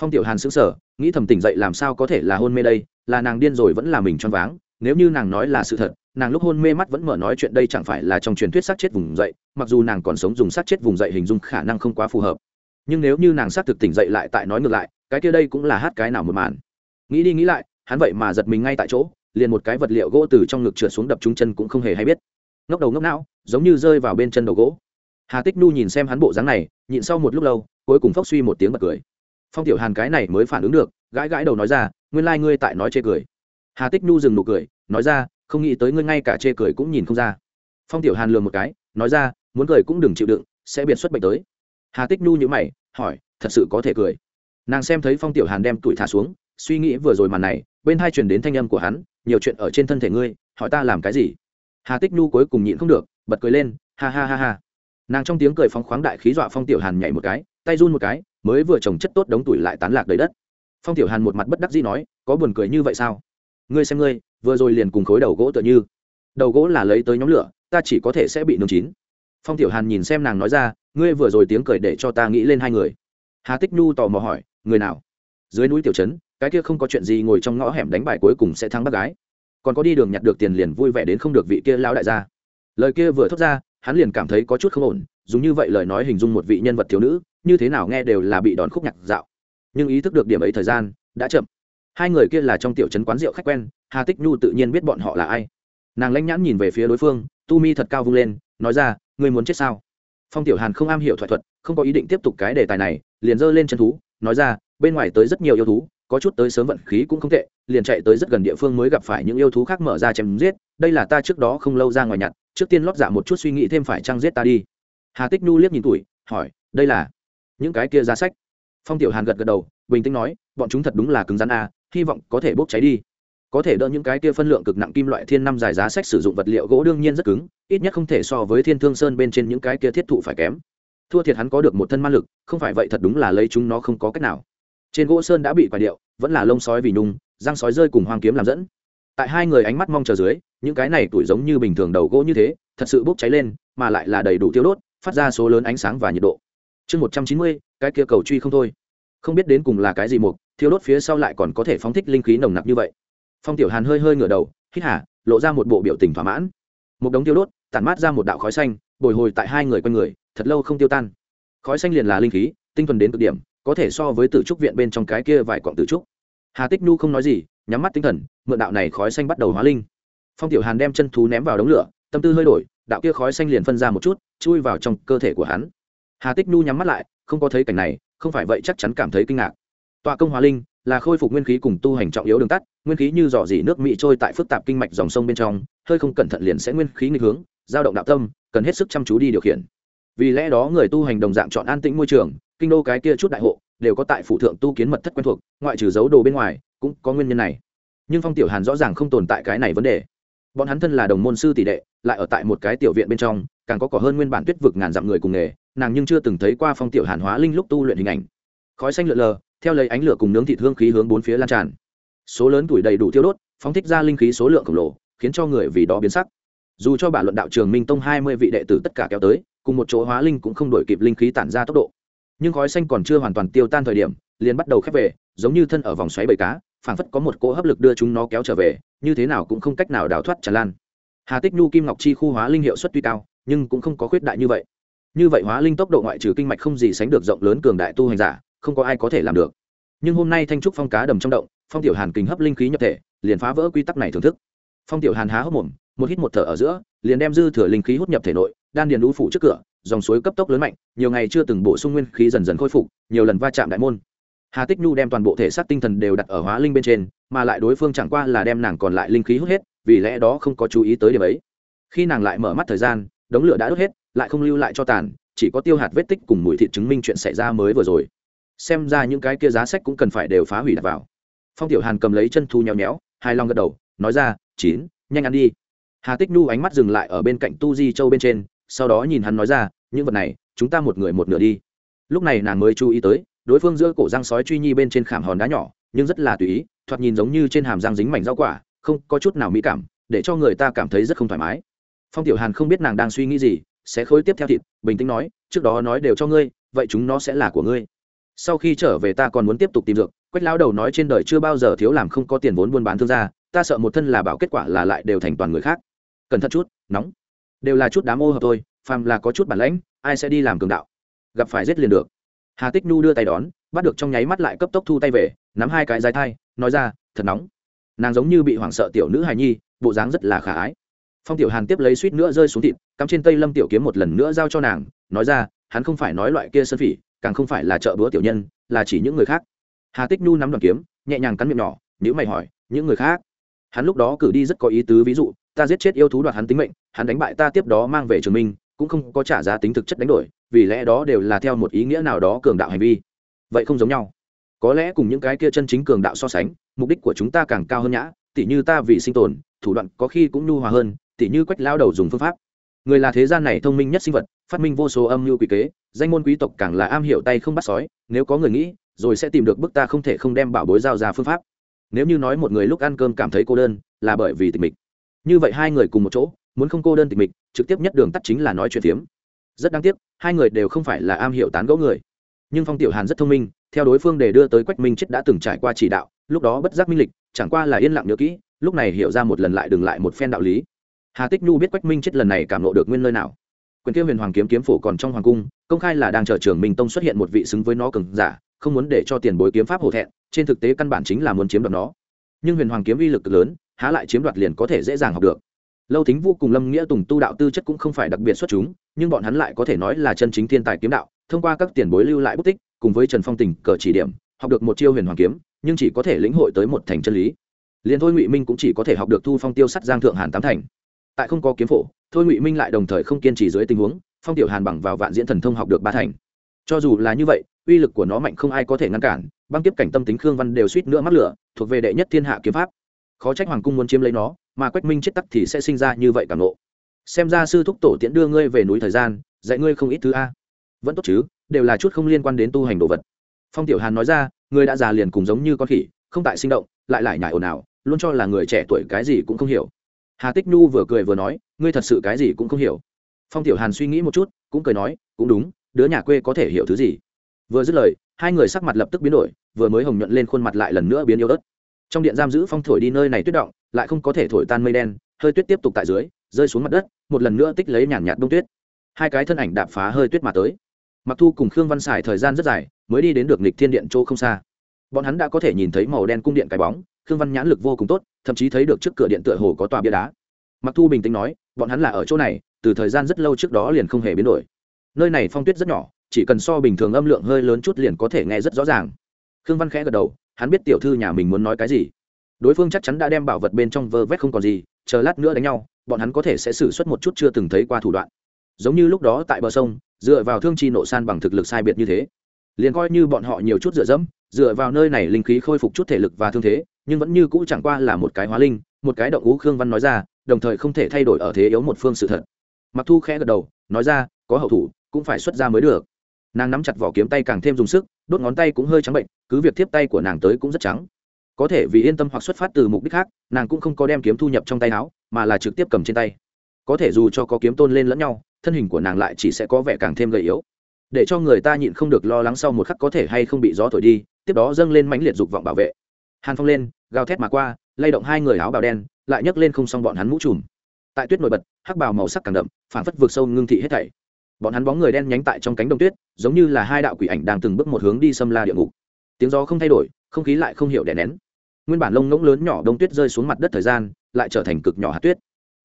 [SPEAKER 1] phong tiểu hàn sững sờ nghĩ thầm tỉnh dậy làm sao có thể là hôn mê đây, là nàng điên rồi vẫn là mình choáng váng, nếu như nàng nói là sự thật, nàng lúc hôn mê mắt vẫn mở nói chuyện đây chẳng phải là trong truyền thuyết sát chết vùng dậy, mặc dù nàng còn sống dùng sát chết vùng dậy hình dung khả năng không quá phù hợp. Nhưng nếu như nàng xác thực tỉnh dậy lại tại nói ngược lại, cái kia đây cũng là hát cái nào một màn. Nghĩ đi nghĩ lại, hắn vậy mà giật mình ngay tại chỗ, liền một cái vật liệu gỗ từ trong ngực trượt xuống đập trúng chân cũng không hề hay biết. Ngốc đầu ngốc não, giống như rơi vào bên chân đầu gỗ. Hà tích nu nhìn xem hắn bộ dáng này, nhịn sau một lúc lâu, cuối cùng phốc suy một tiếng bật cười phong tiểu hàn cái này mới phản ứng được, gãi gãi đầu nói ra, nguyên lai、like、ngươi tại nói chê cười. Hà tích nhu dừng nụ cười, nói ra, không nghĩ tới ngươi ngay cả chê cười cũng nhìn không ra. Phong tiểu hàn lừa một cái, nói ra, muốn cười cũng đừng chịu đựng, sẽ biệt xuất bệnh tới. Hà tích nhu nhữ mày, hỏi, thật sự có thể cười? Nàng xem thấy phong tiểu hàn đem tuổi thả xuống, suy nghĩ vừa rồi màn này, bên hai truyền đến thanh âm của hắn, nhiều chuyện ở trên thân thể ngươi, hỏi ta làm cái gì? Hà tích nhu cuối cùng nhịn không được, bật cười lên, ha ha ha ha. Nàng trong tiếng cười phóng khoáng đại khí dọa phong tiểu hàn nhảy một cái tay run một cái, mới vừa trồng chất tốt đống tuổi lại tán lạc đầy đất. Phong tiểu hàn một mặt bất đắc dĩ nói, có buồn cười như vậy sao? Ngươi xem ngươi, vừa rồi liền cùng khối đầu gỗ tựa như. Đầu gỗ là lấy tới nhóm lửa, ta chỉ có thể sẽ bị nướng chín. Phong tiểu hàn nhìn xem nàng nói ra, ngươi vừa rồi tiếng cười để cho ta nghĩ lên hai người. Hà tích nhu tò mò hỏi, người nào? Dưới núi tiểu trấn, cái kia không có chuyện gì ngồi trong ngõ hẻm đánh bài cuối cùng sẽ thắng bác gái. Còn có đi đường nhặt được tiền liền vui vẻ đến không được vị kia lao đại gia. Lời kia vừa thốt ra, hắn liền cảm thấy có chút không ổn, dùng như vậy lời nói hình dung một vị nhân vật thiếu nữ như thế nào nghe đều là bị đòn khúc nhạc dạo. Nhưng ý thức được điểm ấy thời gian đã chậm. Hai người kia là trong tiểu trấn quán rượu khách quen, hà tích nhu tự nhiên biết bọn họ là ai. Nàng lãnh nhãn nhìn về phía đối phương, tu mi thật cao vung lên, nói ra, ngươi muốn chết sao? Phong tiểu hàn không am hiểu thoại thuật, không có ý định tiếp tục cái đề tài này, liền giơ lên chân thú, nói ra, bên ngoài tới rất nhiều yêu thú, có chút tới sớm vận khí cũng không tệ, liền chạy tới rất gần địa phương mới gặp phải những yêu thú khác mở ra chém giết, đây là ta trước đó không lâu ra ngoài nhặt, trước tiên lót dạ một chút suy nghĩ thêm phải trăng giết ta đi. Hà tích nhu liếc nhìn tuổi, hỏi, đây là những cái kia giá sách. Phong tiểu hàn gật gật đầu, bình tĩnh nói, bọn chúng thật đúng là cứng rắn a hy vọng có thể bốc cháy đi. Có thể đỡ những cái kia phân lượng cực nặng kim loại thiên năm dài giá sách sử dụng vật liệu gỗ đương nhiên rất cứng, ít nhất không thể so với thiên thương sơn bên trên những cái kia thiết thụ phải kém. Thua thiệt hắn có được một thân ma lực, không phải vậy thật đúng là lấy chúng nó không có cách nào. Trên gỗ sơn đã bị quả điệu, vẫn là lông sói vì nung răng sói rơi cùng hoang kiếm làm dẫn. Tại hai người ánh mắt mong chờ dưới, những cái này tuổi giống như bình thường đầu gỗ như thế, thật sự bốc cháy lên, mà lại là đầy đủ tiêu đốt, phát ra số lớn ánh sáng và nhiệt độ chương một trăm chín mươi, cái kia cầu truy không thôi. Không biết đến cùng là cái gì mục thiếu đốt phía sau lại còn có thể phóng thích linh khí nồng nặc như vậy. Phong tiểu hàn hơi hơi ngửa đầu, hít hả lộ ra một bộ biểu tình thỏa mãn. Một đống tiêu đốt, tản mát ra một đạo khói xanh, bồi hồi tại hai người quanh người, thật lâu không tiêu tan. Khói xanh liền là linh khí, tinh thuần đến cực điểm, có thể so với tử trúc viện bên trong cái kia vài quặng tử trúc. Hà tích nhu không nói gì, nhắm mắt tinh thần, mượn đạo này khói xanh bắt đầu hóa linh. Phong tiểu hàn đem chân thú ném vào đống lửa, tâm tư hơi đổi, đạo kia khói xanh liền phân ra một chút, chui vào trong cơ thể của hắn hà tích nhu nhắm mắt lại, không có thấy cảnh này, không phải vậy chắc chắn cảm thấy kinh ngạc. Tọa công hóa linh là khôi phục nguyên khí cùng tu hành trọng yếu đường tắt, nguyên khí như dò dỉ nước mị trôi tại phức tạp kinh mạch dòng sông bên trong, hơi không cẩn thận liền sẽ nguyên khí nghịch hướng, dao động đạo tâm, cần hết sức chăm chú đi điều khiển. Vì lẽ đó người tu hành đồng dạng chọn an tĩnh môi trường, kinh đô cái kia chút đại hộ, đều có tại phụ thượng tu kiến mật thất quen thuộc, ngoại trừ dấu đồ bên ngoài, cũng có nguyên nhân này. Nhưng phong tiểu hàn rõ ràng không tồn tại cái này vấn đề. Bọn hắn thân là đồng môn sư tỷ đệ, lại ở tại một cái tiểu viện bên trong, càng có cỏ hơn nguyên bản tuyết vực ngàn dặm người cùng nghề nàng nhưng chưa từng thấy qua phong tiểu hàn hóa linh lúc tu luyện hình ảnh. Khói xanh lượn lờ, theo lấy ánh lửa cùng nướng thịt hương khí hướng bốn phía lan tràn. Số lớn tuổi đầy đủ tiêu đốt, phóng thích ra linh khí số lượng khổng lồ, khiến cho người vì đó biến sắc. Dù cho bản luận đạo trường minh tông hai mươi vị đệ tử tất cả kéo tới, cùng một chỗ hóa linh cũng không đổi kịp linh khí tản ra tốc độ. Nhưng khói xanh còn chưa hoàn toàn tiêu tan thời điểm, liền bắt đầu khép về, giống như thân ở vòng xoáy bầy cá, phảng phất có một cỗ hấp lực đưa chúng nó kéo trở về, như thế nào cũng không cách nào đào thoát tràn lan. Hà tích nhu kim ngọc chi khu hóa linh hiệu suất tuy cao, nhưng cũng không có khuyết đại như vậy như vậy hóa linh tốc độ ngoại trừ kinh mạch không gì sánh được rộng lớn cường đại tu hành giả, không có ai có thể làm được. Nhưng hôm nay thanh trúc phong cá đầm trong động, phong tiểu hàn kình hấp linh khí nhập thể, liền phá vỡ quy tắc này thưởng thức. Phong tiểu hàn há hốc mồm, một hít một thở ở giữa, liền đem dư thừa linh khí hút nhập thể nội, đan điền lũ phủ trước cửa, dòng suối cấp tốc lớn mạnh, nhiều ngày chưa từng bổ sung nguyên khí dần dần khôi phục, nhiều lần va chạm đại môn. Hà tích nhu đem toàn bộ thể xác tinh thần đều đặt ở hóa linh bên trên, mà lại đối phương chẳng qua là đem nàng còn lại linh khí hút hết, vì lẽ đó không có chú ý tới điểm ấy. Khi nàng lại mở mắt thời gian, đống lửa đã đốt hết lại không lưu lại cho tàn, chỉ có tiêu hạt vết tích cùng mùi thịt chứng minh chuyện xảy ra mới vừa rồi. Xem ra những cái kia giá sách cũng cần phải đều phá hủy đặt vào. Phong tiểu hàn cầm lấy chân thu nhéo nhéo hai long gật đầu, nói ra, chín, nhanh ăn đi. Hà tích nhu ánh mắt dừng lại ở bên cạnh tu di châu bên trên, sau đó nhìn hắn nói ra, những vật này, chúng ta một người một nửa đi. Lúc này nàng mới chú ý tới, đối phương giữa cổ răng sói truy nhi bên trên khảm hòn đá nhỏ, nhưng rất là tùy ý, thoạt nhìn giống như trên hàm răng dính mảnh rau quả, không có chút nào mỹ cảm, để cho người ta cảm thấy rất không thoải mái. Phong tiểu hàn không biết nàng đang suy nghĩ gì sẽ khối tiếp theo thịt, bình tĩnh nói, trước đó nói đều cho ngươi, vậy chúng nó sẽ là của ngươi. Sau khi trở về ta còn muốn tiếp tục tìm dược, quách lão đầu nói trên đời chưa bao giờ thiếu làm không có tiền vốn buôn bán thương gia, ta sợ một thân là bảo kết quả là lại đều thành toàn người khác. Cẩn thận chút, nóng. Đều là chút đám ô hợp thôi, phàm là có chút bản lãnh, ai sẽ đi làm cường đạo? Gặp phải giết liền được. Hà tích nhu đưa tay đón, bắt được trong nháy mắt lại cấp tốc thu tay về, nắm hai cái dài thai, nói ra, thật nóng. Nàng giống như bị hoảng sợ tiểu nữ hài nhi, bộ dáng rất là khả ái phong tiểu hàn tiếp lấy suýt nữa rơi xuống thịt, cắm trên tây lâm tiểu kiếm một lần nữa giao cho nàng, nói ra, hắn không phải nói loại kia sơn phỉ, càng không phải là chợ búa tiểu nhân, là chỉ những người khác. Hà tích nhu nắm đoàn kiếm, nhẹ nhàng cắn miệng nhỏ nếu mày hỏi, những người khác? Hắn lúc đó cử đi rất có ý tứ, ví dụ, ta giết chết yêu thú đoạt hắn tính mệnh, hắn đánh bại ta tiếp đó mang về trường minh, cũng không có trả giá tính thực chất đánh đổi, vì lẽ đó đều là theo một ý nghĩa nào đó cường đạo hành vi. Vậy không giống nhau. Có lẽ cùng những cái kia chân chính cường đạo so sánh, mục đích của chúng ta càng cao hơn nhã, tỉ như ta vì sinh tồn, thủ đoạn có khi cũng nhu hòa hơn tỉ như quách lao đầu dùng phương pháp. Người là thế gian này thông minh nhất sinh vật, phát minh vô số âm mưu quỷ kế, danh môn quý tộc càng là am hiểu tay không bắt sói, nếu có người nghĩ, rồi sẽ tìm được bức ta không thể không đem bảo bối giao ra phương pháp. Nếu như nói một người lúc ăn cơm cảm thấy cô đơn, là bởi vì tịch mịch. Như vậy hai người cùng một chỗ, muốn không cô đơn tịch mịch, trực tiếp nhất đường tắt chính là nói chuyện phiếm. Rất đáng tiếc, hai người đều không phải là am hiểu tán gẫu người. Nhưng phong tiểu hàn rất thông minh, theo đối phương để đưa tới quách minh chết đã từng trải qua chỉ đạo, lúc đó bất giác minh lịch, chẳng qua là yên lặng nhớ kỹ, lúc này hiểu ra một lần lại đừng lại một phen đạo lý hà tích nhu biết quách minh chết lần này cảm lộ được nguyên nơi nào. Quyền kia huyền hoàng kiếm kiếm phổ còn trong hoàng cung, công khai là đang chờ trường minh tông xuất hiện một vị xứng với nó cường giả, không muốn để cho tiền bối kiếm pháp hổ thẹn, trên thực tế căn bản chính là muốn chiếm đoạt nó. Nhưng huyền hoàng kiếm uy lực lớn, há lại chiếm đoạt liền có thể dễ dàng học được. Lâu thính vô cùng lâm nghĩa tùng tu đạo tư chất cũng không phải đặc biệt xuất chúng, nhưng bọn hắn lại có thể nói là chân chính thiên tài kiếm đạo, thông qua các tiền bối lưu lại bút tích, cùng với trần phong tình cờ chỉ điểm, học được một chiêu huyền hoàng kiếm, nhưng chỉ có thể lĩnh hội tới một thành chân lý. Liền thôi ngụy minh cũng chỉ có thể học được thu phong tiêu sắt giang thượng hàn tám thành tại không có kiếm phổ, thôi ngụy minh lại đồng thời không kiên trì dưới tình huống, phong tiểu hàn bằng vào vạn diễn thần thông học được ba thành. Cho dù là như vậy, uy lực của nó mạnh không ai có thể ngăn cản, băng tiếp cảnh tâm tính khương văn đều suýt nữa mắc lửa, thuộc về đệ nhất thiên hạ kiếm pháp. Khó trách hoàng cung muốn chiếm lấy nó, mà quách minh chết tắc thì sẽ sinh ra như vậy cảm nộ xem ra sư thúc tổ tiễn đưa ngươi về núi thời gian, dạy ngươi không ít thứ a. Vẫn tốt chứ, đều là chút không liên quan đến tu hành đồ vật. Phong tiểu hàn nói ra, ngươi đã già liền cùng giống như con khỉ, không tại sinh động, lại lại nhải ồn ào, luôn cho là người trẻ tuổi cái gì cũng không hiểu hà tích nhu vừa cười vừa nói, ngươi thật sự cái gì cũng không hiểu. Phong tiểu hàn suy nghĩ một chút, cũng cười nói, cũng đúng, đứa nhà quê có thể hiểu thứ gì? Vừa dứt lời, hai người sắc mặt lập tức biến đổi, vừa mới hồng nhuận lên khuôn mặt lại lần nữa biến yếu ớt. Trong điện giam giữ phong thổi đi nơi này tuyết động, lại không có thể thổi tan mây đen, hơi tuyết tiếp tục tại dưới, rơi xuống mặt đất, một lần nữa tích lấy nhàn nhạt đông tuyết. Hai cái thân ảnh đạp phá hơi tuyết mà tới. Mặc thu cùng khương văn xài thời gian rất dài, mới đi đến được nịch thiên điện chỗ không xa. Bọn hắn đã có thể nhìn thấy màu đen cung điện cái bóng khương văn nhãn lực vô cùng tốt, thậm chí thấy được trước cửa điện tựa hồ có tòa bia đá. Mặc thu bình tĩnh nói, bọn hắn là ở chỗ này, từ thời gian rất lâu trước đó liền không hề biến đổi. Nơi này phong tuyết rất nhỏ, chỉ cần so bình thường âm lượng hơi lớn chút liền có thể nghe rất rõ ràng. Khương văn khẽ gật đầu, hắn biết tiểu thư nhà mình muốn nói cái gì. Đối phương chắc chắn đã đem bảo vật bên trong vơ vét không còn gì, chờ lát nữa đánh nhau, bọn hắn có thể sẽ xử suất một chút chưa từng thấy qua thủ đoạn. Giống như lúc đó tại bờ sông, dựa vào thương chi nộ san bằng thực lực sai biệt như thế liền coi như bọn họ nhiều chút dựa dẫm, dựa vào nơi này linh khí khôi phục chút thể lực và thương thế, nhưng vẫn như cũ chẳng qua là một cái hóa linh, một cái động ngũ khương văn nói ra, đồng thời không thể thay đổi ở thế yếu một phương sự thật. Mặc thu khẽ gật đầu, nói ra, có hậu thủ, cũng phải xuất ra mới được. Nàng nắm chặt vỏ kiếm tay càng thêm dùng sức, đốt ngón tay cũng hơi trắng bệnh, cứ việc tiếp tay của nàng tới cũng rất trắng. Có thể vì yên tâm hoặc xuất phát từ mục đích khác, nàng cũng không có đem kiếm thu nhập trong tay áo, mà là trực tiếp cầm trên tay. Có thể dù cho có kiếm tôn lên lẫn nhau, thân hình của nàng lại chỉ sẽ có vẻ càng thêm gầy yếu để cho người ta nhịn không được lo lắng sau một khắc có thể hay không bị gió thổi đi, tiếp đó dâng lên mãnh liệt dục vọng bảo vệ. Hàn phong lên, gào thét mà qua, lay động hai người áo bào đen, lại nhấc lên không xong bọn hắn mũ trùm. Tại tuyết nổi bật, hắc bào màu sắc càng đậm phản phất vượt sâu ngưng thị hết thảy. Bọn hắn bóng người đen nhánh tại trong cánh đồng tuyết, giống như là hai đạo quỷ ảnh đang từng bước một hướng đi xâm la địa ngục. Tiếng gió không thay đổi, không khí lại không hiểu đè nén. Nguyên bản lông ngỗng lớn nhỏ đông tuyết rơi xuống mặt đất thời gian, lại trở thành cực nhỏ hạt tuyết.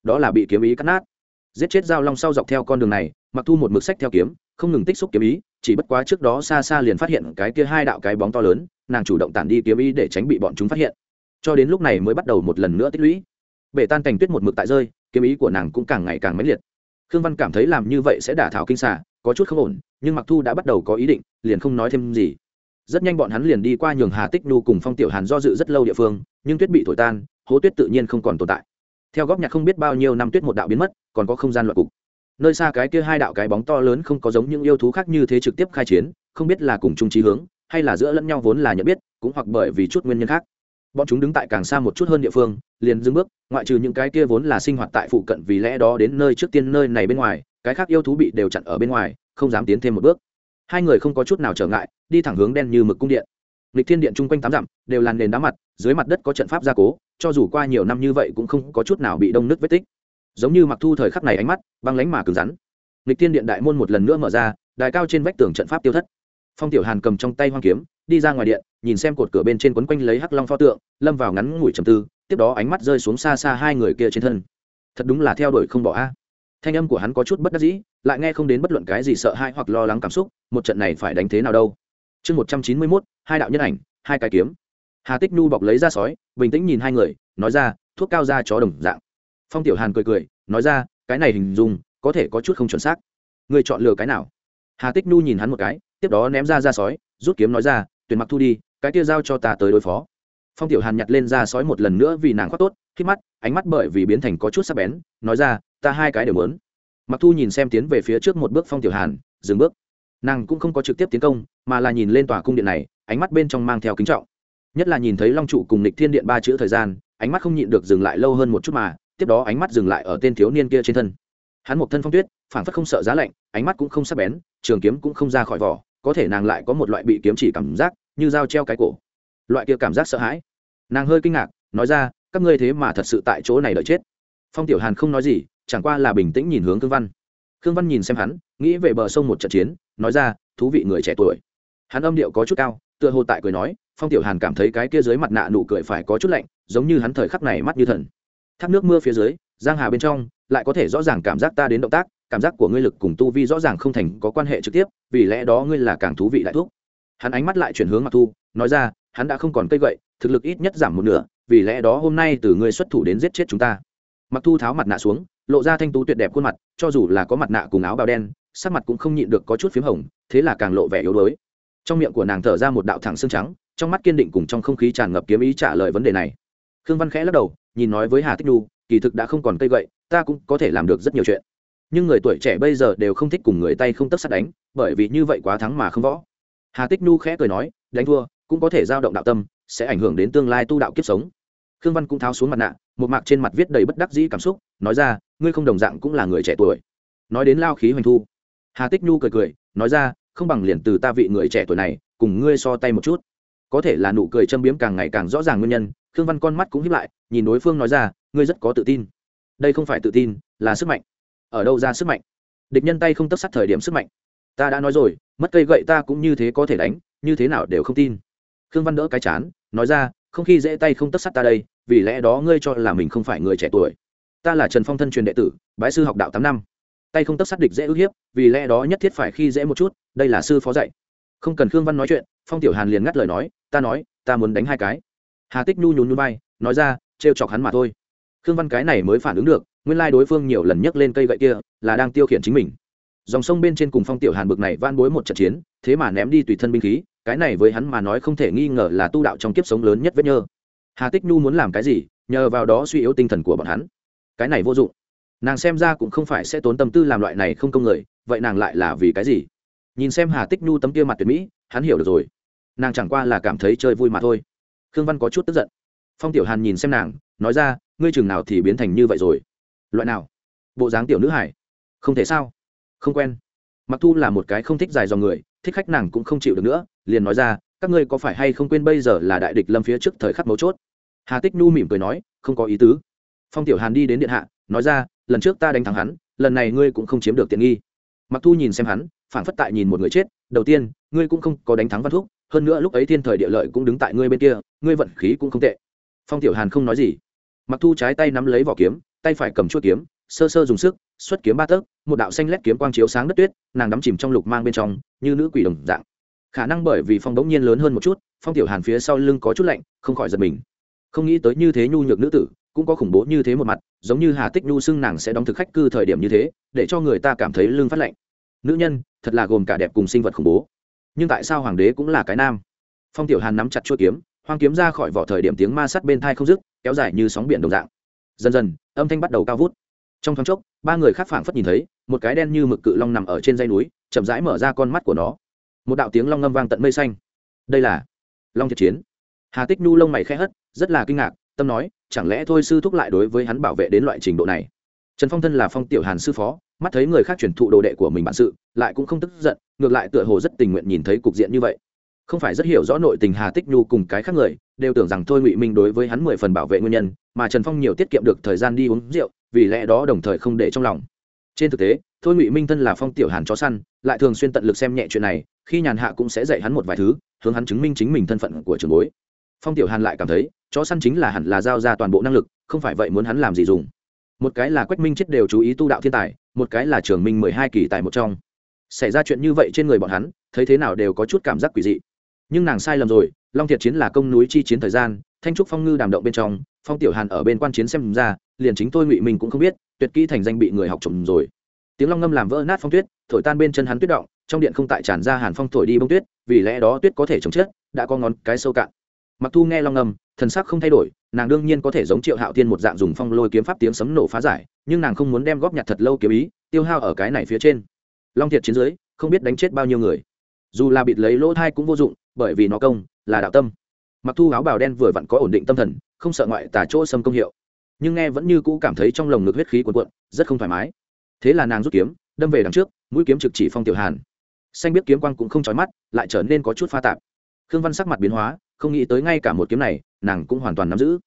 [SPEAKER 1] Đó là bị kiếm ý cắt nát giết chết giao long sau dọc theo con đường này, mặc thu một mực sách theo kiếm, không ngừng tích xúc kiếm ý, chỉ bất quá trước đó xa xa liền phát hiện cái kia hai đạo cái bóng to lớn, nàng chủ động tản đi kiếm ý để tránh bị bọn chúng phát hiện. Cho đến lúc này mới bắt đầu một lần nữa tích lũy. Bể tan cành tuyết một mực tại rơi, kiếm ý của nàng cũng càng ngày càng mãnh liệt. Khương văn cảm thấy làm như vậy sẽ đả thảo kinh xả có chút không ổn, nhưng mặc thu đã bắt đầu có ý định, liền không nói thêm gì. Rất nhanh bọn hắn liền đi qua nhường hà tích nhu cùng phong tiểu hàn do dự rất lâu địa phương, nhưng tuyết bị thổi tan, hố tuyết tự nhiên không còn tồn tại theo góc nhạc không biết bao nhiêu năm tuyết một đạo biến mất, còn có không gian loạn cục. Nơi xa cái kia hai đạo cái bóng to lớn không có giống những yêu thú khác như thế trực tiếp khai chiến, không biết là cùng chung trí hướng, hay là giữa lẫn nhau vốn là nhận biết, cũng hoặc bởi vì chút nguyên nhân khác. Bọn chúng đứng tại càng xa một chút hơn địa phương, liền dưng bước, ngoại trừ những cái kia vốn là sinh hoạt tại phụ cận vì lẽ đó đến nơi trước tiên nơi này bên ngoài, cái khác yêu thú bị đều chặn ở bên ngoài, không dám tiến thêm một bước. Hai người không có chút nào trở ngại, đi thẳng hướng đen như mực cung điện. Lịch thiên điện chung quanh tám dặm, đều là nền đá mặt dưới mặt đất có trận pháp gia cố, cho dù qua nhiều năm như vậy cũng không có chút nào bị đông nước vết tích. Giống như mặc thu thời khắc này ánh mắt, băng lánh mà cứng rắn. Lịch tiên điện đại môn một lần nữa mở ra, đài cao trên vách tường trận pháp tiêu thất. Phong tiểu hàn cầm trong tay hoang kiếm, đi ra ngoài điện, nhìn xem cột cửa bên trên quấn quanh lấy hắc long pho tượng, lâm vào ngắn ngủi trầm tư, tiếp đó ánh mắt rơi xuống xa xa hai người kia trên thân. Thật đúng là theo đuổi không bỏ a. Thanh âm của hắn có chút bất đắc dĩ, lại nghe không đến bất luận cái gì sợ hãi hoặc lo lắng cảm xúc, một trận này phải đánh thế nào đâu. Chương một trăm chín mươi mốt, hai đạo nhân ảnh, hai cái kiếm hà tích nhu bọc lấy ra sói bình tĩnh nhìn hai người nói ra thuốc cao ra chó đồng dạng phong tiểu hàn cười cười nói ra cái này hình dung có thể có chút không chuẩn xác người chọn lựa cái nào hà tích nhu nhìn hắn một cái tiếp đó ném ra ra sói rút kiếm nói ra tuyển mặc thu đi cái kia giao cho ta tới đối phó phong tiểu hàn nhặt lên ra sói một lần nữa vì nàng khoác tốt khi mắt ánh mắt bởi vì biến thành có chút sắc bén nói ra ta hai cái đều muốn mặc thu nhìn xem tiến về phía trước một bước phong tiểu hàn dừng bước nàng cũng không có trực tiếp tiến công mà là nhìn lên tòa cung điện này ánh mắt bên trong mang theo kính trọng nhất là nhìn thấy long trụ cùng nịch thiên điện ba chữ thời gian, ánh mắt không nhịn được dừng lại lâu hơn một chút mà, tiếp đó ánh mắt dừng lại ở tên thiếu niên kia trên thân. Hắn một thân phong tuyết phản phất không sợ giá lạnh, ánh mắt cũng không sắc bén, trường kiếm cũng không ra khỏi vỏ, có thể nàng lại có một loại bị kiếm chỉ cảm giác, như dao treo cái cổ. Loại kia cảm giác sợ hãi. Nàng hơi kinh ngạc, nói ra, các ngươi thế mà thật sự tại chỗ này đợi chết. Phong tiểu hàn không nói gì, chẳng qua là bình tĩnh nhìn hướng khương văn. Khương văn nhìn xem hắn, nghĩ về bờ sông một trận chiến, nói ra, thú vị người trẻ tuổi. Hắn âm điệu có chút cao, tựa hồ tại cười nói phong tiểu hàn cảm thấy cái kia dưới mặt nạ nụ cười phải có chút lạnh, giống như hắn thời khắc này mắt như thần. Thác nước mưa phía dưới, giang hà bên trong, lại có thể rõ ràng cảm giác ta đến động tác, cảm giác của ngươi lực cùng tu vi rõ ràng không thành có quan hệ trực tiếp, vì lẽ đó ngươi là càng thú vị đại thuốc hắn ánh mắt lại chuyển hướng mặc thu, nói ra, hắn đã không còn cây gậy, thực lực ít nhất giảm một nửa, vì lẽ đó hôm nay từ ngươi xuất thủ đến giết chết chúng ta. Mặc thu tháo mặt nạ xuống, lộ ra thanh tú tuyệt đẹp khuôn mặt, cho dù là có mặt nạ cùng áo bào đen, sắc mặt cũng không nhịn được có chút p h í m hồng, thế là càng lộ vẻ yếu đuối. Trong miệng của nàng thở ra một đạo thẳng xương trắng trong mắt kiên định cùng trong không khí tràn ngập kiếm ý trả lời vấn đề này. Khương văn khẽ lắc đầu, nhìn nói với hà tích nhu, kỳ thực đã không còn cây gậy, ta cũng có thể làm được rất nhiều chuyện. Nhưng người tuổi trẻ bây giờ đều không thích cùng người tay không tất sát đánh, bởi vì như vậy quá thắng mà không võ. Hà tích nhu khẽ cười nói, đánh thua, cũng có thể giao động đạo tâm, sẽ ảnh hưởng đến tương lai tu đạo kiếp sống. Khương văn cũng tháo xuống mặt nạ, một mạc trên mặt viết đầy bất đắc dĩ cảm xúc, nói ra, ngươi không đồng dạng cũng là người trẻ tuổi. Nói đến lao khí hoành thu. Hà tích nhu cười cười, nói ra, không bằng liền từ ta vị người trẻ tuổi này, cùng ngươi so tay một chút có thể là nụ cười châm biếm càng ngày càng rõ ràng nguyên nhân, khương văn con mắt cũng hiếp lại, nhìn đối phương nói ra, ngươi rất có tự tin. Đây không phải tự tin, là sức mạnh. Ở đâu ra sức mạnh? Địch nhân tay không tất sát thời điểm sức mạnh. Ta đã nói rồi, mất cây gậy ta cũng như thế có thể đánh, như thế nào đều không tin. Khương văn đỡ cái chán, nói ra, không khi dễ tay không tất sắt ta đây, vì lẽ đó ngươi cho là mình không phải người trẻ tuổi. Ta là trần phong thân truyền đệ tử, bái sư học đạo tám năm. Tay không tất sắt địch dễ ức hiếp, vì lẽ đó nhất thiết phải khi dễ một chút, đây là sư phó dạy. Không cần khương văn nói chuyện, phong tiểu hàn liền ngắt lời nói ta nói, ta muốn đánh hai cái. Hà tích nhu nhún nhún bay nói ra, trêu chọc hắn mà thôi. Khương văn cái này mới phản ứng được, nguyên lai đối phương nhiều lần nhấc lên cây gậy kia, là đang tiêu khiển chính mình. Dòng sông bên trên cùng phong tiểu hàn bực này van bối một trận chiến, thế mà ném đi tùy thân binh khí, cái này với hắn mà nói không thể nghi ngờ là tu đạo trong kiếp sống lớn nhất vết nhơ. Hà tích nhu muốn làm cái gì, nhờ vào đó suy yếu tinh thần của bọn hắn. Cái này vô dụng. Nàng xem ra cũng không phải sẽ tốn tâm tư làm loại này không công người, vậy nàng lại là vì cái gì? Nhìn xem hà tích nhu tấm kia mặt tuyệt mỹ, hắn hiểu được rồi nàng chẳng qua là cảm thấy chơi vui mà thôi. Khương văn có chút tức giận. Phong tiểu hàn nhìn xem nàng, nói ra, ngươi chừng nào thì biến thành như vậy rồi? Loại nào? Bộ dáng tiểu nữ hải không thể sao? Không quen. Mặc thu là một cái không thích dài dòng người, thích khách nàng cũng không chịu được nữa, liền nói ra, các ngươi có phải hay không quên bây giờ là đại địch lâm phía trước thời khắc mấu chốt? Hà tích Nu mỉm cười nói, không có ý tứ. Phong tiểu hàn đi đến điện hạ, nói ra, lần trước ta đánh thắng hắn, lần này ngươi cũng không chiếm được tiện nghi. Mặc thu nhìn xem hắn phản phất tại nhìn một người chết, đầu tiên, ngươi cũng không có đánh thắng văn thúc hơn nữa lúc ấy thiên thời địa lợi cũng đứng tại ngươi bên kia, ngươi vận khí cũng không tệ. Phong tiểu hàn không nói gì. Mặc thu trái tay nắm lấy vỏ kiếm, tay phải cầm chuôi kiếm, sơ sơ dùng sức, xuất kiếm ba tấc, một đạo xanh lét kiếm quang chiếu sáng đất tuyết, nàng đắm chìm trong lục mang bên trong, như nữ quỷ đồng dạng. Khả năng bởi vì phong bỗng nhiên lớn hơn một chút, phong tiểu hàn phía sau lưng có chút lạnh, không khỏi giật mình. Không nghĩ tới như thế nhu nhược nữ tử, cũng có khủng bố như thế một mặt, giống như hà tích nhu xưng nàng sẽ đóng thực khách cư thời điểm như thế, để cho người ta cảm thấy lưng phát lạnh. Nữ nhân, thật là gồm cả đẹp cùng sinh vật khủng bố nhưng tại sao hoàng đế cũng là cái nam? Phong tiểu hàn nắm chặt chuôi kiếm, hoang kiếm ra khỏi vỏ thời điểm tiếng ma sắt bên thai không dứt, kéo dài như sóng biển đồng dạng. Dần dần, âm thanh bắt đầu cao vút. Trong thoáng chốc, ba người khác phảng phất nhìn thấy, một cái đen như mực cự long nằm ở trên dây núi, chậm rãi mở ra con mắt của nó. Một đạo tiếng long ngâm vang tận mây xanh. Đây là long thiệt chiến. Hà tích nhu lông mày khẽ hất, rất là kinh ngạc, tâm nói, chẳng lẽ thôi sư thúc lại đối với hắn bảo vệ đến loại trình độ này? Trần phong thân là phong tiểu hàn sư phó mắt thấy người khác chuyển thụ đồ đệ của mình bản sự, lại cũng không tức giận, ngược lại tựa hồ rất tình nguyện nhìn thấy cục diện như vậy. Không phải rất hiểu rõ nội tình hà tích nhu cùng cái khác người, đều tưởng rằng thôi ngụy minh đối với hắn mười phần bảo vệ nguyên nhân, mà trần phong nhiều tiết kiệm được thời gian đi uống rượu, vì lẽ đó đồng thời không để trong lòng. Trên thực tế, thôi ngụy minh thân là phong tiểu hàn chó săn, lại thường xuyên tận lực xem nhẹ chuyện này, khi nhàn hạ cũng sẽ dạy hắn một vài thứ, hướng hắn chứng minh chính mình thân phận của trường bối. Phong tiểu hàn lại cảm thấy, chó săn chính là hẳn là giao ra toàn bộ năng lực, không phải vậy muốn hắn làm gì dùng. Một cái là quách minh chết đều chú ý tu đạo thiên tài một cái là trường minh mười hai kỳ tài một trong. Xảy ra chuyện như vậy trên người bọn hắn, thấy thế nào đều có chút cảm giác quỷ dị. Nhưng nàng sai lầm rồi, long thiệt chiến là công núi chi chiến thời gian, thanh trúc phong ngư đàm động bên trong, phong tiểu hàn ở bên quan chiến xem ra, liền chính tôi ngụy mình cũng không biết, tuyệt kỹ thành danh bị người học trộm rồi. Tiếng long ngâm làm vỡ nát phong tuyết, thổi tan bên chân hắn tuyết động, trong điện không tại tràn ra hàn phong thổi đi bông tuyết, vì lẽ đó tuyết có thể chống chết, đã có ngón cái sâu cạn. Mặc thu nghe long ngâm, thần sắc không thay đổi nàng đương nhiên có thể giống triệu hạo thiên một dạng dùng phong lôi kiếm pháp tiếng sấm nổ phá giải, nhưng nàng không muốn đem góp nhặt thật lâu kiếm ý, tiêu hao ở cái này phía trên. Long thiệt chiến dưới, không biết đánh chết bao nhiêu người. Dù là bịt lấy lỗ thai cũng vô dụng, bởi vì nó công, là đạo tâm. Mặc thu áo bào đen vừa vặn có ổn định tâm thần, không sợ ngoại tà chỗ xâm công hiệu. Nhưng nghe vẫn như cũ cảm thấy trong lồng ngực huyết khí cuộn cuộn, rất không thoải mái. Thế là nàng rút kiếm, đâm về đằng trước, mũi kiếm trực chỉ phong tiểu hàn. Xanh biết kiếm quang cũng không trói mắt, lại trở nên có chút pha tạp. Khương văn sắc mặt biến hóa, không nghĩ tới ngay cả một kiếm này nàng cũng hoàn toàn nắm giữ.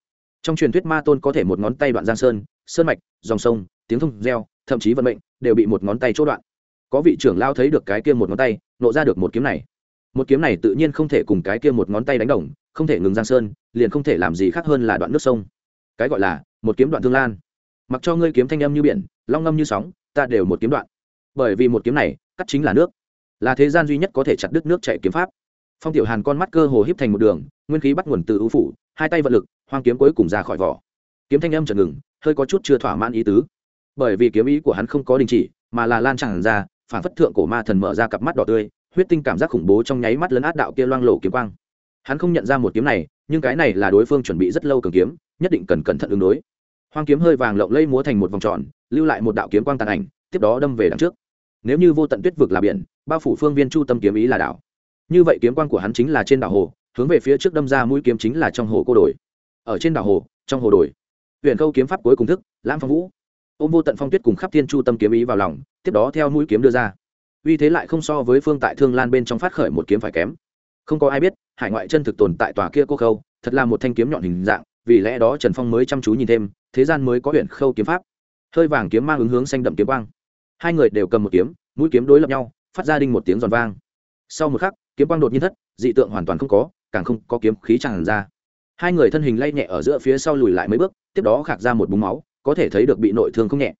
[SPEAKER 1] Trong truyền thuyết ma tôn có thể một ngón tay đoạn giang sơn sơn mạch, dòng sông, tiếng thông reo, thậm chí vận mệnh, đều bị một ngón tay chốt đoạn. Có vị trưởng lao thấy được cái kia một ngón tay, nộ ra được một kiếm này. Một kiếm này tự nhiên không thể cùng cái kia một ngón tay đánh đồng, không thể ngừng giang sơn, liền không thể làm gì khác hơn là đoạn nước sông. Cái gọi là một kiếm đoạn thương lan. Mặc cho ngươi kiếm thanh âm như biển, long ngâm như sóng, ta đều một kiếm đoạn. Bởi vì một kiếm này, cắt chính là nước. Là thế gian duy nhất có thể chặt đứt nước chạy kiếm pháp. Phong tiểu hàn con mắt cơ hồ híp thành một đường nguyên khí bắt nguồn từ ưu phủ, hai tay vận lực, hoang kiếm cuối cùng ra khỏi vỏ. Kiếm thanh âm chợt ngừng, hơi có chút chưa thỏa mãn ý tứ. Bởi vì kiếm ý của hắn không có đình chỉ, mà là lan tràn ra phản phất thượng cổ ma thần mở ra cặp mắt đỏ tươi, huyết tinh cảm giác khủng bố trong nháy mắt lấn át đạo kia loang lổ kiếm quang. Hắn không nhận ra một kiếm này, nhưng cái này là đối phương chuẩn bị rất lâu cường kiếm, nhất định cần cẩn thận ứng đối. Hoang kiếm hơi vàng lộng lây múa thành một vòng tròn, lưu lại một đạo kiếm quang tàn ảnh, tiếp đó đâm về đằng trước. Nếu như vô tận tuyết vực là biển, bao phủ phương viên chu tâm kiếm ý là đảo như vậy kiếm quang của hắn chính là trên đảo hồ hướng về phía trước đâm ra mũi kiếm chính là trong hồ cô đổi ở trên đảo hồ, trong hồ đổi huyện câu kiếm pháp cuối cùng thức, lãm phong vũ. Ôm vô tận phong tuyết cùng khắp thiên chu tâm kiếm ý vào lòng, tiếp đó theo mũi kiếm đưa ra. Uy thế lại không so với phương tại thương lan bên trong phát khởi một kiếm phải kém. Không có ai biết, hải ngoại chân thực tồn tại tòa kia cô khâu, thật là một thanh kiếm nhọn hình dạng, vì lẽ đó trần phong mới chăm chú nhìn thêm, thế gian mới có huyện khâu kiếm pháp. Hơi vàng kiếm mang ứng hướng xanh đậm kiếm quang. Hai người đều cầm một kiếm, mũi kiếm đối lập nhau, phát ra đinh một tiếng giòn vang. Sau một khắc, kiếm quang đột nhiên thất, dị tượng hoàn toàn không có càng không có kiếm khí tràn ra. Hai người thân hình lay nhẹ ở giữa phía sau lùi lại mấy bước, tiếp đó khạc ra một búng máu, có thể thấy được bị nội thương không nhẹ.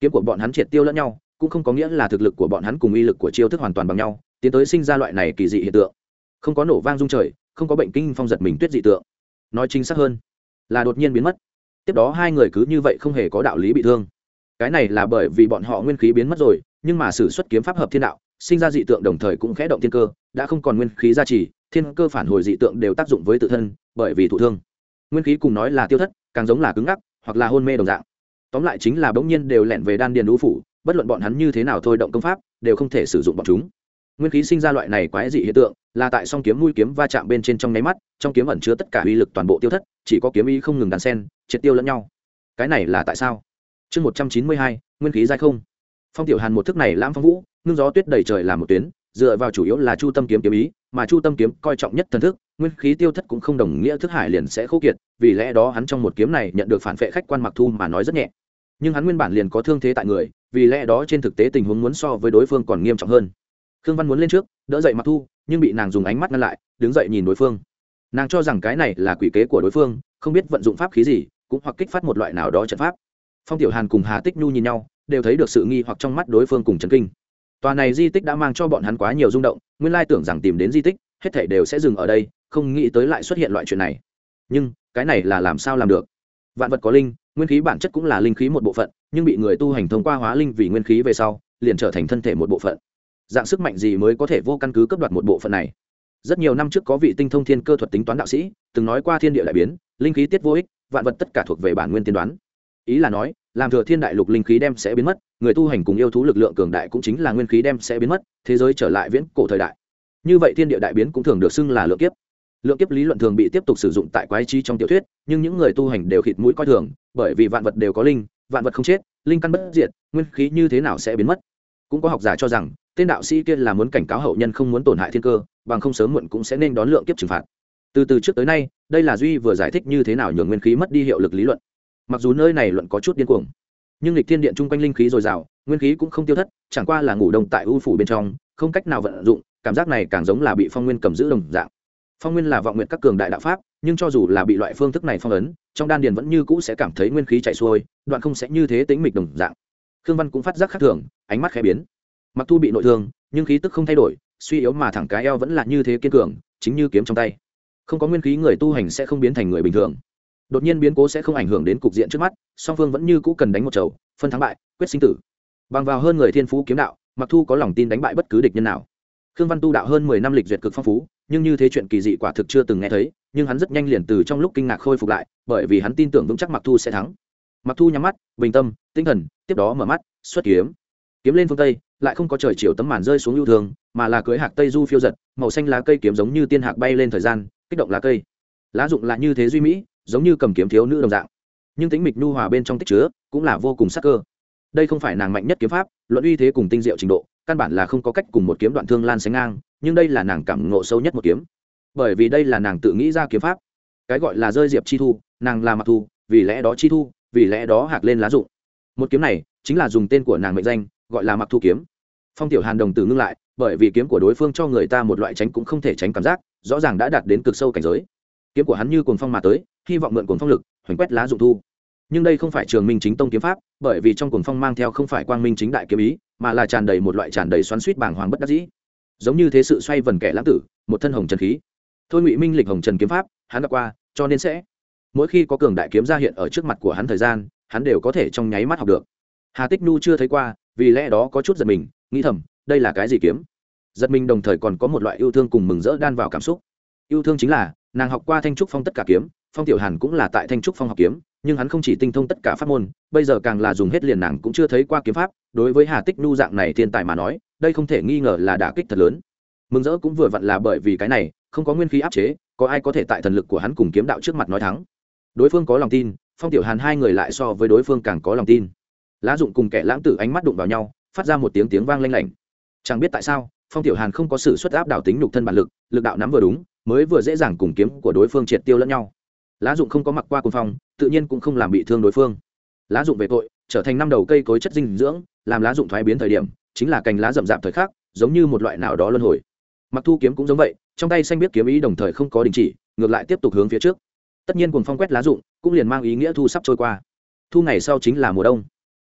[SPEAKER 1] Kiếm của bọn hắn triệt tiêu lẫn nhau, cũng không có nghĩa là thực lực của bọn hắn cùng uy lực của chiêu thức hoàn toàn bằng nhau, tiến tới sinh ra loại này kỳ dị hiện tượng. Không có nổ vang rung trời, không có bệnh kinh phong giật mình tuyết dị tượng. Nói chính xác hơn, là đột nhiên biến mất. Tiếp đó hai người cứ như vậy không hề có đạo lý bị thương. Cái này là bởi vì bọn họ nguyên khí biến mất rồi, nhưng mà sử xuất kiếm pháp hợp thiên đạo, sinh ra dị tượng đồng thời cũng khẽ động thiên cơ, đã không còn nguyên khí gia trì thiên cơ phản hồi dị tượng đều tác dụng với tự thân, bởi vì thụ thương. Nguyên khí cùng nói là tiêu thất, càng giống là cứng ngắc, hoặc là hôn mê đồng dạng. Tóm lại chính là bỗng nhiên đều lẻn về đan điền đũ phủ, bất luận bọn hắn như thế nào thôi động công pháp, đều không thể sử dụng bọn chúng. Nguyên khí sinh ra loại này quái dị hiện tượng, là tại song kiếm mũi kiếm va chạm bên trên trong nháy mắt, trong kiếm ẩn chứa tất cả uy lực toàn bộ tiêu thất, chỉ có kiếm ý không ngừng đàn sen triệt tiêu lẫn nhau. Cái này là tại sao? Chương một trăm chín mươi hai, nguyên khí dai không. Phong tiểu hàn một thức này lãm phong vũ, ngưng gió tuyết đầy trời làm một tuyến dựa vào chủ yếu là chu tâm kiếm kiếm ý, mà chu tâm kiếm coi trọng nhất thần thức, nguyên khí tiêu thất cũng không đồng nghĩa thức hải liền sẽ khô kiệt, vì lẽ đó hắn trong một kiếm này nhận được phản vệ khách quan mặc thu mà nói rất nhẹ. Nhưng hắn nguyên bản liền có thương thế tại người, vì lẽ đó trên thực tế tình huống muốn so với đối phương còn nghiêm trọng hơn. Khương văn muốn lên trước, đỡ dậy mặc thu, nhưng bị nàng dùng ánh mắt ngăn lại, đứng dậy nhìn đối phương. Nàng cho rằng cái này là quỷ kế của đối phương, không biết vận dụng pháp khí gì, cũng hoặc kích phát một loại nào đó trận pháp. Phong tiểu hàn cùng hà tích nhu nhìn nhau, đều thấy được sự nghi hoặc trong mắt đối phương cùng trấn kinh tòa này di tích đã mang cho bọn hắn quá nhiều rung động, nguyên lai tưởng rằng tìm đến di tích, hết thể đều sẽ dừng ở đây, không nghĩ tới lại xuất hiện loại chuyện này. Nhưng, cái này là làm sao làm được? Vạn vật có linh, nguyên khí bản chất cũng là linh khí một bộ phận, nhưng bị người tu hành thông qua hóa linh vì nguyên khí về sau, liền trở thành thân thể một bộ phận. Dạng sức mạnh gì mới có thể vô căn cứ cấp đoạt một bộ phận này? Rất nhiều năm trước có vị tinh thông thiên cơ thuật tính toán đạo sĩ, từng nói qua thiên địa đại biến, linh khí tiết vô ích, vạn vật tất cả thuộc về bản nguyên tiên đoán. Ý là nói làm thừa thiên đại lục linh khí đem sẽ biến mất, người tu hành cùng yêu thú lực lượng cường đại cũng chính là nguyên khí đem sẽ biến mất, thế giới trở lại viễn cổ thời đại. Như vậy thiên địa đại biến cũng thường được xưng là lượng kiếp. Lượng kiếp lý luận thường bị tiếp tục sử dụng tại quái trí trong tiểu thuyết, nhưng những người tu hành đều khịt mũi coi thường, bởi vì vạn vật đều có linh, vạn vật không chết, linh căn bất diệt, nguyên khí như thế nào sẽ biến mất? Cũng có học giả cho rằng, tên đạo sĩ kia là muốn cảnh cáo hậu nhân không muốn tổn hại thiên cơ, bằng không sớm muộn cũng sẽ nên đón lượng kiếp trừng phạt. Từ từ trước tới nay, đây là duy vừa giải thích như thế nào nhường nguyên khí mất đi hiệu lực lý luận mặc dù nơi này luận có chút điên cuồng, nhưng lịch thiên điện chung quanh linh khí dồi dào, nguyên khí cũng không tiêu thất, chẳng qua là ngủ đông tại ưu phủ bên trong, không cách nào vận dụng, cảm giác này càng giống là bị phong nguyên cầm giữ đồng dạng. Phong nguyên là vọng nguyện các cường đại đạo pháp, nhưng cho dù là bị loại phương thức này phong ấn, trong đan điền vẫn như cũ sẽ cảm thấy nguyên khí chạy xuôi, đoạn không sẽ như thế tính mịch đồng dạng. Khương văn cũng phát giác khác thường, ánh mắt khẽ biến. Mặc thu bị nội thương, nhưng khí tức không thay đổi, suy yếu mà thẳng cái eo vẫn là như thế kiên cường, chính như kiếm trong tay. Không có nguyên khí người tu hành sẽ không biến thành người bình thường đột nhiên biến cố sẽ không ảnh hưởng đến cục diện trước mắt, song phương vẫn như cũ cần đánh một chầu, phân thắng bại, quyết sinh tử. Bằng vào hơn người thiên phú kiếm đạo mặc thu có lòng tin đánh bại bất cứ địch nhân nào. Khương văn tu đạo hơn mười năm lịch duyệt cực phong phú, nhưng như thế chuyện kỳ dị quả thực chưa từng nghe thấy, nhưng hắn rất nhanh liền từ trong lúc kinh ngạc khôi phục lại, bởi vì hắn tin tưởng vững chắc mặc thu sẽ thắng. Mặc thu nhắm mắt, bình tâm, tinh thần, tiếp đó mở mắt, xuất kiếm. Kiếm lên phương tây, lại không có trời chiều tấm màn rơi xuống yêu thương, mà là cưới hạc tây du phiêu giật, màu xanh lá cây kiếm giống như tiên hạc bay lên thời gian, kích động lá cây. Lá dụng là như thế duy mỹ giống như cầm kiếm thiếu nữ đồng dạng. Nhưng tính mịch nhu hòa bên trong tích chứa cũng là vô cùng sắc cơ. Đây không phải nàng mạnh nhất kiếm pháp, luận uy thế cùng tinh diệu trình độ, căn bản là không có cách cùng một kiếm đoạn thương lan sánh ngang, nhưng đây là nàng cảm ngộ sâu nhất một kiếm. Bởi vì đây là nàng tự nghĩ ra kiếm pháp. Cái gọi là rơi diệp chi thu, nàng là mặc thu, vì lẽ đó chi thu, vì lẽ đó hạc lên lá dụng. Một kiếm này chính là dùng tên của nàng mệnh danh, gọi là mặc thu kiếm. Phong tiểu hàn đồng tử ngưng lại, bởi vì kiếm của đối phương cho người ta một loại tránh cũng không thể tránh cảm giác, rõ ràng đã đạt đến cực sâu cảnh giới kiếm của hắn như cuồng phong mà tới, hy vọng mượn cuồng phong lực, hoành quét lá dụng thu. Nhưng đây không phải trường minh chính tông kiếm pháp, bởi vì trong cuồng phong mang theo không phải quang minh chính đại kiếm ý, mà là tràn đầy một loại tràn đầy xoắn suýt bàng hoàng bất đắc dĩ. Giống như thế sự xoay vần kẻ lãng tử, một thân hồng trần khí. Thôi ngụy minh lịch hồng trần kiếm pháp, hắn đã qua, cho nên sẽ. Mỗi khi có cường đại kiếm ra hiện ở trước mặt của hắn thời gian, hắn đều có thể trong nháy mắt học được. Hà tích Nu chưa thấy qua, vì lẽ đó có chút giật mình, nghĩ thầm, đây là cái gì kiếm? Giật mình đồng thời còn có một loại yêu thương cùng mừng rỡ đan vào cảm xúc. Yêu thương chính là nàng học qua thanh trúc phong tất cả kiếm, phong tiểu hàn cũng là tại thanh trúc phong học kiếm, nhưng hắn không chỉ tinh thông tất cả pháp môn, bây giờ càng là dùng hết liền nàng cũng chưa thấy qua kiếm pháp, đối với hà tích nu dạng này thiên tài mà nói, đây không thể nghi ngờ là đả kích thật lớn. Mừng rỡ cũng vừa vặn là bởi vì cái này, không có nguyên khí áp chế, có ai có thể tại thần lực của hắn cùng kiếm đạo trước mặt nói thắng. Đối phương có lòng tin, phong tiểu hàn hai người lại so với đối phương càng có lòng tin. Lá dụng cùng kẻ lãng tử ánh mắt đụng vào nhau, phát ra một tiếng tiếng vang lanh lảnh. Chẳng biết tại sao, phong tiểu hàn không có sự xuất áp đảo tính nhục thân bản lực lực đạo nắm vừa đúng mới vừa dễ dàng cùng kiếm của đối phương triệt tiêu lẫn nhau. Lá dụng không có mặc qua quân phong, tự nhiên cũng không làm bị thương đối phương. Lá dụng về tội, trở thành năm đầu cây cối chất dinh dưỡng, làm lá dụng thoái biến thời điểm, chính là cành lá rậm rạp thời khắc, giống như một loại nào đó luân hồi. Mặc thu kiếm cũng giống vậy, trong tay xanh biết kiếm ý đồng thời không có đình chỉ, ngược lại tiếp tục hướng phía trước. Tất nhiên cuồng phong quét lá dụng, cũng liền mang ý nghĩa thu sắp trôi qua. Thu ngày sau chính là mùa đông.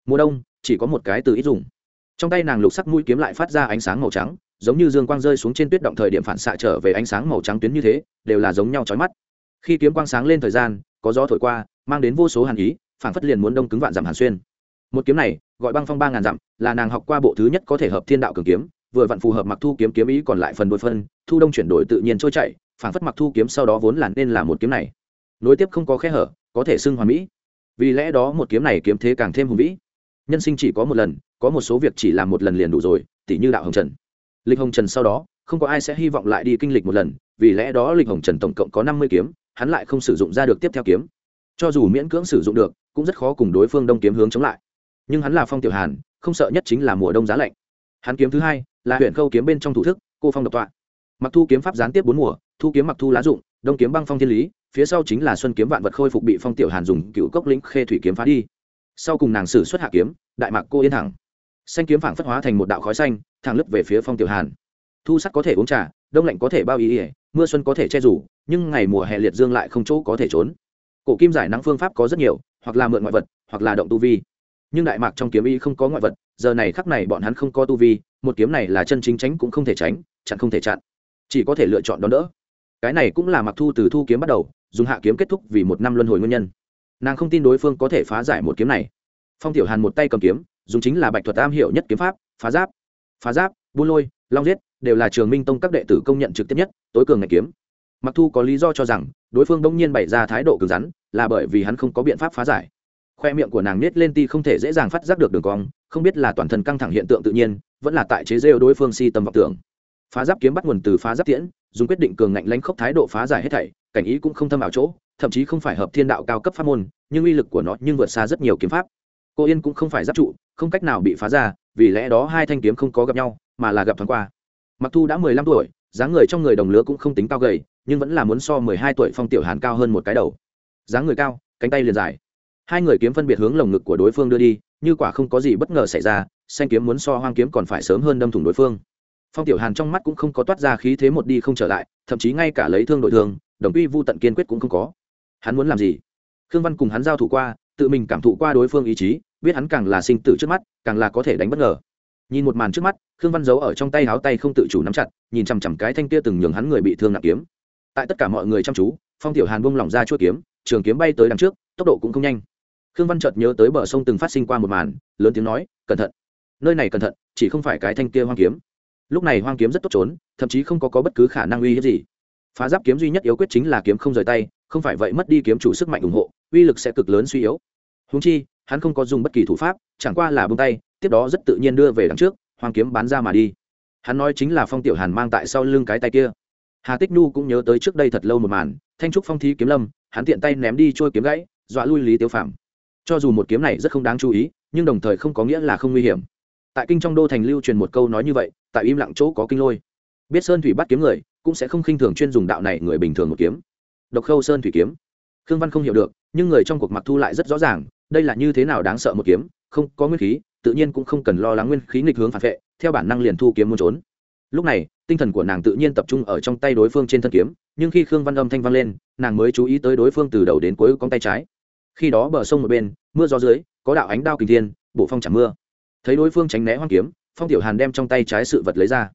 [SPEAKER 1] Mùa đông, chỉ có một cái từ ít dùng. Trong tay nàng lục sắc mũi kiếm lại phát ra ánh sáng màu trắng giống như dương quang rơi xuống trên tuyết động thời điểm phản xạ trở về ánh sáng màu trắng tuyến như thế, đều là giống nhau trói mắt. Khi kiếm quang sáng lên thời gian, có gió thổi qua, mang đến vô số hàn ý phản phất liền muốn đông cứng vạn dặm hàn xuyên. Một kiếm này, gọi băng phong ba ngàn dặm, là nàng học qua bộ thứ nhất có thể hợp thiên đạo cường kiếm, vừa vặn phù hợp mặc thu kiếm kiếm ý còn lại phần đôi phân, thu đông chuyển đổi tự nhiên trôi chạy phản phất mặc thu kiếm sau đó vốn là nên là một kiếm này. Nối tiếp không có khe hở, có thể xưng hoàn mỹ. Vì lẽ đó một kiếm này kiếm thế càng thêm hùng vĩ. Nhân sinh chỉ có một lần, có một số việc chỉ làm một lần liền đủ rồi, tỉ như đạo hồng trần lịch hồng trần sau đó, không có ai sẽ hy vọng lại đi kinh lịch một lần, vì lẽ đó lịch hồng trần tổng cộng có năm mươi kiếm, hắn lại không sử dụng ra được tiếp theo kiếm. Cho dù miễn cưỡng sử dụng được, cũng rất khó cùng đối phương đông kiếm hướng chống lại. Nhưng hắn là phong tiểu hàn, không sợ nhất chính là mùa đông giá lạnh. Hắn kiếm thứ hai là huyện khâu kiếm bên trong thủ thức, cô phong độc tọa. Mặc thu kiếm pháp gián tiếp bốn mùa, thu kiếm mặc thu lá dụng, đông kiếm băng phong thiên lý, phía sau chính là xuân kiếm vạn vật khôi phục bị phong tiểu hàn dùng cựu cốc lĩnh khê thủy kiếm phá đi. Sau cùng nàng sử xuất hạ kiếm, đại mạc cô yên thẳng. Xanh kiếm phảng phất hóa thành một đạo khói xanh thẳng lấp về phía phong tiểu hàn. Thu sắt có thể uống trà, đông lạnh có thể bao ý ỉa mưa xuân có thể che rủ, nhưng ngày mùa hè liệt dương lại không chỗ có thể trốn. Cổ kim giải nắng phương pháp có rất nhiều, hoặc là mượn ngoại vật, hoặc là động tu vi. Nhưng đại mạc trong kiếm y không có ngoại vật, giờ này khắc này bọn hắn không có tu vi, một kiếm này là chân chính tránh cũng không thể tránh, chặn không thể chặn. Chỉ có thể lựa chọn đón đỡ. Cái này cũng là mặc thu từ thu kiếm bắt đầu, dùng hạ kiếm kết thúc vì một năm luân hồi nguyên nhân. Nàng không tin đối phương có thể phá giải một kiếm này. Phong tiểu hàn một tay cầm kiếm, dùng chính là bạch thuật am hiểu nhất kiếm pháp, phá giáp phá giáp, buôn lôi, long giết, đều là trường minh tông các đệ tử công nhận trực tiếp nhất, tối cường ngày kiếm. Mặc thu có lý do cho rằng, đối phương đông nhiên bày ra thái độ cứng rắn, là bởi vì hắn không có biện pháp phá giải. Khoe miệng của nàng nết lên ti không thể dễ dàng phát giác được đường cong, không biết là toàn thân căng thẳng hiện tượng tự nhiên, vẫn là tại chế rêu đối phương si tâm vọng tưởng. Phá giáp kiếm bắt nguồn từ phá giáp tiễn, dùng quyết định cường ngạnh lánh khốc thái độ phá giải hết thảy, cảnh ý cũng không thâm ảo chỗ, thậm chí không phải hợp thiên đạo cao cấp pháp môn, nhưng uy lực của nó nhưng vượt xa rất nhiều kiếm pháp cô yên cũng không phải giáp trụ, không cách nào bị phá ra, vì lẽ đó hai thanh kiếm không có gặp nhau, mà là gặp thoáng qua. Mặc thu đã mười lăm tuổi, dáng người trong người đồng lứa cũng không tính cao gầy, nhưng vẫn là muốn so mười hai tuổi phong tiểu hàn cao hơn một cái đầu. Dáng người cao, cánh tay liền dài. Hai người kiếm phân biệt hướng lồng ngực của đối phương đưa đi, như quả không có gì bất ngờ xảy ra, xanh kiếm muốn so hoang kiếm còn phải sớm hơn đâm thủng đối phương. Phong tiểu hàn trong mắt cũng không có toát ra khí thế một đi không trở lại, thậm chí ngay cả lấy thương đội thương, đồng quy vu tận kiên quyết cũng không có. Hắn muốn làm gì? Khương văn cùng hắn giao thủ qua tự mình cảm thụ qua đối phương ý chí biết hắn càng là sinh tử trước mắt càng là có thể đánh bất ngờ. Nhìn một màn trước mắt khương văn giấu ở trong tay háo tay không tự chủ nắm chặt nhìn chằm chằm cái thanh kia từng nhường hắn người bị thương nặng kiếm. Tại tất cả mọi người chăm chú phong tiểu hàn bông lỏng ra chuỗi kiếm trường kiếm bay tới đằng trước tốc độ cũng không nhanh. Khương văn chợt nhớ tới bờ sông từng phát sinh qua một màn lớn tiếng nói cẩn thận. Nơi này cẩn thận chỉ không phải cái thanh kia hoang kiếm. Lúc này hoang kiếm rất tốt trốn thậm chí không có, có bất cứ khả năng uy hiếp gì. Phá giáp kiếm duy nhất yếu quyết chính là kiếm không rời tay không phải vậy mất đi kiếm chủ sức mạnh ủng hộ uy lực sẽ cực lớn suy yếu húng chi, hắn không có dùng bất kỳ thủ pháp, chẳng qua là bông tay, tiếp đó rất tự nhiên đưa về đằng trước hoang kiếm bán ra mà đi. Hắn nói chính là phong tiểu hàn mang tại sau lưng cái tay kia. Hà tích nhu cũng nhớ tới trước đây thật lâu một màn, thanh trúc phong thí kiếm lâm, hắn tiện tay ném đi trôi kiếm gãy, dọa lui lý tiêu phạm cho dù một kiếm này rất không đáng chú ý, nhưng đồng thời không có nghĩa là không nguy hiểm. Tại kinh trong đô thành lưu truyền một câu nói như vậy, tại im lặng chỗ có kinh lôi. Biết sơn thủy bắt kiếm người, cũng sẽ không khinh thường chuyên dùng đạo này người bình thường một kiếm. Độc khâu sơn thủy kiếm. Khương văn không hiểu được, nhưng người trong cuộc mặc thu lại rất rõ ràng đây là như thế nào đáng sợ một kiếm, không, có nguyên khí, tự nhiên cũng không cần lo lắng nguyên khí nghịch hướng phản vệ, theo bản năng liền thu kiếm muốn trốn. Lúc này, tinh thần của nàng tự nhiên tập trung ở trong tay đối phương trên thân kiếm, nhưng khi khương văn âm thanh vang lên, nàng mới chú ý tới đối phương từ đầu đến cuối con tay trái. Khi đó bờ sông một bên, mưa gió dưới, có đạo ánh đao kình thiên bộ phong chẳng mưa. Thấy đối phương tránh né hoang kiếm, phong tiểu hàn đem trong tay trái sự vật lấy ra.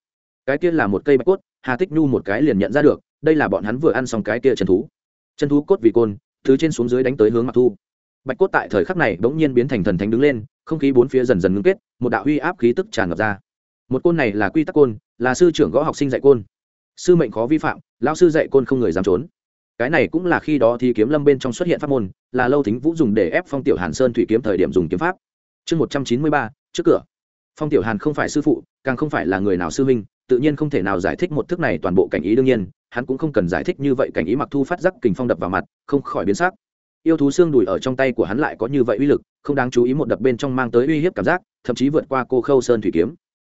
[SPEAKER 1] Cái kia là một cây bạch cốt, hà tích nhu một cái liền nhận ra được, đây là bọn hắn vừa ăn xong cái kia chân thú. Chân thú cốt vì côn, thứ trên xuống dưới đánh tới hướng mặc thu bạch cốt tại thời khắc này bỗng nhiên biến thành thần thánh đứng lên, không khí bốn phía dần dần ngưng kết, một đạo huy áp khí tức tràn ngập ra. Một côn này là quy tắc côn, là sư trưởng gõ học sinh dạy côn. Sư mệnh khó vi phạm lao sư dạy côn không người dám trốn. Cái này cũng là khi đó thi kiếm lâm bên trong xuất hiện pháp môn, là lâu thính vũ dùng để ép phong tiểu hàn sơn thủy kiếm thời điểm dùng kiếm pháp. Chương một trăm chín mươi ba, trước cửa. Phong tiểu hàn không phải sư phụ, càng không phải là người nào sư huynh, tự nhiên không thể nào giải thích một thức này toàn bộ cảnh ý đương nhiên, hắn cũng không cần giải thích như vậy cảnh ý mặc thu phát giác kình phong đập vào mặt, không khỏi biến sắc yêu thú xương đùi ở trong tay của hắn lại có như vậy uy lực, không đáng chú ý một đập bên trong mang tới uy hiếp cảm giác, thậm chí vượt qua cô khâu sơn thủy kiếm.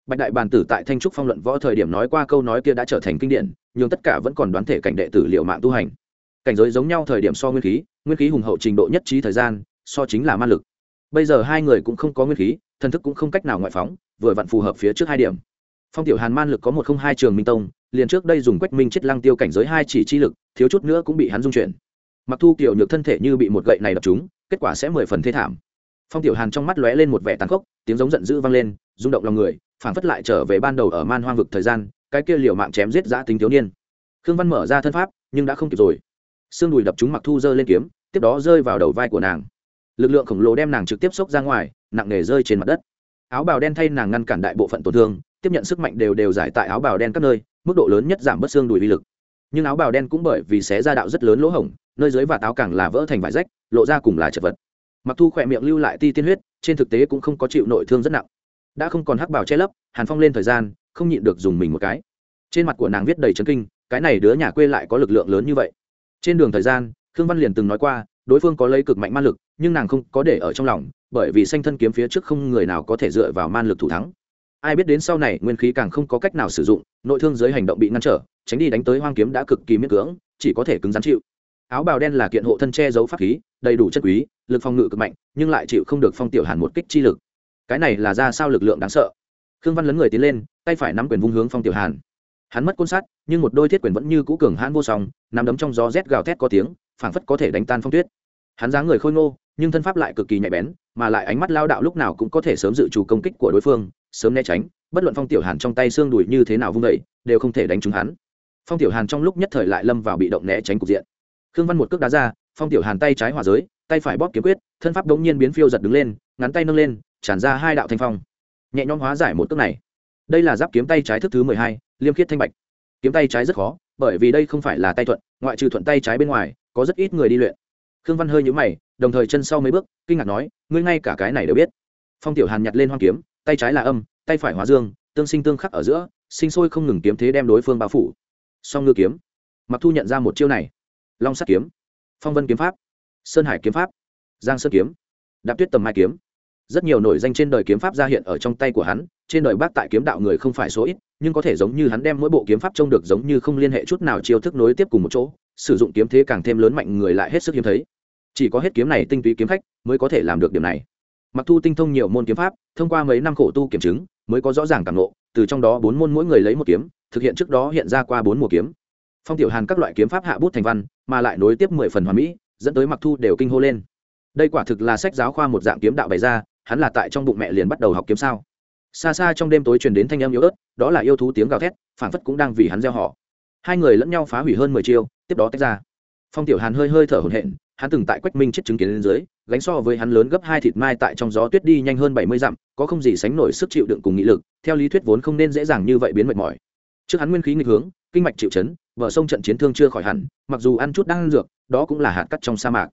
[SPEAKER 1] Bạch đại bàn tử tại thanh trúc phong luận võ thời điểm nói qua câu nói kia đã trở thành kinh điển, nhưng tất cả vẫn còn đoán thể cảnh đệ tử liệu mạng tu hành. Cảnh giới giống nhau thời điểm so nguyên khí nguyên khí hùng hậu trình độ nhất trí thời gian, so chính là ma lực. Bây giờ hai người cũng không có nguyên khí, thần thức cũng không cách nào ngoại phóng, vừa vặn phù hợp phía trước hai điểm. Phong tiểu hàn man lực có một không hai trường minh tông, liền trước đây dùng quách minh chết lăng tiêu cảnh giới hai chỉ chi lực, thiếu chút nữa cũng bị hắn dung chuyển mặc thu kiểu nhược thân thể như bị một gậy này đập trúng, kết quả sẽ mười phần thê thảm. Phong tiểu hàn trong mắt lóe lên một vẻ tàn khốc tiếng giống giận dữ vang lên rung động lòng người phản phất lại trở về ban đầu ở man hoang vực thời gian cái kia liều mạng chém giết giã tính thiếu niên. Khương văn mở ra thân pháp nhưng đã không kịp rồi. Xương đùi đập trúng mặc thu rơi lên kiếm tiếp đó rơi vào đầu vai của nàng. Lực lượng khổng lồ đem nàng trực tiếp xốc ra ngoài nặng nề rơi trên mặt đất. Áo bào đen thay nàng ngăn cản đại bộ phận tổn thương tiếp nhận sức mạnh đều đều giải tại áo bào đen các nơi mức độ lớn nhất giảm bớt xương đùi vi lực. Nhưng áo bào đen cũng bởi vì xé ra đạo rất lớn lỗ hổng nơi dưới và táo càng là vỡ thành vải rách, lộ ra cùng là chật vật. Mặc thu khỏe miệng lưu lại ti tiên huyết, trên thực tế cũng không có chịu nội thương rất nặng. Đã không còn hắc bào che lấp, hàn phong lên thời gian, không nhịn được dùng mình một cái. Trên mặt của nàng viết đầy chấn kinh, cái này đứa nhà quê lại có lực lượng lớn như vậy. Trên đường thời gian, khương văn liền từng nói qua, đối phương có lấy cực mạnh man lực, nhưng nàng không có để ở trong lòng, bởi vì sanh thân kiếm phía trước không người nào có thể dựa vào man lực thủ thắng. Ai biết đến sau này, nguyên khí càng không có cách nào sử dụng, nội thương dưới hành động bị ngăn trở, tránh đi đánh tới hoang kiếm đã cực kỳ miễn cưỡng, chỉ có thể cứng rắn chịu áo bào đen là kiện hộ thân che giấu pháp khí, đầy đủ chất quý, lực phòng ngự cực mạnh, nhưng lại chịu không được phong tiểu hàn một kích chi lực. Cái này là ra sao lực lượng đáng sợ? Khương văn lấn người tiến lên, tay phải nắm quyền vung hướng phong tiểu hàn. Hắn mất côn sắt nhưng một đôi thiết quyền vẫn như cũ cường hãn vô song nằm đấm trong gió rét gào thét có tiếng, phảng phất có thể đánh tan phong tuyết. Hắn dáng người khôi ngô, nhưng thân pháp lại cực kỳ nhạy bén, mà lại ánh mắt lao đạo lúc nào cũng có thể sớm dự trù công kích của đối phương, sớm né tránh, bất luận phong tiểu hàn trong tay xương đùi như thế nào vung vẩy đều không thể đánh trúng hắn. Phong tiểu hàn trong lúc nhất thời lại lâm vào bị động né tránh cục diện khương văn một cước đá ra, phong tiểu hàn tay trái hòa giới, tay phải bóp kiếm quyết, thân pháp đống nhiên biến phiêu giật đứng lên, ngắn tay nâng lên, tràn ra hai đạo thanh phong. Nhẹ nhõm hóa giải một cước này. Đây là giáp kiếm tay trái thức thứ mười hai, liêm khiết thanh bạch. Kiếm tay trái rất khó, bởi vì đây không phải là tay thuận, ngoại trừ thuận tay trái bên ngoài, có rất ít người đi luyện. Khương văn hơi nhũ mày, đồng thời chân sau mấy bước, kinh ngạc nói, ngươi ngay cả cái này đều biết. Phong tiểu hàn nhặt lên hoang kiếm, tay trái là âm, tay phải hóa dương, tương sinh tương khắc ở giữa, sinh sôi không ngừng kiếm thế đem đối phương bao phủ. Song ngư kiếm. Mặc thu nhận ra một chiêu này long sắt kiếm, phong vân kiếm pháp, sơn hải kiếm pháp, giang sơn kiếm, đạp tuyết tầm mai kiếm. Rất nhiều nổi danh trên đời kiếm pháp ra hiện ở trong tay của hắn, trên đời bác tại kiếm đạo người không phải số ít, nhưng có thể giống như hắn đem mỗi bộ kiếm pháp trông được giống như không liên hệ chút nào chiêu thức nối tiếp cùng một chỗ, sử dụng kiếm thế càng thêm lớn mạnh người lại hết sức hiếm thấy. Chỉ có hết kiếm này tinh túy kiếm khách mới có thể làm được điểm này. Mặc thu tinh thông nhiều môn kiếm pháp, thông qua mấy năm khổ tu kiểm chứng, mới có rõ ràng cảm nộ từ trong đó bốn môn mỗi người lấy một kiếm, thực hiện trước đó hiện ra qua bốn mùa kiếm. Phong tiểu hàn các loại kiếm pháp hạ bút thành văn mà lại nối tiếp mười phần hoàn mỹ, dẫn tới mặc thu đều kinh hô lên. Đây quả thực là sách giáo khoa một dạng kiếm đạo bày ra, hắn là tại trong bụng mẹ liền bắt đầu học kiếm sao. Xa xa trong đêm tối truyền đến thanh âm yếu ớt, đó là yêu thú tiếng gào thét phản phất cũng đang vì hắn gieo họ. Hai người lẫn nhau phá hủy hơn mười chiêu, tiếp đó tách ra. Phong tiểu hàn hơi hơi thở hổn hển, hắn từng tại quách minh chết chứng kiến lên dưới, gánh so với hắn lớn gấp hai thịt mai tại trong gió tuyết đi nhanh hơn bảy mươi dặm, có không gì sánh nổi sức chịu đựng cùng nghị lực, theo lý thuyết vốn không nên dễ dàng như vậy biến mệt mỏi. Trước hắn nguyên khí nghịch hướng kinh mạch chịu chấn vợ sông trận chiến thương chưa khỏi hẳn, mặc dù ăn chút đang ăn dược, đó cũng là hạt cắt trong sa mạc.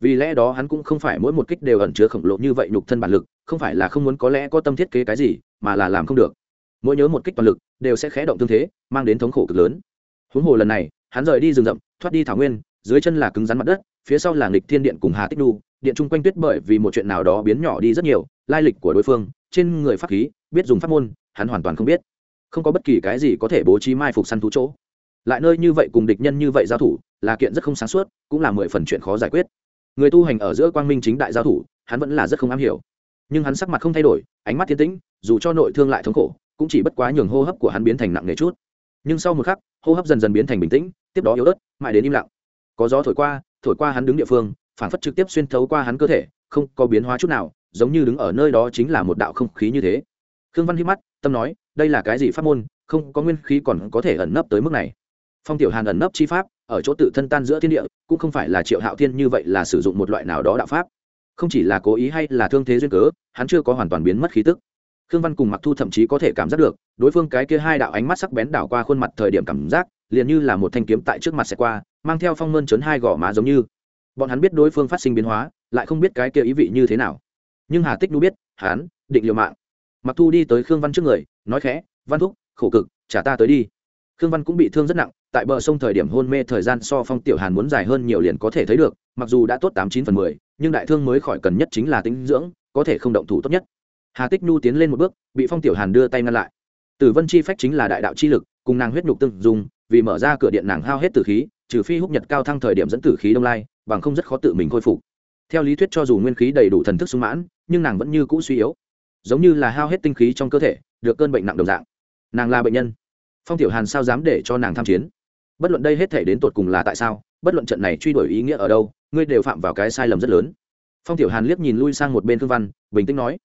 [SPEAKER 1] Vì lẽ đó hắn cũng không phải mỗi một kích đều ẩn chứa khổng lồ như vậy nhục thân bản lực, không phải là không muốn có lẽ có tâm thiết kế cái gì, mà là làm không được. Mỗi nhớ một kích toàn lực, đều sẽ khé động tương thế, mang đến thống khổ cực lớn. Huống hồ lần này, hắn rời đi rừng rậm, thoát đi thảo nguyên, dưới chân là cứng rắn mặt đất, phía sau là nghịch thiên điện cùng hà tích đu điện chung quanh tuyết bởi vì một chuyện nào đó biến nhỏ đi rất nhiều, lai lịch của đối phương, trên người pháp khí, biết dùng pháp môn, hắn hoàn toàn không biết không có bất kỳ cái gì có thể bố trí mai phục săn thú chỗ. Lại nơi như vậy cùng địch nhân như vậy giao thủ, là kiện rất không sáng suốt, cũng là mười phần chuyện khó giải quyết. Người tu hành ở giữa quang minh chính đại giao thủ, hắn vẫn là rất không am hiểu. Nhưng hắn sắc mặt không thay đổi, ánh mắt thiên tĩnh, dù cho nội thương lại thống khổ, cũng chỉ bất quá nhường hô hấp của hắn biến thành nặng nề chút. Nhưng sau một khắc, hô hấp dần dần biến thành bình tĩnh, tiếp đó yếu ớt, mãi đến im lặng. Có gió thổi qua thổi qua hắn đứng địa phương phản phất trực tiếp xuyên thấu qua hắn cơ thể, không có biến hóa chút nào, giống như đứng ở nơi đó chính là một đạo không khí như thế. Khương văn hít mắt tâm nói, đây là cái gì pháp môn, không có nguyên khí còn có thể ẩn nấp tới mức này. Phong tiểu hàn ẩn nấp chi pháp, ở chỗ tự thân tan giữa thiên địa, cũng không phải là triệu hạo thiên như vậy là sử dụng một loại nào đó đạo pháp. Không chỉ là cố ý hay là thương thế duyên cớ, hắn chưa có hoàn toàn biến mất khí tức. Khương văn cùng mặc thu thậm chí có thể cảm giác được, đối phương cái kia hai đạo ánh mắt sắc bén đảo qua khuôn mặt thời điểm cảm giác, liền như là một thanh kiếm tại trước mặt sẽ qua, mang theo phong mơn trấn hai gò má giống như. Bọn hắn biết đối phương phát sinh biến hóa, lại không biết cái kia ý vị như thế nào. Nhưng hà tích nu biết, hắn, định liều mạng mặc thu đi tới khương văn trước người, nói khẽ, văn thúc, khổ cực, trả ta tới đi. Khương văn cũng bị thương rất nặng, tại bờ sông thời điểm hôn mê thời gian so phong tiểu hàn muốn dài hơn nhiều liền có thể thấy được, mặc dù đã tốt tám chín phần mười, nhưng đại thương mới khỏi cần nhất chính là tính dưỡng, có thể không động thủ tốt nhất. Hà tích nhu tiến lên một bước, bị phong tiểu hàn đưa tay ngăn lại. Tử vân chi phách chính là đại đạo chi lực, cùng nàng huyết nhục tương dùng vì mở ra cửa điện nàng hao hết tử khí, trừ phi húc nhật cao thăng thời điểm dẫn tử khí đông lai, bằng không rất khó tự mình khôi phục. Theo lý thuyết cho dù nguyên khí đầy đủ thần thức sung mãn, nhưng nàng vẫn như cũ suy yếu giống như là hao hết tinh khí trong cơ thể, được cơn bệnh nặng đồng dạng. Nàng là bệnh nhân. Phong tiểu hàn sao dám để cho nàng tham chiến? Bất luận đây hết thể đến tột cùng là tại sao, bất luận trận này truy đuổi ý nghĩa ở đâu, ngươi đều phạm vào cái sai lầm rất lớn. Phong tiểu hàn liếc nhìn lui sang một bên thương văn, bình tĩnh nói